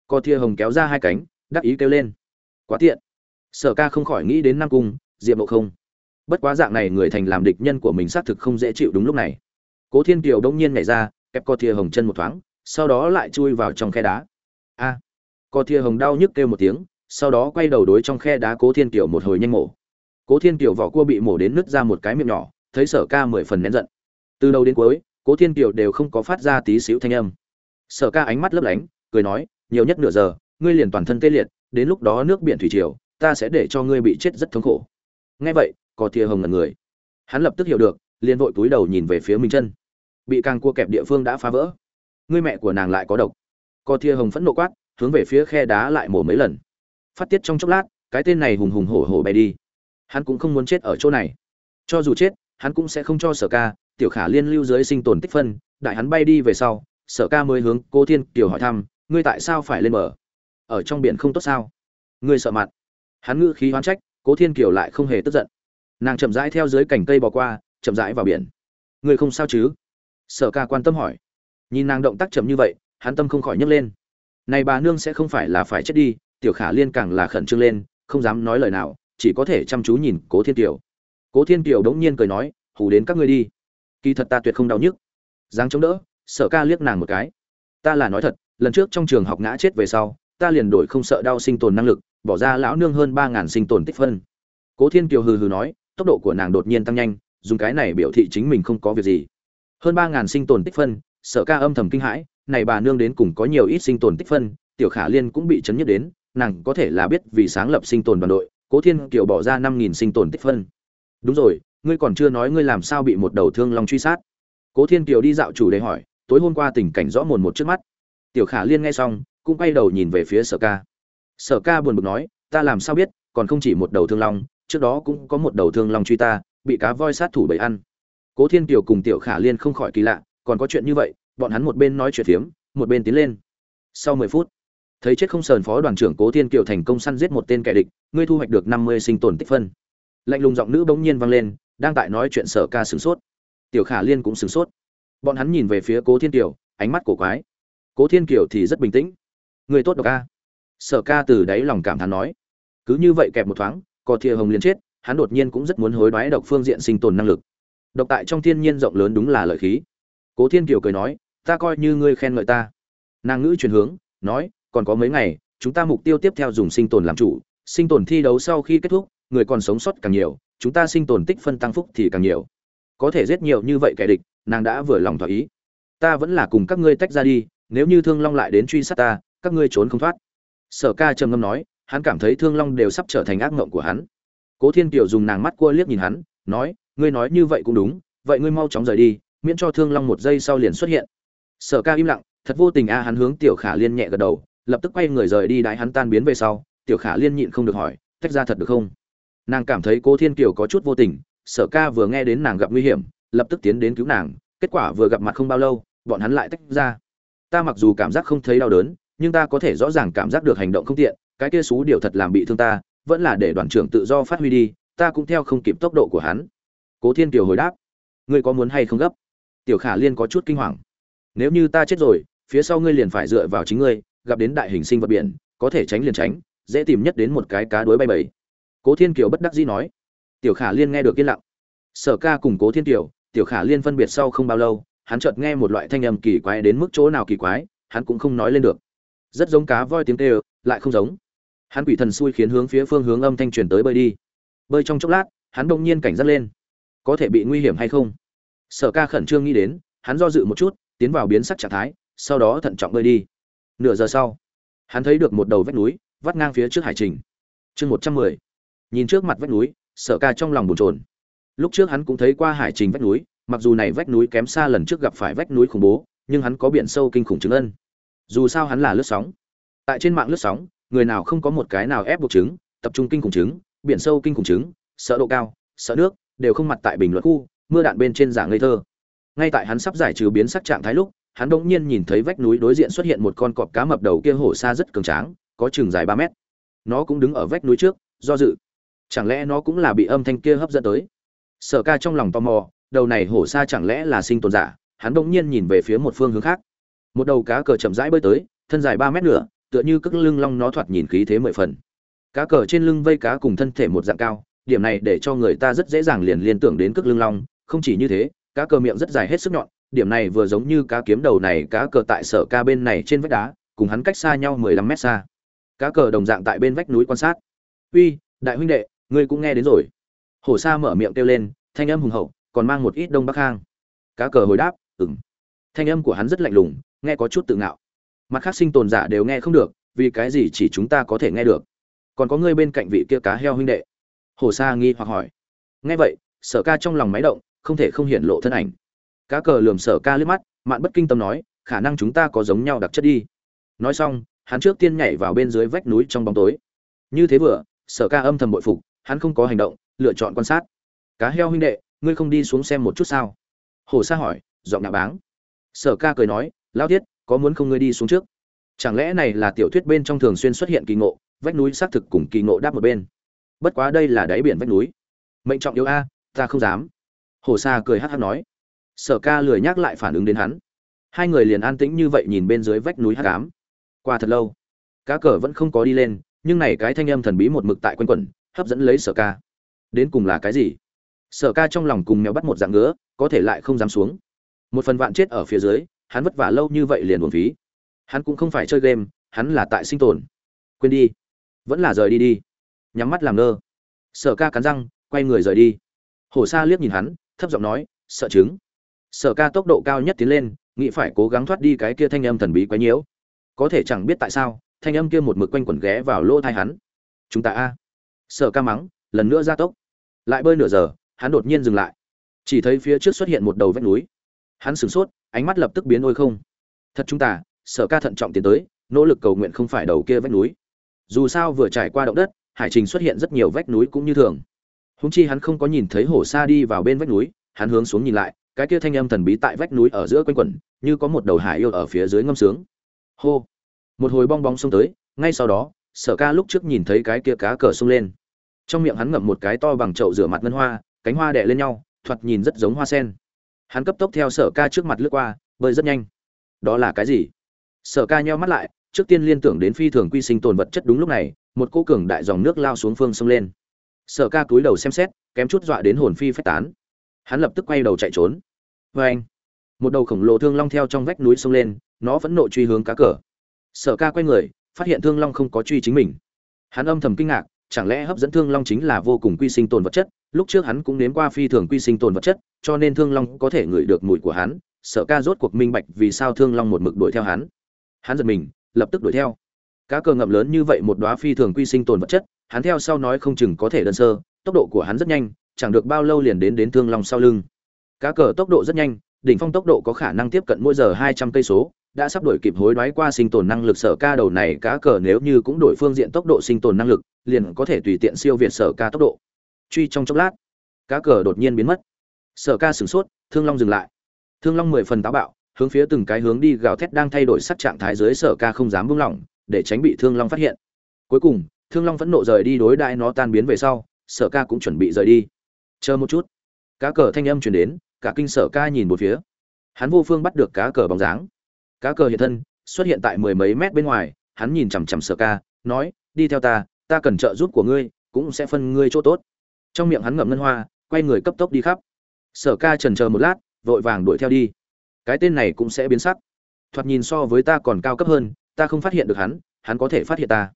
Cỏ thiều hồng kéo ra hai cánh, đắc ý kêu lên. Quá tiện. Sở ca không khỏi nghĩ đến nam cung, diệp mộ không. Bất quá dạng này người thành làm địch nhân của mình xác thực không dễ chịu đúng lúc này. Cố thiên kiều đông nhiên nhảy ra, kẹp cò thia hồng chân một thoáng, sau đó lại chui vào trong khe đá. A. À. co hồng đau nhức kêu một tiếng, sau đó quay đầu đối trong khe đá cố thiên kiều một hồi nhanh mổ cố thiên kiều vỏ cua bị mổ đến nứt ra một cái miệng nhỏ, thấy sở ca mười phần nén giận. Từ đầu đến cuối, cố thiên kiều đều không có phát ra tí xíu thanh âm. Sở ca ánh mắt lấp lánh, cười nói, nhiều nhất nửa giờ, ngươi liền toàn thân tê liệt, đến lúc đó nước biển thủy triều, ta sẽ để cho ngươi bị chết rất thống khổ. Nghe vậy, có tia hồng ngần người. Hắn lập tức hiểu được, liền vội túi đầu nhìn về phía minh chân. Bị càng cua kẹp địa phương đã phá vỡ. Ngươi mẹ của nàng lại có độc. Có tia hồng phẫn nộ quát, hướng về phía khe đá lại mổ mấy lần. Phát tiết trong chốc lát, cái tên này hùng hùng hổ hổ bay đi hắn cũng không muốn chết ở chỗ này. Cho dù chết, hắn cũng sẽ không cho sở ca, tiểu khả liên lưu dưới sinh tồn tích phân, đại hắn bay đi về sau, sở ca mới hướng cô thiên kiều hỏi thăm, ngươi tại sao phải lên bờ? Ở trong biển không tốt sao? Ngươi sợ mặt hắn ngữ khí hoán trách, cố thiên kiều lại không hề tức giận. Nàng chậm rãi theo dưới cành cây bỏ qua, chậm rãi vào biển. Ngươi không sao chứ? Sở ca quan tâm hỏi. Nhìn nàng động tác chậm như vậy, hắn tâm không khỏi nhấc lên. Này bà nương sẽ không phải là phải chết đi, tiểu khả liên càng là khẩn trương lên, không dám nói lời nào chỉ có thể chăm chú nhìn cố thiên kiều. Cố thiên kiều đống nhiên cười nói, hù đến các ngươi đi. Kỳ thật ta tuyệt không đau nhức. Dáng chống đỡ sở ca liếc nàng một cái. Ta là nói thật, lần trước trong trường học ngã chết về sau, ta liền đổi không sợ đau sinh tồn năng lực, bỏ ra lão nương hơn ba ngàn sinh tồn tích phân. Cố thiên kiều hừ hừ nói, tốc độ của nàng đột nhiên tăng nhanh, dùng cái này biểu thị chính mình không có việc gì. Hơn ba ngàn sinh tồn tích phân sở ca âm thầm kinh hãi, này bà nương đến cùng có nhiều ít sinh tồn tích phân, tiểu khả liên cũng bị chấn nhất đến, nàng có thể là biết vì sáng lập sinh tồn đoàn đội cố thiên kiều bỏ ra năm nghìn sinh tồn tích phân. Đúng rồi, ngươi còn chưa nói ngươi làm sao bị một đầu thương long truy sát. Cố thiên kiều đi dạo chủ đề hỏi, tối hôm qua tình cảnh rõ mồn một trước mắt. Tiểu khả liên nghe xong, cũng quay đầu nhìn về phía sở ca. Sở ca buồn bực nói, ta làm sao biết, còn không chỉ một đầu thương long, trước đó cũng có một đầu thương long truy ta, bị cá voi sát thủ bậy ăn. Cố thiên kiều cùng tiểu khả liên không khỏi kỳ lạ, còn có chuyện như vậy, bọn hắn một bên nói chuyện phiếm, một bên tiến lên. Sau mười phút thấy chết không sờn phó đoàn trưởng cố thiên kiều thành công săn giết một tên kẻ địch, ngươi thu hoạch được năm mươi sinh tồn tích phân. Lạnh lùng giọng nữ bỗng nhiên vang lên, đang tại nói chuyện sở ca sửng sốt. Tiểu khả liên cũng sửng sốt. Bọn hắn nhìn về phía cố thiên kiều, ánh mắt cổ quái. Cố thiên kiều thì rất bình tĩnh. Người tốt độc ca sở ca từ đáy lòng cảm thán nói. Cứ như vậy kẹp một thoáng cò thìa hồng liền chết, hắn đột nhiên cũng rất muốn hối đoái độc phương diện sinh tồn năng lực. Độc tại trong thiên nhiên rộng lớn đúng là lợi khí. Cố thiên kiều cười nói, ta coi như ngươi khen ngợi ta. Nàng ngữ chuyển hướng, nói còn có mấy ngày, chúng ta mục tiêu tiếp theo dùng sinh tồn làm chủ, sinh tồn thi đấu sau khi kết thúc, người còn sống sót càng nhiều, chúng ta sinh tồn tích phân tăng phúc thì càng nhiều. Có thể giết nhiều như vậy kẻ địch, nàng đã vừa lòng thỏa ý. Ta vẫn là cùng các ngươi tách ra đi, nếu như thương long lại đến truy sát ta, các ngươi trốn không thoát. Sở ca trầm ngâm nói, hắn cảm thấy thương long đều sắp trở thành ác mộng của hắn. Cố thiên kiều dùng nàng mắt cua liếc nhìn hắn, nói, ngươi nói như vậy cũng đúng, vậy ngươi mau chóng rời đi, miễn cho thương long một giây sau liền xuất hiện. Sở ca im lặng, thật vô tình a, hắn hướng tiểu khả liên nhẹ gật đầu lập tức quay người rời đi đái hắn tan biến về sau, tiểu khả liên nhịn không được hỏi, tách ra thật được không? Nàng cảm thấy cố thiên kiều có chút vô tình, sở ca vừa nghe đến nàng gặp nguy hiểm, lập tức tiến đến cứu nàng, kết quả vừa gặp mặt không bao lâu, bọn hắn lại tách ra. Ta mặc dù cảm giác không thấy đau đớn, nhưng ta có thể rõ ràng cảm giác được hành động không tiện, cái kia xú điều thật làm bị thương ta, vẫn là để đoàn trưởng tự do phát huy đi, ta cũng theo không kịp tốc độ của hắn. Cố thiên kiều hồi đáp, ngươi có muốn hay không gấp? Tiểu khả liên có chút kinh hoàng, nếu như ta chết rồi, phía sau ngươi liền phải dựa vào chính ngươi gặp đến đại hình sinh vật biển, có thể tránh liền tránh, dễ tìm nhất đến một cái cá đuối bay bầy. Cố thiên kiều bất đắc dĩ nói. Tiểu khả liên nghe được yên lặng. Sở ca cùng cố thiên kiều, tiểu khả liên phân biệt sau không bao lâu, hắn chợt nghe một loại thanh âm kỳ quái đến mức chỗ nào kỳ quái, hắn cũng không nói lên được. Rất giống cá voi tiếng kêu, lại không giống. Hắn quỷ thần xui khiến hướng phía phương hướng âm thanh truyền tới bơi đi. Bơi trong chốc lát, hắn bỗng nhiên cảnh giác lên. Có thể bị nguy hiểm hay không? Sở ca khẩn trương nghĩ đến, hắn do dự một chút, tiến vào biến sắc trạng thái, sau đó thận trọng bơi đi nửa giờ sau, hắn thấy được một đầu vách núi, vắt ngang phía trước hải trình. Chương một trăm mười, nhìn trước mặt vách núi, sở ca trong lòng bồn trồn lúc trước hắn cũng thấy qua hải trình vách núi, mặc dù này vách núi kém xa lần trước gặp phải vách núi khủng bố, nhưng hắn có biển sâu kinh khủng chứng ân. Dù sao hắn là lướt sóng. Tại trên mạng lướt sóng, người nào không có một cái nào ép buộc chứng, tập trung kinh khủng chứng, biển sâu kinh khủng chứng, sợ độ cao, sợ nước, đều không mặt tại bình luận khu, mưa đạn bên trên giả ngây thơ. Ngay tại hắn sắp giải trừ biến sắc trạng thái lúc hắn đột nhiên nhìn thấy vách núi đối diện xuất hiện một con cọp cá mập đầu kia hổ xa rất cường tráng, có chừng dài ba mét. Nó cũng đứng ở vách núi trước, do dự. Chẳng lẽ nó cũng là bị âm thanh kia hấp dẫn tới? Sở ca trong lòng tò mò, đầu này hổ xa chẳng lẽ là sinh tồn giả? Hắn đột nhiên nhìn về phía một phương hướng khác. Một đầu cá cờ chậm rãi bơi tới, thân dài ba mét nữa tựa như cức lưng long nó thoạt nhìn khí thế mười phần. Cá cờ trên lưng vây cá cùng thân thể một dạng cao, điểm này để cho người ta rất dễ dàng liền liên tưởng đến cức lưng long, không chỉ như thế, cá cờ miệng rất dài hết sức nhọn điểm này vừa giống như cá kiếm đầu này, cá cờ tại sở ca bên này trên vách đá, cùng hắn cách xa nhau mười lăm mét xa. Cá cờ đồng dạng tại bên vách núi quan sát. Uy, đại huynh đệ, ngươi cũng nghe đến rồi. Hổ sa mở miệng kêu lên, thanh âm hùng hậu, còn mang một ít đông bắc hang. Cá cờ hồi đáp ừng thanh âm của hắn rất lạnh lùng, nghe có chút tự ngạo. Mặt khác sinh tồn giả đều nghe không được, vì cái gì chỉ chúng ta có thể nghe được? Còn có ngươi bên cạnh vị kia cá heo huynh đệ. Hồ sa nghi hoặc hỏi. Nghe vậy, sở ca trong lòng máy động, không thể không hiện lộ thân ảnh cá cờ lườm sở ca liếc mắt, mạn bất kinh tâm nói, khả năng chúng ta có giống nhau đặc chất đi. Nói xong, hắn trước tiên nhảy vào bên dưới vách núi trong bóng tối. Như thế vừa, sở ca âm thầm bội phục, hắn không có hành động, lựa chọn quan sát. Cá heo huynh đệ, ngươi không đi xuống xem một chút sao? Hồ sa hỏi, giọng nạ báng. Sở ca cười nói lao thiết có muốn không ngươi đi xuống trước? Chẳng lẽ này là tiểu thuyết bên trong thường xuyên xuất hiện kỳ ngộ, vách núi xác thực cùng kỳ ngộ đáp một bên. Bất quá đây là đáy biển vách núi. Mệnh trọng yếu a, ta không dám. Hồ sa cười hát hát nói sở ca lười nhắc lại phản ứng đến hắn. Hai người liền an tĩnh như vậy nhìn bên dưới vách núi hát cám qua thật lâu, cá cờ vẫn không có đi lên, nhưng này cái thanh âm thần bí một mực tại quanh quẩn, hấp dẫn lấy sở ca. Đến cùng là cái gì? Sở ca trong lòng cùng mèo bắt một dạng ngứa, có thể lại không dám xuống. Một phần vạn chết ở phía dưới, hắn vất vả lâu như vậy liền buồn phí. Hắn cũng không phải chơi game, hắn là tại sinh tồn. Quên đi. Vẫn là rời đi đi. Nhắm mắt làm ngơ. Sở ca cắn răng, quay người rời đi. Hổ sa liếc nhìn hắn, thấp giọng nói, sợ chứng sở ca tốc độ cao nhất tiến lên, nghĩ phải cố gắng thoát đi cái kia thanh âm thần bí quái nhiễu. Có thể chẳng biết tại sao, thanh âm kia một mực quanh quẩn ghé vào lỗ thai hắn. Chúng ta a. Sở ca mắng, lần nữa ra tốc. Lại bơi nửa giờ, hắn đột nhiên dừng lại. Chỉ thấy phía trước xuất hiện một đầu vách núi. Hắn sửng sốt, ánh mắt lập tức biến ôi không. Thật chúng ta, sở ca thận trọng tiến tới, nỗ lực cầu nguyện không phải đầu kia vách núi. Dù sao vừa trải qua động đất, hải trình xuất hiện rất nhiều vách núi cũng như thường. Húng chi hắn không có nhìn thấy hổ xa đi vào bên vách núi, hắn hướng xuống nhìn lại cái kia thanh âm thần bí tại vách núi ở giữa quanh quẩn, như có một đầu hải yêu ở phía dưới ngâm sướng. Hô! Một hồi bong bóng xông tới, ngay sau đó, sở ca lúc trước nhìn thấy cái kia cá cờ xông lên. Trong miệng hắn ngậm một cái to bằng chậu rửa mặt ngân hoa, cánh hoa đẻ lên nhau, thoạt nhìn rất giống hoa sen. Hắn cấp tốc theo sở ca trước mặt lướt qua, bơi rất nhanh. Đó là cái gì? Sở ca nheo mắt lại, trước tiên liên tưởng đến phi thường quy sinh tồn vật chất đúng lúc này, một cô cường đại dòng nước lao xuống phương sông lên. Sở ca cúi đầu xem xét, kém chút dọa đến hồn phi phách tán hắn lập tức quay đầu chạy trốn. Vê anh, một đầu khổng lồ thương long theo trong vách núi sông lên, nó vẫn nộ truy hướng cá cờ. Sở ca quay người, phát hiện thương long không có truy chính mình. Hắn âm thầm kinh ngạc, chẳng lẽ hấp dẫn thương long chính là vô cùng quy sinh tồn vật chất? Lúc trước hắn cũng nếm qua phi thường quy sinh tồn vật chất, cho nên thương long có thể ngửi được mùi của hắn. Sở ca rốt cuộc minh bạch vì sao thương long một mực đuổi theo hắn. Hắn giật mình, lập tức đuổi theo. Cá cờ ngậm lớn như vậy một đóa phi thường quy sinh tồn vật chất, hắn theo sau nói không chừng có thể đơn sơ, tốc độ của hắn rất nhanh chẳng được bao lâu liền đến đến thương long sau lưng. Cá cờ tốc độ rất nhanh, đỉnh phong tốc độ có khả năng tiếp cận mỗi giờ hai trăm cây số, đã sắp đổi kịp hối đoái qua sinh tồn năng lực sở ca đầu này, cá cờ nếu như cũng đổi phương diện tốc độ sinh tồn năng lực, liền có thể tùy tiện siêu việt sở ca tốc độ. Truy trong chốc lát, cá cờ đột nhiên biến mất. Sở ca sửng sốt, thương long dừng lại. Thương long mười phần táo bạo, hướng phía từng cái hướng đi gào thét đang thay đổi sắc trạng thái dưới sở ca không dám buông lỏng, để tránh bị thương long phát hiện. Cuối cùng, thương long vẫn nộ rời đi đối đại nó tan biến về sau, sở ca cũng chuẩn bị rời đi chờ một chút. Cá cờ thanh âm chuyển đến, cả kinh sở ca nhìn một phía. Hắn vô phương bắt được cá cờ bóng dáng. Cá cờ hiện thân, xuất hiện tại mười mấy mét bên ngoài, hắn nhìn chằm chằm sở ca, nói, đi theo ta ta cần trợ giúp của ngươi, cũng sẽ phân ngươi chỗ tốt. Trong miệng hắn ngậm ngân hoa, quay người cấp tốc đi khắp. Sở ca trần chờ một lát, vội vàng đuổi theo đi. Cái tên này cũng sẽ biến sắc. Thoạt nhìn so với ta còn cao cấp hơn, ta không phát hiện được hắn hắn có thể phát hiện ta.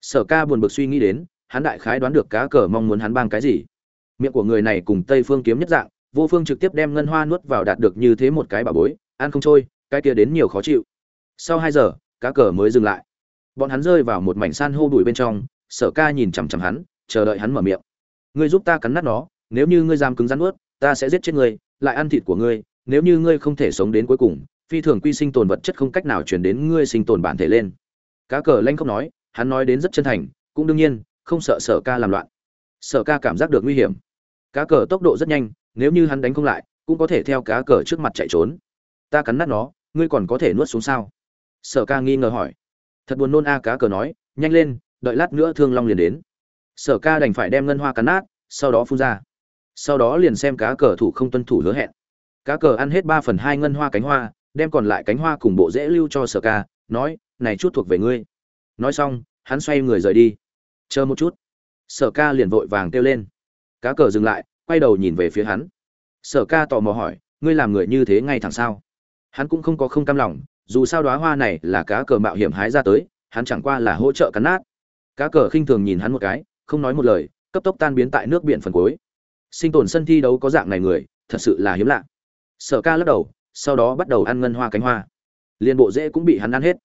Sở ca buồn bực suy nghĩ đến, hắn đại khái đoán được cá cờ mong muốn hắn bang cái gì miệng của người này cùng tây phương kiếm nhất dạng, vô phương trực tiếp đem ngân hoa nuốt vào đạt được như thế một cái bà bối, ăn không trôi, cái kia đến nhiều khó chịu. Sau hai giờ, cá cờ mới dừng lại. Bọn hắn rơi vào một mảnh san hô đùi bên trong, sở ca nhìn chằm chằm hắn, chờ đợi hắn mở miệng. Ngươi giúp ta cắn nát nó, nếu như ngươi dám cứng rắn nuốt, ta sẽ giết chết ngươi, lại ăn thịt của ngươi, nếu như ngươi không thể sống đến cuối cùng, phi thường quy sinh tồn vật chất không cách nào chuyển đến ngươi sinh tồn bản thể lên. Cá cờ lanh không nói, hắn nói đến rất chân thành, cũng đương nhiên, không sợ sở ca làm loạn sở ca cảm giác được nguy hiểm. Cá cờ tốc độ rất nhanh, nếu như hắn đánh không lại, cũng có thể theo cá cờ trước mặt chạy trốn. Ta cắn nát nó, ngươi còn có thể nuốt xuống sao? Sở ca nghi ngờ hỏi. Thật buồn nôn a, cá cờ nói, nhanh lên, đợi lát nữa thương long liền đến. Sở ca đành phải đem ngân hoa cắn nát, sau đó phun ra. Sau đó liền xem cá cờ thủ không tuân thủ hứa hẹn. Cá cờ ăn hết ba phần hai ngân hoa cánh hoa, đem còn lại cánh hoa cùng bộ dễ lưu cho sở ca, nói, này chút thuộc về ngươi. Nói xong, hắn xoay người rời đi. Chờ một chút sở ca liền vội vàng kêu lên. Cá cờ dừng lại, quay đầu nhìn về phía hắn. Sở ca tò mò hỏi, ngươi làm người như thế ngay thẳng sao? Hắn cũng không có không cam lòng, dù sao đoá hoa này là cá cờ mạo hiểm hái ra tới, hắn chẳng qua là hỗ trợ cắn nát. Cá cờ khinh thường nhìn hắn một cái, không nói một lời, cấp tốc tan biến tại nước biển phần cuối. Sinh tồn sân thi đấu có dạng này người, thật sự là hiếm lạ. Sở ca lắc đầu, sau đó bắt đầu ăn ngân hoa cánh hoa. Liên bộ dễ cũng bị hắn ăn hết.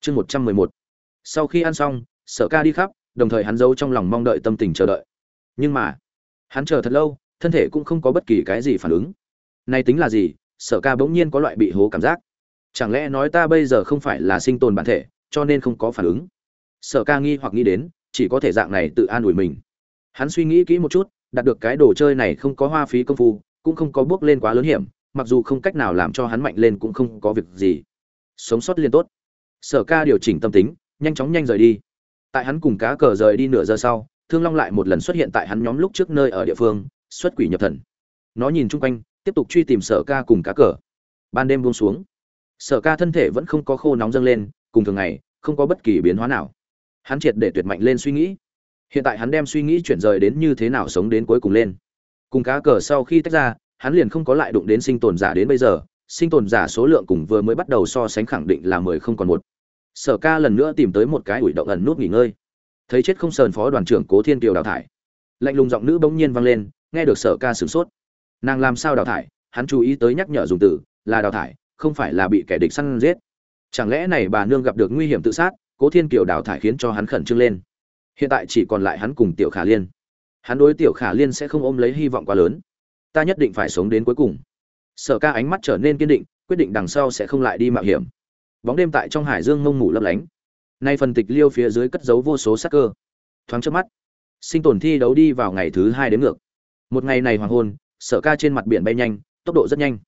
Chương một trăm mười một. Sau khi ăn xong, sở ca đi khắp đồng thời hắn giấu trong lòng mong đợi tâm tình chờ đợi. Nhưng mà, hắn chờ thật lâu, thân thể cũng không có bất kỳ cái gì phản ứng. Nay tính là gì? Sở ca bỗng nhiên có loại bị hố cảm giác. Chẳng lẽ nói ta bây giờ không phải là sinh tồn bản thể, cho nên không có phản ứng? Sở ca nghi hoặc nghĩ đến, chỉ có thể dạng này tự an ủi mình. Hắn suy nghĩ kỹ một chút, đạt được cái đồ chơi này không có hoa phí công phu, cũng không có bước lên quá lớn hiểm, mặc dù không cách nào làm cho hắn mạnh lên cũng không có việc gì. Sống sót liên tốt. Sở ca điều chỉnh tâm tính, nhanh chóng nhanh rời đi tại hắn cùng cá cờ rời đi nửa giờ sau, thương long lại một lần xuất hiện tại hắn nhóm lúc trước nơi ở địa phương, xuất quỷ nhập thần. Nó nhìn chung quanh, tiếp tục truy tìm sở ca cùng cá cờ. Ban đêm buông xuống. Sở ca thân thể vẫn không có khô nóng dâng lên, cùng thường ngày, không có bất kỳ biến hóa nào. Hắn triệt để tuyệt mạnh lên suy nghĩ. Hiện tại hắn đem suy nghĩ chuyển rời đến như thế nào sống đến cuối cùng lên. Cùng cá cờ sau khi tách ra, hắn liền không có lại đụng đến sinh tồn giả đến bây giờ. Sinh tồn giả số lượng cùng vừa mới bắt đầu so sánh khẳng định là mười không còn một sở ca lần nữa tìm tới một cái ủi động ẩn nút nghỉ ngơi. Thấy chết không sờn phó đoàn trưởng cố thiên kiều đào thải. Lạnh lùng giọng nữ bỗng nhiên vang lên, nghe được sở ca sửng sốt. Nàng làm sao đào thải? Hắn chú ý tới nhắc nhở dùng từ, là đào thải, không phải là bị kẻ địch săn giết. Chẳng lẽ này bà nương gặp được nguy hiểm tự sát, cố thiên kiều đào thải khiến cho hắn khẩn trương lên. Hiện tại chỉ còn lại hắn cùng tiểu khả liên. Hắn đối tiểu khả liên sẽ không ôm lấy hy vọng quá lớn. Ta nhất định phải sống đến cuối cùng. Sở ca ánh mắt trở nên kiên định, quyết định đằng sau sẽ không lại đi mạo hiểm bóng đêm tại trong hải dương mông mù lấp lánh. Nay phần tịch liêu phía dưới cất giấu vô số sắc cơ. Thoáng trước mắt, sinh tồn thi đấu đi vào ngày thứ hai đến ngược. Một ngày này hoàng hôn, sở ca trên mặt biển bay nhanh, tốc độ rất nhanh.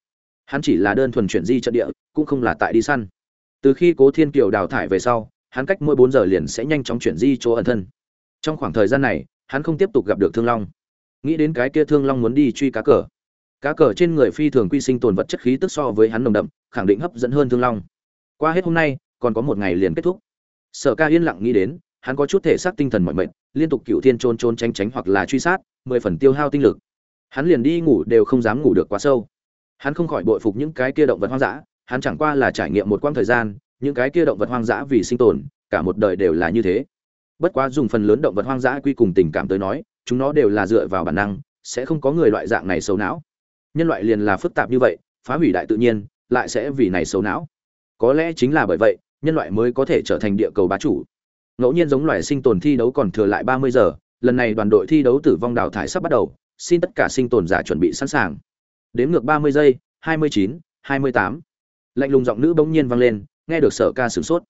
Hắn chỉ là đơn thuần chuyển di trận địa, cũng không là tại đi săn. Từ khi cố thiên kiều đào thải về sau, hắn cách mỗi bốn giờ liền sẽ nhanh chóng chuyển di chỗ ẩn thân. Trong khoảng thời gian này, hắn không tiếp tục gặp được thương long. Nghĩ đến cái kia thương long muốn đi truy cá cờ. Cá cờ trên người phi thường quy sinh tồn vật chất khí tức so với hắn nồng đậm, khẳng định hấp dẫn hơn thương long qua hết hôm nay, còn có một ngày liền kết thúc. Sở ca yên lặng nghĩ đến, hắn có chút thể xác tinh thần mọi mệnh liên tục cựu thiên trôn trôn tránh tránh hoặc là truy sát, mười phần tiêu hao tinh lực. Hắn liền đi ngủ đều không dám ngủ được quá sâu. Hắn không khỏi bội phục những cái kia động vật hoang dã, hắn chẳng qua là trải nghiệm một quãng thời gian, những cái kia động vật hoang dã vì sinh tồn, cả một đời đều là như thế. Bất quá dùng phần lớn động vật hoang dã quy cùng tình cảm tới nói, chúng nó đều là dựa vào bản năng, sẽ không có người loại dạng này xấu não. Nhân loại liền là phức tạp như vậy, phá hủy đại tự nhiên, lại sẽ vì này xấu não có lẽ chính là bởi vậy, nhân loại mới có thể trở thành địa cầu bá chủ. Ngẫu nhiên giống loài sinh tồn thi đấu còn thừa lại ba mươi giờ, lần này đoàn đội thi đấu tử vong đào thải sắp bắt đầu, xin tất cả sinh tồn giả chuẩn bị sẵn sàng. Đếm ngược ba mươi giây, hai mươi chín, hai mươi tám. Lạnh lùng giọng nữ bỗng nhiên vang lên, nghe được sở ca sửng sốt.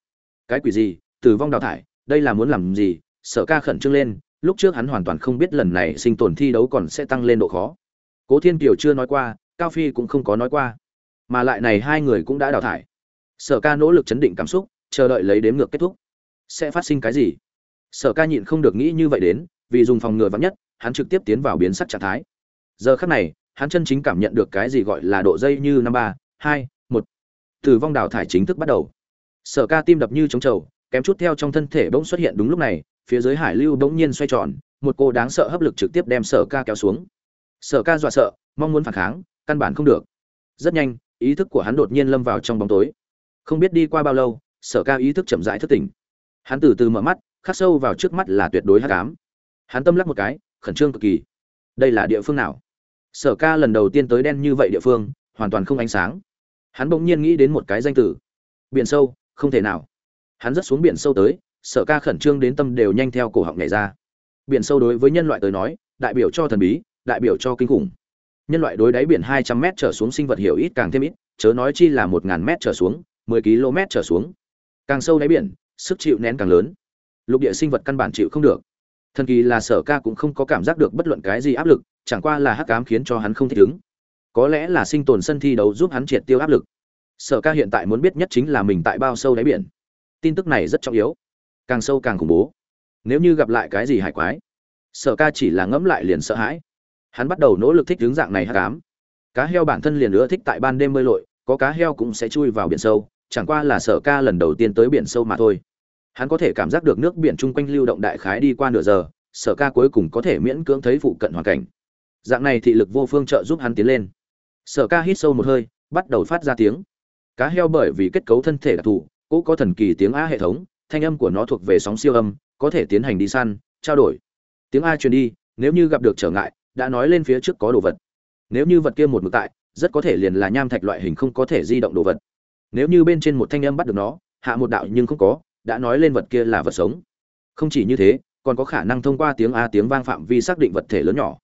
Cái quỷ gì? Tử vong đào thải, đây là muốn làm gì? Sở ca khẩn trương lên, lúc trước hắn hoàn toàn không biết lần này sinh tồn thi đấu còn sẽ tăng lên độ khó. Cố thiên kiều chưa nói qua, cao phi cũng không có nói qua. Mà lại này hai người cũng đã đào thải sở ca nỗ lực chấn định cảm xúc, chờ đợi lấy đếm ngược kết thúc. Sẽ phát sinh cái gì? Sở ca nhịn không được nghĩ như vậy đến, vì dùng phòng ngừa vắn nhất, hắn trực tiếp tiến vào biến sắc trạng thái. Giờ khắc này, hắn chân chính cảm nhận được cái gì gọi là độ dây như năm ba, hai, một. Tử vong đào thải chính thức bắt đầu. Sở ca tim đập như trống trầu, kém chút theo trong thân thể bỗng xuất hiện đúng lúc này, phía dưới hải lưu bỗng nhiên xoay tròn, một cô đáng sợ hấp lực trực tiếp đem sở ca kéo xuống. Sở ca dọa sợ, mong muốn phản kháng, căn bản không được. Rất nhanh, ý thức của hắn đột nhiên lâm vào trong bóng tối không biết đi qua bao lâu, sở ca ý thức chậm rãi thức tỉnh. Hắn từ từ mở mắt, khắc sâu vào trước mắt là tuyệt đối hắc ám. Hắn tâm lắc một cái, khẩn trương cực kỳ. Đây là địa phương nào? Sở ca lần đầu tiên tới đen như vậy địa phương, hoàn toàn không ánh sáng. Hắn bỗng nhiên nghĩ đến một cái danh từ. Biển sâu, không thể nào. Hắn rất xuống biển sâu tới, sở ca khẩn trương đến tâm đều nhanh theo cổ họng nhảy ra. Biển sâu đối với nhân loại tới nói, đại biểu cho thần bí, đại biểu cho kinh khủng. Nhân loại đối đáy biển hai trăm m trở xuống sinh vật hiểu ít càng thêm ít, chớ nói chi là một ngàn m trở xuống mười km trở xuống. Càng sâu đáy biển, sức chịu nén càng lớn. Lục địa sinh vật căn bản chịu không được. Thần kỳ là sở ca cũng không có cảm giác được bất luận cái gì áp lực, chẳng qua là hắc ám khiến cho hắn không thích ứng. Có lẽ là sinh tồn sân thi đấu giúp hắn triệt tiêu áp lực. Sở ca hiện tại muốn biết nhất chính là mình tại bao sâu đáy biển. Tin tức này rất trọng yếu. Càng sâu càng khủng bố. Nếu như gặp lại cái gì hải quái, sở ca chỉ là ngẫm lại liền sợ hãi. Hắn bắt đầu nỗ lực thích ứng dạng này hắc ám. Cá heo bản thân liền ưa thích tại ban đêm bơi lội, có cá heo cũng sẽ chui vào biển sâu chẳng qua là sở ca lần đầu tiên tới biển sâu mà thôi. Hắn có thể cảm giác được nước biển chung quanh lưu động đại khái đi qua nửa giờ, sở ca cuối cùng có thể miễn cưỡng thấy phụ cận hoàn cảnh. Dạng này thị lực vô phương trợ giúp hắn tiến lên. Sở ca hít sâu một hơi, bắt đầu phát ra tiếng. Cá heo bởi vì kết cấu thân thể đặc thù cũng có thần kỳ tiếng a hệ thống, thanh âm của nó thuộc về sóng siêu âm, có thể tiến hành đi săn, trao đổi. Tiếng a truyền đi, nếu như gặp được trở ngại, đã nói lên phía trước có đồ vật. Nếu như vật kia một mực tại, rất có thể liền là nham thạch loại hình không có thể di động đồ vật nếu như bên trên một thanh âm bắt được nó, hạ một đạo nhưng không có, đã nói lên vật kia là vật sống. Không chỉ như thế, còn có khả năng thông qua tiếng a tiếng vang phạm vi xác định vật thể lớn nhỏ.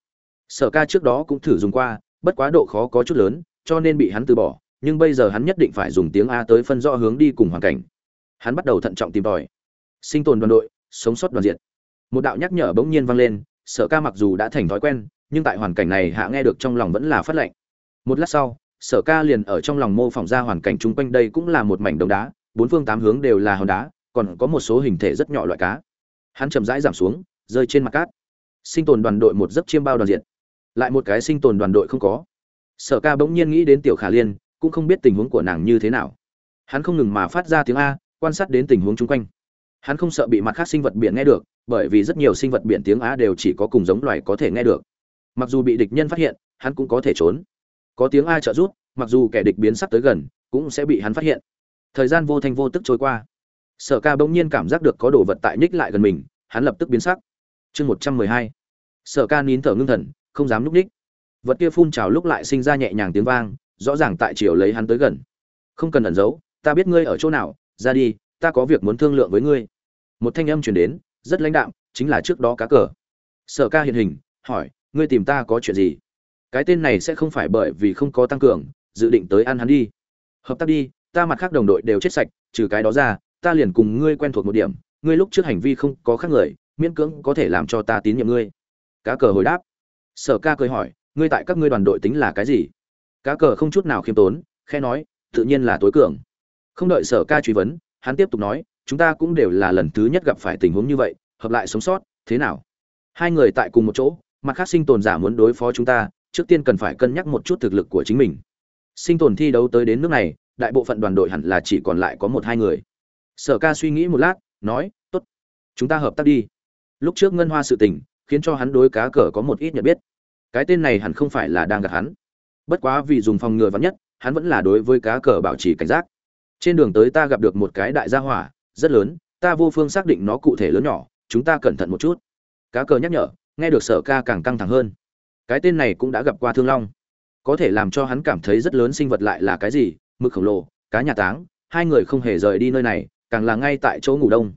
Sở ca trước đó cũng thử dùng qua, bất quá độ khó có chút lớn, cho nên bị hắn từ bỏ, nhưng bây giờ hắn nhất định phải dùng tiếng a tới phân rõ hướng đi cùng hoàn cảnh. Hắn bắt đầu thận trọng tìm tòi. Sinh tồn đoàn đội, sống sót đoàn diện một đạo nhắc nhở bỗng nhiên vang lên, sở ca mặc dù đã thành thói quen, nhưng tại hoàn cảnh này hạ nghe được trong lòng vẫn là phát lệnh. Một lát sau sở ca liền ở trong lòng mô phỏng ra hoàn cảnh chung quanh đây cũng là một mảnh đồng đá, bốn phương tám hướng đều là hòn đá, còn có một số hình thể rất nhỏ loại cá. Hắn chậm rãi giảm xuống, rơi trên mặt cát. Sinh tồn đoàn đội một giấc chiêm bao đoàn diện. Lại một cái sinh tồn đoàn đội không có. Sở ca bỗng nhiên nghĩ đến tiểu khả liên, cũng không biết tình huống của nàng như thế nào. Hắn không ngừng mà phát ra tiếng a, quan sát đến tình huống chung quanh. Hắn không sợ bị mặt khác sinh vật biển nghe được, bởi vì rất nhiều sinh vật biển tiếng a đều chỉ có cùng giống loài có thể nghe được. Mặc dù bị địch nhân phát hiện, hắn cũng có thể trốn có tiếng ai trợ giúp, mặc dù kẻ địch biến sắc tới gần, cũng sẽ bị hắn phát hiện. Thời gian vô thanh vô tức trôi qua. Sở ca bỗng nhiên cảm giác được có đồ vật tại nhích lại gần mình, hắn lập tức biến sắc. Chương một trăm mười hai. Sở ca nín thở ngưng thần, không dám núp ních vật kia phun trào lúc lại sinh ra nhẹ nhàng tiếng vang, rõ ràng tại chiều lấy hắn tới gần. Không cần ẩn giấu, ta biết ngươi ở chỗ nào, ra đi, ta có việc muốn thương lượng với ngươi. Một thanh âm chuyển đến, rất lãnh đạm, chính là trước đó cá cờ. Sở ca hiện hình, hỏi, ngươi tìm ta có chuyện gì? Cái tên này sẽ không phải bởi vì không có tăng cường, dự định tới ăn hắn đi. Hợp tác đi, ta mặt khác đồng đội đều chết sạch, trừ cái đó ra, ta liền cùng ngươi quen thuộc một điểm, ngươi lúc trước hành vi không có khác người, miễn cưỡng có thể làm cho ta tín nhiệm ngươi. Cá cờ hồi đáp. Sở ca cười hỏi, ngươi tại các ngươi đoàn đội tính là cái gì? Cá cờ không chút nào khiêm tốn, khe nói, tự nhiên là tối cường. Không đợi sở ca truy vấn, hắn tiếp tục nói, chúng ta cũng đều là lần thứ nhất gặp phải tình huống như vậy, hợp lại sống sót, thế nào? Hai người tại cùng một chỗ, mặt khác sinh tồn giả muốn đối phó chúng ta trước tiên cần phải cân nhắc một chút thực lực của chính mình. Sinh tồn thi đấu tới đến nước này đại bộ phận đoàn đội hẳn là chỉ còn lại có một hai người. Sở ca suy nghĩ một lát nói Tốt, chúng ta hợp tác đi. Lúc trước ngân hoa sự tình khiến cho hắn đối cá cờ có một ít nhận biết. Cái tên này hẳn không phải là đang gạt hắn. Bất quá vì dùng phòng ngừa vắn nhất hắn vẫn là đối với cá cờ bảo trì cảnh giác. Trên đường tới ta gặp được một cái đại gia hỏa rất lớn ta vô phương xác định nó cụ thể lớn nhỏ chúng ta cẩn thận một chút. Cá cờ nhắc nhở nghe được sở ca càng căng thẳng hơn cái tên này cũng đã gặp qua thương long. Có thể làm cho hắn cảm thấy rất lớn sinh vật lại là cái gì? Mực khổng lồ, cá nhà táng, hai người không hề rời đi nơi này, càng là ngay tại chỗ ngủ đông.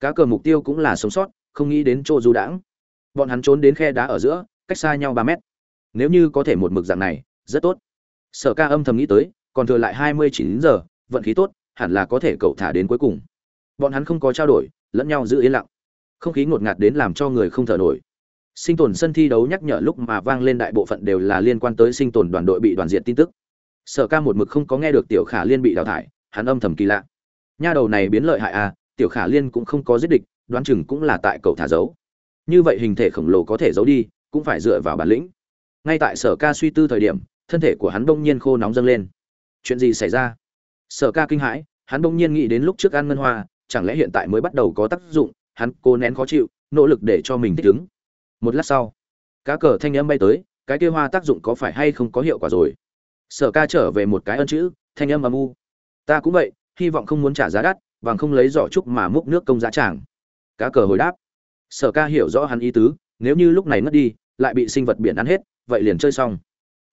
Cá cờ mục tiêu cũng là sống sót, không nghĩ đến chỗ du đãng. Bọn hắn trốn đến khe đá ở giữa, cách xa nhau ba mét. Nếu như có thể một mực dạng này, rất tốt. Sở ca âm thầm nghĩ tới, còn thừa lại hai mươi chín giờ, vận khí tốt, hẳn là có thể cậu thả đến cuối cùng. Bọn hắn không có trao đổi, lẫn nhau giữ yên lặng. Không khí ngột ngạt đến làm cho người không thở nổi sinh tồn sân thi đấu nhắc nhở lúc mà vang lên đại bộ phận đều là liên quan tới sinh tồn đoàn đội bị đoàn diện tin tức. Sở ca một mực không có nghe được tiểu khả liên bị đào thải, hắn âm thầm kỳ lạ. Nha đầu này biến lợi hại à tiểu khả liên cũng không có giết địch, đoán chừng cũng là tại cầu thả giấu như vậy hình thể khổng lồ có thể giấu đi, cũng phải dựa vào bản lĩnh. Ngay tại sở ca suy tư thời điểm, thân thể của hắn bỗng nhiên khô nóng dâng lên. Chuyện gì xảy ra? Sở ca kinh hãi, hắn bỗng nhiên nghĩ đến lúc trước ăn ngân hoa, chẳng lẽ hiện tại mới bắt đầu có tác dụng, hắn cố nén khó chịu, nỗ lực để cho mình thích ứng một lát sau, cá cờ thanh âm bay tới, cái kia hoa tác dụng có phải hay không có hiệu quả rồi? Sở ca trở về một cái ân chữ, thanh âm âm u. Ta cũng vậy, hy vọng không muốn trả giá đắt, bằng không lấy giỏ trúc mà múc nước công giá tràng. Cá cờ hồi đáp. Sở ca hiểu rõ hắn ý tứ, nếu như lúc này mất đi, lại bị sinh vật biển ăn hết, vậy liền chơi xong.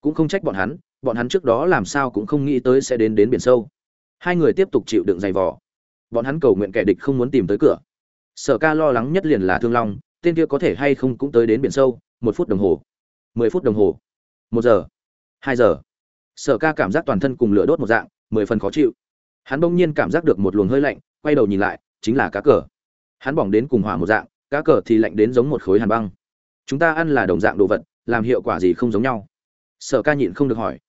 Cũng không trách bọn hắn bọn hắn trước đó làm sao cũng không nghĩ tới sẽ đến đến biển sâu. Hai người tiếp tục chịu đựng giày vò. Bọn hắn cầu nguyện kẻ địch không muốn tìm tới cửa. Sở ca lo lắng nhất liền là thương long tên kia có thể hay không cũng tới đến biển sâu, một phút đồng hồ, mười phút đồng hồ, một giờ, hai giờ. Sở ca cảm giác toàn thân cùng lửa đốt một dạng, mười phần khó chịu. Hắn bỗng nhiên cảm giác được một luồng hơi lạnh, quay đầu nhìn lại, chính là cá cờ. Hắn bỏng đến cùng hỏa một dạng, cá cờ thì lạnh đến giống một khối hàn băng. Chúng ta ăn là đồng dạng đồ vật, làm hiệu quả gì không giống nhau? Sở ca nhịn không được hỏi.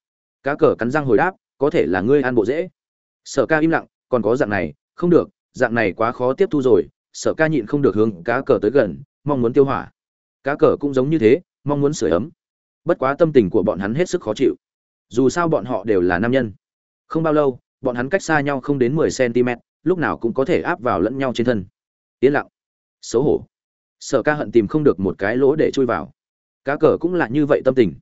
Cá cờ cắn răng hồi đáp, có thể là ngươi ăn bộ dễ. Sở ca im lặng, còn có dạng này, không được, dạng này quá khó tiếp thu rồi. Sở ca nhịn không được hướng cá cờ tới gần mong muốn tiêu hỏa. Cá cờ cũng giống như thế, mong muốn sửa ấm. Bất quá tâm tình của bọn hắn hết sức khó chịu. Dù sao bọn họ đều là nam nhân. Không bao lâu, bọn hắn cách xa nhau không đến mười cm lúc nào cũng có thể áp vào lẫn nhau trên thân. Yên lặng. Xấu hổ. Sở ca hận tìm không được một cái lỗ để chui vào. Cá cờ cũng là như vậy tâm tình.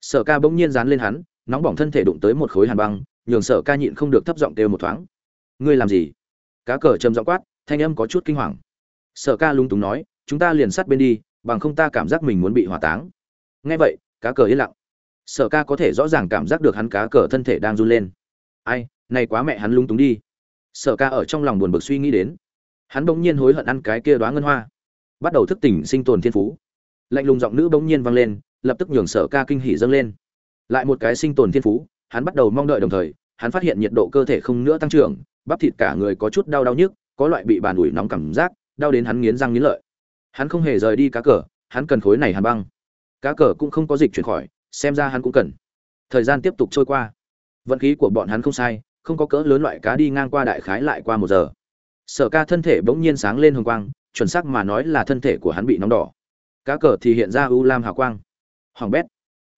Sở ca bỗng nhiên dán lên hắn, nóng bỏng thân thể đụng tới một khối hàn băng, nhường sở ca nhịn không được thấp giọng kêu một thoáng. Ngươi làm gì? Cá cờ trầm giọng quát, thanh âm có chút kinh hoàng. Sở ca lung túng nói chúng ta liền sát bên đi, bằng không ta cảm giác mình muốn bị hỏa táng. Nghe vậy, cá cờ yên lặng. Sở ca có thể rõ ràng cảm giác được hắn cá cờ thân thể đang run lên. Ai, này quá mẹ hắn lung túng đi. Sở ca ở trong lòng buồn bực suy nghĩ đến. Hắn bỗng nhiên hối hận ăn cái kia đoá ngân hoa. Bắt đầu thức tỉnh sinh tồn thiên phú. Lạnh lùng giọng nữ bỗng nhiên vang lên, lập tức nhường sở ca kinh hỉ dâng lên. Lại một cái sinh tồn thiên phú, hắn bắt đầu mong đợi đồng thời, hắn phát hiện nhiệt độ cơ thể không nữa tăng trưởng, bắp thịt cả người có chút đau đau nhức, có loại bị bàn ủi nóng cảm giác, đau đến hắn nghiến răng nghiến lợi hắn không hề rời đi cá cờ, hắn cần khối này hàn băng. Cá cờ cũng không có dịch chuyển khỏi, xem ra hắn cũng cần. Thời gian tiếp tục trôi qua. Vận khí của bọn hắn không sai, không có cỡ lớn loại cá đi ngang qua đại khái lại qua một giờ. Sở ca thân thể bỗng nhiên sáng lên hồng quang, chuẩn xác mà nói là thân thể của hắn bị nóng đỏ. Cá cờ thì hiện ra u lam hào quang. Hoàng bét.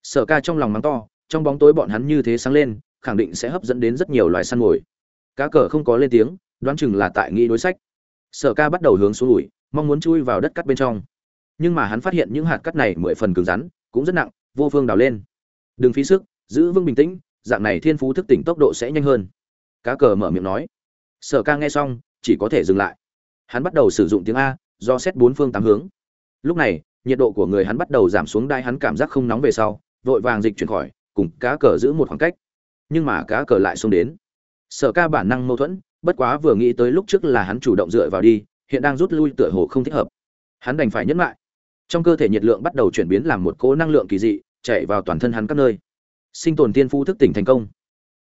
Sở ca trong lòng mắng to, trong bóng tối bọn hắn như thế sáng lên, khẳng định sẽ hấp dẫn đến rất nhiều loài săn mồi. Cá cờ không có lên tiếng, đoán chừng là tại nghĩ đối sách. Sở ca bắt đầu hướng xuống ủi mong muốn chui vào đất cắt bên trong. Nhưng mà hắn phát hiện những hạt cắt này mười phần cứng rắn, cũng rất nặng, vô phương đào lên. Đừng phí sức, giữ vững bình tĩnh, dạng này thiên phú thức tỉnh tốc độ sẽ nhanh hơn. Cá cờ mở miệng nói. Sở ca nghe xong, chỉ có thể dừng lại. Hắn bắt đầu sử dụng tiếng a, do xét bốn phương tám hướng. Lúc này, nhiệt độ của người hắn bắt đầu giảm xuống đai hắn cảm giác không nóng về sau, vội vàng dịch chuyển khỏi, cùng cá cờ giữ một khoảng cách. Nhưng mà cá cờ lại xông đến. Sở ca bản năng mâu thuẫn, bất quá vừa nghĩ tới lúc trước là hắn chủ động dựa vào đi hiện đang rút lui tựa hồ không thích hợp. Hắn đành phải nhấn lại. Trong cơ thể nhiệt lượng bắt đầu chuyển biến làm một cỗ năng lượng kỳ dị chạy vào toàn thân hắn các nơi. Sinh tồn thiên phú thức tỉnh thành công.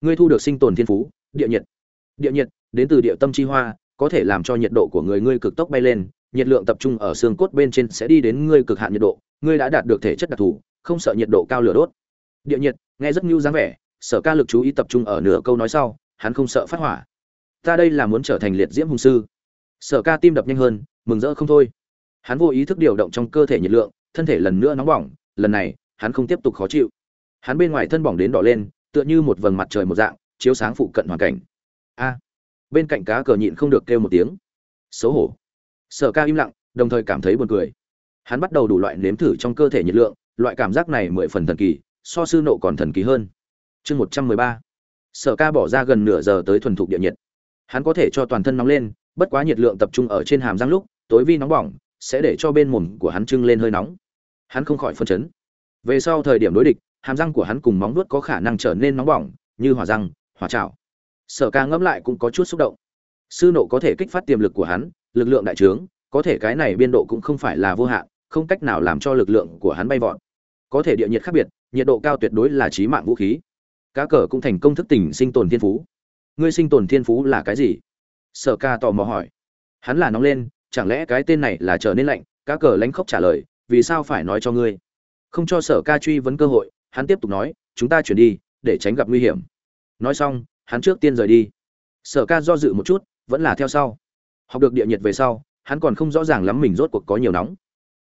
Ngươi thu được sinh tồn thiên phú, địa nhiệt. Địa nhiệt, đến từ địa tâm chi hoa, có thể làm cho nhiệt độ của người ngươi cực tốc bay lên, nhiệt lượng tập trung ở xương cốt bên trên sẽ đi đến ngươi cực hạn nhiệt độ, ngươi đã đạt được thể chất đặc thù, không sợ nhiệt độ cao lửa đốt. Địa nhiệt, nghe rất nhu dáng vẻ, sở ca lực chú ý tập trung ở nửa câu nói sau, hắn không sợ phát hỏa. Ta đây là muốn trở thành liệt diễm hùng sư sở ca tim đập nhanh hơn, mừng rỡ không thôi. Hắn vô ý thức điều động trong cơ thể nhiệt lượng, thân thể lần nữa nóng bỏng, lần này, hắn không tiếp tục khó chịu. Hắn bên ngoài thân bỏng đến đỏ lên, tựa như một vầng mặt trời một dạng, chiếu sáng phụ cận hoàn cảnh. A! Bên cạnh cá cờ nhịn không được kêu một tiếng. Xấu hổ. Sở ca im lặng, đồng thời cảm thấy buồn cười. Hắn bắt đầu đủ loại nếm thử trong cơ thể nhiệt lượng, loại cảm giác này mười phần thần kỳ, so sư nộ còn thần kỳ hơn. Chương một trăm mười ba. Sở ca bỏ ra gần nửa giờ tới thuần thục địa nhiệt. Hắn có thể cho toàn thân nóng lên bất quá nhiệt lượng tập trung ở trên hàm răng lúc, tối vi nóng bỏng, sẽ để cho bên mồm của hắn trưng lên hơi nóng. Hắn không khỏi phân chấn. Về sau thời điểm đối địch, hàm răng của hắn cùng móng vuốt có khả năng trở nên nóng bỏng, như hỏa răng, hỏa chảo. Sở ca ngẫm lại cũng có chút xúc động. Sư nộ có thể kích phát tiềm lực của hắn, lực lượng đại trướng, có thể cái này biên độ cũng không phải là vô hạn, không cách nào làm cho lực lượng của hắn bay vọt. Có thể địa nhiệt khác biệt, nhiệt độ cao tuyệt đối là trí mạng vũ khí. Cá cờ cũng thành công thức tỉnh sinh tồn thiên phú. Ngươi sinh tồn thiên phú là cái gì? Sở ca tò mò hỏi. Hắn là nóng lên, chẳng lẽ cái tên này là trở nên lạnh? Cá cờ lánh khóc trả lời, vì sao phải nói cho ngươi? Không cho sở ca truy vấn cơ hội, hắn tiếp tục nói, chúng ta chuyển đi, để tránh gặp nguy hiểm. Nói xong, hắn trước tiên rời đi. Sở ca do dự một chút, vẫn là theo sau. Học được địa nhiệt về sau, hắn còn không rõ ràng lắm mình rốt cuộc có nhiều nóng.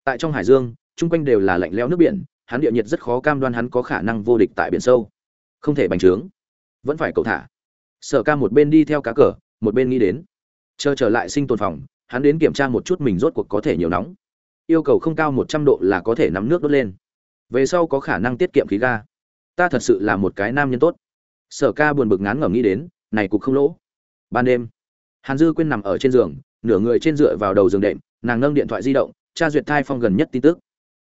Tại trong hải dương, chung quanh đều là lạnh lẽo nước biển, hắn địa nhiệt rất khó cam đoan hắn có khả năng vô địch tại biển sâu. Không thể bành trướng. Vẫn phải cậu thả. Sở ca một bên đi theo cá cờ một bên nghĩ đến. Chờ trở lại sinh tồn phòng, hắn đến kiểm tra một chút mình rốt cuộc có thể nhiều nóng. Yêu cầu không cao một trăm độ là có thể nắm nước đốt lên. Về sau có khả năng tiết kiệm khí ga. Ta thật sự là một cái nam nhân tốt. Sở ca buồn bực ngán ngẩm nghĩ đến, này cục không lỗ. Ban đêm, hàn dư quên nằm ở trên giường, nửa người trên dựa vào đầu giường đệm, nàng nâng điện thoại di động, tra duyệt thai phong gần nhất tin tức.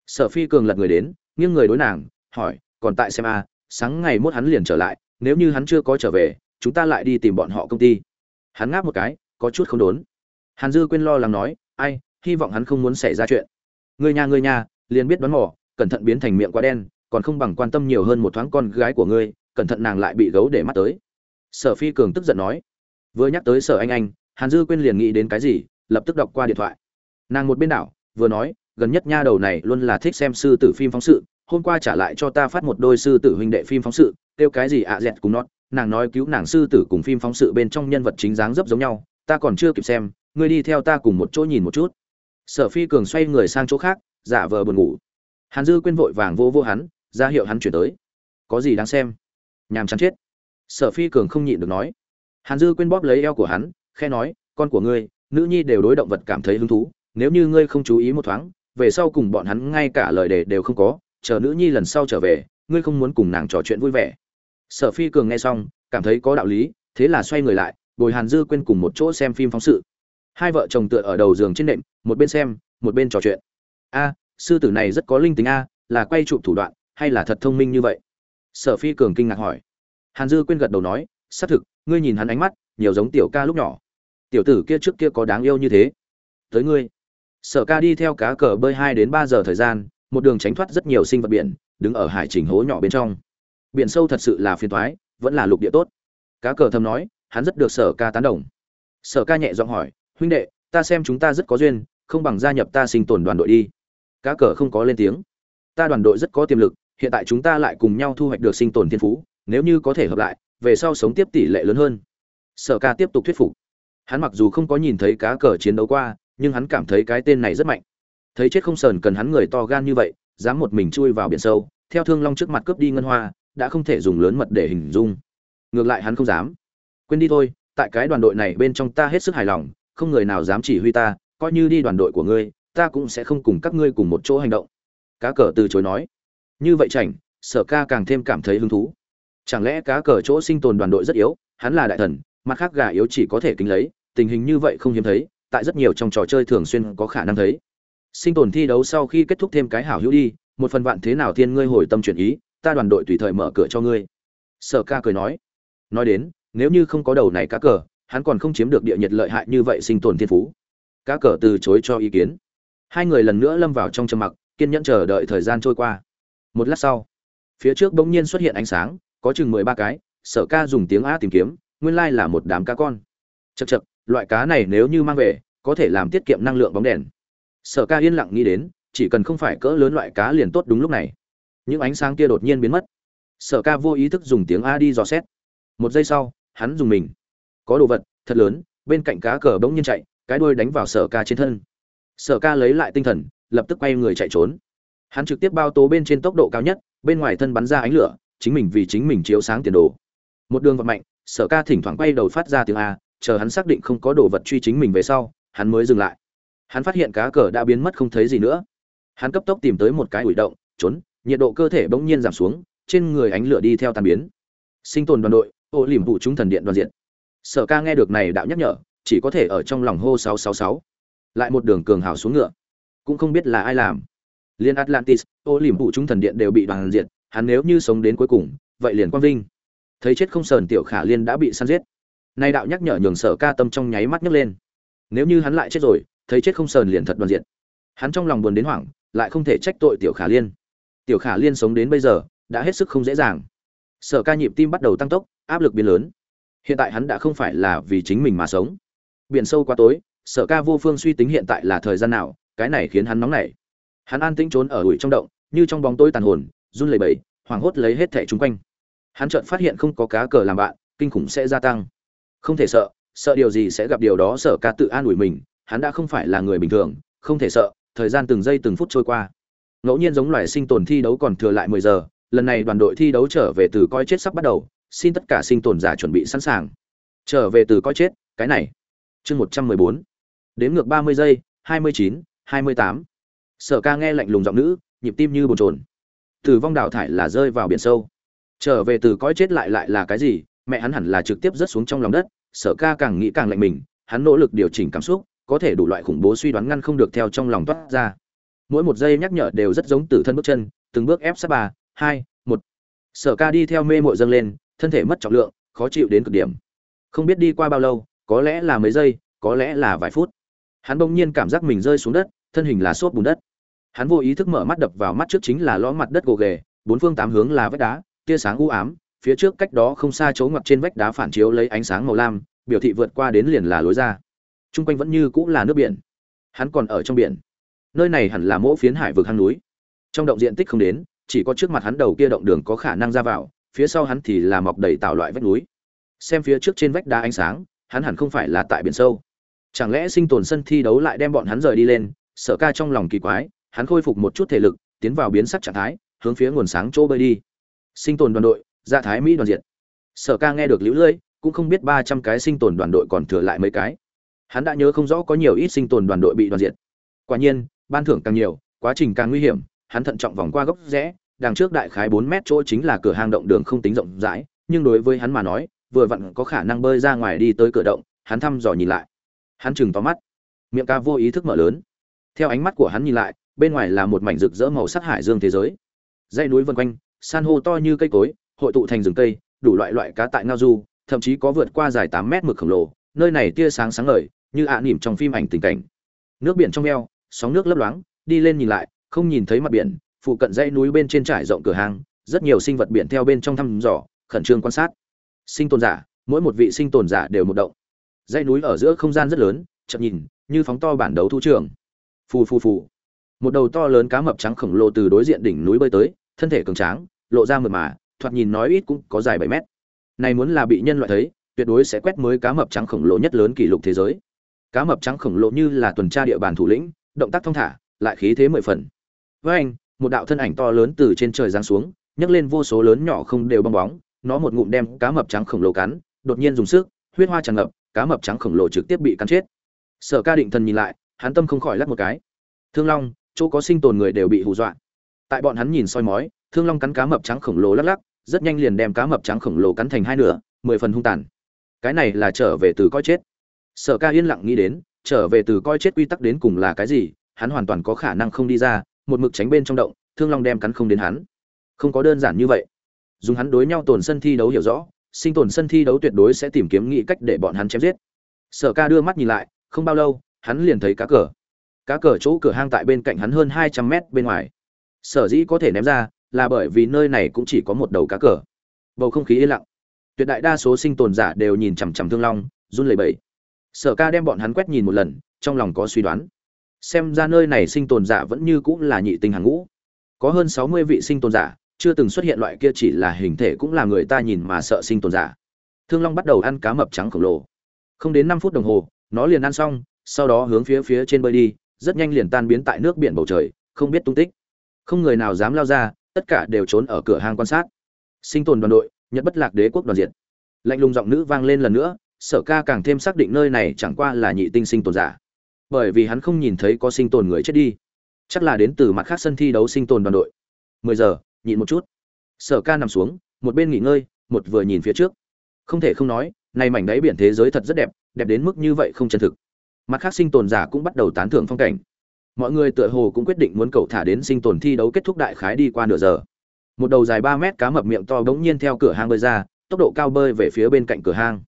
Sở phi cường lật người đến, nghiêng người đối nàng, hỏi, còn tại xem a sáng ngày mốt hắn liền trở lại, nếu như hắn chưa có trở về, chúng ta lại đi tìm bọn họ công ty hắn ngáp một cái, có chút không đốn. Hàn dư quên lo lắng nói, ai, hy vọng hắn không muốn xảy ra chuyện. Người nhà người nhà liền biết đoán mò, cẩn thận biến thành miệng quá đen, còn không bằng quan tâm nhiều hơn một thoáng con gái của ngươi, cẩn thận nàng lại bị gấu để mắt tới. Sở phi cường tức giận nói. Vừa nhắc tới sở anh anh, hàn dư quên liền nghĩ đến cái gì, lập tức đọc qua điện thoại. Nàng một bên đảo, vừa nói, gần nhất nha đầu này luôn là thích xem sư tử phim phóng sự, hôm qua trả lại cho ta phát một đôi sư tử huynh đệ phim phóng sự, kêu cái gì ạ à dẹt cùng nót nàng nói cứu nàng sư tử cùng phim phóng sự bên trong nhân vật chính dáng dấp giống nhau, ta còn chưa kịp xem, ngươi đi theo ta cùng một chỗ nhìn một chút. Sở phi cường xoay người sang chỗ khác, giả vờ buồn ngủ. Hàn dư quên vội vàng vô vô hắn, ra hiệu hắn chuyển tới. Có gì đáng xem? Nhàm chán chết. Sở phi cường không nhịn được nói. Hàn dư quên bóp lấy eo của hắn khe nói, con của ngươi, nữ nhi đều đối động vật cảm thấy hứng thú, nếu như ngươi không chú ý một thoáng, về sau cùng bọn hắn ngay cả lời đề đều không có, chờ nữ nhi lần sau trở về, ngươi không muốn cùng nàng trò chuyện vui vẻ sở phi cường nghe xong, cảm thấy có đạo lý, thế là xoay người lại, bồi hàn dư quên cùng một chỗ xem phim phóng sự. Hai vợ chồng tựa ở đầu giường trên nệm, một bên xem, một bên trò chuyện. A, sư tử này rất có linh tính a, là quay chụp thủ đoạn, hay là thật thông minh như vậy? Sở phi cường kinh ngạc hỏi. Hàn dư quên gật đầu nói, xác thực, ngươi nhìn hắn ánh mắt, nhiều giống tiểu ca lúc nhỏ. Tiểu tử kia trước kia có đáng yêu như thế. Tới ngươi. Sở ca đi theo cá cờ bơi hai đến ba giờ thời gian, một đường tránh thoát rất nhiều sinh vật biển, đứng ở hải trình hố nhỏ bên trong biển sâu thật sự là phiền toái, vẫn là lục địa tốt. Cá cờ thầm nói hắn rất được sở ca tán đồng. Sở ca nhẹ giọng hỏi huynh đệ ta xem chúng ta rất có duyên không bằng gia nhập ta sinh tồn đoàn đội đi. Cá cờ không có lên tiếng. Ta đoàn đội rất có tiềm lực hiện tại chúng ta lại cùng nhau thu hoạch được sinh tồn thiên phú nếu như có thể hợp lại về sau sống tiếp tỷ lệ lớn hơn. Sở ca tiếp tục thuyết phục. Hắn mặc dù không có nhìn thấy cá cờ chiến đấu qua nhưng hắn cảm thấy cái tên này rất mạnh. Thấy chết không sờn cần hắn người to gan như vậy dám một mình chui vào biển sâu theo thương long trước mặt cướp đi ngân hoa đã không thể dùng lớn mật để hình dung. Ngược lại hắn không dám. Quên đi thôi, tại cái đoàn đội này bên trong ta hết sức hài lòng, không người nào dám chỉ huy ta, coi như đi đoàn đội của ngươi, ta cũng sẽ không cùng các ngươi cùng một chỗ hành động. Cá cờ từ chối nói. Như vậy chảnh, sở ca càng thêm cảm thấy hứng thú. Chẳng lẽ cá cờ chỗ sinh tồn đoàn đội rất yếu, hắn là đại thần, mặt khác gà yếu chỉ có thể kính lấy, tình hình như vậy không hiếm thấy, tại rất nhiều trong trò chơi thường xuyên có khả năng thấy. Sinh tồn thi đấu sau khi kết thúc thêm cái hảo hữu đi, một phần vạn thế nào thiên ngươi hồi tâm chuyển ý ta đoàn đội tùy thời mở cửa cho ngươi. Sở ca cười nói. Nói đến, nếu như không có đầu này cá cờ, hắn còn không chiếm được địa nhiệt lợi hại như vậy sinh tồn thiên phú. Cá cờ từ chối cho ý kiến. Hai người lần nữa lâm vào trong trầm mặc, kiên nhẫn chờ đợi thời gian trôi qua. Một lát sau, phía trước bỗng nhiên xuất hiện ánh sáng, có chừng mười ba cái, sở ca dùng tiếng a tìm kiếm, nguyên lai là một đám cá con. Chật chật loại cá này nếu như mang về, có thể làm tiết kiệm năng lượng bóng đèn. Sở ca yên lặng nghĩ đến, chỉ cần không phải cỡ lớn loại cá liền tốt đúng lúc này những ánh sáng kia đột nhiên biến mất. Sở ca vô ý thức dùng tiếng a đi dò xét. Một giây sau, hắn dùng mình. Có đồ vật, thật lớn, bên cạnh cá cờ bỗng nhiên chạy, cái đuôi đánh vào sở ca trên thân. Sở ca lấy lại tinh thần, lập tức quay người chạy trốn. Hắn trực tiếp bao tố bên trên tốc độ cao nhất, bên ngoài thân bắn ra ánh lửa, chính mình vì chính mình chiếu sáng tiền đồ. Một đường vật mạnh, sở ca thỉnh thoảng quay đầu phát ra tiếng a, chờ hắn xác định không có đồ vật truy chính mình về sau, hắn mới dừng lại. Hắn phát hiện cá cờ đã biến mất không thấy gì nữa. Hắn cấp tốc tìm tới một cái ủi động, trốn nhiệt độ cơ thể bỗng nhiên giảm xuống trên người ánh lửa đi theo tàn biến. Sinh tồn đoàn đội ô liềm vụ chúng thần điện đoàn diện. Sở ca nghe được này đạo nhắc nhở chỉ có thể ở trong lòng hô sáu sáu sáu. Lại một đường cường hào xuống ngựa. Cũng không biết là ai làm. Liên atlantis ô liềm vụ trung thần điện đều bị đoàn diện, hắn nếu như sống đến cuối cùng vậy liền quang vinh. Thấy chết không sờn tiểu khả liên đã bị săn giết. Nay đạo nhắc nhở nhường sở ca tâm trong nháy mắt nhấc lên. Nếu như hắn lại chết rồi thấy chết không sờn liền thật đoàn diện. Hắn trong lòng buồn đến hoảng lại không thể trách tội tiểu khả liên tiểu khả liên sống đến bây giờ, đã hết sức không dễ dàng. Sở ca nhịp tim bắt đầu tăng tốc, áp lực biến lớn. Hiện tại hắn đã không phải là vì chính mình mà sống. Biển sâu quá tối, sở ca vô phương suy tính hiện tại là thời gian nào, cái này khiến hắn nóng nảy. Hắn an tĩnh trốn ở ủi trong động, như trong bóng tối tàn hồn, run lẩy bẩy, hoảng hốt lấy hết thẻ chung quanh. Hắn chợt phát hiện không có cá cờ làm bạn, kinh khủng sẽ gia tăng. Không thể sợ sợ điều gì sẽ gặp điều đó, sở ca tự an ủi mình, hắn đã không phải là người bình thường, không thể sợ, thời gian từng giây từng phút trôi qua ngẫu nhiên giống loài sinh tồn thi đấu còn thừa lại mười giờ, lần này đoàn đội thi đấu trở về từ coi chết sắp bắt đầu, xin tất cả sinh tồn giả chuẩn bị sẵn sàng. Trở về từ coi chết, cái này. Chương một trăm mười bốn. Đếm ngược ba mươi giây, hai mươi chín, hai mươi tám. Sở ca nghe lạnh lùng giọng nữ, nhịp tim như bồn trồn tử vong đào thải là rơi vào biển sâu. Trở về từ coi chết lại lại là cái gì, mẹ hắn hẳn là trực tiếp rớt xuống trong lòng đất. Sở ca càng nghĩ càng lạnh mình, hắn nỗ lực điều chỉnh cảm xúc, có thể đủ loại khủng bố suy đoán ngăn không được theo trong lòng toát ra mỗi một giây nhắc nhở đều rất giống tử thân bước chân, từng bước ép sát ba, hai, một. Sở ca đi theo mê mội dâng lên, thân thể mất trọng lượng, khó chịu đến cực điểm. Không biết đi qua bao lâu, có lẽ là mấy giây, có lẽ là vài phút. Hắn bỗng nhiên cảm giác mình rơi xuống đất, thân hình là xốp bùn đất. Hắn vô ý thức mở mắt đập vào mắt trước chính là lõ mặt đất gồ ghề, bốn phương tám hướng là vách đá, tia sáng u ám, phía trước cách đó không xa chỗ ngoặt trên vách đá phản chiếu lấy ánh sáng màu lam, biểu thị vượt qua đến liền là lối ra. Trung quanh vẫn như cũng là nước biển. Hắn còn ở trong biển nơi này hẳn là mỗ phiến hải vực hang núi. Trong động diện tích không đến, chỉ có trước mặt hắn đầu kia động đường có khả năng ra vào, phía sau hắn thì là mọc đầy tạo loại vách núi. Xem phía trước trên vách đá ánh sáng, hắn hẳn không phải là tại biển sâu. Chẳng lẽ sinh tồn sân thi đấu lại đem bọn hắn rời đi lên sợ ca trong lòng kỳ quái, hắn khôi phục một chút thể lực, tiến vào biến sắc trạng thái, hướng phía nguồn sáng chỗ bơi đi. Sinh tồn đoàn đội ra thái mỹ đoàn diện sở ca nghe được lũ lưỡi, cũng không biết ba trăm cái sinh tồn đoàn đội còn thừa lại mấy cái. Hắn đã nhớ không rõ có nhiều ít sinh tồn đoàn đội bị đoàn diện quả nhiên ban thưởng càng nhiều, quá trình càng nguy hiểm, hắn thận trọng vòng qua gốc rẽ, đằng trước đại khái bốn mét chỗ chính là cửa hang động đường không tính rộng rãi, nhưng đối với hắn mà nói, vừa vặn có khả năng bơi ra ngoài đi tới cửa động, hắn thăm dò nhìn lại. Hắn chừng to mắt. Miệng ca vô ý thức mở lớn. Theo ánh mắt của hắn nhìn lại, bên ngoài là một mảnh rực rỡ màu sắc hải dương thế giới. Dãy núi vân quanh, san hô to như cây cối, hội tụ thành rừng cây, đủ loại loại cá tại ngao du, thậm chí có vượt qua dài tám mét mực khổng lồ, nơi này tia sáng sáng ngời, như ạ à nỉm trong phim ảnh tình cảnh. Nước biển trong veo sóng nước lấp loáng, đi lên nhìn lại, không nhìn thấy mặt biển, phụ cận dãy núi bên trên trải rộng cửa hàng, rất nhiều sinh vật biển theo bên trong thăm dò, khẩn trương quan sát. Sinh tồn giả, mỗi một vị sinh tồn giả đều một động. Dãy núi ở giữa không gian rất lớn, chậm nhìn, như phóng to bản đấu thu trường. Phù phù phù. Một đầu to lớn cá mập trắng khổng lồ từ đối diện đỉnh núi bơi tới, thân thể cường tráng, lộ ra mượt mà, thoạt nhìn nói ít cũng có dài bảy mét. Này muốn là bị nhân loại thấy, tuyệt đối sẽ quét mới cá mập trắng khổng lồ nhất lớn kỷ lục thế giới. Cá mập trắng khổng lồ như là tuần tra địa bàn thủ lĩnh động tác thong thả, lại khí thế mười phần. Với anh, một đạo thân ảnh to lớn từ trên trời giáng xuống, nhấc lên vô số lớn nhỏ không đều bong bóng, nó một ngụm đem cá mập trắng khổng lồ cắn, đột nhiên dùng sức, huyết hoa tràn ngập, cá mập trắng khổng lồ trực tiếp bị cắn chết. Sở ca định thần nhìn lại, hắn tâm không khỏi lắc một cái. Thương long, chỗ có sinh tồn người đều bị hù dọa. Tại bọn hắn nhìn soi mói, thương long cắn cá mập trắng khổng lồ lắc lắc, rất nhanh liền đem cá mập trắng khổng lồ cắn thành hai nửa, mười phần hung tàn. Cái này là trở về từ coi chết. Sở ca yên lặng nghĩ đến trở về từ coi chết quy tắc đến cùng là cái gì, hắn hoàn toàn có khả năng không đi ra, một mực tránh bên trong động, thương long đem cắn không đến hắn. Không có đơn giản như vậy. Dùng hắn đối nhau tồn sân thi đấu hiểu rõ, sinh tồn sân thi đấu tuyệt đối sẽ tìm kiếm nghĩ cách để bọn hắn chém giết. Sở ca đưa mắt nhìn lại, không bao lâu, hắn liền thấy cá cờ. Cá cờ chỗ cửa hang tại bên cạnh hắn hơn hai trăm mét bên ngoài. Sở dĩ có thể ném ra, là bởi vì nơi này cũng chỉ có một đầu cá cờ. Bầu không khí yên lặng. Tuyệt đại đa số sinh tồn giả đều nhìn chằm chằm thương long, run lẩy bẩy sở ca đem bọn hắn quét nhìn một lần, trong lòng có suy đoán. Xem ra nơi này sinh tồn giả vẫn như cũng là nhị tinh hàng ngũ. Có hơn sáu mươi vị sinh tồn giả, chưa từng xuất hiện loại kia chỉ là hình thể cũng là người ta nhìn mà sợ sinh tồn giả. Thương long bắt đầu ăn cá mập trắng khổng lồ. Không đến năm phút đồng hồ, nó liền ăn xong, sau đó hướng phía phía trên bơi đi, rất nhanh liền tan biến tại nước biển bầu trời, không biết tung tích. Không người nào dám lao ra, tất cả đều trốn ở cửa hang quan sát. Sinh tồn đoàn đội, nhật bất lạc đế quốc đoàn diệt lạnh lùng giọng nữ vang lên lần nữa sở ca càng thêm xác định nơi này chẳng qua là nhị tinh sinh tồn giả. Bởi vì hắn không nhìn thấy có sinh tồn người chết đi. Chắc là đến từ mặt khác sân thi đấu sinh tồn đoàn đội. Mười giờ, nhịn một chút. Sở ca nằm xuống, một bên nghỉ ngơi, một vừa nhìn phía trước. Không thể không nói này mảnh đáy biển thế giới thật rất đẹp đẹp đến mức như vậy không chân thực. Mặt khác sinh tồn giả cũng bắt đầu tán thưởng phong cảnh. Mọi người tựa hồ cũng quyết định muốn cậu thả đến sinh tồn thi đấu kết thúc đại khái đi qua nửa giờ. Một đầu dài ba mét cá mập miệng to bỗng nhiên theo cửa hang bơi ra, tốc độ cao bơi về phía bên cạnh cửa hang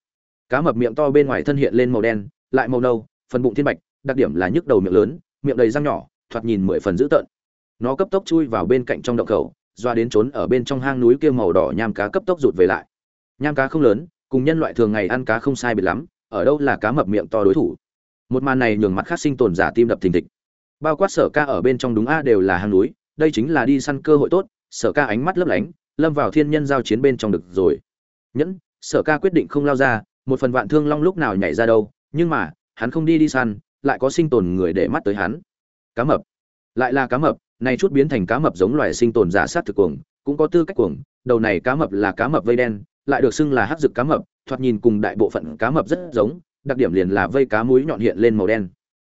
cá mập miệng to bên ngoài thân hiện lên màu đen, lại màu nâu, phần bụng thiên bạch, đặc điểm là nhức đầu miệng lớn, miệng đầy răng nhỏ, thoạt nhìn mười phần dữ tợn. Nó cấp tốc chui vào bên cạnh trong động khẩu, doa đến trốn ở bên trong hang núi kia màu đỏ nham cá cấp tốc rụt về lại. Nham cá không lớn, cùng nhân loại thường ngày ăn cá không sai biệt lắm, ở đâu là cá mập miệng to đối thủ. Một màn này nhường mặt khác sinh tồn giả tim đập thình thịch. Bao quát sở ca ở bên trong đúng a đều là hang núi, đây chính là đi săn cơ hội tốt, sở ca ánh mắt lấp lánh, lâm vào thiên nhân giao chiến bên trong được rồi. Nhẫn, sở ca quyết định không lao ra một phần vạn thương long lúc nào nhảy ra đâu, nhưng mà, hắn không đi đi săn, lại có sinh tồn người để mắt tới hắn. Cá mập. Lại là cá mập, này chút biến thành cá mập giống loài sinh tồn giả sát thực cuồng, cũng có tư cách cuồng. Đầu này cá mập là cá mập vây đen, lại được xưng là hắc dực cá mập, thoạt nhìn cùng đại bộ phận cá mập rất giống, đặc điểm liền là vây cá muối nhọn hiện lên màu đen.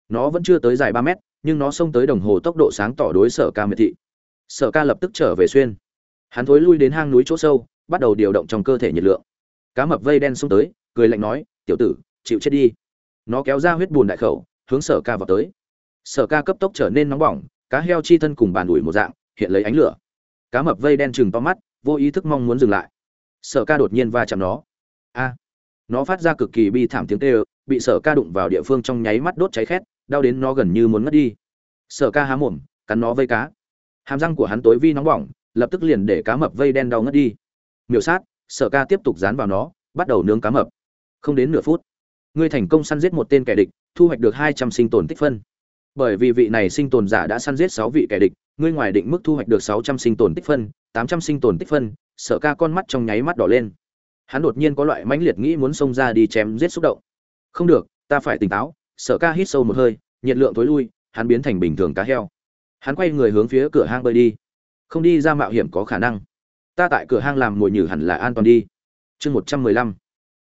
Nó vẫn chưa tới dài ba mét, nhưng nó xông tới đồng hồ tốc độ sáng tỏ đối sở ca miệt thị. Sở ca lập tức trở về xuyên. Hắn thối lui đến hang núi chỗ sâu, bắt đầu điều động trong cơ thể nhiệt lượng. Cá mập vây đen xông tới cười lạnh nói, tiểu tử, chịu chết đi. Nó kéo ra huyết bùn đại khẩu, hướng sở ca vào tới. Sở ca cấp tốc trở nên nóng bỏng, cá heo chi thân cùng bàn ủi một dạng, hiện lấy ánh lửa. Cá mập vây đen chừng to mắt, vô ý thức mong muốn dừng lại. Sở ca đột nhiên va chạm nó. A! Nó phát ra cực kỳ bi thảm tiếng tê ơ bị sở ca đụng vào địa phương trong nháy mắt đốt cháy khét, đau đến nó gần như muốn mất đi. Sở ca há mồm, cắn nó vây cá. Hàm răng của hắn tối vi nóng bỏng, lập tức liền để cá mập vây đen đau ngất đi. Miểu sát, sở ca tiếp tục dán vào nó, bắt đầu nướng cá mập không đến nửa phút. Ngươi thành công săn giết một tên kẻ địch, thu hoạch được hai trăm sinh tồn tích phân. Bởi vì vị này sinh tồn giả đã săn giết sáu vị kẻ địch, ngươi ngoài định mức thu hoạch được sáu trăm sinh tồn tích phân, tám trăm sinh tồn tích phân sở ca con mắt trong nháy mắt đỏ lên. Hắn đột nhiên có loại mãnh liệt nghĩ muốn xông ra đi chém giết xúc động. Không được, ta phải tỉnh táo sở ca hít sâu một hơi, nhiệt lượng tối lui, hắn biến thành bình thường cá heo. Hắn quay người hướng phía cửa hang bơi đi. Không đi ra mạo hiểm có khả năng. Ta tại cửa hang làm mồi nhử hẳn là an toàn đi. Chương một trăm mười lăm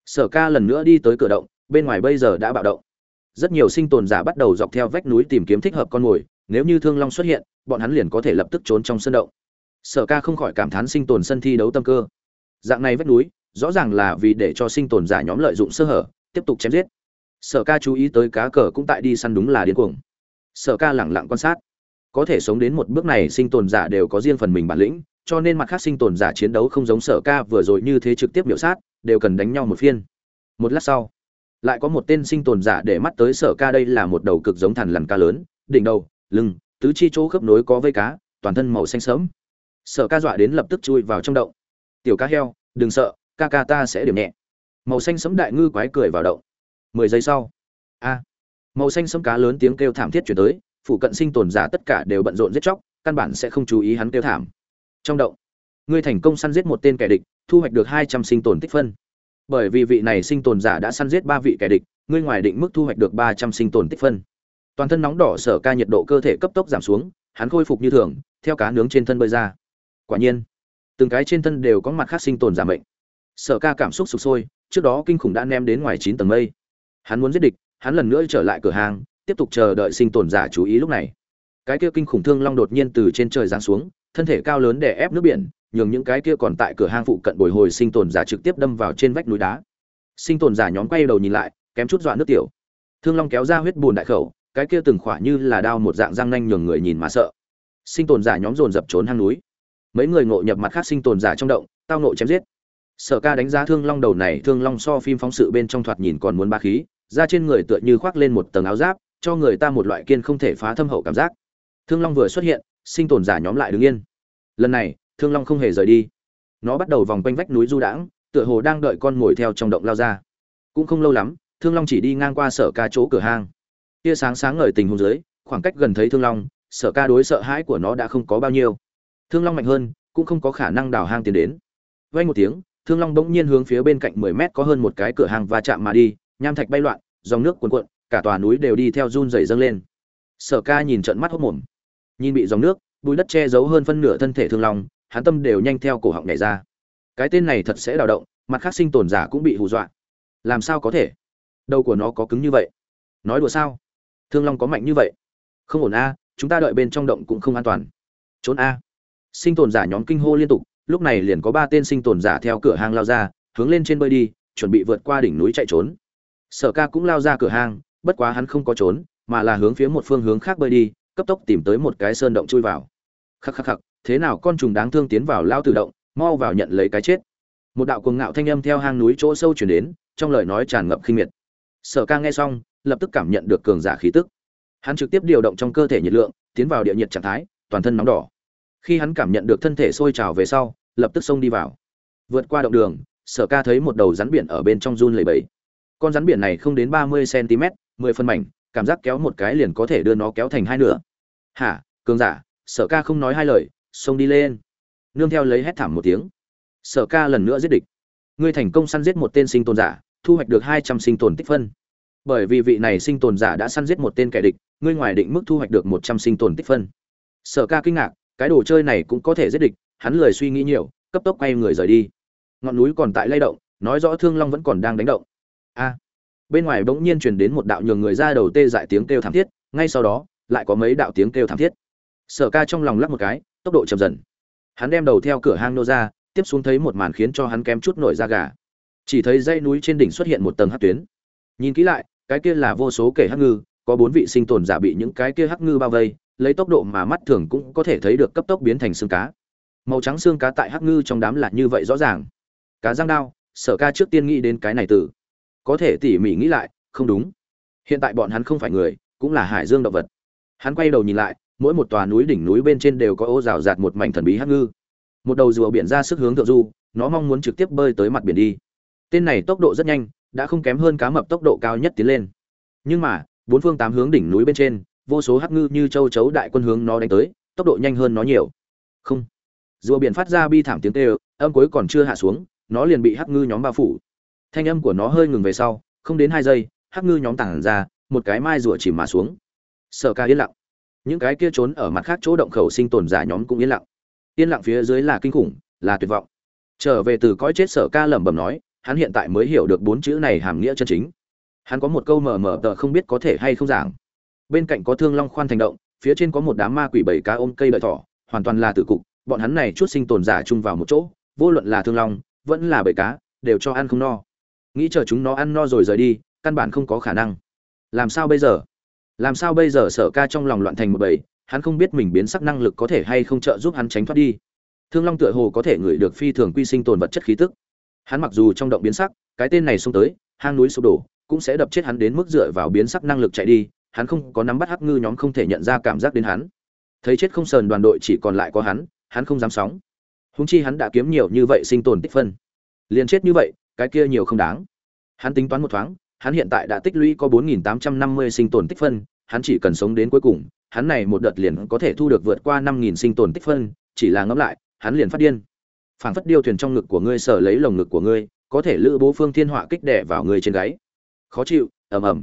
sở ca lần nữa đi tới cửa động, bên ngoài bây giờ đã bạo động. Rất nhiều sinh tồn giả bắt đầu dọc theo vách núi tìm kiếm thích hợp con mồi, nếu như thương long xuất hiện, bọn hắn liền có thể lập tức trốn trong sân động. Sở ca không khỏi cảm thán sinh tồn sân thi đấu tâm cơ. Dạng này vách núi, rõ ràng là vì để cho sinh tồn giả nhóm lợi dụng sơ hở, tiếp tục chém giết. Sở ca chú ý tới cá cờ cũng tại đi săn đúng là điên cuồng. Sở ca lẳng lặng quan sát. Có thể sống đến một bước này, sinh tồn giả đều có riêng phần mình bản lĩnh, cho nên mặt khác sinh tồn giả chiến đấu không giống sở ca vừa rồi như thế trực tiếp biểu sát đều cần đánh nhau một phiên. Một lát sau, lại có một tên sinh tồn giả để mắt tới sở ca đây là một đầu cực giống thằn lằn ca lớn, đỉnh đầu, lưng, tứ chi chỗ khớp nối có vây cá, toàn thân màu xanh sớm sở ca dọa đến lập tức chui vào trong động. Tiểu cá heo, đừng sợ, ca ca ta sẽ điểm nhẹ. Màu xanh sấm đại ngư quái cười vào động. Mười giây sau, a, màu xanh sấm cá lớn tiếng kêu thảm thiết chuyển tới, phụ cận sinh tồn giả tất cả đều bận rộn giết chóc, căn bản sẽ không chú ý hắn kêu thảm. Trong động ngươi thành công săn giết một tên kẻ địch, thu hoạch được hai trăm sinh tồn tích phân. Bởi vì vị này sinh tồn giả đã săn giết ba vị kẻ địch, ngươi ngoài định mức thu hoạch được ba trăm sinh tồn tích phân. Toàn thân nóng đỏ sở ca nhiệt độ cơ thể cấp tốc giảm xuống, hắn khôi phục như thường, theo cá nướng trên thân bơi ra. Quả nhiên, từng cái trên thân đều có mặt khác sinh tồn giả mệnh. Sở ca cảm xúc sụp sôi, trước đó kinh khủng đã ném đến ngoài chín tầng mây. Hắn muốn giết địch, hắn lần nữa trở lại cửa hàng, tiếp tục chờ đợi sinh tồn giả chú ý lúc này. Cái kia kinh khủng thương long đột nhiên từ trên trời giáng xuống, thân thể cao lớn đè ép nước biển nhường những cái kia còn tại cửa hang phụ cận bồi hồi sinh tồn giả trực tiếp đâm vào trên vách núi đá. Sinh tồn giả nhóm quay đầu nhìn lại, kém chút dọa nước tiểu. Thương long kéo ra huyết bùn đại khẩu, cái kia từng khỏa như là đao một dạng răng nanh nhường người nhìn mà sợ. Sinh tồn giả nhóm dồn dập trốn hang núi. Mấy người ngộ nhập mặt khác sinh tồn giả trong động, tao nộ chém giết. Sở ca đánh giá thương long đầu này, thương long so phim phóng sự bên trong thoạt nhìn còn muốn ba khí ra trên người tựa như khoác lên một tầng áo giáp, cho người ta một loại kiên không thể phá thâm hậu cảm giác. Thương long vừa xuất hiện, sinh tồn giả nhóm lại đứng yên. Lần này thương long không hề rời đi. Nó bắt đầu vòng quanh vách núi du đãng, tựa hồ đang đợi con ngồi theo trong động lao ra. Cũng không lâu lắm, thương long chỉ đi ngang qua sở ca chỗ cửa hang. Tia sáng sáng ngời tình hôn dưới, khoảng cách gần thấy thương long, sở ca đối sợ hãi của nó đã không có bao nhiêu. Thương long mạnh hơn, cũng không có khả năng đào hang tiến đến. Vay một tiếng, thương long bỗng nhiên hướng phía bên cạnh mười mét có hơn một cái cửa hàng va chạm mà đi, nham thạch bay loạn, dòng nước cuồn cuộn, cả tòa núi đều đi theo run rẩy dâng lên. Sở ca nhìn trận mắt hốc mồm. Nhìn bị dòng nước, bùi đất che giấu hơn phân nửa thân thể thương long hắn tâm đều nhanh theo cổ họng nhảy ra. Cái tên này thật sẽ đào động, mặt khác sinh tồn giả cũng bị hù dọa. Làm sao có thể? Đầu của nó có cứng như vậy. Nói đùa sao? Thương long có mạnh như vậy. Không ổn a, chúng ta đợi bên trong động cũng không an toàn. Trốn a. Sinh tồn giả nhóm kinh hô liên tục, lúc này liền có ba tên sinh tồn giả theo cửa hang lao ra, hướng lên trên bơi đi, chuẩn bị vượt qua đỉnh núi chạy trốn. Sở ca cũng lao ra cửa hang, bất quá hắn không có trốn, mà là hướng phía một phương hướng khác bơi đi, cấp tốc tìm tới một cái sơn động chui vào. Khắc khắc khắc thế nào con trùng đáng thương tiến vào lao tự động, mau vào nhận lấy cái chết. Một đạo cuồng ngạo thanh âm theo hang núi chỗ sâu chuyển đến, trong lời nói tràn ngập khinh miệt. Sở ca nghe xong, lập tức cảm nhận được cường giả khí tức. Hắn trực tiếp điều động trong cơ thể nhiệt lượng, tiến vào địa nhiệt trạng thái, toàn thân nóng đỏ. Khi hắn cảm nhận được thân thể sôi trào về sau, lập tức xông đi vào. Vượt qua động đường, sở ca thấy một đầu rắn biển ở bên trong run lầy bẫy con rắn biển này không đến ba mươi cm mười phân mảnh, cảm giác kéo một cái liền có thể đưa nó kéo thành hai nửa. Hả, cường giả, sở ca không nói hai lời xông đi lên. Nương theo lấy hét thảm một tiếng. Sở ca lần nữa giết địch. Ngươi thành công săn giết một tên sinh tồn giả, thu hoạch được hai trăm sinh tồn tích phân. Bởi vì vị này sinh tồn giả đã săn giết một tên kẻ địch, ngươi ngoài định mức thu hoạch được một trăm sinh tồn tích phân. Sở ca kinh ngạc, cái đồ chơi này cũng có thể giết địch, hắn lười suy nghĩ nhiều, cấp tốc quay người rời đi. Ngọn núi còn tại lay động, nói rõ thương long vẫn còn đang đánh động. A. Bên ngoài bỗng nhiên truyền đến một đạo nhường người ra đầu tê dại tiếng kêu thảm thiết, ngay sau đó, lại có mấy đạo tiếng kêu thảm thiết. Sở ca trong lòng lắc một cái tốc độ chậm dần. Hắn đem đầu theo cửa hang nô ra, tiếp xuống thấy một màn khiến cho hắn kém chút nổi da gà. Chỉ thấy dãy núi trên đỉnh xuất hiện một tầng hát tuyến. Nhìn kỹ lại, cái kia là vô số kể hắc ngư, có bốn vị sinh tồn giả bị những cái kia hắc ngư bao vây, lấy tốc độ mà mắt thường cũng có thể thấy được cấp tốc biến thành xương cá. Màu trắng xương cá tại hắc ngư trong đám là như vậy rõ ràng. Cá răng đao sở ca trước tiên nghĩ đến cái này từ. Có thể tỉ mỉ nghĩ lại, không đúng. Hiện tại bọn hắn không phải người, cũng là hải dương động vật. Hắn quay đầu nhìn lại mỗi một tòa núi đỉnh núi bên trên đều có ô rào rạt một mảnh thần bí hắc ngư. Một đầu rùa biển ra sức hướng thượng du, nó mong muốn trực tiếp bơi tới mặt biển đi. Tên này tốc độ rất nhanh, đã không kém hơn cá mập tốc độ cao nhất tiến lên. Nhưng mà, bốn phương tám hướng đỉnh núi bên trên, vô số hắc ngư như châu chấu đại quân hướng nó đánh tới, tốc độ nhanh hơn nó nhiều. Không. Rùa biển phát ra bi thảm tiếng tê âm cuối còn chưa hạ xuống, nó liền bị hắc ngư nhóm bao phủ. Thanh âm của nó hơi ngừng về sau, không đến hai giây, hắc ngư nhóm tảng ra, một cái mai rùa chìm mà xuống. Sợ ca yên lặng những cái kia trốn ở mặt khác chỗ động khẩu sinh tồn giả nhóm cũng yên lặng. Yên lặng phía dưới là kinh khủng, là tuyệt vọng. Trở về từ cõi chết sở ca lẩm bẩm nói, hắn hiện tại mới hiểu được bốn chữ này hàm nghĩa chân chính. Hắn có một câu mờ mờ tờ không biết có thể hay không giảng. Bên cạnh có thương long khoan thành động, phía trên có một đám ma quỷ bảy cá ôm cây đợi thỏ, hoàn toàn là tự cục. Bọn hắn này chút sinh tồn giả chung vào một chỗ, vô luận là thương long, vẫn là bảy cá, đều cho ăn không no. Nghĩ chờ chúng nó ăn no rồi rời đi, căn bản không có khả năng. Làm sao bây giờ? Làm sao bây giờ sở ca trong lòng loạn thành một bầy, hắn không biết mình biến sắc năng lực có thể hay không trợ giúp hắn tránh thoát đi. Thương long tựa hồ có thể ngửi được phi thường quy sinh tồn vật chất khí tức. Hắn mặc dù trong động biến sắc, cái tên này xông tới, hang núi sụp đổ, cũng sẽ đập chết hắn đến mức dựa vào biến sắc năng lực chạy đi, hắn không có nắm bắt hắc ngư nhóm không thể nhận ra cảm giác đến hắn. Thấy chết không sờn đoàn đội chỉ còn lại có hắn hắn không dám sóng. Húng chi hắn đã kiếm nhiều như vậy sinh tồn tích phân. Liền chết như vậy, cái kia nhiều không đáng. Hắn tính toán một thoáng hắn hiện tại đã tích lũy có 4.850 sinh tồn tích phân, hắn chỉ cần sống đến cuối cùng, hắn này một đợt liền có thể thu được vượt qua 5.000 sinh tồn tích phân, chỉ là ngẫm lại, hắn liền phát điên. Phảng phất điêu thuyền trong ngực của ngươi sở lấy lồng ngực của ngươi, có thể lữ bố phương thiên họa kích đè vào ngươi trên gáy. Khó chịu, ầm ầm.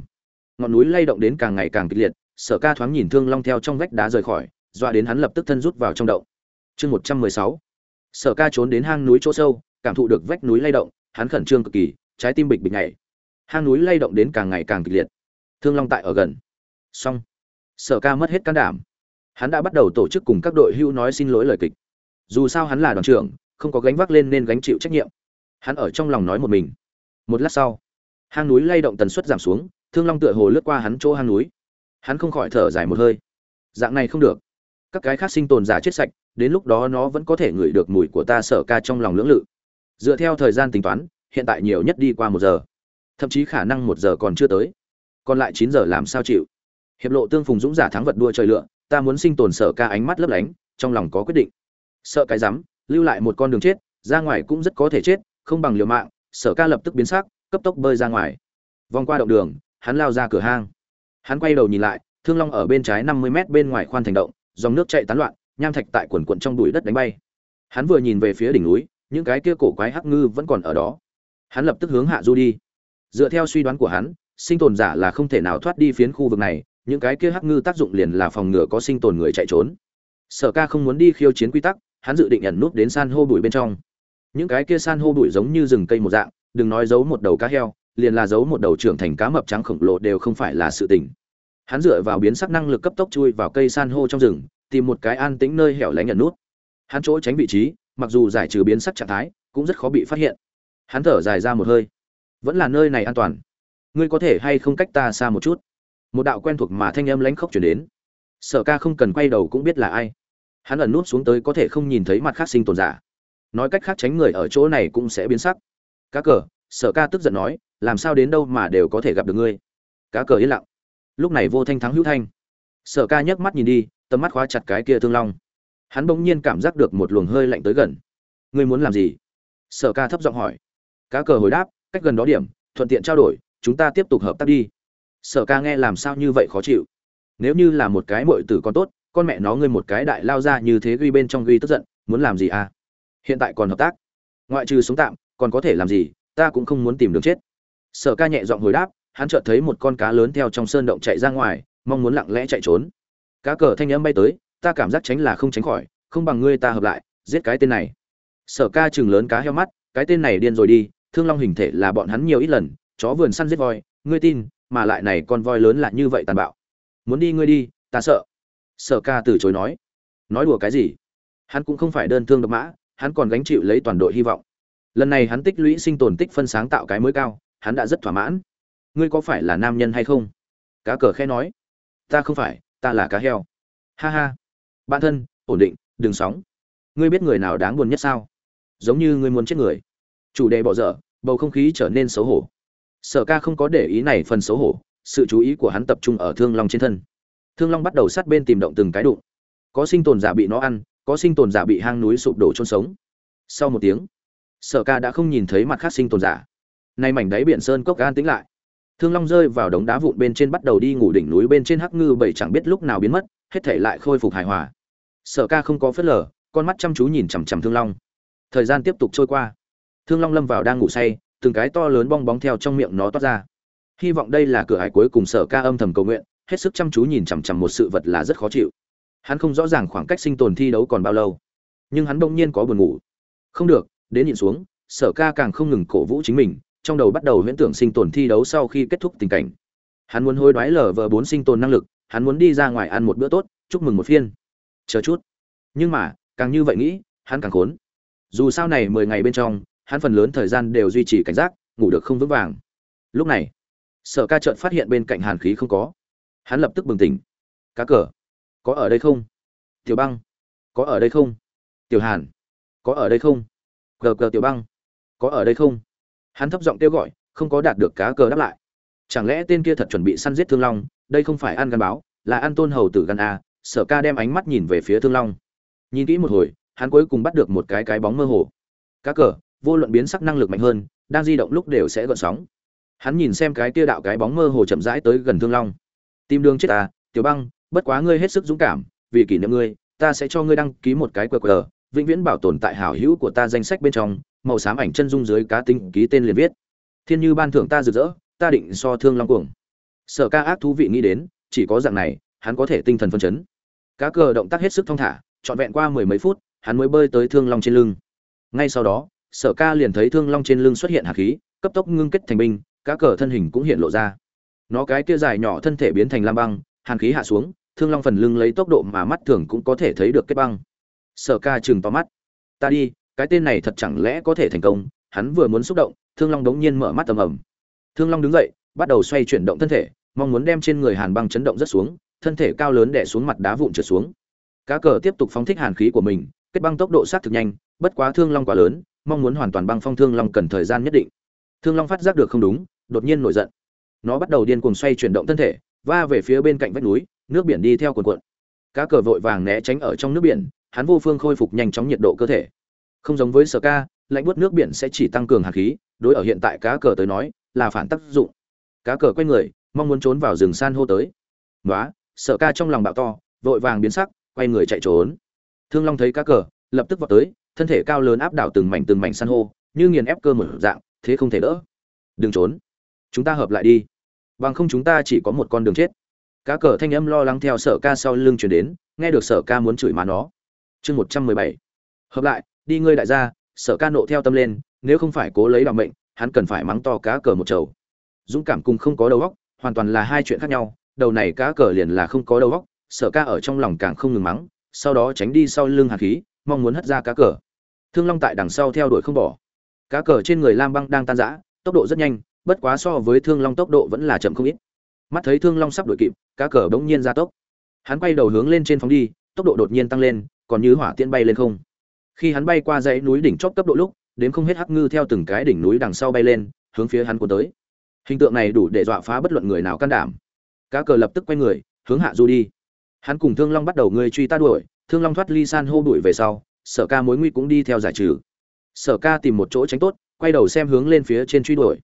Ngọn núi lay động đến càng ngày càng kịch liệt, Sở Ca thoáng nhìn Thương Long theo trong vách đá rời khỏi, dọa đến hắn lập tức thân rút vào trong động. Chương 116. Sở Ca trốn đến hang núi chỗ sâu, cảm thụ được vách núi lay động, hắn khẩn trương cực kỳ, trái tim bịch bịch nhảy hang núi lay động đến càng ngày càng kịch liệt. Thương long tại ở gần. Xong. Sở ca mất hết can đảm. Hắn đã bắt đầu tổ chức cùng các đội hưu nói xin lỗi lời kịch. Dù sao hắn là đoàn trưởng, không có gánh vác lên nên gánh chịu trách nhiệm. Hắn ở trong lòng nói một mình. Một lát sau, hang núi lay động tần suất giảm xuống, thương long tựa hồ lướt qua hắn chỗ hang núi. Hắn không khỏi thở dài một hơi. Dạng này không được. Các cái khác sinh tồn giả chết sạch, đến lúc đó nó vẫn có thể ngửi được mùi của ta, sở ca trong lòng lưỡng lự. Dựa theo thời gian tính toán, hiện tại nhiều nhất đi qua một giờ thậm chí khả năng một giờ còn chưa tới. Còn lại chín giờ làm sao chịu? Hiệp lộ tương phùng dũng giả thắng vật đua trời lựa ta muốn sinh tồn sợ ca ánh mắt lấp lánh, trong lòng có quyết định. Sợ cái rắm, lưu lại một con đường chết, ra ngoài cũng rất có thể chết, không bằng liều mạng, sở ca lập tức biến sắc, cấp tốc bơi ra ngoài. Vòng qua động đường, hắn lao ra cửa hang. Hắn quay đầu nhìn lại, thương long ở bên trái năm mươi mét bên ngoài khoan thành động, dòng nước chạy tán loạn, nham thạch tại quần quận trong bụi đất đánh bay. Hắn vừa nhìn về phía đỉnh núi, những cái kia cổ quái hắc ngư vẫn còn ở đó. Hắn lập tức hướng hạ du đi dựa theo suy đoán của hắn, sinh tồn giả là không thể nào thoát đi phiến khu vực này, những cái kia hắc ngư tác dụng liền là phòng ngừa có sinh tồn người chạy trốn. Sở ca không muốn đi khiêu chiến quy tắc, hắn dự định ẩn núp đến san hô bụi bên trong. Những cái kia san hô bụi giống như rừng cây một dạng, đừng nói giấu một đầu cá heo, liền là giấu một đầu trưởng thành cá mập trắng khổng lồ đều không phải là sự tình. Hắn dựa vào biến sắc năng lực cấp tốc chui vào cây san hô trong rừng, tìm một cái an tĩnh nơi hẻo lánh ẩn nút. Hắn chỗ tránh vị trí, mặc dù giải trừ biến sắc trạng thái, cũng rất khó bị phát hiện. Hắn thở dài ra một hơi vẫn là nơi này an toàn. Ngươi có thể hay không cách ta xa một chút? Một đạo quen thuộc mà thanh âm lãnh khốc chuyển đến. Sở ca không cần quay đầu cũng biết là ai. Hắn ẩn nút xuống tới có thể không nhìn thấy mặt khác sinh tồn giả. Nói cách khác tránh người ở chỗ này cũng sẽ biến sắc. Cá cờ, sở ca tức giận nói, làm sao đến đâu mà đều có thể gặp được ngươi? Cá cờ yên lặng. Lúc này vô thanh thắng hữu thanh. Sở ca nhấc mắt nhìn đi, tầm mắt khóa chặt cái kia thương long. Hắn bỗng nhiên cảm giác được một luồng hơi lạnh tới gần. Ngươi muốn làm gì? Sở ca thấp giọng hỏi. Cá cờ hồi đáp cách gần đó điểm, thuận tiện trao đổi, chúng ta tiếp tục hợp tác đi. Sở ca nghe làm sao như vậy khó chịu. Nếu như là một cái mội tử con tốt, con mẹ nó ngươi một cái đại lao ra như thế ghi bên trong ghi tức giận, muốn làm gì à? Hiện tại còn hợp tác. Ngoại trừ sống tạm, còn có thể làm gì, ta cũng không muốn tìm đường chết. Sở ca nhẹ giọng hồi đáp, hắn chợt thấy một con cá lớn theo trong sơn động chạy ra ngoài, mong muốn lặng lẽ chạy trốn. Cá cờ thanh âm bay tới, ta cảm giác tránh là không tránh khỏi, không bằng ngươi ta hợp lại, giết cái tên này. Sở ca chừng lớn cá heo mắt, cái tên này điên rồi đi thương long hình thể là bọn hắn nhiều ít lần, chó vườn săn giết voi, ngươi tin, mà lại này con voi lớn là như vậy tàn bạo. Muốn đi ngươi đi, ta sợ. Sở ca từ chối nói. Nói đùa cái gì? Hắn cũng không phải đơn thương độc mã, hắn còn gánh chịu lấy toàn đội hy vọng. Lần này hắn tích lũy sinh tồn tích phân sáng tạo cái mới cao, hắn đã rất thỏa mãn. Ngươi có phải là nam nhân hay không? Cá cờ khẽ nói. Ta không phải, ta là cá heo. Ha ha. Bạn thân, ổn định, đừng sóng. Ngươi biết người nào đáng buồn nhất sao? Giống như ngươi muốn chết người chủ đề bỏ dở, bầu không khí trở nên xấu hổ. Sở ca không có để ý này phần xấu hổ, sự chú ý của hắn tập trung ở thương long trên thân. Thương long bắt đầu sát bên tìm động từng cái đụng. Có sinh tồn giả bị nó ăn, có sinh tồn giả bị hang núi sụp đổ chôn sống. Sau một tiếng, sở ca đã không nhìn thấy mặt khác sinh tồn giả. Nay mảnh đáy biển sơn cốc an tĩnh lại. Thương long rơi vào đống đá vụn bên trên bắt đầu đi ngủ đỉnh núi bên trên hắc ngư bảy chẳng biết lúc nào biến mất, hết thể lại khôi phục hài hòa. Sở ca không có phớt lờ, con mắt chăm chú nhìn chằm chằm thương long. Thời gian tiếp tục trôi qua thương long lâm vào đang ngủ say, từng cái to lớn bong bóng theo trong miệng nó toát ra. Hy vọng đây là cửa hải cuối cùng sở ca âm thầm cầu nguyện, hết sức chăm chú nhìn chằm chằm một sự vật là rất khó chịu. Hắn không rõ ràng khoảng cách sinh tồn thi đấu còn bao lâu, nhưng hắn đông nhiên có buồn ngủ. Không được, đến nhìn xuống, sở ca càng không ngừng cổ vũ chính mình, trong đầu bắt đầu huyễn tưởng sinh tồn thi đấu sau khi kết thúc tình cảnh. Hắn muốn hối đoái lở vờ bốn sinh tồn năng lực, hắn muốn đi ra ngoài ăn một bữa tốt, chúc mừng một phiên. Chờ chút. Nhưng mà, càng như vậy nghĩ, hắn càng khốn. Dù sao này mười ngày bên trong hắn phần lớn thời gian đều duy trì cảnh giác, ngủ được không vững vàng. Lúc này, sở ca trợn phát hiện bên cạnh hàn khí không có. Hắn lập tức bừng tỉnh. Cá cờ, có ở đây không? Tiểu băng, có ở đây không? Tiểu hàn, có ở đây không? Cờ cờ tiểu băng, có ở đây không? Hắn thấp giọng kêu gọi, không có đạt được cá cờ đáp lại. Chẳng lẽ tên kia thật chuẩn bị săn giết thương long? Đây không phải ăn gắn báo, là ăn tôn hầu tử gắn a, sở ca đem ánh mắt nhìn về phía thương long. Nhìn kỹ một hồi, hắn cuối cùng bắt được một cái cái bóng mơ hồ. Cá cờ vô luận biến sắc năng lực mạnh hơn, đang di động lúc đều sẽ gợn sóng. Hắn nhìn xem cái kia đạo cái bóng mơ hồ chậm rãi tới gần thương long. Tìm đường chết ta tiểu băng, bất quá ngươi hết sức dũng cảm, vì kỷ niệm ngươi, ta sẽ cho ngươi đăng ký một cái qr, vĩnh viễn bảo tồn tại hảo hữu của ta danh sách bên trong, màu xám ảnh chân dung dưới cá tinh ký tên liền viết. Thiên như ban thưởng ta rực rỡ, ta định so thương long cuồng. Sở ca ác thú vị nghĩ đến, chỉ có dạng này, hắn có thể tinh thần phân chấn. Cá cờ động tác hết sức thong thả, trọn vẹn qua mười mấy phút, hắn mới bơi tới thương long trên lưng. Ngay sau đó sở ca liền thấy thương long trên lưng xuất hiện hạt khí, cấp tốc ngưng kết thành binh, cá cờ thân hình cũng hiện lộ ra. Nó cái kia dài nhỏ thân thể biến thành lam băng, hàn khí hạ xuống, thương long phần lưng lấy tốc độ mà mắt thường cũng có thể thấy được kết băng. Sở ca chừng to mắt. Ta đi, cái tên này thật chẳng lẽ có thể thành công? Hắn vừa muốn xúc động, thương long đống nhiên mở mắt tầm ầm. Thương long đứng dậy, bắt đầu xoay chuyển động thân thể, mong muốn đem trên người hàn băng chấn động rất xuống, thân thể cao lớn đè xuống mặt đá vụn trượt xuống. Cá cờ tiếp tục phóng thích hàn khí của mình, kết băng tốc độ sát thực nhanh, bất quá thương long quá lớn mong muốn hoàn toàn băng phong thương long cần thời gian nhất định. Thương long phát giác được không đúng, đột nhiên nổi giận. Nó bắt đầu điên cuồng xoay chuyển động thân thể, va về phía bên cạnh vách núi, nước biển đi theo cuộn cuộn. Cá cờ vội vàng né tránh ở trong nước biển, hắn vô phương khôi phục nhanh chóng nhiệt độ cơ thể. Không giống với sở ca, lạnh buốt nước biển sẽ chỉ tăng cường hạt khí, đối ở hiện tại cá cờ tới nói, là phản tác dụng. Cá cờ quay người, mong muốn trốn vào rừng san hô tới. Nói sở ca trong lòng bạo to, vội vàng biến sắc, quay người chạy trốn. Thương long thấy cá cờ, lập tức vào tới thân thể cao lớn áp đảo từng mảnh từng mảnh san hô, như nghiền ép cơ một dạng, thế không thể đỡ. Đừng trốn. Chúng ta hợp lại đi. Bằng không chúng ta chỉ có một con đường chết. Cá cờ thanh âm lo lắng theo sở ca sau lưng chuyển đến, nghe được sở ca muốn chửi má nó. Chương một trăm mười bảy. Hợp lại, đi ngươi đại gia, sở ca nộ theo tâm lên, nếu không phải cố lấy đạo mệnh, hắn cần phải mắng to cá cờ một chầu. Dũng cảm cùng không có đầu óc, hoàn toàn là hai chuyện khác nhau, đầu này cá cờ liền là không có đầu óc, sở ca ở trong lòng càng không ngừng mắng, sau đó tránh đi sau lưng hạt khí mong muốn hất ra cá cờ. Thương long tại đằng sau theo đuổi không bỏ. Cá cờ trên người lam băng đang tan rã, tốc độ rất nhanh, bất quá so với thương long tốc độ vẫn là chậm không ít. Mắt thấy thương long sắp đuổi kịp, cá cờ bỗng nhiên ra tốc. Hắn quay đầu hướng lên trên phóng đi, tốc độ đột nhiên tăng lên, còn như hỏa tiễn bay lên không. Khi hắn bay qua dãy núi đỉnh chóp cấp độ lúc, đến không hết hắc ngư theo từng cái đỉnh núi đằng sau bay lên, hướng phía hắn cuốn tới. Hình tượng này đủ để dọa phá bất luận người nào can đảm. Cá cờ lập tức quay người, hướng hạ du đi. Hắn cùng thương long bắt đầu người truy ta đuổi thương long thoát ly san hô đuổi về sau, sở ca mối nguy cũng đi theo giải trừ. Sở ca tìm một chỗ tránh tốt, quay đầu xem hướng lên phía trên truy đuổi.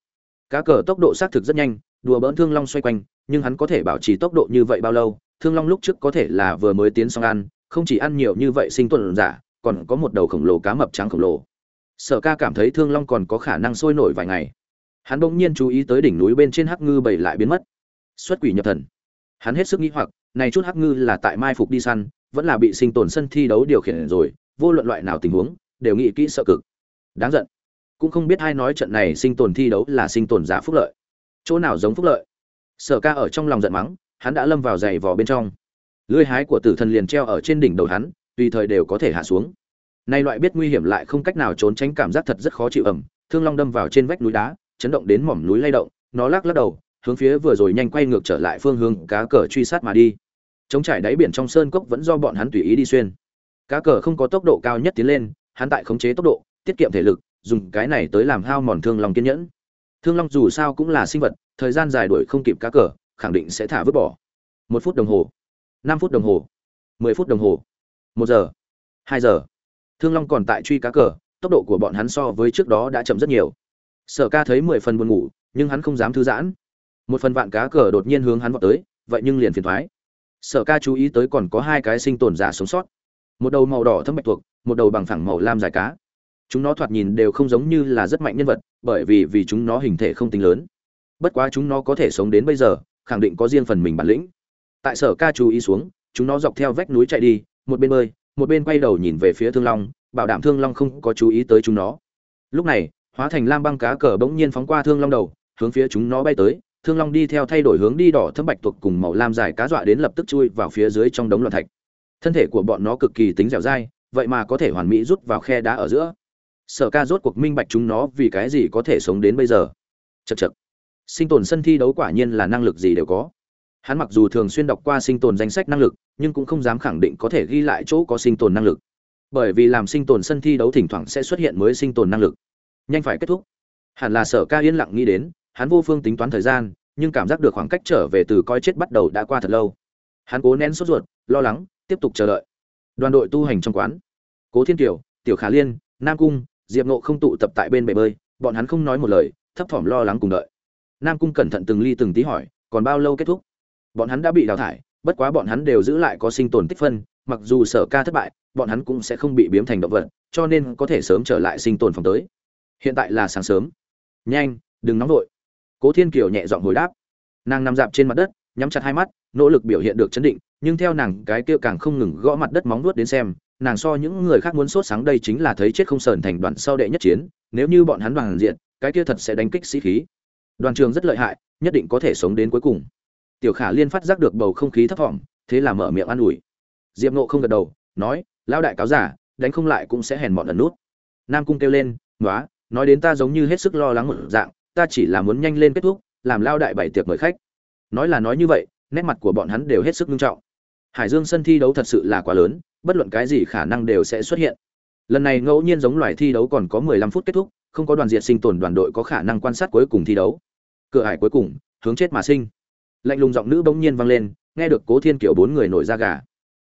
Cá cờ tốc độ xác thực rất nhanh, đùa bỡn thương long xoay quanh, nhưng hắn có thể bảo trì tốc độ như vậy bao lâu? Thương long lúc trước có thể là vừa mới tiến xong ăn, không chỉ ăn nhiều như vậy sinh tuần giả, còn có một đầu khổng lồ cá mập trắng khổng lồ. Sở ca cảm thấy thương long còn có khả năng sôi nổi vài ngày. Hắn bỗng nhiên chú ý tới đỉnh núi bên trên hắc ngư bảy lại biến mất. Xuất quỷ nhập thần. Hắn hết sức nghĩ hoặc, này chút hắc ngư là tại mai phục đi săn vẫn là bị sinh tồn sân thi đấu điều khiển rồi, vô luận loại nào tình huống, đều nghĩ kỹ sợ cực. Đáng giận. Cũng không biết ai nói trận này sinh tồn thi đấu là sinh tồn giả phúc lợi. Chỗ nào giống phúc lợi? Sở ca ở trong lòng giận mắng, hắn đã lâm vào giày vò bên trong. Lưỡi hái của tử thần liền treo ở trên đỉnh đầu hắn, tùy thời đều có thể hạ xuống. Nay loại biết nguy hiểm lại không cách nào trốn tránh cảm giác thật rất khó chịu ẩm, thương long đâm vào trên vách núi đá, chấn động đến mỏm núi lay động, nó lắc lắc đầu, hướng phía vừa rồi nhanh quay ngược trở lại phương hướng cá cờ truy sát mà đi chống trải đáy biển trong sơn cốc vẫn do bọn hắn tùy ý đi xuyên. Cá cờ không có tốc độ cao nhất tiến lên, hắn tại khống chế tốc độ, tiết kiệm thể lực, dùng cái này tới làm hao mòn thương long kiên nhẫn. Thương long dù sao cũng là sinh vật, thời gian dài đuổi không kịp cá cờ, khẳng định sẽ thả vứt bỏ. Một phút đồng hồ, năm phút đồng hồ, mười phút đồng hồ, một giờ, hai giờ. Thương long còn tại truy cá cờ, tốc độ của bọn hắn so với trước đó đã chậm rất nhiều. Sở ca thấy mười phần buồn ngủ, nhưng hắn không dám thư giãn. Một phần vạn cá cờ đột nhiên hướng hắn vào tới, vậy nhưng liền phiền thoái sở ca chú ý tới còn có hai cái sinh tồn giả sống sót. Một đầu màu đỏ thâm bạch tuộc, một đầu bằng phẳng màu lam dài cá. Chúng nó thoạt nhìn đều không giống như là rất mạnh nhân vật, bởi vì vì chúng nó hình thể không tính lớn. Bất quá chúng nó có thể sống đến bây giờ, khẳng định có riêng phần mình bản lĩnh. Tại sở ca chú ý xuống, chúng nó dọc theo vách núi chạy đi, một bên bơi, một bên quay đầu nhìn về phía thương long, bảo đảm thương long không có chú ý tới chúng nó. Lúc này, hóa thành lam băng cá cờ bỗng nhiên phóng qua thương long đầu, hướng phía chúng nó bay tới thương long đi theo thay đổi hướng đi đỏ thâm bạch tuộc cùng màu lam dài cá dọa đến lập tức chui vào phía dưới trong đống loạn thạch. Thân thể của bọn nó cực kỳ tính dẻo dai, vậy mà có thể hoàn mỹ rút vào khe đá ở giữa. Sở ca rốt cuộc minh bạch chúng nó vì cái gì có thể sống đến bây giờ. Chật chật sinh tồn sân thi đấu quả nhiên là năng lực gì đều có. Hắn mặc dù thường xuyên đọc qua sinh tồn danh sách năng lực, nhưng cũng không dám khẳng định có thể ghi lại chỗ có sinh tồn năng lực. Bởi vì làm sinh tồn sân thi đấu thỉnh thoảng sẽ xuất hiện mới sinh tồn năng lực. Nhanh phải kết thúc. Hẳn là sở ca yên lặng nghĩ đến hắn vô phương tính toán thời gian, nhưng cảm giác được khoảng cách trở về từ coi chết bắt đầu đã qua thật lâu. Hắn cố nén sốt ruột, lo lắng, tiếp tục chờ đợi. Đoàn đội tu hành trong quán. Cố thiên kiều, tiểu khả liên, nam cung, diệp nộ không tụ tập tại bên bể bơi, bọn hắn không nói một lời, thấp thỏm lo lắng cùng đợi. Nam cung cẩn thận từng ly từng tí hỏi, còn bao lâu kết thúc? Bọn hắn đã bị đào thải, bất quá bọn hắn đều giữ lại có sinh tồn tích phân, mặc dù sở ca thất bại, bọn hắn cũng sẽ không bị biếm thành động vật, cho nên có thể sớm trở lại sinh tồn phòng tới. Hiện tại là sáng sớm. Nhanh, đừng nóng vội cố thiên kiều nhẹ giọng hồi đáp. Nàng nằm dạp trên mặt đất, nhắm chặt hai mắt, nỗ lực biểu hiện được chấn định, nhưng theo nàng, cái kia càng không ngừng gõ mặt đất móng nuốt đến xem, nàng so những người khác muốn sốt sáng đây chính là thấy chết không sờn thành đoàn sau đệ nhất chiến, nếu như bọn hắn đoàn diện, cái kia thật sẽ đánh kích sĩ khí. Đoàn trường rất lợi hại, nhất định có thể sống đến cuối cùng. Tiểu khả liên phát giác được bầu không khí thấp thỏm, thế là mở miệng an ủi. Diệp nộ không gật đầu, nói, lão đại cáo giả, đánh không lại cũng sẽ hèn mọn ẩn nút. Nam cung kêu lên nói nói đến ta giống như hết sức lo lắng một dạng ta chỉ là muốn nhanh lên kết thúc, làm lao đại bảy tiệc mời khách. Nói là nói như vậy, nét mặt của bọn hắn đều hết sức nghiêm trọng. Hải dương sân thi đấu thật sự là quá lớn, bất luận cái gì khả năng đều sẽ xuất hiện. Lần này ngẫu nhiên giống loài thi đấu còn có 15 phút kết thúc, không có đoàn diệt sinh tồn đoàn đội có khả năng quan sát cuối cùng thi đấu. Cửa hải cuối cùng, hướng chết mà sinh. Lạnh lùng giọng nữ bỗng nhiên vang lên, nghe được cố thiên kiểu bốn người nổi ra gà.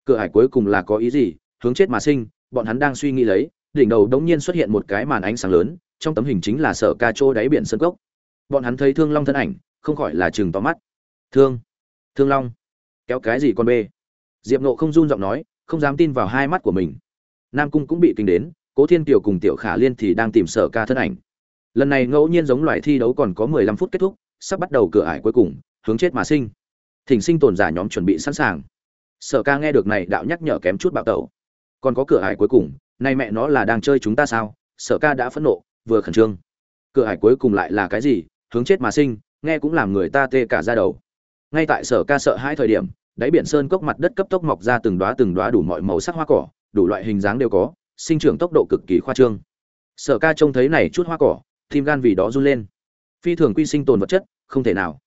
Cửa hải cuối cùng là có ý gì? Hướng chết mà sinh, bọn hắn đang suy nghĩ lấy, đỉnh đầu đống nhiên xuất hiện một cái màn ánh sáng lớn trong tấm hình chính là sở ca chỗ đáy biển sơn cốc. Bọn hắn thấy thương long thân ảnh, không khỏi là chừng to mắt. Thương thương long, kéo cái gì con bê? Diệp nộ không run giọng nói, không dám tin vào hai mắt của mình. Nam cung cũng bị kinh đến, cố thiên kiều cùng tiểu khả liên thì đang tìm sở ca thân ảnh. Lần này ngẫu nhiên giống loài thi đấu còn có mười lăm phút kết thúc, sắp bắt đầu cửa ải cuối cùng, hướng chết mà sinh. Thỉnh sinh tồn giả nhóm chuẩn bị sẵn sàng. Sở ca nghe được này đạo nhắc nhở kém chút bạo tẩu. Còn có cửa ải cuối cùng nay mẹ nó là đang chơi chúng ta sao? Sở ca đã phẫn nộ vừa khẩn trương. Cửa ải cuối cùng lại là cái gì? Hướng chết mà sinh, nghe cũng làm người ta tê cả ra đầu. Ngay tại sở ca sợ hai thời điểm, đáy biển sơn cốc mặt đất cấp tốc mọc ra từng đóa từng đóa đủ mọi màu sắc hoa cỏ, đủ loại hình dáng đều có, sinh trưởng tốc độ cực kỳ khoa trương. Sở ca trông thấy này chút hoa cỏ, tim gan vì đó run lên. Phi thường quy sinh tồn vật chất, không thể nào.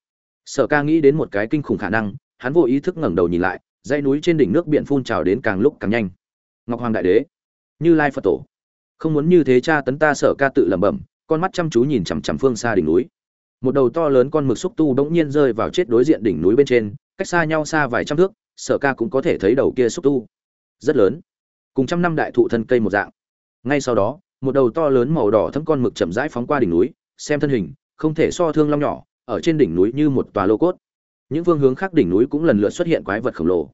Sở ca nghĩ đến một cái kinh khủng khả năng, hắn vô ý thức ngẩng đầu nhìn lại, dãy núi trên đỉnh nước biển phun trào đến càng lúc càng nhanh. Ngọc hoàng đại đế, như lai phật tổ không muốn như thế cha tấn ta sợ ca tự lẩm bẩm, con mắt chăm chú nhìn chằm chằm phương xa đỉnh núi. Một đầu to lớn con mực xúc tu bỗng nhiên rơi vào chết đối diện đỉnh núi bên trên, cách xa nhau xa vài trăm thước, sở ca cũng có thể thấy đầu kia xúc tu. Rất lớn, cùng trăm năm đại thụ thân cây một dạng. Ngay sau đó, một đầu to lớn màu đỏ thấm con mực chậm rãi phóng qua đỉnh núi, xem thân hình, không thể so thương long nhỏ, ở trên đỉnh núi như một tòa lô cốt. Những phương hướng khác đỉnh núi cũng lần lượt xuất hiện quái vật khổng lồ.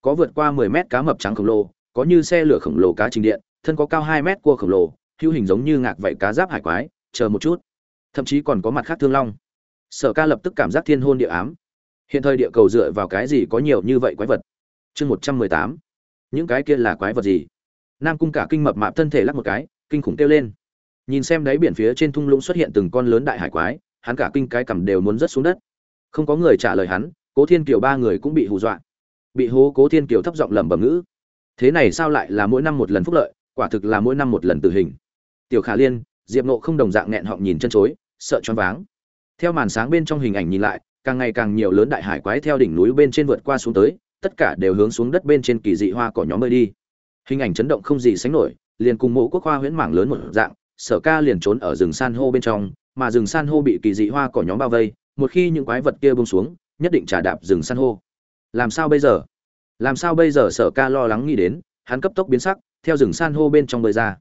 Có vượt qua 10 mét cá mập trắng khổng lồ, có như xe lửa khổng lồ cá trình điện thân có cao 2 mét cua khổng lồ, hữu hình giống như ngạc vậy cá giáp hải quái, chờ một chút. Thậm chí còn có mặt khác thương long. Sở ca lập tức cảm giác thiên hôn địa ám. Hiện thời địa cầu dựa vào cái gì có nhiều như vậy quái vật? Chương 118 những cái kia là quái vật gì? Nam cung cả kinh mập mạp thân thể lắc một cái, kinh khủng kêu lên. Nhìn xem đáy biển phía trên thung lũng xuất hiện từng con lớn đại hải quái, hắn cả kinh cái cằm đều muốn rớt xuống đất. Không có người trả lời hắn, cố thiên kiều ba người cũng bị hù dọa. Bị hố cố thiên kiều thấp giọng lẩm bẩm ngữ. Thế này sao lại là mỗi năm một lần phúc lợi? Quả thực là mỗi năm một lần tử hình. Tiểu khả liên, diệp nộ không đồng dạng nghẹn họng nhìn chân chối, sợ choáng váng. Theo màn sáng bên trong hình ảnh nhìn lại, càng ngày càng nhiều lớn đại hải quái theo đỉnh núi bên trên vượt qua xuống tới, tất cả đều hướng xuống đất bên trên kỳ dị hoa cỏ nhóm bơi đi. Hình ảnh chấn động không gì sánh nổi, liền cùng mộ quốc hoa huyễn mảng lớn một dạng, sở ca liền trốn ở rừng san hô bên trong, mà rừng san hô bị kỳ dị hoa cỏ nhóm bao vây, một khi những quái vật kia bông xuống, nhất định trả đạp rừng san hô. Làm sao bây giờ? Làm sao bây giờ? Sở ca lo lắng nghĩ đến, hắn cấp tốc biến sắc theo rừng san hô bên trong bơi ra.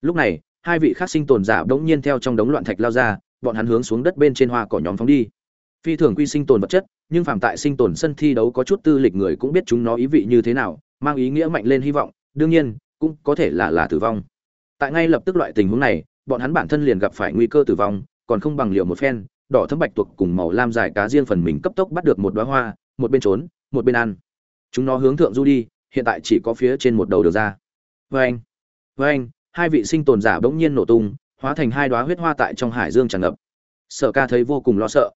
Lúc này, hai vị khác sinh tồn giả bỗng nhiên theo trong đống loạn thạch lao ra, bọn hắn hướng xuống đất bên trên hoa cỏ nhóm phóng đi. Phi thường quy sinh tồn vật chất, nhưng phạm tại sinh tồn sân thi đấu có chút tư lịch người cũng biết chúng nó ý vị như thế nào, mang ý nghĩa mạnh lên hy vọng, đương nhiên, cũng có thể là là tử vong. Tại ngay lập tức loại tình huống này, bọn hắn bản thân liền gặp phải nguy cơ tử vong, còn không bằng liệu một phen, đỏ thấm bạch tuộc cùng màu lam dài cá riêng phần mình cấp tốc bắt được một đóa hoa, một bên trốn, một bên ăn. Chúng nó hướng thượng du đi, hiện tại chỉ có phía trên một đầu đường ra. Vâng, vâng, hai vị sinh tồn giả bỗng nhiên nổ tung hóa thành hai đóa huyết hoa tại trong hải dương tràn ngập. Sở ca thấy vô cùng lo sợ.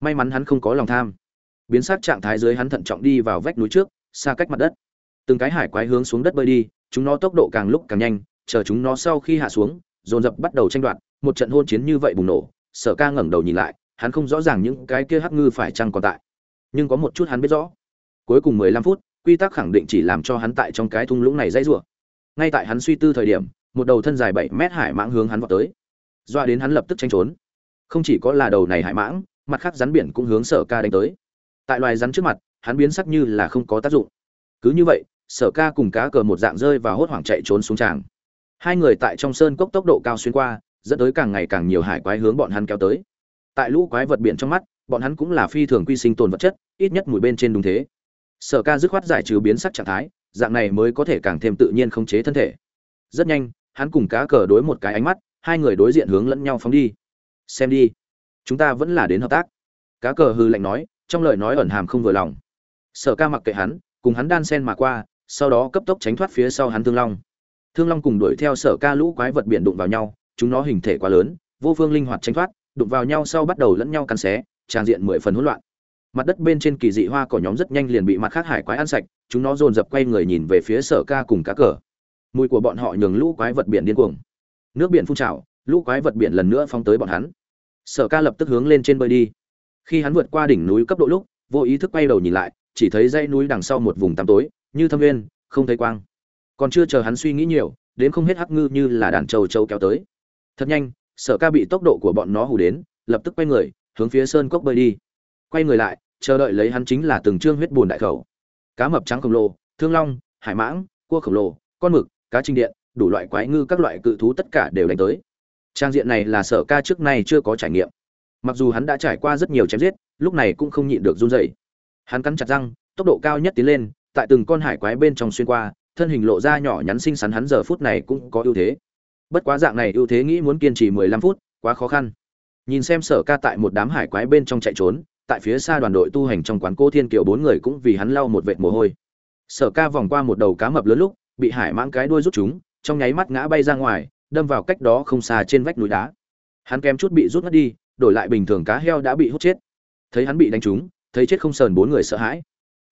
May mắn hắn không có lòng tham. Biến sắc trạng thái dưới hắn thận trọng đi vào vách núi trước xa cách mặt đất. Từng cái hải quái hướng xuống đất bơi đi chúng nó tốc độ càng lúc càng nhanh chờ chúng nó sau khi hạ xuống dồn dập bắt đầu tranh đoạt một trận hôn chiến như vậy bùng nổ. Sở ca ngẩng đầu nhìn lại hắn không rõ ràng những cái kia hắc ngư phải chăng còn tại. Nhưng có một chút hắn biết rõ. Cuối cùng mười lăm phút quy tắc khẳng định chỉ làm cho hắn tại trong cái thung lũng này dãy rủa ngay tại hắn suy tư thời điểm, một đầu thân dài bảy mét hải mãng hướng hắn vào tới. Doa đến hắn lập tức tranh trốn. Không chỉ có là đầu này hải mãng, mặt khác rắn biển cũng hướng sở ca đánh tới. Tại loài rắn trước mặt, hắn biến sắc như là không có tác dụng. Cứ như vậy, sở ca cùng cá cờ một dạng rơi và hốt hoảng chạy trốn xuống tràng. Hai người tại trong sơn cốc tốc độ cao xuyên qua, dẫn tới càng ngày càng nhiều hải quái hướng bọn hắn kéo tới. Tại lũ quái vật biển trong mắt, bọn hắn cũng là phi thường quy sinh tồn vật chất, ít nhất mùi bên trên đúng thế. Sở ca dứt khoát giải trừ biến sắc trạng thái dạng này mới có thể càng thêm tự nhiên khống chế thân thể. Rất nhanh, hắn cùng cá cờ đối một cái ánh mắt, hai người đối diện hướng lẫn nhau phóng đi. Xem đi, chúng ta vẫn là đến hợp tác. Cá cờ hư lạnh nói, trong lời nói ẩn hàm không vừa lòng. Sở ca mặc kệ hắn, cùng hắn đan sen mà qua, sau đó cấp tốc tránh thoát phía sau hắn thương long. Thương long cùng đuổi theo sở ca lũ quái vật biển đụng vào nhau, chúng nó hình thể quá lớn, vô phương linh hoạt tránh thoát, đụng vào nhau sau bắt đầu lẫn nhau cắn xé, tràn diện mười phần hỗn loạn mặt đất bên trên kỳ dị hoa cỏ nhóm rất nhanh liền bị mặt khác hải quái ăn sạch, chúng nó dồn dập quay người nhìn về phía sở ca cùng cá cờ. Mùi của bọn họ nhường lũ quái vật biển điên cuồng. Nước biển phun trào, lũ quái vật biển lần nữa phóng tới bọn hắn. Sở ca lập tức hướng lên trên bơi đi. Khi hắn vượt qua đỉnh núi cấp độ lúc, vô ý thức quay đầu nhìn lại, chỉ thấy dãy núi đằng sau một vùng tăm tối, như thâm nguyên, không thấy quang. Còn chưa chờ hắn suy nghĩ nhiều, đến không hết hắc ngư như là đàn trâu trâu kéo tới. Thật nhanh, sở ca bị tốc độ của bọn nó hù đến, lập tức quay người, hướng phía sơn cốc bơi đi. Quay người lại chờ đợi lấy hắn chính là từng trương huyết buồn đại khẩu. Cá mập trắng khổng lồ, thương long, hải mãng, cua khổng lồ, con mực, cá trinh điện, đủ loại quái ngư các loại cự thú tất cả đều đánh tới. Trang diện này là sở ca trước nay chưa có trải nghiệm. Mặc dù hắn đã trải qua rất nhiều chém giết, lúc này cũng không nhịn được run rẩy. hắn cắn chặt răng, tốc độ cao nhất tiến lên, tại từng con hải quái bên trong xuyên qua, thân hình lộ ra nhỏ nhắn xinh xắn hắn giờ phút này cũng có ưu thế. Bất quá dạng này ưu thế nghĩ muốn kiên trì mười lăm phút, quá khó khăn. Nhìn xem sở ca tại một đám hải quái bên trong chạy trốn tại phía xa đoàn đội tu hành trong quán cô thiên kiều bốn người cũng vì hắn lau một vệt mồ hôi. Sở ca vòng qua một đầu cá mập lớn lúc, bị hải mãng cái đuôi rút chúng, trong nháy mắt ngã bay ra ngoài, đâm vào cách đó không xa trên vách núi đá. Hắn kém chút bị rút mất đi, đổi lại bình thường cá heo đã bị hút chết. Thấy hắn bị đánh trúng, thấy chết không sờn bốn người sợ hãi.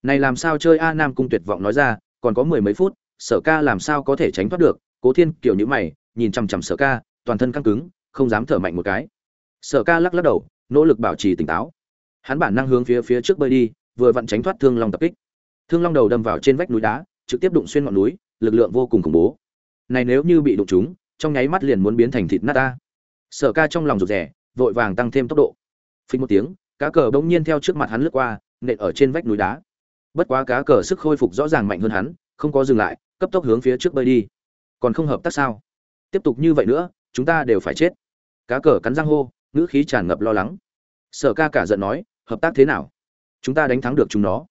Này làm sao chơi a nam cung tuyệt vọng nói ra, còn có mười mấy phút, sở ca làm sao có thể tránh thoát được? Cố thiên kiểu như mày, nhìn chằm chằm sở ca, toàn thân căng cứng, không dám thở mạnh một cái. Sở ca lắc lắc đầu, nỗ lực bảo trì tỉnh táo hắn bản năng hướng phía phía trước bơi đi vừa vặn tránh thoát thương long tập kích. Thương long đầu đâm vào trên vách núi đá trực tiếp đụng xuyên ngọn núi lực lượng vô cùng khủng bố. Này nếu như bị đụng chúng, trong nháy mắt liền muốn biến thành thịt nát ta. Sở ca trong lòng rụt rè vội vàng tăng thêm tốc độ. Phình một tiếng cá cờ bỗng nhiên theo trước mặt hắn lướt qua nện ở trên vách núi đá. Bất quá cá cờ sức khôi phục rõ ràng mạnh hơn hắn không có dừng lại cấp tốc hướng phía trước bơi đi. Còn không hợp tác sao? Tiếp tục như vậy nữa chúng ta đều phải chết. Cá cờ cắn răng hô ngữ khí tràn ngập lo lắng. Sở ca cả giận nói hợp tác thế nào? Chúng ta đánh thắng được chúng nó.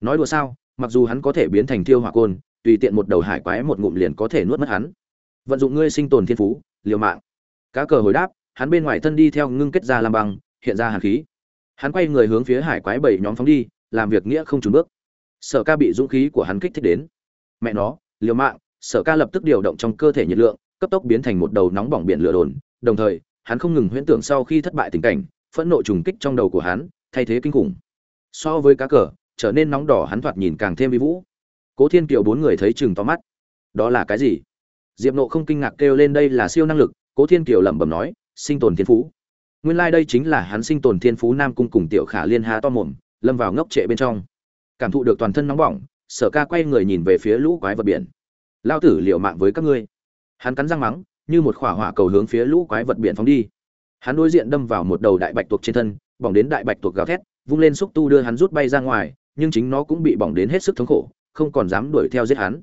Nói đùa sao mặc dù hắn có thể biến thành thiêu hỏa côn tùy tiện một đầu hải quái một ngụm liền có thể nuốt mất hắn. Vận dụng ngươi sinh tồn thiên phú liều mạng. Cá cờ hồi đáp hắn bên ngoài thân đi theo ngưng kết ra làm bằng, hiện ra hàn khí. Hắn quay người hướng phía hải quái bảy nhóm phóng đi làm việc nghĩa không trùn bước. Sở ca bị dũng khí của hắn kích thích đến. Mẹ nó liều mạng sở ca lập tức điều động trong cơ thể nhiệt lượng cấp tốc biến thành một đầu nóng bỏng biển lửa đồn. Đồng thời hắn không ngừng huyễn tưởng sau khi thất bại tình cảnh phẫn nộ trùng kích trong đầu của hắn thay thế kinh khủng. So với cá cờ, trở nên nóng đỏ hắn thoạt nhìn càng thêm vi vũ. Cố thiên kiều bốn người thấy chừng to mắt. Đó là cái gì? Diệp nộ không kinh ngạc kêu lên đây là siêu năng lực, cố thiên kiều lẩm bẩm nói, sinh tồn thiên phú. Nguyên lai、like、đây chính là hắn sinh tồn thiên phú nam cung cùng tiểu khả liên há to mồm, lâm vào ngốc trệ bên trong. Cảm thụ được toàn thân nóng bỏng, sở ca quay người nhìn về phía lũ quái vật biển. Lao tử liệu mạng với các ngươi. Hắn cắn răng mắng, như một khỏa hỏa cầu hướng phía lũ quái vật biển phóng đi. Hắn đối diện đâm vào một đầu đại bạch tuộc trên thân bỏng đến đại bạch tuộc gào thét, vung lên xúc tu đưa hắn rút bay ra ngoài, nhưng chính nó cũng bị bỏng đến hết sức thống khổ, không còn dám đuổi theo giết hắn.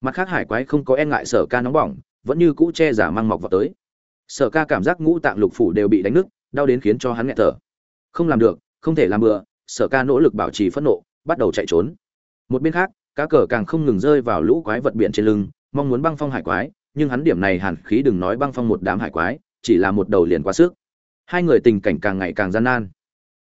Mặt khác hải quái không có e ngại sở ca nóng bỏng, vẫn như cũ che giả mang mọc vào tới. Sở ca cảm giác ngũ tạng lục phủ đều bị đánh nứt, đau đến khiến cho hắn nghẹt thở. Không làm được, không thể làm bừa, sở ca nỗ lực bảo trì phẫn nộ, bắt đầu chạy trốn. Một bên khác, cá cờ càng không ngừng rơi vào lũ quái vật biển trên lưng, mong muốn băng phong hải quái, nhưng hắn điểm này hàn khí đừng nói băng phong một đám hải quái, chỉ là một đầu liền quá sức hai người tình cảnh càng ngày càng gian nan.